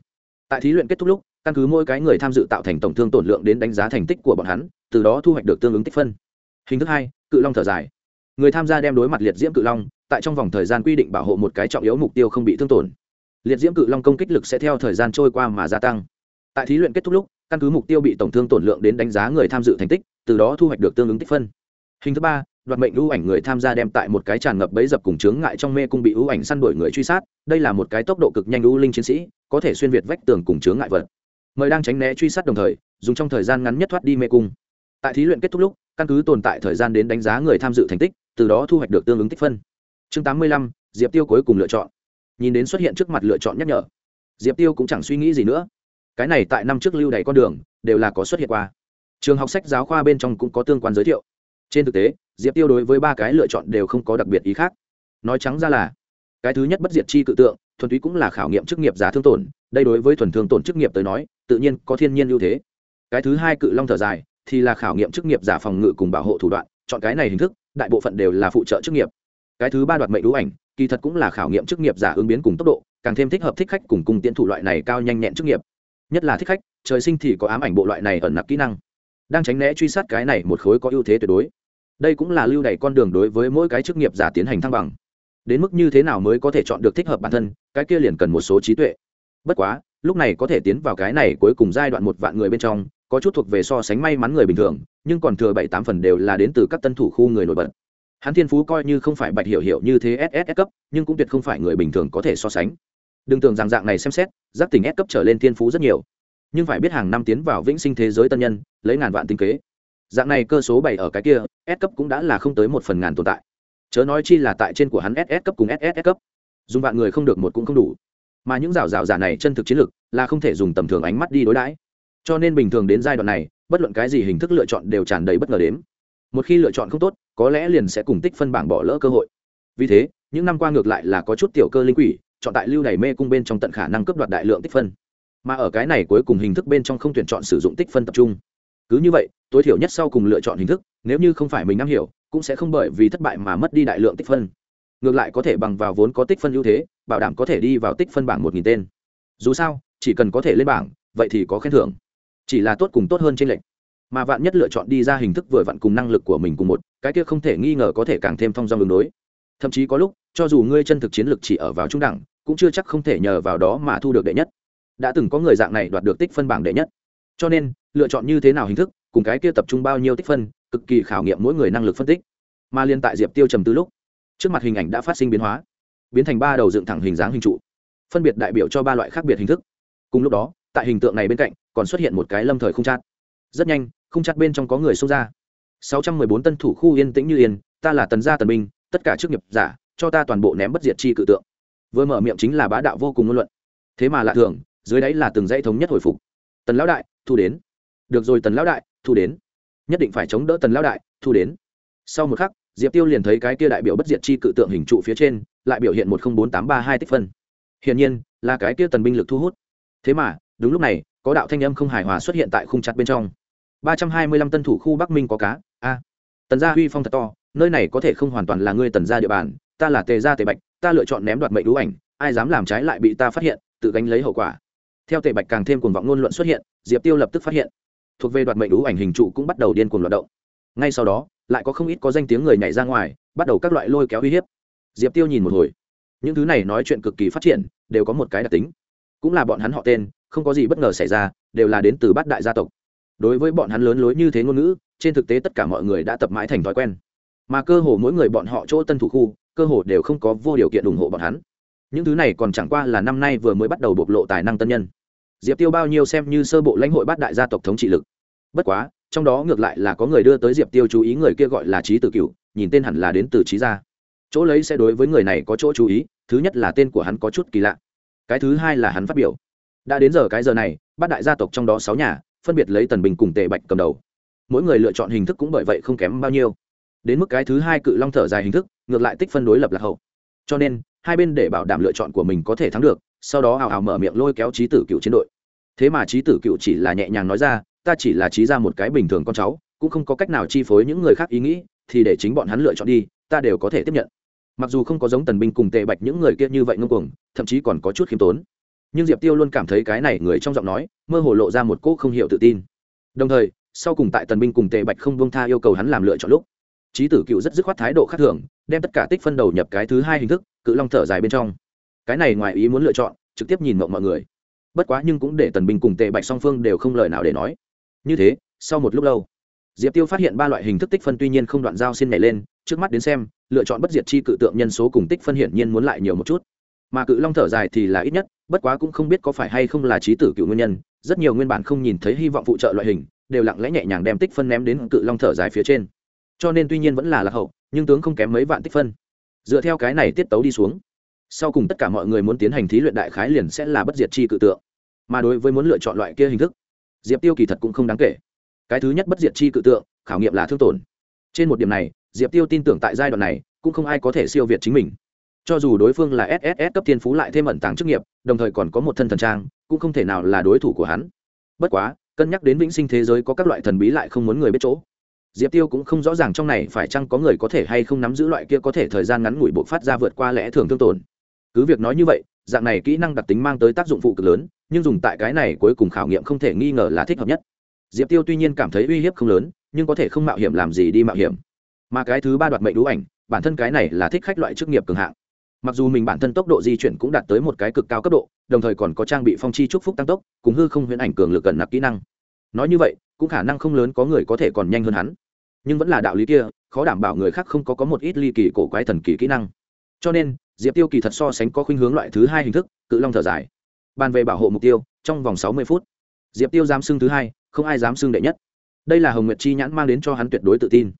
Tại thí luyện kết thúc lúc, căn cứ mỗi cái người tham dự tạo thành tổng thương tổn lượng đến đánh giá thành tích của bọn hắn, từ đó thu hoạch được tương ứng tích phân. Hình thức hai, cự long thở dài. Người tham gia đem đối mặt liệt diễm cự long, tại trong vòng thời gian quy định bảo hộ một cái trọng yếu mục tiêu không bị thương tổn. Liệt diễm cự long công kích lực sẽ theo thời gian trôi qua mà gia tăng. Tại thí luyện kết thúc lúc, căn cứ mục tiêu bị tổng thương tổn lượng đến đánh giá người tham dự thành tích, từ đó thu hoạch được tương ứng tích phân. Hình thứ ba đoạt mệnh ưu ảnh người tham gia đem tại một cái tràn ngập bẫy dập cùng chướng ngại trong mê cung bị ưu ảnh săn đuổi người truy sát, đây là một cái tốc độ cực nhanh ưu linh chiến sĩ, có thể xuyên việt vách tường cùng chướng ngại vật. Mời đang tránh né truy sát đồng thời, dùng trong thời gian ngắn nhất thoát đi mê cung. Tại thí luyện kết thúc lúc, căn cứ tồn tại thời gian đến đánh giá người tham dự thành tích, từ đó thu hoạch được tương ứng tích phân. Chương tám mươi lăm, diệp tiêu cuối cùng lựa chọn. Nhìn đến xuất hiện trước mặt lựa chọn nhắc nhở, diệp tiêu cũng chẳng suy nghĩ gì nữa. Cái này tại năm trước lưu đầy con đường, đều là có xuất hiện qua. Trường học sách giáo khoa bên trong cũng có tương quan giới thiệu trên thực tế, diệp tiêu đối với ba cái lựa chọn đều không có đặc biệt ý khác. Nói trắng ra là, cái thứ nhất bất diệt chi cự tượng, thuần túy cũng là khảo nghiệm chức nghiệp giá thương tổn, đây đối với thuần thương tổn chức nghiệp tới nói, tự nhiên có thiên nhiên ưu thế. Cái thứ hai cự long thở dài, thì là khảo nghiệm chức nghiệp giả phòng ngự cùng bảo hộ thủ đoạn, chọn cái này hình thức, đại bộ phận đều là phụ trợ chức nghiệp. Cái thứ ba đoạt mệnh đũ ảnh, kỳ thật cũng là khảo nghiệm chức nghiệp giả ứng biến cùng tốc độ, càng thêm thích hợp thích khách cùng cung tiễn thủ loại này cao nhanh nhẹn chức nghiệp. Nhất là thích khách, trời sinh thì có ám ảnh bộ loại này ẩn nặc kỹ năng. Đang tránh né truy sát cái này một khối có ưu thế tuyệt đối đây cũng là lưu đ con đường đối với mỗi cái chức nghiệp giả tiến hành thăng bằng. Đến mức như thế nào mới có thể chọn được thích hợp bản thân, cái kia liền cần một số trí tuệ. Bất quá, lúc này có thể tiến vào cái này cuối cùng giai đoạn một vạn người bên trong, có chút thuộc về so sánh may mắn người bình thường, nhưng còn thừa bảy tám phần đều là đến từ các tân thủ khu người nổi bật. Hắn thiên phú coi như không phải bạch hiểu hiểu như thế ss cấp, nhưng cũng tuyệt không phải người bình thường có thể so sánh. Đừng tưởng rằng dạng này xem xét giác tỉnh s cấp trở lên thiên phú rất nhiều. Nhưng phải biết hàng năm tiến vào vĩnh sinh thế giới tân nhân, lấy ngàn vạn tinh kế dạng này cơ số bảy ở cái kia, s cấp cũng đã là không tới một phần ngàn tồn tại. Chớ nói chi là tại trên của hắn ss cấp cùng ss cấp. Dùng vạn người không được một cũng không đủ. Mà những rào rào giả này chân thực chiến lược là không thể dùng tầm thường ánh mắt đi đối đãi. Cho nên bình thường đến giai đoạn này, bất luận cái gì hình thức lựa chọn đều tràn đầy bất ngờ đếm. Một khi lựa chọn không tốt, có lẽ liền sẽ cùng tích phân bảng bỏ lỡ cơ hội. Vì thế, những năm qua ngược lại là có chút tiểu cơ linh quỷ, chọn tại lưu này mê cung bên trong tận khả năng cấp đoạt đại lượng tích phân. Mà ở cái này cuối cùng hình thức bên trong không tuyển chọn sử dụng tích phân tập trung cứ như vậy, tối thiểu nhất sau cùng lựa chọn hình thức, nếu như không phải mình am hiểu, cũng sẽ không bởi vì thất bại mà mất đi đại lượng tích phân. Ngược lại có thể bằng vào vốn có tích phân ưu thế, bảo đảm có thể đi vào tích phân bảng một nghìn tên. Dù sao, chỉ cần có thể lên bảng, vậy thì có khen thưởng. Chỉ là tốt cùng tốt hơn trên lệnh mà vạn nhất lựa chọn đi ra hình thức vừa vặn cùng năng lực của mình cùng một, cái kia không thể nghi ngờ có thể càng thêm thông dong đường đối. Thậm chí có lúc, cho dù ngươi chân thực chiến lược chỉ ở vào trung đẳng, cũng chưa chắc không thể nhờ vào đó mà thu được đệ nhất. Đã từng có người dạng này đoạt được tích phân bảng đệ nhất. Cho nên lựa chọn như thế nào hình thức, cùng cái kia tập trung bao nhiêu tích phân, cực kỳ khảo nghiệm mỗi người năng lực phân tích. Mà liên tại diệp tiêu trầm tư lúc, trước mặt hình ảnh đã phát sinh biến hóa, biến thành ba đầu dựng thẳng hình dáng hình trụ, phân biệt đại biểu cho ba loại khác biệt hình thức. Cùng lúc đó, tại hình tượng này bên cạnh, còn xuất hiện một cái lâm thời không chát. Rất nhanh, không chát bên trong có người xông ra. 614 tân thủ khu yên tĩnh như yên, ta là tần gia tần binh tất cả chức nghiệp giả, cho ta toàn bộ ném bất diệt chi cự tượng. Vừa mở miệng chính là bá đạo vô cùng ngôn luận. Thế mà lạ thường, dưới đáy là từng dãy thống nhất hồi phục. Tần lão đại, thu đến được rồi tần lão đại, thu đến. Nhất định phải chống đỡ tần lão đại, thu đến. Sau một khắc, diệp tiêu liền thấy cái kia đại biểu bất diệt chi cự tượng hình trụ phía trên, lại biểu hiện một không bốn tám ba hai tích phân. Hiển nhiên, là cái kia tần binh lực thu hút. Thế mà, đúng lúc này, có đạo thanh âm không hài hòa xuất hiện tại khung chặt bên trong. Ba trăm hai mươi lăm tân thủ khu bắc minh có cá, a. Tần gia huy phong thật to, nơi này có thể không hoàn toàn là ngươi tần gia địa bàn, ta là tề gia tề bạch, ta lựa chọn ném đoạt mệnh đũ ảnh, ai dám làm trái lại bị ta phát hiện, tự gánh lấy hậu quả. Theo tề bạch càng thêm cuồng vọng ngôn luận xuất hiện, diệp tiêu lập tức phát hiện thuộc về đoạt mệnh ú ảnh hình trụ cũng bắt đầu điên cuồng loạt động. Ngay sau đó, lại có không ít có danh tiếng người nhảy ra ngoài, bắt đầu các loại lôi kéo uy hiếp. Diệp tiêu nhìn một hồi. Những thứ này nói chuyện cực kỳ phát triển, đều có một cái đặc tính. Cũng là bọn hắn họ tên, không có gì bất ngờ xảy ra, đều là đến từ bát đại gia tộc. Đối với bọn hắn lớn lối như thế ngôn ngữ, trên thực tế tất cả mọi người đã tập mãi thành thói quen. Mà cơ hồ mỗi người bọn họ chỗ tân thủ khu, cơ hồ đều không có vô điều kiện ủng hộ bọn hắn. Những thứ này còn chẳng qua là năm nay vừa mới bắt đầu bộc lộ tài năng tân nhân diệp tiêu bao nhiêu xem như sơ bộ lãnh hội bát đại gia tộc thống trị lực. Bất quá, trong đó ngược lại là có người đưa tới diệp tiêu chú ý người kia gọi là trí tử cựu nhìn tên hẳn là đến từ trí gia. Chỗ lấy sẽ đối với người này có chỗ chú ý, thứ nhất là tên của hắn có chút kỳ lạ. Cái thứ hai là hắn phát biểu. Đã đến giờ cái giờ này, bát đại gia tộc trong đó sáu nhà, phân biệt lấy tần bình cùng tề bạch cầm đầu. Mỗi người lựa chọn hình thức cũng bởi vậy không kém bao nhiêu. Đến mức cái thứ hai cự long thở dài hình thức, ngược lại tích phân đối lập lạc hậu. Cho nên, hai bên để bảo đảm lựa chọn của mình có thể thắng được sau đó hào hào mở miệng lôi kéo trí tử cựu chiến đội. Thế mà trí tử cựu chỉ là nhẹ nhàng nói ra, ta chỉ là trí ra một cái bình thường con cháu, cũng không có cách nào chi phối những người khác ý nghĩ, thì để chính bọn hắn lựa chọn đi, ta đều có thể tiếp nhận. Mặc dù không có giống tần binh cùng tề bạch những người kia như vậy ngông cuồng, thậm chí còn có chút khiêm tốn. Nhưng diệp tiêu luôn cảm thấy cái này người trong giọng nói, mơ hồ lộ ra một cỗ không hiểu tự tin. Đồng thời, sau cùng tại tần binh cùng tề bạch không buông tha yêu cầu hắn làm lựa chọn lúc, trí tử cựu rất dứt khoát thái độ khác thường, đem tất cả tích phân đầu nhập cái thứ hai hình thức, cự long thở dài bên trong cái này ngoài ý muốn lựa chọn, trực tiếp nhìn mộng mọi người. Bất quá nhưng cũng để tần binh cùng tề bạch song phương đều không lời nào để nói. Như thế, sau một lúc lâu, diệp tiêu phát hiện ba loại hình thức tích phân tuy nhiên không đoạn giao xin nhảy lên, trước mắt đến xem, lựa chọn bất diệt chi cự tượng nhân số cùng tích phân hiển nhiên muốn lại nhiều một chút. Mà cự long thở dài thì là ít nhất, bất quá cũng không biết có phải hay không là trí tử cựu nguyên nhân, rất nhiều nguyên bản không nhìn thấy hy vọng phụ trợ loại hình, đều lặng lẽ nhẹ nhàng đem tích phân ném đến cự long thở dài phía trên. Cho nên tuy nhiên vẫn là lạc hậu, nhưng tướng không kém mấy vạn tích phân. Dựa theo cái này tiết tấu đi xuống sau cùng tất cả mọi người muốn tiến hành thí luyện đại khái liền sẽ là bất diệt chi cự tượng. Mà đối với muốn lựa chọn loại kia hình thức, diệp tiêu kỳ thật cũng không đáng kể. Cái thứ nhất bất diệt chi cự tượng, khảo nghiệm là thương tổn. Trên một điểm này, diệp tiêu tin tưởng tại giai đoạn này, cũng không ai có thể siêu việt chính mình. Cho dù đối phương là sss cấp thiên phú lại thêm ẩn tàng chức nghiệp, đồng thời còn có một thân thần trang, cũng không thể nào là đối thủ của hắn. Bất quá, cân nhắc đến vĩnh sinh thế giới có các loại thần bí lại không muốn người biết chỗ. Diệp tiêu cũng không rõ ràng trong này phải chăng có người có thể hay không nắm giữ loại kia có thể thời gian ngắn ngủi buộc phát ra vượt qua lẽ thường thương tổn cứ việc nói như vậy, dạng này kỹ năng đặc tính mang tới tác dụng phụ cực lớn, nhưng dùng tại cái này cuối cùng khảo nghiệm không thể nghi ngờ là thích hợp nhất. Diệp tiêu tuy nhiên cảm thấy uy hiếp không lớn, nhưng có thể không mạo hiểm làm gì đi mạo hiểm. Mà cái thứ ba đoạt mệnh đũ ảnh, bản thân cái này là thích khách loại chức nghiệp cường hạng. Mặc dù mình bản thân tốc độ di chuyển cũng đạt tới một cái cực cao cấp độ, đồng thời còn có trang bị phong chi trúc phúc tăng tốc, cùng hư không huyễn ảnh cường lực gần nặc kỹ năng. Nói như vậy, cũng khả năng không lớn có người có thể còn nhanh hơn hắn. Nhưng vẫn là đạo lý kia, khó đảm bảo người khác không có có một ít ly kỳ cổ quái thần kỳ kỹ năng. Cho nên diệp tiêu kỳ thật so sánh có khuynh hướng loại thứ hai hình thức, cự long thở dài. Bàn về bảo hộ mục tiêu, trong vòng sáu mươi phút, diệp tiêu dám xưng thứ hai, không ai dám xưng đệ nhất. Đây là hồng nguyệt chi nhãn mang đến cho hắn tuyệt đối tự tin.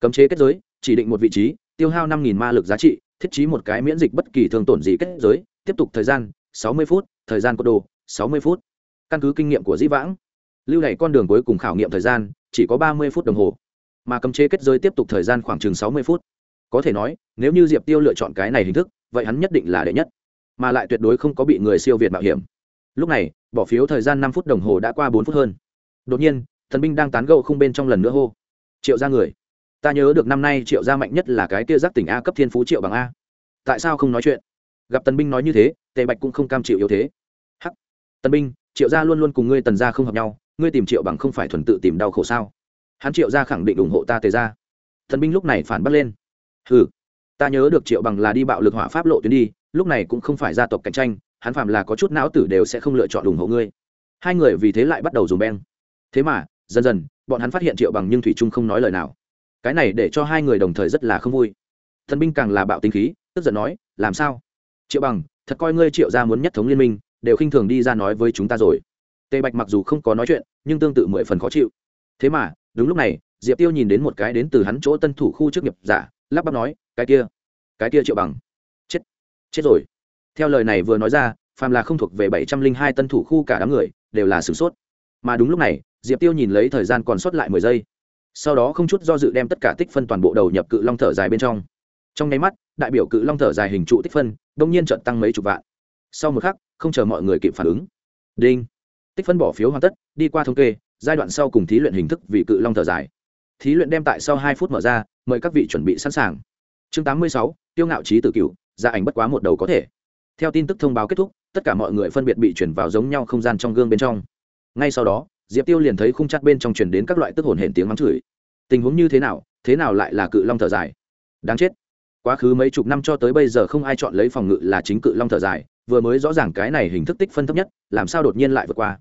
Cấm chế kết giới, chỉ định một vị trí, tiêu hao năm ma lực giá trị, thiết trí một cái miễn dịch bất kỳ thương tổn gì kết giới. Tiếp tục thời gian, sáu mươi phút, thời gian cốt đồ, sáu mươi phút. Căn cứ kinh nghiệm của dĩ vãng, lưu này con đường cuối cùng khảo nghiệm thời gian, chỉ có ba mươi phút đồng hồ. Mà cấm chế kết giới tiếp tục thời gian khoảng chừng sáu mươi phút có thể nói, nếu như diệp tiêu lựa chọn cái này hình thức, vậy hắn nhất định là đệ nhất. Mà lại tuyệt đối không có bị người siêu việt mạo hiểm. Lúc này, bỏ phiếu thời gian năm phút đồng hồ đã qua bốn phút hơn. Đột nhiên, thần binh đang tán gẫu không bên trong lần nữa hô. Triệu ra người. Ta nhớ được năm nay triệu gia mạnh nhất là cái kia giác tỉnh a cấp thiên phú triệu bằng a. Tại sao không nói chuyện? Gặp tần binh nói như thế, tề bạch cũng không cam chịu yếu thế. Hắc. Tần binh, triệu gia luôn luôn cùng ngươi tần gia không hợp nhau, ngươi tìm triệu bằng không phải thuần tự tìm đau khổ sao? Hắn triệu gia khẳng định ủng hộ ta tề gia. Tần binh lúc này phản bác lên hừ, ta nhớ được triệu bằng là đi bạo lực hỏa pháp lộ tuyến đi, lúc này cũng không phải gia tộc cạnh tranh, hắn phạm là có chút não tử đều sẽ không lựa chọn ủng hộ ngươi. Hai người vì thế lại bắt đầu dùng beng. Thế mà, dần dần, bọn hắn phát hiện triệu bằng nhưng thủy trung không nói lời nào. Cái này để cho hai người đồng thời rất là không vui. Thần binh càng là bạo tính khí, tức giận nói, làm sao? Triệu bằng, thật coi ngươi triệu ra muốn nhất thống liên minh, đều khinh thường đi ra nói với chúng ta rồi. Tề bạch mặc dù không có nói chuyện, nhưng tương tự mười phần khó chịu. Thế mà, đúng lúc này, diệp tiêu nhìn đến một cái đến từ hắn chỗ tân thủ khu chức nghiệp giả lắp bắp nói, cái kia cái kia triệu bằng. Chết chết rồi. Theo lời này vừa nói ra, phàm là không thuộc về bảy trăm linh hai tân thủ khu cả đám người đều là sửng sốt. Mà đúng lúc này, diệp tiêu nhìn lấy thời gian còn sót lại mười giây. Sau đó không chút do dự đem tất cả tích phân toàn bộ đầu nhập cự long thở dài bên trong. Trong nháy mắt, đại biểu cự long thở dài hình trụ tích phân, đông nhiên trận tăng mấy chục vạn. Sau một khắc, không chờ mọi người kịp phản ứng. Đinh. Tích phân bỏ phiếu hoàn tất, đi qua thống kê, giai đoạn sau cùng thí luyện hình thức vì cự long thở dài thí luyện đem tại sau hai phút mở ra, mời các vị chuẩn bị sẵn sàng. Chương tám mươi sáu, tiêu ngạo trí tự cựu gia dạ ảnh bất quá một đầu có thể. Theo tin tức thông báo kết thúc, tất cả mọi người phân biệt bị chuyển vào giống nhau không gian trong gương bên trong. Ngay sau đó, diệp tiêu liền thấy khung chặt bên trong chuyển đến các loại tức hồn hển tiếng mắng chửi. Tình huống như thế nào thế nào lại là cự long thở dài? Đáng chết. Quá khứ mấy chục năm cho tới bây giờ không ai chọn lấy phòng ngự là chính cự long thở dài, vừa mới rõ ràng cái này hình thức tích phân thấp nhất, làm sao đột nhiên lại vượt qua?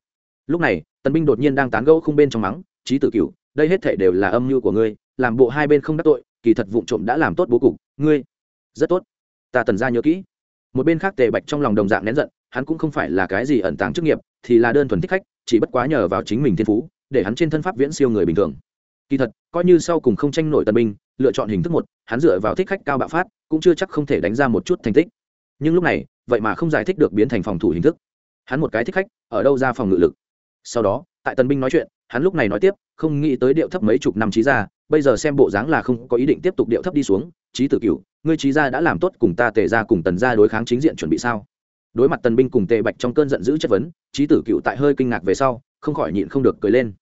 Lúc này tần binh đột nhiên đang tán gẫu khung bên trong mắng trí tự cửu đây hết thể đều là âm mưu của ngươi, làm bộ hai bên không đắc tội, kỳ thật vụ trộm đã làm tốt bố cục, ngươi, rất tốt. Ta tần ra nhớ kỹ. Một bên khác tề bạch trong lòng đồng dạng nén giận, hắn cũng không phải là cái gì ẩn tàng chức nghiệp, thì là đơn thuần thích khách, chỉ bất quá nhờ vào chính mình thiên phú, để hắn trên thân pháp viễn siêu người bình thường. Kỳ thật, coi như sau cùng không tranh nổi tân binh, lựa chọn hình thức một, hắn dựa vào thích khách cao bạo phát, cũng chưa chắc không thể đánh ra một chút thành tích. Nhưng lúc này, vậy mà không giải thích được biến thành phòng thủ hình thức. Hắn một cái thích khách, ở đâu ra phòng ngự lực? Sau đó, tại tân binh nói chuyện hắn lúc này nói tiếp, không nghĩ tới điệu thấp mấy chục năm trí ra bây giờ xem bộ dáng là không có ý định tiếp tục điệu thấp đi xuống, trí tử cửu, ngươi trí gia đã làm tốt cùng ta tề ra cùng tần gia đối kháng chính diện chuẩn bị sao? Đối mặt tần binh cùng tề bạch trong cơn giận dữ chất vấn, trí tử cựu tại hơi kinh ngạc về sau, không khỏi nhịn không được cười lên.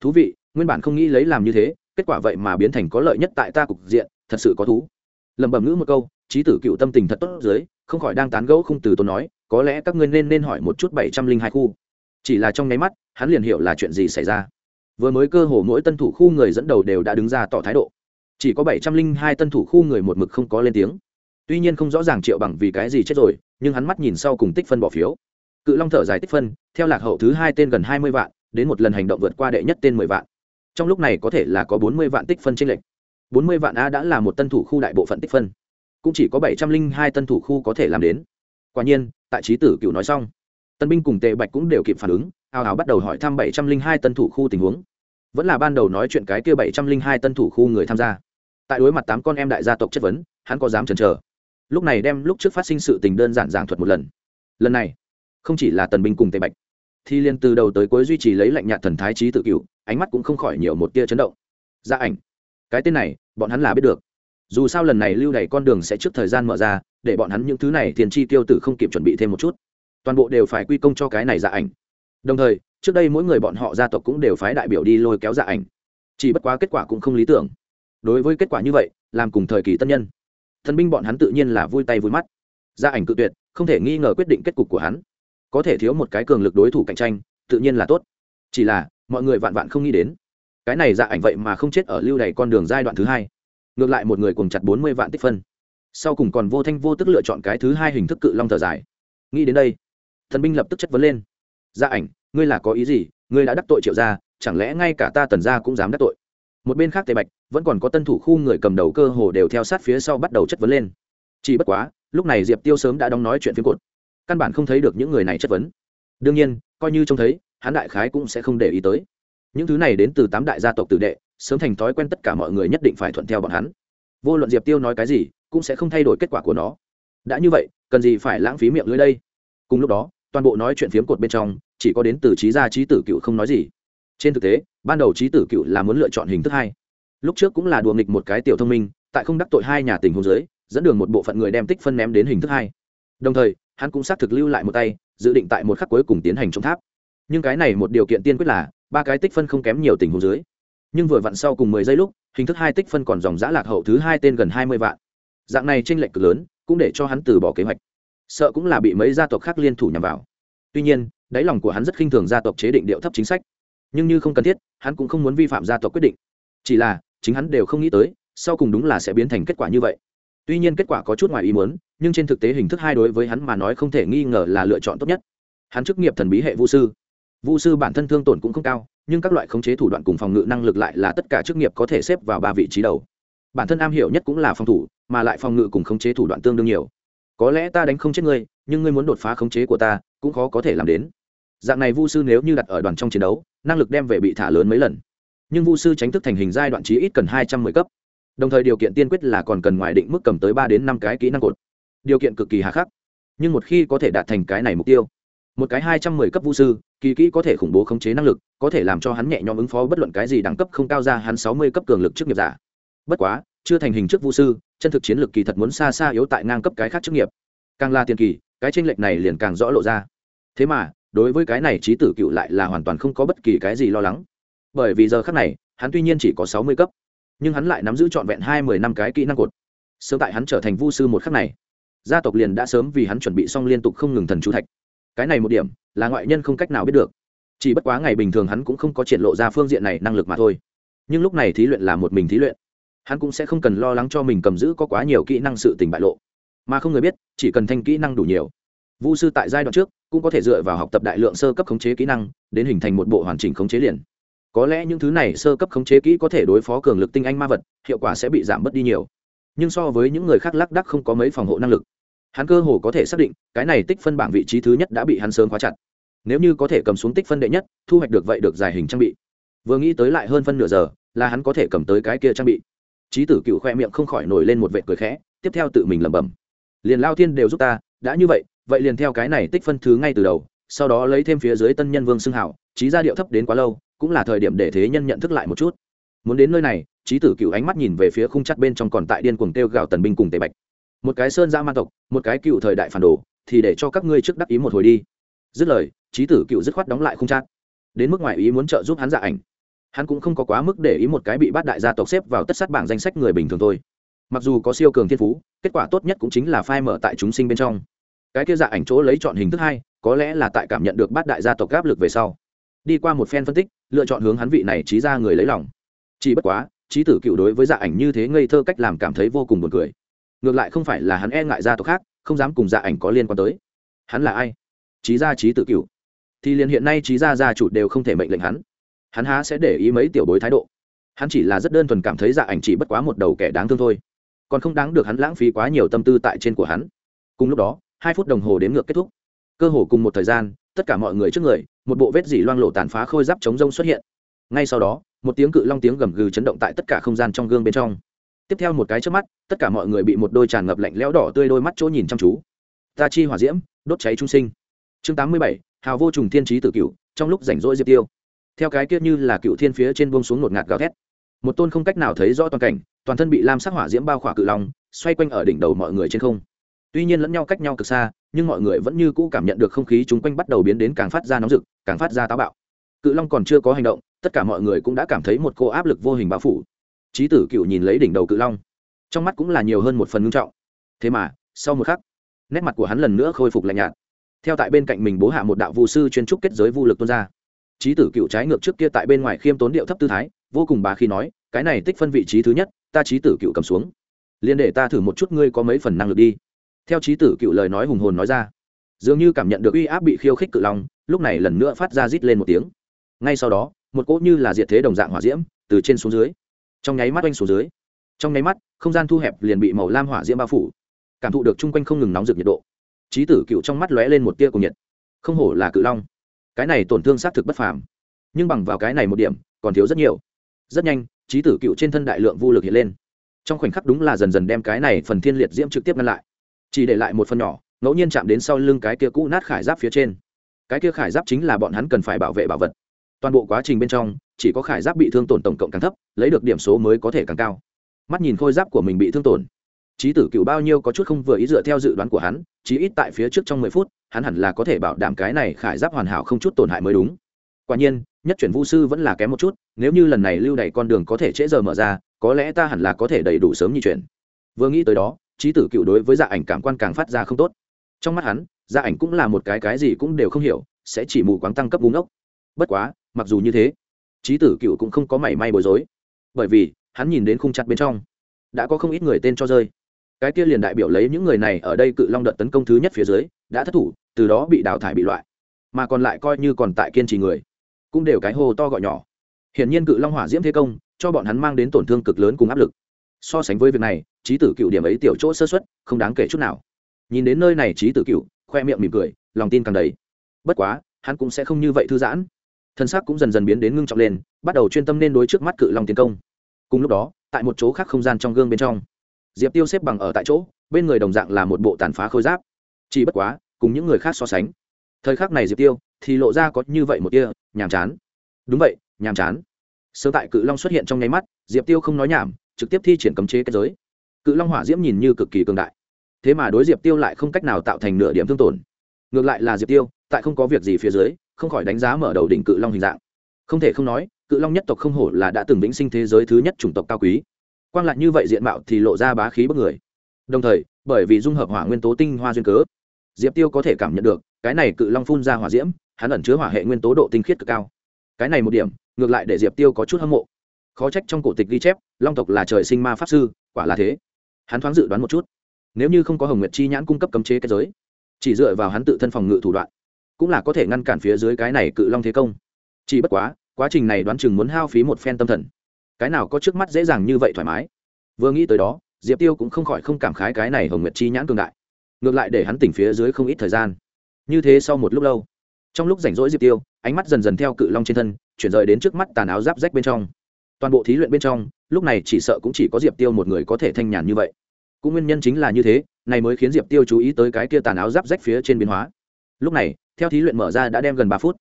Thú vị, nguyên bản không nghĩ lấy làm như thế, kết quả vậy mà biến thành có lợi nhất tại ta cục diện, thật sự có thú. Lẩm bẩm ngữ một câu, trí tử cựu tâm tình thật tốt dưới, không khỏi đang tán gẫu không từ tôi nói, có lẽ các ngươi nên nên hỏi một chút bảy trăm linh hai khu chỉ là trong nháy mắt, hắn liền hiểu là chuyện gì xảy ra. Vừa mới cơ hồ mỗi tân thủ khu người dẫn đầu đều đã đứng ra tỏ thái độ. Chỉ có bảy trăm linh hai tân thủ khu người một mực không có lên tiếng. Tuy nhiên không rõ ràng triệu bằng vì cái gì chết rồi, nhưng hắn mắt nhìn sau cùng tích phân bỏ phiếu. Cự long thở dài tích phân, theo lạc hậu thứ hai tên gần hai mươi vạn, đến một lần hành động vượt qua đệ nhất tên mười vạn. Trong lúc này có thể là có bốn mươi vạn tích phân t r ê n lệch. Bốn mươi vạn a đã là một tân thủ khu đại bộ phận tích phân. Cũng chỉ có bảy trăm linh hai tân thủ khu có thể làm đến. Quả nhiên, tại trí tử cựu nói xong tân binh cùng tề bạch cũng đều kịp phản ứng ào ào bắt đầu hỏi thăm bảy trăm linh hai tân thủ khu tình huống. Vẫn là ban đầu nói chuyện cái kia bảy trăm linh hai tân thủ khu người tham gia. Tại đối mặt tám con em đại gia tộc chất vấn, hắn có dám chần chờ. Lúc này đem lúc trước phát sinh sự tình đơn giản giảng thuật một lần. Lần này, không chỉ là tần binh cùng tề bạch, thì liền từ đầu tới cuối duy trì lấy lạnh nhạt thần thái trí tự cựu ánh mắt cũng không khỏi nhiều một tia chấn động. Gia ảnh, cái tên này, bọn hắn là biết được. Dù sao lần này lưu đ con đường sẽ trước thời gian mở ra, để bọn hắn những thứ này tiền chi tiêu tử không kịp chuẩn bị thêm một chút toàn bộ đều phải quy công cho cái này dạ ảnh. Đồng thời, trước đây mỗi người bọn họ gia tộc cũng đều phái đại biểu đi lôi kéo dạ ảnh. Chỉ bất quá kết quả cũng không lý tưởng. Đối với kết quả như vậy, làm cùng thời kỳ tân nhân, thần binh bọn hắn tự nhiên là vui tay vui mắt. Gia ảnh cự tuyệt, không thể nghi ngờ quyết định kết cục của hắn. Có thể thiếu một cái cường lực đối thủ cạnh tranh, tự nhiên là tốt. Chỉ là, mọi người vạn vạn không nghĩ đến. Cái này dạ ảnh vậy mà không chết ở lưu đầy con đường giai đoạn thứ hai. Ngược lại một người cùng chặt bốn mươi vạn tích phân. Sau cùng còn vô thanh vô tức lựa chọn cái thứ hai hình thức cự long thở dài. Nghĩ đến đây thần binh lập tức chất vấn lên. Gia ảnh, ngươi là có ý gì? Ngươi đã đắc tội triệu gia, chẳng lẽ ngay cả ta tần gia cũng dám đắc tội? Một bên khác tề bạch, vẫn còn có tân thủ khu người cầm đầu cơ hồ đều theo sát phía sau bắt đầu chất vấn lên. Chỉ bất quá, lúc này diệp tiêu sớm đã đóng nói chuyện phiếm cột. Căn bản không thấy được những người này chất vấn. Đương nhiên, coi như trông thấy, hắn đại khái cũng sẽ không để ý tới. Những thứ này đến từ tám đại gia tộc tử đệ, sớm thành thói quen tất cả mọi người nhất định phải thuận theo bọn hắn. Vô luận diệp tiêu nói cái gì, cũng sẽ không thay đổi kết quả của nó. Đã như vậy, cần gì phải lãng phí miệng lưới đây? Cùng lúc đó toàn bộ nói chuyện phiếm cột bên trong, chỉ có đến từ trí gia trí tử cựu không nói gì. Trên thực tế, ban đầu trí tử cựu là muốn lựa chọn hình thức hai. Lúc trước cũng là đùa nghịch một cái tiểu thông minh, tại không đắc tội hai nhà tình hôn giới dẫn đường một bộ phận người đem tích phân ném đến hình thức hai. Đồng thời, hắn cũng xác thực lưu lại một tay, dự định tại một khắc cuối cùng tiến hành trong tháp. Nhưng cái này một điều kiện tiên quyết là, ba cái tích phân không kém nhiều tình huống dưới. Nhưng vừa vặn sau cùng mười giây lúc, hình thức hai tích phân còn dòng giã lạc hậu thứ hai tên gần hai mươi vạn. Dạng này tranh lệch cực lớn, cũng để cho hắn từ bỏ kế hoạch sợ cũng là bị mấy gia tộc khác liên thủ nhằm vào. Tuy nhiên, đáy lòng của hắn rất khinh thường gia tộc chế định điệu thấp chính sách. Nhưng như không cần thiết, hắn cũng không muốn vi phạm gia tộc quyết định. Chỉ là, chính hắn đều không nghĩ tới, sau cùng đúng là sẽ biến thành kết quả như vậy. Tuy nhiên kết quả có chút ngoài ý muốn, nhưng trên thực tế hình thức hai đối với hắn mà nói không thể nghi ngờ là lựa chọn tốt nhất. Hắn chức nghiệp thần bí hệ vũ sư. Vũ sư bản thân thương tổn cũng không cao, nhưng các loại khống chế thủ đoạn cùng phòng ngự năng lực lại là tất cả chức nghiệp có thể xếp vào ba vị trí đầu. Bản thân am hiểu nhất cũng là phòng thủ, mà lại phòng ngự cùng khống chế thủ đoạn tương đương nhiều có lẽ ta đánh không chết ngươi, nhưng ngươi muốn đột phá khống chế của ta, cũng khó có thể làm đến. Dạng này vu sư nếu như đặt ở đoàn trong chiến đấu, năng lực đem về bị thả lớn mấy lần. Nhưng vu sư tránh thức thành hình giai đoạn chí ít cần hai trăm mười cấp. Đồng thời điều kiện tiên quyết là còn cần ngoài định mức cầm tới ba đến năm cái kỹ năng cột. Điều kiện cực kỳ hà khắc. Nhưng một khi có thể đạt thành cái này mục tiêu, một cái hai trăm mười cấp vu sư, kỳ kỹ có thể khủng bố khống chế năng lực, có thể làm cho hắn nhẹ nhõm ứng phó bất luận cái gì đẳng cấp không cao ra hắn sáu mươi cấp cường lực trước nghiệp giả. Bất quá chưa thành hình trước vu sư, chân thực chiến lược kỳ thật muốn xa xa yếu tại ngang cấp cái khác chức nghiệp. Càng là tiền kỳ, cái tranh lệch này liền càng rõ lộ ra. Thế mà, đối với cái này trí tử cựu lại là hoàn toàn không có bất kỳ cái gì lo lắng. Bởi vì giờ khác này, hắn tuy nhiên chỉ có sáu mươi cấp, nhưng hắn lại nắm giữ trọn vẹn hai mươi năm cái kỹ năng cột. Sớm tại hắn trở thành vu sư một khắc này, gia tộc liền đã sớm vì hắn chuẩn bị xong liên tục không ngừng thần chú thạch. Cái này một điểm, là ngoại nhân không cách nào biết được. Chỉ bất quá ngày bình thường hắn cũng không có triển lộ ra phương diện này năng lực mà thôi. Nhưng lúc này thí luyện là một mình thí luyện hắn cũng sẽ không cần lo lắng cho mình cầm giữ có quá nhiều kỹ năng sự tình bại lộ. Mà không người biết, chỉ cần thanh kỹ năng đủ nhiều. Vu sư tại giai đoạn trước cũng có thể dựa vào học tập đại lượng sơ cấp khống chế kỹ năng, đến hình thành một bộ hoàn chỉnh khống chế liền. Có lẽ những thứ này sơ cấp khống chế kỹ có thể đối phó cường lực tinh anh ma vật, hiệu quả sẽ bị giảm bớt đi nhiều. Nhưng so với những người khác lác đắc không có mấy phòng hộ năng lực. Hắn cơ hồ có thể xác định, cái này tích phân bảng vị trí thứ nhất đã bị hắn sớm khóa chặt. Nếu như có thể cầm xuống tích phân đệ nhất, thu hoạch được vậy được giải hình trang bị. Vừa nghĩ tới lại hơn phân nửa giờ, là hắn có thể cầm tới cái kia trang bị trí tử cựu khoe miệng không khỏi nổi lên một vệ cười khẽ, tiếp theo tự mình lẩm bẩm. Liền lao thiên đều giúp ta, đã như vậy vậy liền theo cái này tích phân thứ ngay từ đầu, sau đó lấy thêm phía dưới tân nhân vương xưng hảo, trí gia điệu thấp đến quá lâu, cũng là thời điểm để thế nhân nhận thức lại một chút. Muốn đến nơi này trí tử cựu ánh mắt nhìn về phía khung chắc bên trong còn tại điên cuồng kêu gào tần binh cùng tề bạch. Một cái sơn gia man tộc, một cái cựu thời đại phản đồ, thì để cho các ngươi trước đắc ý một hồi đi. Dứt lời trí tử cựu dứt khoát đóng lại khung chắc đến mức ngoài ý muốn trợ giúp hắn dạ ảnh hắn cũng không có quá mức để ý một cái bị bát đại gia tộc xếp vào tất sát bảng danh sách người bình thường thôi. Mặc dù có siêu cường thiên phú, kết quả tốt nhất cũng chính là phai mở tại chúng sinh bên trong. Cái kia dạ ảnh chỗ lấy chọn hình thức hai, có lẽ là tại cảm nhận được bát đại gia tộc áp lực về sau. Đi qua một phen phân tích, lựa chọn hướng hắn vị này trí ra người lấy lòng. Chỉ bất quá, trí tử cựu đối với dạ ảnh như thế ngây thơ cách làm cảm thấy vô cùng buồn cười. Ngược lại không phải là hắn e ngại gia tộc khác, không dám cùng dạ ảnh có liên quan tới. Hắn là ai? Trí gia trí tử cựu. Thì liền hiện nay trí gia gia chủ đều không thể mệnh lệnh hắn hắn há sẽ để ý mấy tiểu bối thái độ. Hắn chỉ là rất đơn thuần cảm thấy dạ ảnh chỉ bất quá một đầu kẻ đáng thương thôi. Còn không đáng được hắn lãng phí quá nhiều tâm tư tại trên của hắn. Cùng lúc đó, hai phút đồng hồ đến ngược kết thúc. Cơ hồ cùng một thời gian, tất cả mọi người trước người, một bộ vết dỉ loang lộ tàn phá khôi giáp chống rông xuất hiện. Ngay sau đó, một tiếng cự long tiếng gầm gừ chấn động tại tất cả không gian trong gương bên trong. Tiếp theo một cái trước mắt, tất cả mọi người bị một đôi tràn ngập lạnh lẽo đỏ tươi đôi mắt chỗ nhìn chăm chú. Ta chi hỏa diễm, đốt cháy trung sinh. Chương tám mươi bảy, hào vô trùng thiên trí tử cửu, trong lúc rảnh rỗi diệp tiêu theo cái kia như là cựu thiên phía trên buông xuống một ngạt gào thét. Một tôn không cách nào thấy rõ toàn cảnh, toàn thân bị lam sắc hỏa diễm bao khỏa cự long, xoay quanh ở đỉnh đầu mọi người trên không. Tuy nhiên lẫn nhau cách nhau cực xa, nhưng mọi người vẫn như cũ cảm nhận được không khí chung quanh bắt đầu biến đến càng phát ra nóng rực, càng phát ra táo bạo. Cự long còn chưa có hành động, tất cả mọi người cũng đã cảm thấy một cô áp lực vô hình bao phủ. Trí tử cựu nhìn lấy đỉnh đầu cự long, trong mắt cũng là nhiều hơn một phần ngưng trọng. Thế mà, sau một khắc, nét mặt của hắn lần nữa khôi phục lạnh nhạt. Theo tại bên cạnh mình bố hạ một đạo vụ sư chuyên trúc kết giới vu lực tuôn ra trí tử cựu trái ngược trước kia tại bên ngoài khiêm tốn điệu thấp tư thái, vô cùng bá khi nói, cái này tích phân vị trí thứ nhất, ta trí tử cựu cầm xuống. Liền để ta thử một chút ngươi có mấy phần năng lực đi. Theo trí tử cựu lời nói hùng hồn nói ra, dường như cảm nhận được uy áp bị khiêu khích cự long, lúc này lần nữa phát ra rít lên một tiếng. Ngay sau đó, một cỗ như là diệt thế đồng dạng hỏa diễm từ trên xuống dưới, trong nháy mắt oanh xuống dưới. Trong nháy mắt, không gian thu hẹp liền bị màu lam hỏa diễm bao phủ, cảm thụ được chung quanh không ngừng nóng rực nhiệt độ. Trí tử cựu trong mắt lóe lên một tia cùng nhiệt. Không hổ là cự long cái này tổn thương xác thực bất phàm. Nhưng bằng vào cái này một điểm, còn thiếu rất nhiều. Rất nhanh, trí tử cựu trên thân đại lượng vô lực hiện lên. Trong khoảnh khắc đúng là dần dần đem cái này phần thiên liệt diễm trực tiếp ngăn lại. Chỉ để lại một phần nhỏ, ngẫu nhiên chạm đến sau lưng cái kia cũ nát khải giáp phía trên. Cái kia khải giáp chính là bọn hắn cần phải bảo vệ bảo vật. Toàn bộ quá trình bên trong, chỉ có khải giáp bị thương tổn tổng cộng càng thấp, lấy được điểm số mới có thể càng cao. Mắt nhìn khôi giáp của mình bị thương tổn trí tử cựu bao nhiêu có chút không vừa ý dựa theo dự đoán của hắn, chí ít tại phía trước trong mười phút, hắn hẳn là có thể bảo đảm cái này khải giáp hoàn hảo không chút tổn hại mới đúng. Quả nhiên, nhất chuyển vu sư vẫn là kém một chút, nếu như lần này lưu đ con đường có thể trễ giờ mở ra, có lẽ ta hẳn là có thể đầy đủ sớm như chuyển. Vừa nghĩ tới đó, trí tử cựu đối với dạ ảnh cảm quan càng phát ra không tốt. Trong mắt hắn dạ ảnh cũng là một cái cái gì cũng đều không hiểu, sẽ chỉ mù quáng tăng cấp búng ốc bất quá, mặc dù như thế, trí tử cựu cũng không có mảy may bối rối. Bởi vì, hắn nhìn đến khung chặt bên trong, đã có không ít người tên cho rơi cái kia liền đại biểu lấy những người này ở đây cự long đợt tấn công thứ nhất phía dưới, đã thất thủ, từ đó bị đào thải bị loại. Mà còn lại coi như còn tại kiên trì người, cũng đều cái hô to gọi nhỏ. Hiển nhiên cự long hỏa diễm thế công, cho bọn hắn mang đến tổn thương cực lớn cùng áp lực. So sánh với việc này, trí tử cựu điểm ấy tiểu chỗ sơ xuất không đáng kể chút nào. Nhìn đến nơi này trí tử cựu, khoe miệng mỉm cười, lòng tin càng đầy. Bất quá, hắn cũng sẽ không như vậy thư giãn. Thân xác cũng dần dần biến đến ngưng trọng lên, bắt đầu chuyên tâm nên đối trước mắt cự long tiến công. Cùng lúc đó, tại một chỗ khác không gian trong gương bên trong diệp tiêu xếp bằng ở tại chỗ, bên người đồng dạng là một bộ tàn phá khôi giáp. Chỉ bất quá, cùng những người khác so sánh, thời khắc này diệp tiêu thì lộ ra có như vậy một tia nhàm chán. Đúng vậy, nhàm chán. Sơ tại cự long xuất hiện trong nháy mắt, diệp tiêu không nói nhảm, trực tiếp thi triển cấm chế kết giới. Cự long hỏa diễm nhìn như cực kỳ cường đại. Thế mà đối diệp tiêu lại không cách nào tạo thành nửa điểm thương tổn. Ngược lại là diệp tiêu, tại không có việc gì phía dưới, không khỏi đánh giá mở đầu đỉnh cự long hình dạng. Không thể không nói, cự long nhất tộc không hổ là đã từng vĩnh sinh thế giới thứ nhất chủng tộc cao quý quang lại như vậy diện mạo thì lộ ra bá khí bất người. Đồng thời, bởi vì dung hợp hỏa nguyên tố tinh hoa duyên cớ, diệp tiêu có thể cảm nhận được, cái này cự long phun ra hỏa diễm, hắn ẩn chứa hỏa hệ nguyên tố độ tinh khiết cực cao. Cái này một điểm, ngược lại để diệp tiêu có chút hâm mộ. Khó trách trong cổ tịch ghi chép, long tộc là trời sinh ma pháp sư, quả là thế. Hắn thoáng dự đoán một chút. Nếu như không có hồng nguyệt chi nhãn cung cấp cấm chế cái giới, chỉ dựa vào hắn tự thân phòng ngự thủ đoạn, cũng là có thể ngăn cản phía dưới cái này cự long thế công. Chỉ bất quá quá trình này đoán chừng muốn hao phí một phen tâm thần cái nào có trước mắt dễ dàng như vậy thoải mái? Vừa nghĩ tới đó, diệp tiêu cũng không khỏi không cảm khái cái này hồng nguyệt chi nhãn cường đại. Ngược lại để hắn tỉnh phía dưới không ít thời gian. Như thế sau một lúc lâu, trong lúc rảnh rỗi diệp tiêu, ánh mắt dần dần theo cự long trên thân, chuyển rời đến trước mắt tàn áo giáp rách bên trong. Toàn bộ thí luyện bên trong, lúc này chỉ sợ cũng chỉ có diệp tiêu một người có thể thanh nhàn như vậy. Cũng nguyên nhân chính là như thế, này mới khiến diệp tiêu chú ý tới cái kia tàn áo giáp rách phía trên biến hóa. Lúc này, theo thí luyện mở ra đã đem gần ba phút.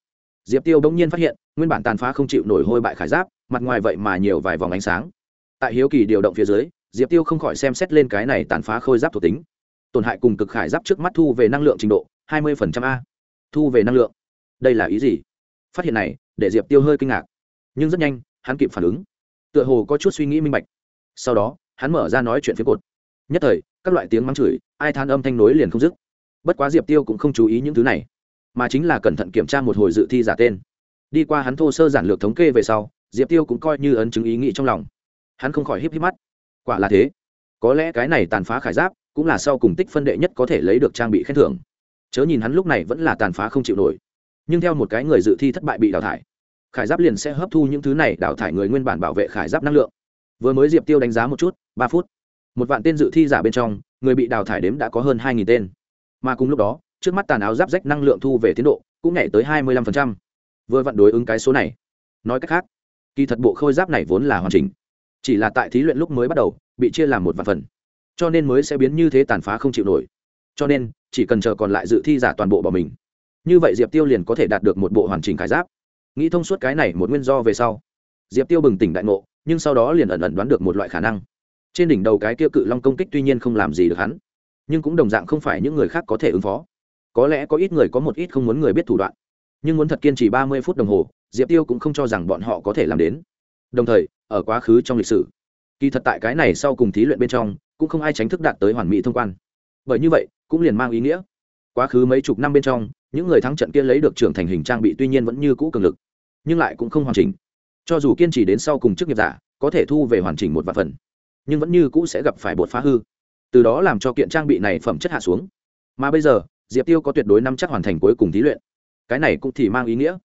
Diệp tiêu bỗng nhiên phát hiện, nguyên bản tàn phá không chịu nổi hôi bại khải giáp mặt ngoài vậy mà nhiều vài vòng ánh sáng. Tại hiếu kỳ điều động phía dưới, diệp tiêu không khỏi xem xét lên cái này tàn phá khôi giáp thuộc tính. Tổn hại cùng cực khải giáp trước mắt thu về năng lượng trình độ, hai mươi a. Thu về năng lượng. Đây là ý gì? Phát hiện này, để diệp tiêu hơi kinh ngạc. Nhưng rất nhanh, hắn kịp phản ứng. Tựa hồ có chút suy nghĩ minh bạch. Sau đó, hắn mở ra nói chuyện phía cột. Nhất thời, các loại tiếng mắng chửi, ai than âm thanh nối liền không dứt. Bất quá diệp tiêu cũng không chú ý những thứ này, mà chính là cẩn thận kiểm tra một hồi dự thi giả tên. Đi qua hắn thô sơ giản lược thống kê về sau diệp tiêu cũng coi như ấn chứng ý nghĩ trong lòng. Hắn không khỏi híp híp mắt. Quả là thế. Có lẽ cái này tàn phá khải giáp cũng là sau cùng tích phân đệ nhất có thể lấy được trang bị khen thưởng. Chớ nhìn hắn lúc này vẫn là tàn phá không chịu nổi. Nhưng theo một cái người dự thi thất bại bị đào thải, khải giáp liền sẽ hấp thu những thứ này đào thải người nguyên bản bảo vệ khải giáp năng lượng. Vừa mới diệp tiêu đánh giá một chút, ba phút. Một vạn tên dự thi giả bên trong, người bị đào thải đếm đã có hơn hai nghìn tên. Mà cùng lúc đó, trước mắt tàn áo giáp rách năng lượng thu về tiến độ cũng nhảy tới hai mươi lăm phần trăm. Vừa vặn đối ứng cái số này. Nói cách khác kỳ thật bộ khôi giáp này vốn là hoàn chỉnh, chỉ là tại thí luyện lúc mới bắt đầu, bị chia làm một vạn phần, cho nên mới sẽ biến như thế tàn phá không chịu nổi. Cho nên, chỉ cần chờ còn lại dự thi giả toàn bộ bỏ mình, như vậy diệp tiêu liền có thể đạt được một bộ hoàn chỉnh khải giáp. Nghĩ thông suốt cái này một nguyên do về sau, diệp tiêu bừng tỉnh đại ngộ, nhưng sau đó liền ẩn ẩn đoán được một loại khả năng. Trên đỉnh đầu cái kia cự long công kích tuy nhiên không làm gì được hắn, nhưng cũng đồng dạng không phải những người khác có thể ứng phó. Có lẽ có ít người có một ít không muốn người biết thủ đoạn, nhưng muốn thật kiên trì ba mươi phút đồng hồ diệp tiêu cũng không cho rằng bọn họ có thể làm đến. Đồng thời, ở quá khứ trong lịch sử, kỳ thật tại cái này sau cùng thí luyện bên trong, cũng không ai tránh thức đạt tới hoàn mỹ thông quan. Bởi như vậy, cũng liền mang ý nghĩa. Quá khứ mấy chục năm bên trong, những người thắng trận kia lấy được trưởng thành hình trang bị tuy nhiên vẫn như cũ cường lực, nhưng lại cũng không hoàn chỉnh. Cho dù kiên trì đến sau cùng chức nghiệp giả, có thể thu về hoàn chỉnh một vạn phần, nhưng vẫn như cũ sẽ gặp phải bột phá hư. Từ đó làm cho kiện trang bị này phẩm chất hạ xuống. Mà bây giờ, diệp tiêu có tuyệt đối năm chắc hoàn thành cuối cùng thí luyện. Cái này cũng thì mang ý nghĩa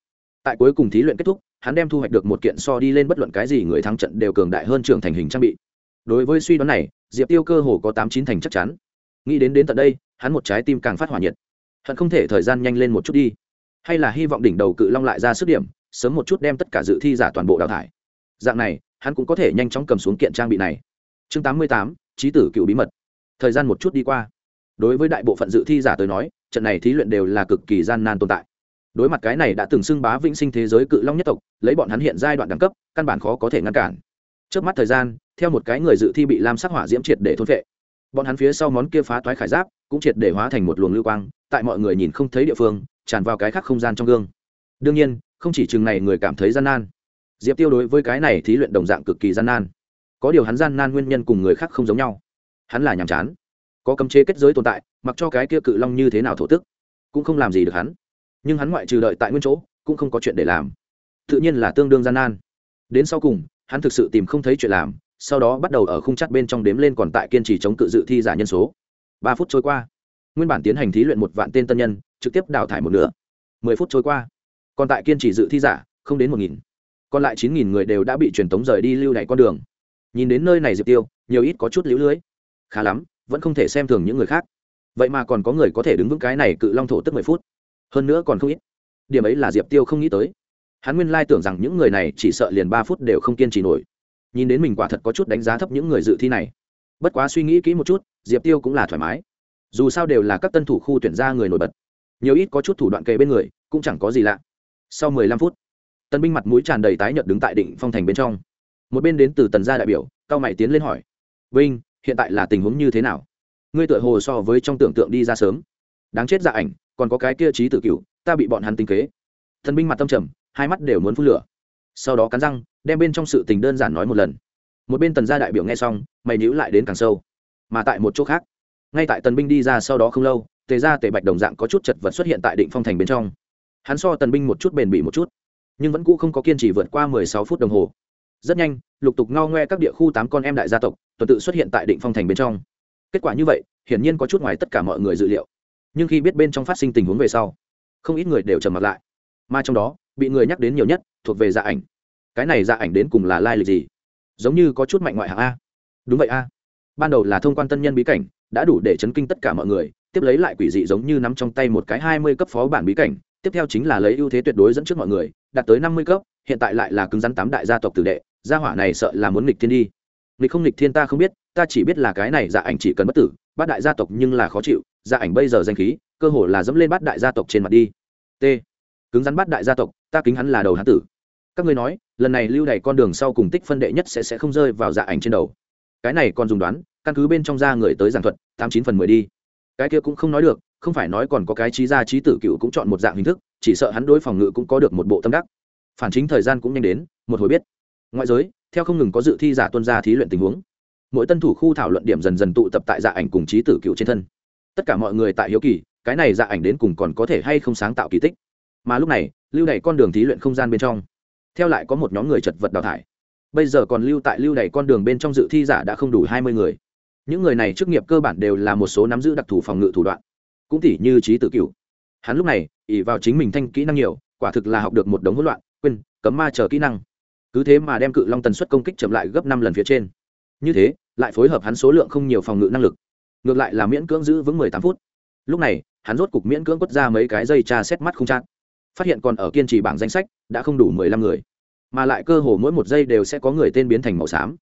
tại cuối cùng thí luyện kết thúc, hắn đem thu hoạch được một kiện so đi lên bất luận cái gì người thắng trận đều cường đại hơn trưởng thành hình trang bị. Đối với suy đoán này, diệp tiêu cơ hồ có tám chín thành chắc chắn. Nghĩ đến đến tận đây, hắn một trái tim càng phát hỏa nhiệt. Hận không thể thời gian nhanh lên một chút đi. Hay là hy vọng đỉnh đầu cự long lại ra sức điểm, sớm một chút đem tất cả dự thi giả toàn bộ đào thải. Dạng này, hắn cũng có thể nhanh chóng cầm xuống kiện trang bị này. Chương tám mươi tám trí tử cựu bí mật. Thời gian một chút đi qua. Đối với đại bộ phận dự thi giả tới nói, trận này thí luyện đều là cực kỳ gian nan tồn tại đối mặt cái này đã từng xưng bá vĩnh sinh thế giới cự long nhất tộc, lấy bọn hắn hiện giai đoạn đẳng cấp, căn bản khó có thể ngăn cản. Trước mắt thời gian, theo một cái người dự thi bị lam sắc hỏa diễm triệt để thôn vệ bọn hắn phía sau món kia phá toái khải giáp, cũng triệt để hóa thành một luồng lưu quang, tại mọi người nhìn không thấy địa phương, tràn vào cái khác không gian trong gương. Đương nhiên, không chỉ chừng này người cảm thấy gian nan. Diệp tiêu đối với cái này thí luyện đồng dạng cực kỳ gian nan. Có điều hắn gian nan nguyên nhân cùng người khác không giống nhau. Hắn là nhàm chán. Có cấm chế kết giới tồn tại, mặc cho cái kia cự long như thế nào thổ tức, cũng không làm gì được hắn nhưng hắn ngoại trừ đợi tại nguyên chỗ, cũng không có chuyện để làm. Tự nhiên là tương đương gian nan. Đến sau cùng, hắn thực sự tìm không thấy chuyện làm, sau đó bắt đầu ở khung chắt bên trong đếm lên còn tại kiên trì chống cự dự thi giả nhân số. Ba phút trôi qua. Nguyên bản tiến hành thí luyện một vạn tên tân nhân, trực tiếp đào thải một nửa. Mười phút trôi qua. Còn tại kiên trì dự thi giả, không đến một nghìn. Còn lại chín nghìn người đều đã bị truyền tống rời đi lưu đ con đường. Nhìn đến nơi này diệp tiêu, nhiều ít có chút lũ lưới. Khá lắm, vẫn không thể xem thường những người khác. Vậy mà còn có người có thể đứng vững cái này cự long thổ tức mười phút hơn nữa còn không ít. Điểm ấy là diệp tiêu không nghĩ tới. Hắn nguyên lai tưởng rằng những người này chỉ sợ liền ba phút đều không kiên trì nổi. Nhìn đến mình quả thật có chút đánh giá thấp những người dự thi này. Bất quá suy nghĩ kỹ một chút, diệp tiêu cũng là thoải mái. Dù sao đều là các tân thủ khu tuyển ra người nổi bật. Nhiều ít có chút thủ đoạn kề bên người, cũng chẳng có gì lạ. Sau mười lăm phút, tân binh mặt mũi tràn đầy tái nhợt đứng tại định phong thành bên trong. Một bên đến từ tần gia đại biểu, cao mày tiến lên hỏi. Vinh, hiện tại là tình huống như thế nào? Ngươi tựa hồ so với trong tưởng tượng đi ra sớm. Đáng chết dạ ảnh còn có cái kia trí tự cựu ta bị bọn hắn tinh kế. Thần binh mặt tâm trầm, hai mắt đều muốn phun lửa. Sau đó cắn răng, đem bên trong sự tình đơn giản nói một lần. Một bên tần gia đại biểu nghe xong, mày nhữ lại đến càng sâu. Mà tại một chỗ khác, ngay tại tần binh đi ra sau đó không lâu, tề ra tề bạch đồng dạng có chút chật vật xuất hiện tại định phong thành bên trong. Hắn so tần binh một chút bền bỉ một chút, nhưng vẫn cũ không có kiên trì vượt qua mười sáu phút đồng hồ. Rất nhanh, lục tục ngao ngoe các địa khu tám con em đại gia tộc, tuần tự xuất hiện tại định phong thành bên trong. Kết quả như vậy, hiển nhiên có chút ngoài tất cả mọi người dự liệu nhưng khi biết bên trong phát sinh tình huống về sau, không ít người đều trầm mặt lại. Mà trong đó, bị người nhắc đến nhiều nhất thuộc về dạ ảnh. Cái này dạ ảnh đến cùng là lai lịch gì? Giống như có chút mạnh ngoại hạng a. Đúng vậy a. Ban đầu là thông quan tân nhân bí cảnh, đã đủ để chấn kinh tất cả mọi người, tiếp lấy lại quỷ dị giống như nắm trong tay một cái hai mươi cấp phó bản bí cảnh, tiếp theo chính là lấy ưu thế tuyệt đối dẫn trước mọi người, đạt tới năm mươi cấp, hiện tại lại là cứng rắn tám đại gia tộc tử đệ, gia hỏa này sợ là muốn nghịch thiên đi. Nghịch không nghịch thiên ta không biết, ta chỉ biết là cái này dạ ảnh chỉ cần bất tử, bát đại gia tộc nhưng là khó chịu gia ảnh bây giờ danh khí, cơ hồ là dẫm lên bát đại gia tộc trên mặt đi. T. Cứng rắn bát đại gia tộc, ta kính hắn là đầu hán tử. Các ngươi nói, lần này lưu đày con đường sau cùng tích phân đệ nhất sẽ sẽ không rơi vào dạ ảnh trên đầu. Cái này còn dùng đoán, căn cứ bên trong da người tới giảng thuật, tám chín phần mười đi. Cái kia cũng không nói được, không phải nói còn có cái trí gia trí tử cựu cũng chọn một dạng hình thức, chỉ sợ hắn đối phòng ngự cũng có được một bộ tâm đắc. Phản chính thời gian cũng nhanh đến, một hồi biết. Ngoại giới, theo không ngừng có dự thi giả tuân gia thí luyện tình huống. Mỗi tân thủ khu thảo luận điểm dần dần tụ tập tại dạ ảnh cùng trí tử cựu trên thân tất cả mọi người tại hiếu kỳ, cái này dạ ảnh đến cùng còn có thể hay không sáng tạo kỳ tích. Mà lúc này, lưu đẩy con đường thí luyện không gian bên trong. Theo lại có một nhóm người chật vật đào thải. Bây giờ còn lưu tại lưu đẩy con đường bên trong dự thi giả đã không đủ hai mươi người. Những người này chức nghiệp cơ bản đều là một số nắm giữ đặc thù phòng ngự thủ đoạn. Cũng tỉ như trí tự cựu hắn lúc này ỉ vào chính mình thanh kỹ năng nhiều, quả thực là học được một đống hỗn loạn, quên, cấm ma chờ kỹ năng. Cứ thế mà đem cự long tần suất công kích chậm lại gấp năm lần phía trên. Như thế, lại phối hợp hắn số lượng không nhiều phòng ngự năng lực ngược lại là miễn cưỡng giữ vững mười tám phút. Lúc này, hắn rốt cục miễn cưỡng quất ra mấy cái dây tra xét mắt không chát. Phát hiện còn ở kiên trì bảng danh sách, đã không đủ mười lăm người. Mà lại cơ hồ mỗi một giây đều sẽ có người tên biến thành màu xám.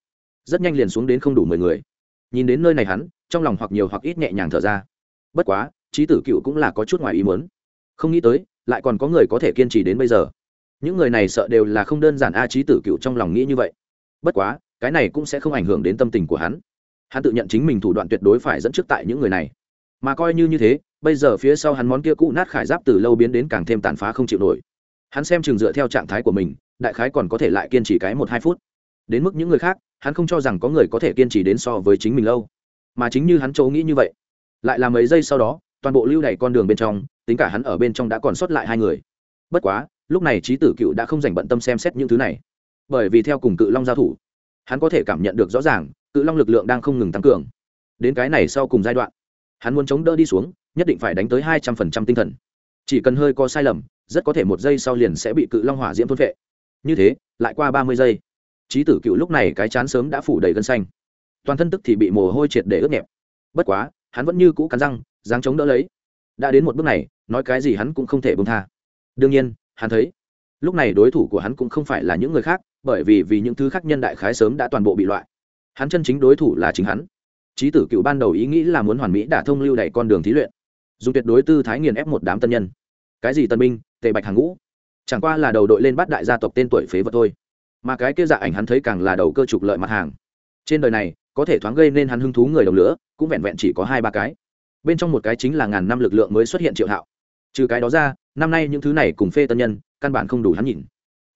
Rất nhanh liền xuống đến không đủ mười người. Nhìn đến nơi này hắn, trong lòng hoặc nhiều hoặc ít nhẹ nhàng thở ra. Bất quá trí tử cựu cũng là có chút ngoài ý muốn. Không nghĩ tới, lại còn có người có thể kiên trì đến bây giờ. Những người này sợ đều là không đơn giản a trí tử cựu trong lòng nghĩ như vậy. Bất quá, cái này cũng sẽ không ảnh hưởng đến tâm tình của hắn hắn tự nhận chính mình thủ đoạn tuyệt đối phải dẫn trước tại những người này. Mà coi như như thế, bây giờ phía sau hắn món kia cũ nát khải giáp từ lâu biến đến càng thêm tàn phá không chịu nổi. Hắn xem chừng dựa theo trạng thái của mình, đại khái còn có thể lại kiên trì cái một hai phút. Đến mức những người khác, hắn không cho rằng có người có thể kiên trì đến so với chính mình lâu. Mà chính như hắn châu nghĩ như vậy, lại là mấy giây sau đó, toàn bộ lưu đày con đường bên trong, tính cả hắn ở bên trong đã còn sót lại hai người. Bất quá, lúc này trí tử cựu đã không dành bận tâm xem xét những thứ này. Bởi vì theo cùng cự long giao thủ, hắn có thể cảm nhận được rõ ràng cự long lực lượng đang không ngừng tăng cường. Đến cái này sau cùng giai đoạn, hắn muốn chống đỡ đi xuống, nhất định phải đánh tới hai trăm phần trăm tinh thần. Chỉ cần hơi có sai lầm, rất có thể một giây sau liền sẽ bị cự long hỏa diễm thôn vệ như thế, lại qua ba mươi giây trí tử cựu lúc này cái chán sớm đã phủ đầy gân xanh. Toàn thân tức thì bị mồ hôi triệt để ướt nhẹp. Bất quá, hắn vẫn như cũ cắn răng, dáng chống đỡ lấy. Đã đến một bước này, nói cái gì hắn cũng không thể bông tha. Đương nhiên, hắn thấy, lúc này đối thủ của hắn cũng không phải là những người khác, bởi vì vì những thứ khác nhân đại khái sớm đã toàn bộ bị loại hắn chân chính đối thủ là chính hắn. Trí tử cựu ban đầu ý nghĩ là muốn hoàn mỹ đả thông lưu đ con đường thí luyện. Dùng tuyệt đối tư thái nghiền ép một đám tân nhân. Cái gì tân binh, tề bạch hàng ngũ? Chẳng qua là đầu đội lên bắt đại gia tộc tên tuổi phế vật thôi. Mà cái kia dạ ảnh hắn thấy càng là đầu cơ trục lợi mặt hàng. Trên đời này, có thể thoáng gây nên hắn hứng thú người đồng lửa, cũng vẹn vẹn chỉ có hai ba cái. Bên trong một cái chính là ngàn năm lực lượng mới xuất hiện triệu hạo. Trừ cái đó ra, năm nay những thứ này cùng phê tân nhân, căn bản không đủ hắn nhìn.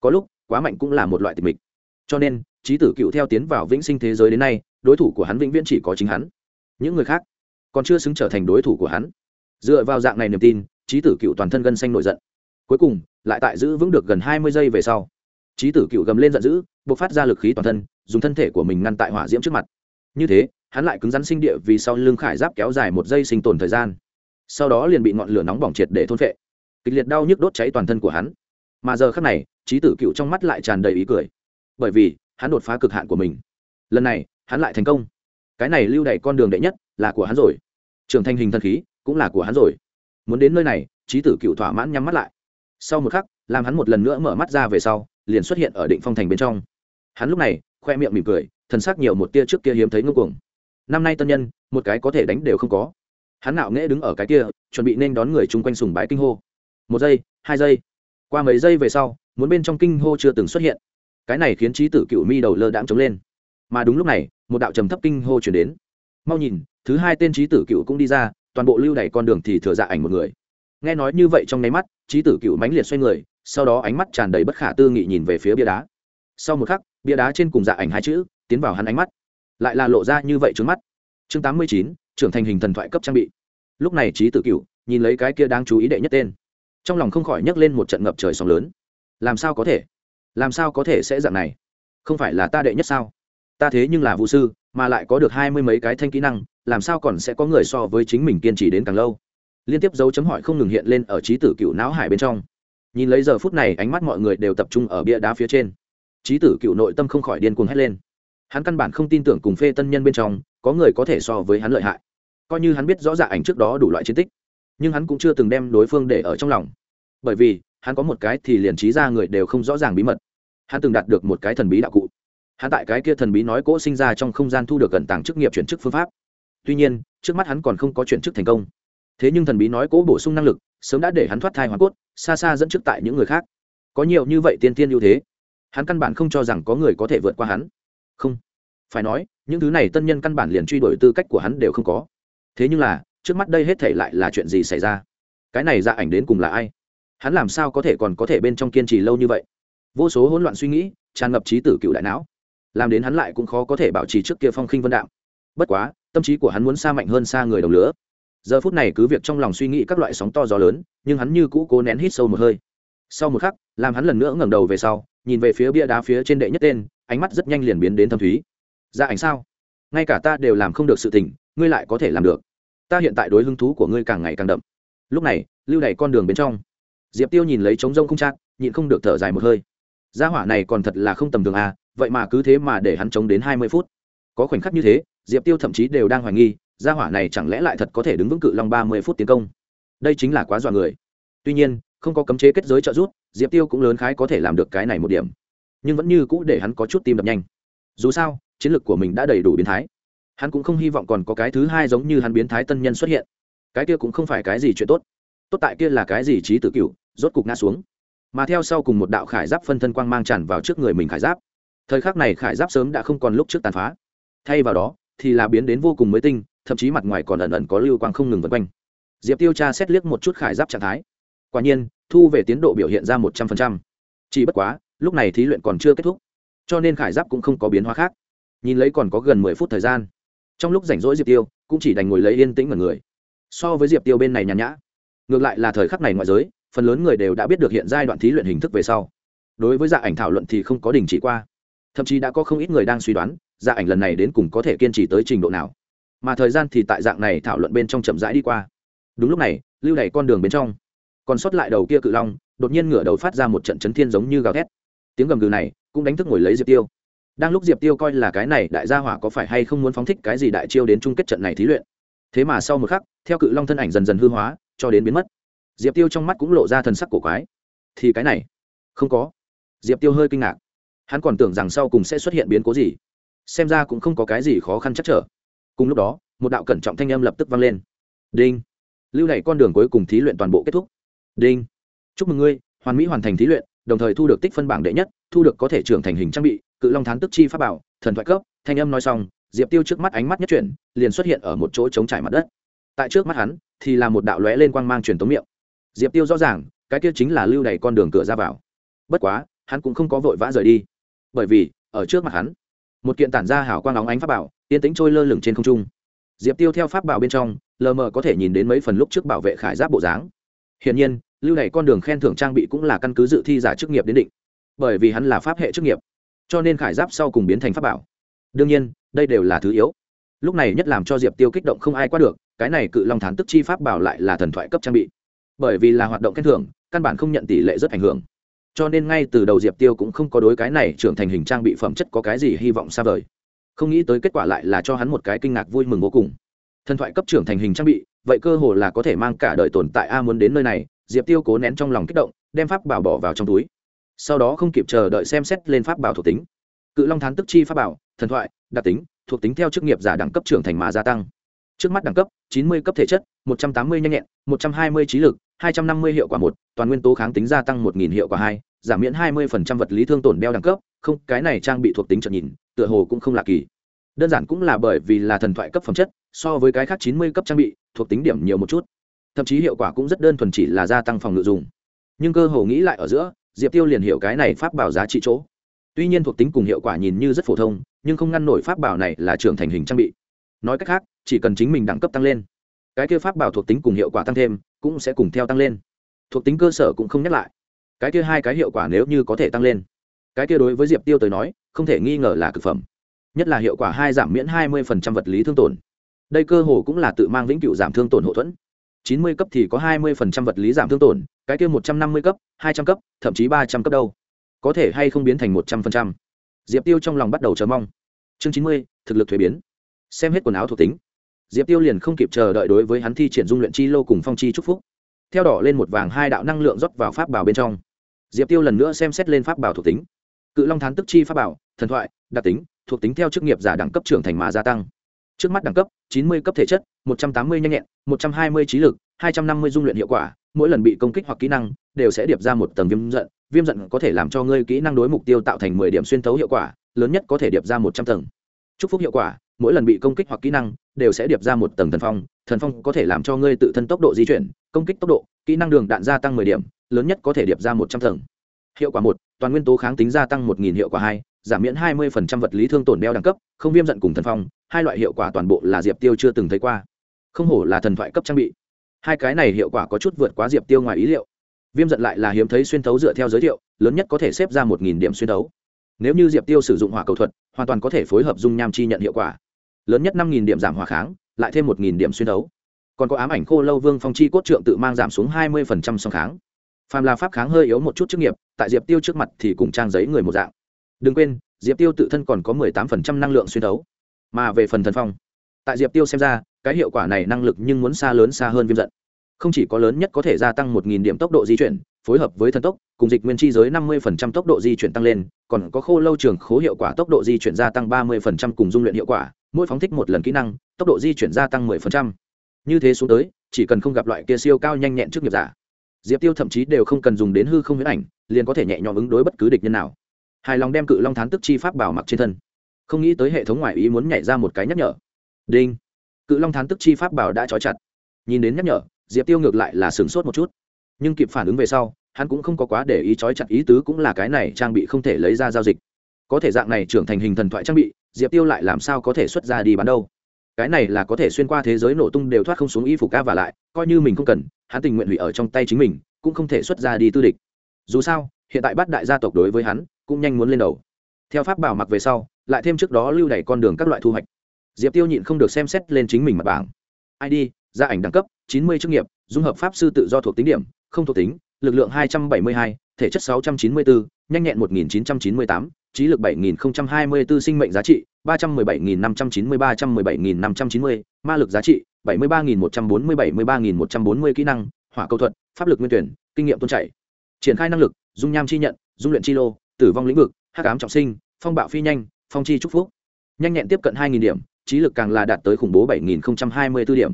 Có lúc, quá mạnh cũng là một loại tịch mịch. Cho nên trí tử cựu theo tiến vào vĩnh sinh thế giới đến nay, đối thủ của hắn vĩnh viễn chỉ có chính hắn. Những người khác còn chưa xứng trở thành đối thủ của hắn. Dựa vào dạng này niềm tin, trí tử cựu toàn thân gân xanh nổi giận. Cuối cùng, lại tại giữ vững được gần hai mươi giây về sau, trí tử cựu gầm lên giận dữ buộc phát ra lực khí toàn thân, dùng thân thể của mình ngăn tại hỏa diễm trước mặt. Như thế, hắn lại cứng rắn sinh địa vì sau lưng khải giáp kéo dài một giây sinh tồn thời gian. Sau đó liền bị ngọn lửa nóng bỏng triệt để thôn phệ. Kịch liệt đau nhức đốt cháy toàn thân của hắn. Mà giờ khác này, trí tử cựu trong mắt lại tràn đầy ý cười. Bởi vì hắn đột phá cực hạn của mình. Lần này, hắn lại thành công. Cái này lưu đẩy con đường đệ nhất là của hắn rồi. Trưởng thành hình thần khí cũng là của hắn rồi. Muốn đến nơi này, trí tử cựu thỏa mãn nhắm mắt lại. Sau một khắc, làm hắn một lần nữa mở mắt ra về sau, liền xuất hiện ở định phong thành bên trong. Hắn lúc này, khoe miệng mỉm cười, thần sắc nhiều một tia trước kia hiếm thấy ngưng cuồng. Năm nay tân nhân, một cái có thể đánh đều không có. Hắn nạo nghễ đứng ở cái kia, chuẩn bị nên đón người chung quanh sùng bái kinh hô. Một giây, hai giây. Qua mấy giây về sau, muốn bên trong kinh hô chưa từng xuất hiện cái này khiến trí tử cựu mi đầu lơ đãng trống lên. Mà đúng lúc này, một đạo trầm thấp kinh hô chuyển đến. Mau nhìn, thứ hai tên trí tử cựu cũng đi ra, toàn bộ lưu đẩy con đường thì thừa dạ ảnh một người. Nghe nói như vậy trong nháy mắt, trí tử cựu mãnh liệt xoay người, sau đó ánh mắt tràn đầy bất khả tư nghị nhìn về phía bia đá. Sau một khắc, bia đá trên cùng dạ ảnh hai chữ, tiến vào hắn ánh mắt. Lại là lộ ra như vậy trước mắt. Chương tám mươi chín, trưởng thành hình thần thoại cấp trang bị. Lúc này trí tử cựu, nhìn lấy cái kia đang chú ý đệ nhất tên. Trong lòng không khỏi nhấc lên một trận ngập trời sóng lớn. Làm sao có thể? Làm sao có thể sẽ dạng này? Không phải là ta đệ nhất sao? Ta thế nhưng là vũ sư, mà lại có được hai mươi mấy cái thanh kỹ năng, làm sao còn sẽ có người so với chính mình kiên trì đến càng lâu? Liên tiếp dấu chấm hỏi không ngừng hiện lên ở trí tử cựu não hải bên trong. Nhìn lấy giờ phút này, ánh mắt mọi người đều tập trung ở bia đá phía trên. Trí tử cựu nội tâm không khỏi điên cuồng hét lên. Hắn căn bản không tin tưởng cùng phê tân nhân bên trong, có người có thể so với hắn lợi hại. Coi như hắn biết rõ ràng ảnh trước đó đủ loại chiến tích, nhưng hắn cũng chưa từng đem đối phương để ở trong lòng. Bởi vì hắn có một cái thì liền trí ra người đều không rõ ràng bí mật. Hắn từng đạt được một cái thần bí đạo cụ. Hắn tại cái kia thần bí nói cỗ sinh ra trong không gian thu được gần tàng chức nghiệp chuyển chức phương pháp. Tuy nhiên, trước mắt hắn còn không có chuyển chức thành công. Thế nhưng thần bí nói cỗ bổ sung năng lực sớm đã để hắn thoát thai hoàn cốt, xa xa dẫn trước tại những người khác. Có nhiều như vậy tiên tiên ưu thế, hắn căn bản không cho rằng có người có thể vượt qua hắn. Không. Phải nói, những thứ này tân nhân căn bản liền truy đuổi tư cách của hắn đều không có. Thế nhưng là, trước mắt đây hết thể lại là chuyện gì xảy ra? Cái này ra ảnh đến cùng là ai? Hắn làm sao có thể còn có thể bên trong kiên trì lâu như vậy? Vô số hỗn loạn suy nghĩ, tràn ngập trí tử cựu đại não. Làm đến hắn lại cũng khó có thể bảo trì trước kia phong khinh vân đạo bất quá, tâm trí của hắn muốn xa mạnh hơn xa người đồng lứa giờ phút này cứ việc trong lòng suy nghĩ các loại sóng to gió lớn, nhưng hắn như cũ cố nén hít sâu một hơi. Sau một khắc, làm hắn lần nữa ngẩng đầu về sau, nhìn về phía bia đá phía trên đệ nhất tên, ánh mắt rất nhanh liền biến đến thâm thúy. Ra ảnh sao? Ngay cả ta đều làm không được sự tình, ngươi lại có thể làm được. Ta hiện tại đối hứng thú của ngươi càng ngày càng đậm. Lúc này, lưu đày con đường bên trong diệp tiêu nhìn lấy trống rông không chát, nhịn không được thở dài một hơi. Gia hỏa này còn thật là không tầm thường à vậy mà cứ thế mà để hắn chống đến hai mươi phút. Có khoảnh khắc như thế, diệp tiêu thậm chí đều đang hoài nghi, gia hỏa này chẳng lẽ lại thật có thể đứng vững cự long ba mươi phút tiến công? Đây chính là quá dọa người. Tuy nhiên, không có cấm chế kết giới trợ giúp, diệp tiêu cũng lớn khái có thể làm được cái này một điểm. Nhưng vẫn như cũ để hắn có chút tim đập nhanh. Dù sao, chiến lược của mình đã đầy đủ biến thái. Hắn cũng không hy vọng còn có cái thứ hai giống như hắn biến thái tân nhân xuất hiện. Cái kia cũng không phải cái gì chuyện tốt. Tốt tại kia là cái gì trí tử cựu rốt cục ngã xuống. Mà theo sau cùng một đạo khải giáp phân thân quang mang tràn vào trước người mình khải giáp. Thời khắc này khải giáp sớm đã không còn lúc trước tàn phá. Thay vào đó, thì là biến đến vô cùng mới tinh, thậm chí mặt ngoài còn ẩn ẩn có lưu quang không ngừng vân quanh. Diệp tiêu tra xét liếc một chút khải giáp trạng thái. Quả nhiên, thu về tiến độ biểu hiện ra một trăm phần trăm. Chỉ bất quá, lúc này thí luyện còn chưa kết thúc, cho nên khải giáp cũng không có biến hóa khác. Nhìn lấy còn có gần mười phút thời gian. Trong lúc rảnh rỗi diệp tiêu cũng chỉ đành ngồi lấy yên tĩnh mọi người so với diệp tiêu bên này nhàn nhã. Ngược lại là thời khắc này ngoại giới phần lớn người đều đã biết được hiện giai đoạn thí luyện hình thức về sau. Đối với dạ ảnh thảo luận thì không có đình chỉ qua. Thậm chí đã có không ít người đang suy đoán dạ ảnh lần này đến cùng có thể kiên trì tới trình độ nào. Mà thời gian thì tại dạng này thảo luận bên trong chậm rãi đi qua. Đúng lúc này, lưu đẩy con đường bên trong. Còn sót lại đầu kia cự long, đột nhiên ngửa đầu phát ra một trận chấn thiên giống như gào thét. Tiếng gầm gừ này cũng đánh thức ngồi lấy diệp tiêu. Đang lúc diệp tiêu coi là cái này đại gia hỏa có phải hay không muốn phóng thích cái gì đại chiêu đến chung kết trận này thí luyện. Thế mà sau một khắc, theo cự long thân ảnh dần dần hư hóa, cho đến biến mất diệp tiêu trong mắt cũng lộ ra thần sắc cổ quái. Thì cái này, không có. Diệp tiêu hơi kinh ngạc. Hắn còn tưởng rằng sau cùng sẽ xuất hiện biến cố gì. Xem ra cũng không có cái gì khó khăn chắc trở. Cùng lúc đó, một đạo cẩn trọng thanh âm lập tức vang lên. Đinh. Lưu này con đường cuối cùng thí luyện toàn bộ kết thúc. Đinh. Chúc mừng ngươi, hoàn mỹ hoàn thành thí luyện, đồng thời thu được tích phân bảng đệ nhất, thu được có thể trưởng thành hình trang bị, cự long thán tức chi pháp bảo, thần thoại cấp. Thanh âm nói xong, diệp tiêu trước mắt ánh mắt nhất chuyển, liền xuất hiện ở một chỗ trống trải mặt đất. Tại trước mắt hắn, thì là một đạo lóe lên quang mang truyền tống miệng diệp tiêu rõ ràng, cái kia chính là lưu đầy con đường cửa ra vào. Bất quá, hắn cũng không có vội vã rời đi. Bởi vì, ở trước mặt hắn, một kiện tản ra hảo quang óng ánh pháp bảo, yên tĩnh trôi lơ lửng trên không trung. Diệp tiêu theo pháp bảo bên trong, lờ mờ có thể nhìn đến mấy phần lúc trước bảo vệ khải giáp bộ dáng. Hiển nhiên, lưu này con đường khen thưởng trang bị cũng là căn cứ dự thi giả chức nghiệp đến định. Bởi vì hắn là pháp hệ chức nghiệp, cho nên khải giáp sau cùng biến thành pháp bảo. Đương nhiên, đây đều là thứ yếu. Lúc này nhất làm cho diệp tiêu kích động không ai qua được, cái này cự long thán tức chi pháp bảo lại là thần thoại cấp trang bị bởi vì là hoạt động khen thưởng, căn bản không nhận tỷ lệ rất ảnh hưởng. Cho nên ngay từ đầu diệp tiêu cũng không có đối cái này trưởng thành hình trang bị phẩm chất có cái gì hy vọng xa vời. Không nghĩ tới kết quả lại là cho hắn một cái kinh ngạc vui mừng vô cùng. Thần thoại cấp trưởng thành hình trang bị, vậy cơ hồ là có thể mang cả đời tồn tại a muốn đến nơi này, diệp tiêu cố nén trong lòng kích động, đem pháp bảo bỏ vào trong túi. Sau đó không kịp chờ đợi xem xét lên pháp bảo thuộc tính. Cự long thán tức chi pháp bảo, thần thoại, đặc tính, thuộc tính theo chức nghiệp giả đẳng cấp trưởng thành mà gia tăng trước mắt đẳng cấp 90 cấp thể chất 180 nhanh nhẹn 120 trí lực 250 hiệu quả một, toàn nguyên tố kháng tính gia tăng 1000 hiệu quả hai, giảm miễn 20% vật lý thương tổn đeo đẳng cấp. Không, cái này trang bị thuộc tính chợt nhìn, tựa hồ cũng không lạ kỳ. Đơn giản cũng là bởi vì là thần thoại cấp phẩm chất, so với cái khác 90 cấp trang bị, thuộc tính điểm nhiều một chút. Thậm chí hiệu quả cũng rất đơn thuần chỉ là gia tăng phòng ngự dùng. Nhưng cơ hồ nghĩ lại ở giữa, diệp tiêu liền hiểu cái này pháp bảo giá trị chỗ. Tuy nhiên thuộc tính cùng hiệu quả nhìn như rất phổ thông, nhưng không ngăn nổi pháp bảo này là trưởng thành hình trang bị. Nói cách khác chỉ cần chính mình đẳng cấp tăng lên, cái kia pháp bảo thuộc tính cùng hiệu quả tăng thêm cũng sẽ cùng theo tăng lên. Thuộc tính cơ sở cũng không nhắc lại. Cái kia hai cái hiệu quả nếu như có thể tăng lên, cái kia đối với diệp tiêu tới nói, không thể nghi ngờ là cực phẩm. Nhất là hiệu quả hai giảm miễn hai mươi vật lý thương tổn. Đây cơ hồ cũng là tự mang vĩnh cửu giảm thương tổn hậu thuẫn. chín mươi cấp thì có hai mươi vật lý giảm thương tổn, cái kia một trăm năm mươi cấp, hai trăm cấp, thậm chí ba trăm cấp đâu. Có thể hay không biến thành một trăm linh diệp tiêu trong lòng bắt đầu chờ mong. Chương chín mươi, thực lực thuế biến. Xem hết quần áo thuộc tính diệp tiêu liền không kịp chờ đợi đối với hắn thi triển dung luyện chi lô cùng phong chi chúc phúc. Theo đỏ lên một vàng hai đạo năng lượng rót vào pháp bảo bên trong. Diệp tiêu lần nữa xem xét lên pháp bảo thuộc tính. Cự long thán tức chi pháp bảo, thần thoại, đặc tính, thuộc tính theo chức nghiệp giả đẳng cấp trưởng thành mà gia tăng. Trước mắt đẳng cấp, chín mươi cấp thể chất, một trăm tám mươi nhanh nhẹn, một trăm hai mươi trí lực, hai trăm năm mươi dung luyện hiệu quả, mỗi lần bị công kích hoặc kỹ năng, đều sẽ điệp ra một tầng viêm giận. Viêm giận có thể làm cho ngươi kỹ năng đối mục tiêu tạo thành mười điểm xuyên thấu hiệu quả, lớn nhất có thể điệp ra một trăm tầng chúc phúc hiệu quả, mỗi lần bị công kích hoặc kỹ năng, đều sẽ điệp ra một tầng thần phong thần phong có thể làm cho ngươi tự thân tốc độ di chuyển, công kích tốc độ, kỹ năng đường đạn gia tăng mười điểm, lớn nhất có thể điệp ra một trăm tầng. Hiệu quả một, toàn nguyên tố kháng tính gia tăng một nghìn, hiệu quả hai, giảm miễn hai mươi phần trăm vật lý thương tổn đeo đẳng cấp, không viêm giận cùng thần phong, hai loại hiệu quả toàn bộ là diệp tiêu chưa từng thấy qua. Không hổ là thần thoại cấp trang bị. Hai cái này hiệu quả có chút vượt quá diệp tiêu ngoài ý liệu. Viêm giận lại là hiếm thấy xuyên thấu dựa theo giới thiệu, lớn nhất có thể xếp ra một nghìn điểm xuyên thấu nếu như diệp tiêu sử dụng hỏa cầu thuật hoàn toàn có thể phối hợp dung nham chi nhận hiệu quả. Lớn nhất năm nghìn điểm giảm hỏa kháng lại thêm một nghìn điểm xuyên đấu, còn có ám ảnh khô lâu vương phong chi cốt trượng tự mang giảm xuống hai mươi song kháng. Phàm là pháp kháng hơi yếu một chút chức nghiệp tại diệp tiêu trước mặt thì cùng trang giấy người một dạng. Đừng quên diệp tiêu tự thân còn có mười tám năng lượng xuyên đấu. mà về phần thần phong tại diệp tiêu xem ra cái hiệu quả này năng lực nhưng muốn xa lớn xa hơn viêm giận. Không chỉ có lớn nhất có thể gia tăng một nghìn điểm tốc độ di chuyển phối hợp với thần tốc cùng dịch nguyên chi giới năm mươi tốc độ di chuyển tăng lên còn có khô lâu trường khố hiệu quả tốc độ di chuyển gia tăng ba mươi cùng dung luyện hiệu quả, mỗi phóng thích một lần kỹ năng, tốc độ di chuyển gia tăng 10%. như thế xuống tới, chỉ cần không gặp loại kia siêu cao nhanh nhẹn trước nghiệp giả. Diệp tiêu thậm chí đều không cần dùng đến hư không huyễn ảnh, liền có thể nhẹ nhõm ứng đối bất cứ địch nhân nào. Hài lòng đem cự long thán tức chi pháp bảo mặc trên thân. Không nghĩ tới hệ thống ngoại ý muốn nhảy ra một cái nhắc nhở. Đinh. Cự long thán tức chi pháp bảo đã trói chặt. Nhìn đến nhắc nhở, diệp tiêu ngược lại là sửng sốt một chút. Nhưng kịp phản ứng về sau hắn cũng không có quá để ý trói chặt ý tứ cũng là cái này trang bị không thể lấy ra giao dịch. Có thể dạng này trưởng thành hình thần thoại trang bị, diệp tiêu lại làm sao có thể xuất ra đi bán đâu? Cái này là có thể xuyên qua thế giới nổ tung đều thoát không xuống y phục ca và lại, coi như mình không cần, hắn tình nguyện hủy ở trong tay chính mình, cũng không thể xuất ra đi tư địch. Dù sao, hiện tại bắt đại gia tộc đối với hắn, cũng nhanh muốn lên đầu. Theo pháp bảo mặc về sau, lại thêm trước đó lưu đẩy con đường các loại thu hoạch. Diệp tiêu nhịn không được xem xét lên chính mình mặt bảng. Id gia ảnh đẳng cấp, chín mươi chức nghiệp, dung hợp pháp sư tự do thuộc tính điểm, không thuộc tính lực lượng hai trăm bảy mươi hai thể chất sáu trăm chín mươi bốn nhanh nhẹn một nghìn chín trăm chín mươi tám trí lực 7024 sinh mệnh giá trị, 317.593, 317.590, ma lực giá trị, 73.147, 73.140 kỹ năng, hỏa cầu thuật, pháp lực nguyên tuyển, kinh nghiệm tuôn chảy. Triển khai năng lực, dung nham chi nhận, dung luyện chi lô, tử vong lĩnh vực, hắc ám trọng sinh, phong bạo phi nhanh, phong chi chúc phúc. Nhanh nhẹn tiếp cận 2000 điểm, trí lực càng là đạt tới khủng bố 7024 điểm.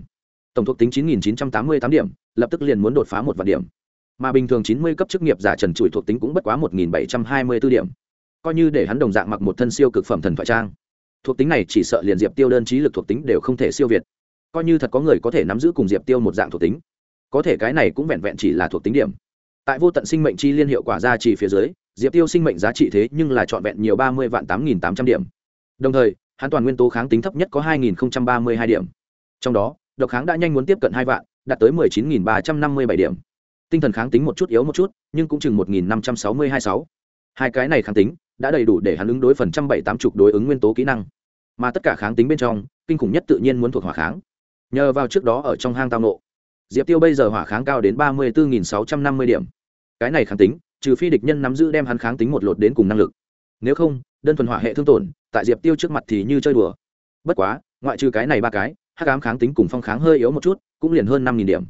Tổng thuộc tính 9988 điểm, lập tức liền muốn đột phá một vạn điểm. Mà bình thường 90 cấp chức nghiệp giả trần trụi thuộc tính cũng bất quá 1724 điểm. Coi như để hắn đồng dạng mặc một thân siêu cực phẩm thần thoại trang. Thuộc tính này chỉ sợ liền diệp tiêu đơn trí lực thuộc tính đều không thể siêu việt. Coi như thật có người có thể nắm giữ cùng diệp tiêu một dạng thuộc tính. Có thể cái này cũng vẹn vẹn chỉ là thuộc tính điểm. Tại vô tận sinh mệnh chi liên hiệu quả ra chỉ phía dưới, diệp tiêu sinh mệnh giá trị thế nhưng là trọn vẹn nhiều ba mươi vạn tám nghìn tám trăm điểm. Đồng thời, hắn toàn nguyên tố kháng tính thấp nhất có hai nghìn ba mươi hai điểm. Trong đó, độc kháng đã nhanh muốn tiếp cận hai vạn, đạt tới mười chín nghìn ba trăm năm mươi bảy điểm tinh thần kháng tính một chút yếu một chút, nhưng cũng chừng một nghìn năm trăm sáu mươi hai sáu. Hai cái này kháng tính đã đầy đủ để hắn ứng đối phần trăm bảy tám chục đối ứng nguyên tố kỹ năng. Mà tất cả kháng tính bên trong, kinh khủng nhất tự nhiên muốn thuộc hỏa kháng. Nhờ vào trước đó ở trong hang tao nộ diệp tiêu bây giờ hỏa kháng cao đến ba mươi bốn sáu trăm năm mươi điểm. Cái này kháng tính, trừ phi địch nhân nắm giữ đem hắn kháng tính một lột đến cùng năng lực. Nếu không, đơn thuần hỏa hệ thương tổn, tại diệp tiêu trước mặt thì như chơi đùa. Bất quá, ngoại trừ cái này ba cái, hắc ám kháng tính cùng phong kháng hơi yếu một chút, cũng liền hơn năm nghìn điểm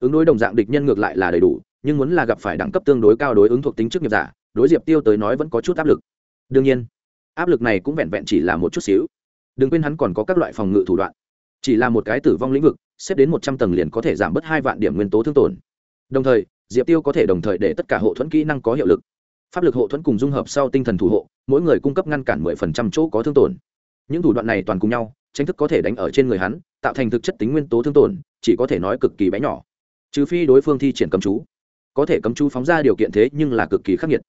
ứng đối đồng dạng địch nhân ngược lại là đầy đủ, nhưng muốn là gặp phải đẳng cấp tương đối cao đối ứng thuộc tính chức nghiệp giả, đối diệp tiêu tới nói vẫn có chút áp lực. Đương nhiên, áp lực này cũng vẹn vẹn chỉ là một chút xíu. Đừng quên hắn còn có các loại phòng ngự thủ đoạn. Chỉ là một cái tử vong lĩnh vực, xếp đến một trăm tầng liền có thể giảm bớt hai vạn điểm nguyên tố thương tổn. Đồng thời, diệp tiêu có thể đồng thời để tất cả hộ thuẫn kỹ năng có hiệu lực. Pháp lực hộ thuẫn cùng dung hợp sau tinh thần thủ hộ, mỗi người cung cấp ngăn cản mười phần trăm chỗ có thương tổn. Những thủ đoạn này toàn cùng nhau, tranh thức có thể đánh ở trên người hắn, tạo thành thực chất tính nguyên tố thương tổn, chỉ có thể nói cực kỳ bé nhỏ trừ phi đối phương thi triển cấm chú. Có thể cấm chú phóng ra điều kiện thế nhưng là cực kỳ khắc nghiệt.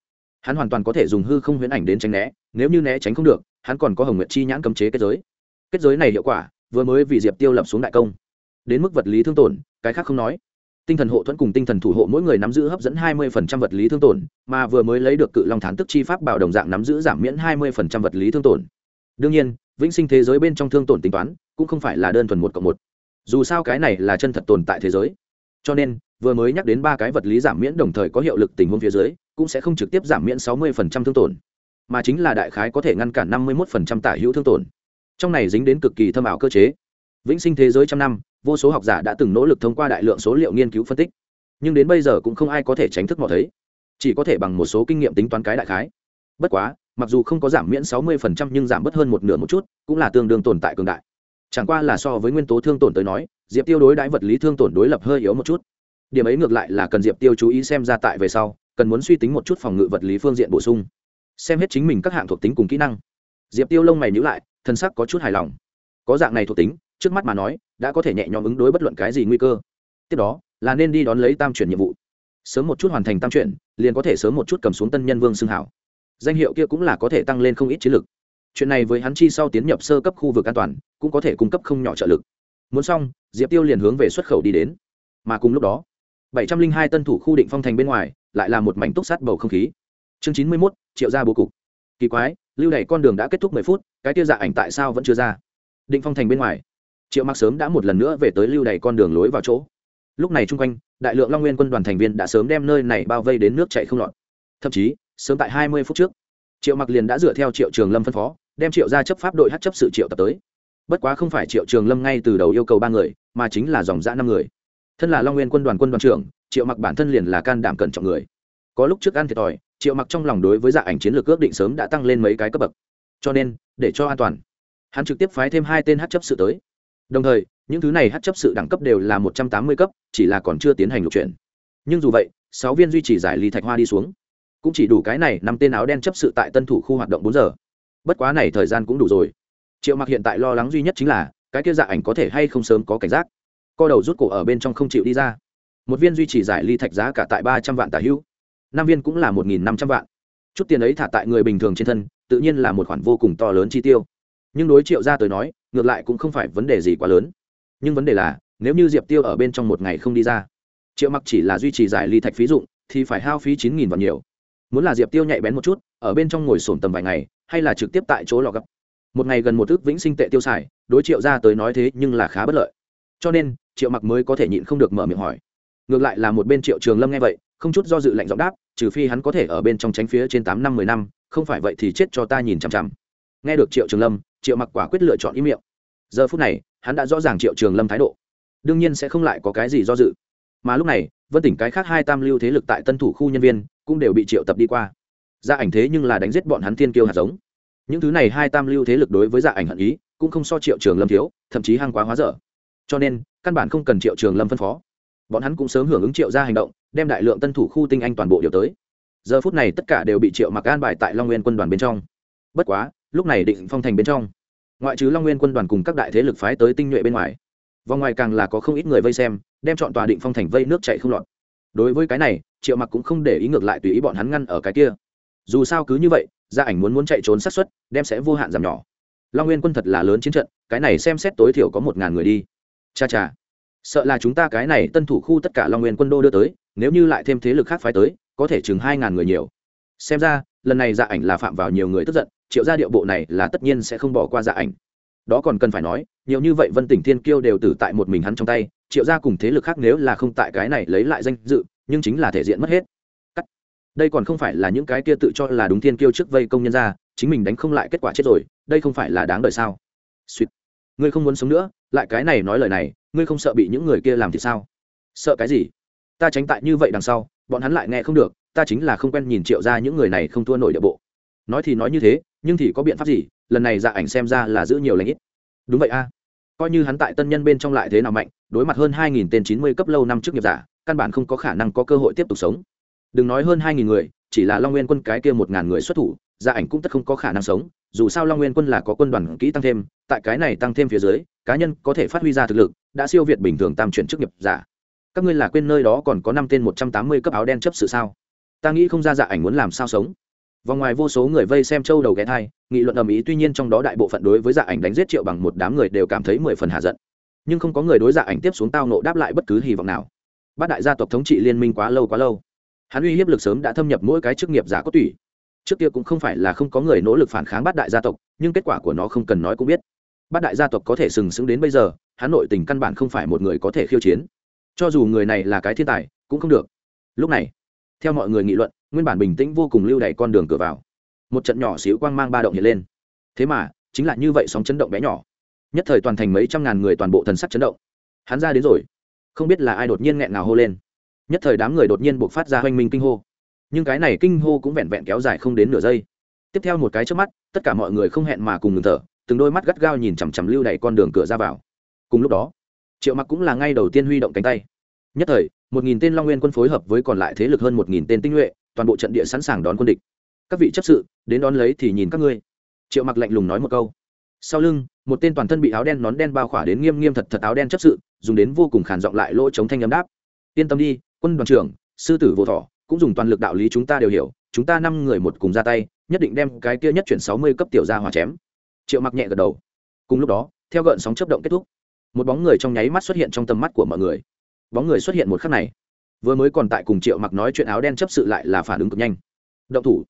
Hắn hoàn toàn có thể dùng hư không huyễn ảnh đến tránh né, nếu như né tránh không được, hắn còn có hồng nguyện chi nhãn cấm chế kết giới. Kết giới này hiệu quả, vừa mới vì diệp tiêu lập xuống đại công. Đến mức vật lý thương tổn, cái khác không nói. Tinh thần hộ thuẫn cùng tinh thần thủ hộ mỗi người nắm giữ hấp dẫn hai mươi vật lý thương tổn, mà vừa mới lấy được cự long thán tức chi pháp bảo đồng dạng nắm giữ giảm miễn hai mươi vật lý thương tổn. Đương nhiên, vĩnh sinh thế giới bên trong thương tổn tính toán, cũng không phải là đơn thuần một cộng một. Dù sao cái này là chân thật tồn tại thế giới cho nên, vừa mới nhắc đến ba cái vật lý giảm miễn đồng thời có hiệu lực tình huống phía dưới, cũng sẽ không trực tiếp giảm miễn sáu mươi thương tổn, mà chính là đại khái có thể ngăn cản năm mươi một tả hữu thương tổn. Trong này dính đến cực kỳ thâm ảo cơ chế. Vĩnh sinh thế giới trăm năm, vô số học giả đã từng nỗ lực thông qua đại lượng số liệu nghiên cứu phân tích. Nhưng đến bây giờ cũng không ai có thể tránh thức mò thấy, chỉ có thể bằng một số kinh nghiệm tính toán cái đại khái. Bất quá, mặc dù không có giảm miễn 60% nhưng giảm bớt hơn một nửa một chút, cũng là tương đương tồn tại cường đại. Chẳng qua là so với nguyên tố thương tổn tới nói diệp tiêu đối đãi vật lý thương tổn đối lập hơi yếu một chút. Điểm ấy ngược lại là cần diệp tiêu chú ý xem ra tại về sau, cần muốn suy tính một chút phòng ngự vật lý phương diện bổ sung. Xem hết chính mình các hạng thuộc tính cùng kỹ năng. Diệp tiêu lông mày nhữ lại thân sắc có chút hài lòng. Có dạng này thuộc tính, trước mắt mà nói, đã có thể nhẹ nhõm ứng đối bất luận cái gì nguy cơ. Tiếp đó, là nên đi đón lấy tam chuyển nhiệm vụ. Sớm một chút hoàn thành tam chuyển, liền có thể sớm một chút cầm xuống tân nhân vương xưng hảo. Danh hiệu kia cũng là có thể tăng lên không ít chiến lực. Chuyện này với hắn chi sau tiến nhập sơ cấp khu vực an toàn, cũng có thể cung cấp không nhỏ trợ lực muốn xong, diệp tiêu liền hướng về xuất khẩu đi đến. Mà cùng lúc đó, bảy trăm linh hai tân thủ khu định phong thành bên ngoài lại là một mảnh túc sắt bầu không khí. Chương chín mươi mốt, triệu ra bố cục. Kỳ quái, lưu đ con đường đã kết thúc mười phút, cái tiêu dạ ảnh tại sao vẫn chưa ra? Định phong thành bên ngoài, triệu mặc sớm đã một lần nữa về tới lưu đ con đường lối vào chỗ. Lúc này chung quanh, đại lượng long nguyên quân đoàn thành viên đã sớm đem nơi này bao vây đến nước chạy không lọt. Thậm chí, sớm tại hai mươi phút trước, triệu mặc liền đã dựa theo triệu trường lâm phân phó, đem triệu ra chấp pháp đội hát chấp sự triệu tập tới bất quá không phải triệu trường lâm ngay từ đầu yêu cầu ba người, mà chính là dòng dã năm người. Thân là long nguyên quân đoàn quân đoàn trưởng, triệu mặc bản thân liền là can đảm cẩn trọng người. Có lúc trước ăn thiệt thòi, triệu mặc trong lòng đối với dạ ảnh chiến lược ước định sớm đã tăng lên mấy cái cấp bậc. Cho nên, để cho an toàn, hắn trực tiếp phái thêm hai tên hát chấp sự tới. Đồng thời, những thứ này hát chấp sự đẳng cấp đều là một trăm tám mươi cấp, chỉ là còn chưa tiến hành lục chuyển. Nhưng dù vậy, sáu viên duy trì giải ly thạch hoa đi xuống. Cũng chỉ đủ cái này năm tên áo đen chấp sự tại tân thủ khu hoạt động bốn giờ. Bất quá này thời gian cũng đủ rồi triệu mặc hiện tại lo lắng duy nhất chính là, cái kia dạ ảnh có thể hay không sớm có cảnh giác. Co đầu rút cổ ở bên trong không chịu đi ra. Một viên duy trì giải ly thạch giá cả tại ba trăm vạn tả hữu. Năm viên cũng là một nghìn năm trăm vạn. Chút tiền ấy thả tại người bình thường trên thân, tự nhiên là một khoản vô cùng to lớn chi tiêu. Nhưng đối triệu ra tới nói, ngược lại cũng không phải vấn đề gì quá lớn. Nhưng vấn đề là, nếu như diệp tiêu ở bên trong một ngày không đi ra, triệu mặc chỉ là duy trì giải ly thạch phí dụng, thì phải hao phí chín nghìn vạn nhiều. Muốn là diệp tiêu nhạy bén một chút, ở bên trong ngồi sổm tầm vài ngày, hay là trực tiếp tại chỗ lò gấp một ngày gần một thước vĩnh sinh tệ tiêu xài, đối triệu ra tới nói thế nhưng là khá bất lợi. Cho nên, triệu mặc mới có thể nhịn không được mở miệng hỏi. Ngược lại là một bên triệu trường lâm nghe vậy, không chút do dự lệnh giọng đáp, trừ phi hắn có thể ở bên trong tránh phía trên tám năm mười năm, không phải vậy thì chết cho ta nhìn chằm chằm. Nghe được triệu trường lâm, triệu mặc quả quyết lựa chọn ý miệng. Giờ phút này, hắn đã rõ ràng triệu trường lâm thái độ. Đương nhiên sẽ không lại có cái gì do dự. Mà lúc này, vân tỉnh cái khác hai tam lưu thế lực tại tân thủ khu nhân viên cũng đều bị triệu tập đi qua. Gia ảnh thế nhưng là đánh giết bọn hắn thiên kiêu hạt giống những thứ này hai tam lưu thế lực đối với dạ ảnh hận ý, cũng không so triệu trường lâm thiếu, thậm chí hăng quá hóa dở. Cho nên, căn bản không cần triệu trường lâm phân phó. Bọn hắn cũng sớm hưởng ứng triệu ra hành động, đem đại lượng tân thủ khu tinh anh toàn bộ điều tới. Giờ phút này tất cả đều bị triệu mặc an bài tại long nguyên quân đoàn bên trong. Bất quá, lúc này định phong thành bên trong. Ngoại trừ long nguyên quân đoàn cùng các đại thế lực phái tới tinh nhuệ bên ngoài, vòng ngoài càng là có không ít người vây xem, đem chọn tòa định phong thành vây nước chạy không lọt. Đối với cái này, triệu mặc cũng không để ý ngược lại tùy ý bọn hắn ngăn ở cái kia. Dù sao cứ như vậy gia ảnh muốn muốn chạy trốn sát xuất đem sẽ vô hạn giảm nhỏ. Long nguyên quân thật là lớn chiến trận, cái này xem xét tối thiểu có một ngàn người đi. Cha cha. Sợ là chúng ta cái này tân thủ khu tất cả long nguyên quân đô đưa tới, nếu như lại thêm thế lực khác phái tới, có thể chừng hai ngàn người nhiều. Xem ra, lần này dạ ảnh là phạm vào nhiều người tức giận, triệu gia điệu bộ này là tất nhiên sẽ không bỏ qua dạ ảnh. Đó còn cần phải nói, nhiều như vậy vân tỉnh thiên kiêu đều tử tại một mình hắn trong tay, triệu gia cùng thế lực khác nếu là không tại cái này lấy lại danh dự, nhưng chính là thể diện mất hết đây còn không phải là những cái kia tự cho là đúng thiên kiêu trước vây công nhân ra, chính mình đánh không lại kết quả chết rồi, đây không phải là đáng đợi sao? Suýt ngươi không muốn sống nữa, lại cái này nói lời này, ngươi không sợ bị những người kia làm thì sao? Sợ cái gì? Ta tránh tại như vậy đằng sau, bọn hắn lại nghe không được, ta chính là không quen nhìn triệu ra những người này không thua nổi địa bộ. Nói thì nói như thế, nhưng thì có biện pháp gì? Lần này dạ ảnh xem ra là giữ nhiều lãnh ít. Đúng vậy a. Coi như hắn tại tân nhân bên trong lại thế nào mạnh, đối mặt hơn hai nghìn tên chín mươi cấp lâu năm trước nghiệp giả, căn bản không có khả năng có cơ hội tiếp tục sống đừng nói hơn hai nghìn người, chỉ là long nguyên quân cái kia một ngàn người xuất thủ, gia ảnh cũng tất không có khả năng sống, dù sao long nguyên quân là có quân đoàn kỹ tăng thêm, tại cái này tăng thêm phía dưới, cá nhân có thể phát huy ra thực lực, đã siêu việt bình thường tam chuyển chức nghiệp giả. Các ngươi là quên nơi đó còn có năm tên một trăm tám mươi cấp áo đen chấp sự sao? Ta nghĩ không ra dạ ảnh muốn làm sao sống. Vòng ngoài vô số người vây xem châu đầu ghé thai, nghị luận ầm ĩ tuy nhiên trong đó đại bộ phận đối với dạ ảnh đánh giết triệu bằng một đám người đều cảm thấy mười phần hạ giận. Nhưng không có người đối dạ ảnh tiếp xuống tao nộ đáp lại bất cứ hy vọng nào. Bát đại gia tộc thống trị liên minh quá lâu quá lâu hắn uy hiếp lực sớm đã thâm nhập mỗi cái chức nghiệp giả có tủy. Trước kia cũng không phải là không có người nỗ lực phản kháng bát đại gia tộc, nhưng kết quả của nó không cần nói cũng biết. Bát đại gia tộc có thể sừng sững đến bây giờ, hắn nội tình căn bản không phải một người có thể khiêu chiến. Cho dù người này là cái thiên tài, cũng không được. Lúc này, theo mọi người nghị luận, nguyên bản bình tĩnh vô cùng lưu đ con đường cửa vào. Một trận nhỏ xíu quang mang ba động hiện lên. Thế mà, chính là như vậy sóng chấn động bé nhỏ. Nhất thời toàn thành mấy trăm ngàn người toàn bộ thần sắc chấn động. Hắn ra đến rồi. Không biết là ai đột nhiên nghẹn ngào hô lên nhất thời đám người đột nhiên buộc phát ra hoanh minh kinh hô. Nhưng cái này kinh hô cũng vẹn vẹn kéo dài không đến nửa giây. Tiếp theo một cái trước mắt, tất cả mọi người không hẹn mà cùng ngừng thở, từng đôi mắt gắt gao nhìn chằm chằm lưu đ con đường cửa ra vào. Cùng lúc đó, triệu mặc cũng là ngay đầu tiên huy động cánh tay. Nhất thời, một nghìn tên long nguyên quân phối hợp với còn lại thế lực hơn một nghìn tên tinh nhuệ, toàn bộ trận địa sẵn sàng đón quân địch. Các vị chấp sự, đến đón lấy thì nhìn các ngươi. Triệu mặc lạnh lùng nói một câu. Sau lưng, một tên toàn thân bị áo đen nón đen bao khỏa đến nghiêm nghiêm thật thật áo đen chấp sự, dùng đến vô cùng khản giọng lại lỗ chống thanh âm đáp. Yên tâm đi quân đoàn trưởng, sư tử vô thọ cũng dùng toàn lực đạo lý chúng ta đều hiểu, chúng ta năm người một cùng ra tay, nhất định đem cái kia nhất chuyển sáu mươi cấp tiểu ra hỏa chém. Triệu mặc nhẹ gật đầu. Cùng lúc đó, theo gợn sóng chấp động kết thúc, một bóng người trong nháy mắt xuất hiện trong tầm mắt của mọi người. Bóng người xuất hiện một khắc này, vừa mới còn tại cùng triệu mặc nói chuyện áo đen chấp sự lại là phản ứng cực nhanh. Động thủ.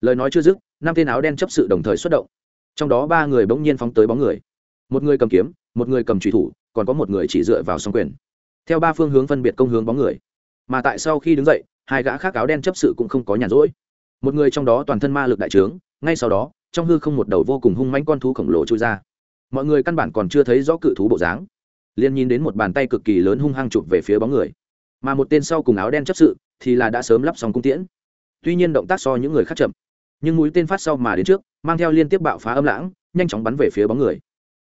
Lời nói chưa dứt, năm tên áo đen chấp sự đồng thời xuất động. Trong đó ba người bỗng nhiên phóng tới bóng người. Một người cầm kiếm, một người cầm trùy thủ, còn có một người chỉ dựa vào song quyền. Theo ba phương hướng phân biệt công hướng bóng người mà tại sau khi đứng dậy, hai gã khác áo đen chấp sự cũng không có nhàn rỗi. Một người trong đó toàn thân ma lực đại trướng, ngay sau đó, trong hư không một đầu vô cùng hung manh con thú khổng lồ trôi ra. Mọi người căn bản còn chưa thấy rõ cự thú bộ dáng. Liền nhìn đến một bàn tay cực kỳ lớn hung hăng chụp về phía bóng người. Mà một tên sau cùng áo đen chấp sự thì là đã sớm lắp xong cung tiễn. Tuy nhiên động tác so những người khác chậm, nhưng mũi tên phát sau mà đến trước, mang theo liên tiếp bạo phá âm lãng, nhanh chóng bắn về phía bóng người.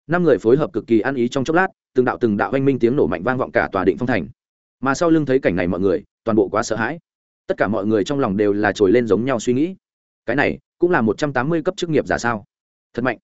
Năm người phối hợp cực kỳ ăn ý trong chốc lát, từng đạo từng đạo oanh minh tiếng nổ mạnh vang vọng cả tòa định phong thành mà sau lưng thấy cảnh này mọi người, toàn bộ quá sợ hãi. Tất cả mọi người trong lòng đều là trồi lên giống nhau suy nghĩ. Cái này cũng là một trăm tám mươi cấp chức nghiệp giả sao? Thật mạnh.